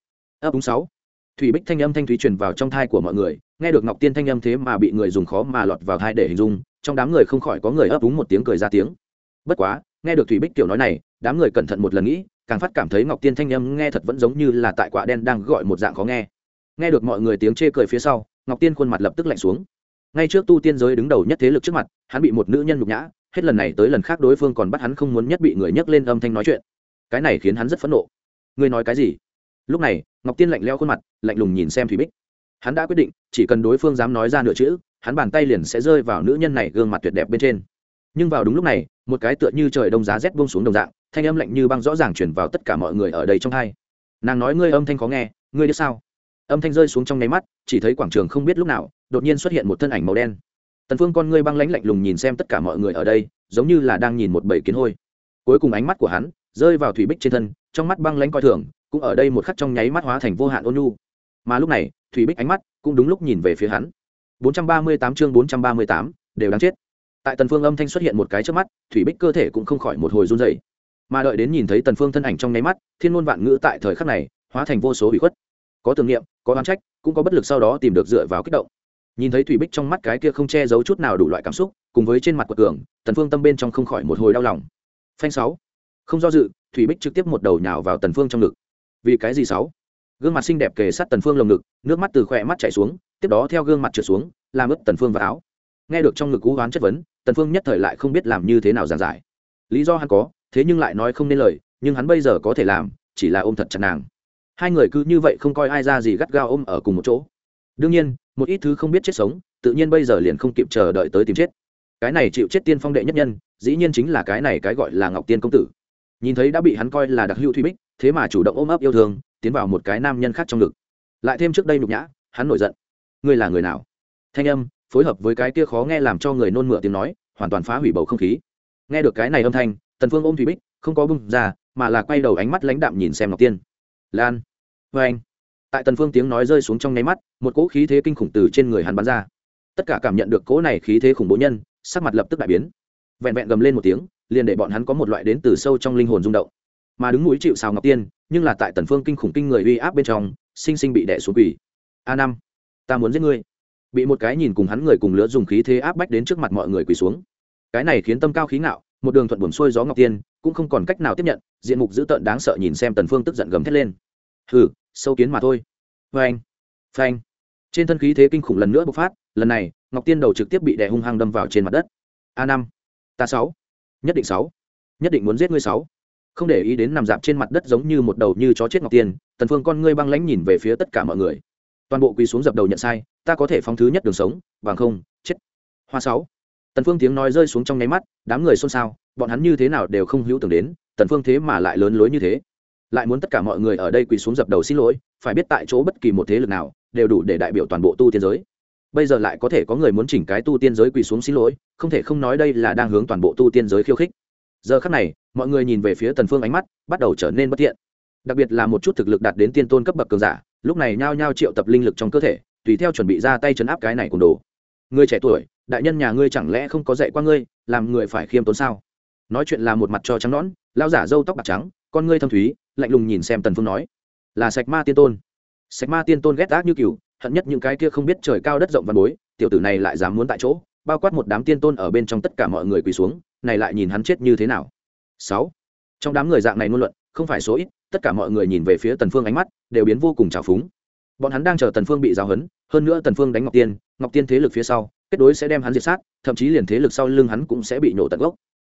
Ấp đúng sáu. Thủy bích thanh âm thanh thúy truyền vào trong thai của mọi người, nghe được ngọc tiên thanh âm thế mà bị người dùng khó mà lọt vào thai để hình dung, trong đám người không khỏi có người ấp đúng một tiếng cười ra tiếng. Bất quá, nghe được thủy bích kiểu nói này, đám người cẩn thận một lần nghĩ, càng phát cảm thấy ngọc tiên thanh âm nghe thật vẫn giống như là tại quả đen đang gọi một dạng khó nghe. Nghe được mọi người tiếng chê cười phía sau, ngọc tiên khuôn mặt lập tức lạnh xuống ngay trước tu tiên giới đứng đầu nhất thế lực trước mặt, hắn bị một nữ nhân nhục nhã, hết lần này tới lần khác đối phương còn bắt hắn không muốn nhất bị người nhấc lên âm thanh nói chuyện. Cái này khiến hắn rất phẫn nộ. Ngươi nói cái gì? Lúc này, ngọc tiên lạnh leo khuôn mặt, lạnh lùng nhìn xem thủy bích. Hắn đã quyết định, chỉ cần đối phương dám nói ra nửa chữ, hắn bàn tay liền sẽ rơi vào nữ nhân này gương mặt tuyệt đẹp bên trên. Nhưng vào đúng lúc này, một cái tựa như trời đông giá rét bông xuống đồng dạng, thanh âm lạnh như băng rõ ràng chuyển vào tất cả mọi người ở đây trong hai. Nàng nói ngươi âm thanh khó nghe, ngươi biết sao? Âm thanh rơi xuống trong nháy mắt, chỉ thấy quảng trường không biết lúc nào đột nhiên xuất hiện một thân ảnh màu đen. Tần phương con ngươi băng lãnh lạnh lùng nhìn xem tất cả mọi người ở đây giống như là đang nhìn một bầy kiến hôi. Cuối cùng ánh mắt của hắn rơi vào thủy bích trên thân trong mắt băng lãnh coi thường cũng ở đây một khắc trong nháy mắt hóa thành vô hạn ôn nhu. Mà lúc này thủy bích ánh mắt cũng đúng lúc nhìn về phía hắn. 438 chương 438, đều đáng chết. Tại tần phương âm thanh xuất hiện một cái trước mắt thủy bích cơ thể cũng không khỏi một hồi run rẩy. Mà đợi đến nhìn thấy tần phương thân ảnh trong nháy mắt thiên ngôn vạn ngữ tại thời khắc này hóa thành vô số bị khuất. Có tưởng niệm có oán trách cũng có bất lực sau đó tìm được dựa vào kích động nhìn thấy thủy bích trong mắt cái kia không che giấu chút nào đủ loại cảm xúc, cùng với trên mặt của cường, tần phương tâm bên trong không khỏi một hồi đau lòng. Phanh sáu. Không do dự, thủy bích trực tiếp một đầu nhào vào tần phương trong ngực. Vì cái gì sáu? Gương mặt xinh đẹp kề sát tần phương lồng ngực, nước mắt từ khỏe mắt chảy xuống, tiếp đó theo gương mặt trượt xuống, làm ướt tần phương vào áo. Nghe được trong ngực cú đoán chất vấn, tần phương nhất thời lại không biết làm như thế nào giảng giải. Lý do hắn có, thế nhưng lại nói không nên lời, nhưng hắn bây giờ có thể làm, chỉ là ôm thật chặt nàng. Hai người cứ như vậy không coi ai ra gì gắt gao ôm ở cùng một chỗ. Đương nhiên một ít thứ không biết chết sống, tự nhiên bây giờ liền không kịp chờ đợi tới tìm chết. Cái này chịu chết tiên phong đệ nhất nhân, dĩ nhiên chính là cái này cái gọi là ngọc tiên công tử. Nhìn thấy đã bị hắn coi là đặc hữu thủy bích, thế mà chủ động ôm ấp yêu thương, tiến vào một cái nam nhân khác trong ngực. Lại thêm trước đây nhục nhã, hắn nổi giận. Ngươi là người nào? Thanh âm, phối hợp với cái kia khó nghe làm cho người nôn mửa tiếng nói, hoàn toàn phá hủy bầu không khí. Nghe được cái này âm thanh, tần phương ôm thủy bích, không có bưng ra, mà là quay đầu ánh mắt lãnh đạm nhìn xem ngọc tiên. Lan. Vê anh tại tần phương tiếng nói rơi xuống trong nháy mắt, một cỗ khí thế kinh khủng từ trên người hắn bắn ra. Tất cả cảm nhận được cỗ này khí thế khủng bố nhân, sắc mặt lập tức đại biến. Vẹn vẹn gầm lên một tiếng, liền để bọn hắn có một loại đến từ sâu trong linh hồn rung động. Mà đứng mũi chịu sào ngọc tiên, nhưng là tại tần phương kinh khủng kinh người uy áp bên trong, sinh sinh bị đè xuống quỷ. A năm, ta muốn giết ngươi. Bị một cái nhìn cùng hắn người cùng lứa dùng khí thế áp bách đến trước mặt mọi người quỳ xuống. Cái này khiến tâm cao khí ngạo, một đường thuận buồm xuôi gió ngọc tiên, cũng không còn cách nào tiếp nhận, diện mục dữ tợn đáng sợ nhìn xem tần phương tức giận gầm thét lên. Hừ sâu kiến mà thôi. Phanh phanh. Trên thân khí thế kinh khủng lần nữa bộc phát, lần này, ngọc tiên đầu trực tiếp bị đè hung hăng đâm vào trên mặt đất. A năm. Ta sáu. Nhất định sáu. Nhất định muốn giết ngươi sáu. Không để ý đến nằm dạp trên mặt đất giống như một đầu như chó chết ngọc tiên, tần phương con ngươi băng lãnh nhìn về phía tất cả mọi người. Toàn bộ quỳ xuống dập đầu nhận sai, ta có thể phóng thứ nhất đường sống, bằng không, chết. Hoa sáu. Tần phương tiếng nói rơi xuống trong nháy mắt, đám người xôn xao, bọn hắn như thế nào đều không hữu tưởng đến, tần phương thế mà lại lớn lối như thế lại muốn tất cả mọi người ở đây quỳ xuống dập đầu xin lỗi, phải biết tại chỗ bất kỳ một thế lực nào đều đủ để đại biểu toàn bộ tu tiên giới. Bây giờ lại có thể có người muốn chỉnh cái tu tiên giới quỳ xuống xin lỗi, không thể không nói đây là đang hướng toàn bộ tu tiên giới khiêu khích. Giờ khắc này, mọi người nhìn về phía tần phương ánh mắt bắt đầu trở nên bất thiện. Đặc biệt là một chút thực lực đạt đến tiên tôn cấp bậc cường giả, lúc này nhao nhao triệu tập linh lực trong cơ thể, tùy theo chuẩn bị ra tay chấn áp cái này cùng đồ. Người trẻ tuổi, đại nhân nhà ngươi chẳng lẽ không có dạy qua ngươi, làm người phải khiêm tốn sao? Nói chuyện là một mặt cho trắng nõn lao giả râu tóc bạc trắng, con ngươi thâm thúy lạnh lùng nhìn xem tần phương nói, là sạch ma tiên tôn. Sạch ma tiên tôn ghét ác như cừu, hận nhất những cái kia không biết trời cao đất rộng văn bối, tiểu tử này lại dám muốn tại chỗ, bao quát một đám tiên tôn ở bên trong tất cả mọi người quỳ xuống, này lại nhìn hắn chết như thế nào. Sáu, trong đám người dạng này ngôn luận, không phải số ít, tất cả mọi người nhìn về phía tần phương ánh mắt, đều biến vô cùng trào phúng. Bọn hắn đang chờ tần phương bị giáo huấn, hơn nữa tần phương đánh ngọc tiên ngọc tiên thế lực phía sau, kết đối sẽ đem hắn diệt sát, thậm chí liền thế lực sau lưng hắn cũng sẽ bị nổ tận gốc.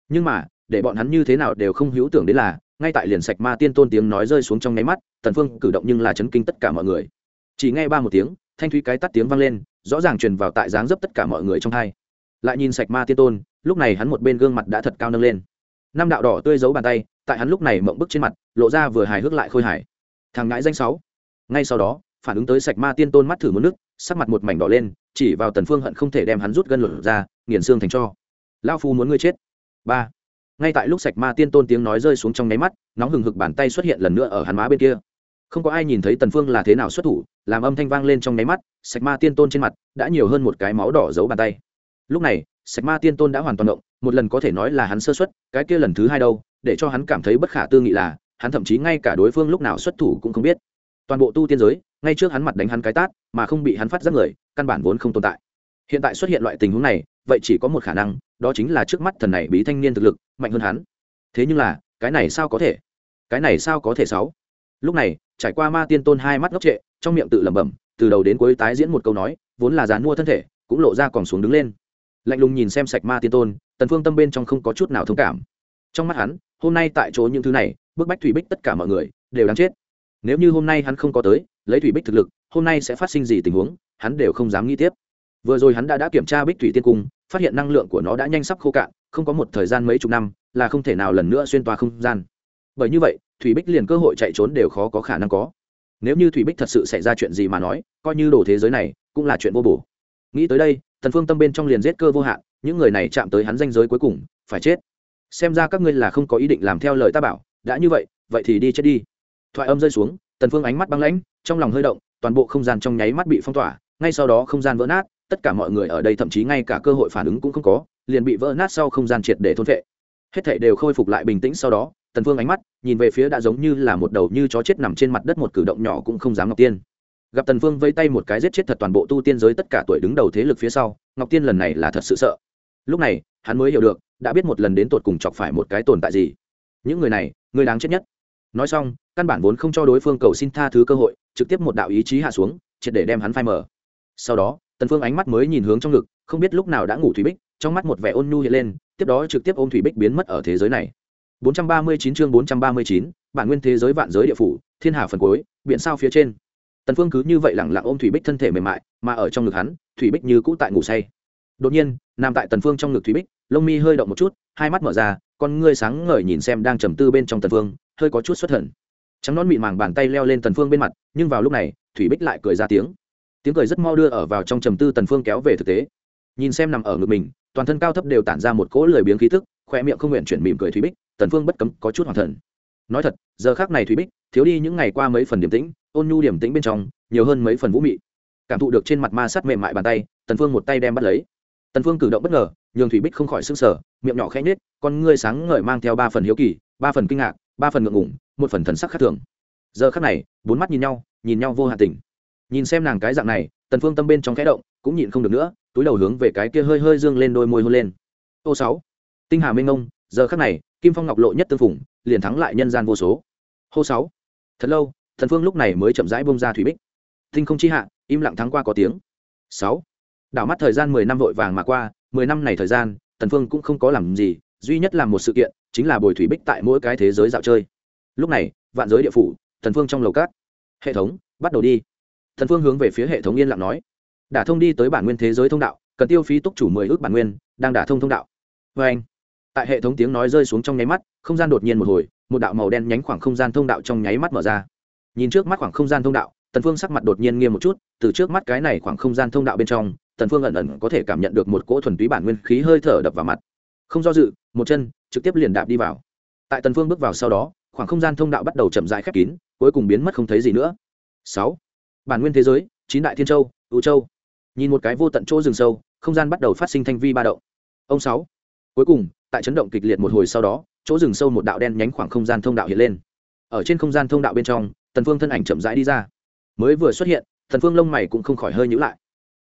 Nhưng mà, để bọn hắn như thế nào đều không hữu tưởng đến là ngay tại liền sạch ma tiên tôn tiếng nói rơi xuống trong nháy mắt, tần phương cử động nhưng là chấn kinh tất cả mọi người. Chỉ nghe ba một tiếng, thanh thúy cái tắt tiếng vang lên, rõ ràng truyền vào tại dáng dấp tất cả mọi người trong hai. Lại nhìn sạch ma tiên tôn, lúc này hắn một bên gương mặt đã thật cao nâng lên. Năm đạo đỏ tươi giấu bàn tay, tại hắn lúc này mộng bức trên mặt, lộ ra vừa hài hước lại khôi hài. Thằng ngãi danh sáu. Ngay sau đó, phản ứng tới sạch ma tiên tôn mắt thử một nước, sắc mặt một mảnh đỏ lên, chỉ vào tần phương hận không thể đem hắn rút gân lửa ra, nghiền xương thành cho. Lão phu muốn ngươi chết. Ba ngay tại lúc sạch ma tiên tôn tiếng nói rơi xuống trong nháy mắt, nóng hừng hực bàn tay xuất hiện lần nữa ở hắn má bên kia. Không có ai nhìn thấy tần phương là thế nào xuất thủ, làm âm thanh vang lên trong nháy mắt, sạch ma tiên tôn trên mặt đã nhiều hơn một cái máu đỏ giấu bàn tay. Lúc này, sạch ma tiên tôn đã hoàn toàn động, một lần có thể nói là hắn sơ xuất cái kia lần thứ hai đâu, để cho hắn cảm thấy bất khả tư nghị là, hắn thậm chí ngay cả đối phương lúc nào xuất thủ cũng không biết. Toàn bộ tu tiên giới, ngay trước hắn mặt đánh hắn cái tát, mà không bị hắn phát giác người, căn bản vốn không tồn tại. Hiện tại xuất hiện loại tình huống này, vậy chỉ có một khả năng đó chính là trước mắt thần này bí thanh niên thực lực, mạnh hơn hắn. Thế nhưng là, cái này sao có thể? Cái này sao có thể sáu? Lúc này, trải qua ma tiên tôn hai mắt ngốc trệ, trong miệng tự lẩm bẩm, từ đầu đến cuối tái diễn một câu nói, vốn là dán mua thân thể, cũng lộ ra còn xuống đứng lên. Lạnh lùng nhìn xem sạch ma tiên tôn, tần phương tâm bên trong không có chút nào thông cảm. Trong mắt hắn, hôm nay tại chỗ những thứ này, bức bách thủy bích tất cả mọi người, đều đáng chết. Nếu như hôm nay hắn không có tới, lấy thủy bích thực lực, hôm nay sẽ phát sinh gì tình huống, hắn đều không dám nghĩ tiếp vừa rồi hắn đã đã kiểm tra bích thủy tiên cung, phát hiện năng lượng của nó đã nhanh sắp khô cạn, không có một thời gian mấy chục năm, là không thể nào lần nữa xuyên tòa không gian. Bởi như vậy, thủy bích liền cơ hội chạy trốn đều khó có khả năng có. Nếu như thủy bích thật sự xảy ra chuyện gì mà nói, coi như đồ thế giới này cũng là chuyện vô bổ. Nghĩ tới đây thần phương tâm bên trong liền giết cơ vô hạn, những người này chạm tới hắn danh giới cuối cùng, phải chết. Xem ra các ngươi là không có ý định làm theo lời ta bảo, đã như vậy vậy thì đi chết đi. Thoại âm rơi xuống, tần phương ánh mắt băng lãnh, trong lòng hơi động, toàn bộ không gian trong nháy mắt bị phong tỏa, ngay sau đó không gian vỡ nát tất cả mọi người ở đây thậm chí ngay cả cơ hội phản ứng cũng không có, liền bị vỡ nát sau không gian triệt để thôn vệ hết thảy đều khôi phục lại bình tĩnh sau đó, tần phương ánh mắt nhìn về phía đã giống như là một đầu như chó chết nằm trên mặt đất một cử động nhỏ cũng không dám ngọc tiên. Gặp tần phương vây tay một cái giết chết thật toàn bộ tu tiên giới tất cả tuổi đứng đầu thế lực phía sau, ngọc tiên lần này là thật sự sợ. Lúc này, hắn mới hiểu được, đã biết một lần đến tột cùng chọc phải một cái tồn tại gì. Những người này, người đáng chết nhất. Nói xong, căn bản vốn không cho đối phương cầu xin tha thứ cơ hội, trực tiếp một đạo ý chí hạ xuống, triệt để đem hắn phai mở sau đó tần phương ánh mắt mới nhìn hướng trong ngực không biết lúc nào đã ngủ thủy bích trong mắt một vẻ ôn nhu hiện lên tiếp đó trực tiếp ôm thủy bích biến mất ở thế giới này. 439 chương 439, bản nguyên thế giới vạn giới địa phủ thiên hà phần cuối biển sao phía trên. Tần phương cứ như vậy lặng lặng ôm thủy bích thân thể mềm mại mà ở trong ngực hắn thủy bích như cũ tại ngủ say. Đột nhiên nằm tại tần phương trong ngực thủy bích lông mi hơi động một chút hai mắt mở ra con ngươi sáng ngời nhìn xem đang trầm tư bên trong tần phương hơi có chút xuất thần. Trắng nón mịn màng bàn tay leo lên tần phương bên mặt nhưng vào lúc này thủy bích lại cười ra tiếng tiếng cười rất mau đưa ở vào trong trầm tư tần phương kéo về thực tế. Nhìn xem nằm ở ngực mình, toàn thân cao thấp đều tản ra một cỗ lười biếng khí tức khoe miệng không nguyện chuyển mỉm cười thúy bích, tần phương bất cấm có chút hoàng thần. Nói thật, giờ khắc này thúy bích, thiếu đi những ngày qua mấy phần điểm tĩnh, ôn nhu điểm tĩnh bên trong, nhiều hơn mấy phần vũ mị. Cảm thụ được trên mặt ma sát mềm mại bàn tay, tần phương một tay đem bắt lấy. Tần phương cử động bất ngờ, nhường thủy bích không khỏi sưng sờ, miệng nhỏ khẽ nết con ngươi sáng ngời mang theo ba phần hiếu kỳ, ba phần kinh ngạc, ba phần ngượng ngùng, một phần thần sắc khác thường. Giờ khắc này, bốn mắt nhìn nhau nhìn nhau vô hạn tình nhìn xem nàng cái dạng này, tần phương tâm bên trong khẽ động, cũng nhịn không được nữa, túi đầu hướng về cái kia hơi hơi dương lên đôi môi hôn lên. Ô sáu, tinh hà minh ngông giờ khắc này, kim phong ngọc lộ nhất tương phủng liền thắng lại nhân gian vô số. Hô sáu, thật lâu thần phương lúc này mới chậm rãi bông ra thủy bích. Tinh không chi hạ, im lặng thắng qua có tiếng. Sáu, đảo mắt thời gian mười năm vội vàng mà qua, mười năm này thời gian, tần phương cũng không có làm gì, duy nhất làm một sự kiện, chính là bồi thủy bích tại mỗi cái thế giới dạo chơi. Lúc này, vạn giới địa phủ thần phương trong lầu cát. Hệ thống, bắt đầu đi thần phương hướng về phía hệ thống yên lặng nói. Đả thông đi tới bản nguyên thế giới thông đạo, cần tiêu phí túc chủ mười ước bản nguyên, đang đả thông thông đạo. Vê anh, tại hệ thống tiếng nói rơi xuống trong nháy mắt, không gian đột nhiên một hồi, một đạo màu đen nhánh khoảng không gian thông đạo trong nháy mắt mở ra. Nhìn trước mắt khoảng không gian thông đạo tần phương sắc mặt đột nhiên nghiêm một chút, từ trước mắt cái này khoảng không gian thông đạo bên trong tần phương ẩn ẩn có thể cảm nhận được một cỗ thuần túy bản nguyên khí hơi thở đập vào mặt. Không do dự, một chân, trực tiếp liền đạp đi vào. Tại tần phương bước vào sau đó, khoảng không gian thông đạo bắt đầu chậm rãi khép kín, cuối cùng biến mất không thấy gì nữa. Sáu bản nguyên thế giới, chín đại thiên châu ưu châu. Nhìn một cái vô tận chỗ rừng sâu, không gian bắt đầu phát sinh thanh vi ba động. Ông sáu. Cuối cùng, tại chấn động kịch liệt một hồi sau đó, chỗ rừng sâu một đạo đen nhánh khoảng không gian thông đạo hiện lên. Ở trên không gian thông đạo bên trong, tần phương thân ảnh chậm rãi đi ra. Mới vừa xuất hiện, tần phương lông mày cũng không khỏi hơi nhíu lại.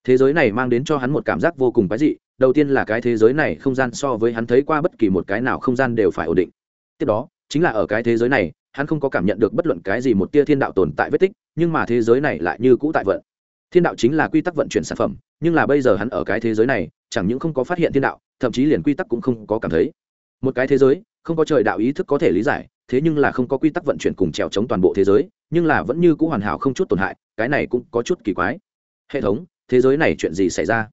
Thế giới này mang đến cho hắn một cảm giác vô cùng quái dị, đầu tiên là cái thế giới này không gian so với hắn thấy qua bất kỳ một cái nào không gian đều phải ổn định. Tiếp đó chính là ở cái thế giới này, hắn không có cảm nhận được bất luận cái gì một tia thiên đạo tồn tại vết tích, nhưng mà thế giới này lại như cũ tại vận. Thiên đạo chính là quy tắc vận chuyển sản phẩm, nhưng là bây giờ hắn ở cái thế giới này, chẳng những không có phát hiện thiên đạo, thậm chí liền quy tắc cũng không có cảm thấy. Một cái thế giới, không có trời đạo ý thức có thể lý giải, thế nhưng là không có quy tắc vận chuyển cùng trèo chống toàn bộ thế giới, nhưng là vẫn như c ũ hoàn hảo không chút tổn hại, cái này cũng có chút kỳ quái. Hệ thống, thế giới này chuyện gì xảy ra?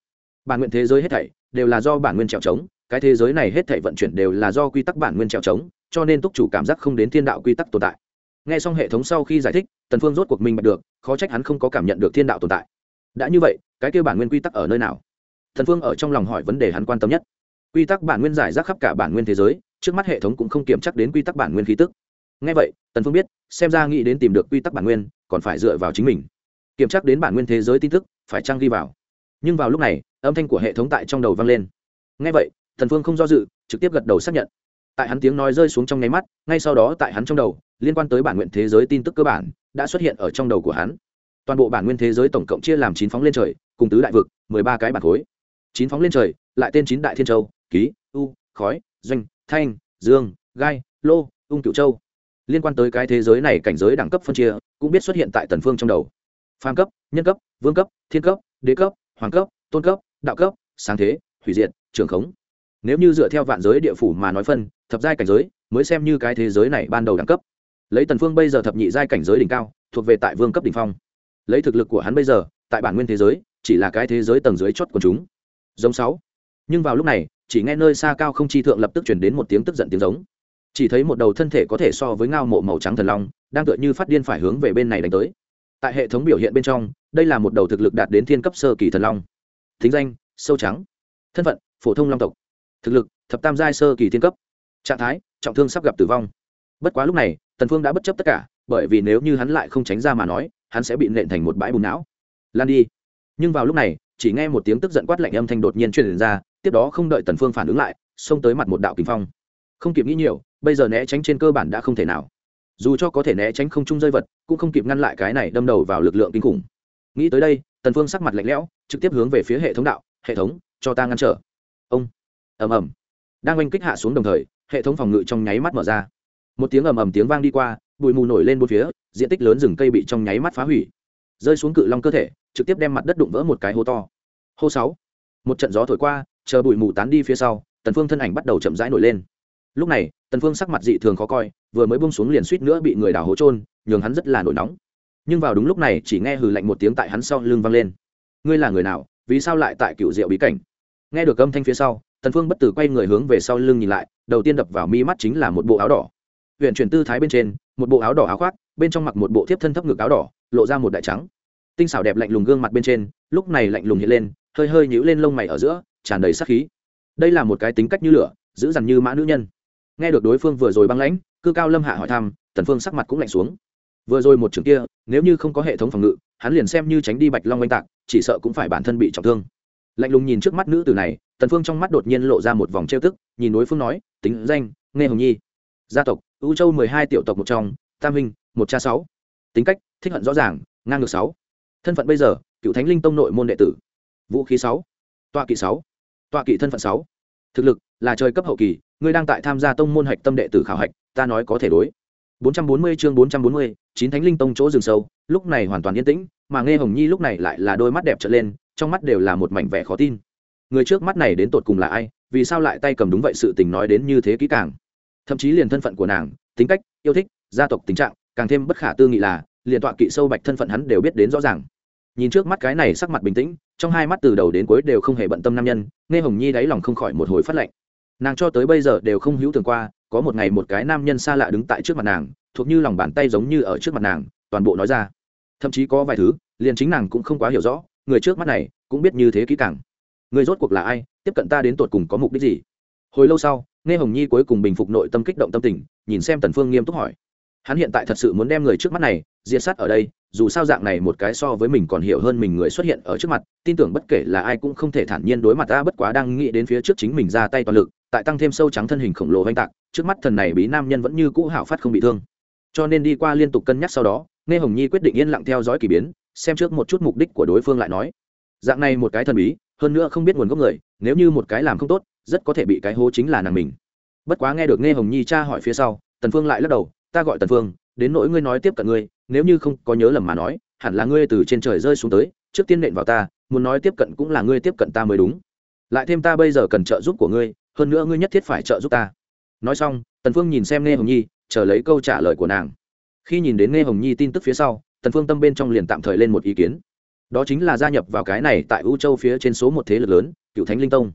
Bản nguyện thế giới hết thảy đều là do bản nguyên trèo chống, cái thế giới này hết thảy vận chuyển đều là do quy tắc bản nguyên trèo chống cho nên túc chủ cảm giác không đến thiên đạo quy tắc tồn tại. Nghe xong hệ thống sau khi giải thích, tần phương rốt cuộc minh bạch được, khó trách hắn không có cảm nhận được thiên đạo tồn tại. Đã như vậy, cái kêu bản nguyên quy tắc ở nơi nào? Thần phương ở trong lòng hỏi vấn đề hắn quan tâm nhất. Quy tắc bản nguyên giải rác khắp cả bản nguyên thế giới, trước mắt hệ thống cũng không kiểm chắc đến quy tắc bản nguyên khí tức. Ngay vậy, tần phương biết, xem ra nghĩ đến tìm được quy tắc bản nguyên, còn phải dựa vào chính mình. Kiểm tra đến bản nguyên thế giới tin tức, phải trang ghi vào. Nhưng vào lúc này, âm thanh của hệ thống tại trong đầu vang lên. Ngay vậy thần phương không do dự, trực tiếp gật đầu xác nhận tại hắn tiếng nói rơi xuống trong nháy mắt, ngay sau đó tại hắn trong đầu, liên quan tới bản nguyện thế giới tin tức cơ bản, đã xuất hiện ở trong đầu của hắn. Toàn bộ bản nguyên thế giới tổng cộng chia làm chín phóng lên trời, cùng tứ đại vực, mười ba cái bản khối. Chín phóng lên trời, lại tên chín đại thiên châu, ký, u, khói, doanh, thanh, dương, gai, lô, ung cựu châu. Liên quan tới cái thế giới này cảnh giới đẳng cấp phân chia, cũng biết xuất hiện tại tần phương trong đầu. Phàm cấp, nhân cấp, vương cấp, thiên cấp, đế cấp, hoàng cấp, tôn cấp, đạo cấp, sáng thế, hủy diệt, trường khống. Nếu như dựa theo vạn giới địa phủ mà nói phân thập giai cảnh giới, mới xem như cái thế giới này ban đầu đẳng cấp. Lấy tần phương bây giờ thập nhị giai cảnh giới đỉnh cao, thuộc về tại vương cấp đỉnh phong. Lấy thực lực của hắn bây giờ, tại bản nguyên thế giới, chỉ là cái thế giới tầng dưới chót của chúng. Giống sáu. Nhưng vào lúc này, chỉ nghe nơi xa cao không chi thượng lập tức chuyển đến một tiếng tức giận tiếng giống. Chỉ thấy một đầu thân thể có thể so với ngao mộ màu trắng thần long, đang tựa như phát điên phải hướng về bên này đánh tới. Tại hệ thống biểu hiện bên trong, đây là một đầu thực lực đạt đến thiên cấp sơ kỳ thần long. Thính danh, sâu trắng. Thân phận, phổ thông long tộc. Thực lực, thập tam giai sơ kỳ thiên cấp trạng thái, trọng thương sắp gặp tử vong. Bất quá lúc này, tần phương đã bất chấp tất cả, bởi vì nếu như hắn lại không tránh ra mà nói, hắn sẽ bị nện thành một bãi bùn não. Lan đi. Nhưng vào lúc này, chỉ nghe một tiếng tức giận quát lạnh âm thanh đột nhiên truyền ra, tiếp đó không đợi tần phương phản ứng lại, xông tới mặt một đạo kình phong. Không kịp nghĩ nhiều, bây giờ né tránh trên cơ bản đã không thể nào. Dù cho có thể né tránh không trung rơi vật, cũng không kịp ngăn lại cái này đâm đầu vào lực lượng kinh khủng. Nghĩ tới đây, tần phương sắc mặt lạnh lẽo, trực tiếp hướng về phía hệ thống đạo, hệ thống, cho ta ngăn trở. Ông. Ầm ầm đang oanh kích hạ xuống đồng thời, hệ thống phòng ngự trong nháy mắt mở ra. Một tiếng ầm ầm tiếng vang đi qua, bụi mù nổi lên bốn phía, diện tích lớn rừng cây bị trong nháy mắt phá hủy. Rơi xuống cự long cơ thể, trực tiếp đem mặt đất đụng vỡ một cái hố to. Hô sáu. Một trận gió thổi qua, chờ bụi mù tán đi phía sau, tần phương thân ảnh bắt đầu chậm rãi nổi lên. Lúc này, tần phương sắc mặt dị thường khó coi, vừa mới buông xuống liền suýt nữa bị người đào hố trôn nhường hắn rất là nổi nóng. Nhưng vào đúng lúc này, chỉ nghe hừ lạnh một tiếng tại hắn sau lưng vang lên. Ngươi là người nào? Vì sao lại tại cựu diệu bí cảnh? Nghe được âm thanh phía sau tần phương bất tử quay người hướng về sau lưng nhìn lại, đầu tiên đập vào mi mắt chính là một bộ áo đỏ. Huyện chuyển tư thái bên trên, một bộ áo đỏ áo khoác, bên trong mặc một bộ thiếp thân thấp ngực áo đỏ, lộ ra một đại trắng. Tinh xảo đẹp lạnh lùng gương mặt bên trên, lúc này lạnh lùng hiện lên, hơi hơi nhíu lên lông mày ở giữa, tràn đầy sát khí. Đây là một cái tính cách như lửa, giữ dằn như mã nữ nhân. Nghe được đối phương vừa rồi băng lãnh, cư cao lâm hạ hỏi thăm, tần phương sắc mặt cũng lạnh xuống. Vừa rồi một trường kia, nếu như không có hệ thống phòng ngự, hắn liền xem như tránh đi bạch long oanh tạc, chỉ sợ cũng phải bản thân bị trọng thương lạnh lùng nhìn trước mắt nữ tử này tần phương trong mắt đột nhiên lộ ra một vòng trêu tức nhìn đối phương nói tính danh nghe hồng nhi. Gia tộc u châu mười hai tiểu tộc một trong tam huynh một cha sáu. Tính cách thích hận rõ ràng ngang ngược sáu. Thân phận bây giờ cựu thánh linh tông nội môn đệ tử. Vũ khí sáu. Tọa kỵ sáu. Tọa kỵ thân phận sáu. Thực lực là trời cấp hậu kỳ ngươi đang tại tham gia tông môn hạch tâm đệ tử khảo hạch ta nói có thể đối. 440 chương 440, chín thánh linh tông chỗ rừng sâu lúc này hoàn toàn yên tĩnh mà nghe hồng nhi lúc này lại là đôi mắt đẹp trở lên trong mắt đều là một mảnh vẻ khó tin. Người trước mắt này đến tột cùng là ai, vì sao lại tay cầm đúng vậy sự tình nói đến như thế kỹ càng? Thậm chí liền thân phận của nàng, tính cách, yêu thích, gia tộc tình trạng, càng thêm bất khả tư nghị là, liền tọa kỵ sâu bạch thân phận hắn đều biết đến rõ ràng. Nhìn trước mắt cái này sắc mặt bình tĩnh, trong hai mắt từ đầu đến cuối đều không hề bận tâm nam nhân, nghe hồng nhi đáy lòng không khỏi một hồi phát lệnh. Nàng cho tới bây giờ đều không hữu tưởng qua, có một ngày một cái nam nhân xa lạ đứng tại trước mặt nàng, thuộc như lòng bàn tay giống như ở trước mặt nàng, toàn bộ nói ra. Thậm chí có vài thứ, liền chính nàng cũng không quá hiểu rõ người trước mắt này cũng biết như thế kỹ càng. Người rốt cuộc là ai, tiếp cận ta đến tột cùng có mục đích gì? Hồi lâu sau, nghe hồng nhi cuối cùng bình phục nội tâm kích động tâm tình, nhìn xem tần phương nghiêm túc hỏi. Hắn hiện tại thật sự muốn đem người trước mắt này diệt sát ở đây, dù sao dạng này một cái so với mình còn hiểu hơn mình người xuất hiện ở trước mặt, tin tưởng bất kể là ai cũng không thể thản nhiên đối mặt ta, bất quá đang nghĩ đến phía trước chính mình ra tay toàn lực, tại tăng thêm sâu trắng thân hình khổng lồ oanh tạc, trước mắt thần này bí nam nhân vẫn như cũ hảo phát không bị thương. Cho nên đi qua liên tục cân nhắc sau đó, nghe hồng nhi quyết định yên lặng theo dõi k ỳ biến xem trước một chút mục đích của đối phương lại nói. Dạng này một cái thần bí, hơn nữa không biết nguồn gốc người, nếu như một cái làm không tốt, rất có thể bị cái hố chính là nàng mình. Bất quá nghe được nghe hồng nhi cha hỏi phía sau, tần phương lại lắc đầu, ta gọi tần phương, đến nỗi ngươi nói tiếp cận ngươi, nếu như không có nhớ lầm mà nói, hẳn là ngươi từ trên trời rơi xuống tới, trước tiên nện vào ta, muốn nói tiếp cận cũng là ngươi tiếp cận ta mới đúng. Lại thêm ta bây giờ cần trợ giúp của ngươi, hơn nữa ngươi nhất thiết phải trợ giúp ta. Nói xong, tần phương nhìn xem nghe hồng nhi, chờ lấy câu trả lời của nàng. Khi nhìn đến nghe hồng nhi tin tức phía sau tần phương tâm bên trong liền tạm thời lên một ý kiến. Đó chính là gia nhập vào cái này tại u châu phía trên số một thế lực lớn, cựu thánh linh tông.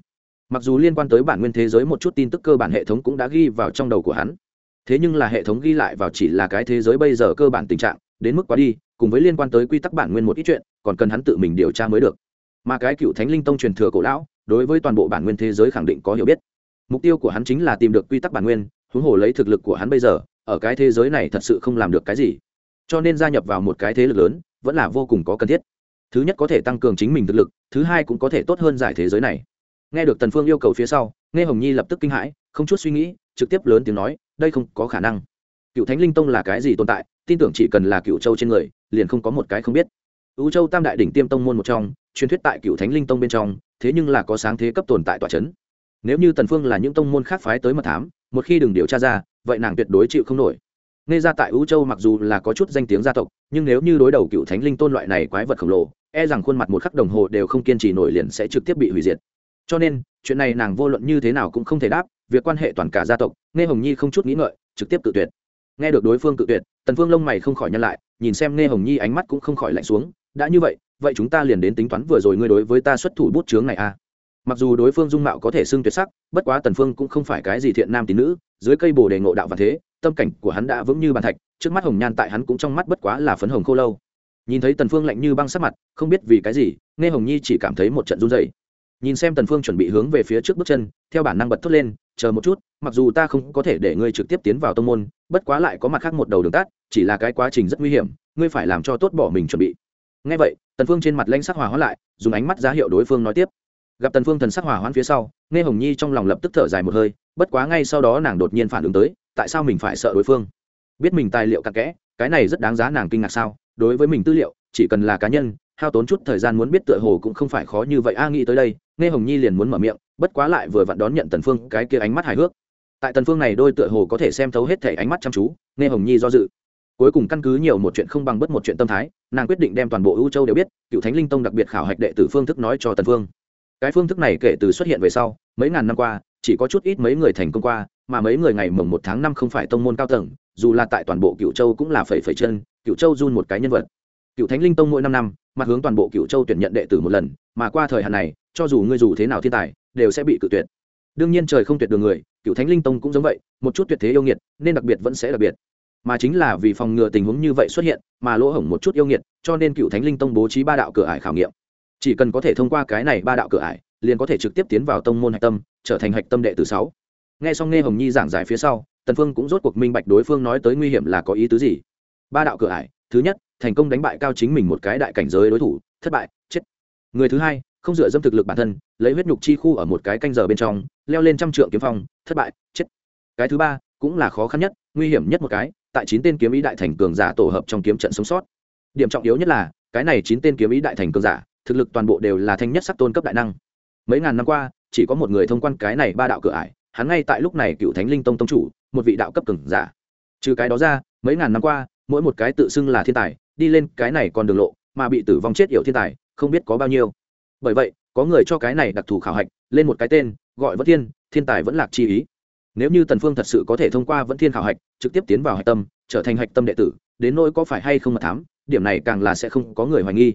Mặc dù liên quan tới bản nguyên thế giới một chút tin tức cơ bản hệ thống cũng đã ghi vào trong đầu của hắn. Thế nhưng là hệ thống ghi lại vào chỉ là cái thế giới bây giờ cơ bản tình trạng, đến mức quá đi, cùng với liên quan tới quy tắc bản nguyên một ít chuyện, còn cần hắn tự mình điều tra mới được. Mà cái cựu thánh linh tông truyền thừa cổ lão, đối với toàn bộ bản nguyên thế giới khẳng định có hiểu biết. Mục tiêu của hắn chính là tìm được quy tắc bản nguyên, huống hồ lấy thực lực của hắn bây giờ, ở cái thế giới này thật sự không làm được cái gì cho nên gia nhập vào một cái thế lực lớn, vẫn là vô cùng có cần thiết. Thứ nhất có thể tăng cường chính mình thực lực, thứ hai cũng có thể tốt hơn giải thế giới này. Nghe được tần phương yêu cầu phía sau, nghe hồng nhi lập tức kinh hãi, không chút suy nghĩ, trực tiếp lớn tiếng nói, đây không có khả năng. Cựu thánh linh tông là cái gì tồn tại? Tin tưởng chỉ cần là cựu châu trên người, liền không có một cái không biết. U châu tam đại đỉnh tiêm tông môn một trong, truyền thuyết tại cựu thánh linh tông bên trong, thế nhưng là có sáng thế cấp tồn tại tòa chấn. Nếu như tần phương là những tông môn khác phái tới mật thám, một khi đừng điều tra ra, vậy nàng tuyệt đối chịu không nổi nghe ra tại ưu châu mặc dù là có chút danh tiếng gia tộc, nhưng nếu như đối đầu cựu thánh linh tôn loại này quái vật khổng lồ e rằng khuôn mặt một khắc đồng hồ đều không kiên trì nổi liền sẽ trực tiếp bị hủy diệt cho nên, chuyện này nàng vô luận như thế nào cũng không thể đáp, việc quan hệ toàn cả gia tộc, nghe hồng nhi không chút nghĩ ngợi, trực tiếp tự tuyệt nghe được đối phương tự tuyệt, tần phương lông mày không khỏi nhăn lại, nhìn xem nghe hồng nhi ánh mắt cũng không khỏi lạnh xuống, đã như vậy vậy chúng ta liền đến tính toán vừa rồi ngươi đối với ta xuất thủ bút chướng này a à? Mặc dù đối phương dung mạo có thể xưng tuyệt sắc, bất quá tần phương cũng không phải cái gì thiện nam tín nữ, dưới cây bồ đề ngộ đạo và thế, tâm cảnh của hắn đã vững như bàn thạch, trước mắt hồng nhan tại hắn cũng trong mắt bất quá là phấn hồng khô lâu. Nhìn thấy tần phương lạnh như băng sắc mặt, không biết vì cái gì, nghe hồng nhi chỉ cảm thấy một trận run rẩy. Nhìn xem tần phương chuẩn bị hướng về phía trước bước chân, theo bản năng bật thốt lên, chờ một chút, mặc dù ta không có thể để ngươi trực tiếp tiến vào tông môn, bất quá lại có mặt khác một đầu đường tắt, chỉ là cái quá trình rất nguy hiểm, ngươi phải làm cho tốt bỏ mình chuẩn bị. Nghe vậy, tần phương trên mặt lanh sắc hòa hóa lại, dùng ánh mắt ra hiệu đối phương nói tiếp gặp tần phương thần sắc hòa hoãn phía sau, nghe hồng nhi trong lòng lập tức thở dài một hơi, bất quá ngay sau đó nàng đột nhiên phản ứng tới, tại sao mình phải sợ đối phương? Biết mình tài liệu cặn kẽ, cái này rất đáng giá nàng kinh ngạc sao? Đối với mình tư liệu, chỉ cần là cá nhân, hao tốn chút thời gian muốn biết tựa hồ cũng không phải khó như vậy. A, nghĩ tới đây, nghe hồng nhi liền muốn mở miệng, bất quá lại vừa vặn đón nhận tần phương cái kia ánh mắt hài hước. Tại tần phương này đôi tựa hồ có thể xem thấu hết thể ánh mắt chăm chú, nghe hồng nhi do dự. Cuối cùng căn cứ nhiều một chuyện không bằng bất một chuyện tâm thái, nàng quyết định đem toàn bộ ưu châu đều biết, cựu thánh linh tông đặc biệt khảo hạch đệ tử phương thức nói cho tần phương cái phương thức này kể từ xuất hiện về sau, mấy ngàn năm qua, chỉ có chút ít mấy người thành công qua, mà mấy người ngày mồng một tháng năm không phải tông môn cao tầng, dù là tại toàn bộ cựu châu cũng là phẩy phẩy chân cựu châu run một cái nhân vật. Cựu thánh linh tông mỗi năm năm, mặt hướng toàn bộ cựu châu tuyển nhận đệ tử một lần, mà qua thời hạn này, cho dù ngươi dù thế nào thiên tài, đều sẽ bị cự tuyệt. Đương nhiên trời không tuyệt đường người cựu thánh linh tông cũng giống vậy, một chút tuyệt thế yêu nghiệt, nên đặc biệt vẫn sẽ đặc biệt. Mà chính là vì phòng ngừa tình huống như vậy xuất hiện, mà lỗ hổng một chút yêu nghiệt, cho nên cựu thánh linh tông bố trí ba đạo cửa ải khảo nghiệm chỉ cần có thể thông qua cái này ba đạo cửa ải, liền có thể trực tiếp tiến vào tông môn hạch tâm, trở thành hạch tâm đệ tử sáu. Nghe xong nghe hồng nhi giảng giải phía sau, tần phương cũng rốt cuộc minh bạch đối phương nói tới nguy hiểm là có ý tứ gì. Ba đạo cửa ải, thứ nhất, thành công đánh bại cao chính mình một cái đại cảnh giới đối thủ, thất bại, chết. Người thứ hai, không dựa dâm thực lực bản thân, lấy huyết nhục chi khu ở một cái canh giờ bên trong, leo lên trăm trượng kiếm phong, thất bại, chết. Cái thứ ba, cũng là khó khăn nhất, nguy hiểm nhất một cái, tại chín tên kiếm ý đại thành cường giả tổ hợp trong kiếm trận sống sót. Điểm trọng yếu nhất là, cái này chín tên kiếm ý đại thành cường giả thực lực toàn bộ đều là thanh nhất sắc tôn cấp đại năng. Mấy ngàn năm qua, chỉ có một người thông quan cái này ba đạo cửa ải, hắn ngay tại lúc này cựu thánh linh tông tông chủ, một vị đạo cấp cường giả. Trừ cái đó ra, mấy ngàn năm qua, mỗi một cái tự xưng là thiên tài, đi lên cái này còn đường lộ, mà bị tử vong chết yểu thiên tài, không biết có bao nhiêu. Bởi vậy, có người cho cái này đặc thù khảo hạch, lên một cái tên, gọi vẫn thiên thiên tài vẫn lạc chi ý. Nếu như tần phương thật sự có thể thông qua vẫn thiên khảo hạch, trực tiếp tiến vào hạch tâm, trở thành hạch tâm đệ tử, đến nỗi có phải hay không mà thám, điểm này càng là sẽ không có người hoài nghi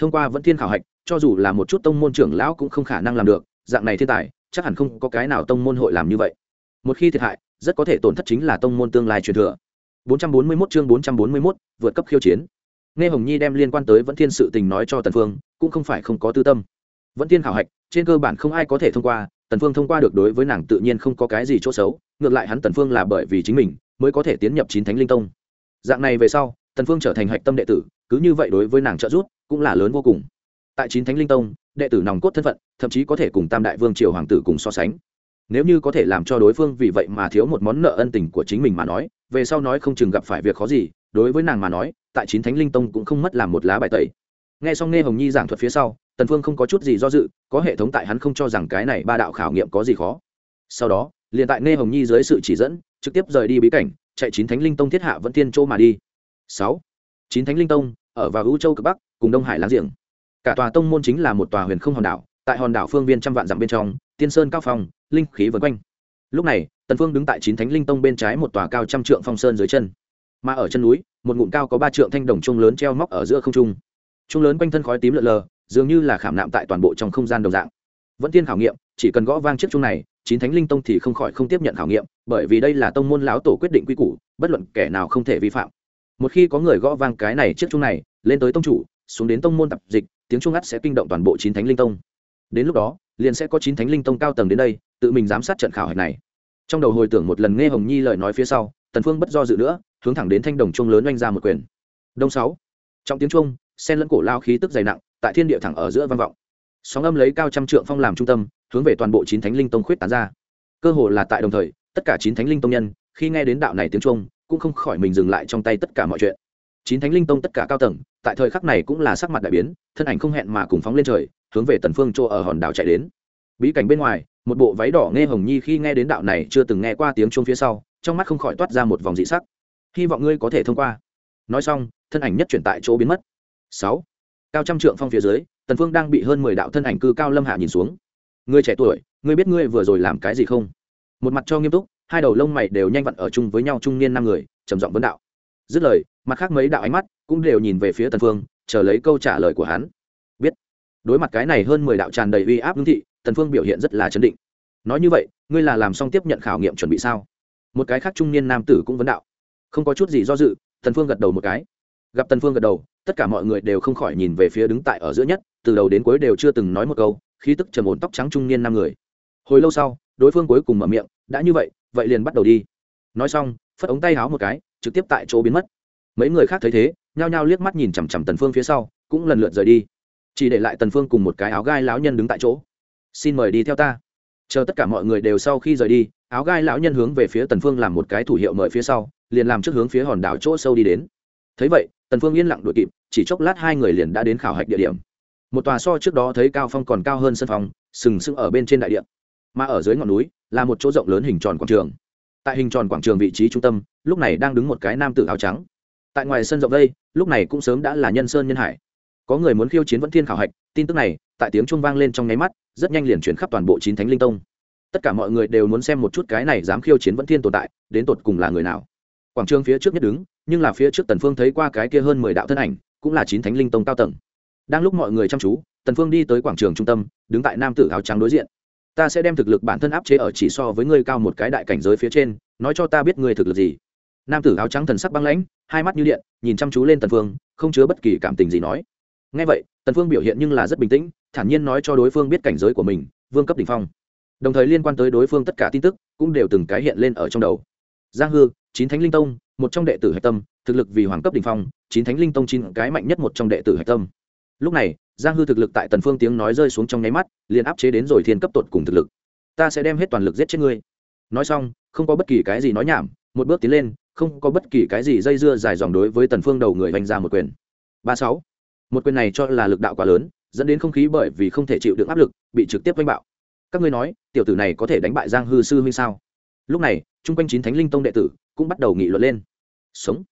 thông qua vẫn thiên khảo hạch cho dù là một chút tông môn trưởng lão cũng không khả năng làm được dạng này thiên tài chắc hẳn không có cái nào tông môn hội làm như vậy. Một khi thiệt hại rất có thể tổn thất chính là tông môn tương lai truyền thừa. 441 chương 441, vượt cấp khiêu chiến. Nghe hồng nhi đem liên quan tới vẫn thiên sự tình nói cho tần phương cũng không phải không có tư tâm. Vẫn thiên khảo hạch trên cơ bản không ai có thể thông qua tần phương thông qua được đối với nàng tự nhiên không có cái gì chỗ xấu ngược lại hắn tần phương là bởi vì chính mình mới có thể tiến nhập chín thánh linh tông. Dạng này về sau tần phương trở thành hạch tâm đệ tử cứ như vậy đối với nàng trợ giúp cũng là lớn vô cùng. Tại chín thánh linh tông, đệ tử nòng cốt thân phận, thậm chí có thể cùng tam đại vương triều hoàng tử cùng so sánh. Nếu như có thể làm cho đối phương vì vậy mà thiếu một món nợ ân tình của chính mình mà nói, về sau nói không chừng gặp phải việc khó gì, đối với nàng mà nói, tại chín thánh linh tông cũng không mất làm một lá bài tẩy. Nghe xong nghe hồng nhi giảng thuật phía sau, tần phương không có chút gì do dự, có hệ thống tại hắn không cho rằng cái này ba đạo khảo nghiệm có gì khó. Sau đó, liền tại nghe hồng nhi dưới sự chỉ dẫn, trực tiếp rời đi bí cảnh, chạy chín thánh linh tông thiết hạ vẫn tiên châu mà đi. Sáu, chín thánh linh tông, ở vào ưu châu cực bắc cùng đông hải láng giềng. Cả tòa tông môn chính là một tòa huyền không hòn đảo, tại hòn đảo phương viên trăm vạn dặm bên trong, tiên sơn cao phong, linh khí vân quanh. Lúc này, tần phương đứng tại chín thánh linh tông bên trái một tòa cao trăm trượng phong sơn dưới chân. Mà ở chân núi, một ngụm cao có ba trượng thanh đồng trung lớn treo móc ở giữa không trung. Trung lớn quanh thân khói tím lờ lờ, dường như là khảm nạm tại toàn bộ trong không gian đồng dạng. Vẫn tiên khảo nghiệm, chỉ cần gõ vang chiếc trung này, chín thánh linh tông thì không khỏi không tiếp nhận khảo nghiệm, bởi vì đây là tông môn lão tổ quyết định quy củ, bất luận kẻ nào không thể vi phạm. Một khi có người gõ vang cái này chiếc trung này, lên tới tông chủ xuống đến tông môn tập dịch, tiếng trung ngắt sẽ kinh động toàn bộ chín thánh linh tông. Đến lúc đó, liền sẽ có chín thánh linh tông cao tầng đến đây, tự mình giám sát trận khảo hạch này. Trong đầu hồi tưởng một lần nghe hồng nhi lời nói phía sau, tần phương bất do dự nữa, hướng thẳng đến thanh đồng trung lớn oanh ra một quyền. Đông sáu. Trong tiếng trung, sen lẫn cổ lao khí tức dày nặng, tại thiên địa thẳng ở giữa vang vọng. Sóng âm lấy cao trăm trượng phong làm trung tâm, hướng về toàn bộ chín thánh linh tông khuyết tán ra. Cơ hồ là tại đồng thời, tất cả chín thánh linh tông nhân, khi nghe đến đạo này tiếng trung, cũng không khỏi mình dừng lại trong tay tất cả mọi chuyện chín thánh linh tông tất cả cao tầng, tại thời khắc này cũng là sắc mặt đại biến, thân ảnh không hẹn mà cùng phóng lên trời, hướng về tần phương chỗ ở hòn đảo chạy đến. Bí cảnh bên ngoài, một bộ váy đỏ nghe hồng nhi khi nghe đến đạo này chưa từng nghe qua tiếng chuông phía sau, trong mắt không khỏi toát ra một vòng dị sắc. Hy vọng ngươi có thể thông qua. Nói xong, thân ảnh nhất chuyển tại chỗ biến mất. Sáu, cao trăm trượng phong phía dưới, tần phương đang bị hơn mười đạo thân ảnh cư cao lâm hạ nhìn xuống. Ngươi trẻ tuổi, ngươi biết ngươi vừa rồi làm cái gì không? Một mặt cho nghiêm túc, hai đầu lông mày đều nhanh vặn ở chung với nhau trung niên năm người, trầm giọng vấn đạo. Dứt lời mặt khác mấy đạo ánh mắt cũng đều nhìn về phía tần phương, chờ lấy câu trả lời của hắn. Biết. Đối mặt cái này hơn mười đạo tràn đầy uy áp ngưng thị, tần phương biểu hiện rất là chấn định. Nói như vậy, ngươi là làm xong tiếp nhận khảo nghiệm chuẩn bị sao? Một cái khác trung niên nam tử cũng vấn đạo. Không có chút gì do dự, tần phương gật đầu một cái. Gặp tần phương gật đầu, tất cả mọi người đều không khỏi nhìn về phía đứng tại ở giữa nhất, từ đầu đến cuối đều chưa từng nói một câu, khí tức trầm ổn tóc trắng trung niên năm người. Hồi lâu sau, đối phương cuối cùng mở miệng, đã như vậy vậy liền bắt đầu đi. Nói xong, phất ống tay háo một cái, trực tiếp tại chỗ biến mất mấy người khác thấy thế, nhao nhao liếc mắt nhìn chằm chằm tần phương phía sau, cũng lần lượt rời đi. Chỉ để lại tần phương cùng một cái áo gai lão nhân đứng tại chỗ. Xin mời đi theo ta. Chờ tất cả mọi người đều sau khi rời đi, áo gai lão nhân hướng về phía tần phương làm một cái thủ hiệu mời phía sau, liền làm trước hướng phía hòn đảo chỗ sâu đi đến. Thấy vậy, tần phương yên lặng đuổi kịp, chỉ chốc lát hai người liền đã đến khảo hạch địa điểm. Một tòa so trước đó thấy cao phong còn cao hơn sân phòng, sừng sững ở bên trên đại địa. Mà ở dưới ngọn núi, là một chỗ rộng lớn hình tròn quảng trường. Tại hình tròn quảng trường vị trí trung tâm, lúc này đang đứng một cái nam tử áo trắng tại ngoài sân rộng đây, lúc này cũng sớm đã là nhân sơn nhân hải. Có người muốn khiêu chiến vẫn thiên khảo hạch, tin tức này, tại tiếng trung vang lên trong nháy mắt, rất nhanh liền chuyển khắp toàn bộ chín thánh linh tông. Tất cả mọi người đều muốn xem một chút cái này dám khiêu chiến vẫn thiên tồn tại, đến tột cùng là người nào. Quảng trường phía trước nhất đứng, nhưng là phía trước tần phương thấy qua cái kia hơn mười đạo thân ảnh, cũng là chín thánh linh tông cao tầng. Đang lúc mọi người chăm chú, tần phương đi tới quảng trường trung tâm, đứng tại nam tử áo trắng đối diện. Ta sẽ đem thực lực bản thân áp chế ở chỉ so với ngươi cao một cái đại cảnh giới phía trên, nói cho ta biết ngươi thực lực gì nam tử áo trắng thần sắc băng lãnh, hai mắt như điện, nhìn chăm chú lên tần phương, không chứa bất kỳ cảm tình gì nói. Nghe vậy, tần phương biểu hiện nhưng là rất bình tĩnh, thản nhiên nói cho đối phương biết cảnh giới của mình, vương cấp đỉnh phong. Đồng thời liên quan tới đối phương tất cả tin tức, cũng đều từng cái hiện lên ở trong đầu. Giang hư, chín thánh linh tông, một trong đệ tử hạch tâm, thực lực vì hoàng cấp đỉnh phong, chín thánh linh tông chín cái mạnh nhất một trong đệ tử hạch tâm. Lúc này, giang hư thực lực tại tần phương tiếng nói rơi xuống trong nháy mắt, liền áp chế đến rồi thiên cấp tột cùng thực lực. Ta sẽ đem hết toàn lực giết chết ngươi. Nói xong, không có bất kỳ cái gì nói nhảm, một bước tiến lên không có bất kỳ cái gì dây dưa dài dòng đối với tần phương đầu người vành ra một quyền. Ba sáu. Một quyền này cho là lực đạo quá lớn, dẫn đến không khí bởi vì không thể chịu được áp lực, bị trực tiếp vanh bạo. Các ngươi nói, tiểu tử này có thể đánh bại giang hư sư huynh sao? Lúc này, chung quanh chín thánh linh tông đệ tử cũng bắt đầu nghị luận lên. Sống.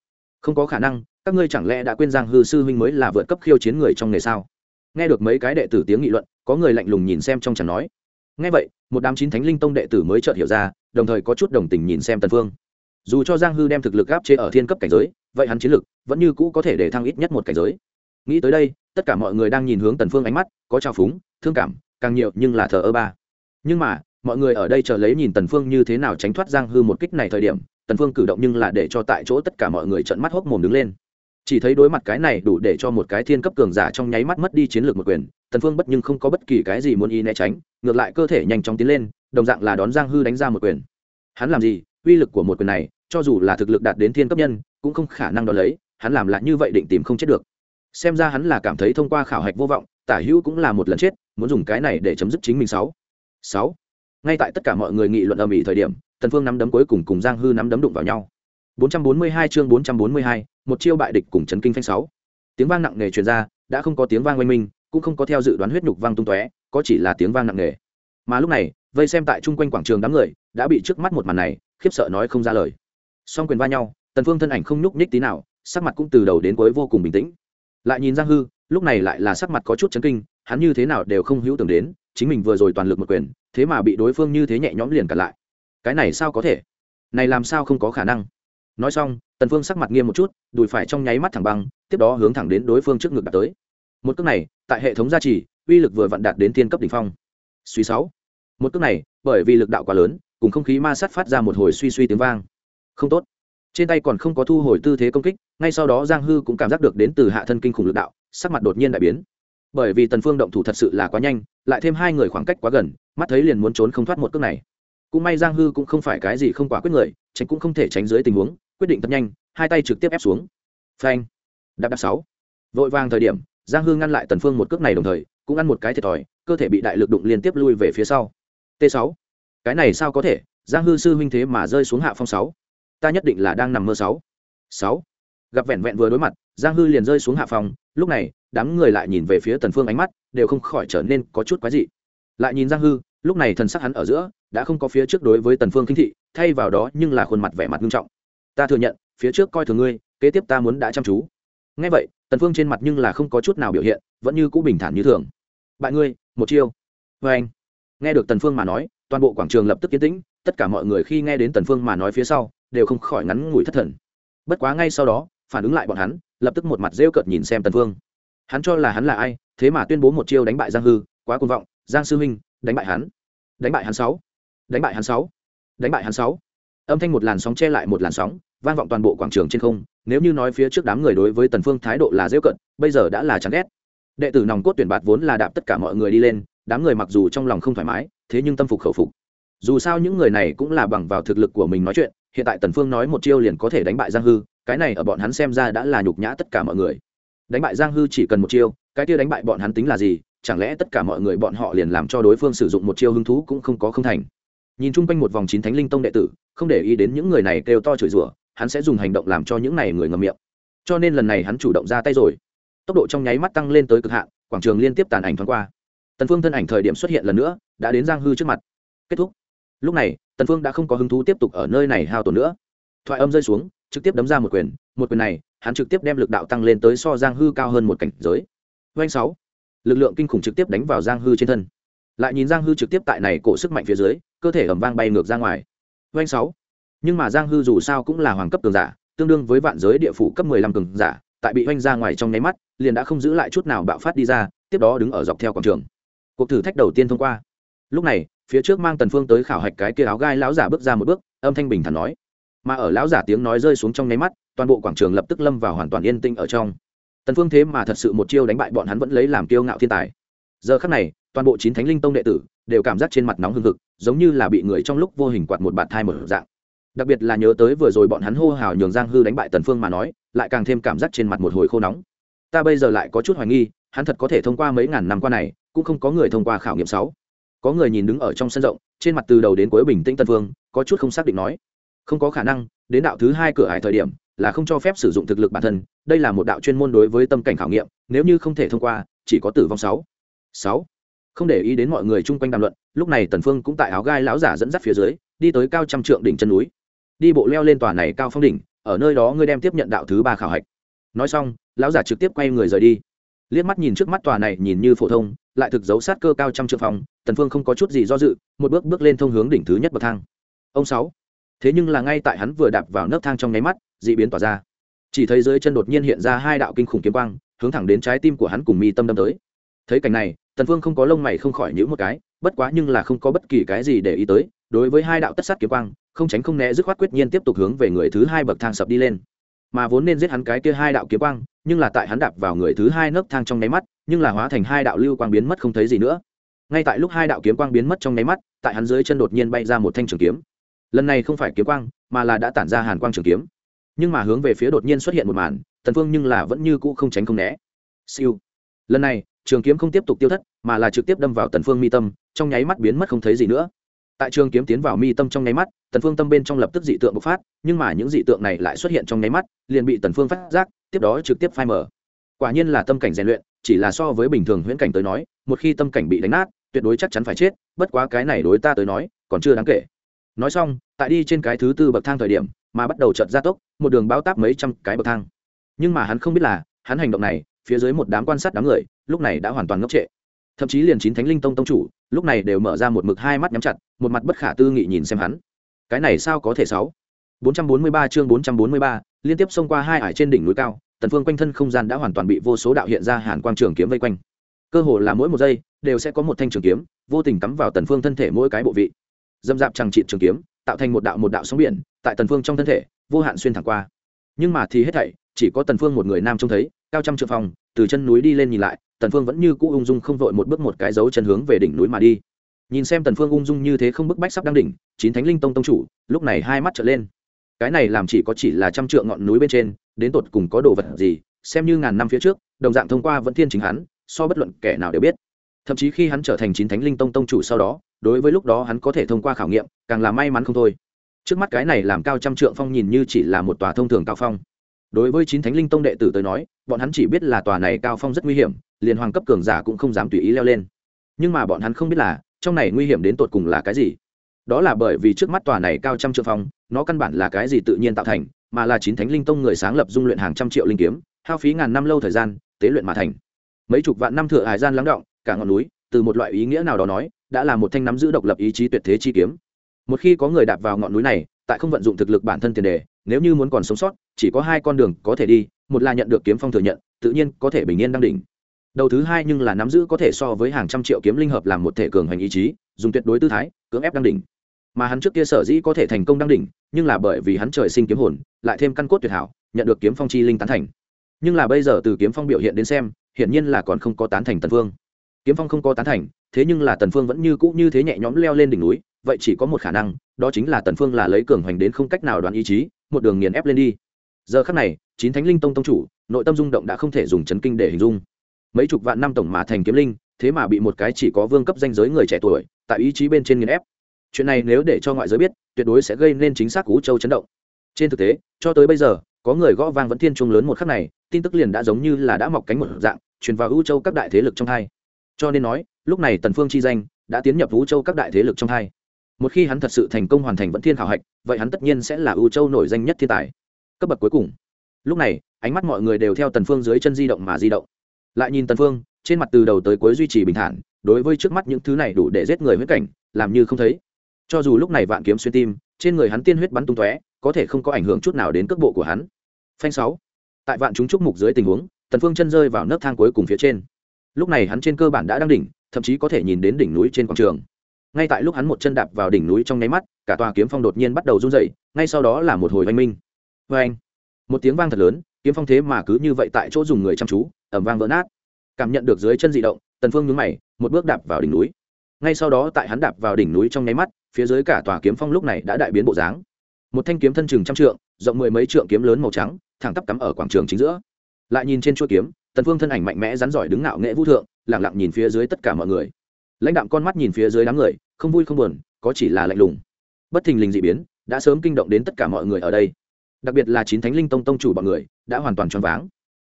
Không có khả năng, các ngươi chẳng lẽ đã quên giang hư sư huynh mới là vượt cấp khiêu chiến người trong nghề sao? Nghe được mấy cái đệ tử tiếng nghị luận, có người lạnh lùng nhìn xem trong chẳng nói. Nghe vậy, một đám chín thánh linh tông đệ tử mới chợt hiểu ra, đồng thời có chút đồng tình nhìn xem tần phương dù cho giang hư đem thực lực áp chế ở thiên cấp cảnh giới, vậy hắn chiến lực vẫn như cũ có thể để thăng ít nhất một cảnh giới. Nghĩ tới đây, tất cả mọi người đang nhìn hướng tần phương ánh mắt, có trào phúng, thương cảm, càng nhiều nhưng là thờ ơ ba. Nhưng mà, mọi người ở đây chờ lấy nhìn tần phương như thế nào tránh thoát giang hư một kích này thời điểm, tần phương cử động nhưng là để cho tại chỗ tất cả mọi người trợn mắt hốc mồm đứng lên. Chỉ thấy đối mặt cái này đủ để cho một cái thiên cấp cường giả trong nháy mắt mất đi chiến lược một quyền, tần phương bất nhưng không có bất kỳ cái gì muốn y né tránh, ngược lại cơ thể nhanh chóng tiến lên, đồng dạng là đón giang hư đánh ra một quyền. Hắn làm gì? Uy lực của một quyền này cho dù là thực lực đạt đến thiên cấp nhân cũng không khả năng đo lấy hắn làm lại như vậy định tìm không chết được. Xem ra hắn là cảm thấy thông qua khảo hạch vô vọng tả hữu cũng là một lần chết muốn dùng cái này để chấm dứt chính mình sáu. Sáu. Ngay tại tất cả mọi người nghị luận âm ỉ thời điểm tần phương nắm đấm cuối cùng cùng giang hư nắm đấm đụng vào nhau. 442 chương 442, một chiêu bại địch cùng chấn kinh phanh sáu. Tiếng vang nặng nề truyền ra đã không có tiếng vang oanh minh cũng không có theo dự đoán huyết nhục vang tung tóe có chỉ là tiếng vang nặng nề. Mà lúc này vây xem tại chung quanh quảng trường đám người đã bị trước mắt một màn này khiếp sợ nói không ra lời. Song quyền va nhau, tần phương thân ảnh không nhúc nhích tí nào, sắc mặt cũng từ đầu đến cuối vô cùng bình tĩnh. Lại nhìn giang hư, lúc này lại là sắc mặt có chút chấn kinh, hắn như thế nào đều không hữu tưởng đến, chính mình vừa rồi toàn lực một quyền, thế mà bị đối phương như thế nhẹ nhõm liền cả lại. Cái này sao có thể? Này làm sao không có khả năng? Nói xong, tần phương sắc mặt nghiêm một chút, đùi phải trong nháy mắt thẳng băng, tiếp đó hướng thẳng đến đối phương trước ngực đặt tới. Một cước này, tại hệ thống gia trì, uy lực vừa vặn đạt đến thiên cấp đỉnh phong. Suy sáu. Một cước này, bởi vì lực đạo quá lớn cùng không khí ma sát phát ra một hồi suy suy tiếng vang. Không tốt. Trên tay còn không có thu hồi tư thế công kích, ngay sau đó giang hư cũng cảm giác được đến từ hạ thân kinh khủng lực đạo, sắc mặt đột nhiên đại biến. Bởi vì tần phương động thủ thật sự là quá nhanh, lại thêm hai người khoảng cách quá gần, mắt thấy liền muốn trốn không thoát một cước này. Cũng may giang hư cũng không phải cái gì không quả quyết người, tránh cũng không thể tránh dưới tình huống, quyết định thật nhanh, hai tay trực tiếp ép xuống. Phanh. Đạp đạp sáu. Vội vàng thời điểm, giang hư ngăn lại tần phương một cước này đồng thời, cũng ăn một cái thiệt thòi, cơ thể bị đại lực đụng liên tiếp lui về phía sau. T 6 cái này sao có thể? Giang hư sư huynh thế mà rơi xuống hạ phong sáu. Ta nhất định là đang nằm mơ sáu. Sáu. Gặp vẹn vẹn vừa đối mặt, giang hư liền rơi xuống hạ phong. Lúc này, đám người lại nhìn về phía tần phương ánh mắt, đều không khỏi trở nên có chút quái dị. Lại nhìn giang hư, lúc này thần sắc hắn ở giữa, đã không có phía trước đối với tần phương kinh thị, thay vào đó nhưng là khuôn mặt vẻ mặt nghiêm trọng. Ta thừa nhận, phía trước coi thường ngươi, kế tiếp ta muốn đã chăm chú. Ngay vậy, tần phương trên mặt nhưng là không có chút nào biểu hiện, vẫn như cũ bình thản như thường. Bạn ngươi, một chiêu. Với anh nghe được tần phương mà nói toàn bộ quảng trường lập tức yên tĩnh, tất cả mọi người khi nghe đến tần phương mà nói phía sau, đều không khỏi ngắn ngủi thất thần. Bất quá ngay sau đó, phản ứng lại bọn hắn, lập tức một mặt rêu cợt nhìn xem tần phương. Hắn cho là hắn là ai, thế mà tuyên bố một chiêu đánh bại giang hư, quá cuồng vọng, giang sư huynh, đánh bại hắn, đánh bại hắn sáu, đánh bại hắn sáu, đánh bại hắn sáu. Âm thanh một làn sóng che lại một làn sóng, vang vọng toàn bộ quảng trường trên không, nếu như nói phía trước đám người đối với tần phương thái độ là rêu cận bây giờ đã là chán ghét. Đệ tử nòng cốt tuyển bạt vốn là đạp tất cả mọi người đi lên đám người mặc dù trong lòng không thoải mái, thế nhưng tâm phục khẩu phục. Dù sao những người này cũng là bằng vào thực lực của mình nói chuyện, hiện tại tần phương nói một chiêu liền có thể đánh bại giang hư, cái này ở bọn hắn xem ra đã là nhục nhã tất cả mọi người. Đánh bại giang hư chỉ cần một chiêu, cái kia đánh bại bọn hắn tính là gì, chẳng lẽ tất cả mọi người bọn họ liền làm cho đối phương sử dụng một chiêu hứng thú cũng không có không thành. Nhìn chung quanh một vòng chín thánh linh tông đệ tử, không để ý đến những người này kêu to chửi rủa, hắn sẽ dùng hành động làm cho những này người ngậm miệng. Cho nên lần này hắn chủ động ra tay rồi. Tốc độ trong nháy mắt tăng lên tới cực hạn, quảng trường liên tiếp tàn ảnh thoáng qua tần phương thân ảnh thời điểm xuất hiện lần nữa, đã đến giang hư trước mặt. Kết thúc. Lúc này, tần phương đã không có hứng thú tiếp tục ở nơi này hao tổn nữa. Thoại âm rơi xuống, trực tiếp đấm ra một quyền một quyền này, hắn trực tiếp đem lực đạo tăng lên tới so giang hư cao hơn một cảnh giới. Doanh sáu. Lực lượng kinh khủng trực tiếp đánh vào giang hư trên thân. Lại nhìn giang hư trực tiếp tại này cổ sức mạnh phía dưới, cơ thể ầm vang bay ngược ra ngoài. Doanh sáu. Nhưng mà giang hư dù sao cũng là hoàng cấp cường giả, tương đương với vạn giới địa phủ cấp mười lăm cường giả, tại bị doanh ra ngoài trong nháy mắt, liền đã không giữ lại chút nào bạo phát đi ra, tiếp đó đứng ở dọc theo quảng trường cuộc thử thách đầu tiên thông qua. Lúc này, phía trước mang tần phương tới khảo hạch cái kia áo gai lão giả bước ra một bước, âm thanh bình thản nói. Mà ở lão giả tiếng nói rơi xuống trong nháy mắt, toàn bộ quảng trường lập tức lâm vào hoàn toàn yên tĩnh ở trong. Tần phương thế mà thật sự một chiêu đánh bại bọn hắn vẫn lấy làm kiêu ngạo thiên tài. Giờ khắc này, toàn bộ chín thánh linh tông đệ tử đều cảm giác trên mặt nóng hừng hực, giống như là bị người trong lúc vô hình quạt một bạt thai mở dạng. Đặc biệt là nhớ tới vừa rồi bọn hắn hô hào nhường giang hư đánh bại tần phương mà nói, lại càng thêm cảm giác trên mặt một hồi khô nóng. Ta bây giờ lại có chút hoài nghi, hắn thật có thể thông qua mấy ngàn năm qua này cũng không có người thông qua khảo nghiệm sáu. Có người nhìn đứng ở trong sân rộng trên mặt từ đầu đến cuối bình tĩnh tần vương, có chút không xác định nói. Không có khả năng đến đạo thứ hai cửa hải thời điểm là không cho phép sử dụng thực lực bản thân đây là một đạo chuyên môn đối với tâm cảnh khảo nghiệm nếu như không thể thông qua chỉ có tử vong sáu. Sáu. Không để ý đến mọi người chung quanh đàm luận lúc này tần phương cũng tại áo gai lão giả dẫn dắt phía dưới đi tới cao trăm trượng đỉnh chân núi. Đi bộ leo lên tòa này cao phong đỉnh ở nơi đó ngươi đem tiếp nhận đạo thứ ba khảo hạch. Nói xong lão giả trực tiếp quay người rời đi liếc mắt nhìn trước mắt tòa này nhìn như phổ thông, lại thực dấu sát cơ cao trăm trượng phòng, tần phương không có chút gì do dự, một bước bước lên thông hướng đỉnh thứ nhất bậc thang. Ông sáu. Thế nhưng là ngay tại hắn vừa đạp vào nấc thang trong nháy mắt, dị biến tỏa ra. Chỉ thấy dưới chân đột nhiên hiện ra hai đạo kinh khủng kiếm quang, hướng thẳng đến trái tim của hắn cùng mi tâm đâm tới. Thấy cảnh này, tần phương không có lông mày không khỏi nhíu một cái, bất quá nhưng là không có bất kỳ cái gì để ý tới, đối với hai đạo tất sát kiếm quang, không tránh không né dứt khoát quyết nhiên tiếp tục hướng về người thứ hai bậc thang sập đi lên mà vốn nên giết hắn cái kia hai đạo kiếm quang, nhưng là tại hắn đạp vào người thứ hai nấc thang trong nháy mắt, nhưng là hóa thành hai đạo lưu quang biến mất không thấy gì nữa. Ngay tại lúc hai đạo kiếm quang biến mất trong nháy mắt, tại hắn dưới chân đột nhiên bay ra một thanh trường kiếm. Lần này không phải kiếm quang, mà là đã tản ra hàn quang trường kiếm. Nhưng mà hướng về phía đột nhiên xuất hiện một màn, tần phương nhưng là vẫn như cũ không tránh không né. Siêu. Lần này, trường kiếm không tiếp tục tiêu thất, mà là trực tiếp đâm vào tần phương mi tâm, trong nháy mắt biến mất không thấy gì nữa tại trường kiếm tiến vào mi tâm trong nháy mắt, tần phương tâm bên trong lập tức dị tượng bộc phát, nhưng mà những dị tượng này lại xuất hiện trong nháy mắt, liền bị tần phương phát giác, tiếp đó trực tiếp phai mở quả nhiên là tâm cảnh rèn luyện, chỉ là so với bình thường huyễn cảnh tới nói, một khi tâm cảnh bị đánh nát, tuyệt đối chắc chắn phải chết, bất quá cái này đối ta tới nói, còn chưa đáng kể. Nói xong, tại đi trên cái thứ tư bậc thang thời điểm, mà bắt đầu chợt gia tốc, một đường bao táp mấy trăm cái bậc thang. Nhưng mà hắn không biết là, hắn hành động này, phía dưới một đám quan sát đám người, lúc này đã hoàn toàn ngốc trệ thậm chí liền chín thánh linh tông tông chủ lúc này đều mở ra một mực hai mắt nhắm chặt một mặt bất khả tư nghị nhìn xem hắn. Cái này sao có thể sáu? 443 chương 443, liên tiếp xông qua hai ải trên đỉnh núi cao tần phương quanh thân không gian đã hoàn toàn bị vô số đạo hiện ra hàn quang trường kiếm vây quanh. Cơ hồ là mỗi một giây đều sẽ có một thanh trường kiếm vô tình cắm vào tần phương thân thể mỗi cái bộ vị. Dâm dạp chẳng trị trường kiếm tạo thành một đạo một đạo sóng biển tại tần phương trong thân thể vô hạn xuyên thẳng qua. Nhưng mà thì hết thảy chỉ có tần phương một người nam trông thấy cao trăm trượng phòng từ chân núi đi lên nhìn lại tần phương vẫn như cũ ung dung không vội một bước một cái dấu chân hướng về đỉnh núi mà đi. Nhìn xem tần phương ung dung như thế không bức bách sắp đăng đỉnh, chín thánh linh tông tông chủ, lúc này hai mắt trợn lên. Cái này làm chỉ có chỉ là trăm trượng ngọn núi bên trên, đến tột cùng có đồ vật gì, xem như ngàn năm phía trước, đồng dạng thông qua vẫn thiên chính hắn, so bất luận kẻ nào đều biết. Thậm chí khi hắn trở thành chín thánh linh tông tông chủ sau đó, đối với lúc đó hắn có thể thông qua khảo nghiệm, càng là may mắn không thôi. Trước mắt cái này làm cao trăm trượng phong nhìn như chỉ là một tòa thông thường cao phong. Đối với chín thánh linh tông đệ tử tới nói, bọn hắn chỉ biết là tòa này cao phong rất nguy hiểm liền hoàng cấp cường giả cũng không dám tùy ý leo lên. Nhưng mà bọn hắn không biết là, trong này nguy hiểm đến tột cùng là cái gì. Đó là bởi vì trước mắt tòa này cao trăm trượng phong, nó căn bản là cái gì tự nhiên tạo thành, mà là chín thánh linh tông người sáng lập dung luyện hàng trăm triệu linh kiếm, hao phí ngàn năm lâu thời gian, tế luyện mà thành. Mấy chục vạn năm thừa hải gian lắng động, cả ngọn núi, từ một loại ý nghĩa nào đó nói, đã là một thanh nắm giữ độc lập ý chí tuyệt thế chi kiếm. Một khi có người đạp vào ngọn núi này, tại không vận dụng thực lực bản thân tiền đề, nếu như muốn còn sống sót, chỉ có hai con đường có thể đi, một là nhận được kiếm phong thừa nhận, tự nhiên có thể bình yên đăng đỉnh đầu thứ hai nhưng là nắm giữ có thể so với hàng trăm triệu kiếm linh hợp làm một thể cường hành ý chí, dùng tuyệt đối tư thái, cưỡng ép đăng đỉnh. Mà hắn trước kia sở dĩ có thể thành công đăng đỉnh, nhưng là bởi vì hắn trời sinh kiếm hồn, lại thêm căn cốt tuyệt hảo, nhận được kiếm phong chi linh tán thành. Nhưng là bây giờ từ kiếm phong biểu hiện đến xem, hiển nhiên là còn không có tán thành tần phương. Kiếm phong không có tán thành, thế nhưng là tần phương vẫn như cũ như thế nhẹ nhõm leo lên đỉnh núi, vậy chỉ có một khả năng, đó chính là tần phương là lấy cường hoành đến không cách nào đoán ý chí, một đường nghiền ép lên đi. Giờ khắc này, chín thánh linh tông tông chủ, nội tâm rung động đã không thể dùng chấn kinh để hình dung mấy chục vạn năm tổng mà thành kiếm linh, thế mà bị một cái chỉ có vương cấp danh giới người trẻ tuổi, tại ý chí bên trên nghiền ép. Chuyện này nếu để cho ngoại giới biết, tuyệt đối sẽ gây nên chính xác cú châu chấn động. Trên thực tế, cho tới bây giờ, có người gõ vang vẫn thiên trung lớn một khắc này, tin tức liền đã giống như là đã mọc cánh một dạng, truyền vào ưu châu các đại thế lực trong hai. Cho nên nói, lúc này tần phương chi danh đã tiến nhập ưu châu các đại thế lực trong hai. Một khi hắn thật sự thành công hoàn thành vẫn thiên khảo hạch, vậy hắn tất nhiên sẽ là ưu châu nổi danh nhất thiên tài. Cấp bậc cuối cùng. Lúc này, ánh mắt mọi người đều theo tần phương dưới chân di động mà di động lại nhìn tần phương, trên mặt từ đầu tới cuối duy trì bình thản, đối với trước mắt những thứ này đủ để giết người huyết cảnh, làm như không thấy. Cho dù lúc này vạn kiếm xuyên tim, trên người hắn tiên huyết bắn tung tóe, có thể không có ảnh hưởng chút nào đến cước bộ của hắn. Phanh sáu. Tại vạn chúng trúc mục dưới tình huống, tần phương chân rơi vào nấc thang cuối cùng phía trên. Lúc này hắn trên cơ bản đã đang đỉnh, thậm chí có thể nhìn đến đỉnh núi trên quảng trường. Ngay tại lúc hắn một chân đạp vào đỉnh núi trong nháy mắt, cả tòa kiếm phong đột nhiên bắt đầu run rẩy, ngay sau đó là một hồi oanh minh. Vang một tiếng vang thật lớn kiếm phong thế mà cứ như vậy tại chỗ dùng người chăm chú ầm vang vỡ nát. Cảm nhận được dưới chân dị động, tần phương nhướng mày, một bước đạp vào đỉnh núi. Ngay sau đó tại hắn đạp vào đỉnh núi trong nháy mắt, phía dưới cả tòa kiếm phong lúc này đã đại biến bộ dáng. Một thanh kiếm thân chừng trăm trượng, rộng mười mấy trượng kiếm lớn màu trắng, thẳng tắp cắm ở quảng trường chính giữa. Lại nhìn trên chuôi kiếm, tần phương thân ảnh mạnh mẽ rắn giỏi đứng ngạo nghệ vũ thượng, lặng lặng nhìn phía dưới tất cả mọi người. Lãnh đạm con mắt nhìn phía dưới đám người, không vui không buồn, có chỉ là lạnh lùng. Bất thình lình dị biến, đã sớm kinh động đến tất cả mọi người ở đây. Đặc biệt là chín thánh linh tông tông chủ bọn người đã hoàn toàn choáng váng.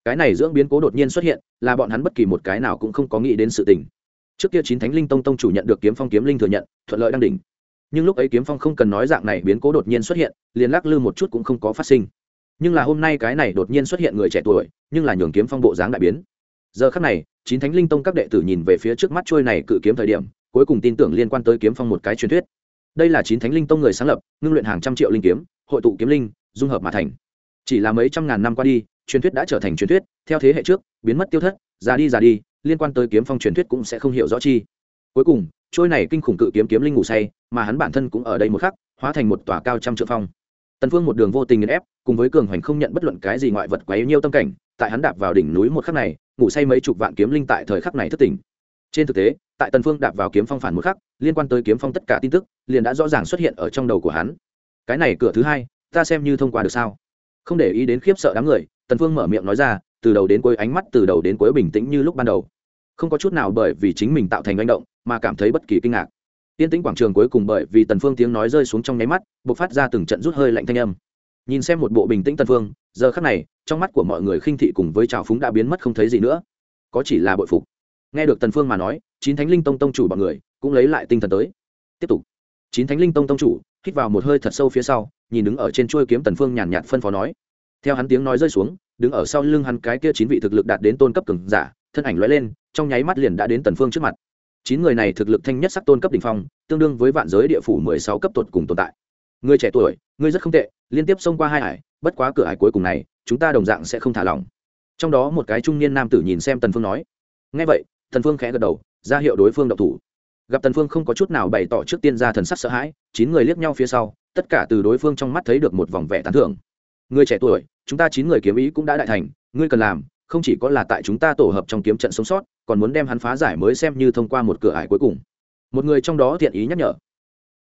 Cái này dưỡng biến cố đột nhiên xuất hiện, là bọn hắn bất kỳ một cái nào cũng không có nghĩ đến sự tình. Trước kia chín thánh linh tông tông chủ nhận được kiếm phong kiếm linh thừa nhận, thuận lợi đăng đỉnh. Nhưng lúc ấy kiếm phong không cần nói dạng này biến cố đột nhiên xuất hiện, liền lắc lư một chút cũng không có phát sinh. Nhưng là hôm nay cái này đột nhiên xuất hiện người trẻ tuổi, nhưng là nhường kiếm phong bộ dáng đại biến. Giờ khắc này, chín thánh linh tông các đệ tử nhìn về phía trước mắt trôi này cự kiếm thời điểm, cuối cùng tin tưởng liên quan tới kiếm phong một cái truyền thuyết. Đây là chín thánh linh tông người sáng lập, ngưng luyện hàng trăm triệu linh kiếm, hội tụ kiếm linh, dung hợp mà thành chỉ là mấy trăm ngàn năm qua đi, truyền thuyết đã trở thành truyền thuyết, theo thế hệ trước, biến mất tiêu thất, già đi già đi, liên quan tới kiếm phong truyền thuyết cũng sẽ không hiểu rõ chi. Cuối cùng, trôi này kinh khủng cự kiếm kiếm linh ngủ say, mà hắn bản thân cũng ở đây một khắc, hóa thành một tòa cao trăm trượng phong. Tần phương một đường vô tình nghiền ép, cùng với cường hoành không nhận bất luận cái gì ngoại vật quá yếu nhiêu tâm cảnh, tại hắn đạp vào đỉnh núi một khắc này, ngủ say mấy chục vạn kiếm linh tại thời khắc này thất tỉnh. Trên thực tế, tại tần phương đạp vào kiếm phong phản một khắc, liên quan tới kiếm phong tất cả tin tức, liền đã rõ ràng xuất hiện ở trong đầu của hắn. Cái này cửa thứ hai, ta xem như thông qua được sao? Không để ý đến khiếp sợ đám người, tần phương mở miệng nói ra, từ đầu đến cuối ánh mắt từ đầu đến cuối bình tĩnh như lúc ban đầu. Không có chút nào bởi vì chính mình tạo thành manh động, mà cảm thấy bất kỳ kinh ngạc. Tiên tĩnh quảng trường cuối cùng bởi vì tần phương tiếng nói rơi xuống trong nháy mắt, bộc phát ra từng trận rút hơi lạnh thanh âm. Nhìn xem một bộ bình tĩnh tần phương, giờ khắc này, trong mắt của mọi người khinh thị cùng với trào phúng đã biến mất không thấy gì nữa. Có chỉ là bội phục. Nghe được tần phương mà nói, chín thánh linh tông tông chủ bọn người cũng lấy lại tinh thần tới. Tiếp tục. Chín thánh linh tông tông chủ hít vào một hơi thật sâu phía sau nhìn đứng ở trên chuôi kiếm tần phương nhàn nhạt phân phó nói. Theo hắn tiếng nói rơi xuống, đứng ở sau lưng hắn cái kia chín vị thực lực đạt đến tôn cấp cường giả, thân ảnh lóe lên, trong nháy mắt liền đã đến tần phương trước mặt. Chín người này thực lực thanh nhất sắc tôn cấp đỉnh phong, tương đương với vạn giới địa phủ mười sáu cấp tuột cùng tồn tại. Người trẻ tuổi ngươi rất không tệ, liên tiếp xông qua hai hải, bất quá cửa hải cuối cùng này, chúng ta đồng dạng sẽ không thả lỏng. Trong đó một cái trung niên nam tử nhìn xem tần phương nói. Nghe vậy, tần phương khẽ gật đầu, ra hiệu đối phương động thủ. Gặp tần phương không có chút nào bày tỏ trước tiên ra thần sắc sợ hãi, chín người liếc nhau phía sau tất cả từ đối phương trong mắt thấy được một vòng vẻ tán thưởng. Người trẻ tuổi, chúng ta chín người kiếm ý cũng đã đại thành, ngươi cần làm, không chỉ có là tại chúng ta tổ hợp trong kiếm trận sống sót, còn muốn đem hắn phá giải mới xem như thông qua một cửa ải cuối cùng. Một người trong đó thiện ý nhắc nhở